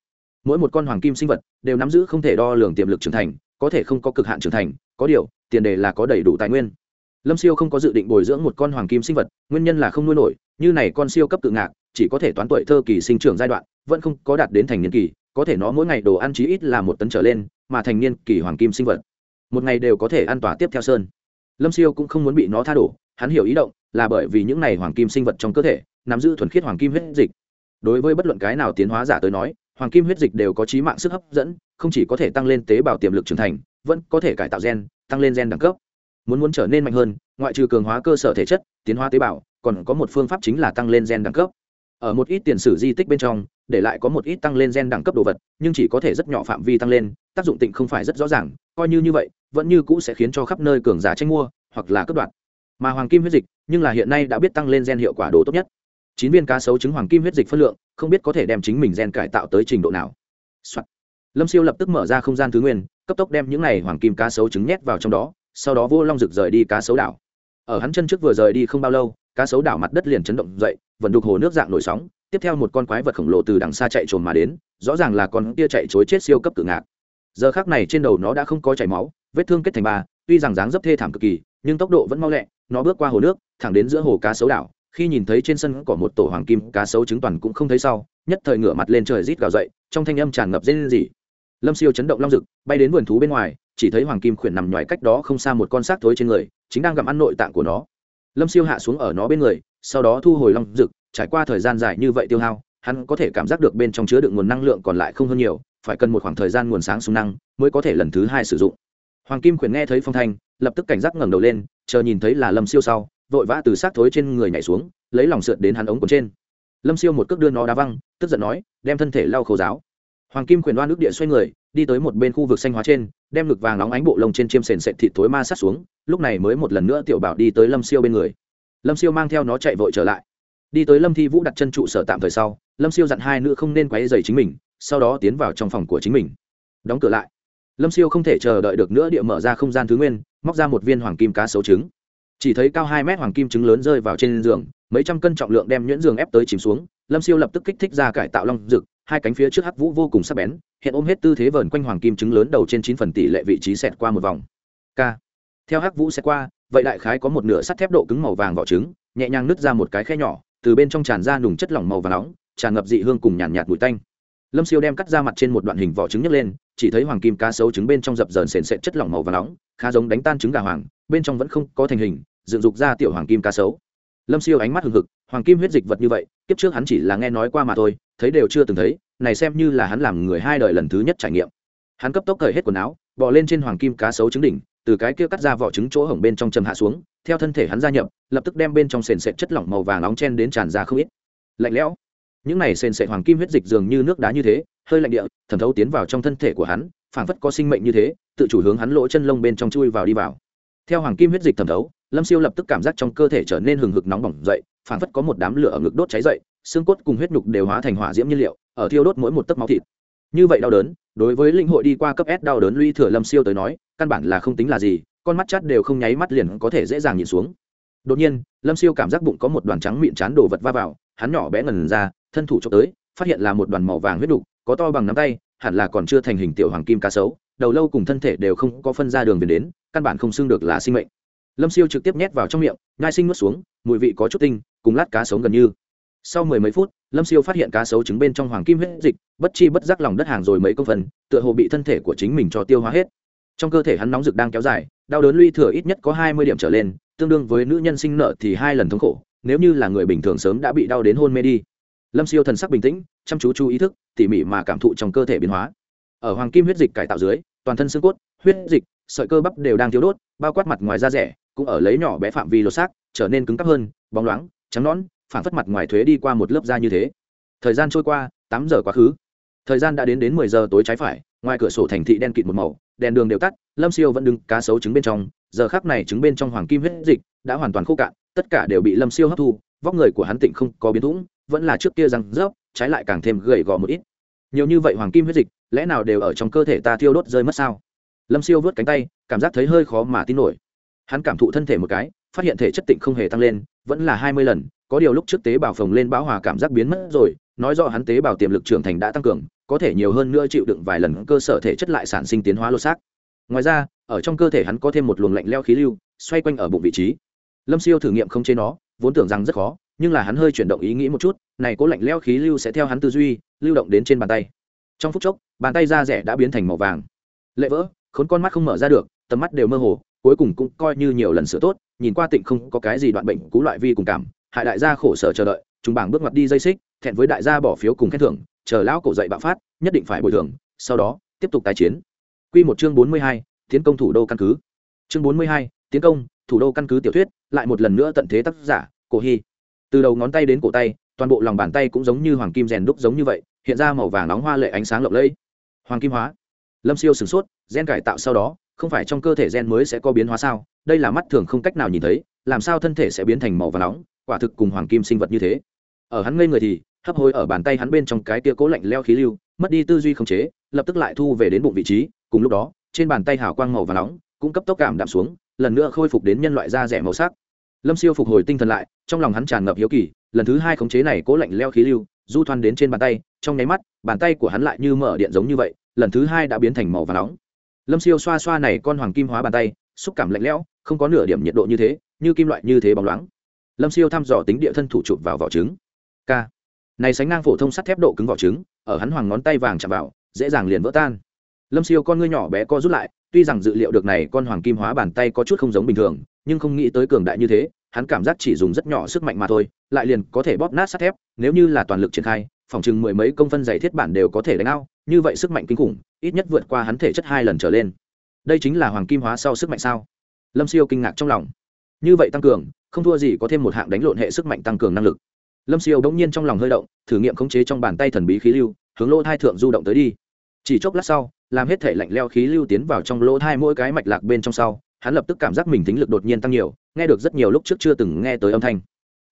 mỗi một con hoàng kim sinh vật đều nắm giữ không thể đo lường tiềm lực trưởng thành, có thể không có cực hạn trưởng thành, có điều, tiền đề là có đầy đủ tài nguyên. Lâm siêu không có dự định bồi dưỡng một con hoàng kim sinh vật, nguyên nhân là không nuôi nổi, như này con siêu cấp tự ngạc, chỉ có thể toán tuổi thơ kỳ sinh trưởng giai đoạn, vẫn không có đạt đến thành niên kỳ, có thể nó mỗi ngày đồ ăn chí ít là một tấn trở lên, mà thành niên kỳ hoàng kim sinh vật, một ngày đều có thể ăn tỏa tiếp theo sơn. Lâm siêu cũng không muốn bị nó tha đổ, hắn hiểu ý động, là bởi vì những này hoàng kim sinh vật trong cơ thể, nắm giữ thuần khiết hoàng kim huyết dịch. Đối với bất luận cái nào tiến hóa giả tới nói hoàng kim huyết dịch đều có trí mạng sức hấp dẫn, không chỉ có thể tăng lên tế bào tiềm lực trưởng thành, vẫn có thể cải tạo gen, tăng lên gen đẳng cấp. Muốn muốn trở nên mạnh hơn, ngoại trừ cường hóa cơ sở thể chất, tiến hóa tế bào, còn có một phương pháp chính là tăng lên gen đẳng cấp. Ở một ít tiền sử di tích bên trong, để lại có một ít tăng lên gen đẳng cấp đồ vật, nhưng chỉ có thể rất nhỏ phạm vi tăng lên, tác dụng tịnh không phải rất rõ ràng, coi như như vậy, vẫn như cũ sẽ khiến cho khắp nơi cường giả tranh mua, hoặc là cướp đoạt. Mà hoàng kim huyết dịch, nhưng là hiện nay đã biết tăng lên gen hiệu quả đồ tốt nhất chín viên cá sấu trứng hoàng kim huyết dịch phân lượng, không biết có thể đem chính mình gen cải tạo tới trình độ nào、Soạn. lâm siêu lập tức mở ra không gian thứ nguyên, cấp tốc đem những này hoàng kim cá sấu trứng nhét vào trong đó, sau đó vô long rực rời đi cá sấu đảo. Ở hắn chân trước vừa rời đi không bao lâu, cá sấu đảo mặt đất liền chấn động dậy vận đục hồ nước dạng nổi sóng, tiếp theo một con quái vật khổng lồ từ đằng xa chạy trồn mà đến, rõ ràng là con kia chạy chối chết siêu cấp cự ngạc. Giờ khác này trên đầu nó đã không có chảy máu, vết thương kết thành ba, tuy rằng dáng dấp thê thảm cực kỳ, nhưng tốc độ vẫn mau lẹ, nó bước qua hồ nước, thẳng đến giữa hồ cá sấu đảo khi nhìn thấy trên sân có một tổ hoàng kim cá sấu trứng toàn cũng không thấy sau, nhất thời ngửa mặt lên trời rít gào dậy, trong thanh âm tràn ngập dây lên gì lâm siêu chấn động long rực, bay đến vườn thú bên ngoài, chỉ thấy hoàng kim khuyển nằm ngoài cách đó không xa một con xác thối trên người, chính đang gặm ăn nội tạng của nó. Lâm siêu hạ xuống ở nó bên người, sau đó thu hồi long rực, trải qua thời gian dài như vậy tiêu hao, hắn có thể cảm giác được bên trong chứa đựng nguồn năng lượng còn lại không hơn nhiều, phải cần một khoảng thời gian nguồn sáng súng năng mới có thể lần thứ hai sử dụng. Hoàng kim khuyển nghe thấy phong thanh, lập tức cảnh giác ngẩng đầu lên, chờ nhìn thấy là lâm siêu sau vội vã từ xác thối trên người nhảy xuống, lấy lòng sượt đến hắn ống quần trên. Lâm siêu một cước đưa nó đá văng, tức giận nói, đem thân thể lau khô giáo. Hoàng kim quyền đoan nước địa xoay người, đi tới một bên khu vực xanh hóa trên, đem ngực vàng nóng ánh bộ lông trên chiêm sền sệt thịt thối ma sát xuống, lúc này mới một lần nữa tiểu bảo đi tới lâm siêu bên người. Lâm siêu mang theo nó chạy vội trở lại. Đi tới lâm thi vũ đặt chân trụ sở tạm thời sau, lâm siêu dặn hai nữ không nên quấy dày chính mình, sau đó tiến vào trong phòng của chính mình. Đóng cửa lại. Lâm siêu không thể chờ đợi được nữa địa mở ra không gian thứ nguyên, móc ra một viên hoàng kim cá sấu trứng chỉ thấy cao hai mét hoàng kim trứng lớn rơi vào trên giường mấy trăm cân trọng lượng đem nhuyễn giường ép tới chìm xuống lâm siêu lập tức kích thích ra cải tạo long rực hai cánh phía trước hắc vũ vô cùng sắc bén hiện ôm hết tư thế vờn quanh hoàng kim trứng lớn đầu trên chín phần tỷ lệ vị trí xẹt qua một vòng. K. Theo hắc vũ xẹt qua vậy đại khái có một nửa sắt thép độ cứng màu vàng vỏ trứng nhẹ nhàng nứt ra một cái khe nhỏ từ bên trong tràn ra nùng chất lỏng màu vàng nóng tràn ngập dị hương cùng nhàn nhạt, nhạt tanh. Lâm siêu đem cắt ra mặt trên một đoạn hình vỏ trứng nhấc lên chỉ thấy hoàng kim cá sấu trứng bên trong dập dờn sền sệt chất lỏng màu vàng nóng khá giống đánh tan trứng gà hoàng bên trong vẫn không có thành hình dựng dục ra tiểu hoàng kim cá sấu. Lâm siêu ánh mắt hừng hực, hoàng kim huyết dịch vật như vậy, kiếp trước hắn chỉ là nghe nói qua mà thôi, thấy đều chưa từng thấy, này xem như là hắn làm người hai đời lần thứ nhất trải nghiệm. Hắn cấp tốc cởi hết quần áo, bò lên trên hoàng kim cá sấu trứng đỉnh, từ cái kia cắt ra vỏ trứng chỗ hổng bên trong chầm hạ xuống, theo thân thể hắn gia nhập, lập tức đem bên trong sền sệt chất lỏng màu vàng nóng chen đến tràn ra không ít. Lạnh lẽo. Những này sền sệt hoàng kim huyết dịch dường như nước đá như thế, hơi lạnh địa, thẩm thấu tiến vào trong thân thể của hắn, phảng phất có sinh mệnh như thế, tự chủ hướng hắn lỗ chân lông bên trong chui vào đi vào. Theo hoàng kim huyết dịch thẩm thấu lâm siêu lập tức cảm giác trong cơ thể trở nên hừng hực nóng bỏng dậy, phảng phất có một đám lửa ở ngực đốt cháy dậy, xương cốt cùng huyết nhục đều hóa thành hỏa diễm nhiên liệu, ở thiêu đốt mỗi một tấc máu thịt. Như vậy đau đớn, đối với linh hội đi qua cấp s đau đớn lũy thừa lâm siêu tới nói, căn bản là không tính là gì, con mắt chát đều không nháy mắt liền có thể dễ dàng nhìn xuống. Đột nhiên, lâm siêu cảm giác bụng có một đoàn trắng mịn chán đồ vật va vào, hắn nhỏ bé ngần ra, thân thủ cho tới, phát hiện là một đoàn màu vàng huyết đục có to bằng nắm tay, hẳn là còn chưa thành hình tiểu hoàng kim cá sấu, đầu lâu cùng thân thể đều không có phân ra đường về đến, căn bản không xưng được là sinh mệnh lâm siêu trực tiếp nhét vào trong miệng ngai sinh nuốt xuống, mùi vị có chút tinh, cùng lát cá sống gần như. Sau mười mấy phút, lâm siêu phát hiện cá sấu trứng bên trong hoàng kim huyết dịch, bất chi bất giác lòng đất hàng rồi mấy công phần, tựa hồ bị thân thể của chính mình cho tiêu hóa hết. Trong cơ thể hắn nóng rực đang kéo dài, đau đớn luy thừa ít nhất có hai mươi điểm trở lên, tương đương với nữ nhân sinh nợ thì hai lần thống khổ, nếu như là người bình thường sớm đã bị đau đến hôn mê đi. Lâm siêu thần sắc bình tĩnh, chăm chú chú ý thức, tỉ mỉ mà cảm thụ trong cơ thể biến hóa. Ở hoàng kim huyết dịch cải tạo dưới, toàn thân xương cốt, huyết dịch, sợi cơ bắp đều đang thiếu đốt, bao quát mặt ngoài da rẻ cũng ở lấy nhỏ bé phạm vi lột xác, trở nên cứng cắp hơn, bóng loáng, trắng nõn phản phất mặt ngoài thuế đi qua một lớp da như thế. Thời gian trôi qua, tám giờ quá khứ. Thời gian đã đến đến mười giờ tối trái phải, ngoài cửa sổ thành thị đen kịt một màu, đèn đường đều tắt, lâm siêu vẫn đứng cá sấu trứng bên trong, giờ khác này trứng bên trong hoàng kim huyết dịch đã hoàn toàn khô cạn, tất cả đều bị lâm siêu hấp thu, vóc người của hắn tịnh không có biến thủng vẫn là trước kia răng rớp, trái lại càng thêm gầy gò một ít. Nhiều như vậy hoàng kim huyết dịch, lẽ nào đều ở trong cơ thể ta thiêu đốt rơi mất sao? Lâm siêu vớt cánh tay, cảm giác thấy hơi khó mà tin nổi hắn cảm thụ thân thể một cái, phát hiện thể chất tịnh không hề tăng lên, vẫn là hai mươi lần, có điều lúc trước tế bào phồng lên bão hòa cảm giác biến mất rồi, nói rõ hắn tế bào tiềm lực trưởng thành đã tăng cường, có thể nhiều hơn nữa chịu đựng vài lần cơ sở thể chất lại sản sinh tiến hóa lô xác. Ngoài ra, ở trong cơ thể hắn có thêm một luồng lạnh leo khí lưu, xoay quanh ở bụng vị trí. Lâm siêu thử nghiệm không chế nó, vốn tưởng rằng rất khó, nhưng là hắn hơi chuyển động ý nghĩ một chút, này cố lạnh leo khí lưu sẽ theo hắn tư duy, lưu động đến trên bàn tay. Trong phút chốc, bàn tay da rẻ đã biến thành màu vàng. Lệ vỡ, khốn con mắt không mở ra được, tầm mắt đều mơ hồ cuối cùng cũng coi như nhiều lần sửa tốt nhìn qua tịnh không có cái gì đoạn bệnh cú loại vi cùng cảm hại đại gia khổ sở chờ đợi chúng bảng bước ngoặt đi dây xích thẹn với đại gia bỏ phiếu cùng khen thưởng chờ lão cổ dậy bạo phát nhất định phải bồi thường sau đó tiếp tục tái chiến Quy một chương bốn mươi hai, tiến công thủ đô căn cứ. Chương bốn mươi hai, tiến công, thủ đô căn cứ tiểu thuyết, lại một lần nữa tận thế tác giả, Cổ Hi. Từ đầu ngón tay đến cổ tay, toàn bộ lòng bàn tay cũng giống như hoàng kim rèn đúc giống như vậy, hiện ra màu vàng nóng hoa lệ ánh sáng lộng lẫy. Hoàng kim hóa. Lâm Siêu sửng sốt, gen cải tạo sau đó, không phải trong cơ thể gen mới sẽ có biến hóa sao? Đây là mắt thường không cách nào nhìn thấy, làm sao thân thể sẽ biến thành màu vàng nóng, quả thực cùng hoàng kim sinh vật như thế. Ở hắn ngây người thì, hấp hối ở bàn tay hắn bên trong cái tia cố lạnh leo khí lưu, mất đi tư duy khống chế, lập tức lại thu về đến bụng vị trí, cùng lúc đó, trên bàn tay hào quang màu và nóng cũng cấp tốc cảm đạm xuống lần nữa khôi phục đến nhân loại da rẻ màu sắc lâm siêu phục hồi tinh thần lại trong lòng hắn tràn ngập hiếu kỳ lần thứ hai khống chế này cố lạnh leo khí lưu du thoan đến trên bàn tay trong nháy mắt bàn tay của hắn lại như mở điện giống như vậy lần thứ hai đã biến thành màu và nóng lâm siêu xoa xoa này con hoàng kim hóa bàn tay, xúc cảm lạnh lẽo, không có nửa điểm nhiệt độ như thế, như kim loại như thế bóng loáng. Lâm siêu thăm dò tính địa thân thủ chụp vào vỏ trứng. K. Này sánh ngang phổ thông sắt thép độ cứng vỏ trứng, ở hắn hoàng ngón tay vàng chạm vào, dễ dàng liền vỡ tan. Lâm siêu con ngươi nhỏ bé co rút lại, tuy rằng dự liệu được này con hoàng kim hóa bàn tay có chút không giống bình thường, nhưng không nghĩ tới cường đại như thế, hắn cảm giác chỉ dùng rất nhỏ sức mạnh mà thôi, lại liền có thể bóp nát sắt thép, nếu như là toàn lực triển khai phòng chừng mười mấy công phân dày thiết bản đều có thể đánh ao, như vậy sức mạnh kinh khủng, ít nhất vượt qua hắn thể chất hai lần trở lên. Đây chính là hoàng kim hóa sau sức mạnh sao? Lâm siêu kinh ngạc trong lòng. Như vậy tăng cường, không thua gì có thêm một hạng đánh lộn hệ sức mạnh tăng cường năng lực. Lâm siêu đ ỗ n g nhiên trong lòng hơi động, thử nghiệm khống chế trong bàn tay thần bí khí lưu, hướng lỗ thai thượng du động tới đi. Chỉ chốc lát sau, làm hết thể lạnh leo khí lưu tiến vào trong lỗ thai mỗi cái mạch lạc bên trong sau, hắn lập tức cảm giác mình tính lực đột nhiên tăng nhiều, nghe được rất nhiều lúc trước chưa từng nghe tới âm thanh.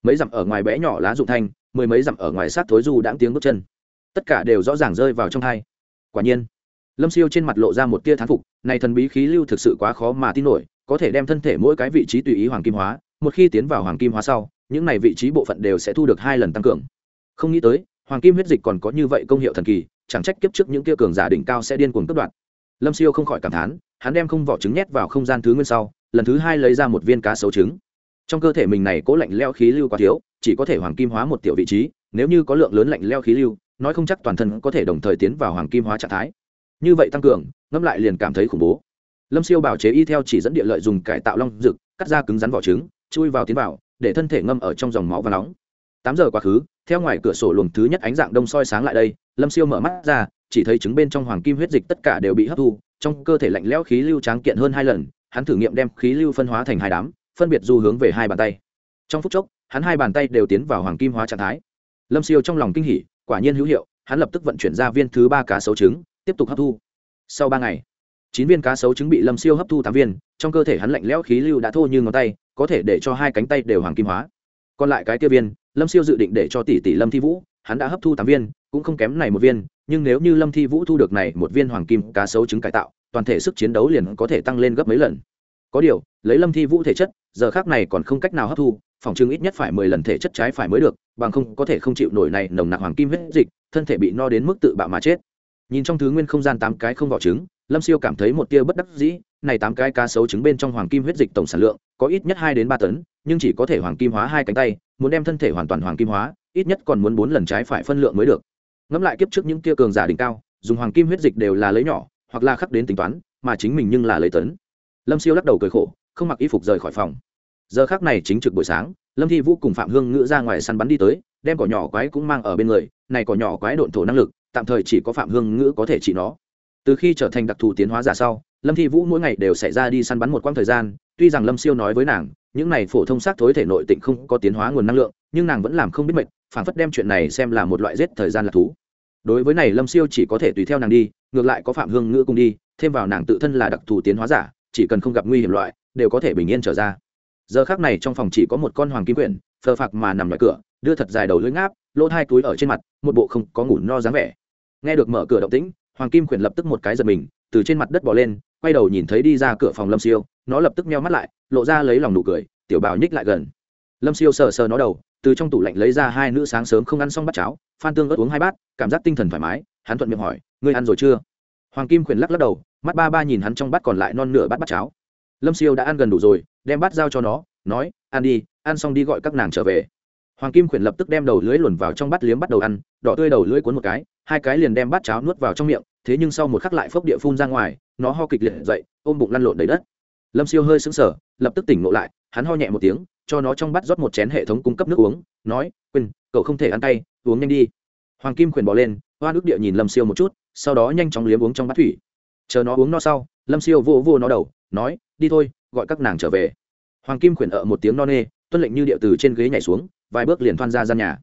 Mấy dặm ở ngoài bẽ nhỏ lá dụng thanh mười mấy dặm ở ngoài sát thối du đãng tiếng bước chân. Tất cả đều rõ ràng rơi vào trong hai. Quả nhiên, lâm siêu trên mặt lộ ra một tia thán phục, này thần bí khí lưu thực sự quá khó mà tin nổi, có thể đem thân thể mỗi cái vị trí tùy ý hoàng kim hóa, một khi tiến vào hoàng kim hóa sau, những này vị trí bộ phận đều sẽ thu được hai lần tăng cường. Không nghĩ tới, hoàng kim huyết dịch còn có như vậy công hiệu thần kỳ, chẳng trách kiếp trước những kia cường giả đỉnh cao sẽ điên cuồng cướp đoạn lâm siêu không khỏi cảm thán, hắn đem không vỏ trứng nhét vào không gian thứ nguyên sau, lần thứ hai lấy ra một viên cá sấu trứng trong cơ thể mình này cố lạnh leo khí lưu quá thiếu, chỉ có thể hoàng kim hóa một tiểu vị trí, nếu như có lượng lớn lạnh leo khí lưu, nói không chắc toàn thân có thể đồng thời tiến vào hoàng kim hóa trạng thái. Như vậy tăng cường ngâm lại liền cảm thấy khủng bố. Lâm siêu bảo chế y theo chỉ dẫn địa lợi dùng cải tạo long rực cắt ra cứng rắn vỏ trứng, chui vào tiến vào, để thân thể ngâm ở trong dòng máu và nóng. Tám giờ quá khứ, theo ngoài cửa sổ luồng thứ nhất ánh dạng đông soi sáng lại đây, lâm siêu mở mắt ra, chỉ thấy trứng bên trong hoàng kim huyết dịch tất cả đều bị hấp thu, trong cơ thể lạnh lẽo khí lưu tráng kiện hơn hai lần, hắn thử nghiệm đem khí lưu phân hóa thành hai đám phân biệt du hướng về hai bàn tay. Trong phút chốc, hắn hai bàn tay đều tiến vào hoàng kim hóa trạng thái. Lâm siêu trong lòng kinh hỉ, quả nhiên hữu hiệu, hắn lập tức vận chuyển ra viên thứ ba cá sấu trứng, tiếp tục hấp thu. Sau ba ngày, chín viên cá sấu trứng bị lâm siêu hấp thu tám viên, trong cơ thể hắn lạnh lẽo khí lưu đã thô như ngón tay, có thể để cho hai cánh tay đều hoàng kim hóa. Còn lại cái kia viên, lâm siêu dự định để cho tỷ tỷ lâm thi vũ, hắn đã hấp thu tám viên, cũng không kém này một viên, nhưng nếu như lâm thi vũ thu được này một viên hoàng kim cá sấu trứng cải tạo, toàn thể sức chiến đấu liền có thể tăng lên gấp mấy lần. Có điều, lấy lâm thi vũ thể chất giờ khác này còn không cách nào hấp thu, phòng chứng ít nhất phải mười lần thể chất trái phải mới được, bằng không có thể không chịu nổi này nồng nặc hoàng kim huyết dịch, thân thể bị no đến mức tự bạo mà chết. Nhìn trong thứ nguyên không gian tám cái không vỏ trứng, lâm siêu cảm thấy một tia bất đắc dĩ, này tám cái cá sấu trứng bên trong hoàng kim huyết dịch tổng sản lượng có ít nhất hai đến ba tấn, nhưng chỉ có thể hoàng kim hóa hai cánh tay, muốn đem thân thể hoàn toàn hoàng kim hóa, ít nhất còn muốn bốn lần trái phải phân lượng mới được. Ngẫm lại kiếp trước những tia cường giả đỉnh cao, dùng hoàng kim huyết dịch đều là lấy nhỏ, hoặc là khắc đến tính toán, mà chính mình nhưng là lấy tấn. Lâm siêu lắc đầu cười khổ không mặc y phục rời khỏi phòng. Giờ khác này chính trực buổi sáng, lâm thi vũ cùng phạm hương ngữ ra ngoài săn bắn đi tới, đem cỏ nhỏ quái cũng mang ở bên người, này cỏ nhỏ quái độn thổ năng lực, tạm thời chỉ có phạm hương ngữ có thể trị nó. Từ khi trở thành đặc thù tiến hóa giả sau, lâm thi vũ mỗi ngày đều xảy ra đi săn bắn một quãng thời gian, tuy rằng lâm siêu nói với nàng, những này phổ thông xác thối thể nội tịnh không có tiến hóa nguồn năng lượng, nhưng nàng vẫn làm không biết mệt, phản phất đem chuyện này xem là một loại giết thời gian là thú. Đối với này lâm siêu chỉ có thể tùy theo nàng đi, ngược lại có phạm hương ngữ cùng đi, thêm vào nàng tự thân là đặc thù tiến hóa giả, chỉ cần không gặp nguy hiểm loại đều có thể bình yên trở ra. Giờ khác này trong phòng chỉ có một con hoàng kim quyển, phờ phạc mà nằm ngoài cửa, đưa thật dài đầu lưỡi ngáp, lỗ hai túi ở trên mặt, một bộ không có ngủ no dáng vẻ. Nghe được mở cửa động tĩnh, hoàng kim quyển lập tức một cái giật mình, từ trên mặt đất bỏ lên, quay đầu nhìn thấy đi ra cửa phòng lâm siêu, nó lập tức meo mắt lại, lộ ra lấy lòng nụ cười, tiểu bào nhích lại gần. Lâm siêu sờ sờ nó đầu, từ trong tủ lạnh lấy ra hai nữ sáng sớm không ăn xong bát cháo, phan tương ớt uống hai bát, cảm giác tinh thần thoải mái, hắn thuận miệng hỏi, ngươi ăn rồi chưa? Hoàng kim khuyển lắc lắc đầu, mắt ba ba nhìn hắn trong bát còn lại non nửa bát bát cháo lâm siêu đã ăn gần đủ rồi, đem bát giao cho nó, nói, ăn đi, ăn xong đi gọi các nàng trở về. Hoàng kim khuyển lập tức đem đầu lưới luồn vào trong bát liếm bắt đầu ăn, đỏ tươi đầu lưới cuốn một cái, hai cái liền đem bát cháo nuốt vào trong miệng, thế nhưng sau một khắc lại phốc địa phun ra ngoài, nó ho kịch liệt dậy, ôm bụng lăn lộn đầy đất. Lâm siêu hơi sững sờ, lập tức tỉnh ngộ lại, hắn ho nhẹ một tiếng, cho nó trong bát rót một chén hệ thống cung cấp nước uống, nói, quên, cậu không thể ăn tay uống nhanh đi. Hoàng kim khuyển bỏ lên, hoa nước địa nhìn lâm siêu một chút, sau đó nhanh chóng liếm uống trong bát thủy. Chờ nó uống no sau, lâm siêu vô vô nó đầu, nói đi thôi, gọi các nàng trở về. Hoàng kim khuyển ở một tiếng no nê, tuân lệnh như địa từ trên ghế nhảy xuống, vài bước liền thoan ra gian nhà.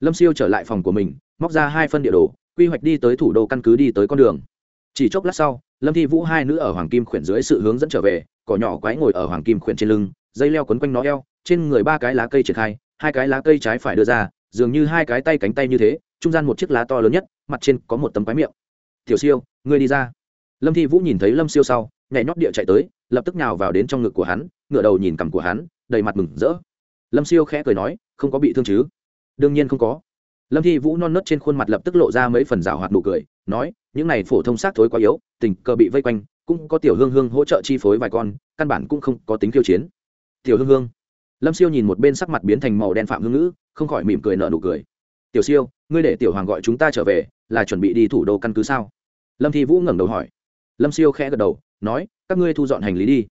Lâm siêu trở lại phòng của mình, móc ra hai phân địa đồ, quy hoạch đi tới thủ đô căn cứ đi tới con đường. Chỉ chốc lát sau, lâm thi vũ hai nữ ở hoàng kim khuyển dưới sự hướng dẫn trở về, cỏ nhỏ quái ngồi ở hoàng kim khuyển trên lưng, dây leo quấn quanh nó eo, trên người ba cái lá cây triển khai, hai cái lá cây trái phải đưa ra, dường như hai cái tay cánh tay như thế, trung gian một chiếc lá to lớn nhất, mặt trên có một tấm quái miệng. Tiểu siêu, ngươi đi ra. Lâm thi vũ nhìn thấy lâm siêu sau, nhảy nhót địa chạy tới lập tức nhào vào đến trong ngực của hắn ngựa đầu nhìn cằm của hắn, đầy mặt mừng rỡ. Lâm siêu khẽ cười nói, không có bị thương chứ? Đương nhiên không có. Lâm thi vũ non nớt trên khuôn mặt lập tức lộ ra mấy phần rào hoạt nụ cười, nói, những này phổ thông xác thối quá yếu, tình cờ bị vây quanh, cũng có tiểu hương hương hỗ trợ chi phối vài con, căn bản cũng không có tính khiêu chiến. Tiểu hương hương? Lâm siêu nhìn một bên sắc mặt biến thành màu đen phạm hương ngữ, không khỏi mỉm cười nở nụ cười. Tiểu siêu, ngươi để tiểu hoàng gọi chúng ta trở về, là chuẩn bị đi thủ đô căn cứ sao? Lâm thi vũ ngẩng đầu hỏi. Lâm siêu khẽ gật đầu nói, các ngươi thu dọn hành lý đi.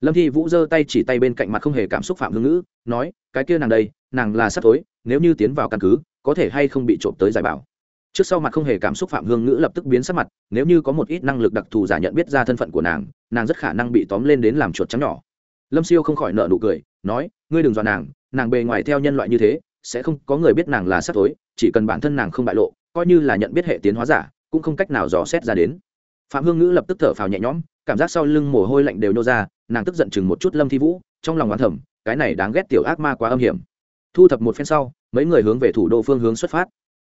Lâm thi vũ giơ tay chỉ tay bên cạnh mặt không hề cảm xúc phạm hương ngữ, nói, cái kia nàng đây, nàng là sắp tối, nếu như tiến vào căn cứ, có thể hay không bị trộm tới giải bảo? Trước sau mặt không hề cảm xúc phạm hương ngữ lập tức biến sắc mặt, nếu như có một ít năng lực đặc thù giả nhận biết ra thân phận của nàng nàng rất khả năng bị tóm lên đến làm chuột trắng nhỏ. Lâm siêu không khỏi nợ nụ cười, nói, ngươi đừng dọa nàng nàng bề ngoài theo nhân loại như thế, sẽ không có người biết nàng là sắc tối, chỉ cần bản thân nàng không bại lộ, coi như là nhận biết hệ tiến hóa giả, cũng không cách nào dò xét ra đến. Phạm hương ngữ lập tức thở phào nhẹ nhõm cảm giác sau lưng mồ hôi lạnh đều nô ra, nàng tức giận chừng một chút lâm thi vũ, trong lòng oán thẩm cái này đáng ghét tiểu ác ma quá âm hiểm. Thu thập một phen sau, mấy người hướng về thủ đô phương hướng xuất phát.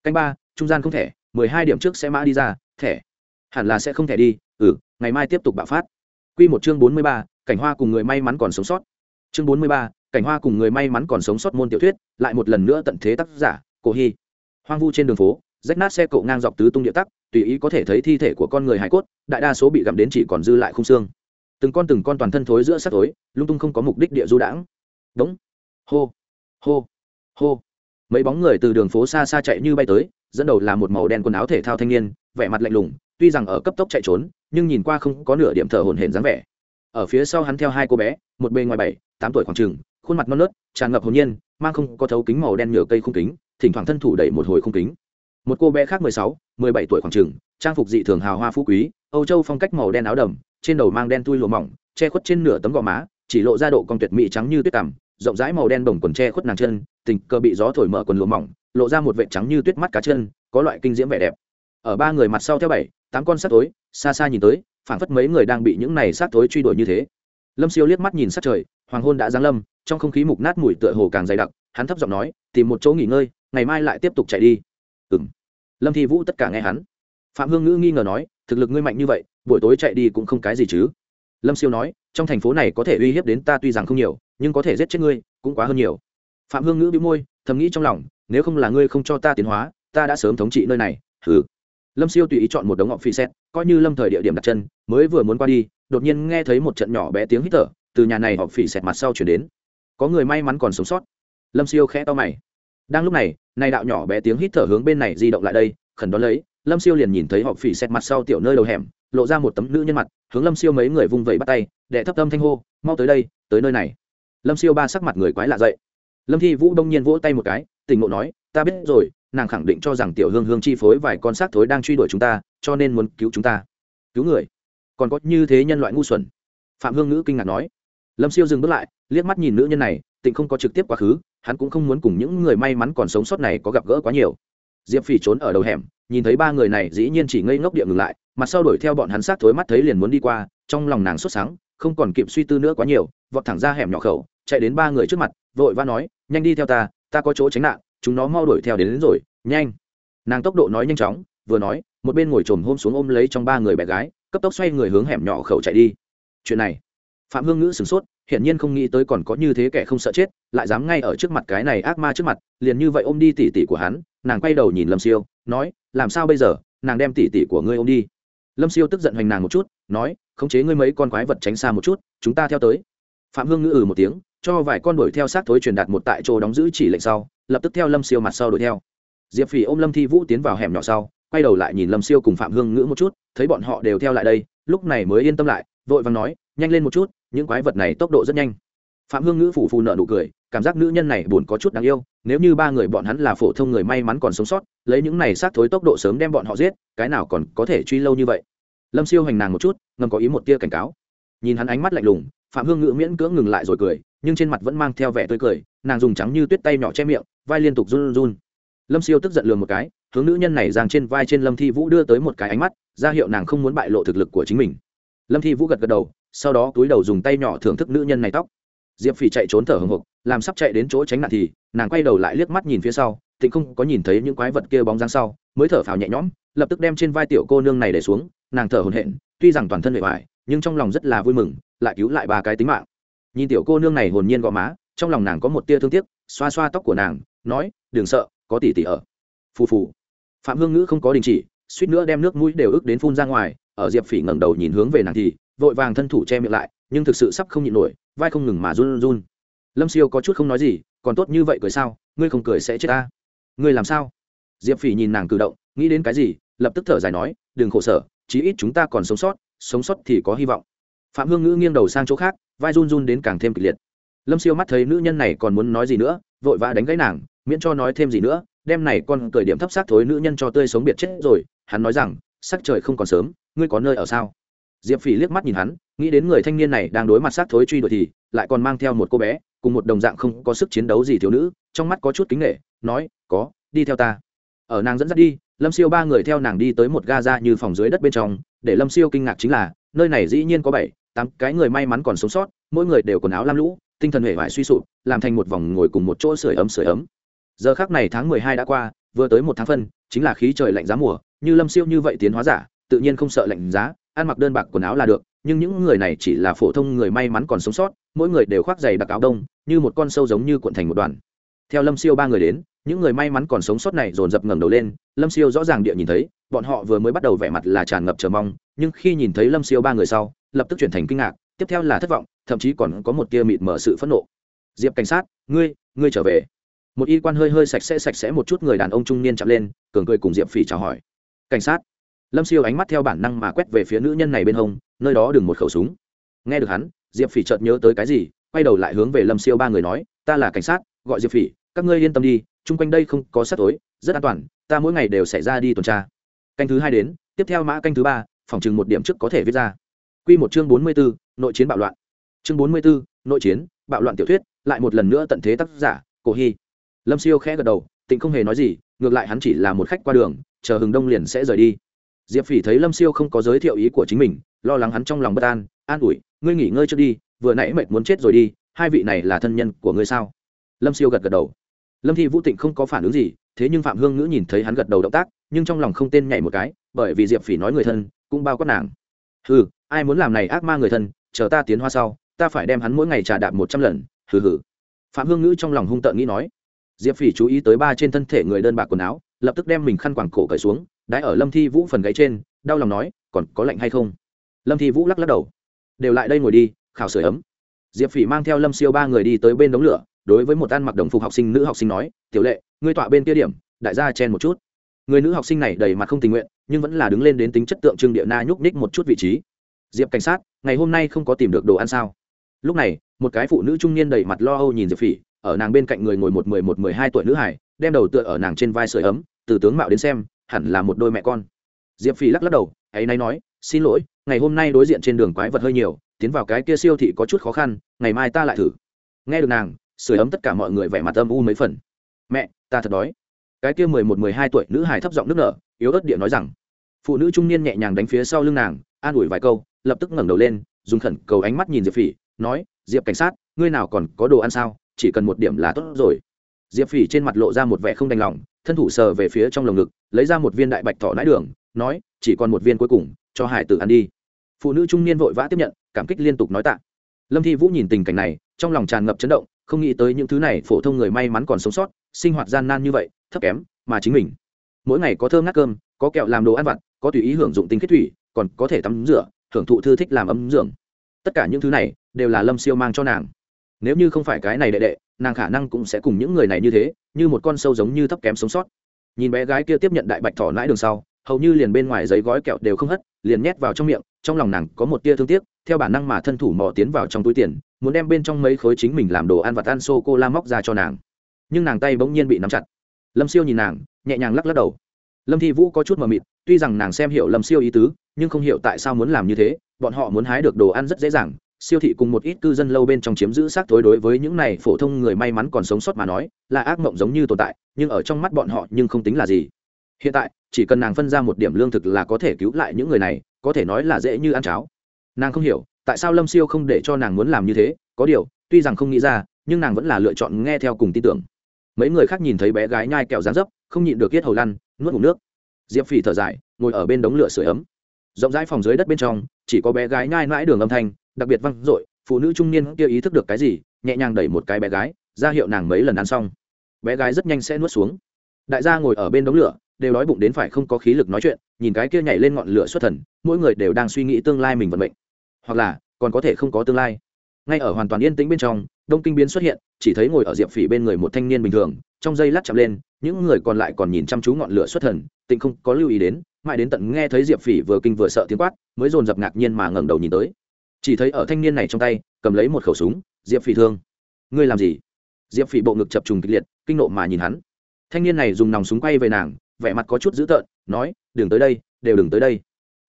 Canh ba, trung gian không thẻ, mười hai điểm trước sẽ mã đi ra, thẻ. Hẳn là sẽ không thẻ đi ừ ngày mai tiếp tục bạo phát. Q một chương bốn mươi ba, cảnh hoa cùng người may mắn còn sống sót. Chương bốn mươi ba, cảnh hoa cùng người may mắn còn sống sót môn tiểu thuyết, lại một lần nữa tận thế tác giả, cổ hy. Hoang vu trên đường phố rách nát xe cộ ngang dọc tứ tung địa tắc, tùy ý có thể thấy thi thể của con người hải cốt, đại đa số bị gặm đến chỉ còn dư lại khung xương. Từng con từng con toàn thân thối giữa sắc tối, lung tung không có mục đích địa du đãng. Đống. Hô. Hô. Hô. Mấy bóng người từ đường phố xa xa chạy như bay tới, dẫn đầu là một màu đen quần áo thể thao thanh niên, vẻ mặt lạnh lùng, tuy rằng ở cấp tốc chạy trốn, nhưng nhìn qua không có nửa điểm thở hổn hển dáng vẻ. Ở phía sau hắn theo hai cô bé, một bề ngoài bảy, tám tuổi khoảng trừng khuôn mặt non nớt, tràn ngập hồn nhiên, mang không có thấu kính màu đen nhựa cây khung kính, thỉnh thoảng thân thủ đẩy một hồi khung kính một cô bé khác mười sáu, mười bảy tuổi khoảng trừng trang phục dị thường hào hoa phú quý, âu châu phong cách màu đen áo đầm, trên đầu mang đen tui lụa mỏng, che khuất trên nửa tấm gò má, chỉ lộ ra độ con tuyệt mỹ trắng như tuyết tằm rộng rãi màu đen bồng quần che khuất nàng chân, tình cờ bị gió thổi mở quần lụa mỏng, lộ ra một vệ trắng như tuyết mắt cá chân, có loại kinh diễm vẻ đẹp. Ở ba người mặt sau theo bảy, tám con sát tối xa xa nhìn tới, phảng phất mấy người đang bị những này sát tối truy đuổi như thế. Lâm siêu liếc mắt nhìn sát trời, hoàng hôn đã giáng lâm, trong không khí mục nát mùi tựa hồ càng dày đặc, hắn thấp giọng nói, tìm một chỗ nghỉ ngơi, ngày mai lại tiếp tục chạy đi ừng lâm thi vũ tất cả nghe hắn. Phạm hương ngữ nghi ngờ nói, thực lực ngươi mạnh như vậy, buổi tối chạy đi cũng không cái gì chứ? Lâm siêu nói, trong thành phố này có thể uy hiếp đến ta tuy rằng không nhiều, nhưng có thể giết chết ngươi cũng quá hơn nhiều. Phạm hương ngữ bị môi, thầm nghĩ trong lòng, nếu không là ngươi không cho ta tiến hóa, ta đã sớm thống trị nơi này. Thử lâm siêu tùy ý chọn một đống ngọc phi xét, coi như lâm thời địa điểm đặt chân, mới vừa muốn qua đi, đột nhiên nghe thấy một trận nhỏ bé tiếng hít thở, từ nhà này họ phỉ xẹt mặt sau chuyển đến. Có người may mắn còn sống sót. Lâm siêu khẽ to mày đang lúc này, nay đạo nhỏ bé tiếng hít thở hướng bên này di động lại đây, khẩn đón lấy, lâm siêu liền nhìn thấy họ phỉ xẹt mặt sau tiểu nơi đầu hẻm, lộ ra một tấm nữ nhân mặt, hướng lâm siêu mấy người vung vẩy bắt tay, đệ thấp tâm thanh hô, mau tới đây, tới nơi này. Lâm siêu ba sắc mặt người quái lạ dậy. Lâm thi vũ đông nhiên vỗ tay một cái tình ngộ nói, ta biết rồi, nàng khẳng định cho rằng tiểu hương hương chi phối vài con xác thối đang truy đuổi chúng ta, cho nên muốn cứu chúng ta. Cứu người? Còn có như thế nhân loại ngu xuẩn? Phạm hương ngữ kinh ngạc nói. Lâm siêu dừng bước lại, liếc mắt nhìn nữ nhân này tịnh không có trực tiếp quá khứ hắn cũng không muốn cùng những người may mắn còn sống sót này có gặp gỡ quá nhiều. Diệp phỉ trốn ở đầu hẻm nhìn thấy ba người này dĩ nhiên chỉ ngây ngốc địa ngừng lại mặt sau đuổi theo bọn hắn sát thối mắt thấy liền muốn đi qua trong lòng nàng sốt sáng không còn kịp suy tư nữa quá nhiều vọt thẳng ra hẻm nhỏ khẩu chạy đến ba người trước mặt vội va nói nhanh đi theo ta ta có chỗ tránh nạn chúng nó mau đuổi theo đến, đến rồi nhanh. Nàng tốc độ nói nhanh chóng vừa nói một bên ngồi trồm hôm xuống ôm lấy trong ba người bé gái cấp tốc xoay người hướng hẻm nhỏ khẩu chạy đi. Chuyện này phạm hương ngữ sửng sốt hiển nhiên không nghĩ tới còn có như thế kẻ không sợ chết, lại dám ngay ở trước mặt cái này ác ma trước mặt, liền như vậy ôm đi tỉ tỉ của hắn, nàng quay đầu nhìn lâm siêu, nói, làm sao bây giờ, nàng đem tỉ tỉ của ngươi ôm đi. Lâm siêu tức giận hoành nàng một chút, nói, khống chế ngươi mấy con quái vật tránh xa một chút, chúng ta theo tới. Phạm hương ngữ ừ một tiếng, cho vài con đuổi theo sát thối truyền đạt một tại chỗ đóng giữ chỉ lệnh sau, lập tức theo lâm siêu mặt sau đuổi theo. Diệp phỉ ôm lâm thi vũ tiến vào hẻm nhỏ sau, quay đầu lại nhìn lâm siêu cùng phạm hương ngữ một chút, thấy bọn họ đều theo lại đây, lúc này mới yên tâm lại, vội vàng nói, nhanh lên một chút những quái vật này tốc độ rất nhanh. Phạm hương ngữ phủ phù nợ nụ cười, cảm giác nữ nhân này buồn có chút đáng yêu, nếu như ba người bọn hắn là phổ thông người may mắn còn sống sót, lấy những này xác thối tốc độ sớm đem bọn họ giết, cái nào còn có thể truy lâu như vậy? Lâm siêu hành nàng một chút, ngầm có ý một tia cảnh cáo. Nhìn hắn ánh mắt lạnh lùng, phạm hương ngữ miễn cưỡng ngừng lại rồi cười, nhưng trên mặt vẫn mang theo vẻ tươi cười, nàng dùng trắng như tuyết tay nhỏ che miệng, vai liên tục run run. Lâm siêu tức giận lường một cái, hướng nữ nhân này giang trên vai trên lâm thi vũ đưa tới một cái ánh mắt, ra hiệu nàng không muốn bại lộ thực lực của chính mình. Lâm thi vũ gật gật đầu sau đó túi đầu dùng tay nhỏ thưởng thức nữ nhân này tóc. Diệp phỉ chạy trốn thở hồng hộc, làm sắp chạy đến chỗ tránh nạn thì, nàng quay đầu lại liếc mắt nhìn phía sau, tịnh không có nhìn thấy những quái vật kia bóng dáng sau, mới thở phào nhẹ nhõm, lập tức đem trên vai tiểu cô nương này để xuống, nàng thở hồn hển, tuy rằng toàn thân bề ngoài nhưng trong lòng rất là vui mừng, lại cứu lại ba cái tính mạng. Nhìn tiểu cô nương này hồn nhiên gò má, trong lòng nàng có một tia thương tiếc, xoa xoa tóc của nàng, nói, đừng sợ, có tỷ tỷ ở. Phù phù. Phạm hương ngữ không có đình chỉ, suýt nữa đem nước mũi đều ức đến phun ra ngoài, ở diệp phỉ ngẩng đầu nhìn hướng về nàng thì vội vàng thân thủ che miệng lại, nhưng thực sự sắp không nhịn nổi, vai không ngừng mà run run lâm siêu có chút không nói gì, còn tốt như vậy cười sao, ngươi không cười sẽ chết ta. Ngươi làm sao? Diệp phỉ nhìn nàng cử động, nghĩ đến cái gì, lập tức thở dài nói, đừng khổ sở, chí ít chúng ta còn sống sót sống sót thì có hy vọng. Phạm hương ngữ nghiêng đầu sang chỗ khác, vai run run đến càng thêm kịch liệt. Lâm siêu mắt thấy nữ nhân này còn muốn nói gì nữa, vội vã đánh gãy nàng, miễn cho nói thêm gì nữa đem này con cười điểm thấp xác thối nữ nhân cho tươi sống biệt chết rồi, hắn nói rằng, sắc trời không còn sớm, ngươi có nơi ở sao? Diệp phỉ liếc mắt nhìn hắn, nghĩ đến người thanh niên này đang đối mặt sát thối truy đuổi thì lại còn mang theo một cô bé, cùng một đồng dạng không có sức chiến đấu gì thiếu nữ, trong mắt có chút kính nghệ nói, có, đi theo ta. Ở nàng dẫn dắt đi, lâm siêu ba người theo nàng đi tới một ga ra như phòng dưới đất bên trong, để lâm siêu kinh ngạc chính là, nơi này dĩ nhiên có bảy, tám cái người may mắn còn sống sót, mỗi người đều quần áo lam lũ, tinh thần hệ vải suy sụp, làm thành một vòng ngồi cùng một chỗ sưởi ấm sưởi ấm. Giờ khác này tháng mười hai đã qua, vừa tới một tháng phân, chính là khí trời lạnh giá mùa, như lâm siêu như vậy tiến hóa giả, tự nhiên không sợ lạnh giá ăn mặc đơn bạc quần áo là được, nhưng những người này chỉ là phổ thông người may mắn còn sống sót, mỗi người đều khoác giày đặc áo đông, như một con sâu giống như cuộn thành một đoàn. Theo lâm siêu ba người đến, những người may mắn còn sống sót này dồn dập ngẩng đầu lên, lâm siêu rõ ràng địa nhìn thấy, bọn họ vừa mới bắt đầu vẻ mặt là tràn ngập chờ mong, nhưng khi nhìn thấy lâm siêu ba người sau, lập tức chuyển thành kinh ngạc, tiếp theo là thất vọng, thậm chí còn có một tia mịt mở sự phẫn nộ. Diệp cảnh sát, ngươi ngươi trở về. Một y quan hơi hơi sạch sẽ sạch sẽ một chút người đàn ông trung niên chạm lên, cường cười cùng diệp phỉ chào hỏi. Cảnh sát lâm siêu ánh mắt theo bản năng mà quét về phía nữ nhân này bên hông, nơi đó đừng một khẩu súng. Nghe được hắn, diệp phỉ chợt nhớ tới cái gì, quay đầu lại hướng về lâm siêu ba người nói, ta là cảnh sát, gọi diệp phỉ, các ngươi yên tâm đi, chung quanh đây không có sát tối, rất an toàn, ta mỗi ngày đều xảy ra đi tuần tra. Canh thứ hai đến, tiếp theo mã canh thứ ba, phòng chừng một điểm trước có thể viết ra. Q một chương bốn mươi bốn nội chiến bạo loạn. Chương bốn mươi bốn nội chiến, bạo loạn tiểu thuyết, lại một lần nữa tận thế tác giả, cổ hy. Lâm siêu khẽ gật đầu, tịnh không hề nói gì, ngược lại hắn chỉ là một khách qua đường, chờ hừng đông liền sẽ rời đi diệp phỉ thấy lâm siêu không có giới thiệu ý của chính mình, lo lắng hắn trong lòng bất an an ủi, ngươi nghỉ ngơi trước đi, vừa nãy mệt muốn chết rồi đi, hai vị này là thân nhân của ngươi sao? Lâm siêu gật gật đầu. Lâm thi vũ tịnh không có phản ứng gì, thế nhưng phạm hương ngữ nhìn thấy hắn gật đầu động tác, nhưng trong lòng không tên nhảy một cái, bởi vì diệp phỉ nói người thân, cũng bao quát nàng. Hừ, ai muốn làm này ác ma người thân, chờ ta tiến hoa sau, ta phải đem hắn mỗi ngày trà đạp một trăm lần, hừ hừ. Phạm hương ngữ trong lòng hung tợn nghĩ nói. Diệp phỉ chú ý tới ba trên thân thể người đơn bạc quần áo, lập tức đem mình khăn quàng cổ cởi xuống đái ở lâm thi vũ phần gáy trên, đau lòng nói, còn có lạnh hay không? Lâm thi vũ lắc lắc đầu, đều lại đây ngồi đi, khảo sửa ấm. Diệp phỉ mang theo lâm siêu ba người đi tới bên đống lửa, đối với một ăn mặc đồng phục học sinh nữ học sinh nói, tiểu lệ, ngươi tọa bên kia điểm, đại gia chen một chút. Người nữ học sinh này đầy mặt không tình nguyện, nhưng vẫn là đứng lên đến tính chất tượng trưng địa na nhúc ních một chút vị trí. Diệp cảnh sát, ngày hôm nay không có tìm được đồ ăn sao? Lúc này, một cái phụ nữ trung niên đầy mặt lo âu nhìn diệp phỉ, ở nàng bên cạnh người ngồi một mười một mười hai tuổi nữ hải đem đầu tựa ở nàng trên vai sưởi ấm, từ tướng mạo đến xem hẳn là một đôi mẹ con. Diệp phỉ lắc lắc đầu, ấy nay nói, xin lỗi, ngày hôm nay đối diện trên đường quái vật hơi nhiều, tiến vào cái kia siêu thị có chút khó khăn, ngày mai ta lại thử. Nghe được nàng, sưởi ấm tất cả mọi người vẻ mặt âm u mấy phần. Mẹ, ta thật đói. Cái kia mười một, mười hai tuổi nữ hài thấp giọng nước nở, yếu ớt địa nói rằng, phụ nữ trung niên nhẹ nhàng đánh phía sau lưng nàng, an ủi vài câu, lập tức ngẩng đầu lên, dùng khẩn cầu ánh mắt nhìn diệp phỉ, nói, diệp cảnh sát, ngươi nào còn có đồ ăn sao? Chỉ cần một điểm là tốt rồi diệp phỉ trên mặt lộ ra một vẻ không đành lòng, thân thủ sờ về phía trong lồng ngực, lấy ra một viên đại bạch thỏ nãi đường, nói, chỉ còn một viên cuối cùng, cho hải tử ăn đi. Phụ nữ trung niên vội vã tiếp nhận, cảm kích liên tục nói tạ. Lâm thi vũ nhìn tình cảnh này, trong lòng tràn ngập chấn động, không nghĩ tới những thứ này phổ thông người may mắn còn sống sót, sinh hoạt gian nan như vậy, thấp kém, mà chính mình. Mỗi ngày có thơm ngát cơm, có kẹo làm đồ ăn vặt, có tùy ý hưởng dụng tinh khiết thủy, còn có thể tắm rửa hưởng thụ thư thích làm ấm dưỡng tất cả những thứ này, đều là lâm siêu mang cho nàng nếu như không phải cái này đệ đệ, nàng khả năng cũng sẽ cùng những người này như thế, như một con sâu giống như thấp kém sống sót. Nhìn bé gái kia tiếp nhận đại bạch thỏ nãi đường sau, hầu như liền bên ngoài giấy gói kẹo đều không hất, liền nhét vào trong miệng, trong lòng nàng có một tia thương tiếc, theo bản năng mà thân thủ mò tiến vào trong túi tiền, muốn đem bên trong mấy khối chính mình làm đồ ăn và ăn xô cô la móc ra cho nàng. Nhưng nàng tay bỗng nhiên bị nắm chặt. Lâm siêu nhìn nàng, nhẹ nhàng lắc lắc đầu. Lâm thi vũ có chút mờ mịt, tuy rằng nàng xem hiểu lâm siêu ý tứ, nhưng không hiểu tại sao muốn làm như thế, bọn họ muốn hái được đồ ăn rất dễ dàng siêu thị cùng một ít cư dân lâu bên trong chiếm giữ xác thối đối với những này phổ thông người may mắn còn sống sót mà nói, là ác mộng giống như tồn tại, nhưng ở trong mắt bọn họ nhưng không tính là gì. Hiện tại, chỉ cần nàng phân ra một điểm lương thực là có thể cứu lại những người này, có thể nói là dễ như ăn cháo. Nàng không hiểu, tại sao lâm siêu không để cho nàng muốn làm như thế, có điều, tuy rằng không nghĩ ra, nhưng nàng vẫn là lựa chọn nghe theo cùng tin tưởng. Mấy người khác nhìn thấy bé gái nhai kẹo rán dấp, không nhịn được yết hầu lăn, nuốt ngủ nước. Diệp phỉ thở dài, ngồi ở bên đống lửa sưởi ấm. Rộng rãi phòng dưới đất bên trong, chỉ có bé gái nhai mãi đường âm thanh đặc biệt văng dội, phụ nữ trung niên kia ý thức được cái gì, nhẹ nhàng đẩy một cái bé gái, ra hiệu nàng mấy lần ăn xong. Bé gái rất nhanh sẽ nuốt xuống. Đại gia ngồi ở bên đống lửa, đều đói bụng đến phải không có khí lực nói chuyện, nhìn cái kia nhảy lên ngọn lửa xuất thần, mỗi người đều đang suy nghĩ tương lai mình vận mệnh. Hoặc là, còn có thể không có tương lai. Ngay ở hoàn toàn yên tĩnh bên trong, đông kinh biến xuất hiện, chỉ thấy ngồi ở diệp phỉ bên người một thanh niên bình thường, trong giây lát chậm lên, những người còn lại còn nhìn chăm chú ngọn lửa xuất thần, tịnh không có lưu ý đến, mãi đến tận nghe thấy diệp phỉ vừa kinh vừa sợ tiếng quát, mới dồn dập ngạc nhiên mà ngẩng đầu nhìn tới chỉ thấy ở thanh niên này trong tay, cầm lấy một khẩu súng, diệp phỉ thương. Ngươi làm gì? Diệp phỉ bộ ngực chập trùng kịch liệt, kinh nộ mà nhìn hắn. Thanh niên này dùng nòng súng quay về nàng, vẻ mặt có chút dữ tợn, nói, đừng tới đây, đều đừng tới đây.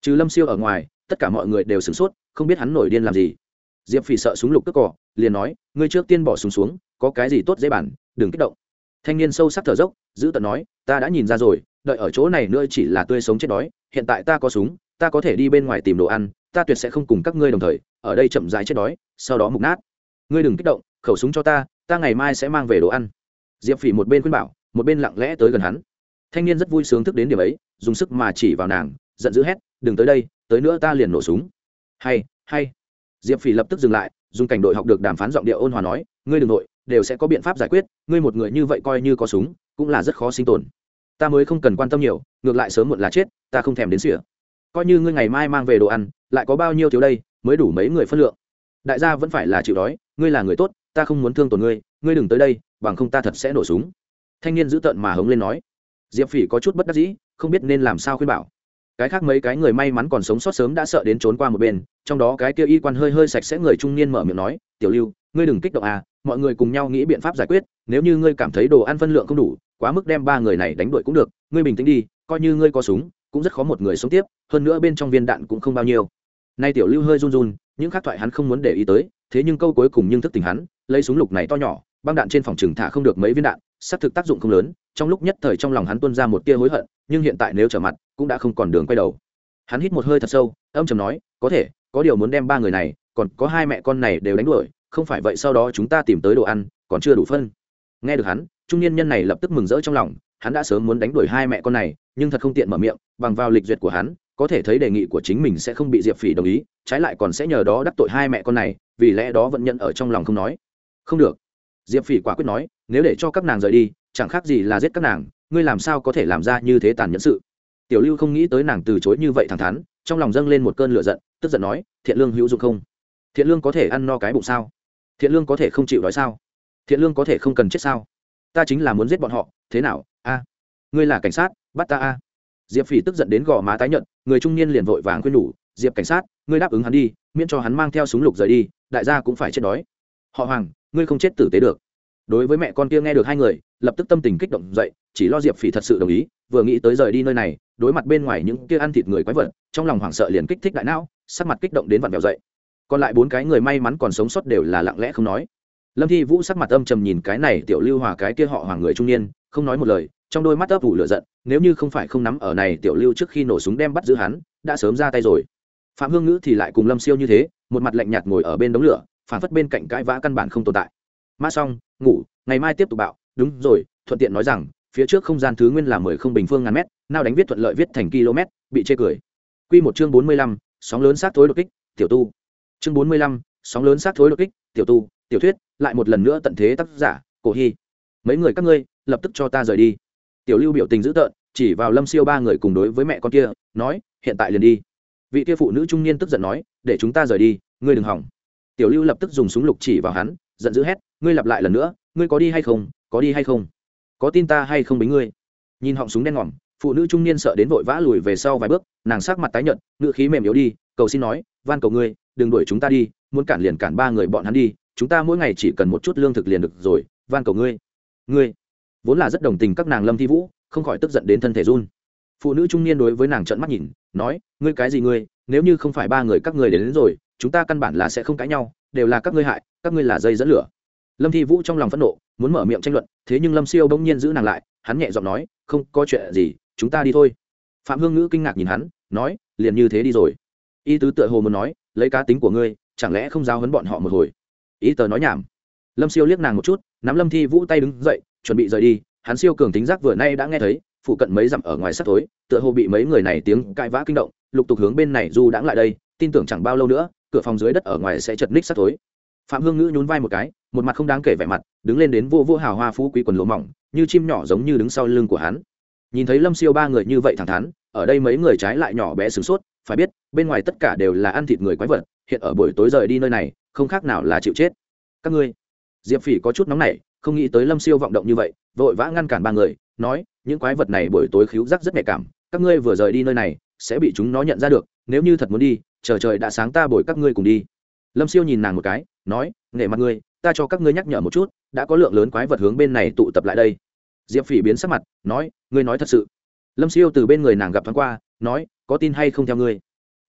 Trừ lâm siêu ở ngoài, tất cả mọi người đều sửng sốt, không biết hắn nổi điên làm gì. Diệp phỉ sợ súng lục cất cỏ liền nói, ngươi trước tiên bỏ súng xuống, có cái gì tốt dễ bản, đừng kích động. Thanh niên sâu sắc thở dốc giữ tận nói, ta đã nhìn ra rồi, đợi ở chỗ này nữa chỉ là tươi sống chết đói, hiện tại ta có súng ta có thể đi bên ngoài tìm đồ ăn, ta tuyệt sẽ không cùng các ngươi đồng thời, ở đây chậm rãi chết đói, sau đó mục nát. Ngươi đừng kích động, khẩu súng cho ta ta ngày mai sẽ mang về đồ ăn. Diệp phỉ một bên khuyên bảo, một bên lặng lẽ tới gần hắn. Thanh niên rất vui sướng thức đến điểm ấy, dùng sức mà chỉ vào nàng, giận dữ hét, đừng tới đây, tới nữa ta liền nổ súng. Hay hay. Diệp phỉ lập tức dừng lại, dùng cảnh đội học được đàm phán giọng địa ôn hòa nói, ngươi đ ừ n g nội, đều sẽ có biện pháp giải quyết, ngươi một người như vậy coi như có súng, cũng là rất khó sinh tồn. Ta mới không cần quan tâm nhiều, ngược lại sớm muộn là chết, ta không thèm đến sỉa coi như ngươi ngày mai mang về đồ ăn, lại có bao nhiêu thiếu đây, mới đủ mấy người phân lượng. Đại gia vẫn phải là chịu đói, ngươi là người tốt, ta không muốn thương tổn ngươi ngươi đừng tới đây, bằng không ta thật sẽ nổ súng. Thanh niên giữ tợn mà hống lên nói. Diệp phỉ có chút bất đắc dĩ, không biết nên làm sao khuyên bảo. Cái khác mấy cái người may mắn còn sống sót sớm đã sợ đến trốn qua một bên, trong đó cái kia y quan hơi hơi sạch sẽ người trung niên mở miệng nói, tiểu lưu, ngươi đừng kích động à mọi người cùng nhau nghĩ biện pháp giải quyết, nếu như ngươi cảm thấy đồ ăn phân lượng không đủ, quá mức đem ba người này đánh đuổi cũng được, ngươi bình tĩnh đi, coi như ngươi có súng cũng rất khó một người sống tiếp, hơn nữa bên trong viên đạn cũng không bao nhiêu. Nay tiểu lưu hơi run run, những khác thoại hắn không muốn để ý tới, thế nhưng câu cuối cùng nhưng thức tỉnh hắn, lấy súng lục này to nhỏ, băng đạn trên phòng trừng thả không được mấy viên đạn, xác thực tác dụng không lớn, trong lúc nhất thời trong lòng hắn tuôn ra một tia hối hận, nhưng hiện tại nếu trở mặt, cũng đã không còn đường quay đầu. Hắn hít một hơi thật sâu, âm chầm nói, có thể, có điều muốn đem ba người này, còn có hai mẹ con này đều đánh đuổi, không phải vậy sau đó chúng ta tìm tới đồ ăn, còn chưa đủ phân. Nghe được hắn, trung niên nhân này lập tức mừng rỡ trong lòng hắn đã sớm muốn đánh đuổi hai mẹ con này, nhưng thật không tiện mở miệng, bằng vào lịch duyệt của hắn, có thể thấy đề nghị của chính mình sẽ không bị diệp phỉ đồng ý, trái lại còn sẽ nhờ đó đắc tội hai mẹ con này, vì lẽ đó vẫn nhận ở trong lòng không nói. Không được. Diệp phỉ quả quyết nói, nếu để cho các nàng rời đi, chẳng khác gì là giết các nàng, ngươi làm sao có thể làm ra như thế tàn nhẫn sự? Tiểu lưu không nghĩ tới nàng từ chối như vậy thẳng thắn, trong lòng dâng lên một cơn lửa giận, tức giận nói, thiện lương hữu dụng không? Thiện lương có thể ăn no cái bụng sao? Thiện lương có thể không chịu đói sao? Thiện lương có thể không cần chết sao? Ta chính là muốn giết bọn họ, thế nào? A, ngươi là cảnh sát, bắt ta a. Diệp phỉ tức giận đến gò má tái nhận người trung niên liền vội vàng khuyên nhủ, diệp cảnh sát, ngươi đáp ứng hắn đi, miễn cho hắn mang theo súng lục rời đi, đại gia cũng phải chết đói. Họ hoàng, ngươi không chết tử tế được. Đối với mẹ con kia nghe được hai người, lập tức tâm tình kích động dậy, chỉ lo diệp phỉ thật sự đồng ý, vừa nghĩ tới rời đi nơi này, đối mặt bên ngoài những kia ăn thịt người quái vật, trong lòng hoảng sợ liền kích thích đại não, sắc mặt kích động đến vặn vẹo dậy. Còn lại bốn cái người may mắn còn sống sót đều là lặng lẽ không nói. Lâm thi vũ sắc mặt âm trầm nhìn cái này tiểu lưu hòa cái kia họ hoàng người trung niên không nói một lời, trong đôi mắt ấp ủ lửa giận, nếu như không phải không nắm ở này tiểu lưu trước khi nổ súng đem bắt giữ hắn, đã sớm ra tay rồi. Phạm hương ngữ thì lại cùng lâm siêu như thế, một mặt lạnh nhạt ngồi ở bên đống lửa phản phất bên cạnh cãi vã căn bản không tồn tại. Mã xong, ngủ, ngày mai tiếp tục bạo. Đúng rồi, thuận tiện nói rằng, phía trước không gian thứ nguyên là mười không bình phương ngàn mét nào đánh viết thuận lợi viết thành km, bị chê cười. Q một chương bốn mươi lăm, sóng lớn sát thối đột kích, tiểu tu. Chương bốn mươi lăm, sóng lớn sát thối đột kích, tiểu tu, tiểu thuyết, lại một lần nữa tận thế tác giả, cổ hy. Mấy người các ngươi lập tức cho ta rời đi. Tiểu lưu biểu tình dữ tợn, chỉ vào lâm siêu ba người cùng đối với mẹ con kia, nói, hiện tại liền đi. Vị kia phụ nữ trung niên tức giận nói, để chúng ta rời đi, ngươi đừng hỏng. Tiểu lưu lập tức dùng súng lục chỉ vào hắn, giận dữ hét, ngươi lặp lại lần nữa, ngươi có đi hay không, có đi hay không? Có tin ta hay không bính ngươi? Nhìn họng súng đen ngòm, phụ nữ trung niên sợ đến vội vã lùi về sau vài bước, nàng sắc mặt tái nhợt ngự khí mềm yếu đi, cầu xin nói, van cầu ngươi, đừng đuổi chúng ta đi, muốn cản liền cản ba người bọn hắn đi, chúng ta mỗi ngày chỉ cần một chút lương thực liền được rồi, van cầu ngươi. Ngươi vốn là rất đồng tình các nàng lâm thi vũ không khỏi tức giận đến thân thể run. Phụ nữ trung niên đối với nàng trợn mắt nhìn nói ngươi cái gì ngươi? Nếu như không phải ba người các ngươi đến, đến rồi chúng ta căn bản là sẽ không cãi nhau đều là các ngươi hại các ngươi là dây dẫn lửa. Lâm thi vũ trong lòng phẫn nộ muốn mở miệng tranh luận thế nhưng lâm siêu bỗng nhiên giữ nàng lại hắn nhẹ giọng nói không có chuyện gì chúng ta đi thôi. Phạm hương ngữ kinh ngạc nhìn hắn nói liền như thế đi rồi. Y tứ tựa hồ muốn nói lấy cá tính của ngươi chẳng lẽ không giao hấn bọn họ một hồi? Ý tờ nói nhảm lâm siêu liếc nàng một chút, nắm lâm thi vũ tay đứng dậy, chuẩn bị rời đi. Hắn siêu cường tính giác vừa nay đã nghe thấy, phụ cận mấy dặm ở ngoài sắt tối tựa hồ bị mấy người này tiếng cãi vã kinh động, lục tục hướng bên này du đãng lại đây, tin tưởng chẳng bao lâu nữa, cửa phòng dưới đất ở ngoài sẽ chật ních sắt tối phạm hương ngữ nhún vai một cái, một mặt không đáng kể vẻ mặt, đứng lên đến vô vô hào hoa phú quý quần lỗ mỏng, như chim nhỏ giống như đứng sau lưng của hắn. Nhìn thấy lâm siêu ba người như vậy thẳng thắn, ở đây mấy người trái lại nhỏ bé sửng sốt, phải biết, bên ngoài tất cả đều là ăn thịt người quái vật, hiện ở buổi tối rời đi nơi này, không khác nào là chịu chết. Các ngươi diệp phỉ có chút nóng nảy, không nghĩ tới lâm siêu vọng động như vậy, vội vã ngăn cản ba người, nói, những quái vật này buổi tối khíu rắc rất nhạy cảm, các ngươi vừa rời đi nơi này, sẽ bị chúng nó nhận ra được, nếu như thật muốn đi, chờ trời đã sáng ta bồi các ngươi cùng đi. Lâm siêu nhìn nàng một cái, nói, nể mặt ngươi, ta cho các ngươi nhắc nhở một chút, đã có lượng lớn quái vật hướng bên này tụ tập lại đây. Diệp phỉ biến sắc mặt, nói, ngươi nói thật sự. Lâm siêu từ bên người nàng gặp thoáng qua, nói, có tin hay không theo ngươi?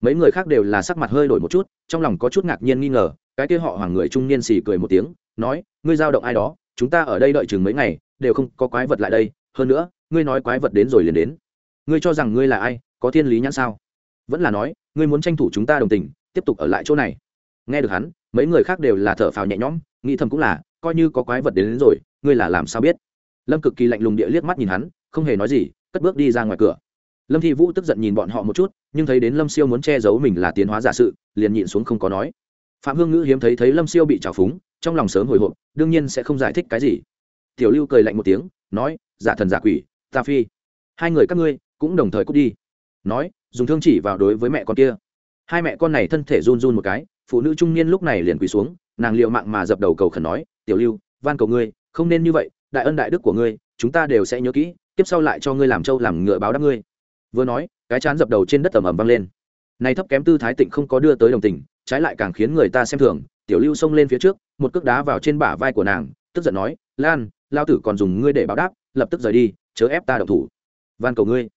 Mấy người khác đều là sắc mặt hơi đổi một chút, trong lòng có chút ngạc nhiên nghi ngờ cái kia họ hoàng người trung niên xì cười một tiếng nói ngươi giao động ai đó chúng ta ở đây đợi chừng mấy ngày đều không có quái vật lại đây hơn nữa ngươi nói quái vật đến rồi liền đến. Ngươi cho rằng ngươi là ai có thiên lý nhãn sao? Vẫn là nói ngươi muốn tranh thủ chúng ta đồng tình tiếp tục ở lại chỗ này. Nghe được hắn mấy người khác đều là thở phào nhẹ nhõm nghĩ thầm cũng là coi như có quái vật đến, đến rồi ngươi là làm sao biết? Lâm cực kỳ lạnh lùng địa liếc mắt nhìn hắn không hề nói gì cất bước đi ra ngoài cửa. Lâm thi vũ tức giận nhìn bọn họ một chút nhưng thấy đến lâm siêu muốn che giấu mình là tiến hóa giả sự liền nhịn xuống không có nói phạm hương ngữ hiếm thấy thấy lâm siêu bị trào phúng, trong lòng sớm hồi hộp, đương nhiên sẽ không giải thích cái gì. Tiểu lưu cười lạnh một tiếng, nói, giả thần giả quỷ, ta phi. Hai người các ngươi cũng đồng thời cút đi. Nói, dùng thương chỉ vào đối với mẹ con kia. Hai mẹ con này thân thể run run một cái, phụ nữ trung niên lúc này liền quỳ xuống, nàng liệu mạng mà dập đầu cầu khẩn nói, tiểu lưu, van cầu ngươi, không nên như vậy, đại ân đại đức của ngươi, chúng ta đều sẽ nhớ kỹ, tiếp sau lại cho ngươi làm trâu làm ngựa báo đáp ngươi. Vừa nói, cái chán dập đầu trên đất ẩm ẩm văng lên. Này thấp kém tư thái tịnh không có đưa tới đồng tình trái lại càng khiến người ta xem thường, tiểu lưu xông lên phía trước, một cước đá vào trên bả vai của nàng, tức giận nói, lan, lao tử còn dùng ngươi để báo đáp, lập tức rời đi, chớ ép ta động thủ. Van cầu ngươi.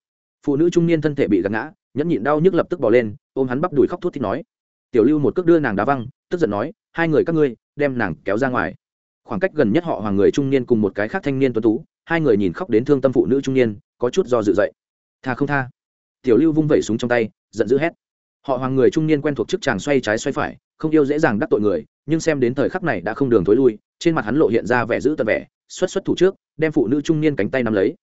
Phụ nữ trung niên thân thể bị gạt ngã, nhẫn nhịn đau nhức lập tức bỏ lên, ôm hắn bắp đùi khóc thút thít nói. Tiểu lưu một cước đưa nàng đá văng, tức giận nói, hai người các ngươi, đem nàng kéo ra ngoài. Khoảng cách gần nhất họ hoàng người trung niên cùng một cái khác thanh niên tuấn tú, hai người nhìn khóc đến thương tâm phụ nữ trung niên, có chút do dự dậy. Tha không tha. Tiểu lưu vung vẩy súng trong tay, giận dữ hét họ hoàng người trung niên quen thuộc chức chàng xoay trái xoay phải, không yêu dễ dàng đắc tội người, nhưng xem đến thời khắc này đã không đường thối lui, trên mặt hắn lộ hiện ra vẻ giữ tật vẻ, xuất xuất thủ trước, đem phụ nữ trung niên cánh tay nắm lấy.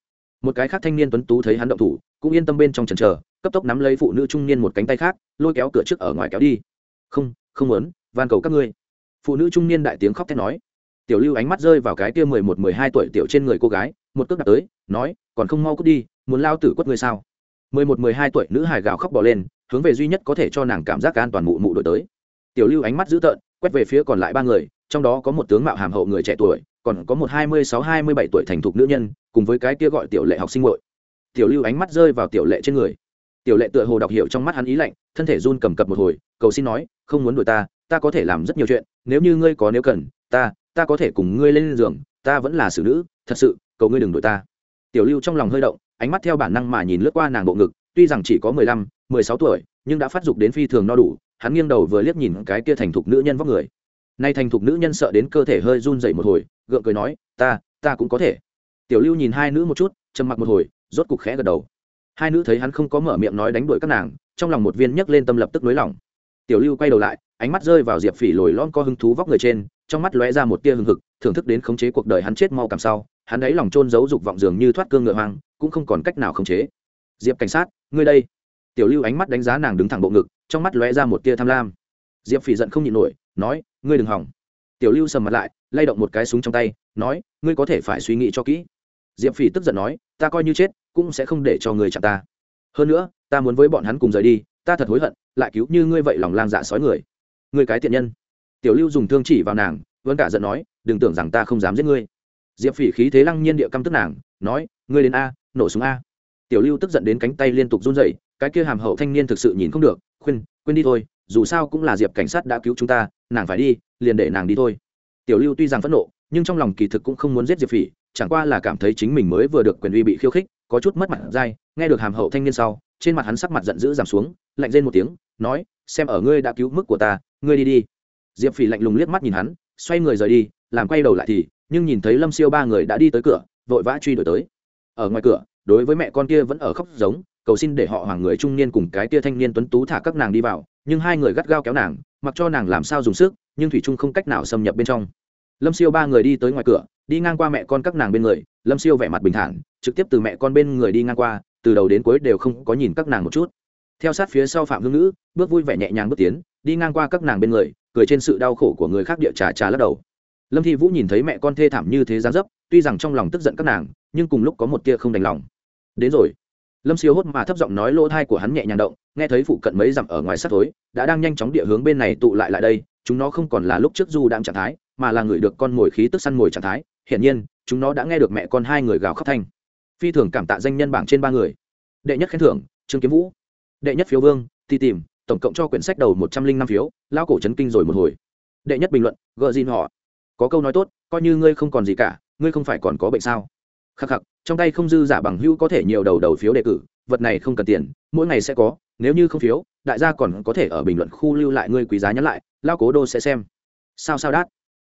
Một cái khác thanh niên tuấn tú thấy hắn động thủ, cũng yên tâm bên trong trần trờ cấp tốc nắm lấy phụ nữ trung niên một cánh tay khác, lôi kéo cửa trước ở ngoài kéo đi. Không không muốn, van cầu các ngươi. Phụ nữ trung niên đại tiếng khóc thét nói. Tiểu lưu ánh mắt rơi vào cái kia mười một, mười hai tuổi tiểu trên người cô gái, một cước đặt tới, nói, còn không mau cút đi, muốn lao tử quất ngươi sao? Mười một, mười hai tuổi nữ hải gào khóc bỏ lên hướng về duy nhất có thể cho nàng cảm giác an toàn mụ mụ đổi tới. Tiểu lưu ánh mắt dữ tợn, quét về phía còn lại ba người, trong đó có một tướng mạo hàm hậu người trẻ tuổi, còn có một hai mươi sáu hai mươi bảy tuổi thành thục nữ nhân, cùng với cái kia gọi tiểu lệ học sinh hội tiểu lưu ánh mắt rơi vào tiểu lệ trên người. Tiểu lệ tựa hồ đọc hiểu trong mắt hắn ý lạnh, thân thể run cầm cập một hồi, cầu xin nói, không muốn đuổi ta ta có thể làm rất nhiều chuyện, nếu như ngươi có nếu cần, ta ta có thể cùng ngươi lên giường, ta vẫn là xử nữ, thật sự, cầu ngươi đừng đuổi ta. Tiểu lưu trong lòng hơi động, ánh mắt theo bản năng mà nhìn lướt qua nàng bộ ngực tuy rằng chỉ có mười lăm, mười sáu tuổi, nhưng đã phát dục đến phi thường no đủ, hắn nghiêng đầu vừa liếc nhìn cái kia thành thục nữ nhân vóc người. Nay thành thục nữ nhân sợ đến cơ thể hơi run dậy một hồi, gượng cười nói, ta ta cũng có thể. Tiểu lưu nhìn hai nữ một chút, trầm mặc một hồi, rốt cục khẽ gật đầu. Hai nữ thấy hắn không có mở miệng nói đánh đuổi các nàng, trong lòng một viên nhấc lên tâm lập tức nới lỏng. Tiểu lưu quay đầu lại, ánh mắt rơi vào diệp phỉ lồi lon co hứng thú vóc người trên, trong mắt lóe ra một tia hưng hực, thưởng thức đến khống chế cuộc đời hắn chết mau cảm sau, hắn ấy lòng trôn giấu dục vọng dường như thoát cương ngựa hoang, cũng không còn cách nào khống chế. Diệp cảnh sát ngươi đây. Tiểu lưu ánh mắt đánh giá nàng đứng thẳng bộ ngực, trong mắt lóe ra một tia tham lam. Diệp phỉ giận không nhịn nổi, nói, ngươi đừng hỏng. Tiểu lưu sầm mặt lại, lay động một cái súng trong tay, nói, ngươi có thể phải suy nghĩ cho kỹ. Diệp phỉ tức giận nói, ta coi như chết, cũng sẽ không để cho người chặn ta. Hơn nữa, ta muốn với bọn hắn cùng rời đi, ta thật hối hận, lại cứu như ngươi vậy lòng lang dạ sói người. Ngươi cái tiện nhân. Tiểu lưu dùng thương chỉ vào nàng, vẫn cả giận nói, đừng tưởng rằng ta không dám giết ngươi. Diệp phỉ khí thế lăng nhiên địa căm tức nàng, nói, ngươi đến a, nổ súng a tiểu lưu tức giận đến cánh tay liên tục run rẩy, cái kia hàm hậu thanh niên thực sự nhìn không được, khuyên, quên đi thôi, dù sao cũng là diệp cảnh sát đã cứu chúng ta, nàng phải đi, liền để nàng đi thôi. Tiểu lưu tuy rằng phẫn nộ, nhưng trong lòng kỳ thực cũng không muốn giết diệp phỉ, chẳng qua là cảm thấy chính mình mới vừa được quyền uy bị khiêu khích, có chút mất mặt dai, nghe được hàm hậu thanh niên sau, trên mặt hắn sắc mặt giận dữ giảm xuống, lạnh rên một tiếng, nói, xem ở ngươi đã cứu mức của ta, ngươi đi đi. Diệp phỉ lạnh lùng liếc mắt nhìn hắn, xoay người rời đi, làm quay đầu lại thì, nhưng nhìn thấy lâm siêu ba người đã đi tới cửa, vội vã truy đuổi tới. Ở ngoài cửa đối với mẹ con kia vẫn ở khóc giống, cầu xin để họ hoàng người trung niên cùng cái kia thanh niên tuấn tú thả các nàng đi vào, nhưng hai người gắt gao kéo nàng, mặc cho nàng làm sao dùng sức, nhưng thủy trung không cách nào xâm nhập bên trong. Lâm siêu ba người đi tới ngoài cửa, đi ngang qua mẹ con các nàng bên người, lâm siêu vẻ mặt bình thản, trực tiếp từ mẹ con bên người đi ngang qua, từ đầu đến cuối đều không có nhìn các nàng một chút. Theo sát phía sau phạm hương ngữ, bước vui vẻ nhẹ nhàng bước tiến, đi ngang qua các nàng bên người, cười trên sự đau khổ của người khác địa trà trà lắc đầu. Lâm thi vũ nhìn thấy mẹ con thê thảm như thế gián dấp, tuy rằng trong lòng tức giận các nàng, nhưng cùng lúc có một tia không đành lòng đến rồi. Lâm siêu hốt mà thấp giọng nói lỗ thai của hắn nhẹ nhàng động, nghe thấy phụ cận mấy dặm ở ngoài sắt tối đã đang nhanh chóng địa hướng bên này tụ lại lại đây, chúng nó không còn là lúc trước du đang trạng thái, mà là người được con mồi khí tức săn mồi trạng thái. Hiển nhiên, chúng nó đã nghe được mẹ con hai người gào khóc thanh. Phi thường cảm tạ danh nhân bảng trên ba người. Đệ nhất khen thưởng, trương kiếm vũ. Đệ nhất phiếu vương, ti tìm, tổng cộng cho quyển sách đầu một trăm linh năm phiếu lao cổ chấn kinh rồi một hồi. Đệ nhất bình luận, gợ gì họ. Có câu nói tốt, coi như ngươi không còn gì cả, ngươi không phải còn có bệnh sao? Khắc khắc trong tay không dư giả bằng hữu có thể nhiều đầu đầu phiếu đề cử vật này không cần tiền mỗi ngày sẽ có nếu như không phiếu đại gia còn có thể ở bình luận khu lưu lại ngươi quý giá nhắn lại lao cố đô sẽ xem. Sao sao đát.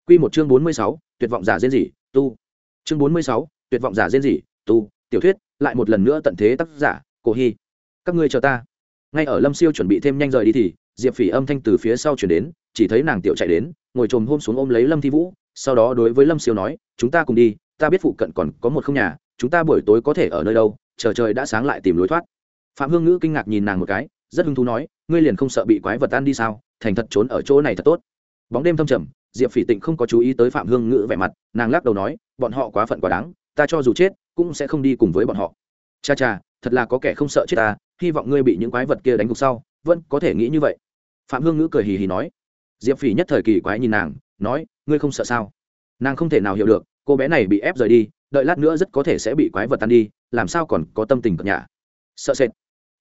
Q một chương bốn mươi sáu tuyệt vọng giả diên gì, tu. Chương bốn mươi sáu tuyệt vọng giả diên gì, tu. Tiểu thuyết lại một lần nữa tận thế tác giả cổ hy. Các ngươi chờ ta. Ngay ở lâm siêu chuẩn bị thêm nhanh rời đi thì diệp phỉ âm thanh từ phía sau chuyển đến chỉ thấy nàng tiểu chạy đến ngồi trồm hôm xuống ôm lấy lâm thi vũ sau đó đối với lâm siêu nói chúng ta cùng đi ta biết phụ cận còn có một không nhà chúng ta buổi tối có thể ở nơi đâu, chờ trời đã sáng lại tìm lối thoát. Phạm hương ngữ kinh ngạc nhìn nàng một cái, rất hứng thú nói, ngươi liền không sợ bị quái vật tan đi sao, thành thật trốn ở chỗ này thật tốt. Bóng đêm thâm trầm, diệp phỉ tịnh không có chú ý tới phạm hương ngữ vẻ mặt, nàng lắc đầu nói, bọn họ quá phận quá đáng, ta cho dù chết, cũng sẽ không đi cùng với bọn họ. Cha cha, thật là có kẻ không sợ chết ta, hy vọng ngươi bị những quái vật kia đánh gục sau, vẫn có thể nghĩ như vậy. Phạm hương ngữ cười hì hì nói. Diệp phỉ nhất thời kỳ quái nhìn nàng, nói, ngươi không sợ sao? Nàng không thể nào hiểu được, cô bé này bị ép rời đi đợi lát nữa rất có thể sẽ bị quái vật tan đi, làm sao còn có tâm tình cập nhà sợ sệt.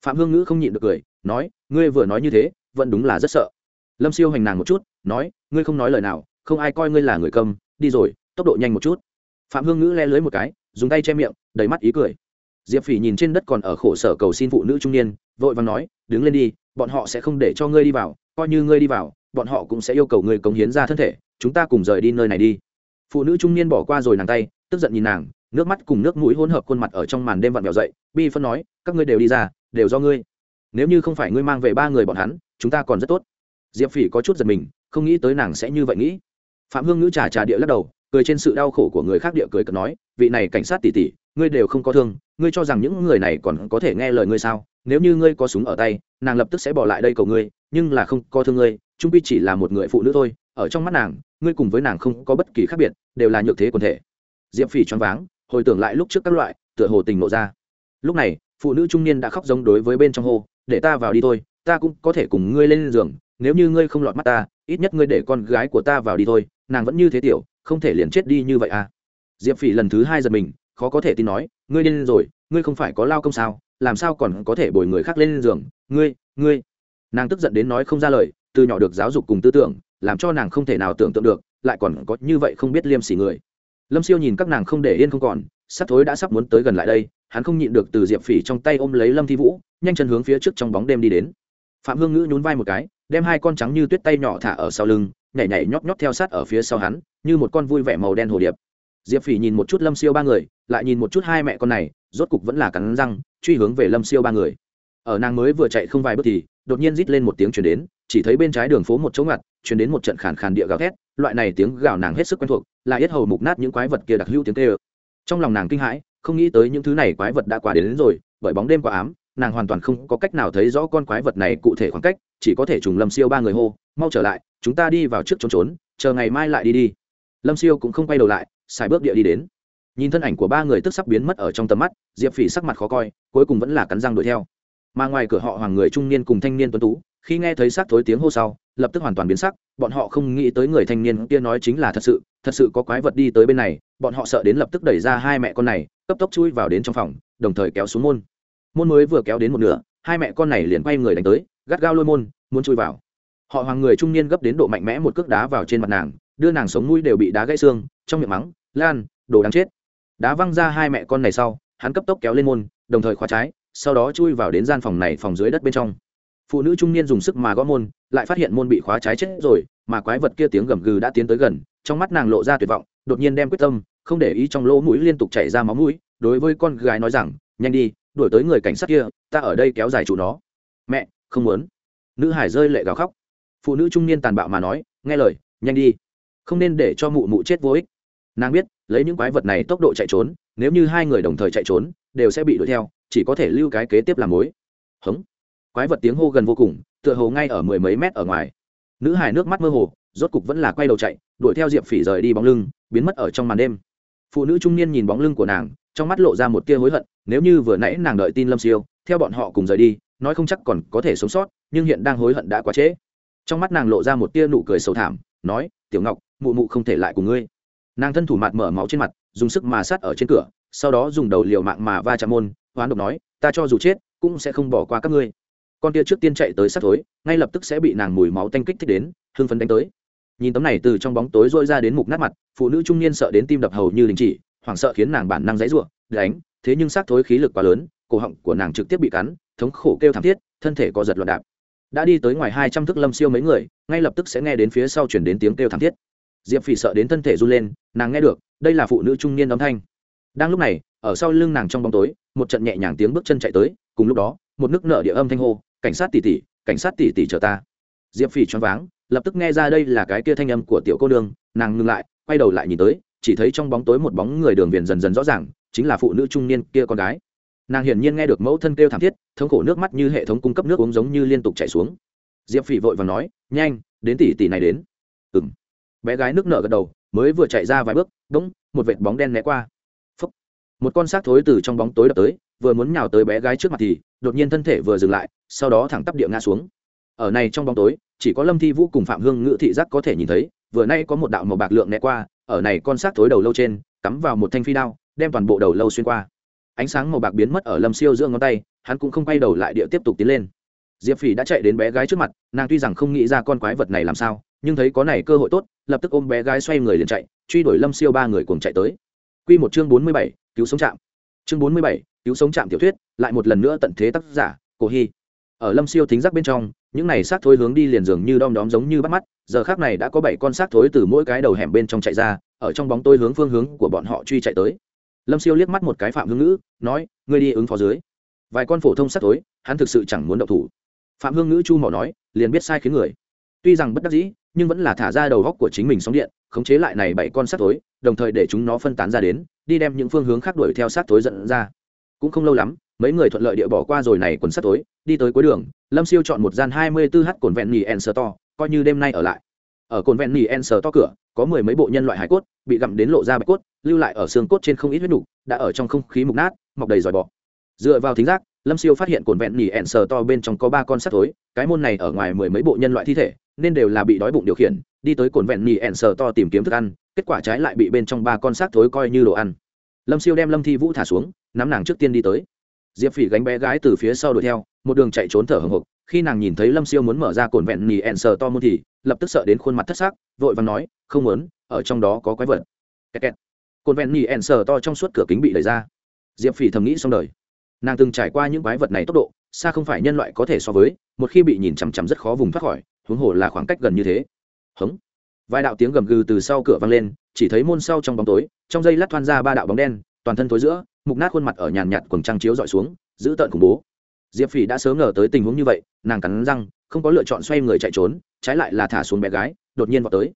Phạm hương ngữ không nhịn được cười, nói, ngươi vừa nói như thế, vẫn đúng là rất sợ. Lâm siêu hành nàng một chút, nói, ngươi không nói lời nào, không ai coi ngươi là người cầm đi rồi, tốc độ nhanh một chút. Phạm hương ngữ le lưới một cái, dùng tay che miệng, đầy mắt ý cười. Diệp phỉ nhìn trên đất còn ở khổ sở cầu xin phụ nữ trung niên, vội vàng nói, đứng lên đi, bọn họ sẽ không để cho ngươi đi vào, coi như ngươi đi vào, bọn họ cũng sẽ yêu cầu ngươi cống hiến ra thân thể, chúng ta cùng rời đi nơi này đi. Phụ nữ trung niên bỏ qua rồi nàng tay tức giận nhìn nàng, nước mắt cùng nước mũi hỗn hợp khuôn mặt ở trong màn đêm vặn vẹo dậy, bi phân nói, các ngươi đều đi ra, đều do ngươi. Nếu như không phải ngươi mang về ba người bọn hắn, chúng ta còn rất tốt. Diệp phỉ có chút giật mình, không nghĩ tới nàng sẽ như vậy nghĩ. Phạm hương ngữ trà trà địa lắc đầu, cười trên sự đau khổ của người khác địa cười cợt nói, vị này cảnh sát tỉ tỉ ngươi đều không có thương, ngươi cho rằng những người này còn có thể nghe lời ngươi sao? Nếu như ngươi có súng ở tay, nàng lập tức sẽ bỏ lại đây cầu ngươi, nhưng là không có thương ngươi, trung pi chỉ là một người phụ nữ thôi, ở trong mắt nàng, ngươi cùng với nàng không có bất kỳ khác biệt, đều là nhược thế quần thể diệp phỉ choáng váng, hồi tưởng lại lúc trước các loại, tựa hồ tình nộ ra. Lúc này, phụ nữ trung niên đã khóc giống đối với bên trong hồ để ta vào đi thôi, ta cũng có thể cùng ngươi lên giường, nếu như ngươi không lọt mắt ta, ít nhất ngươi để con gái của ta vào đi thôi, nàng vẫn như thế tiểu, không thể liền chết đi như vậy à. Diệp phỉ lần thứ hai giật mình, khó có thể tin nói, ngươi điên rồi, ngươi không phải có lao công sao, làm sao còn có thể bồi người khác lên giường, ngươi ngươi. Nàng tức giận đến nói không ra lời, từ nhỏ được giáo dục cùng tư tưởng, làm cho nàng không thể nào tưởng tượng được, lại còn có như vậy không biết liêm sỉ người lâm siêu nhìn các nàng không để yên không còn, sắp thối đã sắp muốn tới gần lại đây, hắn không nhịn được từ diệp phỉ trong tay ôm lấy lâm thi vũ, nhanh chân hướng phía trước trong bóng đêm đi đến. Phạm hương ngữ nhún vai một cái, đem hai con trắng như tuyết tay nhỏ thả ở sau lưng, nhảy nhảy nhóp nhóp theo sát ở phía sau hắn, như một con vui vẻ màu đen hồ điệp. Diệp phỉ nhìn một chút lâm siêu ba người, lại nhìn một chút hai mẹ con này, rốt cục vẫn là cắn răng, truy hướng về lâm siêu ba người. Ở nàng mới vừa chạy không vài bước thì, đột nhiên rít lên một tiếng chuyển đến chỉ thấy bên trái đường phố một chỗ ngặt chuyển đến một trận khàn khàn địa gào thét loại này tiếng gào nàng hết sức quen thuộc là yết hầu mục nát những quái vật kia đặc hữu tiếng tê ơ trong lòng nàng kinh hãi không nghĩ tới những thứ này quái vật đã quá đến, đến rồi bởi bóng đêm quá ám nàng hoàn toàn không có cách nào thấy rõ con quái vật này cụ thể khoảng cách chỉ có thể trùng lâm siêu ba người hô mau trở lại chúng ta đi vào trước trốn trốn chờ ngày mai lại đi đi. Lâm siêu cũng không quay đầu lại xài bước địa đi đến. Nhìn thân ảnh của ba người tức sắp biến mất ở trong tầm mắt diệp phỉ sắc mặt khó coi cuối cùng vẫn là cắn răng đuổi theo. Mà ngoài cửa họ hoàng người trung niên cùng thanh niên tuấn tú khi nghe thấy xác thối tiếng hô sau, lập tức hoàn toàn biến sắc, bọn họ không nghĩ tới người thanh niên kia nói chính là thật sự thật sự có quái vật đi tới bên này, bọn họ sợ đến lập tức đẩy ra hai mẹ con này, cấp tốc chui vào đến trong phòng, đồng thời kéo xuống môn. Môn mới vừa kéo đến một nửa, hai mẹ con này liền quay người đánh tới, gắt gao lôi môn, muốn chui vào. Họ hoàng người trung niên gấp đến độ mạnh mẽ một cước đá vào trên mặt nàng, đưa nàng sống mũi đều bị đá gãy xương, trong miệng mắng, lan, đồ đáng chết. Đá văng ra hai mẹ con này sau, hắn cấp tốc kéo lên môn, đồng thời khóa trái, sau đó chui vào đến gian phòng này phòng dưới đất bên trong phụ nữ trung niên dùng sức mà gõ môn, lại phát hiện môn bị khóa trái chết rồi, mà quái vật kia tiếng gầm gừ đã tiến tới gần, trong mắt nàng lộ ra tuyệt vọng, đột nhiên đem quyết tâm, không để ý trong lỗ mũi liên tục chảy ra máu mũi, đối với con gái nói rằng, nhanh đi, đuổi tới người cảnh sát kia, ta ở đây kéo dài chủ nó. Mẹ, không muốn. Nữ hải rơi lệ gào khóc. Phụ nữ trung niên tàn bạo mà nói, nghe lời, nhanh đi. Không nên để cho mụ mụ chết vô ích. Nàng biết, lấy những quái vật này tốc độ chạy trốn, nếu như hai người đồng thời chạy trốn, đều sẽ bị đuổi theo, chỉ có thể lưu cái kế tiếp làm mối. Hống quái vật tiếng hô gần vô cùng, tựa hồ ngay ở mười mấy mét ở ngoài. Nữ hải nước mắt mơ hồ, rốt cục vẫn là quay đầu chạy, đuổi theo diệp phỉ rời đi bóng lưng, biến mất ở trong màn đêm. Phụ nữ trung niên nhìn bóng lưng của nàng, trong mắt lộ ra một tia hối hận, nếu như vừa nãy nàng đợi tin lâm siêu, theo bọn họ cùng rời đi, nói không chắc còn có thể sống sót, nhưng hiện đang hối hận đã quá trễ. Trong mắt nàng lộ ra một tia nụ cười sầu thảm, nói, tiểu ngọc, mụ mụ không thể lại cùng ngươi. Nàng thân thủ mặt mở máu trên mặt, dùng sức mà sát ở trên cửa, sau đó dùng đầu liều mạng mà va chạm môn, hoán độc nói, ta cho dù chết, cũng sẽ không bỏ qua các ngươi con tia trước tiên chạy tới sát thối, ngay lập tức sẽ bị nàng mùi máu tanh kích thích đến, hưng phấn đánh tới. Nhìn tấm này từ trong bóng tối rôi ra đến mục nát mặt, phụ nữ trung niên sợ đến tim đập hầu như đình chỉ, hoảng sợ khiến nàng bản năng dãy ruộng đánh! Thế nhưng xác thối khí lực quá lớn, cổ họng của nàng trực tiếp bị cắn, thống khổ kêu thảm thiết, thân thể co giật loạn đạp. Đã đi tới ngoài hai trăm thước lâm siêu mấy người, ngay lập tức sẽ nghe đến phía sau chuyển đến tiếng kêu thảm thiết. Diệp phỉ sợ đến thân thể run lên, nàng nghe được, đây là phụ nữ trung niên âm thanh. Đang lúc này, ở sau lưng nàng trong bóng tối, một trận nhẹ nhàng tiếng bước chân chạy tới, cùng lúc đó, một nước nợ địa âm thanh hô cảnh sát tỷ tỷ cảnh sát tỷ tỷ chờ ta. Diệp phỉ choáng váng, lập tức nghe ra đây là cái kia thanh âm của tiểu cô nương, nàng ngừng lại, quay đầu lại nhìn tới, chỉ thấy trong bóng tối một bóng người đường viền dần dần rõ ràng, chính là phụ nữ trung niên kia con gái. Nàng hiển nhiên nghe được mẫu thân kêu thảm thiết, thống khổ nước mắt như hệ thống cung cấp nước uống giống như liên tục chảy xuống. Diệp phỉ vội và nói, nhanh, đến tỷ tỷ này đến. Ừng bé gái nước nở gật đầu, mới vừa chạy ra vài bước bỗng một vệt bóng đen né qua một con xác thối từ trong bóng tối đập tới, vừa muốn nhào tới bé gái trước mặt thì, đột nhiên thân thể vừa dừng lại, sau đó thẳng tắp địa ngã xuống. Ở này trong bóng tối, chỉ có lâm thi vũ cùng phạm hương ngữ thị giác có thể nhìn thấy, vừa nay có một đạo màu bạc lượng né qua, ở này con xác thối đầu lâu trên, cắm vào một thanh phi đao, đem toàn bộ đầu lâu xuyên qua. Ánh sáng màu bạc biến mất ở lâm siêu giữa ngón tay, hắn cũng không quay đầu lại địa tiếp tục tiến lên. Diệp phỉ đã chạy đến bé gái trước mặt, nàng tuy rằng không nghĩ ra con quái vật này làm sao, nhưng thấy có này cơ hội tốt, lập tức ôm bé gái xoay người liền chạy, truy đuổi lâm siêu ba người cùng chạy tới. Quy một chương bốn mươi bảy, cứu sống trạm. Chương bốn mươi bảy, cứu sống trạm tiểu thuyết, lại một lần nữa tận thế tác giả, cổ hy. Ở lâm siêu thính giác bên trong, những này xác thối hướng đi liền dường như đom đóm giống như bắt mắt, giờ khác này đã có bảy con xác thối từ mỗi cái đầu hẻm bên trong chạy ra, ở trong bóng tối hướng phương hướng của bọn họ truy chạy tới. Lâm siêu liếc mắt một cái phạm hương ngữ, nói, ngươi đi ứng phó dưới. Vài con phổ thông xác thối, hắn thực sự chẳng muốn động thủ. Phạm hương ngữ chu mỏ nói, liền biết sai khiến người. Tuy rằng bất đắc dĩ nhưng vẫn là thả ra đầu góc của chính mình sóng điện, khống chế lại này bảy con sát tối đồng thời để chúng nó phân tán ra đến, đi đem những phương hướng khác đuổi theo sát tối dẫn ra. Cũng không lâu lắm, mấy người thuận lợi địa bỏ qua rồi này quần sắt tối đi tới cuối đường, lâm siêu chọn một gian hai mươi 24 h cồn vẹn nhì en sờ to, coi như đêm nay ở lại. Ở cồn vẹn nhì en sờ to cửa, có mười mấy bộ nhân loại hải cốt, bị gặm đến lộ ra bạch cốt, lưu lại ở xương cốt trên không ít huyết đủ đã ở trong không khí mục nát, mọc đầy dòi bọ. Dựa vào thính giác, lâm siêu phát hiện cồn vẹn nhì en sờ to bên trong có ba con sắt tối cái môn này ở ngoài mười mấy bộ nhân loại thi thể nên đều là bị đói bụng điều khiển, đi tới cồn vẹn nhì ẹn sờ to tìm kiếm thức ăn, kết quả trái lại bị bên trong ba con xác thối coi như đồ ăn. Lâm siêu đem lâm thi vũ thả xuống, nắm nàng trước tiên đi tới. Diệp phỉ gánh bé gái từ phía sau đuổi theo, một đường chạy trốn thở hồng hộc, khi nàng nhìn thấy lâm siêu muốn mở ra cồn vẹn nỉ ẹn sờ to môn thì, lập tức sợ đến khuôn mặt thất xác, vội và nói, không muốn, ở trong đó có quái vật. Kẹt kẹt. cồn vẹn nỉ ẹn sờ to trong suốt cửa kính bị đẩy ra. Diệp phỉ thầm nghĩ xong đời. Nàng từng trải qua những quái vật này tốc độ, xa không phải nhân loại có thể so với, một khi bị nhìn chằm chằm rất khó vùng thoát khỏi huống hồ là khoảng cách gần như thế. Hống. Vài đạo tiếng gầm gừ từ sau cửa vang lên, chỉ thấy môn sau trong bóng tối, trong dây lát thoăn ra ba đạo bóng đen, toàn thân tối giữa, mục nát khuôn mặt ở nhàn nhạt quần trăng chiếu dọi xuống, giữ tợn khủng bố. Diệp phỉ đã sớm ngờ tới tình huống như vậy, nàng cắn răng, không có lựa chọn xoay người chạy trốn, trái lại là thả xuống bé gái, đột nhiên vào tới.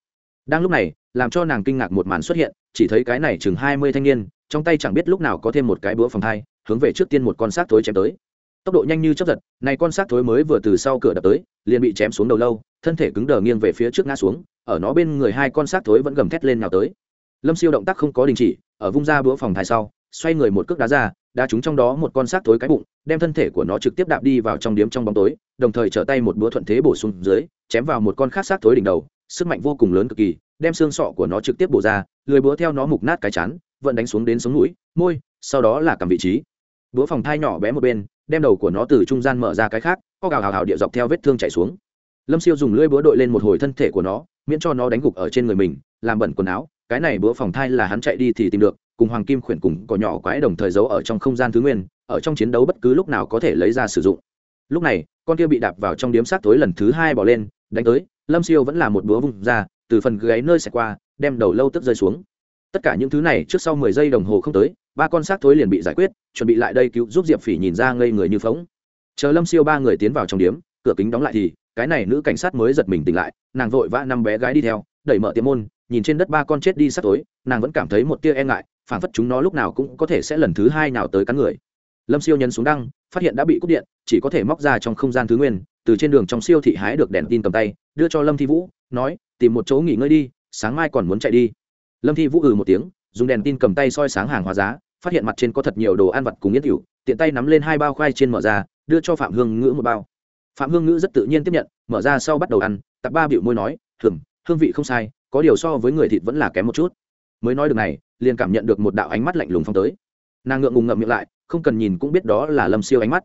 Đang lúc này, làm cho nàng kinh ngạc một màn xuất hiện, chỉ thấy cái này chừng hai mươi thanh niên, trong tay chẳng biết lúc nào có thêm một cái búa phòng thai, hướng về trước tiên một con xác thối chém tới tốc độ nhanh như chấp giật, này con xác thối mới vừa từ sau cửa đập tới, liền bị chém xuống đầu lâu, thân thể cứng đờ nghiêng về phía trước ngã xuống, ở nó bên người hai con xác thối vẫn gầm thét lên nào tới. Lâm siêu động tác không có đình chỉ, ở vung ra bữa phòng thai sau, xoay người một cước đá ra, đá trúng trong đó một con xác thối cái bụng, đem thân thể của nó trực tiếp đạp đi vào trong điếm trong bóng tối, đồng thời trở tay một búa thuận thế bổ xuống dưới, chém vào một con khác xác thối đỉnh đầu, sức mạnh vô cùng lớn cực kỳ, đem xương sọ của nó trực tiếp bổ ra, lười búa theo nó mục nát cái chán, vẫn đánh xuống đến sống mũi, môi, sau đó là cầm vị trí. Búa phòng thai nhỏ bé một bên đem đầu của nó từ trung gian mở ra cái khác co gào hào hào địa dọc theo vết thương chảy xuống. Lâm siêu dùng lưỡi búa đội lên một hồi thân thể của nó, miễn cho nó đánh gục ở trên người mình, làm bẩn quần áo, cái này búa phòng thai là hắn chạy đi thì tìm được, cùng hoàng kim khuyển cùng cỏ nhỏ quái đồng thời giấu ở trong không gian thứ nguyên, ở trong chiến đấu bất cứ lúc nào có thể lấy ra sử dụng. Lúc này, con kia bị đạp vào trong điếm sát tối lần thứ hai bỏ lên, đánh tới, lâm siêu vẫn là một búa vung ra, từ phần gáy nơi xẻ qua, đem đầu lâu tức rơi xuống. Tất cả những thứ này trước sau mười giây đồng hồ không tới ba con xác thối liền bị giải quyết, chuẩn bị lại đây cứu giúp diệp phỉ nhìn ra ngây người như phóng chờ lâm siêu ba người tiến vào trong điếm, cửa kính đóng lại thì, cái này nữ cảnh sát mới giật mình tỉnh lại, nàng vội vã năm bé gái đi theo, đẩy mở tiệm môn, nhìn trên đất ba con chết đi sắp tối nàng vẫn cảm thấy một tia e ngại, phản phất chúng nó lúc nào cũng có thể sẽ lần thứ hai nào tới cắn người. Lâm siêu nhấn xuống đăng, phát hiện đã bị cúp điện, chỉ có thể móc ra trong không gian thứ nguyên, từ trên đường trong siêu thị hái được đèn tin cầm tay, đưa cho lâm thi vũ, nói, tìm một chỗ nghỉ ngơi đi, sáng mai còn muốn chạy đi. Lâm thi vũ ừ một tiếng, dùng đèn tin cầm tay soi sáng hàng hóa giá phát hiện mặt trên có thật nhiều đồ ăn vặt cùng yết cựu tiện tay nắm lên hai bao khoai trên mở ra, đưa cho phạm hương ngữ một bao. Phạm hương ngữ rất tự nhiên tiếp nhận, mở ra sau bắt đầu ăn tạp ba biểu môi nói thường hương vị không sai, có điều so với người thịt vẫn là kém một chút. Mới nói được này, liền cảm nhận được một đạo ánh mắt lạnh lùng phong tới. Nàng ngượng ngùng ngậm miệng lại, không cần nhìn cũng biết đó là lâm siêu ánh mắt.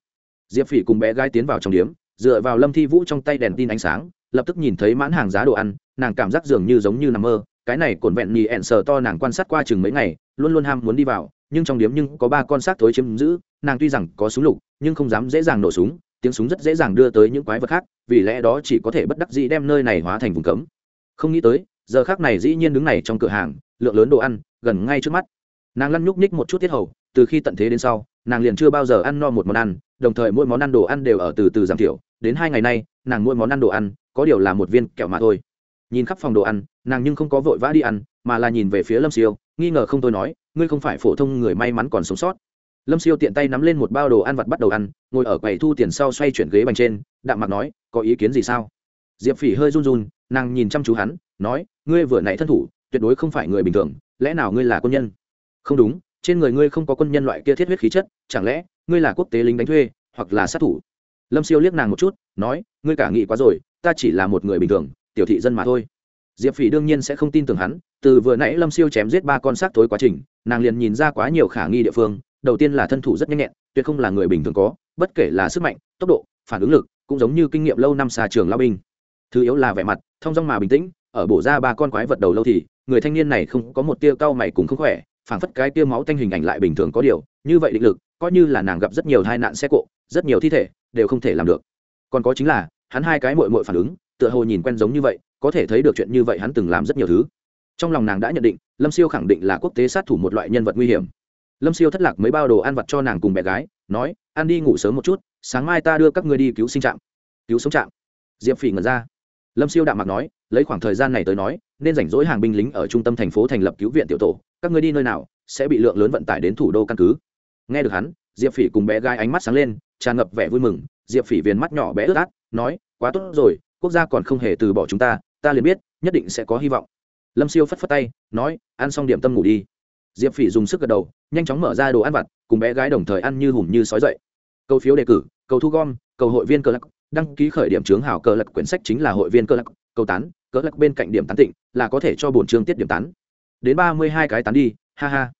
Diệp phỉ cùng bé gái tiến vào trong điếm, dựa vào lâm thi vũ trong tay đèn tin ánh sáng, lập tức nhìn thấy mãn hàng giá đồ ăn, nàng cảm giác dường như giống như nằm mơ, cái này cổn vẹn nhì ẹn sờ to nàng quan sát qua chừng mấy ngày, luôn luôn ham muốn đi vào nhưng trong điếm nhưng có ba con xác thối chiếm giữ, nàng tuy rằng có súng lục, nhưng không dám dễ dàng nổ súng, tiếng súng rất dễ dàng đưa tới những quái vật khác, vì lẽ đó chỉ có thể bất đắc dĩ đem nơi này hóa thành vùng cấm. Không nghĩ tới, giờ khác này dĩ nhiên đứng này trong cửa hàng, lượng lớn đồ ăn, gần ngay trước mắt. Nàng lăn nhúc nhích một chút tiết hầu, từ khi tận thế đến sau, nàng liền chưa bao giờ ăn no một món ăn, đồng thời mỗi món ăn đồ ăn đều ở từ từ giảm thiểu, đến hai ngày nay, nàng mỗi món ăn đồ ăn, có điều là một viên kẹo mà thôi. Nhìn khắp phòng đồ ăn, nàng nhưng không có vội vã đi ăn, mà là nhìn về phía lâm siêu nghi ngờ không tôi nói, ngươi không phải phổ thông người may mắn còn sống sót. Lâm siêu tiện tay nắm lên một bao đồ ăn vặt bắt đầu ăn, ngồi ở quầy thu tiền sau xoay chuyển ghế bành trên, đạm mặt nói, có ý kiến gì sao? Diệp phỉ hơi run run, nàng nhìn chăm chú hắn, nói, ngươi vừa nãy thân thủ, tuyệt đối không phải người bình thường, lẽ nào ngươi là quân nhân? Không đúng, trên người ngươi không có quân nhân loại kia thiết huyết khí chất, chẳng lẽ, ngươi là quốc tế lính đánh thuê, hoặc là sát thủ? Lâm siêu liếc nàng một chút, nói, ngươi cả nghĩ quá rồi, ta chỉ là một người bình thường, tiểu thị dân mà thôi. Diệp phỉ đương nhiên sẽ không tin tưởng hắn từ vừa nãy lâm siêu chém giết ba con xác thối quá trình, nàng liền nhìn ra quá nhiều khả nghi địa phương, đầu tiên là thân thủ rất nhanh nhẹn, tuyệt không là người bình thường có, bất kể là sức mạnh, tốc độ, phản ứng lực, cũng giống như kinh nghiệm lâu năm xa trường lao binh. Thứ yếu là vẻ mặt, thông dong mà bình tĩnh, ở bổ ra ba con quái vật đầu lâu thì, người thanh niên này không có một tia cau mày cùng không khỏe, phảng phất cái tia máu tanh hình ảnh lại bình thường có điều, như vậy định lực, coi như là nàng gặp rất nhiều tai nạn xe cộ, rất nhiều thi thể, đều không thể làm được. Còn có chính là, hắn hai cái mội mội phản ứng, tựa hồ nhìn quen giống như vậy, có thể thấy được chuyện như vậy hắn từng làm rất nhiều thứ trong lòng nàng đã nhận định, lâm siêu khẳng định là quốc tế sát thủ một loại nhân vật nguy hiểm. Lâm siêu thất lạc mấy bao đồ ăn vặt cho nàng cùng bé gái, nói, ăn đi ngủ sớm một chút, sáng mai ta đưa các ngươi đi cứu sinh trạm. Cứu sống trạm? Diệp phỉ ngẩn ra. Lâm siêu đạm mặt nói, lấy khoảng thời gian này tới nói, nên rảnh rỗi hàng binh lính ở trung tâm thành phố thành lập cứu viện tiểu tổ, các ngươi đi nơi nào, sẽ bị lượng lớn vận tải đến thủ đô căn cứ. Nghe được hắn, diệp phỉ cùng bé gái ánh mắt sáng lên, tràn ngập vẻ vui mừng. Diệp phỉ viền mắt nhỏ bé ướt át, nói, quá tốt rồi, quốc gia còn không hề từ bỏ chúng ta ta liền biết, nhất định sẽ có hy vọng lâm siêu phất phất tay, nói, ăn xong điểm tâm ngủ đi. Diệp phỉ dùng sức gật đầu, nhanh chóng mở ra đồ ăn vặt, cùng bé gái đồng thời ăn như hùm như sói dậy. Câu phiếu đề cử cầu thu gom cầu hội viên cơ lắc, đăng ký khởi điểm chướng hảo cơ lắc quyển sách chính là hội viên cơ lắc, câu tán, cơ lắc bên cạnh điểm tán tịnh, là có thể cho bổn chương tiết điểm tán. Đến ba mươi hai cái tán đi, ha ha.